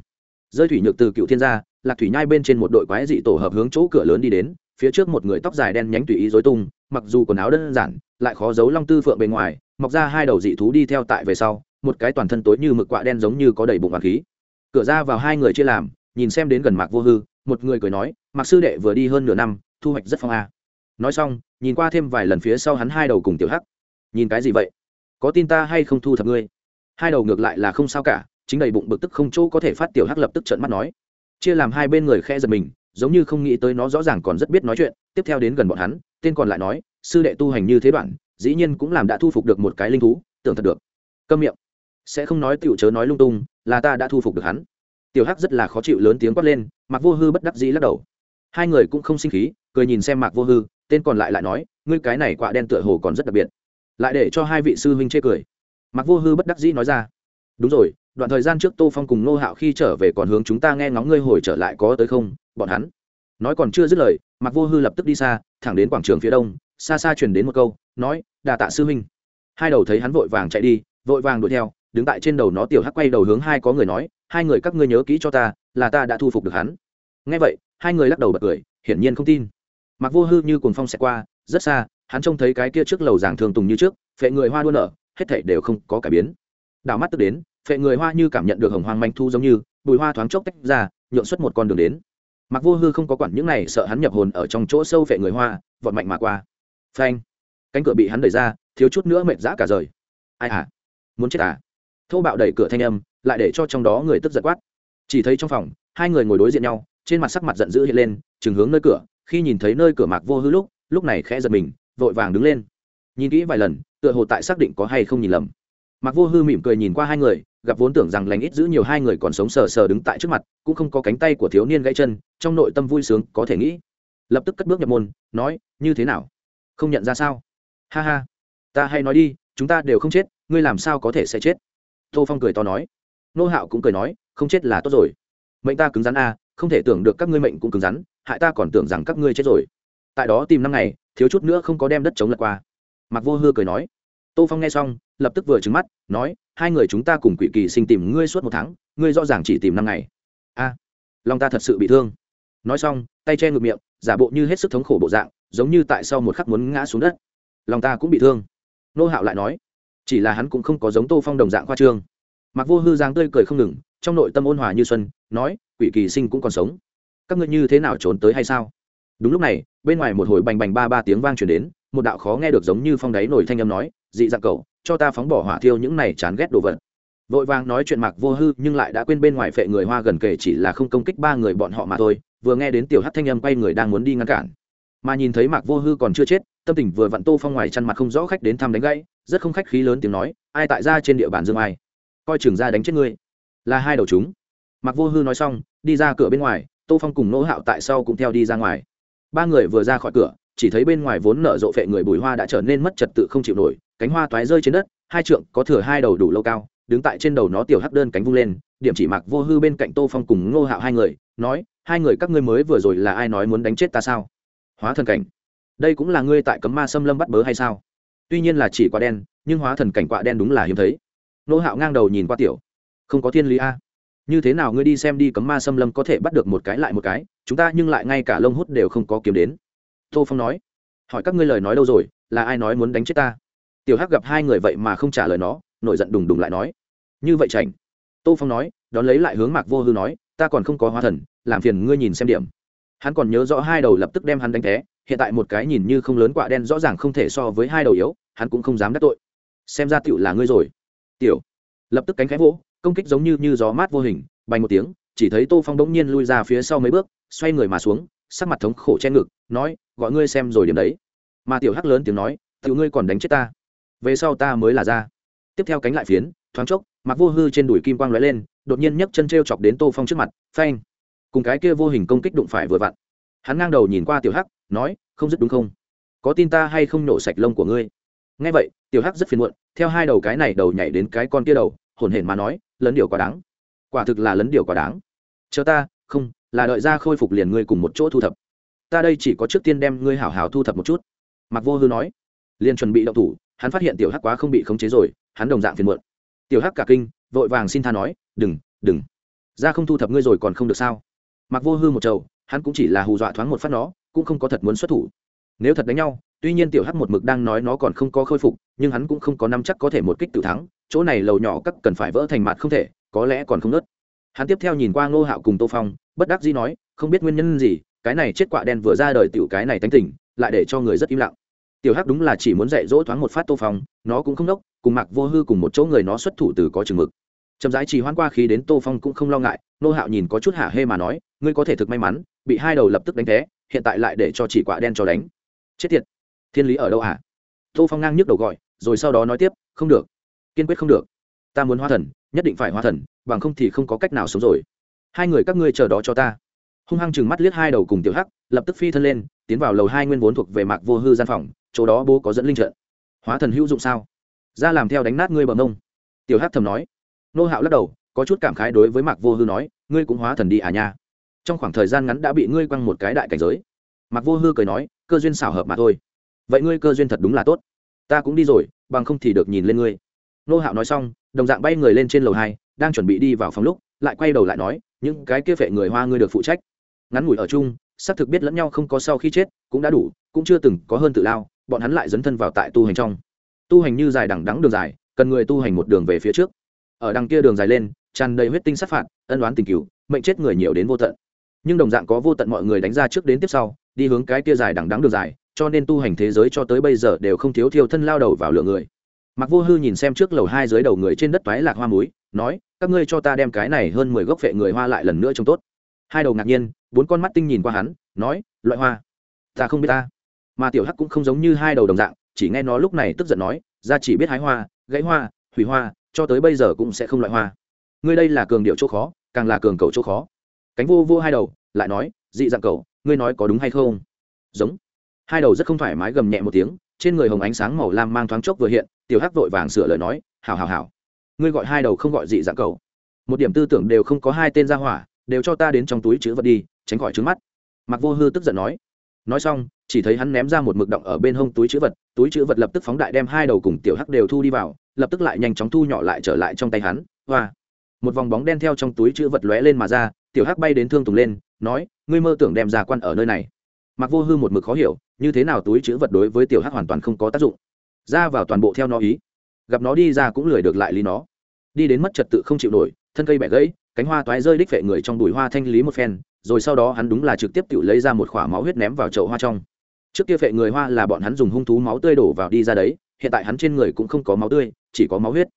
rơi thủy nhược từ cựu thiên gia, lạc thủy nhai bên trên một đội quái dị tổ hợp hướng chỗ cửa lớn đi đến, phía trước một người tóc dài đen nhánh tùy ý dối tung, mặc dù quần áo đơn giản, lại khó giấu long tư phượng bề ngoài, mọc ra hai đầu dị thú đi theo tại về sau, một cái toàn thân tối như mực quạ đen giống như có đầy bụng hoàng khí. Cửa ra vào hai người chia làm, nhìn xem đến gần mạc vô hư, một người cười nói, mạc sư đệ vừa đi hơn nửa năm, thu hoạch rất phong a. Nói xong, nhìn qua thêm vài lần phía sau hắn hai đầu cùng tiểu hắc. Nhìn cái gì vậy? Có tin ta hay không thu thập ngươi? Hai đầu ngược lại là không sao cả chính đầy bụng bực tức không chỗ có thể phát tiểu hắc lập tức trợn mắt nói. Chia làm hai bên người khe giật mình, giống như không nghĩ tới nó rõ ràng còn rất biết nói chuyện, tiếp theo đến gần bọn hắn, tên còn lại nói, sư đệ tu hành như thế đoạn, dĩ nhiên cũng làm đã thu phục được một cái linh thú, tưởng thật được. Câm miệng. Sẽ không nói tiểu chớ nói lung tung, là ta đã thu phục được hắn. Tiểu hắc rất là khó chịu lớn tiếng quát lên mặc vô hư bất đắc dĩ lắc đầu. Hai người cũng không sinh khí, cười nhìn xem mạc vô hư, tên còn lại lại nói, ngươi cái này quạ đen tựa hồ còn rất đặc biệt. Lại để cho hai vị sư huynh chê cười. Mạc vô hư bất đắc dĩ nói ra đúng rồi, đoạn thời gian trước tô phong cùng nô hạo khi trở về còn hướng chúng ta nghe ngóng ngươi hồi trở lại có tới không, bọn hắn. Nói còn chưa dứt lời mặc vô hư lập tức đi xa, thẳng đến quảng trường phía đông, xa xa truyền đến một câu, nói, đà tạ sư huynh. Hai đầu thấy hắn vội vàng chạy đi, vội vàng đuổi theo, đứng tại trên đầu nó tiểu hắc quay đầu hướng hai có người nói, hai người các ngươi nhớ kỹ cho ta, là ta đã thu phục được hắn. Nghe vậy, hai người lắc đầu bật cười, hiển nhiên không tin. Mặc vô hư như cuồng phong xẹt qua, rất xa, hắn trông thấy cái kia trước lầu giảng thường tùng như trước, phệ người hoa đua nở, hết thảy đều không có cải biến đảo mắt tức đến, phệ người hoa như cảm nhận được hồng hoang manh thu giống như, bùi hoa thoáng chốc tách ra, nhượng xuất một con đường đến. Mặc vô hư không có quản những này, sợ hắn nhập hồn ở trong chỗ sâu phệ người hoa, vọt mạnh mà qua. Phanh! Cánh cửa bị hắn đẩy ra, thiếu chút nữa mệt dã cả rời. Ai à? Muốn chết à? Thô bạo đẩy cửa thanh âm, lại để cho trong đó người tức giật quát. Chỉ thấy trong phòng, hai người ngồi đối diện nhau, trên mặt sắc mặt giận dữ hiện lên, chừng hướng nơi cửa, khi nhìn thấy nơi cửa mạc vô hư lúc lúc này khẽ giật mình, vội vàng đứng lên. Nhìn kỹ vài lần, tựa hồ tại xác định có hay không nhìn lầm mặc vô hư mỉm cười nhìn qua hai người, gặp vốn tưởng rằng lành ít giữ nhiều hai người còn sống sờ sờ đứng tại trước mặt, cũng không có cánh tay của thiếu niên gãy chân, trong nội tâm vui sướng, có thể nghĩ. Lập tức cất bước nhập môn, nói, như thế nào? Không nhận ra sao? Ha ha, ta hay nói đi, chúng ta đều không chết, ngươi làm sao có thể sẽ chết? Tô phong cười to nói. Nô hạo cũng cười nói, không chết là tốt rồi. Mệnh ta cứng rắn a không thể tưởng được các ngươi mệnh cũng cứng rắn, hại ta còn tưởng rằng các ngươi chết rồi. Tại đó tìm năm ngày, thiếu chút nữa không có đem đất chống lật qua. Mặc vô hư cười nói tô phong nghe xong, lập tức vừa trứng mắt, nói, hai người chúng ta cùng quỷ kỳ sinh tìm ngươi suốt một tháng, ngươi rõ ràng chỉ tìm năm ngày. A, lòng ta thật sự bị thương. Nói xong, tay che ngược miệng, giả bộ như hết sức thống khổ bộ dạng, giống như tại sau một khắc muốn ngã xuống đất. Lòng ta cũng bị thương. Nô hạo lại nói, chỉ là hắn cũng không có giống tô phong đồng dạng khoa trương. Mặc vô hư giang tươi cười không ngừng, trong nội tâm ôn hòa như xuân, nói, quỷ kỳ sinh cũng còn sống. Các ngươi như thế nào trốn tới hay sao? Đúng lúc này, bên ngoài một hồi bành bành ba ba tiếng vang chuyển đến một đạo khó nghe được giống như phong đáy nổi thanh âm nói, dị dạng cậu, cho ta phóng bỏ hỏa thiêu những này chán ghét đồ vật. Vội vàng nói chuyện mạc vô hư, nhưng lại đã quên bên ngoài phệ người hoa gần kể chỉ là không công kích ba người bọn họ mà thôi, vừa nghe đến tiểu hát thanh âm quay người đang muốn đi ngăn cản. Mà nhìn thấy mạc vô hư còn chưa chết, tâm tình vừa vặn tô phong ngoài chăn mặt không rõ khách đến thăm đánh gãy, rất không khách khí lớn tiếng nói, ai tại ra trên địa bàn dương ai? Coi trường ra đánh chết ngươi. Là hai đầu chúng. Mạc vô hư nói xong, đi ra cửa bên ngoài, tô phong cùng nỗ hạo tại sau cũng theo đi ra ngoài. Ba người vừa ra khỏi cửa chỉ thấy bên ngoài vốn nở rộ phệ người bùi hoa đã trở nên mất trật tự không chịu nổi, cánh hoa toái rơi trên đất, hai trượng có thừa hai đầu đủ lâu cao, đứng tại trên đầu nó tiểu hắc đơn cánh vung lên, điểm chỉ mặc vô hư bên cạnh tô phong cùng ngô hạo hai người, nói, hai người các ngươi mới vừa rồi là ai nói muốn đánh chết ta sao? Hóa thần cảnh, đây cũng là ngươi tại cấm ma xâm lâm bắt bớ hay sao? Tuy nhiên là chỉ quả đen, nhưng hóa thần cảnh quạ đen đúng là hiếm thấy. Nô hạo ngang đầu nhìn qua tiểu, không có thiên lý a. Như thế nào ngươi đi xem đi cấm ma xâm lâm có thể bắt được một cái lại một cái, chúng ta nhưng lại ngay cả lông hút đều không có kiếm đến tô phong nói. Hỏi các ngươi lời nói đâu rồi, là ai nói muốn đánh chết ta? Tiểu hắc gặp hai người vậy mà không trả lời nó, nổi giận đùng đùng lại nói. Như vậy chảnh. Tô phong nói, đón lấy lại hướng mạc vô hư nói, ta còn không có hóa thần, làm phiền ngươi nhìn xem điểm. Hắn còn nhớ rõ hai đầu lập tức đem hắn đánh té, hiện tại một cái nhìn như không lớn quạ đen rõ ràng không thể so với hai đầu yếu, hắn cũng không dám đắc tội. Xem ra tiểu là ngươi rồi. Tiểu, lập tức cánh khẽ vỗ, công kích giống như như gió mát vô hình, bay một tiếng, chỉ thấy tô phong đống nhiên lui ra phía sau mấy bước, xoay người mà xuống sắc mặt thống khổ che ngực, nói, gọi ngươi xem rồi điểm đấy. Mà tiểu hắc lớn tiếng nói, tiểu ngươi còn đánh chết ta. Về sau ta mới là ra. Tiếp theo cánh lại phiến, thoáng chốc, mặc vô hư trên đùi kim quang lóe lên, đột nhiên nhấc chân t r e o chọc đến tô phong trước mặt, phanh. Cùng cái kia vô hình công kích đụng phải vừa vặn. Hắn ngang đầu nhìn qua tiểu hắc, nói, không dứt đúng không? Có tin ta hay không nổ sạch lông của ngươi? Nghe vậy, tiểu hắc rất phiền muộn, theo hai đầu cái này đầu nhảy đến cái con kia đầu, hổn hển mà nói, lấn điều quá đáng. Quả thực là lấn điều quá đáng. Chờ ta, không là đợi ra khôi phục liền ngươi cùng một chỗ thu thập. Ta đây chỉ có trước tiên đem ngươi hảo hảo thu thập một chút. Mặc vô hư nói. Liền chuẩn bị động thủ, hắn phát hiện tiểu hắc quá không bị khống chế rồi, hắn đồng dạng phiền muộn. Tiểu hắc cả kinh, vội vàng xin tha nói, đừng đừng. Ra không thu thập ngươi rồi còn không được sao? Mặc vô hư một trầu, hắn cũng chỉ là hù dọa thoáng một phát nó, cũng không có thật muốn xuất thủ. Nếu thật đánh nhau, tuy nhiên tiểu hắc một mực đang nói nó còn không có khôi phục, nhưng hắn cũng không có năm chắc có thể một kích tự thắng, chỗ này lầu nhỏ cắt cần phải vỡ thành mặt không thể, có lẽ còn không nớt hắn tiếp theo nhìn qua ngô hạo cùng tô phong, bất đắc dĩ nói, không biết nguyên nhân gì, cái này chết quạ đen vừa ra đời tiểu cái này tánh tỉnh lại để cho người rất im lặng. Tiểu hắc đúng là chỉ muốn dạy dỗ thoáng một phát tô phong, nó cũng không đốc, cùng mặc vô hư cùng một chỗ người nó xuất thủ từ có chừng mực. Chậm rãi chỉ hoan qua khí đến tô phong cũng không lo ngại nô hạo nhìn có chút hạ hê mà nói, ngươi có thể thực may mắn, bị hai đầu lập tức đánh té, hiện tại lại để cho chỉ quả đen cho đánh. Chết tiệt, thiên lý ở đâu hả? Tô phong ngang nhức đầu gọi, rồi sau đó nói tiếp, không được, kiên quyết không được. Ta muốn hóa thần nhất định phải hóa thần, bằng không thì không có cách nào sống rồi. Hai người các ngươi chờ đó cho ta. Hung hăng chừng mắt liếc hai đầu cùng tiểu hắc, lập tức phi thân lên, tiến vào lầu hai nguyên vốn thuộc về mạc vô hư gian phòng, chỗ đó bố có dẫn linh trận. Hóa thần hữu dụng sao? Ra làm theo đánh nát ngươi bờ mông. Tiểu hắc thầm nói. Nô hạo lắc đầu, có chút cảm khái đối với mạc vô hư nói, ngươi cũng hóa thần đi à nha. Trong khoảng thời gian ngắn đã bị ngươi quăng một cái đại cảnh giới. Mạc vô hư cười nói, cơ duyên xảo hợp mà thôi. Vậy ngươi cơ duyên thật đúng là tốt. Ta cũng đi rồi, bằng không thì được nhìn lên ngươi nô hạo nói xong, đồng dạng bay người lên trên lầu hai, đang chuẩn bị đi vào phòng lúc, lại quay đầu lại nói, những cái kia phệ người hoa ngươi được phụ trách. Ngắn ngủi ở chung, xác thực biết lẫn nhau không có sau khi chết, cũng đã đủ, cũng chưa từng có hơn tự lao, bọn hắn lại dấn thân vào tại tu hành trong. Tu hành như dài đẳng đắng đường dài, cần người tu hành một đường về phía trước. Ở đằng kia đường dài lên, tràn đầy huyết tinh sát phạt, ân đoán tình cửu, mệnh chết người nhiều đến vô tận. Nhưng đồng dạng có vô tận mọi người đánh ra trước đến tiếp sau, đi hướng cái kia dài đằng đắng đường dài, cho nên tu hành thế giới cho tới bây giờ đều không thiếu thiêu thân lao đầu vào lửa người mặc vô hư nhìn xem trước lầu hai dưới đầu người trên đất toái lạc hoa muối, nói, các ngươi cho ta đem cái này hơn mười gốc vệ người hoa lại lần nữa trông tốt. Hai đầu ngạc nhiên, bốn con mắt tinh nhìn qua hắn, nói, loại hoa, ta không biết ta. Mà tiểu hắc cũng không giống như hai đầu đồng dạng, chỉ nghe nó lúc này tức giận nói, ra chỉ biết hái hoa, gãy hoa, hủy hoa, cho tới bây giờ cũng sẽ không loại hoa. Ngươi đây là cường điệu chỗ khó, càng là cường cầu chỗ khó. Cánh vô vô hai đầu, lại nói, dị dạng cầu, ngươi nói có đúng hay không? Giống. Hai đầu rất không thoải mái gầm nhẹ một tiếng, trên người hồng ánh sáng màu lam mang thoáng chốc vừa hiện tiểu hắc vội vàng sửa lời nói hào hào hào ngươi gọi hai đầu không gọi dị dạng cầu. Một điểm tư tưởng đều không có hai tên ra hỏa, đều cho ta đến trong túi chữ vật đi, tránh khỏi trứng mắt. Mặc vô hư tức giận nói. Nói xong, chỉ thấy hắn ném ra một mực động ở bên hông túi chữ vật, túi chữ vật lập tức phóng đại đem hai đầu cùng tiểu hắc đều thu đi vào, lập tức lại nhanh chóng thu nhỏ lại trở lại trong tay hắn. Hoa. Một vòng bóng đen theo trong túi chữ vật lóe lên mà ra, tiểu hắc bay đến thương tùng lên, nói, ngươi mơ tưởng đem ra quan ở nơi này. Mặc vô hư một mực khó hiểu, như thế nào túi chữ vật đối với tiểu hắc hoàn toàn không có tác dụng ra vào toàn bộ theo nó ý. Gặp nó đi ra cũng lười được lại lý nó. Đi đến mất trật tự không chịu nổi, thân cây bẻ gãy, cánh hoa toái rơi đích vệ người trong bụi hoa thanh lý một phen, rồi sau đó hắn đúng là trực tiếp tự lấy ra một khỏa máu huyết ném vào chậu hoa trong. Trước kia vệ người hoa là bọn hắn dùng hung thú máu tươi đổ vào đi ra đấy, hiện tại hắn trên người cũng không có máu tươi, chỉ có máu huyết.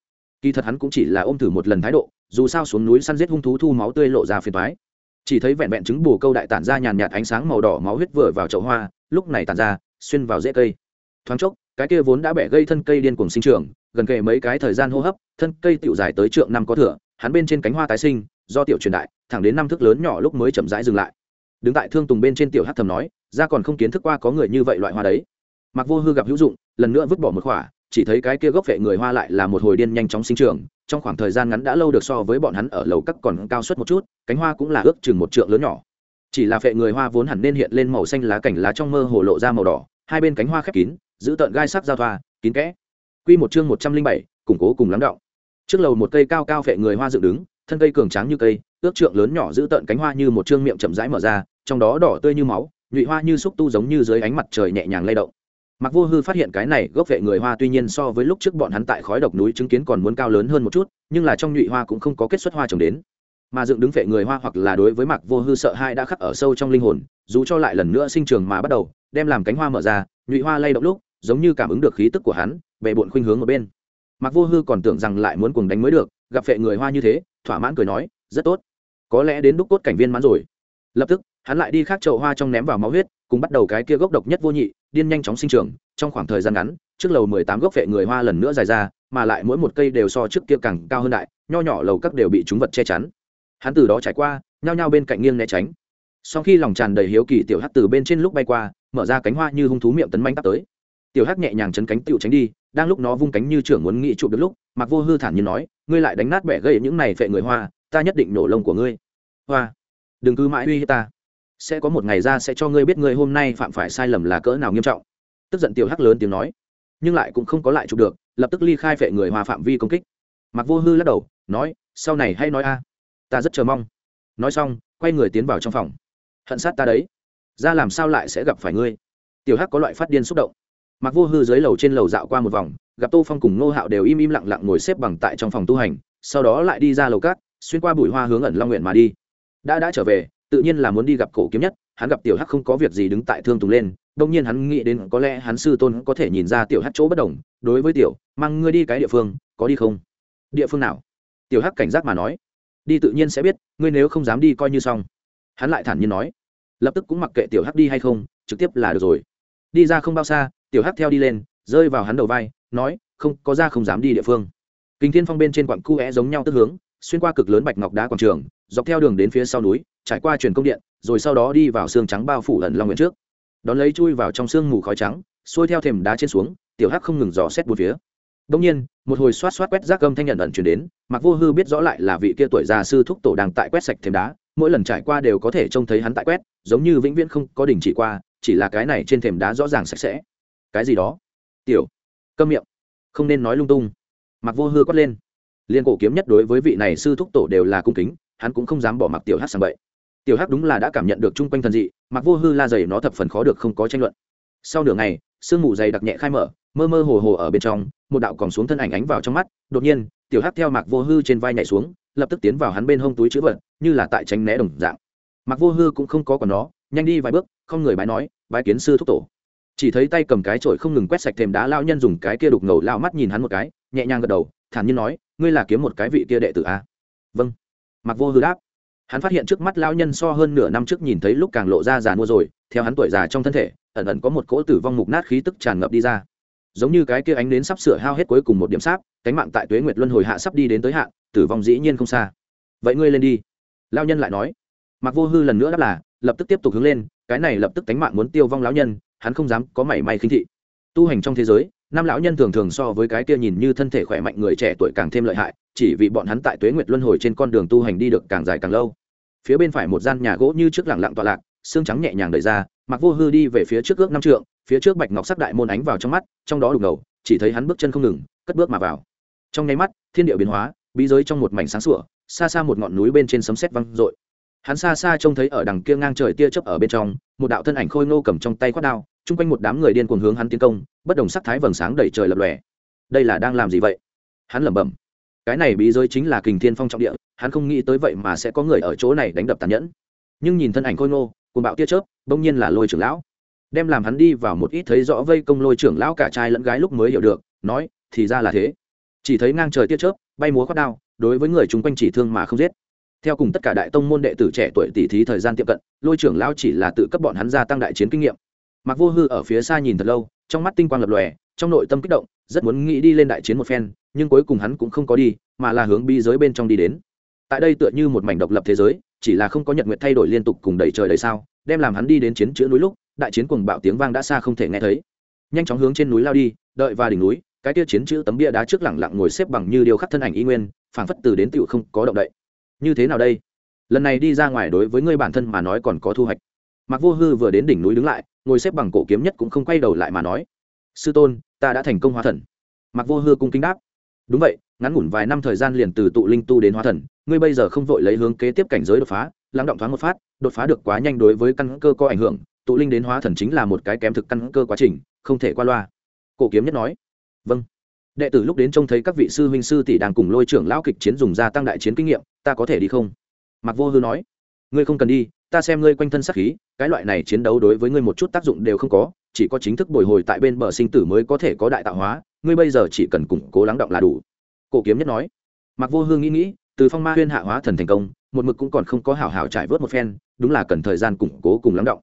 Kỳ thật hắn cũng chỉ là ôm thử một lần thái độ, dù sao xuống núi săn giết hung thú thu máu tươi lộ ra phiền thoái chỉ thấy vẹn vẹn trứng bù câu đại tản ra nhàn nhạt ánh sáng màu đỏ máu huyết vừa vào chậu hoa, lúc này tản ra, xuyên vào rễ cây. Thoáng chốc cái kia vốn đã bẻ gây thân cây điên cuồng sinh trưởng, gần kề mấy cái thời gian hô hấp, thân cây tiểu dài tới trượng năm có thửa hắn bên trên cánh hoa tái sinh, do tiểu truyền đại, thẳng đến năm thước lớn nhỏ lúc mới chậm rãi dừng lại. Đứng tại thương tùng bên trên tiểu hát thầm nói, ra còn không kiến thức qua có người như vậy loại hoa đấy. Mặc vô hư gặp hữu dụng, lần nữa vứt bỏ một khỏa, chỉ thấy cái kia gốc vệ người hoa lại là một hồi điên nhanh chóng sinh trưởng, trong khoảng thời gian ngắn đã lâu được so với bọn hắn ở lầu các còn cao suất một chút, cánh hoa cũng là ước chừng một trượng lớn nhỏ. Chỉ là phệ người hoa vốn hẳn nên hiện lên màu xanh lá cảnh lá trong mơ hồ lộ ra màu đỏ, hai bên cánh hoa khép kín giữ tợn gai sắc giao thoa, kín kẽ. Quy một chương một trăm linh bảy, củng cố cùng lắng động. Trước lầu một cây cao cao phệ người hoa dựng đứng, thân cây cường tráng như cây, ước trượng lớn nhỏ giữ tợn cánh hoa như một chương miệng chậm rãi mở ra, trong đó đỏ tươi như máu, nhụy hoa như xúc tu giống như dưới ánh mặt trời nhẹ nhàng lay động. Mặc vô hư phát hiện cái này gốc vệ người hoa tuy nhiên so với lúc trước bọn hắn tại khói độc núi chứng kiến còn muốn cao lớn hơn một chút, nhưng là trong nhụy hoa cũng không có kết xuất hoa trồng đến. Mà dựng đứng vệ người hoa hoặc là đối với mặc vô hư sợ hai đã khắc ở sâu trong linh hồn, dù cho lại lần nữa sinh trường mà bắt đầu, đem làm cánh hoa mở ra, nhụy hoa lay động lúc giống như cảm ứng được khí tức của hắn bệ bộn khuynh hướng ở bên. Mặc vô hư còn tưởng rằng lại muốn cùng đánh mới được, gặp phệ người hoa như thế, thỏa mãn cười nói, rất tốt. Có lẽ đến đúc cốt cảnh viên mãn rồi. Lập tức, hắn lại đi khác chậu hoa trong ném vào máu huyết, cùng bắt đầu cái kia gốc độc nhất vô nhị, điên nhanh chóng sinh trưởng, trong khoảng thời gian ngắn, trước lầu mười tám gốc phệ người hoa lần nữa dài ra, mà lại mỗi một cây đều so trước kia càng cao hơn đại, nho nhỏ lầu các đều bị chúng vật che chắn. Hắn từ đó trải qua, nhao nhao bên cạnh nghiêng né tránh. Sau khi lòng tràn đầy hiếu kỳ tiểu hắc từ bên trên lúc bay qua, mở ra cánh hoa như hung thú miệng tấn manh tắp tới tiểu hắc nhẹ nhàng chấn cánh tựu tránh đi, đang lúc nó vung cánh như trưởng muốn nghị chụp được lúc mặc vô hư thản nhiên nói, ngươi lại đánh nát bẻ gây những này phệ người hoa, ta nhất định nổ lông của ngươi. Hoa, đừng cứ mãi uy hiếp ta. Sẽ có một ngày ra sẽ cho ngươi biết ngươi hôm nay phạm phải sai lầm là cỡ nào nghiêm trọng. Tức giận tiểu hắc lớn tiếng nói, nhưng lại cũng không có lại chụp được, lập tức ly khai phệ người hoa phạm vi công kích. Mặc vô hư lắc đầu, nói, sau này hay nói a, ta rất chờ mong. Nói xong, quay người tiến vào trong phòng. Hận sát ta đấy. Ra làm sao lại sẽ gặp phải ngươi? Tiểu hắc có loại phát điên xúc động mặc vô hư dưới lầu trên lầu dạo qua một vòng, gặp tô phong cùng ngô hạo đều im im lặng lặng ngồi xếp bằng tại trong phòng tu hành, sau đó lại đi ra lầu cát, xuyên qua bụi hoa hướng ẩn long nguyện mà đi. Đã đã trở về, tự nhiên là muốn đi gặp cổ kiếm nhất, hắn gặp tiểu hắc không có việc gì đứng tại thương tùng lên đông nhiên hắn nghĩ đến có lẽ hắn sư tôn có thể nhìn ra tiểu hắc chỗ bất đồng, đối với tiểu, mang ngươi đi cái địa phương, có đi không? Địa phương nào? Tiểu hắc cảnh giác mà nói. Đi tự nhiên sẽ biết, ngươi nếu không dám đi coi như xong. Hắn lại thản nhiên nói. Lập tức cũng mặc kệ tiểu hắc đi hay không, trực tiếp là được rồi. Đi ra không bao xa tiểu hắc theo đi lên, rơi vào hắn đầu vai, nói, không, có ra không dám đi địa phương. Kinh thiên phong bên trên quặng cu é giống nhau tức hướng, xuyên qua cực lớn bạch ngọc đá quảng trường, dọc theo đường đến phía sau núi, trải qua truyền công điện, rồi sau đó đi vào xương trắng bao phủ ẩn long nguyện trước. Đón lấy chui vào trong sương mù khói trắng, xuôi theo thềm đá trên xuống, tiểu hắc không ngừng dò xét bốn phía. Đông nhiên, một hồi xoát xoát quét rác âm thanh nhận ẩn chuyển đến mặc vô hư biết rõ lại là vị kia tuổi già sư thúc tổ đang tại quét sạch thềm đá, mỗi lần trải qua đều có thể trông thấy hắn tại quét, giống như vĩnh viễn không có đình chỉ qua, chỉ là cái này trên thềm đá rõ ràng sạch sẽ cái gì đó. Tiểu, câm miệng, không nên nói lung tung. Mặc vô hư quát lên. Liên cổ kiếm nhất đối với vị này sư thúc tổ đều là cung kính, hắn cũng không dám bỏ mặc tiểu hát sang bậy. Tiểu hắc đúng là đã cảm nhận được chung quanh thần dị mặc vô hư la dày nó thập phần khó được không có tranh luận. Sau nửa ngày, sương mù dày đặc nhẹ khai mở, mơ mơ hồ hồ ở bên trong, một đạo còn xuống thân ảnh ánh vào trong mắt, đột nhiên, tiểu hắc theo mạc vô hư trên vai nhảy xuống, lập tức tiến vào hắn bên hông túi chữ vật, như là tại tránh né đồng dạng. Mặc vô hư cũng không có còn nó, nhanh đi vài bước, không người bái nói, bái kiến sư thúc tổ chỉ thấy tay cầm cái chổi không ngừng quét sạch thềm đá lao nhân dùng cái kia đục ngầu lao mắt nhìn hắn một cái, nhẹ nhàng gật đầu, thản nhiên nói, ngươi là kiếm một cái vị kia đệ tử a? Vâng. Mặc vô hư đáp. Hắn phát hiện trước mắt lao nhân so hơn nửa năm trước nhìn thấy lúc càng lộ ra già mua rồi, theo hắn tuổi già trong thân thể, ẩn ẩn có một cỗ tử vong mục nát khí tức tràn ngập đi ra. Giống như cái kia ánh đến sắp sửa hao hết cuối cùng một điểm sáp, cánh mạng tại tuế nguyệt luân hồi hạ sắp đi đến tới hạ tử vong dĩ nhiên không xa. Vậy ngươi lên đi. Lao nhân lại nói. Mặc vô hư lần nữa đáp là, lập tức tiếp tục hướng lên, cái này lập tức cánh mạng muốn tiêu vong lão nhân hắn không dám có mảy may khinh thị. Tu hành trong thế giới, năm lão nhân thường thường so với cái kia nhìn như thân thể khỏe mạnh người trẻ tuổi càng thêm lợi hại, chỉ vì bọn hắn tại tuế nguyệt luân hồi trên con đường tu hành đi được càng dài càng lâu. Phía bên phải một gian nhà gỗ như trước lẳng lặng tọa lạc, xương trắng nhẹ nhàng đẩy ra, mặc vô hư đi về phía trước ước năm trượng, phía trước bạch ngọc sắc đại môn ánh vào trong mắt, trong đó đục ngầu, chỉ thấy hắn bước chân không ngừng, cất bước mà vào. Trong nháy mắt, thiên địa biến hóa, bí giới trong một mảnh sáng sủa, xa xa một ngọn núi bên trên sấm sét văng rội hắn xa xa trông thấy ở đằng kia ngang trời tia chớp ở bên trong, một đạo thân ảnh khôi ngô cầm trong tay khoát đao, chung quanh một đám người điên cuồng hướng hắn tiến công, bất đồng sắc thái vầng sáng đầy trời lập lòe. Đây là đang làm gì vậy? Hắn lẩm bẩm. Cái này bí giới chính là kình thiên phong trọng địa, hắn không nghĩ tới vậy mà sẽ có người ở chỗ này đánh đập tàn nhẫn. Nhưng nhìn thân ảnh khôi ngô cùng bạo tia chớp, bỗng nhiên là lôi trưởng lão. Đem làm hắn đi vào một ít thấy rõ vây công lôi trưởng lão cả trai lẫn gái lúc mới hiểu được, nói, thì ra là thế. Chỉ thấy ngang trời tia chớp, bay múa khoát đao, đối với người chung quanh chỉ thương mà không giết theo cùng tất cả đại tông môn đệ tử trẻ tuổi tỷ thí thời gian tiệm cận, lôi trưởng lão chỉ là tự cấp bọn hắn gia tăng đại chiến kinh nghiệm. Mặc vô hư ở phía xa nhìn thật lâu, trong mắt tinh quang lập lòe, trong nội tâm kích động, rất muốn nghĩ đi lên đại chiến một phen, nhưng cuối cùng hắn cũng không có đi, mà là hướng bi giới bên trong đi đến. Tại đây tựa như một mảnh độc lập thế giới, chỉ là không có nhật nguyện thay đổi liên tục cùng đầy trời đầy sao, đem làm hắn đi đến chiến chữ núi lúc, đại chiến cùng bạo tiếng vang đã xa không thể nghe thấy. Nhanh chóng hướng trên núi lao đi, đợi vào đỉnh núi, cái kia chiến chữ tấm bia đá trước lẳng lặng ngồi xếp bằng như điều khắc thân ảnh y nguyên, phảng phất từ đến tựu không có động đậy như thế nào đây? Lần này đi ra ngoài đối với ngươi bản thân mà nói còn có thu hoạch. Mặc vô hư vừa đến đỉnh núi đứng lại, ngồi xếp bằng cổ kiếm nhất cũng không quay đầu lại mà nói, sư tôn, ta đã thành công hóa thần. Mặc vô hư cung kính đáp, đúng vậy, ngắn ngủn vài năm thời gian liền từ tụ linh tu đến hóa thần, ngươi bây giờ không vội lấy hướng kế tiếp cảnh giới đột phá, lắng động thoáng một phát, đột phá được quá nhanh đối với căn cơ có ảnh hưởng, tụ linh đến hóa thần chính là một cái kém thực căn cơ quá trình, không thể qua loa. Cổ kiếm nhất nói vâng. Đệ tử lúc đến trông thấy các vị sư huynh sư tỷ đang cùng lôi trưởng lão kịch chiến dùng gia tăng đại chiến kinh nghiệm ta có thể đi không? Mặc vô hư nói. Ngươi không cần đi, ta xem ngươi quanh thân sát khí, cái loại này chiến đấu đối với ngươi một chút tác dụng đều không có, chỉ có chính thức bồi hồi tại bên bờ sinh tử mới có thể có đại tạo hóa, ngươi bây giờ chỉ cần củng cố lắng động là đủ. Cổ kiếm nhất nói. Mặc vô Hư nghĩ nghĩ, từ phong ma huyên hạ hóa thần thành công, một mực cũng còn không có hảo hảo trải vớt một phen, đúng là cần thời gian củng cố cùng lắng động.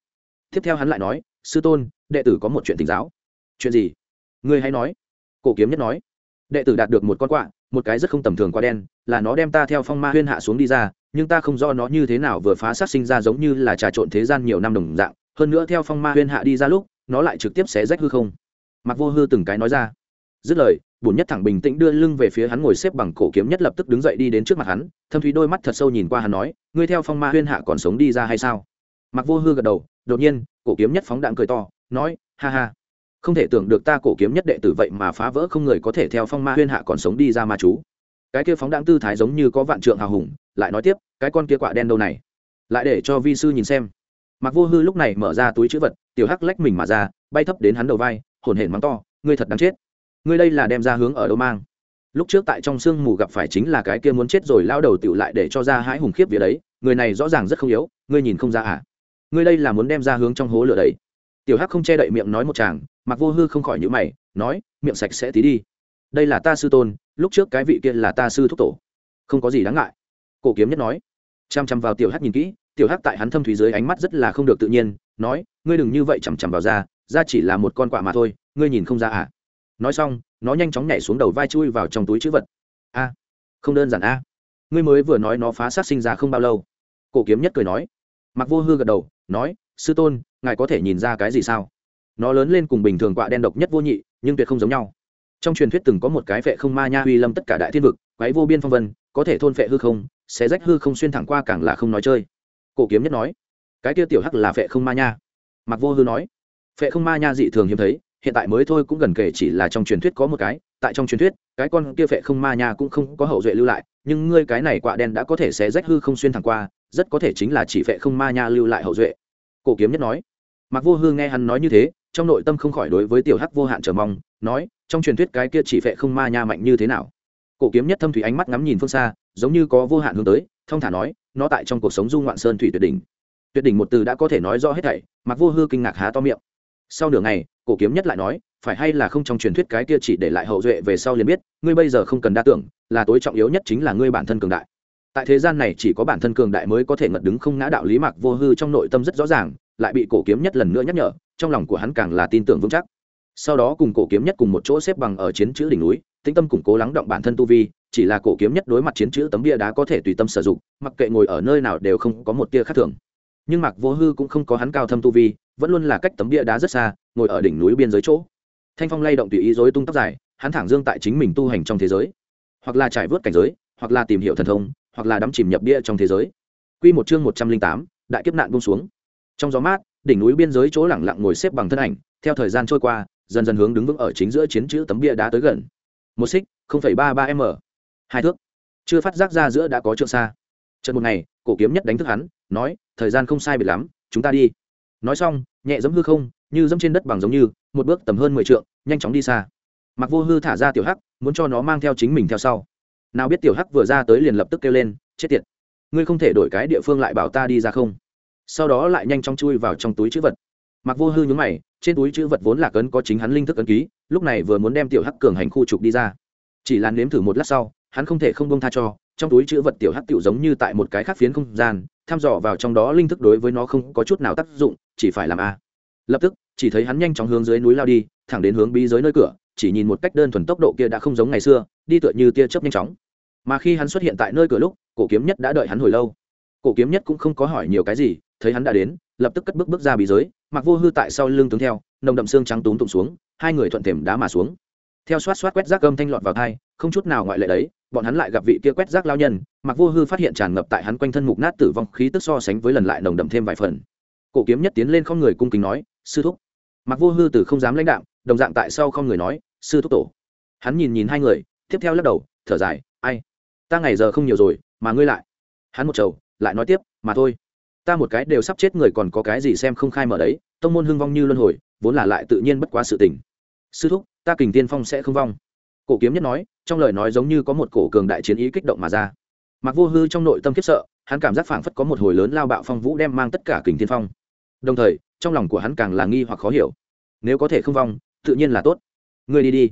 Tiếp theo hắn lại nói, sư tôn, đệ tử có một chuyện tình giáo. Chuyện gì? Ngươi hãy nói. Cổ kiếm nhất nói. Đệ tử đạt được một con quạ một cái rất không tầm thường quá đen, là nó đem ta theo phong ma huyên hạ xuống đi ra, nhưng ta không do nó như thế nào vừa phá sát sinh ra giống như là trà trộn thế gian nhiều năm đồng dạng, hơn nữa theo phong ma huyên hạ đi ra lúc, nó lại trực tiếp xé rách hư không. Mặc vô hư từng cái nói ra. Dứt lời bùn nhất thẳng bình tĩnh đưa lưng về phía hắn ngồi xếp bằng cổ kiếm nhất lập tức đứng dậy đi đến trước mặt hắn, thâm thúy đôi mắt thật sâu nhìn qua hắn nói, ngươi theo phong ma huyên hạ còn sống đi ra hay sao? Mặc vô hư gật đầu, đột nhiên, cổ kiếm nhất phóng đạn cười to, nói, ha ha không thể tưởng được ta cổ kiếm nhất đệ tử vậy mà phá vỡ không người có thể theo phong ma huyên hạ còn sống đi ra ma chú. Cái kia phóng đáng tư thái giống như có vạn trượng hào hùng, lại nói tiếp, cái con kia quạ đen đâu này? Lại để cho vi sư nhìn xem. Mặc vô hư lúc này mở ra túi chữ vật, tiểu hắc lách mình mà ra, bay thấp đến hắn đầu vai, hồn hển mắng to, ngươi thật đáng chết. Ngươi đây là đem ra hướng ở đâu mang? Lúc trước tại trong sương mù gặp phải chính là cái kia muốn chết rồi lao đầu tựu lại để cho ra hãi hùng khiếp vía đấy, người này rõ ràng rất không yếu, ngươi nhìn không ra à? Ngươi đây là muốn đem ra hướng trong hố lửa đấy. Tiểu hắc không che đậy miệng nói một chàng mặc vô hư không khỏi nhữ mày, nói, miệng sạch sẽ tí đi. Đây là ta sư tôn, lúc trước cái vị kia là ta sư thúc tổ. Không có gì đáng ngại. Cổ kiếm nhất nói. Chăm chăm vào tiểu hắc nhìn kỹ, tiểu hắc tại hắn thâm thủy dưới ánh mắt rất là không được tự nhiên, nói, ngươi đừng như vậy chằm chằm vào ra ra chỉ là một con quạ mà thôi, ngươi nhìn không ra à? Nói xong, nó nhanh chóng nhảy xuống đầu vai chui vào trong túi chữ vật. A, không đơn giản a. Ngươi mới vừa nói nó phá sát sinh ra không bao lâu. Cổ kiếm nhất cười nói. Mặc vô hư gật đầu, nói, sư tôn, ngài có thể nhìn ra cái gì sao? Nó lớn lên cùng bình thường quạ đen độc nhất vô nhị, nhưng tuyệt không giống nhau. Trong truyền thuyết từng có một cái vệ không ma nha uy lâm tất cả đại thiên vực, quái vô biên phong vân, có thể thôn vệ hư không sẽ rách hư không xuyên thẳng qua càng là không nói chơi. Cổ kiếm nhất nói, cái kia tiểu hắc là vệ không ma nha. Mặc vô hư nói, vệ không ma nha dị thường hiếm thấy, hiện tại mới thôi cũng gần kể chỉ là trong truyền thuyết có một cái, tại trong truyền thuyết, cái con kia vệ không ma nha cũng không có hậu duệ lưu lại, nhưng ngươi cái này quạ đen đã có thể sẽ rách hư không xuyên thẳng qua, rất có thể chính là chỉ vệ không ma nha lưu lại hậu duệ. Cổ kiếm nhất nói mặc vô hư nghe hắn nói như thế trong nội tâm không khỏi đối với tiểu hắc vô hạn chờ mong, nói, trong truyền thuyết cái kia chỉ vệ không ma nha mạnh như thế nào? Cổ kiếm nhất thâm thủy ánh mắt ngắm nhìn phương xa, giống như có vô hạn hướng tới, thông thả nói, nó tại trong cuộc sống du ngoạn sơn thủy tuyệt đỉnh. Tuyệt đỉnh một từ đã có thể nói rõ hết thảy, mặc vô hư kinh ngạc há to miệng. Sau nửa ngày, cổ kiếm nhất lại nói, phải hay là không trong truyền thuyết cái kia chỉ để lại hậu duệ về sau liền biết, ngươi bây giờ không cần đa tưởng, là tối trọng yếu nhất chính là ngươi bản thân cường đại. Tại thế gian này chỉ có bản thân cường đại mới có thể ngật đứng không ngã đạo lý mạc vô hư trong nội tâm rất rõ ràng, lại bị cổ kiếm nhất lần nữa nhắc nhở trong lòng của hắn càng là tin tưởng vững chắc. Sau đó cùng cổ kiếm nhất cùng một chỗ xếp bằng ở chiến chữ đỉnh núi tĩnh tâm củng cố lắng động bản thân tu vi chỉ là cổ kiếm nhất đối mặt chiến chữ tấm bia đá có thể tùy tâm sử dụng mặc kệ ngồi ở nơi nào đều không có một tia khác thường. Nhưng mạc vô hư cũng không có hắn cao thâm tu vi vẫn luôn là cách tấm bia đá rất xa ngồi ở đỉnh núi biên giới chỗ. Thanh phong lay động tùy ý dối tung tóc dài hắn thẳng dương tại chính mình tu hành trong thế giới. Hoặc là trải vớt cảnh giới hoặc là tìm hiểu thần thông hoặc là đắm chìm nhập bia trong thế giới. Quy một chương một trăm linh tám, đại kiếp nạn buông xuống. Trong gió mát, đỉnh núi biên giới chỗ lẳng lặng ngồi xếp bằng thân ảnh, theo thời gian trôi qua, dần dần hướng đứng vững ở chính giữa chiến chữ tấm bia đá tới gần. Một xích, ba ba m Hai thước. Chưa phát giác ra giữa đã có trượng xa. trận một ngày, cổ kiếm nhất đánh thức hắn, nói, thời gian không sai biệt lắm, chúng ta đi. Nói xong, nhẹ giấm hư không, như dẫm trên đất bằng giống như, một bước tầm hơn mười trượng, nhanh chóng đi xa. Mặc Vô Hư thả ra tiểu hắc, muốn cho nó mang theo chính mình theo sau nào biết tiểu hắc vừa ra tới liền lập tức kêu lên chết tiệt ngươi không thể đổi cái địa phương lại bảo ta đi ra không sau đó lại nhanh chóng chui vào trong túi chữ vật. Mặc vô hư nhúng mày, trên túi chữ vật vốn là cấn có chính hắn linh thức ấn ký, lúc này vừa muốn đem tiểu hắc cường hành khu trục đi ra. Chỉ là nếm thử một lát sau, hắn không thể không bông tha cho, trong túi chữ vật tiểu hắc tiểu giống như tại một cái khác phiến không gian thăm dò vào trong đó linh thức đối với nó không có chút nào tác dụng, chỉ phải làm a. Lập tức, chỉ thấy hắn nhanh chóng hướng dưới núi lao đi, thẳng đến hướng bí giới nơi cửa, chỉ nhìn một cách đơn thuần tốc độ kia đã không giống ngày xưa, đi tựa như tia chớp nhanh chóng. Mà khi hắn xuất hiện tại nơi cửa lúc, cổ kiếm nhất đã đợi hắn hồi lâu. Cổ kiếm nhất cũng không có hỏi nhiều cái gì thấy hắn đã đến lập tức cất bước bước ra bí giới mặc vô hư tại sau lưng tướng theo nồng đậm xương trắng túm tụng xuống hai người thuận thềm đá mà xuống. Theo xoát xoát quét rác âm thanh lọt vào thai không chút nào ngoại lệ đấy bọn hắn lại gặp vị kia quét rác lao nhân mặc vô hư phát hiện tràn ngập tại hắn quanh thân mục nát tử vong khí tức so sánh với lần lại nồng đậm thêm vài phần. Cổ kiếm nhất tiến lên không người cung kính nói sư thúc. Mặc vô hư từ không dám lãnh đạm đồng dạng tại sau không người nói sư thúc tổ. Hắn nhìn nhìn hai người tiếp theo lắc đầu thở dài ai ta ngày giờ không nhiều rồi mà ngươi lại. Hắn một trầu, lại nói tiếp mà thôi ta một cái đều sắp chết người còn có cái gì xem không khai mở đấy, tông môn hưng vong như luân hồi, vốn là lại tự nhiên bất quá sự tình. Sư thúc, ta kình tiên phong sẽ không vong. Cổ kiếm nhất nói, trong lời nói giống như có một cổ cường đại chiến ý kích động mà ra. Mặc vô hư trong nội tâm khiếp sợ, hắn cảm giác phảng phất có một hồi lớn lao bạo phong vũ đem mang tất cả kình tiên phong. Đồng thời, trong lòng của hắn càng là nghi hoặc khó hiểu. Nếu có thể không vong, tự nhiên là tốt. Ngươi đi đi.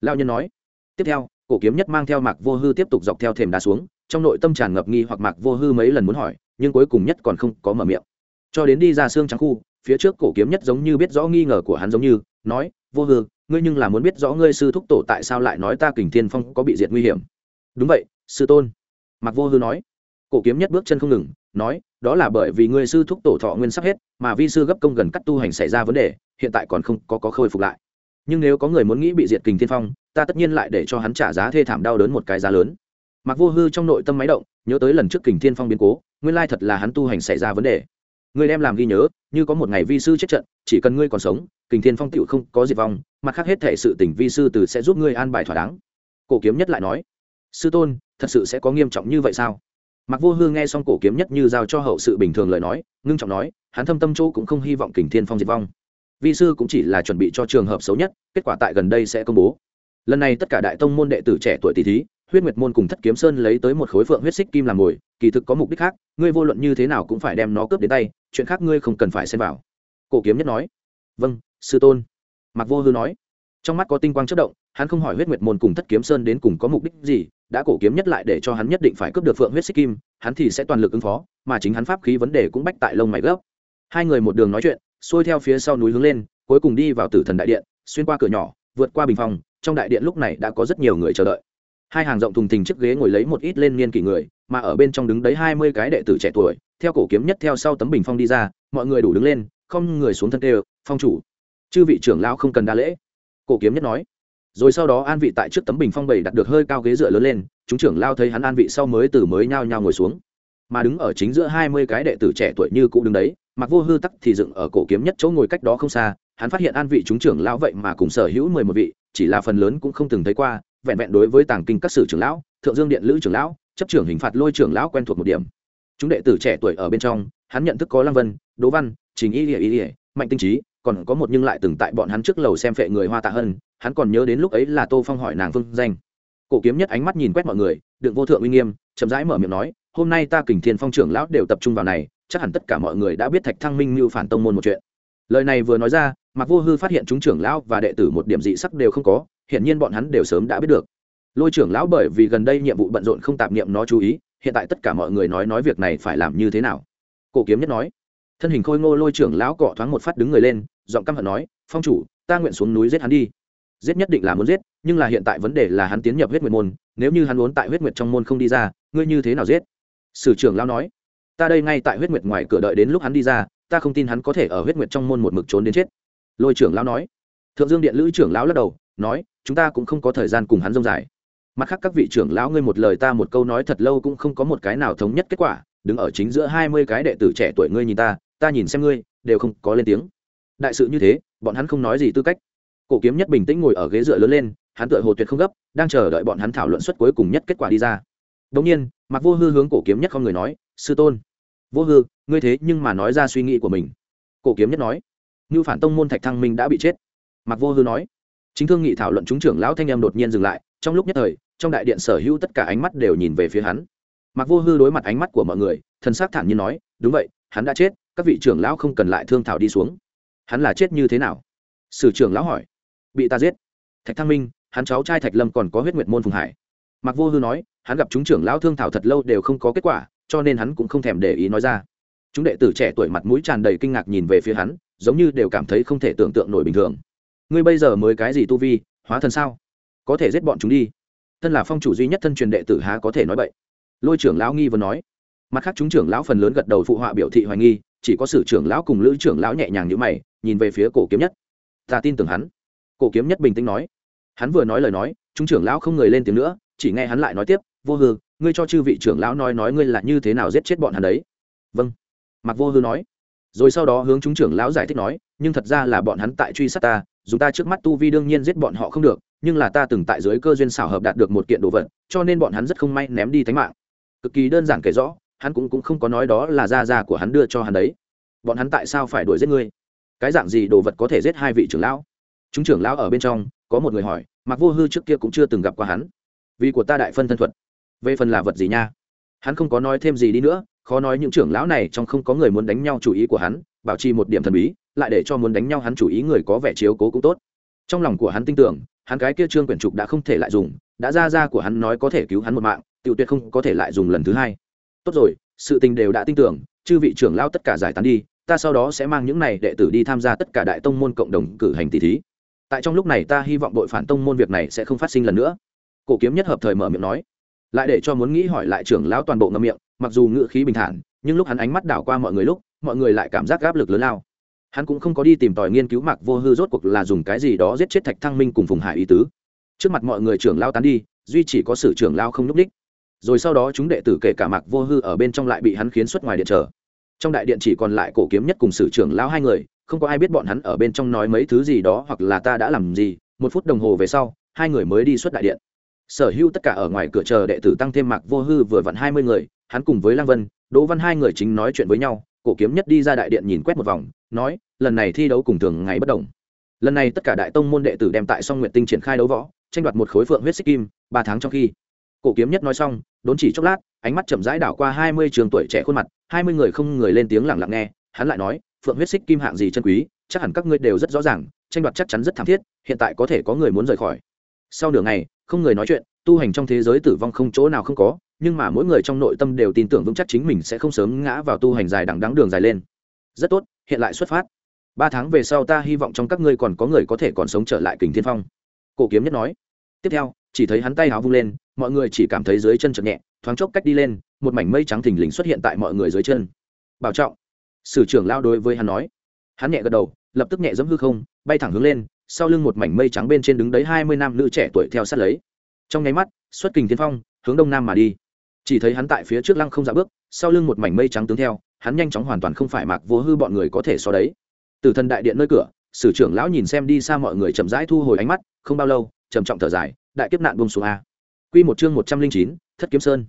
Lao nhân nói. Tiếp theo, cổ kiếm nhất mang theo mạc vô hư tiếp tục dọc theo thềm đá xuống, trong nội tâm tràn ngập nghi hoặc mạc vô hư mấy lần muốn hỏi nhưng cuối cùng nhất còn không có mở miệng. Cho đến đi ra xương trắng khu, phía trước cổ kiếm nhất giống như biết rõ nghi ngờ của hắn giống như, nói, vô hư, ngươi nhưng là muốn biết rõ ngươi sư thúc tổ tại sao lại nói ta kình thiên phong có bị diệt nguy hiểm? Đúng vậy, sư tôn. Mặc vô hư nói. Cổ kiếm nhất bước chân không ngừng, nói, đó là bởi vì ngươi sư thúc tổ thọ nguyên sắp hết, mà vi sư gấp công gần cắt tu hành xảy ra vấn đề, hiện tại còn không có có khôi phục lại. Nhưng nếu có người muốn nghĩ bị diệt kình thiên phong, ta tất nhiên lại để cho hắn trả giá thê thảm đau đớn một cái giá lớn mặc vô hư trong nội tâm máy động, nhớ tới lần trước kình thiên phong biến cố, nguyên lai thật là hắn tu hành xảy ra vấn đề. Ngươi đem làm ghi nhớ, như có một ngày vi sư chết trận, chỉ cần ngươi còn sống, kình thiên phong tựu không có diệt vong, mặt khác hết thể sự tỉnh vi sư từ sẽ giúp ngươi an bài thỏa đáng. Cổ kiếm nhất lại nói, sư tôn, thật sự sẽ có nghiêm trọng như vậy sao? Mặc vô hư nghe xong cổ kiếm nhất như giao cho hậu sự bình thường lời nói, ngưng trọng nói, hắn thâm tâm chỗ cũng không hy vọng kình thiên phong diệt vong. Vi sư cũng chỉ là chuẩn bị cho trường hợp xấu nhất, kết quả tại gần đây sẽ công bố. Lần này tất cả đại tông môn đệ tử trẻ tuổi tỷ thí huyết nguyệt môn cùng thất kiếm sơn lấy tới một khối phượng huyết xích kim làm mồi, kỳ thực có mục đích khác, ngươi vô luận như thế nào cũng phải đem nó cướp đến tay, chuyện khác ngươi không cần phải xem vào. Cổ kiếm nhất nói. Vâng sư tôn. Mặc vô hư nói. Trong mắt có tinh quang chất động, hắn không hỏi huyết nguyệt môn cùng thất kiếm sơn đến cùng có mục đích gì, đã cổ kiếm nhất lại để cho hắn nhất định phải cướp được phượng huyết xích kim, hắn thì sẽ toàn lực ứng phó, mà chính hắn pháp khí vấn đề cũng bách tại lông mày gấp. Hai người một đường nói chuyện, xuôi theo phía sau núi hướng lên, cuối cùng đi vào tử thần đại điện, xuyên qua cửa nhỏ, vượt qua bình phòng, trong đại điện lúc này đã có rất nhiều người chờ đợi hai hàng rộng thùng thình chiếc ghế ngồi lấy một ít lên niên kỷ người, mà ở bên trong đứng đấy hai mươi cái đệ tử trẻ tuổi, theo cổ kiếm nhất theo sau tấm bình phong đi ra, mọi người đủ đứng lên, không người xuống thân tê phong chủ. Chư vị trưởng lão không cần đa lễ. Cổ kiếm nhất nói. Rồi sau đó an vị tại trước tấm bình phong bảy đặt được hơi cao ghế dựa lớn lên, chúng trưởng lao thấy hắn an vị sau mới từ mới nhao nhao ngồi xuống. Mà đứng ở chính giữa hai mươi cái đệ tử trẻ tuổi như cũ đứng đấy, mặc vô hư tắc thì dựng ở cổ kiếm nhất chỗ ngồi cách đó không xa, hắn phát hiện an vị chúng trưởng lão vậy mà cùng sở hữu mười một vị, chỉ là phần lớn cũng không từng thấy qua vẹn vẹn đối với tàng kinh các sử trưởng lão, thượng dương điện lữ trưởng lão, chấp trưởng hình phạt lôi trưởng lão quen thuộc một điểm. Chúng đệ tử trẻ tuổi ở bên trong, hắn nhận thức có lăng vân, đỗ văn, trình y ỉa y ỉa mạnh tinh trí còn có một nhưng lại từng tại bọn hắn trước lầu xem phệ người hoa tạ hơn hắn còn nhớ đến lúc ấy là tô phong hỏi nàng phương danh. Cổ kiếm nhất ánh mắt nhìn quét mọi người đựng vô thượng uy nghiêm, chậm rãi mở miệng nói, hôm nay ta kình thiên phong trưởng lão đều tập trung vào này, chắc hẳn tất cả mọi người đã biết thạch thăng minh mưu phản tông môn một chuyện. Lời này vừa nói ra mặc vô hư phát hiện chúng trưởng lão và đệ tử một điểm dị sắc đều không có hiện nhiên bọn hắn đều sớm đã biết được. Lôi trưởng lão bởi vì gần đây nhiệm vụ bận rộn không tạp niệm nó chú ý, hiện tại tất cả mọi người nói nói việc này phải làm như thế nào? Cổ kiếm nhất nói. Thân hình khôi ngô lôi trưởng lão cọ thoáng một phát đứng người lên, giọng căm hận nói, phong chủ, ta nguyện xuống núi giết hắn đi. Giết nhất định là muốn giết, nhưng là hiện tại vấn đề là hắn tiến nhập huyết nguyệt môn, nếu như hắn muốn tại huyết nguyệt trong môn không đi ra, ngươi như thế nào giết? Sử trưởng lão nói. Ta đây ngay tại huyết nguyệt ngoài cửa đợi đến lúc hắn đi ra, ta không tin hắn có thể ở huyết nguyệt trong môn một mực trốn đến chết. Lôi trưởng lão nói. Thượng dương điện lữ trưởng lão lắc đầu, nói chúng ta cũng không có thời gian cùng hắn rông dài. Mặt khác các vị trưởng lão ngươi một lời ta một câu nói thật lâu cũng không có một cái nào thống nhất kết quả, đứng ở chính giữa hai mươi cái đệ tử trẻ tuổi ngươi nhìn ta ta nhìn xem ngươi, đều không có lên tiếng. Đại sự như thế, bọn hắn không nói gì tư cách. Cổ kiếm nhất bình tĩnh ngồi ở ghế dựa lớn lên, hắn tựa hồ tuyệt không gấp, đang chờ đợi bọn hắn thảo luận suất cuối cùng nhất kết quả đi ra. Đống nhiên mặc vô hư hướng cổ kiếm nhất không người nói, sư tôn. Vô hư, ngươi thế nhưng mà nói ra suy nghĩ của mình. Cổ kiếm nhất nói. Như phản tông môn thạch thăng minh đã bị chết. Mặc vô hư nói chính thương nghị thảo luận chúng trưởng lão thanh em đột nhiên dừng lại, trong lúc nhất thời, trong đại điện sở hữu tất cả ánh mắt đều nhìn về phía hắn. Mặc vô hư đối mặt ánh mắt của mọi người, thần s ắ c thản nhiên nói, đúng vậy, hắn đã chết, các vị trưởng lão không cần lại thương thảo đi xuống. Hắn là chết như thế nào? Sử trưởng lão hỏi. Bị ta giết. Thạch thăng minh, hắn cháu trai thạch lâm còn có huyết nguyệt môn phùng hải. Mặc vô hư nói, hắn gặp chúng trưởng lão thương thảo thật lâu đều không có kết quả, cho nên hắn cũng không thèm để ý nói ra. Chúng đệ tử trẻ tuổi mặt mũi tràn đầy kinh ngạc nhìn về phía hắn, giống như đều cảm thấy không thể tưởng tượng nổi bình thường ngươi bây giờ mới cái gì tu vi, hóa thần sao? Có thể giết bọn chúng đi. Thân là phong chủ duy nhất thân truyền đệ tử há có thể nói vậy lôi trưởng lão nghi vấn nói. Mặt khác chúng trưởng lão phần lớn gật đầu phụ họa biểu thị hoài nghi, chỉ có sử trưởng lão cùng lữ trưởng lão nhẹ nhàng như mày, nhìn về phía cổ kiếm nhất. Ta tin tưởng hắn. Cổ kiếm nhất bình tĩnh nói. Hắn vừa nói lời nói, chúng trưởng lão không người lên tiếng nữa, chỉ nghe hắn lại nói tiếp, vô hư, ngươi cho chư vị trưởng lão nói nói ngươi là như thế nào giết chết bọn hắn đấy? Vâng. Mặc vô hư nói rồi sau đó hướng chúng trưởng lão giải thích nói nhưng thật ra là bọn hắn tại truy sát ta dùng ta trước mắt tu vi đương nhiên giết bọn họ không được nhưng là ta từng tại dưới cơ duyên xảo hợp đạt được một kiện đồ vật cho nên bọn hắn rất không may ném đi tánh mạng. Cực kỳ đơn giản kể rõ hắn cũng, cũng không có nói đó là gia gia của hắn đưa cho hắn đấy. Bọn hắn tại sao phải đuổi giết ngươi? Cái dạng gì đồ vật có thể giết hai vị trưởng lão? Chúng trưởng lão ở bên trong có một người hỏi mặc vô hư trước kia cũng chưa từng gặp qua hắn. Vì của ta đại phân thân thuật về phần là vật gì nha? Hắn không có nói thêm gì đi nữa khó nói những trưởng lão này trong không có người muốn đánh nhau chủ ý của hắn, bảo trì một điểm thần bí, lại để cho muốn đánh nhau hắn chủ ý người có vẻ chiếu cố cũng tốt. Trong lòng của hắn tin tưởng, hắn cái kia trương quyển trục đã không thể lại dùng, đã ra ra của hắn nói có thể cứu hắn một mạng, tiểu tuyệt không có thể lại dùng lần thứ hai. Tốt rồi, sự tình đều đã tin tưởng, chư vị trưởng lao tất cả giải tán đi, ta sau đó sẽ mang những này đệ tử đi tham gia tất cả đại tông môn cộng đồng cử hành tỷ thí. Tại trong lúc này ta hy vọng đội phản tông môn việc này sẽ không phát sinh lần nữa. Cổ kiếm nhất hợp thời mở miệng nói lại để cho muốn nghĩ hỏi lại trưởng lão toàn bộ ngậm miệng, mặc dù ngựa khí bình thản, nhưng lúc hắn ánh mắt đảo qua mọi người lúc, mọi người lại cảm giác áp lực lớn lao. Hắn cũng không có đi tìm tòi nghiên cứu mạc vô hư rốt cuộc là dùng cái gì đó giết chết thạch thăng minh cùng phùng hải ý tứ. Trước mặt mọi người trưởng lao tán đi, duy chỉ có sự trưởng lao không nhúc đích. Rồi sau đó chúng đệ tử kể cả mạc vô hư ở bên trong lại bị hắn khiến xuất ngoài điện trở. Trong đại điện chỉ còn lại cổ kiếm nhất cùng sử trưởng lao hai người, không có ai biết bọn hắn ở bên trong nói mấy thứ gì đó hoặc là ta đã làm gì. Một phút đồng hồ về sau, hai người mới đi xuất đại điện sở hữu tất cả ở ngoài cửa chờ đệ tử tăng thêm mạc vô hư vừa vặn hai mươi người, hắn cùng với lăng vân, đỗ văn hai người chính nói chuyện với nhau, cổ kiếm nhất đi ra đại điện nhìn quét một vòng, nói, lần này thi đấu cùng thường ngày bất đồng. Lần này tất cả đại tông môn đệ tử đem tại song nguyện tinh triển khai đấu võ, tranh đoạt một khối phượng huyết xích kim, ba tháng trong khi. Cổ kiếm nhất nói xong, đốn chỉ chốc lát, ánh mắt chậm rãi đảo qua hai mươi trường tuổi trẻ khuôn mặt, hai mươi người không người lên tiếng lặng lặng nghe, hắn lại nói, phượng huyết xích kim hạng gì chân quý, chắc hẳn các ngươi đều rất rõ ràng, tranh đoạt chắc chắn rất thảm thiết, hiện tại có thể có người muốn rời khỏi. Sau nửa ngày không người nói chuyện, tu hành trong thế giới tử vong không chỗ nào không có, nhưng mà mỗi người trong nội tâm đều tin tưởng vững chắc chính mình sẽ không sớm ngã vào tu hành dài đằng đắng đường dài lên. Rất tốt, hiện lại xuất phát. Ba tháng về sau ta hy vọng trong các ngươi còn có người có thể còn sống trở lại kình thiên phong. Cổ kiếm nhất nói. Tiếp theo, chỉ thấy hắn tay háo vung lên, mọi người chỉ cảm thấy dưới chân chợt nhẹ, thoáng chốc cách đi lên, một mảnh mây trắng thình lình xuất hiện tại mọi người dưới chân. Bảo trọng. Sử trưởng lao đối với hắn nói. Hắn nhẹ gật đầu, lập tức nhẹ dẫm hư không, bay thẳng hướng lên sau lưng một mảnh mây trắng bên trên đứng đấy hai mươi nam nữ trẻ tuổi theo sát lấy. Trong nháy mắt, xuất kình tiên phong, hướng đông nam mà đi. Chỉ thấy hắn tại phía trước lăng không dạ bước, sau lưng một mảnh mây trắng tướng theo, hắn nhanh chóng hoàn toàn không phải mạc vô hư bọn người có thể so đấy. Từ thân đại điện nơi cửa, sử trưởng lão nhìn xem đi xa mọi người chậm rãi thu hồi ánh mắt, không bao lâu, trầm trọng thở dài, đại kiếp nạn bông xuống a. Quy một chương một trăm linh chín, thất kiếm sơn.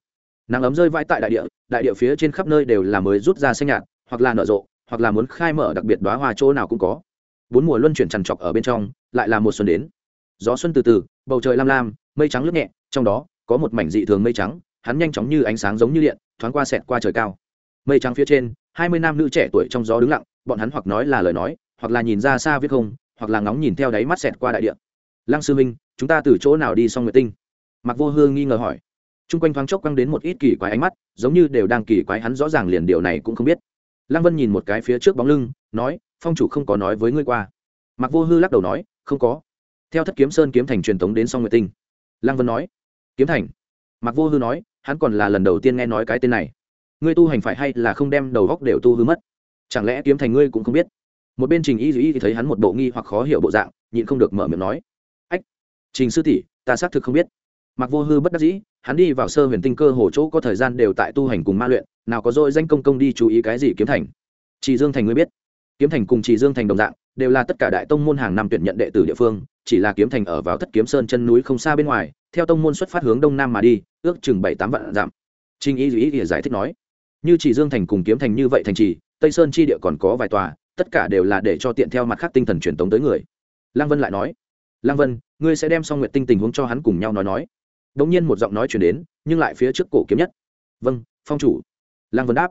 Nắng ấm rơi vãi tại đại địa đại địa phía trên khắp nơi đều là mới rút ra xanh nhạt, hoặc là nở rộ, hoặc là muốn khai mở đặc biệt đóa hoa chỗ nào cũng có bốn mùa luân chuyển trằn trọc ở bên trong, lại là một xuân đến. Gió xuân từ từ, bầu trời lam lam, mây trắng lướt nhẹ, trong đó có một mảnh dị thường mây trắng, hắn nhanh chóng như ánh sáng giống như điện, thoáng qua sẹt qua trời cao. Mây trắng phía trên, hai mươi nam nữ trẻ tuổi trong gió đứng lặng, bọn hắn hoặc nói là lời nói, hoặc là nhìn ra xa viết không, hoặc là ngóng nhìn theo đáy mắt sẹt qua đại địa. Lăng sư minh chúng ta từ chỗ nào đi xong nguyệt tinh? Mặc vô hương nghi ngờ hỏi. Chung quanh thoáng chốc quăng đến một ít kỳ quái ánh mắt, giống như đều đang kỳ quái, hắn rõ ràng liền điều này cũng không biết. Lăng vân nhìn một cái phía trước bóng lưng, nói phong chủ không có nói với ngươi qua. Mặc vô hư lắc đầu nói, không có. Theo thất kiếm sơn kiếm thành truyền tống đến song nguyệt tinh. Lăng vân nói, kiếm thành. Mặc vô hư nói, hắn còn là lần đầu tiên nghe nói cái tên này. Ngươi tu hành phải hay là không đem đầu góc đều tu hư mất? Chẳng lẽ kiếm thành ngươi cũng không biết? Một bên trình y dù y thì thấy hắn một bộ nghi hoặc khó hiểu bộ dạng, nhịn không được mở miệng nói, ách, trình sư tỷ, ta xác thực không biết. Mặc vô hư bất đắc dĩ, hắn đi vào sơ huyền tinh cơ hồ chỗ có thời gian đều tại tu hành cùng ma luyện, nào có dội danh công công đi chú ý cái gì kiếm thành. Chị dương thành ngươi biết kiếm thành cùng Chỉ dương thành đồng dạng, đều là tất cả đại tông môn hàng năm tuyển nhận đệ tử địa phương, chỉ là kiếm thành ở vào thất kiếm sơn chân núi không xa bên ngoài, theo tông môn xuất phát hướng đông nam mà đi, ước chừng bảy tám vạn dặm. Trình y ý ý giải thích nói, như chỉ dương thành cùng kiếm thành như vậy thành trì, tây sơn chi địa còn có vài tòa, tất cả đều là để cho tiện theo mặt khác tinh thần truyền tống tới người. Lăng vân lại nói, lăng vân, ngươi sẽ đem xong nguyện tinh tình huống cho hắn cùng nhau nói nói. Đ ỗ n g nhiên một giọng nói chuyển đến, nhưng lại phía trước cổ kiếm nhất. Vâng phong chủ. Lăng vân đáp.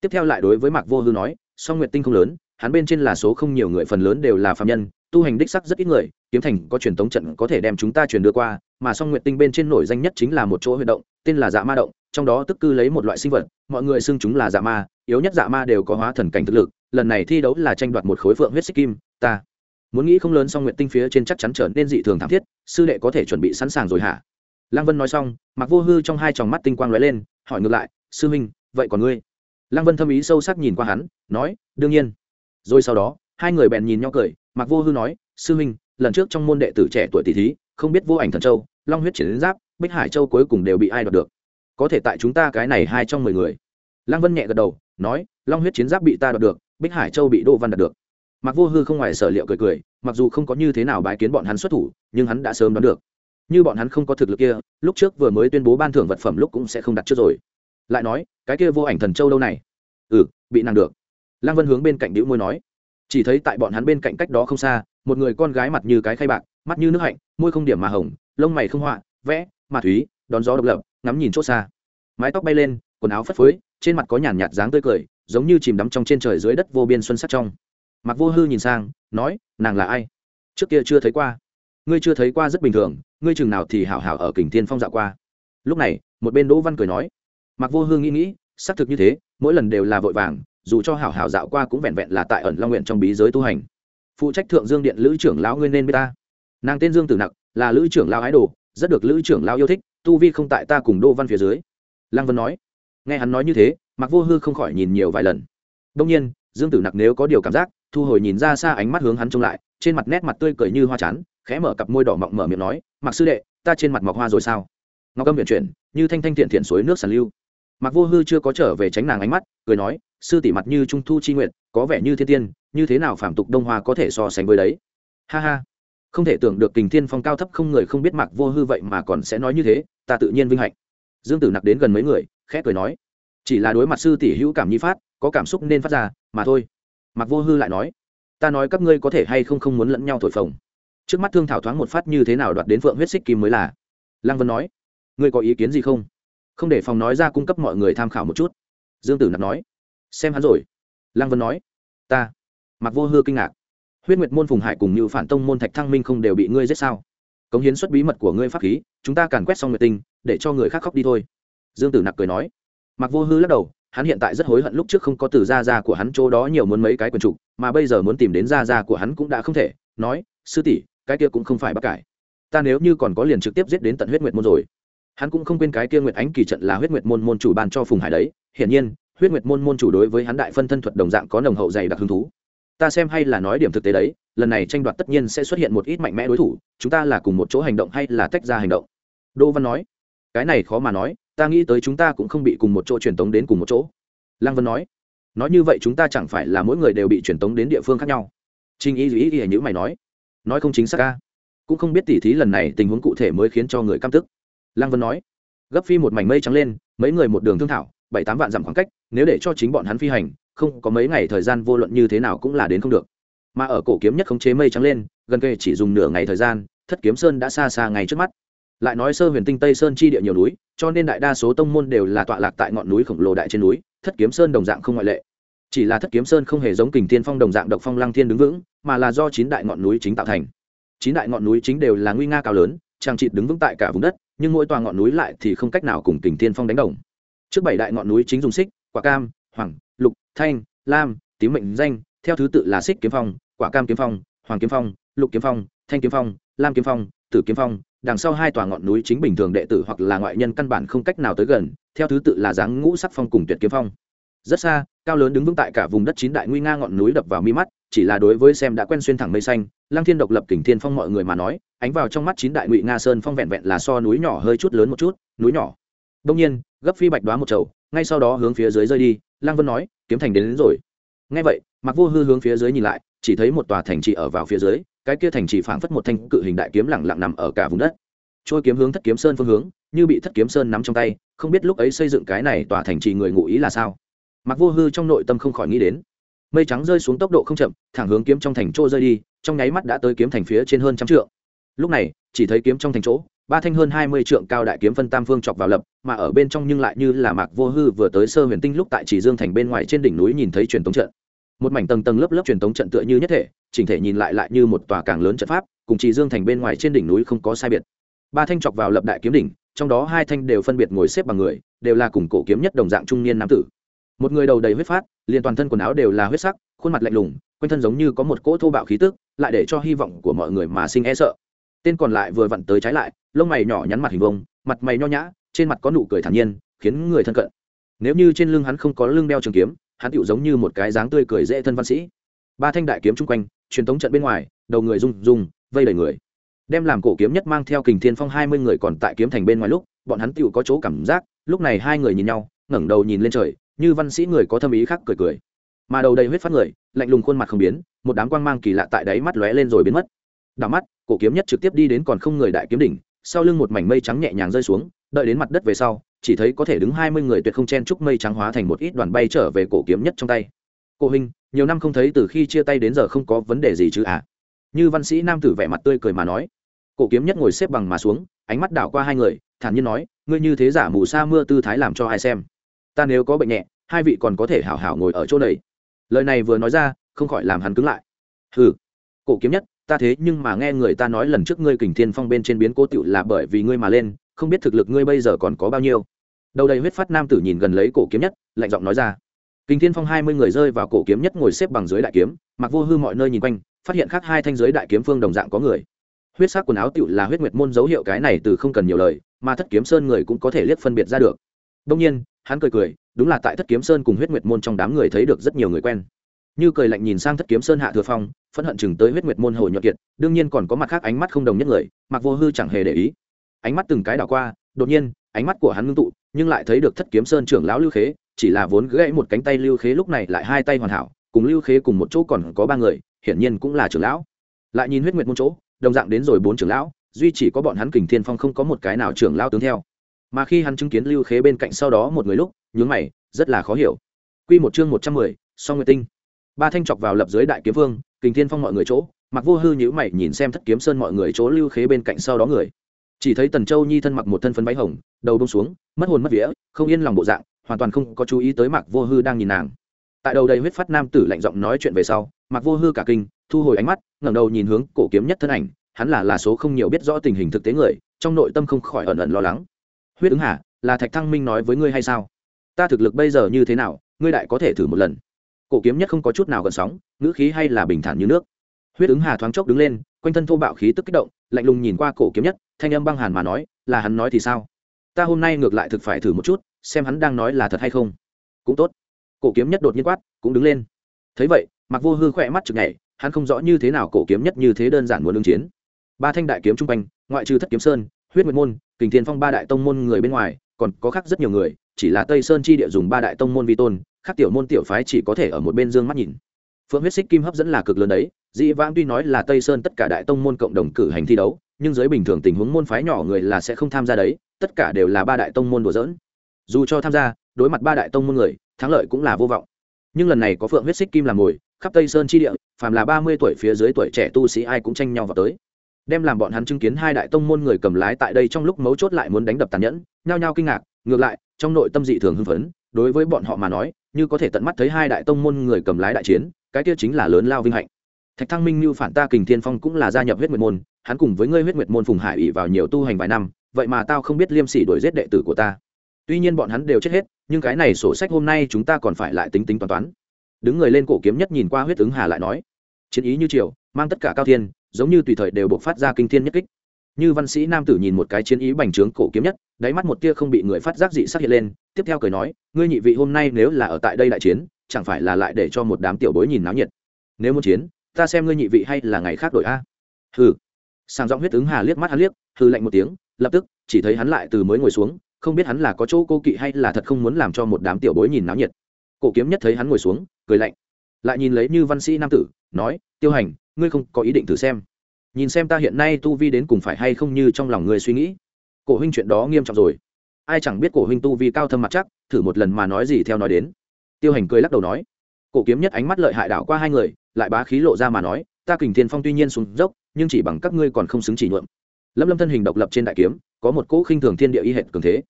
Tiếp theo lại đối với mạc vô hư nói song nguyện tinh không lớn hắn bên trên là số không nhiều người, phần lớn đều là phạm nhân, tu hành đích sắc rất ít người, kiếm thành có truyền thống trận có thể đem chúng ta truyền đưa qua, mà song nguyện tinh bên trên nổi danh nhất chính là một chỗ huy động, tên là dạ ma động, trong đó tức cư lấy một loại sinh vật, mọi người xưng chúng là dạ ma, yếu nhất dạ ma đều có hóa thần cảnh thực lực, lần này thi đấu là tranh đoạt một khối phượng huyết xích kim, ta muốn nghĩ không lớn song nguyện tinh phía trên chắc chắn trở nên dị thường thảm thiết, sư đệ có thể chuẩn bị sẵn sàng rồi hả? Lăng vân nói xong, mặc vô hư trong hai tròng mắt tinh quang lóe lên, hỏi ngược lại, sư huynh, vậy còn ngươi? Lăng vân thâm ý sâu sắc nhìn qua hắn, nói, đương nhiên rồi sau đó, hai người bèn nhìn nhau cười mặc vô hư nói, sư huynh, lần trước trong môn đệ tử trẻ tuổi tỷ thí, không biết vô ảnh thần châu, long huyết triển giáp, bích hải châu cuối cùng đều bị ai đoạt được? Có thể tại chúng ta cái này hai trong mười người. Lăng vân nhẹ gật đầu, nói, long huyết chiến giáp bị ta đoạt được, bích hải châu bị đỗ văn đoạt được. Mặc vô hư không ngoài sở liệu cười cười, mặc dù không có như thế nào bái kiến bọn hắn xuất thủ, nhưng hắn đã sớm đoán được. Như bọn hắn không có thực lực kia, lúc trước vừa mới tuyên bố ban thưởng vật phẩm lúc cũng sẽ không đặt trước rồi. Lại nói, cái kia vô ảnh thần châu đâu này? Ừ bị nàng được lăng vân hướng bên cạnh đĩu môi nói, chỉ thấy tại bọn hắn bên cạnh cách đó không xa, một người con gái mặt như cái khay bạc, mắt như nước hạnh, môi không điểm mà hồng, lông mày không họa, vẽ, mà thúy, đón gió độc lập, ngắm nhìn c h ỗ xa. Mái tóc bay lên, quần áo phất phới, trên mặt có nhàn nhạt dáng tươi cười, giống như chìm đắm trong trên trời dưới đất vô biên xuân sắc trong. Mặc vô hư nhìn sang, nói, nàng là ai? Trước kia chưa thấy qua. Ngươi chưa thấy qua rất bình thường, ngươi chừng nào thì hảo hảo ở kình thiên phong dạo qua. Lúc này, một bên đỗ văn cười nói. Mặc vô hư nghĩ nghĩ, xác thực như thế, mỗi lần đều là vội vàng dù cho hảo hảo dạo qua cũng vẹn vẹn là tại ẩn long nguyện trong bí giới tu hành. Phụ trách thượng dương điện lữ trưởng lão ngươi nên biết ta. Nàng tên dương tử nặc, là lữ trưởng lão ái đồ, rất được lữ trưởng lão yêu thích, tu vi không tại ta cùng đô văn phía dưới. Lăng vân nói. Nghe hắn nói như thế mặc vô hư không khỏi nhìn nhiều vài lần. Đông nhiên, dương tử nặc nếu có điều cảm giác, thu hồi nhìn ra xa ánh mắt hướng hắn trông lại, trên mặt nét mặt tươi cười như hoa chán, khẽ mở cặp môi đỏ mọng mở miệng nói mặc sư đệ, ta trên mặt mọc hoa rồi sao? Ngọc âm viện chuyển, như thanh thanh thiện thiện suối nước sàn lưu. Mặc vô hư chưa có trở về tránh nàng ánh mắt, cười nói sư tỷ mặt như trung thu chi nguyện có vẻ như thiên tiên, như thế nào phạm tục đông hoa có thể so sánh với đấy? Ha ha. Không thể tưởng được kình thiên phong cao thấp không người không biết mặc vô hư vậy mà còn sẽ nói như thế, ta tự nhiên vinh hạnh. Dương tử nặc đến gần mấy người, khẽ cười nói, chỉ là đối mặt sư tỷ hữu cảm nhi phát, có cảm xúc nên phát ra, mà thôi. Mặc vô hư lại nói, ta nói các ngươi có thể hay không không muốn lẫn nhau thổi phồng. Trước mắt thương thảo thoáng một phát như thế nào đoạt đến phượng huyết xích kim mới là. Lăng vân nói, ngươi có ý kiến gì không? Không để phòng nói ra cung cấp mọi người tham khảo một chút. Dương tử nặc nói xem hắn rồi. Lăng vân nói. Ta. Mặc vô hư kinh ngạc. Huyết nguyệt môn phùng hải cùng như phản tông môn thạch thăng minh không đều bị ngươi giết sao? Cống hiến xuất bí mật của ngươi pháp khí, chúng ta càn quét xong nguyệt tinh, để cho người khác khóc đi thôi. Dương tử nặc cười nói. Mặc vô hư lắc đầu, hắn hiện tại rất hối hận lúc trước không có từ gia gia của hắn chỗ đó nhiều muốn mấy cái quần trục, mà bây giờ muốn tìm đến gia gia của hắn cũng đã không thể. Nói, sư tỷ, cái kia cũng không phải bác cải. Ta nếu như còn có liền trực tiếp giết đến tận huyết nguyệt môn rồi. Hắn cũng không quên cái kia nguyệt ánh kỳ trận là huyết nguyệt môn môn chủ ban cho phùng hải đấy. Hiển nhiên huyết nguyệt môn môn chủ đối với hắn đại phân thân thuật đồng dạng có nồng hậu dày đặc hứng thú. Ta xem hay là nói điểm thực tế đấy, lần này tranh đoạt tất nhiên sẽ xuất hiện một ít mạnh mẽ đối thủ, chúng ta là cùng một chỗ hành động hay là tách ra hành động? Đỗ văn nói. Cái này khó mà nói, ta nghĩ tới chúng ta cũng không bị cùng một chỗ truyền tống đến cùng một chỗ. Lăng vân nói. Nói như vậy chúng ta chẳng phải là mỗi người đều bị truyền tống đến địa phương khác nhau. Trinh y ý ý như mày nói. Nói không chính xác ca cũng không biết tỉ thí lần này tình huống cụ thể mới khiến cho người căm tức. Lăng vân nói. Gấp phi một mảnh mây trắng lên, mấy người một đường thương thảo bảy tám vạn dặm khoảng cách, nếu để cho chính bọn hắn phi hành, không có mấy ngày thời gian vô luận như thế nào cũng là đến không được. Mà ở cổ kiếm nhất khống chế mây trắng lên, gần kề chỉ dùng nửa ngày thời gian, thất kiếm sơn đã xa xa ngay trước mắt. Lại nói sơ huyền tinh tây sơn chi địa nhiều núi, cho nên đại đa số tông môn đều là tọa lạc tại ngọn núi khổng lồ đại trên núi, thất kiếm sơn đồng dạng không ngoại lệ. Chỉ là thất kiếm sơn không hề giống kình thiên phong đồng dạng độc phong lăng thiên đứng vững, mà là do chín đại ngọn núi chính tạo thành. Chín đại ngọn núi chính đều là nguy nga cao lớn trang trị đứng vững tại cả vùng đất, nhưng mỗi tòa ngọn núi lại thì không cách nào cùng kình thiên phong đánh đồng trước bảy đại ngọn núi chính dùng xích, quả cam, hoàng, lục, thanh, lam, tím mệnh danh, theo thứ tự là xích kiếm phong, quả cam kiếm phong, hoàng kiếm phong, lục kiếm phong, thanh kiếm phong, lam kiếm phong, tử kiếm phong. Đằng sau hai tòa ngọn núi chính bình thường đệ tử hoặc là ngoại nhân căn bản không cách nào tới gần, theo thứ tự là dáng ngũ sắc phong cùng tuyệt kiếm phong. Rất xa, cao lớn đứng vững tại cả vùng đất chín đại nguy nga ngọn núi đập vào mi mắt, chỉ là đối với xem đã quen xuyên thẳng mây xanh lang thiên độc lập kình thiên phong mọi người mà nói, ánh vào trong mắt chín đại ngụy nga sơn phong vẹn vẹn là so núi nhỏ hơi chút lớn một chút, núi nhỏ. Đông nhiên gấp phi bạch đoá một chậu ngay sau đó hướng phía dưới rơi đi lăng vân nói kiếm thành đến, đến rồi. Ngay vậy mặc vô hư hướng phía dưới nhìn lại chỉ thấy một tòa thành trì ở vào phía dưới cái kia thành trì phảng phất một thanh cự hình đại kiếm lẳng lặng nằm ở cả vùng đất. Trôi kiếm hướng thất kiếm sơn phương hướng như bị thất kiếm sơn nắm trong tay không biết lúc ấy xây dựng cái này tòa thành trì người ngụ ý là sao. Mặc vô hư trong nội tâm không khỏi nghĩ đến. Mây trắng rơi xuống tốc độ không chậm thẳng hướng kiếm trong thành chỗ rơi đi trong nháy mắt đã tới kiếm thành phía trên hơn trăm trượng. Lúc này chỉ thấy kiếm trong thành chỗ ba thanh hơn hai mươi trượng cao đại kiếm phân tam phương chọc vào lập, mà ở bên trong nhưng lại như là mạc vô hư vừa tới sơ huyền tinh lúc tại chỉ dương thành bên ngoài trên đỉnh núi nhìn thấy truyền tống trận. Một mảnh tầng tầng lớp lớp truyền tống trận tựa như nhất thể, chỉnh thể nhìn lại lại như một tòa càng lớn trận pháp, cùng chỉ dương thành bên ngoài trên đỉnh núi không có sai biệt. Ba thanh chọc vào lập đại kiếm đỉnh, trong đó hai thanh đều phân biệt ngồi xếp bằng người, đều là cùng cổ kiếm nhất đồng dạng trung niên nam tử. Một người đầu đầy huyết phát, liền toàn thân quần áo đều là huyết sắc, khuôn mặt lạnh lùng, quanh thân giống như có một cỗ thô bạo khí tức, lại để cho hy vọng của mọi người mà sinh e sợ. Tên còn lại vừa vặn tới trái lại lông mày nhỏ nhắn mặt hình vông mặt mày nho nhã, trên mặt có nụ cười thản nhiên, khiến người thân cận. Nếu như trên lưng hắn không có lưng đeo trường kiếm, hắn tựu giống như một cái dáng tươi cười dễ thân văn sĩ. Ba thanh đại kiếm chung quanh, truyền thống trận bên ngoài, đầu người rung rung, vây đầy người. Đem làm cổ kiếm nhất mang theo kình thiên phong hai mươi người còn tại kiếm thành bên ngoài lúc, bọn hắn tựu có chỗ cảm giác, lúc này hai người nhìn nhau, ngẩng đầu nhìn lên trời, như văn sĩ người có thâm ý khác cười cười. Mà đầu đầy huyết phát người, lạnh lùng khuôn mặt không biến, một đám quang mang kỳ lạ tại đáy mắt lóe lên rồi biến mất. Đảo mắt, cổ kiếm nhất trực tiếp đi đến còn không người đại kiếm đỉnh sau lưng một mảnh mây trắng nhẹ nhàng rơi xuống, đợi đến mặt đất về sau, chỉ thấy có thể đứng hai mươi người tuyệt không chen chúc mây trắng hóa thành một ít đoàn bay trở về cổ kiếm nhất trong tay. Cổ hình, nhiều năm không thấy từ khi chia tay đến giờ không có vấn đề gì chứ à? Như văn sĩ nam tử vẻ mặt tươi cười mà nói. Cổ kiếm nhất ngồi xếp bằng mà xuống, ánh mắt đảo qua hai người, thản nhiên nói, ngươi như thế giả mù sa mưa tư thái làm cho ai xem? Ta nếu có bệnh nhẹ, hai vị còn có thể hảo hảo ngồi ở chỗ này. Lời này vừa nói ra, không khỏi làm hắn cứng lại. Hừ. Cổ kiếm nhất ta thế nhưng mà nghe người ta nói lần trước ngươi kình thiên phong bên trên biến cố tựu là bởi vì ngươi mà lên, không biết thực lực ngươi bây giờ còn có bao nhiêu. Đầu đầy huyết phát nam tử nhìn gần lấy cổ kiếm nhất, lạnh giọng nói ra. Kình thiên phong hai mươi người rơi vào cổ kiếm nhất ngồi xếp bằng dưới đại kiếm, mặc vô hư mọi nơi nhìn quanh, phát hiện khác hai thanh giới đại kiếm phương đồng dạng có người. Huyết sắc quần áo tựu là huyết nguyệt môn dấu hiệu cái này từ không cần nhiều lời, mà thất kiếm sơn người cũng có thể liếc phân biệt ra được. Đông nhiên, hắn cười cười, đúng là tại thất kiếm sơn cùng huyết nguyệt môn trong đám người thấy được rất nhiều người quen như cười lạnh nhìn sang thất kiếm sơn hạ thừa phong, phẫn hận chừng tới huyết nguyệt môn hồ nhuận kiệt, đương nhiên còn có mặt khác ánh mắt không đồng nhất người, mặc vô hư chẳng hề để ý. Ánh mắt từng cái đảo qua, đột nhiên, ánh mắt của hắn ngưng tụ, nhưng lại thấy được thất kiếm sơn trưởng lão lưu khế, chỉ là vốn gãy một cánh tay lưu khế lúc này lại hai tay hoàn hảo, cùng lưu khế cùng một chỗ còn có ba người, hiển nhiên cũng là trưởng lão. Lại nhìn huyết nguyệt môn chỗ, đồng dạng đến rồi bốn trưởng lão, duy chỉ có bọn hắn kình thiên phong không có một cái nào trưởng lão tướng theo. Mà khi hắn chứng kiến lưu khế bên cạnh sau đó một người lúc, nhướng mày, rất là khó hiểu. Quy một chương một trăm mười, song nguyệt tinh ba thanh chọc vào lập dưới đại kiếm vương, kình thiên phong mọi người chỗ mặc vô hư nhữ mày nhìn xem thất kiếm sơn mọi người chỗ lưu khế bên cạnh sau đó người. Chỉ thấy tần châu nhi thân mặc một thân phấn váy hồng, đầu bông xuống, mất hồn mất vía, không yên lòng bộ dạng, hoàn toàn không có chú ý tới mặc vô hư đang nhìn nàng. Tại đầu đầy huyết phát nam tử lạnh giọng nói chuyện về sau mặc vô hư cả kinh, thu hồi ánh mắt, ngẩng đầu nhìn hướng cổ kiếm nhất thân ảnh, hắn là là số không nhiều biết rõ tình hình thực tế người, trong nội tâm không khỏi ẩn ẩn lo lắng. Huyết ứng hà là thạch thăng minh nói với ngươi hay sao? Ta thực lực bây giờ như thế nào? Ngươi đại có thể thử một lần cổ kiếm nhất không có chút nào gần sóng, ngữ khí hay là bình thản như nước. Huyết ứng hà thoáng chốc đứng lên, quanh thân thô bạo khí tức kích động, lạnh lùng nhìn qua cổ kiếm nhất, thanh âm băng hàn mà nói, là hắn nói thì sao? Ta hôm nay ngược lại thực phải thử một chút, xem hắn đang nói là thật hay không. Cũng tốt. Cổ kiếm nhất đột nhiên quát, cũng đứng lên. Thấy vậy mặc vô hư khỏe mắt chực nhảy, hắn không rõ như thế nào cổ kiếm nhất như thế đơn giản muốn đương chiến. Ba thanh đại kiếm trung quanh, ngoại trừ thất kiếm sơn, huyết nguyệt môn, kình thiên phong ba đại tông môn người bên ngoài, còn có khác rất nhiều người, chỉ là tây sơn chi địa dùng ba đại tông môn vi tôn khác tiểu môn tiểu phái chỉ có thể ở một bên dương mắt nhìn. Phượng huyết xích kim hấp dẫn là cực lớn đấy, dĩ vãng tuy nói là tây sơn tất cả đại tông môn cộng đồng cử hành thi đấu, nhưng dưới bình thường tình huống môn phái nhỏ người là sẽ không tham gia đấy, tất cả đều là ba đại tông môn đùa dỡn dù cho tham gia, đối mặt ba đại tông môn người, thắng lợi cũng là vô vọng. Nhưng lần này có phượng huyết xích kim làm ngồi khắp tây sơn chi địa, phàm là ba mươi tuổi phía dưới tuổi trẻ tu sĩ ai cũng tranh nhau vào tới. Đem làm bọn hắn chứng kiến hai đại tông môn người cầm lái tại đây trong lúc mấu chốt lại muốn đánh đập tàn nhẫn, nhao nhao kinh ngạc, ngược lại, trong nội tâm dị thường hưng phấn, đối với bọn họ mà nói như có thể tận mắt thấy hai đại tông môn người cầm lái đại chiến, cái kia chính là lớn lao vinh hạnh. Thạch thăng minh như phản ta kình thiên phong cũng là gia nhập huyết nguyệt môn, hắn cùng với ngươi huyết nguyệt môn phùng hải ỉ vào nhiều tu hành vài năm, vậy mà tao không biết liêm sỉ đuổi giết đệ tử của ta. Tuy nhiên bọn hắn đều chết hết, nhưng cái này sổ sách hôm nay chúng ta còn phải lại tính tính toán toán. Đứng người lên cổ kiếm nhất nhìn qua huyết ứng hà lại nói, chiến ý như triều, mang tất cả cao thiên, giống như tùy thời đều buộc phát ra kinh thiên nhất kích như văn sĩ nam tử nhìn một cái chiến ý bành trướng cổ kiếm nhất, đáy mắt một tia không bị người phát giác dị sắc hiện lên, tiếp theo cười nói, ngươi nhị vị hôm nay nếu là ở tại đây đại chiến, chẳng phải là lại để cho một đám tiểu bối nhìn náo nhiệt. Nếu muốn chiến, ta xem ngươi nhị vị hay là ngày khác đổi a. Hừ. Sàng giọng huyết ứng hà liếc mắt hắn liếc, hừ lạnh một tiếng, lập tức, chỉ thấy hắn lại từ mới ngồi xuống, không biết hắn là có chỗ cô kỵ hay là thật không muốn làm cho một đám tiểu bối nhìn náo nhiệt. Cổ kiếm nhất thấy hắn ngồi xuống, cười lạnh, lại nhìn lấy như văn sĩ nam tử, nói, tiêu hành, ngươi không có ý định thử xem nhìn xem ta hiện nay tu vi đến cùng phải hay không như trong lòng ngươi suy nghĩ. Cổ huynh chuyện đó nghiêm trọng rồi. Ai chẳng biết cổ huynh tu vi cao thâm mặt chắc, thử một lần mà nói gì theo nói đến. Tiêu hành cười lắc đầu nói, cổ kiếm nhất ánh mắt lợi hại đảo qua hai người, lại bá khí lộ ra mà nói, ta kình thiên phong tuy nhiên xuống dốc, nhưng chỉ bằng các ngươi còn không xứng chỉ nhuộm. Lâm lâm thân hình độc lập trên đại kiếm, có một cỗ khinh thường thiên địa y hệt cường thế.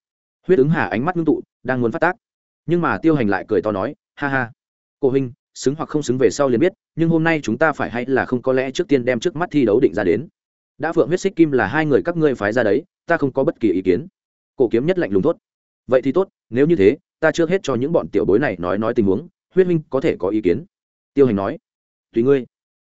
Huyết ứng hà ánh mắt ngưng tụ, đang muốn phát tác. Nhưng mà tiêu hành lại cười to nói, ha ha, cổ huynh xứng hoặc không xứng về sau liền biết, nhưng hôm nay chúng ta phải hay là không có lẽ trước tiên đem trước mắt thi đấu định ra đến. Đã phượng huyết xích kim là hai người các ngươi phái ra đấy, ta không có bất kỳ ý kiến. Cổ kiếm nhất lạnh lùng tốt vậy thì tốt, nếu như thế, ta trước hết cho những bọn tiểu bối này nói nói tình huống, huyết minh có thể có ý kiến. Tiêu hành nói. Tùy ngươi.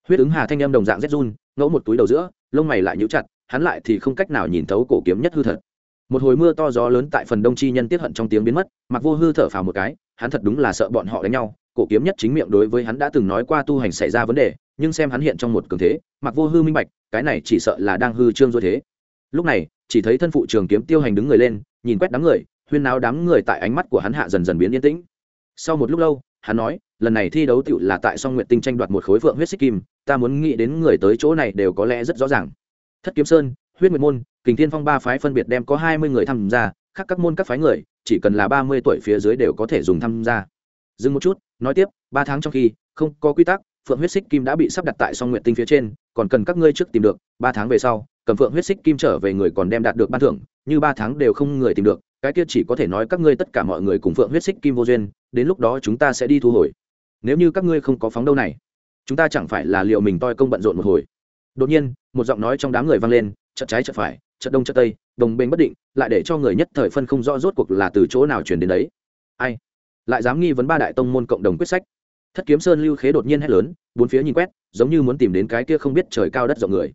Huyết ứng hà thanh em đồng dạng rét run, ngẫu một túi đầu giữa, lông mày lại nhũ chặt, hắn lại thì không cách nào nhìn thấu cổ kiếm nhất hư thật. Một hồi mưa to gió lớn tại phần đông chi nhân tiết hận trong tiếng biến mất, mặc vô hư thở phào một cái, hắn thật đúng là sợ bọn họ đánh nhau cổ kiếm nhất chính miệng đối với hắn đã từng nói qua tu hành xảy ra vấn đề, nhưng xem hắn hiện trong một cường thế, mặc vô hư minh bạch, cái này chỉ sợ là đang hư trương dối thế. Lúc này, chỉ thấy thân phụ trường kiếm tiêu hành đứng người lên, nhìn quét đám người, huyên náo đám người tại ánh mắt của hắn hạ dần dần biến yên tĩnh. Sau một lúc lâu, hắn nói, lần này thi đấu tựu là tại song nguyện tinh tranh đoạt một khối phượng huyết xích kim, ta muốn nghĩ đến người tới chỗ này đều có lẽ rất rõ ràng. Thất kiếm sơn, huyết nguyệt môn, kình thiên phong ba phái phân biệt đem có hai mươi người tham gia, khác các môn các phái người, chỉ cần là ba mươi tuổi phía dưới đều có thể dùng tham gia dừng một chút, nói tiếp, ba tháng trong khi, không có quy tắc, phượng huyết xích kim đã bị sắp đặt tại song nguyện tinh phía trên, còn cần các ngươi trước tìm được, ba tháng về sau, cầm phượng huyết xích kim trở về người còn đem đạt được ban thưởng, như ba tháng đều không người tìm được, cái kia chỉ có thể nói các ngươi tất cả mọi người cùng phượng huyết xích kim vô duyên, đến lúc đó chúng ta sẽ đi thu hồi. Nếu như các ngươi không có phóng đâu này, chúng ta chẳng phải là liệu mình toi công bận rộn một hồi. Đột nhiên, một giọng nói trong đám người vang lên, chợt trái chợt phải, chợt đông chợt tây, đồng bên bất định, lại để cho người nhất thời phân không rõ rốt cuộc là từ chỗ nào chuyển đến đấy. Ai? Lại dám nghi vấn ba đại tông môn cộng đồng quyết sách. Thất kiếm sơn lưu khế đột nhiên hét lớn, bốn phía nhìn quét, giống như muốn tìm đến cái kia không biết trời cao đất rộng người.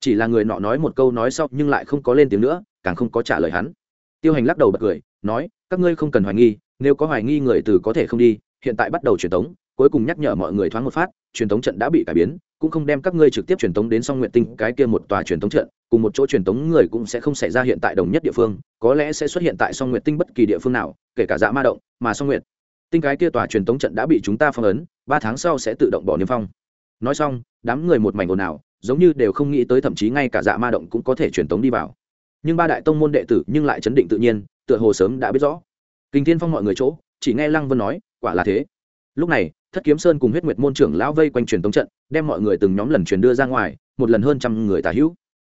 Chỉ là người nọ nói một câu nói sau, nhưng lại không có lên tiếng nữa, càng không có trả lời hắn. Tiêu hành lắc đầu bật cười, nói, các ngươi không cần hoài nghi, nếu có hoài nghi người từ có thể không đi, hiện tại bắt đầu truyền tống, cuối cùng nhắc nhở mọi người thoáng một phát, truyền tống trận đã bị cải biến, cũng không đem các ngươi trực tiếp truyền tống đến song nguyện tinh, cái kia một tòa truyền tống trận, cùng một chỗ truyền tống người cũng sẽ không xảy ra hiện tại đồng nhất địa phương, có lẽ sẽ xuất hiện tại song nguyện tinh bất kỳ địa phương nào, kể cả dạ ma động, mà song nguyện tinh cái kia tòa truyền tống trận đã bị chúng ta phong ấn, ba tháng sau sẽ tự động bỏ niêm phong. Nói xong, đám người một mảnh ồn ào, giống như đều không nghĩ tới thậm chí ngay cả dạ ma động cũng có thể truyền tống đi vào. Nhưng ba đại tông môn đệ tử nhưng lại chấn định tự nhiên, tựa hồ sớm đã biết rõ. Kinh thiên phong mọi người chỗ, chỉ nghe lăng vân nói, quả là thế. Lúc này, thất kiếm sơn cùng huyết nguyệt môn trưởng lão vây quanh truyền tống trận, đem mọi người từng nhóm lần truyền đưa ra ngoài, một lần hơn trăm người tả hữu.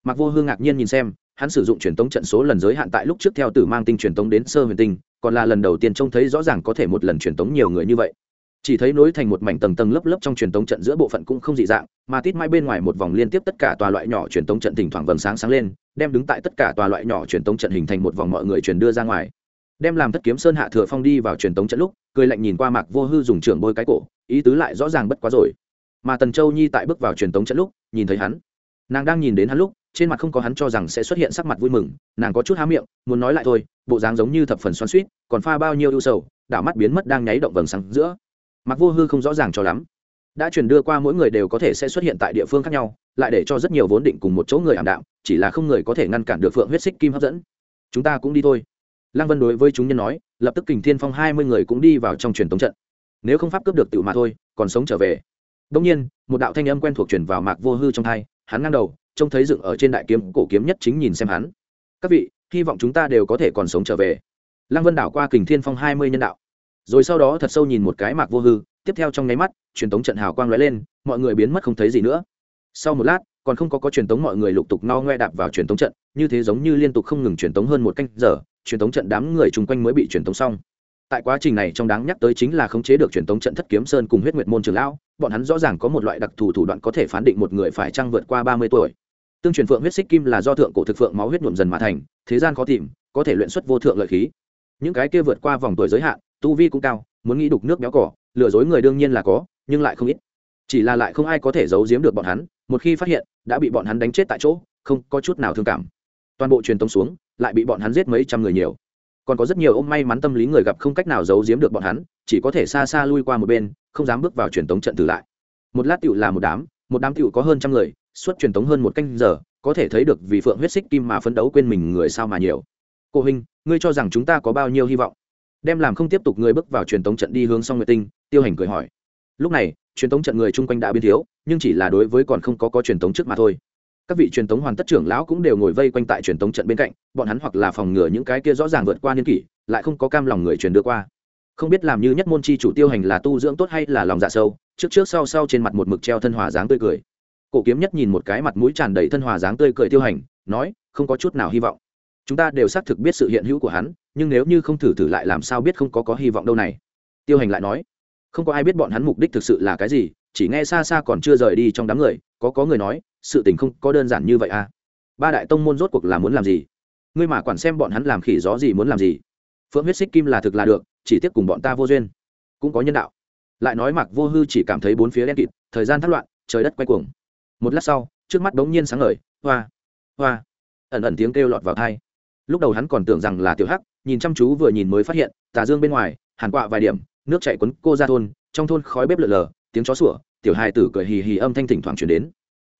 Mặc vô hương ngạc nhiên nhìn xem hắn sử dụng truyền tống trận số lần giới hạn tại lúc trước theo tử mang tinh truyền tống đến sơ huyền tinh, còn là lần đầu tiên trông thấy rõ ràng có thể một lần truyền tống nhiều người như vậy. Chỉ thấy nối thành một mảnh tầng tầng lớp lớp trong truyền tống trận giữa bộ phận cũng không dị dạng, mà tít mai bên ngoài một vòng liên tiếp tất cả tòa loại nhỏ truyền tống trận thỉnh thoảng vầng sáng sáng lên, đem đứng tại tất cả tòa loại nhỏ truyền tống trận hình thành một vòng mọi người truyền đưa ra ngoài. Đem làm thất kiếm sơn hạ thừa phong đi vào truyền tống trận lúc, cười lạnh nhìn qua mạc vô hư dùng trường bôi cái cổ, ý tứ lại rõ ràng bất quá rồi. Mà tần châu nhi tại bước vào truyền tống trận lúc, nhìn thấy hắn. Nàng đang nhìn đến hắn lúc trên mặt không có hắn cho rằng sẽ xuất hiện sắc mặt vui mừng, nàng có chút há miệng, muốn nói lại thôi, bộ dáng giống như thập phần xoắn suýt còn pha bao nhiêu ưu sầu, đảo mắt biến mất đang nháy động vầng sáng giữa. Mặc vô hư không rõ ràng cho lắm. Đã truyền đưa qua mỗi người đều có thể sẽ xuất hiện tại địa phương khác nhau, lại để cho rất nhiều vốn định cùng một chỗ người ảm đạm, chỉ là không người có thể ngăn cản được phượng huyết xích kim hấp dẫn. Chúng ta cũng đi thôi. Lăng vân đối với chúng nhân nói, lập tức kình thiên phong hai mươi người cũng đi vào trong truyền tống trận. Nếu không pháp cướp được tự mà thôi, còn sống trở về. Đông nhiên, một đạo thanh âm quen thuộc truyền vào mạc vô hư trong hai hắn ngang đầu trông thấy dựng ở trên đại kiếm, cổ kiếm nhất chính nhìn xem hắn. Các vị, hy vọng chúng ta đều có thể còn sống trở về. Lăng vân đảo qua kình thiên phong hai mươi nhân đạo. Rồi sau đó thật sâu nhìn một cái mạc vô hư, tiếp theo trong nháy mắt, truyền tống trận hào quang lóe lên, mọi người biến mất không thấy gì nữa. Sau một lát, còn không có có truyền tống mọi người lục tục no ngoe đạp vào truyền tống trận, như thế giống như liên tục không ngừng truyền tống hơn một canh giờ, truyền tống trận đám người chung quanh mới bị truyền tống xong. Tại quá trình này trong đáng nhắc tới chính là khống chế được truyền tống trận thất kiếm sơn cùng huyết nguyệt môn trường lão, bọn hắn rõ ràng có một loại đặc thù thủ đoạn có thể phán định một người phải trăng vượt qua ba mươi tuổi tương truyền phượng huyết xích kim là do thượng cổ thực phượng máu huyết nhuộm dần mà thành, thế gian khó tìm, có thể luyện xuất vô thượng lợi khí. Những cái kia vượt qua vòng tuổi giới hạn, tu vi cũng cao, muốn nghĩ đục nước béo cỏ, lừa dối người đương nhiên là có, nhưng lại không ít. Chỉ là lại không ai có thể giấu giếm được bọn hắn, một khi phát hiện, đã bị bọn hắn đánh chết tại chỗ, không có chút nào thương cảm. Toàn bộ truyền tống xuống, lại bị bọn hắn giết mấy trăm người nhiều. Còn có rất nhiều ông may mắn tâm lý người gặp không cách nào giấu giếm được bọn hắn, chỉ có thể xa xa lui qua một bên, không dám bước vào truyền tống trận từ lại. Một lát tựu là một đám một đám tựu có hơn trăm người suốt truyền tống hơn một canh giờ, có thể thấy được vì phượng huyết xích kim mà phấn đấu quên mình người sao mà nhiều. Cô huynh ngươi cho rằng chúng ta có bao nhiêu hy vọng? Đem làm không tiếp tục người bước vào truyền tống trận đi hướng song nguyệt tinh, tiêu hành cười hỏi. Lúc này, truyền tống trận người chung quanh đã biến thiếu, nhưng chỉ là đối với còn không có có truyền tống trước mà thôi. Các vị truyền tống hoàn tất trưởng lão cũng đều ngồi vây quanh tại truyền tống trận bên cạnh, bọn hắn hoặc là phòng ngừa những cái kia rõ ràng vượt qua niên kỷ, lại không có cam lòng người truyền đưa qua. Không biết làm như nhất môn chi chủ tiêu hành là tu dưỡng tốt hay là lòng dạ sâu, trước trước sau sau trên mặt một mực treo thân hòa dáng tươi cười cổ kiếm nhất nhìn một cái mặt mũi tràn đầy thân hòa dáng tươi cười tiêu hành, nói, không có chút nào hy vọng. Chúng ta đều xác thực biết sự hiện hữu của hắn, nhưng nếu như không thử thử lại làm sao biết không có có hy vọng đâu này? Tiêu hành lại nói, không có ai biết bọn hắn mục đích thực sự là cái gì, chỉ nghe xa xa còn chưa rời đi trong đám người, có có người nói, sự tình không có đơn giản như vậy à? Ba đại tông môn rốt cuộc là muốn làm gì? Ngươi mà quản xem bọn hắn làm khỉ gió gì muốn làm gì? Phượng huyết xích kim là thực là được, chỉ tiếc cùng bọn ta vô duyên. Cũng có nhân đạo. Lại nói mặc vô hư chỉ cảm thấy bốn phía đen kịt, thời gian thất loạn, trời đất quay cuồng một lát sau trước mắt bỗng nhiên sáng ngời hoa hoa ẩn ẩn tiếng kêu lọt vào thai lúc đầu hắn còn tưởng rằng là tiểu hắc nhìn chăm chú vừa nhìn mới phát hiện tà dương bên ngoài hàn quạ vài điểm nước chạy quấn cô ra thôn trong thôn khói bếp lợn lờ tiếng chó sủa tiểu hài tử cười hì hì âm thanh thỉnh thoảng chuyển đến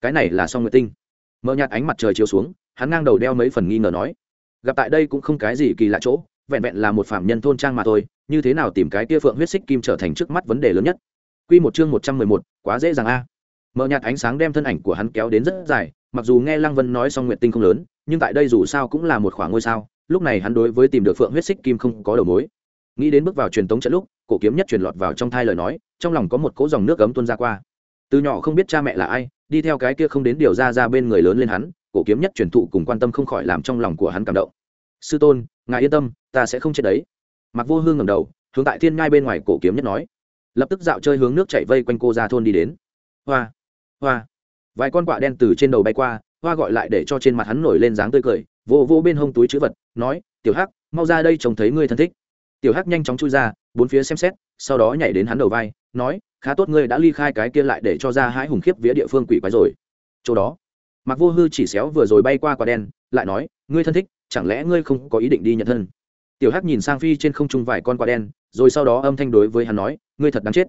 cái này là song nguyệt tinh mờ nhạt ánh mặt trời chiếu xuống hắn ngang đầu đeo mấy phần nghi ngờ nói gặp tại đây cũng không cái gì kỳ lạ chỗ vẹn vẹn là một phạm nhân thôn trang mà thôi như thế nào tìm cái tia phượng huyết xích kim trở thành trước mắt vấn đề lớn nhất Quy một chương một trăm mười một, quá dễ dàng a. À. Mở nhạt ánh sáng đem thân ảnh của hắn kéo đến rất dài, mặc dù nghe Lăng Vân nói xong nguyệt tinh không lớn, nhưng tại đây dù sao cũng là một khoảng ngôi sao, lúc này hắn đối với tìm được phượng huyết xích kim không có đầu mối. Nghĩ đến bước vào truyền tống trận lúc, cổ kiếm nhất truyền lọt vào trong thai lời nói, trong lòng có một cỗ dòng nước ấm tuôn ra qua. Từ nhỏ không biết cha mẹ là ai, đi theo cái kia không đến điều ra ra bên người lớn lên hắn, cổ kiếm nhất truyền thụ cùng quan tâm không khỏi làm trong lòng của hắn cảm động. Sư tôn, ngài yên tâm, ta sẽ không chết đấy. Mặc Vô Hương ngẩng đầu, hướng tại thiên ngai bên ngoài cổ kiếm nhất nói lập tức dạo chơi hướng nước chảy vây quanh cô ra thôn đi đến hoa hoa. Vài con quạ đen từ trên đầu bay qua, hoa gọi lại để cho trên mặt hắn nổi lên dáng tươi cười, vô vô bên hông túi chữ vật, nói, tiểu hắc, mau ra đây trông thấy ngươi thân thích. Tiểu hắc nhanh chóng chui ra, bốn phía xem xét, sau đó nhảy đến hắn đầu vai, nói, khá tốt ngươi đã ly khai cái kia lại để cho ra hãi hùng khiếp vía địa phương quỷ quái rồi. Chỗ đó mặc vô hư chỉ xéo vừa rồi bay qua quả đen, lại nói, ngươi thân thích, chẳng lẽ ngươi không có ý định đi nhận thân? Tiểu hắc nhìn sang phi trên không trung vài con quả đen, rồi sau đó âm thanh đối với hắn nói, ngươi thật đáng chết.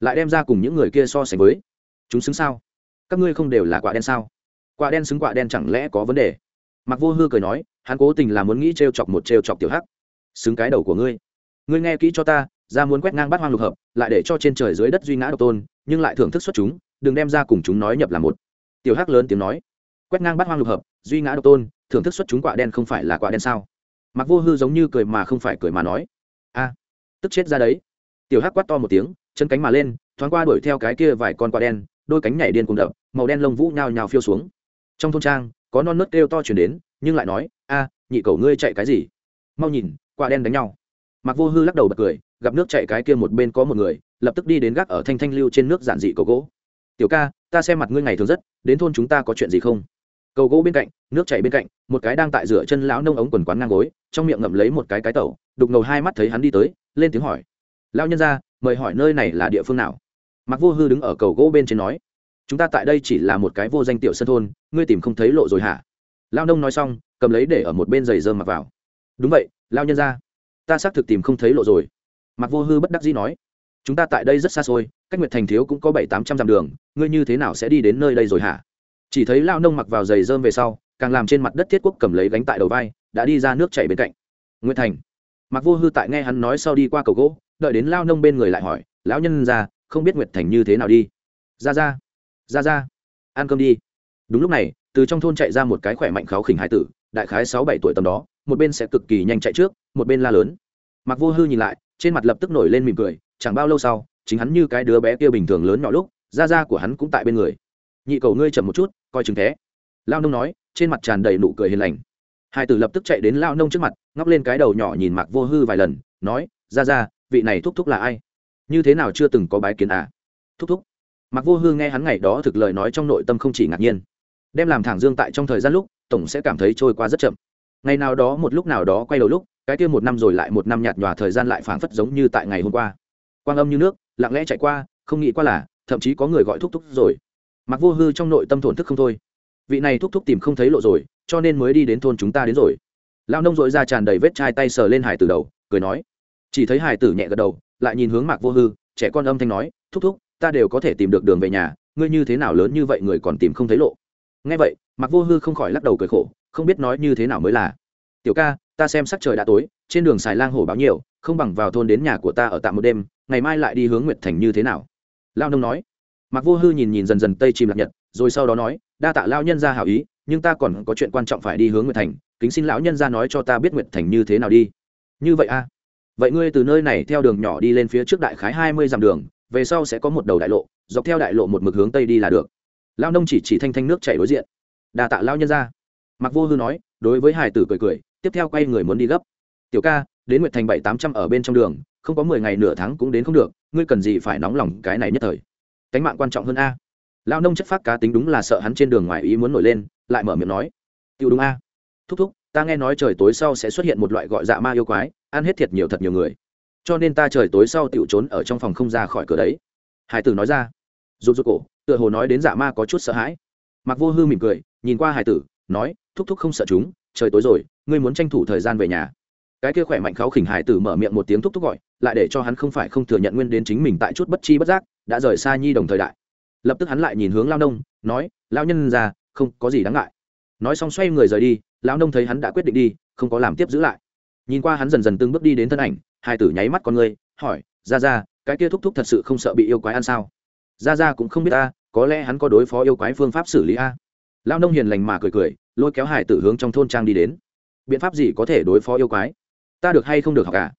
Lại đem ra cùng những người kia so sánh với. Chúng xứng sao? Các ngươi không đều là quả đen sao? Quả đen xứng quả đen chẳng lẽ có vấn đề? Mặc vô hư cười nói, hắn cố tình là muốn nghĩ t r e o chọc một t r e o chọc tiểu hắc. Xứng cái đầu của ngươi. Ngươi nghe kỹ cho ta, ra muốn quét ngang bát hoang lục hợp, lại để cho trên trời dưới đất duy ngã độc tôn, nhưng lại thưởng thức xuất chúng, đừng đem ra cùng chúng nói nhập là một. Tiểu hắc lớn tiếng nói, quét ngang bát hoang lục hợp, duy ngã độc tôn, thưởng thức xuất chúng quả đen không phải là quả đen sao? Mặc vô hư giống như cười mà không phải cười mà nói, a, tức chết ra đấy. Tiểu hắc quát to một tiếng, chân cánh mà lên, thoáng qua đuổi theo cái kia vài con quả đen đôi cánh nhảy điên cùng đập, màu đen lông vũ nhào nhào phiêu xuống. Trong thôn trang, có non nớt kêu to chuyển đến, nhưng lại nói, a, nhị cầu ngươi chạy cái gì? Mau nhìn quạ đen đánh nhau. Mặc vô hư lắc đầu bật cười, gặp nước chạy cái kia một bên có một người, lập tức đi đến gác ở thanh thanh lưu trên nước giản dị cầu gỗ. Tiểu ca, ta xem mặt ngươi ngày thường rất, đến thôn chúng ta có chuyện gì không? Cầu gỗ bên cạnh, nước chảy bên cạnh, một cái đang tại rửa chân lão nông ống quần quán ngang gối, trong miệng ngậm lấy một cái cái tẩu, đục ngầu hai mắt thấy hắn đi tới, lên tiếng hỏi. Lão nhân ra mời hỏi nơi này là địa phương nào? Mặc vô hư đứng ở cầu gỗ bên trên nói, chúng ta tại đây chỉ là một cái vô danh tiểu sân thôn, ngươi tìm không thấy lộ rồi hả? Lao nông nói xong, cầm lấy để ở một bên giày dơm mặc vào. Đúng vậy, lao nhân ra ta xác thực tìm không thấy lộ rồi. Mặc vô hư bất đắc dĩ nói, chúng ta tại đây rất xa xôi, cách nguyệt thành thiếu cũng có bảy tám trăm dặm đường, ngươi như thế nào sẽ đi đến nơi đây rồi hả? Chỉ thấy lao nông mặc vào giày dơm về sau, càng làm trên mặt đất thiết quốc cầm lấy gánh tại đầu vai, đã đi ra nước chảy bên cạnh. Nguyệt thành. Mặc vô hư tại nghe hắn nói sau đi qua cầu gỗ, đợi đến lao nông bên người lại hỏi, lão nhân ra không biết nguyệt thành như thế nào đi. Ra ra ra ra, ăn cơm đi. Đúng lúc này, từ trong thôn chạy ra một cái khỏe mạnh kháo khỉnh hải tử, đại khái sáu bảy tuổi tầm đó, một bên sẽ cực kỳ nhanh chạy trước, một bên la lớn. Mặc vô hư nhìn lại, trên mặt lập tức nổi lên mỉm cười, chẳng bao lâu sau, chính hắn như cái đứa bé kia bình thường lớn nhỏ lúc da da của hắn cũng tại bên người. Nhị cầu ngươi chậm một chút, coi chừng thế. Lao nông nói, trên mặt tràn đầy nụ cười hiền lành. Hai tử lập tức chạy đến lao nông trước mặt, ngóc lên cái đầu nhỏ nhìn mạc vô hư vài lần, nói, ra ra, vị này thúc thúc là ai? Như thế nào chưa từng có bái kiến à? Thúc thúc. Mặc vô hư nghe hắn ngày đó thực lời nói trong nội tâm không chỉ ngạc nhiên. Đem làm thẳng dương tại trong thời gian lúc, tổng sẽ cảm thấy trôi qua rất chậm. Ngày nào đó một lúc nào đó quay đầu lúc, cái kia một năm rồi lại một năm nhạt nhòa thời gian lại phảng phất giống như tại ngày hôm qua. Quang âm như nước, lặng lẽ chạy qua, không nghĩ qua là, thậm chí có người gọi thúc thúc rồi. Mặc vô hư trong nội tâm thổn thức không thôi. Vị này thúc thúc tìm không thấy lộ rồi, cho nên mới đi đến thôn chúng ta đến rồi. Lao nông dội ra tràn đầy vết chai tay sờ lên hải tử đầu, cười nói. Chỉ thấy hải tử nhẹ gật đầu lại nhìn hướng mạc vô hư, trẻ con âm thanh nói, thúc thúc, ta đều có thể tìm được đường về nhà, ngươi như thế nào lớn như vậy người còn tìm không thấy lộ. Ngay vậy, mạc vô hư không khỏi lắc đầu cười khổ, không biết nói như thế nào mới là. Tiểu ca, ta xem sắc trời đã tối, trên đường xài lang hổ báo nhiều, không bằng vào thôn đến nhà của ta ở tạm một đêm, ngày mai lại đi hướng nguyệt thành như thế nào? Lao nông nói. Mạc vô hư nhìn nhìn dần dần tây chìm lạc nhật, rồi sau đó nói, đa tạ lao nhân ra hảo ý, nhưng ta còn có chuyện quan trọng phải đi hướng nguyệt thành, kính xin lão nhân ra nói cho ta biết nguyệt thành như thế nào đi. Như vậy a à? Vậy ngươi từ nơi này theo đường nhỏ đi lên phía trước đại khái hai mươi dặm đường, về sau sẽ có một đầu đại lộ, dọc theo đại lộ một mực hướng tây đi là được. Lao nông chỉ chỉ thanh thanh nước chảy đối diện. Đà tạ lao nhân ra mặc vô hư nói, đối với hải tử cười cười, tiếp theo quay người muốn đi gấp. Tiểu ca, đến nguyệt thành bảy tám trăm ở bên trong đường, không có mười ngày nửa tháng cũng đến không được, ngươi cần gì phải nóng lòng cái này nhất thời. Cánh mạng quan trọng hơn a. Lao nông chất phát cá tính đúng là sợ hắn trên đường ngoài ý muốn nổi lên, lại mở miệng nói. Tiêu đúng a. Thúc thúc, ta nghe nói trời tối sau sẽ xuất hiện một loại gọi dạ ma yêu quái ăn hết thiệt nhiều thật nhiều người. Cho nên ta trời tối sau tựu trốn ở trong phòng không ra khỏi cửa đấy. Hải tử nói ra. Rụt rụt cổ, tựa hồ nói đến dạ ma có chút sợ hãi. Mặc vô hư mỉm cười, nhìn qua hải tử, nói, thúc thúc không sợ chúng, trời tối rồi, ngươi muốn tranh thủ thời gian về nhà. Cái kia khỏe mạnh kháo khỉnh hải tử mở miệng một tiếng thúc thúc gọi, lại để cho hắn không phải không thừa nhận nguyên đến chính mình tại chút bất chi bất giác, đã rời xa nhi đồng thời đại. Lập tức hắn lại nhìn hướng lao nông, nói, lao nhân ra không có gì đáng ngại. Nói xong xoay người rời đi lão nông thấy hắn đã quyết định đi, không có làm tiếp giữ lại nhìn qua hắn dần dần từng bước đi đến thân ảnh hai tử nháy mắt con người hỏi ra ra cái kia thúc thúc thật sự không sợ bị yêu quái ăn sao? Ra ra cũng không biết ta có lẽ hắn có đối phó yêu quái phương pháp xử lý a. Lao nông hiền lành mà cười cười lôi kéo hải tử hướng trong thôn trang đi đến. Biện pháp gì có thể đối phó yêu quái? Ta được hay không được học à? cả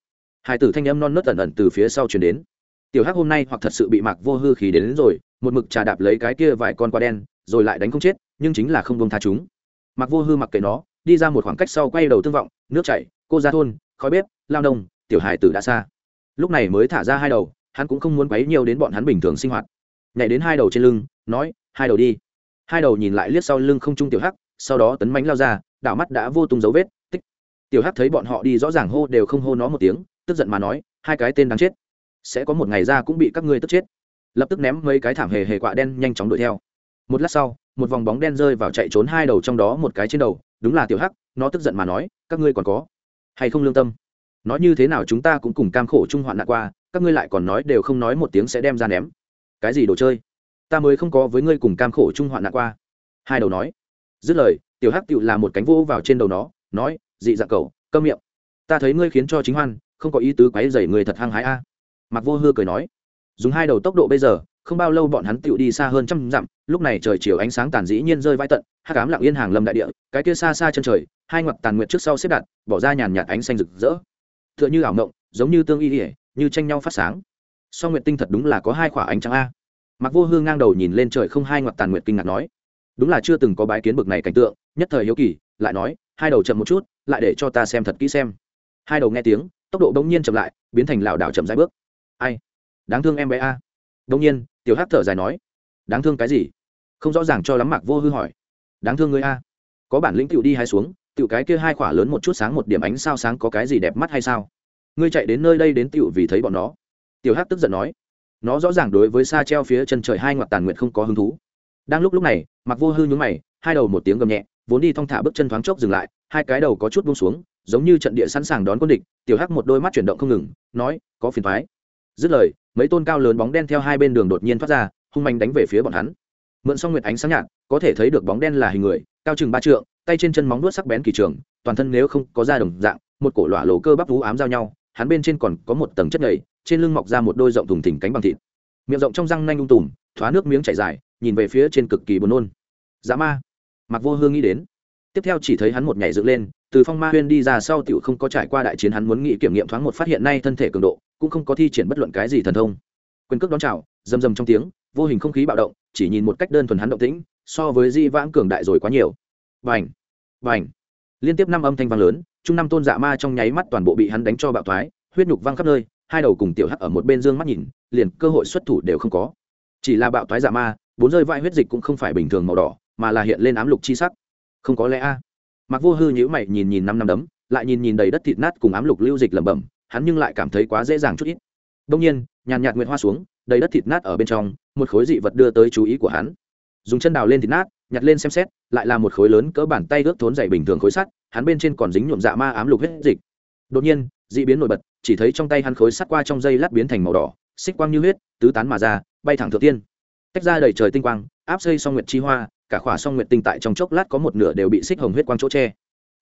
hải tử thanh âm non nớt ẩn ẩn từ phía sau chuyển đến. Tiểu hắc hôm nay hoặc thật sự bị mạc vô hư khí đến, đến rồi một mực trà đạp lấy cái kia vài con quả đen rồi lại đánh không chết nhưng chính là không bông tha chúng. Mạc vô hư mặc kệ nó đi ra một khoảng cách sau quay đầu tương vọng nước chảy cô ra thôn, khói bếp, lao nông, tiểu hải tử đã xa. Lúc này mới thả ra hai đầu, hắn cũng không muốn quấy nhiều đến bọn hắn bình thường sinh hoạt. Nhảy đến hai đầu trên lưng, nói, hai đầu đi. Hai đầu nhìn lại liếc sau lưng không trung tiểu hắc, sau đó tấn mánh lao ra, đảo mắt đã vô tung dấu vết, tích. Tiểu hắc thấy bọn họ đi rõ ràng hô đều không hô nó một tiếng, tức giận mà nói, hai cái tên đáng chết, sẽ có một ngày ra cũng bị các ngươi tức chết. Lập tức ném mấy cái thảm hề hề quạ đen nhanh chóng đuổi theo. Một lát sau, một vòng bóng đen rơi vào chạy trốn hai đầu trong đó một cái trên đầu, đúng là tiểu hắc, nó tức giận mà nói, các ngươi còn có hay không lương tâm? Nói như thế nào chúng ta cũng cùng cam khổ chung hoạn nạn qua, các ngươi lại còn nói đều không nói một tiếng sẽ đem ra ném. Cái gì đồ chơi? Ta mới không có với ngươi cùng cam khổ chung hoạn nạn qua. Hai đầu nói. Dứt lời, tiểu hắc tựu là một cánh vô vào trên đầu nó, nói, dị dạng cầu câm miệng. Ta thấy ngươi khiến cho chính hoan, không có ý tứ quáy dày người thật hăng hái a. Mặc vô hư cười nói. Dùng hai đầu tốc độ bây giờ không bao lâu bọn hắn tựu đi xa hơn trăm dặm, lúc này trời chiều ánh sáng tàn dĩ nhiên rơi vai tận hát cám lặng yên hàng lâm đại địa, cái kia xa xa chân trời, hai ngoặt tàn nguyệt trước sau xếp đặt, bỏ ra nhàn nhạt ánh xanh rực rỡ. T h ư ợ n h ư ảo mộng, giống như tương y ỉa như tranh nhau phát sáng. Song nguyệt tinh thật đúng là có hai khỏa ánh trắng a. Mặc vô hương ngang đầu nhìn lên trời không hai ngoặt tàn nguyệt kinh ngạc nói, đúng là chưa từng có bái kiến bực này cảnh tượng, nhất thời hiếu kỳ, lại nói, hai đầu chậm một chút, lại để cho ta xem thật kỹ xem. Hai đầu nghe tiếng, tốc độ đông nhiên chậm lại, biến thành lảo đảo chậm rãi bước. Ai? Đáng thương em bé a. Đông nhiên tiểu hát thở dài nói, đáng thương cái gì? Không rõ ràng cho lắm mạc vô hư hỏi. Đáng thương người a. Có bản lĩnh tựu đi hay xuống tựu cái kia hai khỏa lớn một chút sáng một điểm ánh sao sáng có cái gì đẹp mắt hay sao? Ngươi chạy đến nơi đây đến tựu vì thấy bọn nó. Tiểu hát tức giận nói, nó rõ ràng đối với xa treo phía chân trời hai ngoặt tàn nguyện không có hứng thú. Đang lúc lúc này mặc vô hư nhúng mày, hai đầu một tiếng gầm nhẹ, vốn đi thong thả bước chân thoáng chốc dừng lại, hai cái đầu có chút bung xuống, giống như trận địa sẵn sàng đón quân địch. Tiểu hắc một đôi mắt chuyển động không ngừng, nói, có phiền thoái dứt lời mấy tôn cao lớn bóng đen theo hai bên đường đột nhiên thoát ra, hung manh đánh về phía bọn hắn. Mượn xong nguyệt ánh sáng nhạt, có thể thấy được bóng đen là hình người, cao chừng ba trượng, tay trên chân móng nuốt sắc bén kỳ trường, toàn thân nếu không có da đồng dạng, một cổ lọa lỗ cơ bắp vú ám giao nhau, hắn bên trên còn có một tầng chất nhầy, trên lưng mọc ra một đôi rộng thùng thỉnh cánh bằng thịt. Miệng rộng trong răng nanh ung tùm, thoá nước miếng chảy dài, nhìn về phía trên cực kỳ buồn nôn. Dã ma. Mặc vô hương nghĩ đến. Tiếp theo chỉ thấy hắn một nhảy dựng lên, từ phong ma huyên đi ra sau tiểu không có trải qua đại chiến hắn muốn nghĩ kiểm nghiệm thoáng một phát hiện nay thân thể cường độ cũng không có thi triển bất luận cái gì thần thông. Quyền cước đón chào, rầm rầm trong tiếng, vô hình không khí bạo động, chỉ nhìn một cách đơn thuần hắn động tĩnh, so với di vãng cường đại rồi quá nhiều. Vành vành liên tiếp năm âm thanh vang lớn, trung năm tôn dạ ma trong nháy mắt toàn bộ bị hắn đánh cho bạo thoái, huyết nhục văng khắp nơi, hai đầu cùng tiểu hắc ở một bên dương mắt nhìn, liền cơ hội xuất thủ đều không có. Chỉ là bạo thoái dạ ma, bốn rơi vãi huyết dịch cũng không phải bình thường màu đỏ, mà là hiện lên ám lục chi sắc. Không có lẽ a? Mặc vô hư nhữ mày nhìn nhìn năm năm đấm, lại nhìn nhìn đầy đất thịt nát cùng ám lục lưu dịch lẩm bẩm hắn nhưng lại cảm thấy quá dễ dàng chút ít. Đông nhiên, nhàn nhạt nguyệt hoa xuống, đầy đất thịt nát ở bên trong, một khối dị vật đưa tới chú ý của hắn. Dùng chân đào lên thịt nát, nhặt lên xem xét, lại là một khối lớn cỡ bàn tay ướt thốn dày bình thường khối sắt, hắn bên trên còn dính nhuộm dạ ma ám lục huyết dịch. Đột nhiên, dị biến nổi bật, chỉ thấy trong tay hắn khối sắt qua trong dây lát biến thành màu đỏ, xích quang như huyết, tứ tán mà ra, bay thẳng thượng tiên. Tách ra đầy trời tinh quang, áp xây song nguyệt chi hoa, cả khỏa song nguyệt tinh tại trong chốc lát có một nửa đều bị xích hồng huyết quang chỗ che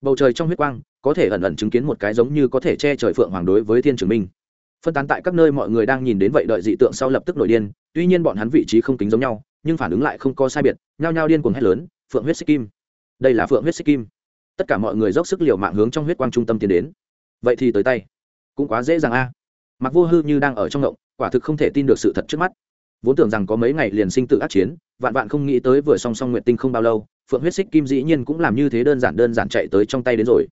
bầu trời trong huyết quang có thể ẩn ẩn chứng kiến một cái giống như có thể che trời phượng hoàng đối với thiên trường minh. Phân tán tại các nơi mọi người đang nhìn đến vậy đợi dị tượng sau lập tức nổi điên, tuy nhiên bọn hắn vị trí không kính giống nhau, nhưng phản ứng lại không có sai biệt, nhao nhao điên cuồng hét lớn, phượng huyết xích kim! Đây là phượng huyết xích kim. Tất cả mọi người dốc sức liều mạng hướng trong huyết quang trung tâm tiến đến. Vậy thì tới tay. Cũng quá dễ dàng a. Mặc vô hư như đang ở trong động quả thực không thể tin được sự thật trước mắt vốn tưởng rằng có mấy ngày liền sinh tự ác chiến, vạn vạn không nghĩ tới vừa song song nguyện tinh không bao lâu, phượng huyết xích kim dĩ nhiên cũng làm như thế đơn giản đơn giản chạy tới trong tay đến rồi.